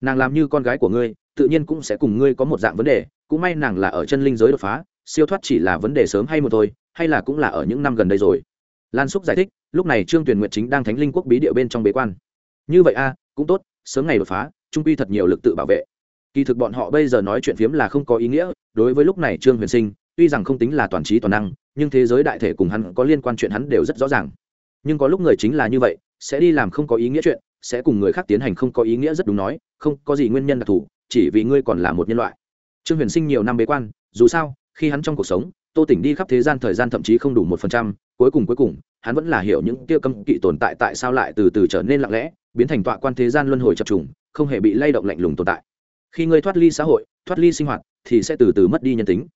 Nàng làm như con gái của ngươi, tự nhiên cũng sẽ cùng ngươi có một dạng vấn đề, cũng may nàng là ở chân linh giới đột phá, siêu thoát chỉ là vấn đề sớm hay một thôi, hay là cũng là ở những năm gần đây rồi. Lan xúc giải thích, lúc này trương tuyển nguyện chính đang thánh linh quốc bí địa bên trong bế quan. Như vậy a, cũng tốt, sớm ngày đột phá, trung quy thật nhiều lực tự bảo vệ kỳ thực bọn họ bây giờ nói chuyện phiếm là không có ý nghĩa, đối với lúc này trương huyền sinh, tuy rằng không tính là toàn trí toàn năng, nhưng thế giới đại thể cùng hắn có liên quan chuyện hắn đều rất rõ ràng. Nhưng có lúc người chính là như vậy, sẽ đi làm không có ý nghĩa chuyện, sẽ cùng người khác tiến hành không có ý nghĩa rất đúng nói, không có gì nguyên nhân đặc thù, chỉ vì ngươi còn là một nhân loại. Trương huyền sinh nhiều năm bế quan, dù sao, khi hắn trong cuộc sống, tô tỉnh đi khắp thế gian thời gian thậm chí không đủ một phần trăm, cuối cùng cuối cùng, hắn vẫn là hiểu những kia cấm kỵ tồn tại tại sao lại từ từ trở nên lặng lẽ, biến thành tọa quan thế gian luân hồi chập trùng, không hề bị lay động lạnh lùng tồn tại khi ngươi thoát ly xã hội, thoát ly sinh hoạt, thì sẽ từ từ mất đi nhân tính.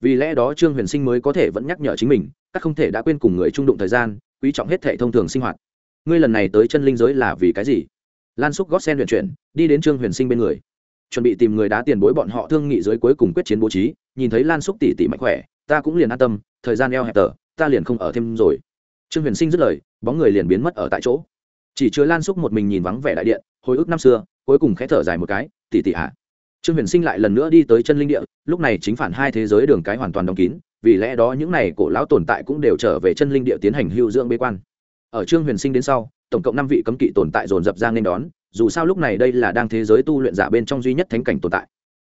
Vì lẽ đó trương huyền sinh mới có thể vẫn nhắc nhở chính mình, các không thể đã quên cùng người trung đụng thời gian, quý trọng hết thể thông thường sinh hoạt. Ngươi lần này tới chân linh giới là vì cái gì? Lan xúc gót sen luyện chuyển, đi đến trương huyền sinh bên người. Chuẩn bị tìm người đá tiền bối bọn họ thương nghị giới cuối cùng quyết chiến bố trí, nhìn thấy lan xúc tỉ tỉ mạnh khỏe, ta cũng liền an tâm, thời gian eo hẹp tờ, ta liền không ở thêm rồi. Trương huyền sinh dứt lời, bóng người liền biến mất ở tại chỗ. Chỉ chứa lan xúc một mình nhìn vắng vẻ đại điện, hồi ức năm xưa, cuối cùng khẽ thở dài một cái tỉ tỉ hạ à, trương huyền sinh lại lần nữa đi tới chân linh địa, lúc này chính phản hai thế giới đường cái hoàn toàn đóng kín, vì lẽ đó những n à y cổ lão tồn tại cũng đều trở về chân linh địa tiến hành hưu dưỡng bế quan. Ở trương huyền sinh đến sau, tổng cộng năm vị cấm kỵ tồn tại dồn dập ra nên đón, dù sao lúc này đây là đang thế giới tu luyện giả bên trong duy nhất thánh cảnh tồn tại.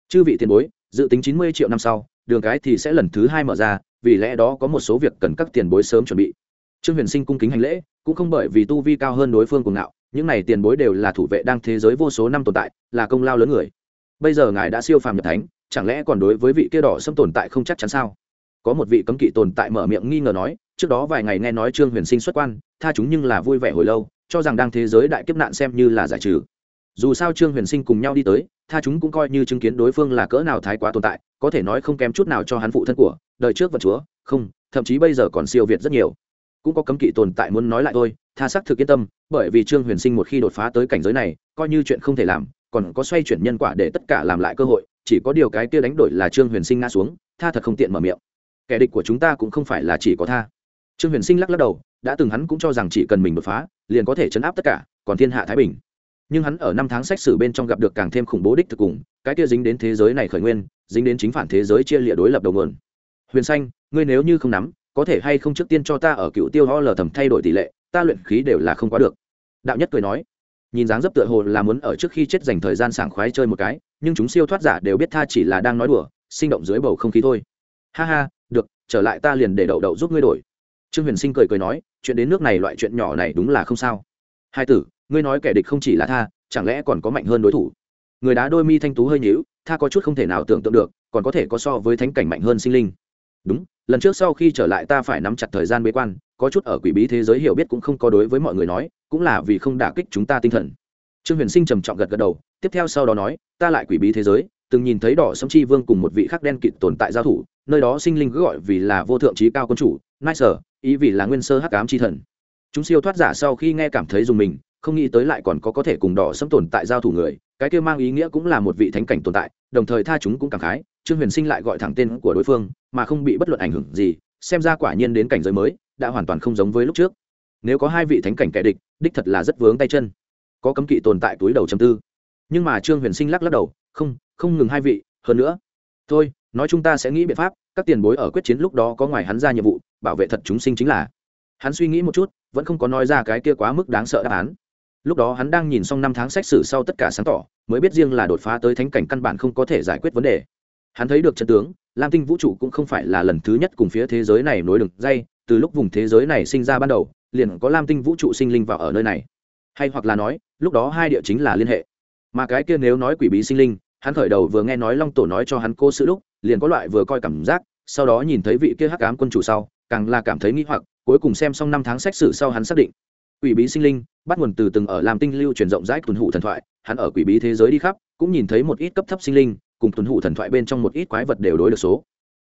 Chư vị tiền bối, dự tính chín mươi triệu năm sau, đường cái thì sẽ lần thứ hai mở ra, vì lẽ đó có một số việc cần các tiền bối sớm chuẩn bị. Trương huyền sinh cung kính hành lễ, cũng không bởi vì tu vi cao hơn đối phương cùng ngạo, những này tiền bối đều là thủ vệ đang thế giới vô số năm tồn tại, là công lao lớn người bây giờ ngài đã siêu phàm nhập thánh, chẳng lẽ còn đối với vị kia đỏ xâm tồn tại không chắc chắn sao? Có một vị cấm kỵ tồn tại mở miệng nghi ngờ nói, trước đó vài ngày nghe nói trương huyền sinh xuất quan, tha chúng nhưng là vui vẻ hồi lâu, cho rằng đang thế giới đại kiếp nạn xem như là giải trừ. Dù sao trương huyền sinh cùng nhau đi tới, tha chúng cũng coi như chứng kiến đối phương là cỡ nào thái quá tồn tại, có thể nói không kém chút nào cho hắn phụ thân của, đời trước vật chúa, không, thậm chí bây giờ còn siêu việt rất nhiều. Cũng có cấm kỵ tồn tại muốn nói lại thôi, tha sắc thực yên tâm, bởi vì trương huyền sinh một khi đột phá tới cảnh giới này, coi như chuyện không thể làm còn có xoay chuyển nhân quả để tất cả làm lại cơ hội, chỉ có điều cái kia đánh đổi là trương huyền sinh ngã xuống, tha thật không tiện mở miệng. Kẻ địch của chúng ta cũng không phải là chỉ có tha. Trương huyền sinh lắc lắc đầu, đã từng hắn cũng cho rằng chỉ cần mình đột phá, liền có thể chấn áp tất cả, còn thiên hạ thái bình. Nhưng hắn ở năm tháng sách sử bên trong gặp được càng thêm khủng bố đích thực cùng, cái kia dính đến thế giới này khởi nguyên, dính đến chính phản thế giới chia lịa đối lập đầu nguồn. Huyền xanh ngươi nếu như không nắm, có thể hay không trước tiên cho ta ở cựu tiêu ho lờ thầm thay đổi tỷ lệ, ta luyện khí đều là không quá được. Đạo nhất cười nói nhìn dáng dấp tựa hồ là muốn ở trước khi chết dành thời gian sảng khoái chơi một cái, nhưng chúng siêu thoát giả đều biết tha chỉ là đang nói đùa, sinh động dưới bầu không khí thôi. Ha ha, được, trở lại ta liền để đậu đậu giúp ngươi đổi. Trương huyền sinh cười cười nói, chuyện đến nước này loại chuyện nhỏ này đúng là không sao. Hai tử, ngươi nói kẻ địch không chỉ là tha, chẳng lẽ còn có mạnh hơn đối thủ? Người đá đôi mi thanh tú hơi nhíu, tha có chút không thể nào tưởng tượng được, còn có thể có so với thánh cảnh mạnh hơn sinh linh. Đúng, lần trước sau khi trở lại ta phải nắm chặt thời gian bế quan, có chút ở quỷ bí thế giới hiểu biết cũng không có đối với mọi người nói cũng là vì không đả kích chúng ta tinh thần. Trương huyền sinh trầm trọng gật gật đầu, tiếp theo sau đó nói, ta lại quỷ bí thế giới, từng nhìn thấy đỏ sông chi vương cùng một vị khắc đen kịt tồn tại giao thủ, nơi đó sinh linh cứ gọi vì là vô thượng trí cao quân chủ, nai sở, ý vì là nguyên sơ hắc ám chi thần. Chúng siêu thoát giả sau khi nghe cảm thấy dùng mình, không nghĩ tới lại còn có có thể cùng đỏ sẫm tồn tại giao thủ người, cái kia mang ý nghĩa cũng là một vị thánh cảnh tồn tại, đồng thời tha chúng cũng cảm khái, trương huyền sinh lại gọi thẳng tên của đối phương, mà không bị bất luận ảnh hưởng gì, xem ra quả nhiên đến cảnh giới mới, đã hoàn toàn không giống với lúc trước nếu có hai vị thánh cảnh kẻ địch, đích thật là rất vướng tay chân. Có cấm kỵ tồn tại túi đầu chầm tư. Nhưng mà trương huyền sinh lắc lắc đầu, không không ngừng hai vị, hơn nữa. Thôi, nói chúng ta sẽ nghĩ biện pháp, các tiền bối ở quyết chiến lúc đó có ngoài hắn ra nhiệm vụ, bảo vệ thật chúng sinh chính là. Hắn suy nghĩ một chút, vẫn không có nói ra cái kia quá mức đáng sợ đáp án. Lúc đó hắn đang nhìn xong năm tháng xét xử sau tất cả sáng tỏ, mới biết riêng là đột phá tới thánh cảnh căn bản không có thể giải quyết vấn đề. Hắn thấy được chân tướng, lam tinh vũ trụ cũng không phải là lần thứ nhất cùng phía thế giới này nối đường dây, từ lúc vùng thế giới này sinh ra ban đầu liền có lam tinh vũ trụ sinh linh vào ở nơi này. Hay hoặc là nói, lúc đó hai địa chính là liên hệ. Mà cái kia nếu nói quỷ bí sinh linh, hắn khởi đầu vừa nghe nói long tổ nói cho hắn cô sự lúc, liền có loại vừa coi cảm giác, sau đó nhìn thấy vị kia hắc ám quân chủ sau, càng là cảm thấy nghĩ hoặc, cuối cùng xem xong năm tháng xét xử sau hắn xác định, quỷ bí sinh linh, bắt nguồn từ từng ở làm tinh lưu truyền rộng rãi tuần hủ thần thoại, hắn ở quỷ bí thế giới đi khắp, cũng nhìn thấy một ít cấp thấp sinh linh, cùng tuần hủ thần thoại bên trong một ít quái vật đều đối được số.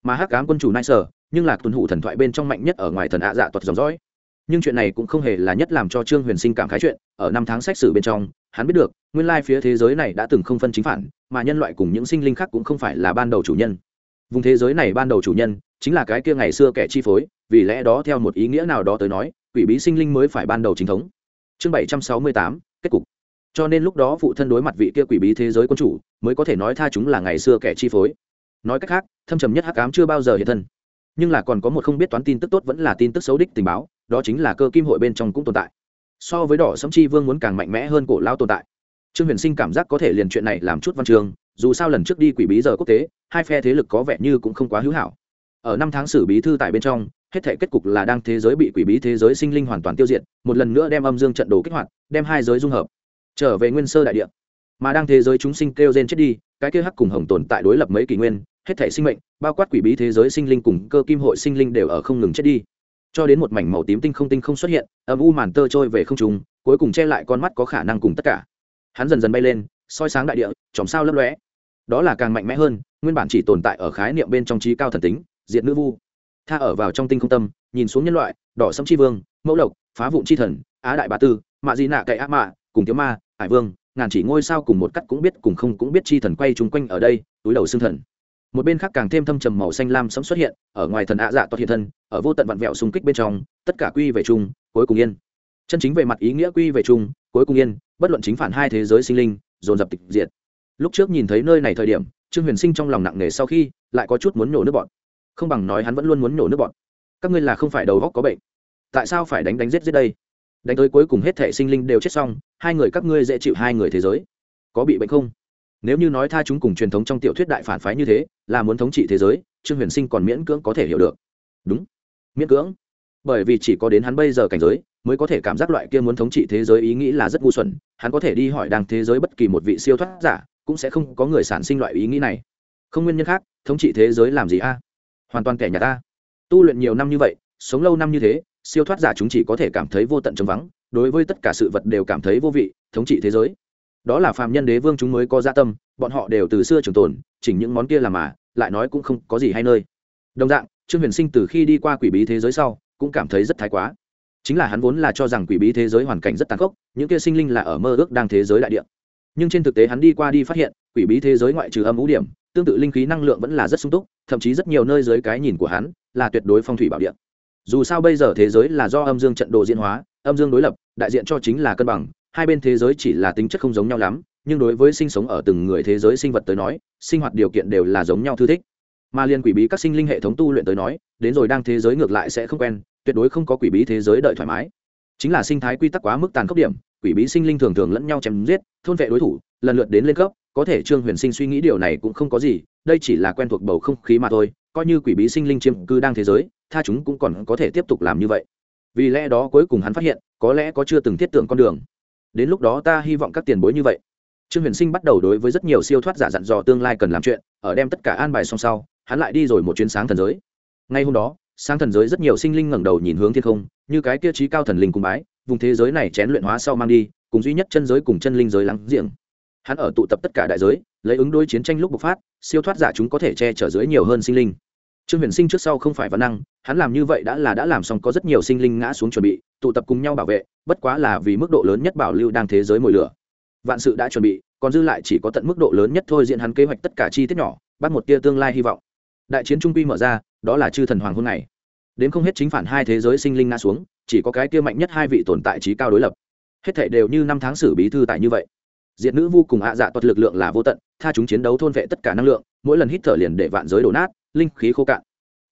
Mà hắc ám quân chủ nai sở, nhưng là tuần hủ thần thoại bên trong mạnh nhất ở ngoài thần ạ dạ tuật dòng dõi nhưng chuyện này cũng không hề là nhất làm cho trương huyền sinh cảm khái chuyện, ở năm tháng xét xử bên trong, hắn biết được, nguyên lai phía thế giới này đã từng không phân chính phản, mà nhân loại cùng những sinh linh khác cũng không phải là ban đầu chủ nhân. Vùng thế giới này ban đầu chủ nhân, chính là cái kia ngày xưa kẻ chi phối, vì lẽ đó theo một ý nghĩa nào đó tới nói, quỷ bí sinh linh mới phải ban đầu chính thống. Chương bảy trăm sáu mươi tám, kết cục. Cho nên lúc đó phụ thân đối mặt vị kia quỷ bí thế giới quân chủ, mới có thể nói tha chúng là ngày xưa kẻ chi phối. Nói cách khác, thâm trầm nhất hắc ám chưa bao giờ hiện thân. Nhưng là còn có một không biết toán tin tức tốt vẫn là tin tức xấu đích tình báo đó chính là cơ kim hội bên trong cũng tồn tại. So với đỏ sấm chi vương muốn càng mạnh mẽ hơn cổ lao tồn tại. Trương huyền sinh cảm giác có thể liền chuyện này làm chút văn trường, dù sao lần trước đi quỷ bí giờ quốc tế, hai phe thế lực có vẻ như cũng không quá hữu hảo. Ở năm tháng xử bí thư tại bên trong, hết thể kết cục là đang thế giới bị quỷ bí thế giới sinh linh hoàn toàn tiêu diệt, một lần nữa đem âm dương trận đồ kích hoạt, đem hai giới dung hợp. Trở về nguyên sơ đại địa. Mà đang thế giới chúng sinh kêu gen chết đi, cái kia hắc cùng hồng tồn tại đối lập mấy kỷ nguyên, hết thể sinh mệnh, bao quát quỷ bí thế giới sinh linh cùng cơ kim hội sinh linh đều ở không ngừng chết đi cho đến một mảnh màu tím tinh không tinh không xuất hiện, âm u màn tơ trôi về không trùng cuối cùng che lại con mắt có khả năng cùng tất cả. Hắn dần dần bay lên, soi sáng đại địa, chòm sao lấp lóe. Đó là càng mạnh mẽ hơn, nguyên bản chỉ tồn tại ở khái niệm bên trong trí cao thần tính, diệt nữ vu. Tha ở vào trong tinh không tâm, nhìn xuống nhân loại, đỏ sẫm chi vương, mẫu lộc, phá vụn chi thần, á đại bá tư, mạ di nạ cậy á mạ, cùng thiếu ma, hải vương, ngàn chỉ ngôi sao cùng một cắt cũng biết cùng không cũng biết chi thần quay chung quanh ở đây, túi đầu xương thần một bên khác càng thêm thâm trầm màu xanh lam sẫm xuất hiện, ở ngoài thần ạ dạ toát hiện thân, ở vô tận vặn vẹo xung kích bên trong, tất cả quy về chung, cuối cùng yên. Chân chính về mặt ý nghĩa quy về chung, cuối cùng yên, bất luận chính phản hai thế giới sinh linh, dồn dập tịch diệt. Lúc trước nhìn thấy nơi này thời điểm, trương huyền sinh trong lòng nặng nề sau khi, lại có chút muốn nhổ nước bọn. Không bằng nói hắn vẫn luôn muốn nhổ nước bọn. Các ngươi là không phải đầu góc có bệnh. Tại sao phải đánh đánh giết giết đây? Đánh tới cuối cùng hết thể sinh linh đều chết xong, hai người các ngươi dễ chịu hai người thế giới. Có bị bệnh không? Nếu như nói tha chúng cùng truyền thống trong tiểu thuyết đại phản phái như thế là muốn thống trị thế giới, trương huyền sinh còn miễn cưỡng có thể hiểu được. Đúng. Miễn cưỡng. Bởi vì chỉ có đến hắn bây giờ cảnh giới, mới có thể cảm giác loại kia muốn thống trị thế giới ý nghĩ là rất ngu xuẩn. Hắn có thể đi hỏi đàng thế giới bất kỳ một vị siêu thoát giả, cũng sẽ không có người sản sinh loại ý nghĩ này. Không nguyên nhân khác, thống trị thế giới làm gì a? Hoàn toàn kẻ nhà ta. Tu luyện nhiều năm như vậy, sống lâu năm như thế, siêu thoát giả chúng chỉ có thể cảm thấy vô tận trống vắng, đối với tất cả sự vật đều cảm thấy vô vị, thống trị thế giới đó là phàm nhân đế vương chúng mới có gia tâm, bọn họ đều từ xưa trường tồn, chỉnh những món kia làm mà, lại nói cũng không có gì hay nơi. Đồng dạng, trương huyền sinh từ khi đi qua quỷ bí thế giới sau, cũng cảm thấy rất thái quá. Chính là hắn vốn là cho rằng quỷ bí thế giới hoàn cảnh rất tàn khốc, những kia sinh linh là ở mơ ước đang thế giới đại địa. Nhưng trên thực tế hắn đi qua đi phát hiện, quỷ bí thế giới ngoại trừ âm ủ điểm, tương tự linh khí năng lượng vẫn là rất sung túc, thậm chí rất nhiều nơi dưới cái nhìn của hắn là tuyệt đối phong thủy bảo địa. Dù sao bây giờ thế giới là do âm dương trận đồ diễn hóa, âm dương đối lập, đại diện cho chính là cân bằng hai bên thế giới chỉ là tính chất không giống nhau lắm, nhưng đối với sinh sống ở từng người thế giới sinh vật tới nói, sinh hoạt điều kiện đều là giống nhau thư thích. Mà liên quỷ bí các sinh linh hệ thống tu luyện tới nói, đến rồi đang thế giới ngược lại sẽ không quen, tuyệt đối không có quỷ bí thế giới đợi thoải mái. Chính là sinh thái quy tắc quá mức tàn khốc điểm, quỷ bí sinh linh thường thường lẫn nhau chém giết, thôn vệ đối thủ, lần lượt đến lên cấp, có thể trương huyền sinh suy nghĩ điều này cũng không có gì, đây chỉ là quen thuộc bầu không khí mà thôi, coi như quỷ bí sinh linh chiếm cư đang thế giới, tha chúng cũng còn có thể tiếp tục làm như vậy. Vì lẽ đó cuối cùng hắn phát hiện, có lẽ có chưa từng thiết tưởng con đường đến lúc đó ta hy vọng các tiền bối như vậy. Trương huyền sinh bắt đầu đối với rất nhiều siêu thoát giả dặn dò tương lai cần làm chuyện, ở đem tất cả an bài song sau, hắn lại đi rồi một chuyến sáng thần giới. Ngay hôm đó, sáng thần giới rất nhiều sinh linh ngẩng đầu nhìn hướng thiên không, như cái kia trí cao thần linh cung bái, vùng thế giới này chén luyện hóa sau mang đi, cùng duy nhất chân giới cùng chân linh giới lắng diện hắn ở tụ tập tất cả đại giới, lấy ứng đối chiến tranh lúc bộc phát, siêu thoát giả chúng có thể che chở dưới nhiều hơn sinh linh trương huyền sinh trước sau không phải văn năng, hắn làm như vậy đã là đã làm xong có rất nhiều sinh linh ngã xuống chuẩn bị, tụ tập cùng nhau bảo vệ, bất quá là vì mức độ lớn nhất bảo lưu đang thế giới mồi lửa. Vạn sự đã chuẩn bị, còn dư lại chỉ có tận mức độ lớn nhất thôi diện hắn kế hoạch tất cả chi tiết nhỏ, bắt một tia tương lai hy vọng. Đại chiến trung quy mở ra, đó là chư thần hoàng hôn này đến không hết chính phản hai thế giới sinh linh ngã xuống, chỉ có cái kia mạnh nhất hai vị tồn tại trí cao đối lập. Hết thể đều như năm tháng xử bí thư tại như vậy. Diệt nữ vô cùng ạ dạ toật lực lượng là vô tận, tha chúng chiến đấu thôn vệ tất cả năng lượng, mỗi lần hít thở liền để vạn giới đổ nát linh khí khô cạn.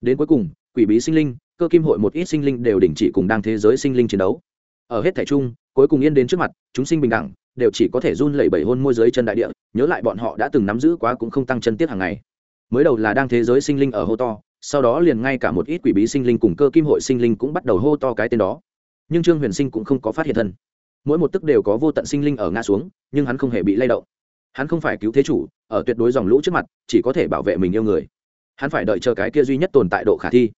Đến cuối cùng, quỷ bí sinh linh, cơ kim hội một ít sinh linh đều đình chỉ cùng đang thế giới sinh linh chiến đấu. Ở hết thể chung, cuối cùng yên đến trước mặt, chúng sinh bình đẳng, đều chỉ có thể run lẩy bẩy hôn môi dưới chân đại địa, nhớ lại bọn họ đã từng nắm giữ quá cũng không tăng chân tiết hàng ngày. Mới đầu là đang thế giới sinh linh ở hô to, sau đó liền ngay cả một ít quỷ bí sinh linh cùng cơ kim hội sinh linh cũng bắt đầu hô to cái tên đó. Nhưng trương huyền sinh cũng không có phát hiện thân. Mỗi một tức đều có vô tận sinh linh ở ngã xuống, nhưng hắn không hề bị lay động. Hắn không phải cứu thế chủ, ở tuyệt đối dòng lũ trước mặt, chỉ có thể bảo vệ mình yêu người hắn phải đợi chờ cái kia duy nhất tồn tại độ khả thi.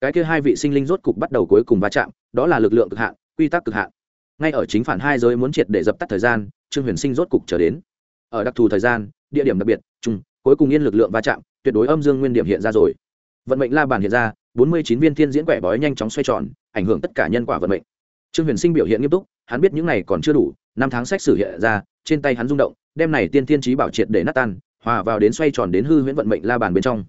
Cái kia hai vị sinh linh rốt cục bắt đầu cuối cùng va chạm, đó là lực lượng cực hạn, quy tắc cực hạn. Ngay ở chính phản hai giới muốn triệt để dập tắt thời gian, trương huyền sinh rốt cục trở đến. Ở đặc thù thời gian, địa điểm đặc biệt, chung, cuối cùng yên lực lượng va chạm, tuyệt đối âm dương nguyên điểm hiện ra rồi. Vận mệnh la bàn hiện ra, bốn mươi chín viên thiên diễn quẻ bói nhanh chóng xoay tròn, ảnh hưởng tất cả nhân quả vận mệnh. Trương huyền sinh biểu hiện nghiêm túc, hắn biết những này còn chưa đủ, năm tháng sách sử hiện ra, trên tay hắn rung động, đem này tiên thiên trí bảo triệt để nát tan, hòa vào đến xoay tròn đến hư huyễn vận mệnh la bàn bên trong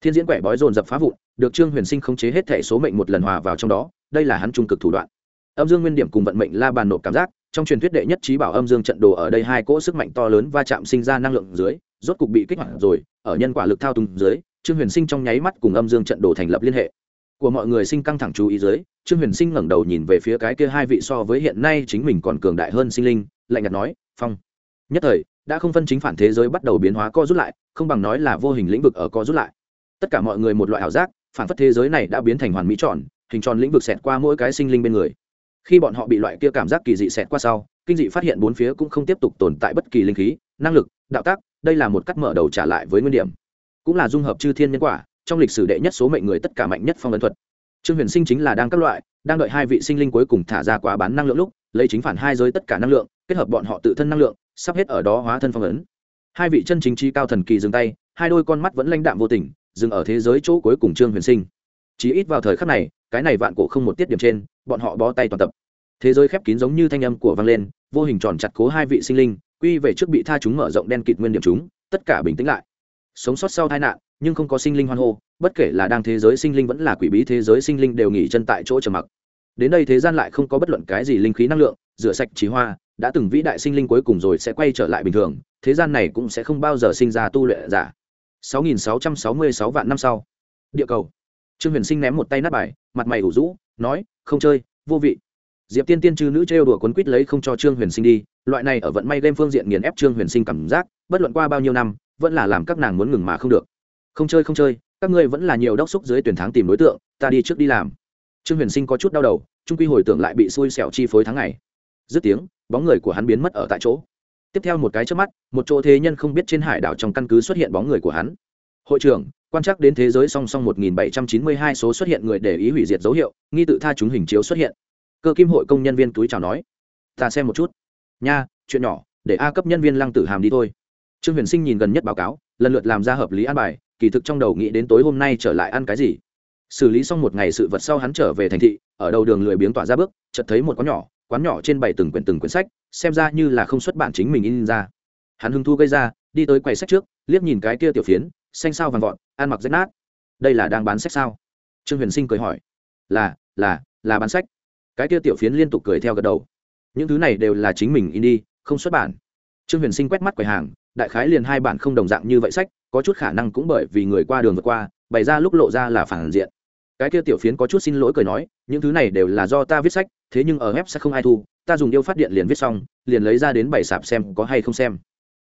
thiên diễn quẻ bói dồn dập phá vụn, được trương huyền sinh khống chế hết thể số mệnh một lần hòa vào trong đó, đây là hắn trung cực thủ đoạn. Âm dương nguyên điểm cùng vận mệnh la bàn nộp cảm giác, trong truyền thuyết đệ nhất trí bảo âm dương trận đồ ở đây hai cỗ sức mạnh to lớn va chạm sinh ra năng lượng dưới, rốt cục bị kích hoạt rồi, ở nhân quả lực thao túng dưới, trương huyền sinh trong nháy mắt cùng âm dương trận đồ thành lập liên hệ. Của mọi người sinh căng thẳng chú ý dưới, trương huyền sinh ngẩng đầu nhìn về phía cái kia hai vị so với hiện nay chính mình còn cường đại hơn sinh linh, lạnh nhạt nói, phong. Nhất thời, đã không phân chính phản thế giới bắt đầu biến hóa co rút lại, không bằng nói là vô hình lĩnh vực ở co rút lại tất cả mọi người một loại ảo giác phản phất thế giới này đã biến thành hoàn mỹ tròn, hình tròn lĩnh vực xẹt qua mỗi cái sinh linh bên người. Khi bọn họ bị loại kia cảm giác kỳ dị xẹt qua sau, kinh dị phát hiện bốn phía cũng không tiếp tục tồn tại bất kỳ linh khí, năng lực, đạo tác, đây là một cắt mở đầu trả lại với nguyên điểm. Cũng là dung hợp chư thiên nhân quả, trong lịch sử đệ nhất số mệnh người tất cả mạnh nhất phong ấn thuật. Trương huyền sinh chính là đang các loại, đang đợi hai vị sinh linh cuối cùng thả ra quá bán năng lượng lúc, lấy chính phản hai giới tất cả năng lượng, kết hợp bọn họ tự thân năng lượng, sắp hết ở đó hóa thân phong ấn. Hai vị chân chính chi cao thần kỳ dừng tay, hai đôi con mắt vẫn lãnh đạm vô tình dừng ở thế giới chỗ cuối cùng trương huyền sinh. Chỉ ít vào thời khắc này, cái này vạn cổ không một tiết điểm trên, bọn họ bó tay toàn tập. Thế giới khép kín giống như thanh âm của vang lên, vô hình tròn chặt cố hai vị sinh linh, quy về trước bị tha chúng mở rộng đen kịt nguyên điểm chúng, tất cả bình tĩnh lại. Sống sót sau tai nạn, nhưng không có sinh linh hoan hô, bất kể là đang thế giới sinh linh vẫn là quỷ bí thế giới sinh linh đều nghỉ chân tại chỗ trầm mặc. Đến đây thế gian lại không có bất luận cái gì linh khí năng lượng, rửa sạch trí hoa, đã từng vĩ đại sinh linh cuối cùng rồi sẽ quay trở lại bình thường, thế gian này cũng sẽ không bao giờ sinh ra tu luyện giả. 6.666 vạn năm sau. Địa cầu. Trương huyền sinh ném một tay nát bài, mặt mày ủ rũ, nói, không chơi, vô vị. Diệp tiên tiên chư nữ trêu đùa quấn quýt lấy không cho trương huyền sinh đi, loại này ở vận may game phương diện nghiền ép trương huyền sinh cảm giác, bất luận qua bao nhiêu năm, vẫn là làm các nàng muốn ngừng mà không được. Không chơi không chơi, các ngươi vẫn là nhiều đốc xúc dưới tuyển tháng tìm đối tượng, ta đi trước đi làm. Trương huyền sinh có chút đau đầu, trung quy hồi tưởng lại bị xui xẻo chi phối tháng ngày. Dứt tiếng, bóng người của hắn biến mất ở tại chỗ tiếp theo một cái trước mắt, một chỗ thế nhân không biết trên hải đảo trong căn cứ xuất hiện bóng người của hắn. Hội trưởng, quan trắc đến thế giới song song 1792 số xuất hiện người để ý hủy diệt dấu hiệu, nghi tự tha chúng hình chiếu xuất hiện. Cơ kim hội công nhân viên túi chào nói, ta xem một chút. Nha, chuyện nhỏ, để a cấp nhân viên lăng tử hàm đi thôi. Trương huyền sinh nhìn gần nhất báo cáo, lần lượt làm ra hợp lý an bài, kỳ thực trong đầu nghĩ đến tối hôm nay trở lại ăn cái gì. Xử lý xong một ngày sự vật sau hắn trở về thành thị, ở đầu đường lười biếng tỏa ra bước, chợt thấy một con nhỏ quán nhỏ trên bảy từng quyển từng quyển sách, xem ra như là không xuất bản chính mình in ra. Hắn hưng thu gây ra, đi tới quầy sách trước, liếc nhìn cái kia tiểu phiến, xanh sao vàng vọt, ăn mặc rách nát. Đây là đang bán sách sao? Trương huyền sinh cười hỏi. Là là là bán sách. Cái kia tiểu phiến liên tục cười theo gật đầu. Những thứ này đều là chính mình in đi, không xuất bản. Trương huyền sinh quét mắt quầy hàng, đại khái liền hai bản không đồng dạng như vậy sách, có chút khả năng cũng bởi vì người qua đường vượt qua, bày ra lúc lộ ra là phản diện cái kia tiểu phiến có chút xin lỗi cười nói, những thứ này đều là do ta viết sách, thế nhưng ở web sẽ không ai thu, ta dùng yêu phát điện liền viết xong, liền lấy ra đến bảy sạp xem có hay không xem.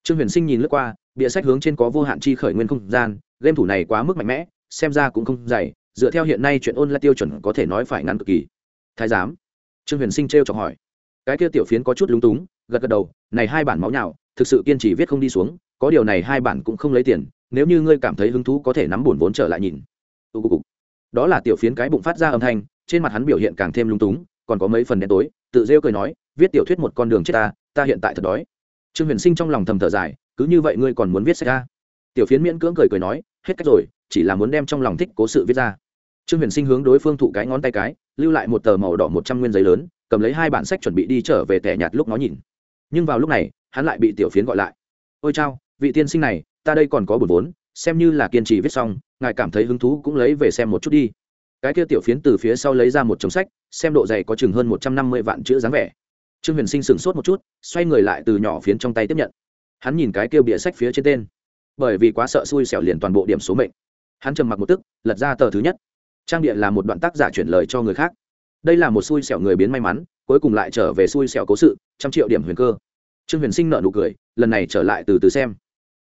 Trương huyền sinh nhìn lướt qua bịa sách hướng trên có vô hạn chi khởi nguyên không gian, game thủ này quá mức mạnh mẽ, xem ra cũng không dày, dựa theo hiện nay chuyện ôn là tiêu chuẩn có thể nói phải ngắn cực kỳ. Thái giám. Trương huyền sinh t r chọc hỏi. Cái kia tiểu phiến có chút lúng túng, gật gật đầu, này hai bản máu nhào, thực sự kiên trì viết không đi xuống, có điều này hai bản cũng không lấy tiền, nếu như ngươi cảm thấy hứng thú có thể nắm buồn vốn trở lại nhìn đó là tiểu phiến cái bụng phát ra âm thanh, trên mặt hắn biểu hiện càng thêm lung túng, còn có mấy phần đen tối, tự rêu cười nói, viết tiểu thuyết một con đường chết ta ta hiện tại thật đói. Trương huyền sinh trong lòng thầm thở dài, cứ như vậy ngươi còn muốn viết sách ra tiểu phiến miễn cưỡng cười cười nói, hết cách rồi, chỉ là muốn đem trong lòng thích cố sự viết ra. Trương huyền sinh hướng đối phương thụ cái ngón tay cái, lưu lại một tờ màu đỏ một trăm nguyên giấy lớn, cầm lấy hai bản sách chuẩn bị đi trở về tẻ nhạt lúc nó nhìn. Nhưng vào lúc này, hắn lại bị tiểu phiến gọi lại. Ôi chao, vị tiên sinh này, ta đây còn có buồn vốn xem như là kiên trì viết xong, ngài cảm thấy hứng thú cũng lấy về xem một chút đi. Cái kia tiểu phiến từ phía sau lấy ra một chồng sách, xem độ dày có chừng hơn một trăm năm mươi vạn chữ dáng vẻ. Trương huyền sinh sửng sốt một chút, xoay người lại từ nhỏ phiến trong tay tiếp nhận. Hắn nhìn cái kia bịa sách phía trên tên. Bởi vì quá sợ xui xẻo liền toàn bộ điểm số mệnh. Hắn trầm mặc một tức, lật ra tờ thứ nhất. Trang địa là một đoạn tác giả chuyển lời cho người khác. Đây là một xui xẻo người biến may mắn, cuối cùng lại trở về xui xẻo cố sự, trăm triệu điểm huyền cơ. Trương huyền sinh nợ nụ cười, lần này trở lại từ từ xem.